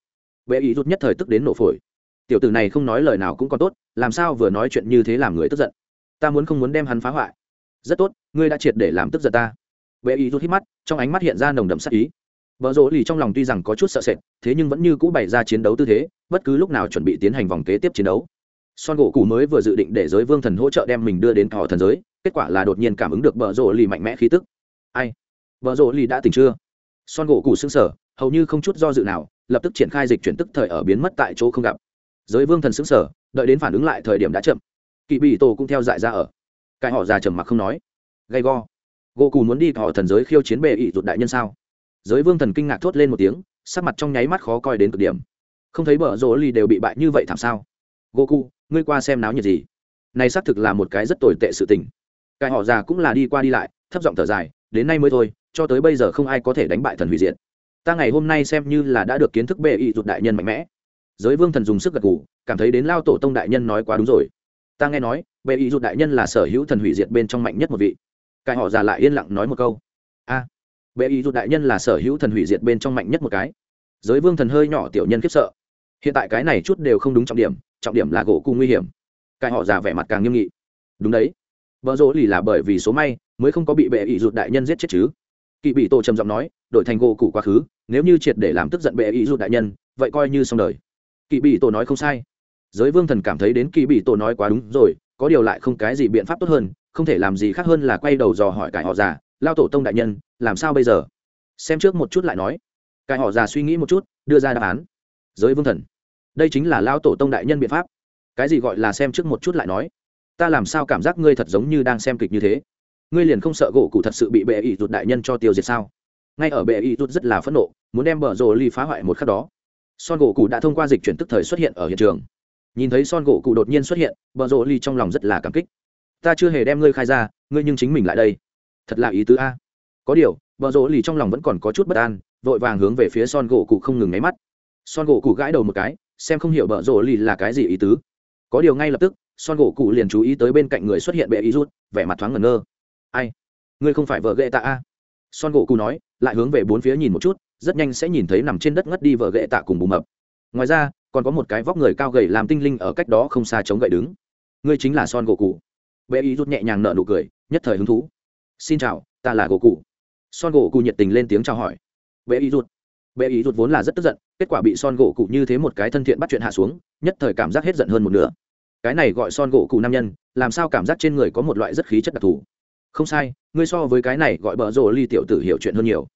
Bệ ý rụt nhất thời tức đến nổ phổi. Tiểu tử này không nói lời nào cũng còn tốt, làm sao vừa nói chuyện như thế làm người tức giận? Ta muốn không muốn đem hắn phá hoại. Rất tốt, ngươi đã triệt để làm tức giận ta. Bệ ý rụt hít mắt, trong ánh mắt hiện ra nồng đậm sát ý vợ rỗ lì trong lòng tuy rằng có chút sợ sệt thế nhưng vẫn như cũ bày ra chiến đấu tư thế bất cứ lúc nào chuẩn bị tiến hành vòng kế tiếp chiến đấu. Son gỗ củ mới vừa dự định để giới vương thần hỗ trợ đem mình đưa đến thọ thần giới kết quả là đột nhiên cảm ứng được bờ rỗ lì mạnh mẽ khí tức. Ai? Bờ rỗ lì đã tỉnh chưa? Son gỗ củ sững sờ, hầu như không chút do dự nào lập tức triển khai dịch chuyển tức thời ở biến mất tại chỗ không gặp. Giới vương thần sững sờ, đợi đến phản ứng lại thời điểm đã chậm. Kỵ bị tổ cũng theo dại ra ở. Cái họ già trầm mặc không nói. Gay go. Gỗ củ muốn đi thọ thần giới khiêu chiến bệ ỵ rụt đại nhân sao? Giới vương thần kinh ngạc thốt lên một tiếng sắc mặt trong nháy mắt khó coi đến cực điểm. Không thấy bờ rỗ lì đều bị bại như vậy thảm sao? Goku, ngươi qua xem náo nhiệt gì? Này xác thực là một cái rất tồi tệ sự tình. Cái họ già cũng là đi qua đi lại thấp giọng thở dài đến nay mới thôi cho tới bây giờ không ai có thể đánh bại thần hủy diệt. Ta ngày hôm nay xem như là đã được kiến thức bệ ỵ rụt đại nhân mạnh mẽ. Giới vương thần dùng sức gật gù cảm thấy đến lao tổ tông đại nhân nói quá đúng rồi. Ta nghe nói bệ ỵ rụt đại nhân là sở hữu thần hủy diệt bên trong mạnh nhất một vị. Cái họ già lại yên lặng nói một câu bệ ý rụt đại nhân là sở hữu thần hủy diệt bên trong mạnh nhất một cái. Giới vương thần hơi nhỏ tiểu nhân khiếp sợ. Hiện tại cái này chút đều không đúng trọng điểm trọng điểm là gỗ cung nguy hiểm. Cài họ già vẻ mặt càng nghiêm nghị. Đúng đấy. Vợ rỗ lì là bởi vì số may mới không có bị bệ ý rụt đại nhân giết chết chứ. Kỵ bị tổ trầm giọng nói, đổi thành gỗ cụ quá khứ, nếu như triệt để làm tức giận bệ ý rụt đại nhân, vậy coi như xong đời. Kỵ bị tổ nói không sai. Giới vương thần cảm thấy đến kỵ bị tổ nói quá đúng rồi, có điều lại không cái gì biện pháp tốt hơn, không thể làm gì khác hơn là quay đầu dò hỏi cải họ già lao tổ tông đại nhân, làm sao bây giờ? Xem trước một chút lại nói. Cái họ già suy nghĩ một chút, đưa ra đáp án. Giới vương thần, đây chính là lao tổ tông đại nhân biện pháp. Cái gì gọi là xem trước một chút lại nói? Ta làm sao cảm giác ngươi thật giống như đang xem kịch như thế? Ngươi liền không sợ gỗ cụ thật sự bị bệ ý rụt đại nhân cho tiêu diệt sao? Ngay ở bệ ý rụt rất là phẫn nộ, muốn đem bờ rồ ly phá hoại một khắc đó. Son gỗ cụ đã thông qua dịch chuyển tức thời xuất hiện ở hiện trường. Nhìn thấy son gỗ cụ đột nhiên xuất hiện, bờ rồ ly trong lòng rất là cảm kích. Ta chưa hề đem ngươi khai ra, ngươi nhưng chính mình lại đây thật là ý tứ a. Có điều, vợ rỗ lì trong lòng vẫn còn có chút bất an, vội vàng hướng về phía son gỗ cụ không ngừng nháy mắt. Son gỗ cụ gãi đầu một cái, xem không hiểu vợ rỗ lì là cái gì ý tứ. Có điều ngay lập tức, son gỗ cụ liền chú ý tới bên cạnh người xuất hiện bệ ý rút, vẻ mặt thoáng ngẩn ngơ. Ai? Ngươi không phải vợ ghệ tạ a? Son gỗ cụ nói, lại hướng về bốn phía nhìn một chút, rất nhanh sẽ nhìn thấy nằm trên đất ngất đi vợ ghệ tạ cùng bù mập. Ngoài ra, còn có một cái vóc người cao gầy làm tinh linh ở cách đó không xa chống gậy đứng. Ngươi chính là son gỗ cụ bệ ý rút nhẹ nhàng nợ nụ cười, nhất thời hứng thú xin chào, ta là gỗ cụ. Son gỗ cụ nhiệt tình lên tiếng chào hỏi. Bệ ý rụt. Bệ ý rụt vốn là rất tức giận, kết quả bị son gỗ cụ như thế một cái thân thiện bắt chuyện hạ xuống, nhất thời cảm giác hết giận hơn một nửa. Cái này gọi son gỗ cụ nam nhân, làm sao cảm giác trên người có một loại rất khí chất đặc thù? Không sai, ngươi so với cái này gọi bờ rồ ly tiểu tử hiểu chuyện hơn nhiều.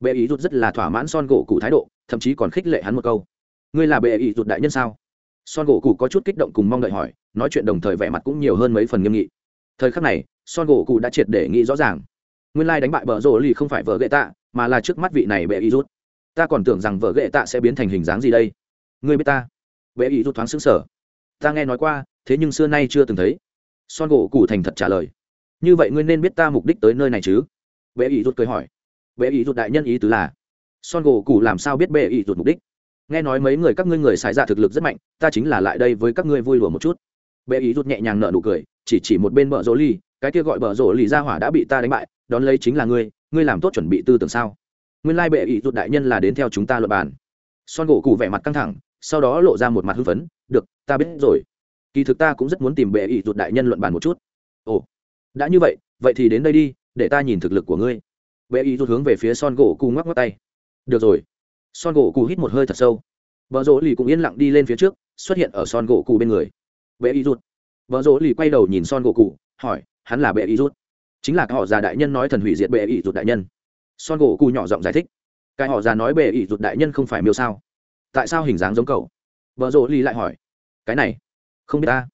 Bệ ý rụt rất là thỏa mãn son gỗ cụ thái độ, thậm chí còn khích lệ hắn một câu. Ngươi là bệ ý rụt đại nhân sao? Son gỗ cụ có chút kích động cùng mong đợi hỏi, nói chuyện đồng thời vẻ mặt cũng nhiều hơn mấy phần nghiêm nghị thời khắc này, son gỗ cụ đã triệt để nghĩ rõ ràng. Nguyên lai đánh bại bờ rồ Lì không phải vợ gệ tạ, mà là trước mắt vị này bệ ý rút. Ta còn tưởng rằng vợ gệ tạ sẽ biến thành hình dáng gì đây? Ngươi biết ta? Bệ ý rút thoáng xứng sở ta nghe nói qua, thế nhưng xưa nay chưa từng thấy. Son gỗ cụ thành thật trả lời. Như vậy ngươi nên biết ta mục đích tới nơi này chứ? Bệ ý rút cười hỏi. Bệ ý rút đại nhân ý tứ là, son gỗ cụ làm sao biết bệ ý rút mục đích? Nghe nói mấy người các ngươi người xài ra thực lực rất mạnh, ta chính là lại đây với các ngươi vui lùa một chút. Bệ ý rút nhẹ nhàng nợ nụ cười chỉ chỉ một bên bờ rỗ ly cái kia gọi bờ rỗ ly ra hỏa đã bị ta đánh bại, đón lấy chính là ngươi ngươi làm tốt chuẩn bị tư tưởng sao? Nguyên lai bệ ý rút đại nhân là đến theo chúng ta luật bàn. Son gỗ cụ vẻ mặt căng thẳng, sau đó lộ ra một mặt hưng phấn, được, ta biết rồi. Kỳ thực ta cũng rất muốn tìm bệ ý rút đại nhân luận bàn một chút. Ồ, đã như vậy vậy thì đến đây đi, để ta nhìn thực lực của ngươi. Bệ ý rút hướng về phía son gỗ cụ ngoắc ngoắc tay. Được rồi. Son gỗ cụ hít một hơi thật sâu. Vợ rỗ lì cũng yên lặng đi lên phía trước, xuất hiện ở son gỗ cụ bên người. Bệ ý rút vợ rỗ lì quay đầu nhìn son gỗ cụ hỏi, hắn là bệ y rút. Chính là cái họ già đại nhân nói thần hủy diệt bệ y rút đại nhân. Son gỗ cụ nhỏ giọng giải thích, cái họ già nói bệ y rút đại nhân không phải miêu sao? Tại sao hình dáng giống cậu? Vợ rỗ lì lại hỏi, cái này, không biết ta.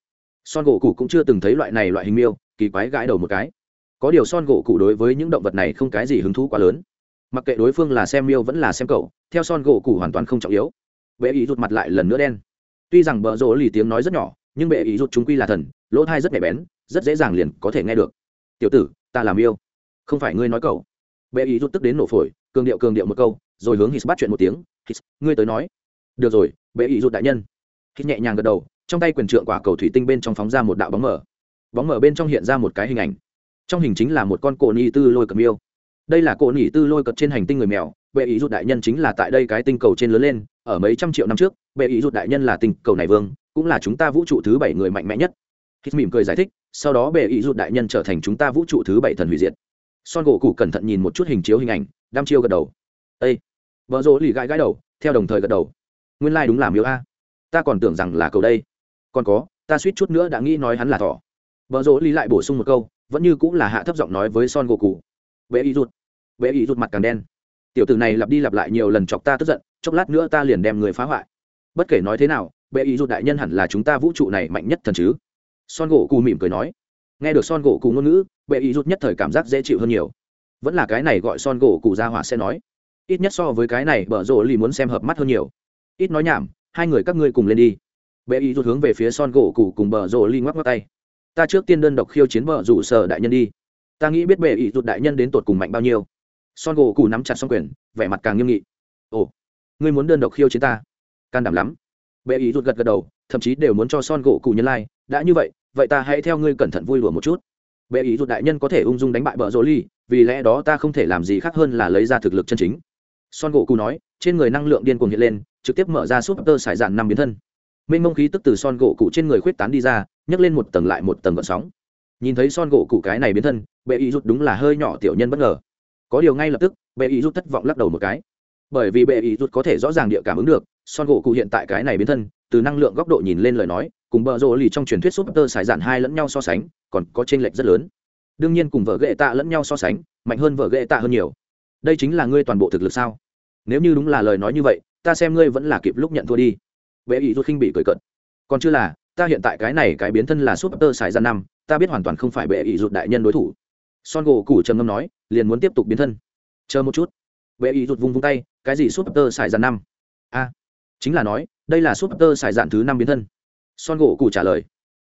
Son gỗ cụ cũng chưa từng thấy loại này loại hình miêu, kỳ quái gãi đầu một cái. Có điều son gỗ cụ đối với những động vật này không cái gì hứng thú quá lớn. Mặc kệ đối phương là xem miêu vẫn là xem cậu, theo son gỗ cụ hoàn toàn không trọng yếu. Bệ ý rụt mặt lại lần nữa đen. Tuy rằng vợ rỗ lì tiếng nói rất nhỏ nhưng bệ ý rút chúng quy là thần, lỗ thai rất nhạy bén, rất dễ dàng liền có thể nghe được. Tiểu tử, ta làm yêu. Không phải ngươi nói cậu. Bệ ý rút tức đến nổ phổi, cường điệu cường điệu một câu, rồi hướng hít bắt chuyện một tiếng. Hít ngươi tới nói. Được rồi, bệ ý rút đại nhân. Hít nhẹ nhàng gật đầu, trong tay quyền trượng quả cầu thủy tinh bên trong phóng ra một đạo bóng mở bóng mở bên trong hiện ra một cái hình ảnh. Trong hình chính là một con cổ ni tư lôi cầm yêu đây là cổ nỉ tư lôi cật trên hành tinh người mèo. Bệ ý rụt đại nhân chính là tại đây cái tinh cầu trên lớn lên. Ở mấy trăm triệu năm trước, bệ ý rụt đại nhân là tinh cầu này vương cũng là chúng ta vũ trụ thứ bảy người mạnh mẽ nhất. Hít mỉm cười giải thích, sau đó bệ ý rụt đại nhân trở thành chúng ta vũ trụ thứ bảy thần hủy diệt. Son gỗ cụ cẩn thận nhìn một chút hình chiếu hình ảnh, đăm chiêu gật đầu. Ây vợ rỗ lì gãi gãi đầu, theo đồng thời gật đầu. Nguyên lai、like、đúng là miếu a. Ta còn tưởng rằng là cầu đây. Còn có, ta suýt chút nữa đã nghĩ nói hắn là thỏ. Vợ rỗ lì lại bổ sung một câu, vẫn như cũng là hạ thấp giọng nói với son gỗ cụ bệ ý rụt. Bệ ý rụt mặt càng đen. Tiểu tử này lặp đi lặp lại nhiều lần chọc ta tức giận, chốc lát nữa ta liền đem người phá hoại. Bất kể nói thế nào bệ ý rụt đại nhân hẳn là chúng ta vũ trụ này mạnh nhất thần chứ? Son gỗ cù mỉm cười nói. Nghe được son gỗ cù ngôn ngữ, bệ ý rụt nhất thời cảm giác dễ chịu hơn nhiều. Vẫn là cái này gọi son gỗ cù ra hỏa sẽ nói. Ít nhất so với cái này, bở rộ lì muốn xem hợp mắt hơn nhiều. Ít nói nhảm, hai người các ngươi cùng lên đi. Bệ ý rụt hướng về phía son gỗ cù cùng bờ rộ lì ngoắc ngoắc tay. Ta trước tiên đơn độc khiêu chiến bờ rủ sở đại nhân đi. Ta nghĩ biết bệ ý rụt đại nhân đến tột cùng mạnh bao nhiêu. Son gỗ cù nắm chặt xong quyền, vẻ mặt càng nghiêm nghị. Ồ, ngươi muốn đơn độc khiêu chiến ta? Can đảm lắm bệ ý rụt gật gật đầu, thậm chí đều muốn cho son gỗ cụ nhân lai、like. đã như vậy vậy ta hãy theo ngươi cẩn thận vui lùa một chút. Bệ ý rụt đại nhân có thể ung dung đánh bại bờ rỗ ly, vì lẽ đó ta không thể làm gì khác hơn là lấy ra thực lực chân chính. Son gỗ cụ nói, trên người năng lượng điên cuồng hiện lên, trực tiếp mở ra súp tơ sải dạn năm biến thân. Mênh mông khí tức từ son gỗ cụ trên người khuyết tán đi ra, nhấc lên một tầng lại một tầng gợn sóng. Nhìn thấy son gỗ cụ cái này biến thân bệ ý rụt đúng là hơi nhỏ tiểu nhân bất ngờ. Có điều ngay lập tức bệ ý rút thất vọng lắc đầu một cái. Bởi vì bệ ý rút có thể rõ ràng địa cảm ứng được son gỗ cụ hiện tại cái này biến thân, từ năng lượng góc độ nhìn lên lời nói, cùng bờ rộ lì trong truyền thuyết súp tơ xài dạn hai lẫn nhau so sánh, còn có t r ê n lệch rất lớn. Đương nhiên cùng vợ ghệ tạ lẫn nhau so sánh, mạnh hơn vợ ghệ tạ hơn nhiều. Đây chính là ngươi toàn bộ thực lực sao? Nếu như đúng là lời nói như vậy, ta xem ngươi vẫn là kịp lúc nhận thua đi. Bệ ý rút khinh bị cười cận còn chưa là, ta hiện tại cái này cái biến thân là súp tơ xài dạn năm, ta biết hoàn toàn không phải bệ ý rút đại nhân đối thủ. Son gỗ củ trầm ngâm nói, liền muốn tiếp tục biến thân. Chờ một chút. Vệ ý rút vung vung tay, cái gì súp tơ xài dàn năm? A chính là nói, đây là súp tơ xài dạn thứ năm biến thân. Son gỗ cụ trả lời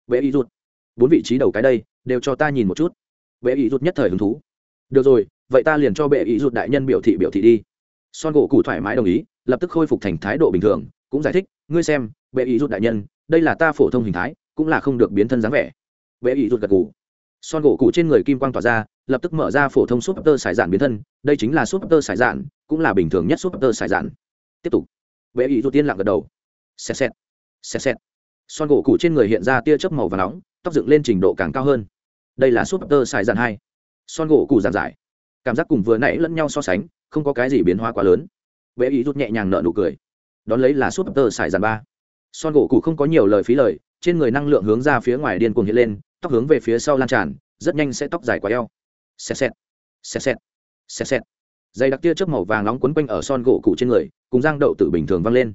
vệ ý rút bốn vị trí đầu cái đây đều cho ta nhìn một chút. Vệ ý rút nhất thời hứng thú, được rồi, vậy ta liền cho bệ ý rút đại nhân biểu thị biểu thị đi. Son gỗ cụ thoải mái đồng ý, lập tức khôi phục thành thái độ bình thường, cũng giải thích, ngươi xem, bệ ý rút đại nhân, đây là ta phổ thông hình thái, cũng là không được biến thân dáng vẻ. Bệ ý rút gật cụ son gỗ cụ trên người kim quang tỏa ra, lập tức mở ra phổ thông súp tơ xài dạn biến thân, đây chính là súp tơ xài dạn, cũng là bình thường nhất súp tơ xài dạn. Tiếp tục vệ ý rút tiên lặng gật đầu. Xẹt xẹt xẹt xẹt. Son gỗ cụ trên người hiện ra tia chớp màu và nóng, tóc dựng lên trình độ càng cao hơn. Đây là súp tơ xài dạn hai. Son gỗ cụ giàn giải. Cảm giác cùng vừa nãy lẫn nhau so sánh, không có cái gì biến hóa quá lớn. Vệ ý rút nhẹ nhàng nợ nụ cười. Đón lấy là súp tơ xài dàn ba. Son gỗ cụ không có nhiều lời phí lời, trên người năng lượng hướng ra phía ngoài điên cuồng hiện lên, tóc hướng về phía sau lan tràn, rất nhanh sẽ tóc dài quá eo. Xẹt xẹt xẹt xẹt xẹt xẹt dây đặc tia chớp màu vàng nóng quấn quanh ở son gỗ cụ trên người, cùng giang đậu tự bình thường văng lên.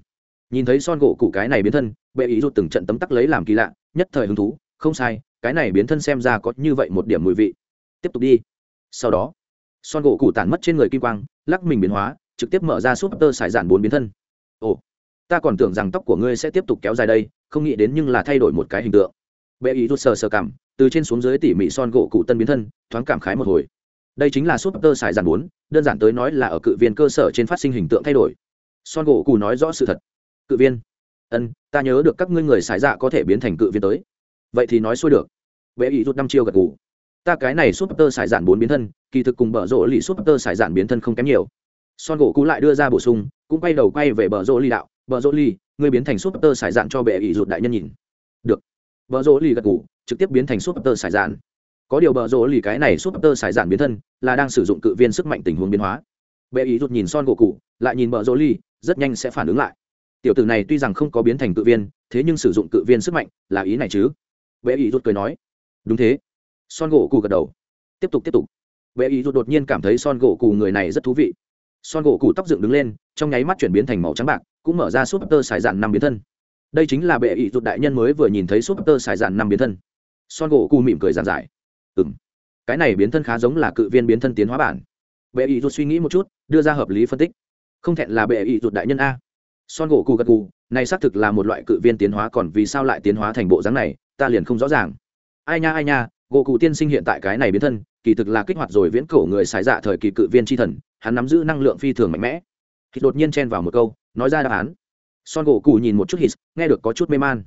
Nhìn thấy son gỗ cụ cái này biến thân, bệ ý rút từng trận tấm tắc lấy làm kỳ lạ, nhất thời hứng thú, không sai, cái này biến thân xem ra có như vậy một điểm mùi vị. Tiếp tục đi. Sau đó, son gỗ cụ tản mất trên người kim quang, lắc mình biến hóa, trực tiếp mở ra súp tơ sải giản bốn biến thân. Ồ, ta còn tưởng rằng tóc của ngươi sẽ tiếp tục kéo dài đây, không nghĩ đến nhưng là thay đổi một cái hình tượng. Bệ ý rút sờ sờ cảm, từ trên xuống dưới tỉ mỉ son gỗ cụ tân biến thân, thoáng cảm khái một hồi đây chính là súp tơ xài giản bốn, đơn giản tới nói là ở cự viên cơ sở trên phát sinh hình tượng thay đổi. Son gỗ cù nói rõ sự thật. Cự viên. Ân, ta nhớ được các ngươi người xài dạ có thể biến thành cự viên tới. Vậy thì nói xuôi được. Bệ ý rút năm chiêu gật gù. Ta cái này súp tơ xài giản bốn biến thân, kỳ thực cùng bờ rỗ lì súp tơ xài giản biến thân không kém nhiều. Son gỗ cú lại đưa ra bổ sung, cũng quay đầu quay về bờ rỗ lì đạo. Bờ rỗ lì, ngươi biến thành súp tơ xài dạn cho bệ ý rút đại nhân nhìn. Được. Bờ rỗ lì gật gù, trực tiếp biến thành súp tơ xài dạn có điều bờ rỗ lì cái này súp tơ xài giản biến thân, là đang sử dụng cự viên sức mạnh tình huống biến hóa. Bệ ý rút nhìn son gỗ cụ lại nhìn bờ rỗ lì, rất nhanh sẽ phản ứng lại. Tiểu tử này tuy rằng không có biến thành cự viên, thế nhưng sử dụng cự viên sức mạnh là ý này chứ? Bệ ý rút cười nói. Đúng thế. Son gỗ cụ gật đầu. Tiếp tục tiếp tục. Bệ ý rút đột nhiên cảm thấy son gỗ cụ người này rất thú vị. Son gỗ cụ tóc dựng đứng lên, trong nháy mắt chuyển biến thành màu trắng bạc, cũng mở ra súp tơ xài giản năm biến thân. Đây chính là bệ ý rút đại nhân mới vừa nhìn thấy súp tơ xài giản năm biến thân. Son gỗ cụ mỉm cười giản giải ừ cái này biến thân khá giống là cự viên biến thân tiến hóa bản. Bệ ý rụt suy nghĩ một chút, đưa ra hợp lý phân tích. Không thẹn là bệ ý rụt đại nhân a. Son gỗ cù gật cù này xác thực là một loại cự viên tiến hóa còn vì sao lại tiến hóa thành bộ dáng này, ta liền không rõ ràng. Ai nha ai nha, gỗ cụ tiên sinh hiện tại cái này biến thân, kỳ thực là kích hoạt rồi viễn cổ người xài dạ thời kỳ cự viên tri thần, hắn nắm giữ năng lượng phi thường mạnh mẽ. Hít đột nhiên chen vào một câu, nói ra đáp án. Son gỗ cụ nhìn một chút hít, nghe được có chút mê man.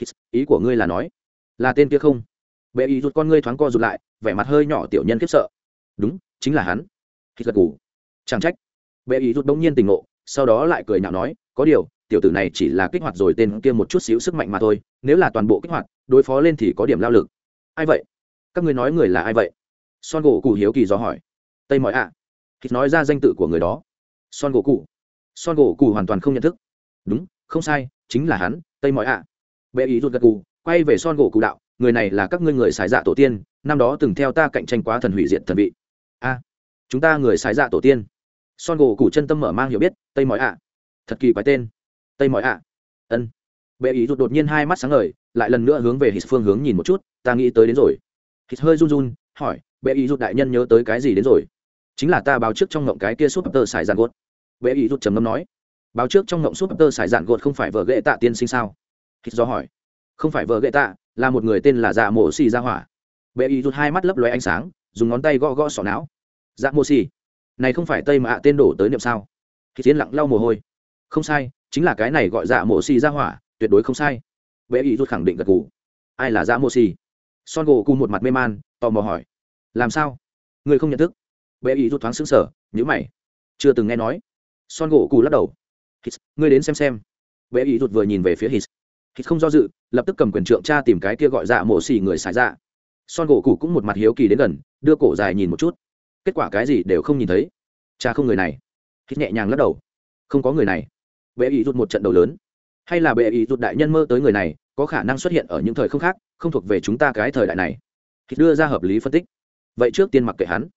Hít, ý của ngươi là nói, là tên kia không? Bệ ý rút con ngươi thoáng co rụt lại vẻ mặt hơi nhỏ tiểu nhân khiếp sợ. Đúng chính là hắn. Hít gật gù, chẳng trách. Bệ ý rút bỗng nhiên tình ngộ sau đó lại cười nhạo nói có điều tiểu tử này chỉ là kích hoạt rồi tên kia một chút xíu sức mạnh mà thôi nếu là toàn bộ kích hoạt đối phó lên thì có điểm lao lực. Ai vậy? Các ngươi nói người là ai vậy? Son gỗ cụ hiếu kỳ do hỏi. Tây mọi ạ. À. nói ra danh tự của người đó. Son gỗ cụ. Son gỗ cụ hoàn toàn không nhận thức. Đúng không sai chính là hắn tây mọi ạ. À. bệ ý rút gật cụ quay về son gỗ cụ đạo người này là các ngươi người xài dạ tổ tiên, năm đó từng theo ta cạnh tranh quá thần hủy diệt thần vị. A, chúng ta người xài dạ tổ tiên. Son gỗ củ chân tâm mở mang hiểu biết, tây mọi ạ. Thật kỳ quái tên. Tây mọi ạ. Ân. Bệ ý rụt đột nhiên hai mắt sáng ngời, lại lần nữa hướng về hít phương hướng nhìn một chút, ta nghĩ tới đến rồi. Hít hơi run run, hỏi, bệ ý rụt đại nhân nhớ tới cái gì đến rồi? Chính là ta báo trước trong ngộng cái kia súp tơ xài dàn gột. Bệ ý rụt trầm ngâm nói, báo trước trong ngộng súp tơ xài dàn gột không phải vợ ghệ tạ tiên sinh sao? Hít do hỏi, không phải vợ ghệ tạ là một người tên là dạ mộ xì ra hỏa. Bệ y rút hai mắt lấp lóe ánh sáng, dùng ngón tay gõ gõ sọ não. Dạ mộ xì, này không phải tây mà tên đổ tới niệm sao? Khi tiến lặng lau mồ hôi. Không sai, chính là cái này gọi dạ mộ xì ra hỏa, tuyệt đối không sai. Bệ y rút khẳng định gật gù. ai là dạ mộ xì? Son gỗ Cù một mặt mê man, tò mò hỏi. Làm sao? Người không nhận thức. Bệ y rút thoáng xứng sở nhữ mày. Chưa từng nghe nói. Son gỗ cù lắc đầu. Hít, ngươi đến xem xem. Bệ ý rút vừa nhìn về phía hít thì không do dự, lập tức cầm quyền trượng cha tìm cái kia gọi dạ mộ xì người xài dạ. Son gỗ cụ cũng một mặt hiếu kỳ đến gần, đưa cổ dài nhìn một chút. Kết quả cái gì đều không nhìn thấy. Cha không người này. Hít nhẹ nhàng lắc đầu. Không có người này. Bệ ý rút một trận đầu lớn. Hay là bệ ý rút đại nhân mơ tới người này, có khả năng xuất hiện ở những thời không khác, không thuộc về chúng ta cái thời đại này. Hít đưa ra hợp lý phân tích. Vậy trước tiên mặc kệ hắn.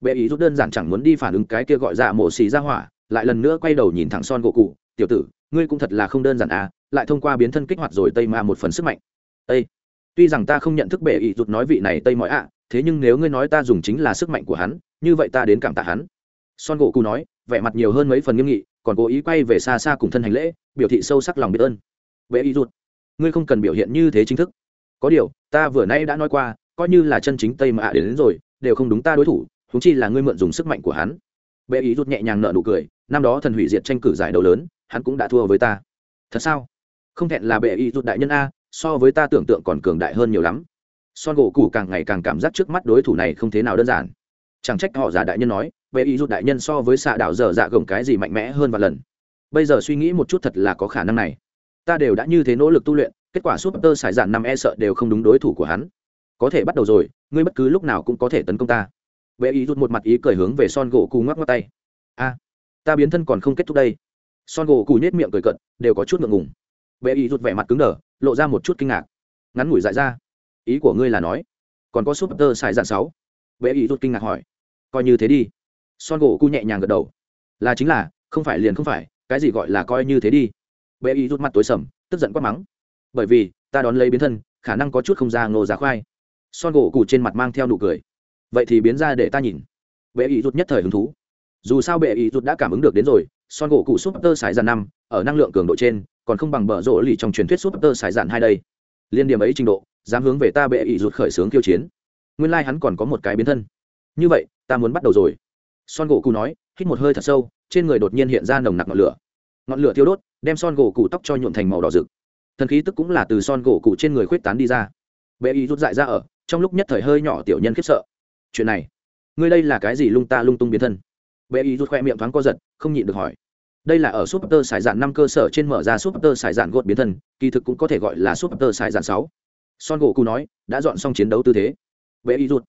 Bệ ý rút đơn giản chẳng muốn đi phản ứng cái kia gọi dạ mổ xì ra hỏa, lại lần nữa quay đầu nhìn thẳng son gỗ cụ tiểu tử, ngươi cũng thật là không đơn giản à lại thông qua biến thân kích hoạt rồi tây ma một phần sức mạnh. Tây tuy rằng ta không nhận thức bệ ý rụt nói vị này tây mọi ạ thế nhưng nếu ngươi nói ta dùng chính là sức mạnh của hắn như vậy ta đến cảm tạ hắn. Son gỗ cụ nói vẻ mặt nhiều hơn mấy phần nghiêm nghị còn cố ý quay về xa xa cùng thân hành lễ biểu thị sâu sắc lòng biết ơn. Bệ ý rụt ngươi không cần biểu hiện như thế chính thức. Có điều ta vừa nay đã nói qua coi như là chân chính tây mà ạ đến, đến rồi đều không đúng ta đối thủ húng chi là ngươi mượn dùng sức mạnh của hắn. Bệ ý rụt nhẹ nhàng nợ nụ cười năm đó thần hủy diệt tranh cử giải đấu lớn hắn cũng đã thua với ta. Thật sao? Không thẹn là bệ Y rút đại nhân a, so với ta tưởng tượng còn cường đại hơn nhiều lắm. Son gỗ cụ càng ngày càng cảm giác trước mắt đối thủ này không thế nào đơn giản. Chẳng trách họ già đại nhân nói, Bệ Y rút đại nhân so với xạ đảo dở dạ gồng cái gì mạnh mẽ hơn vài lần. Bây giờ suy nghĩ một chút thật là có khả năng này. Ta đều đã như thế nỗ lực tu luyện, kết quả súp tơ xài dạn năm e sợ đều không đúng đối thủ của hắn. Có thể bắt đầu rồi, ngươi bất cứ lúc nào cũng có thể tấn công ta. Vệ ý rút một mặt ý cởi hướng về son gỗ cù ngoắc ngoắc tay. A, ta biến thân còn không kết thúc đây. Son gỗ cù nhét miệng cười cận đều có chút ngượng ngùng. Bệ ý rút vẻ mặt cứng đờ, lộ ra một chút kinh ngạc. Ngắn ngủi dại ra. Ý của ngươi là nói, còn có súp tơ xài dạn sáu? Bệ ý rút kinh ngạc hỏi. Coi như thế đi. Son gỗ cu nhẹ nhàng gật đầu. Là chính là, không phải liền không phải, cái gì gọi là coi như thế đi. Bệ ý rút mặt tối sầm, tức giận quát mắng. Bởi vì, ta đón lấy biến thân, khả năng có chút không ra ngô giá khoai. Son gỗ cụ trên mặt mang theo nụ cười. Vậy thì biến ra để ta nhìn. Bệ ý rút nhất thời hứng thú. Dù sao bệ ý rút đã cảm ứng được đến rồi son gỗ cụ súp tơ sải dàn năm, ở năng lượng cường độ trên, còn không bằng bờ rỗ lì trong truyền thuyết súp tơ sải dàn hai đây. Liên điểm ấy trình độ, dám hướng về ta bệ ý rụt khởi xướng kiêu chiến. Nguyên lai、like、hắn còn có một cái biến thân. Như vậy, ta muốn bắt đầu rồi. Son gỗ cụ nói, hít một hơi thật sâu, trên người đột nhiên hiện ra nồng nặc ngọn lửa. Ngọn lửa thiêu đốt, đem son gỗ cụ tóc cho nhuộn thành màu đỏ rực. Thần khí tức cũng là từ son gỗ cụ trên người khuyết tán đi ra. Bệ ý rút dại ra ở, trong lúc nhất thời hơi nhỏ tiểu nhân khiếp sợ. Chuyện này, ngươi đây là cái gì lung ta lung tung biến thân? Bệ ý rút khoe miệng thoáng co giật, không nhịn được hỏi. Đây là ở súp tơ sải dạn năm cơ sở trên mở ra súp tơ sải dạn gột biến thân, kỳ thực cũng có thể gọi là súp tơ sải dạn sáu. Son gỗ cụ nói, đã dọn xong chiến đấu tư thế. Bệ ý rút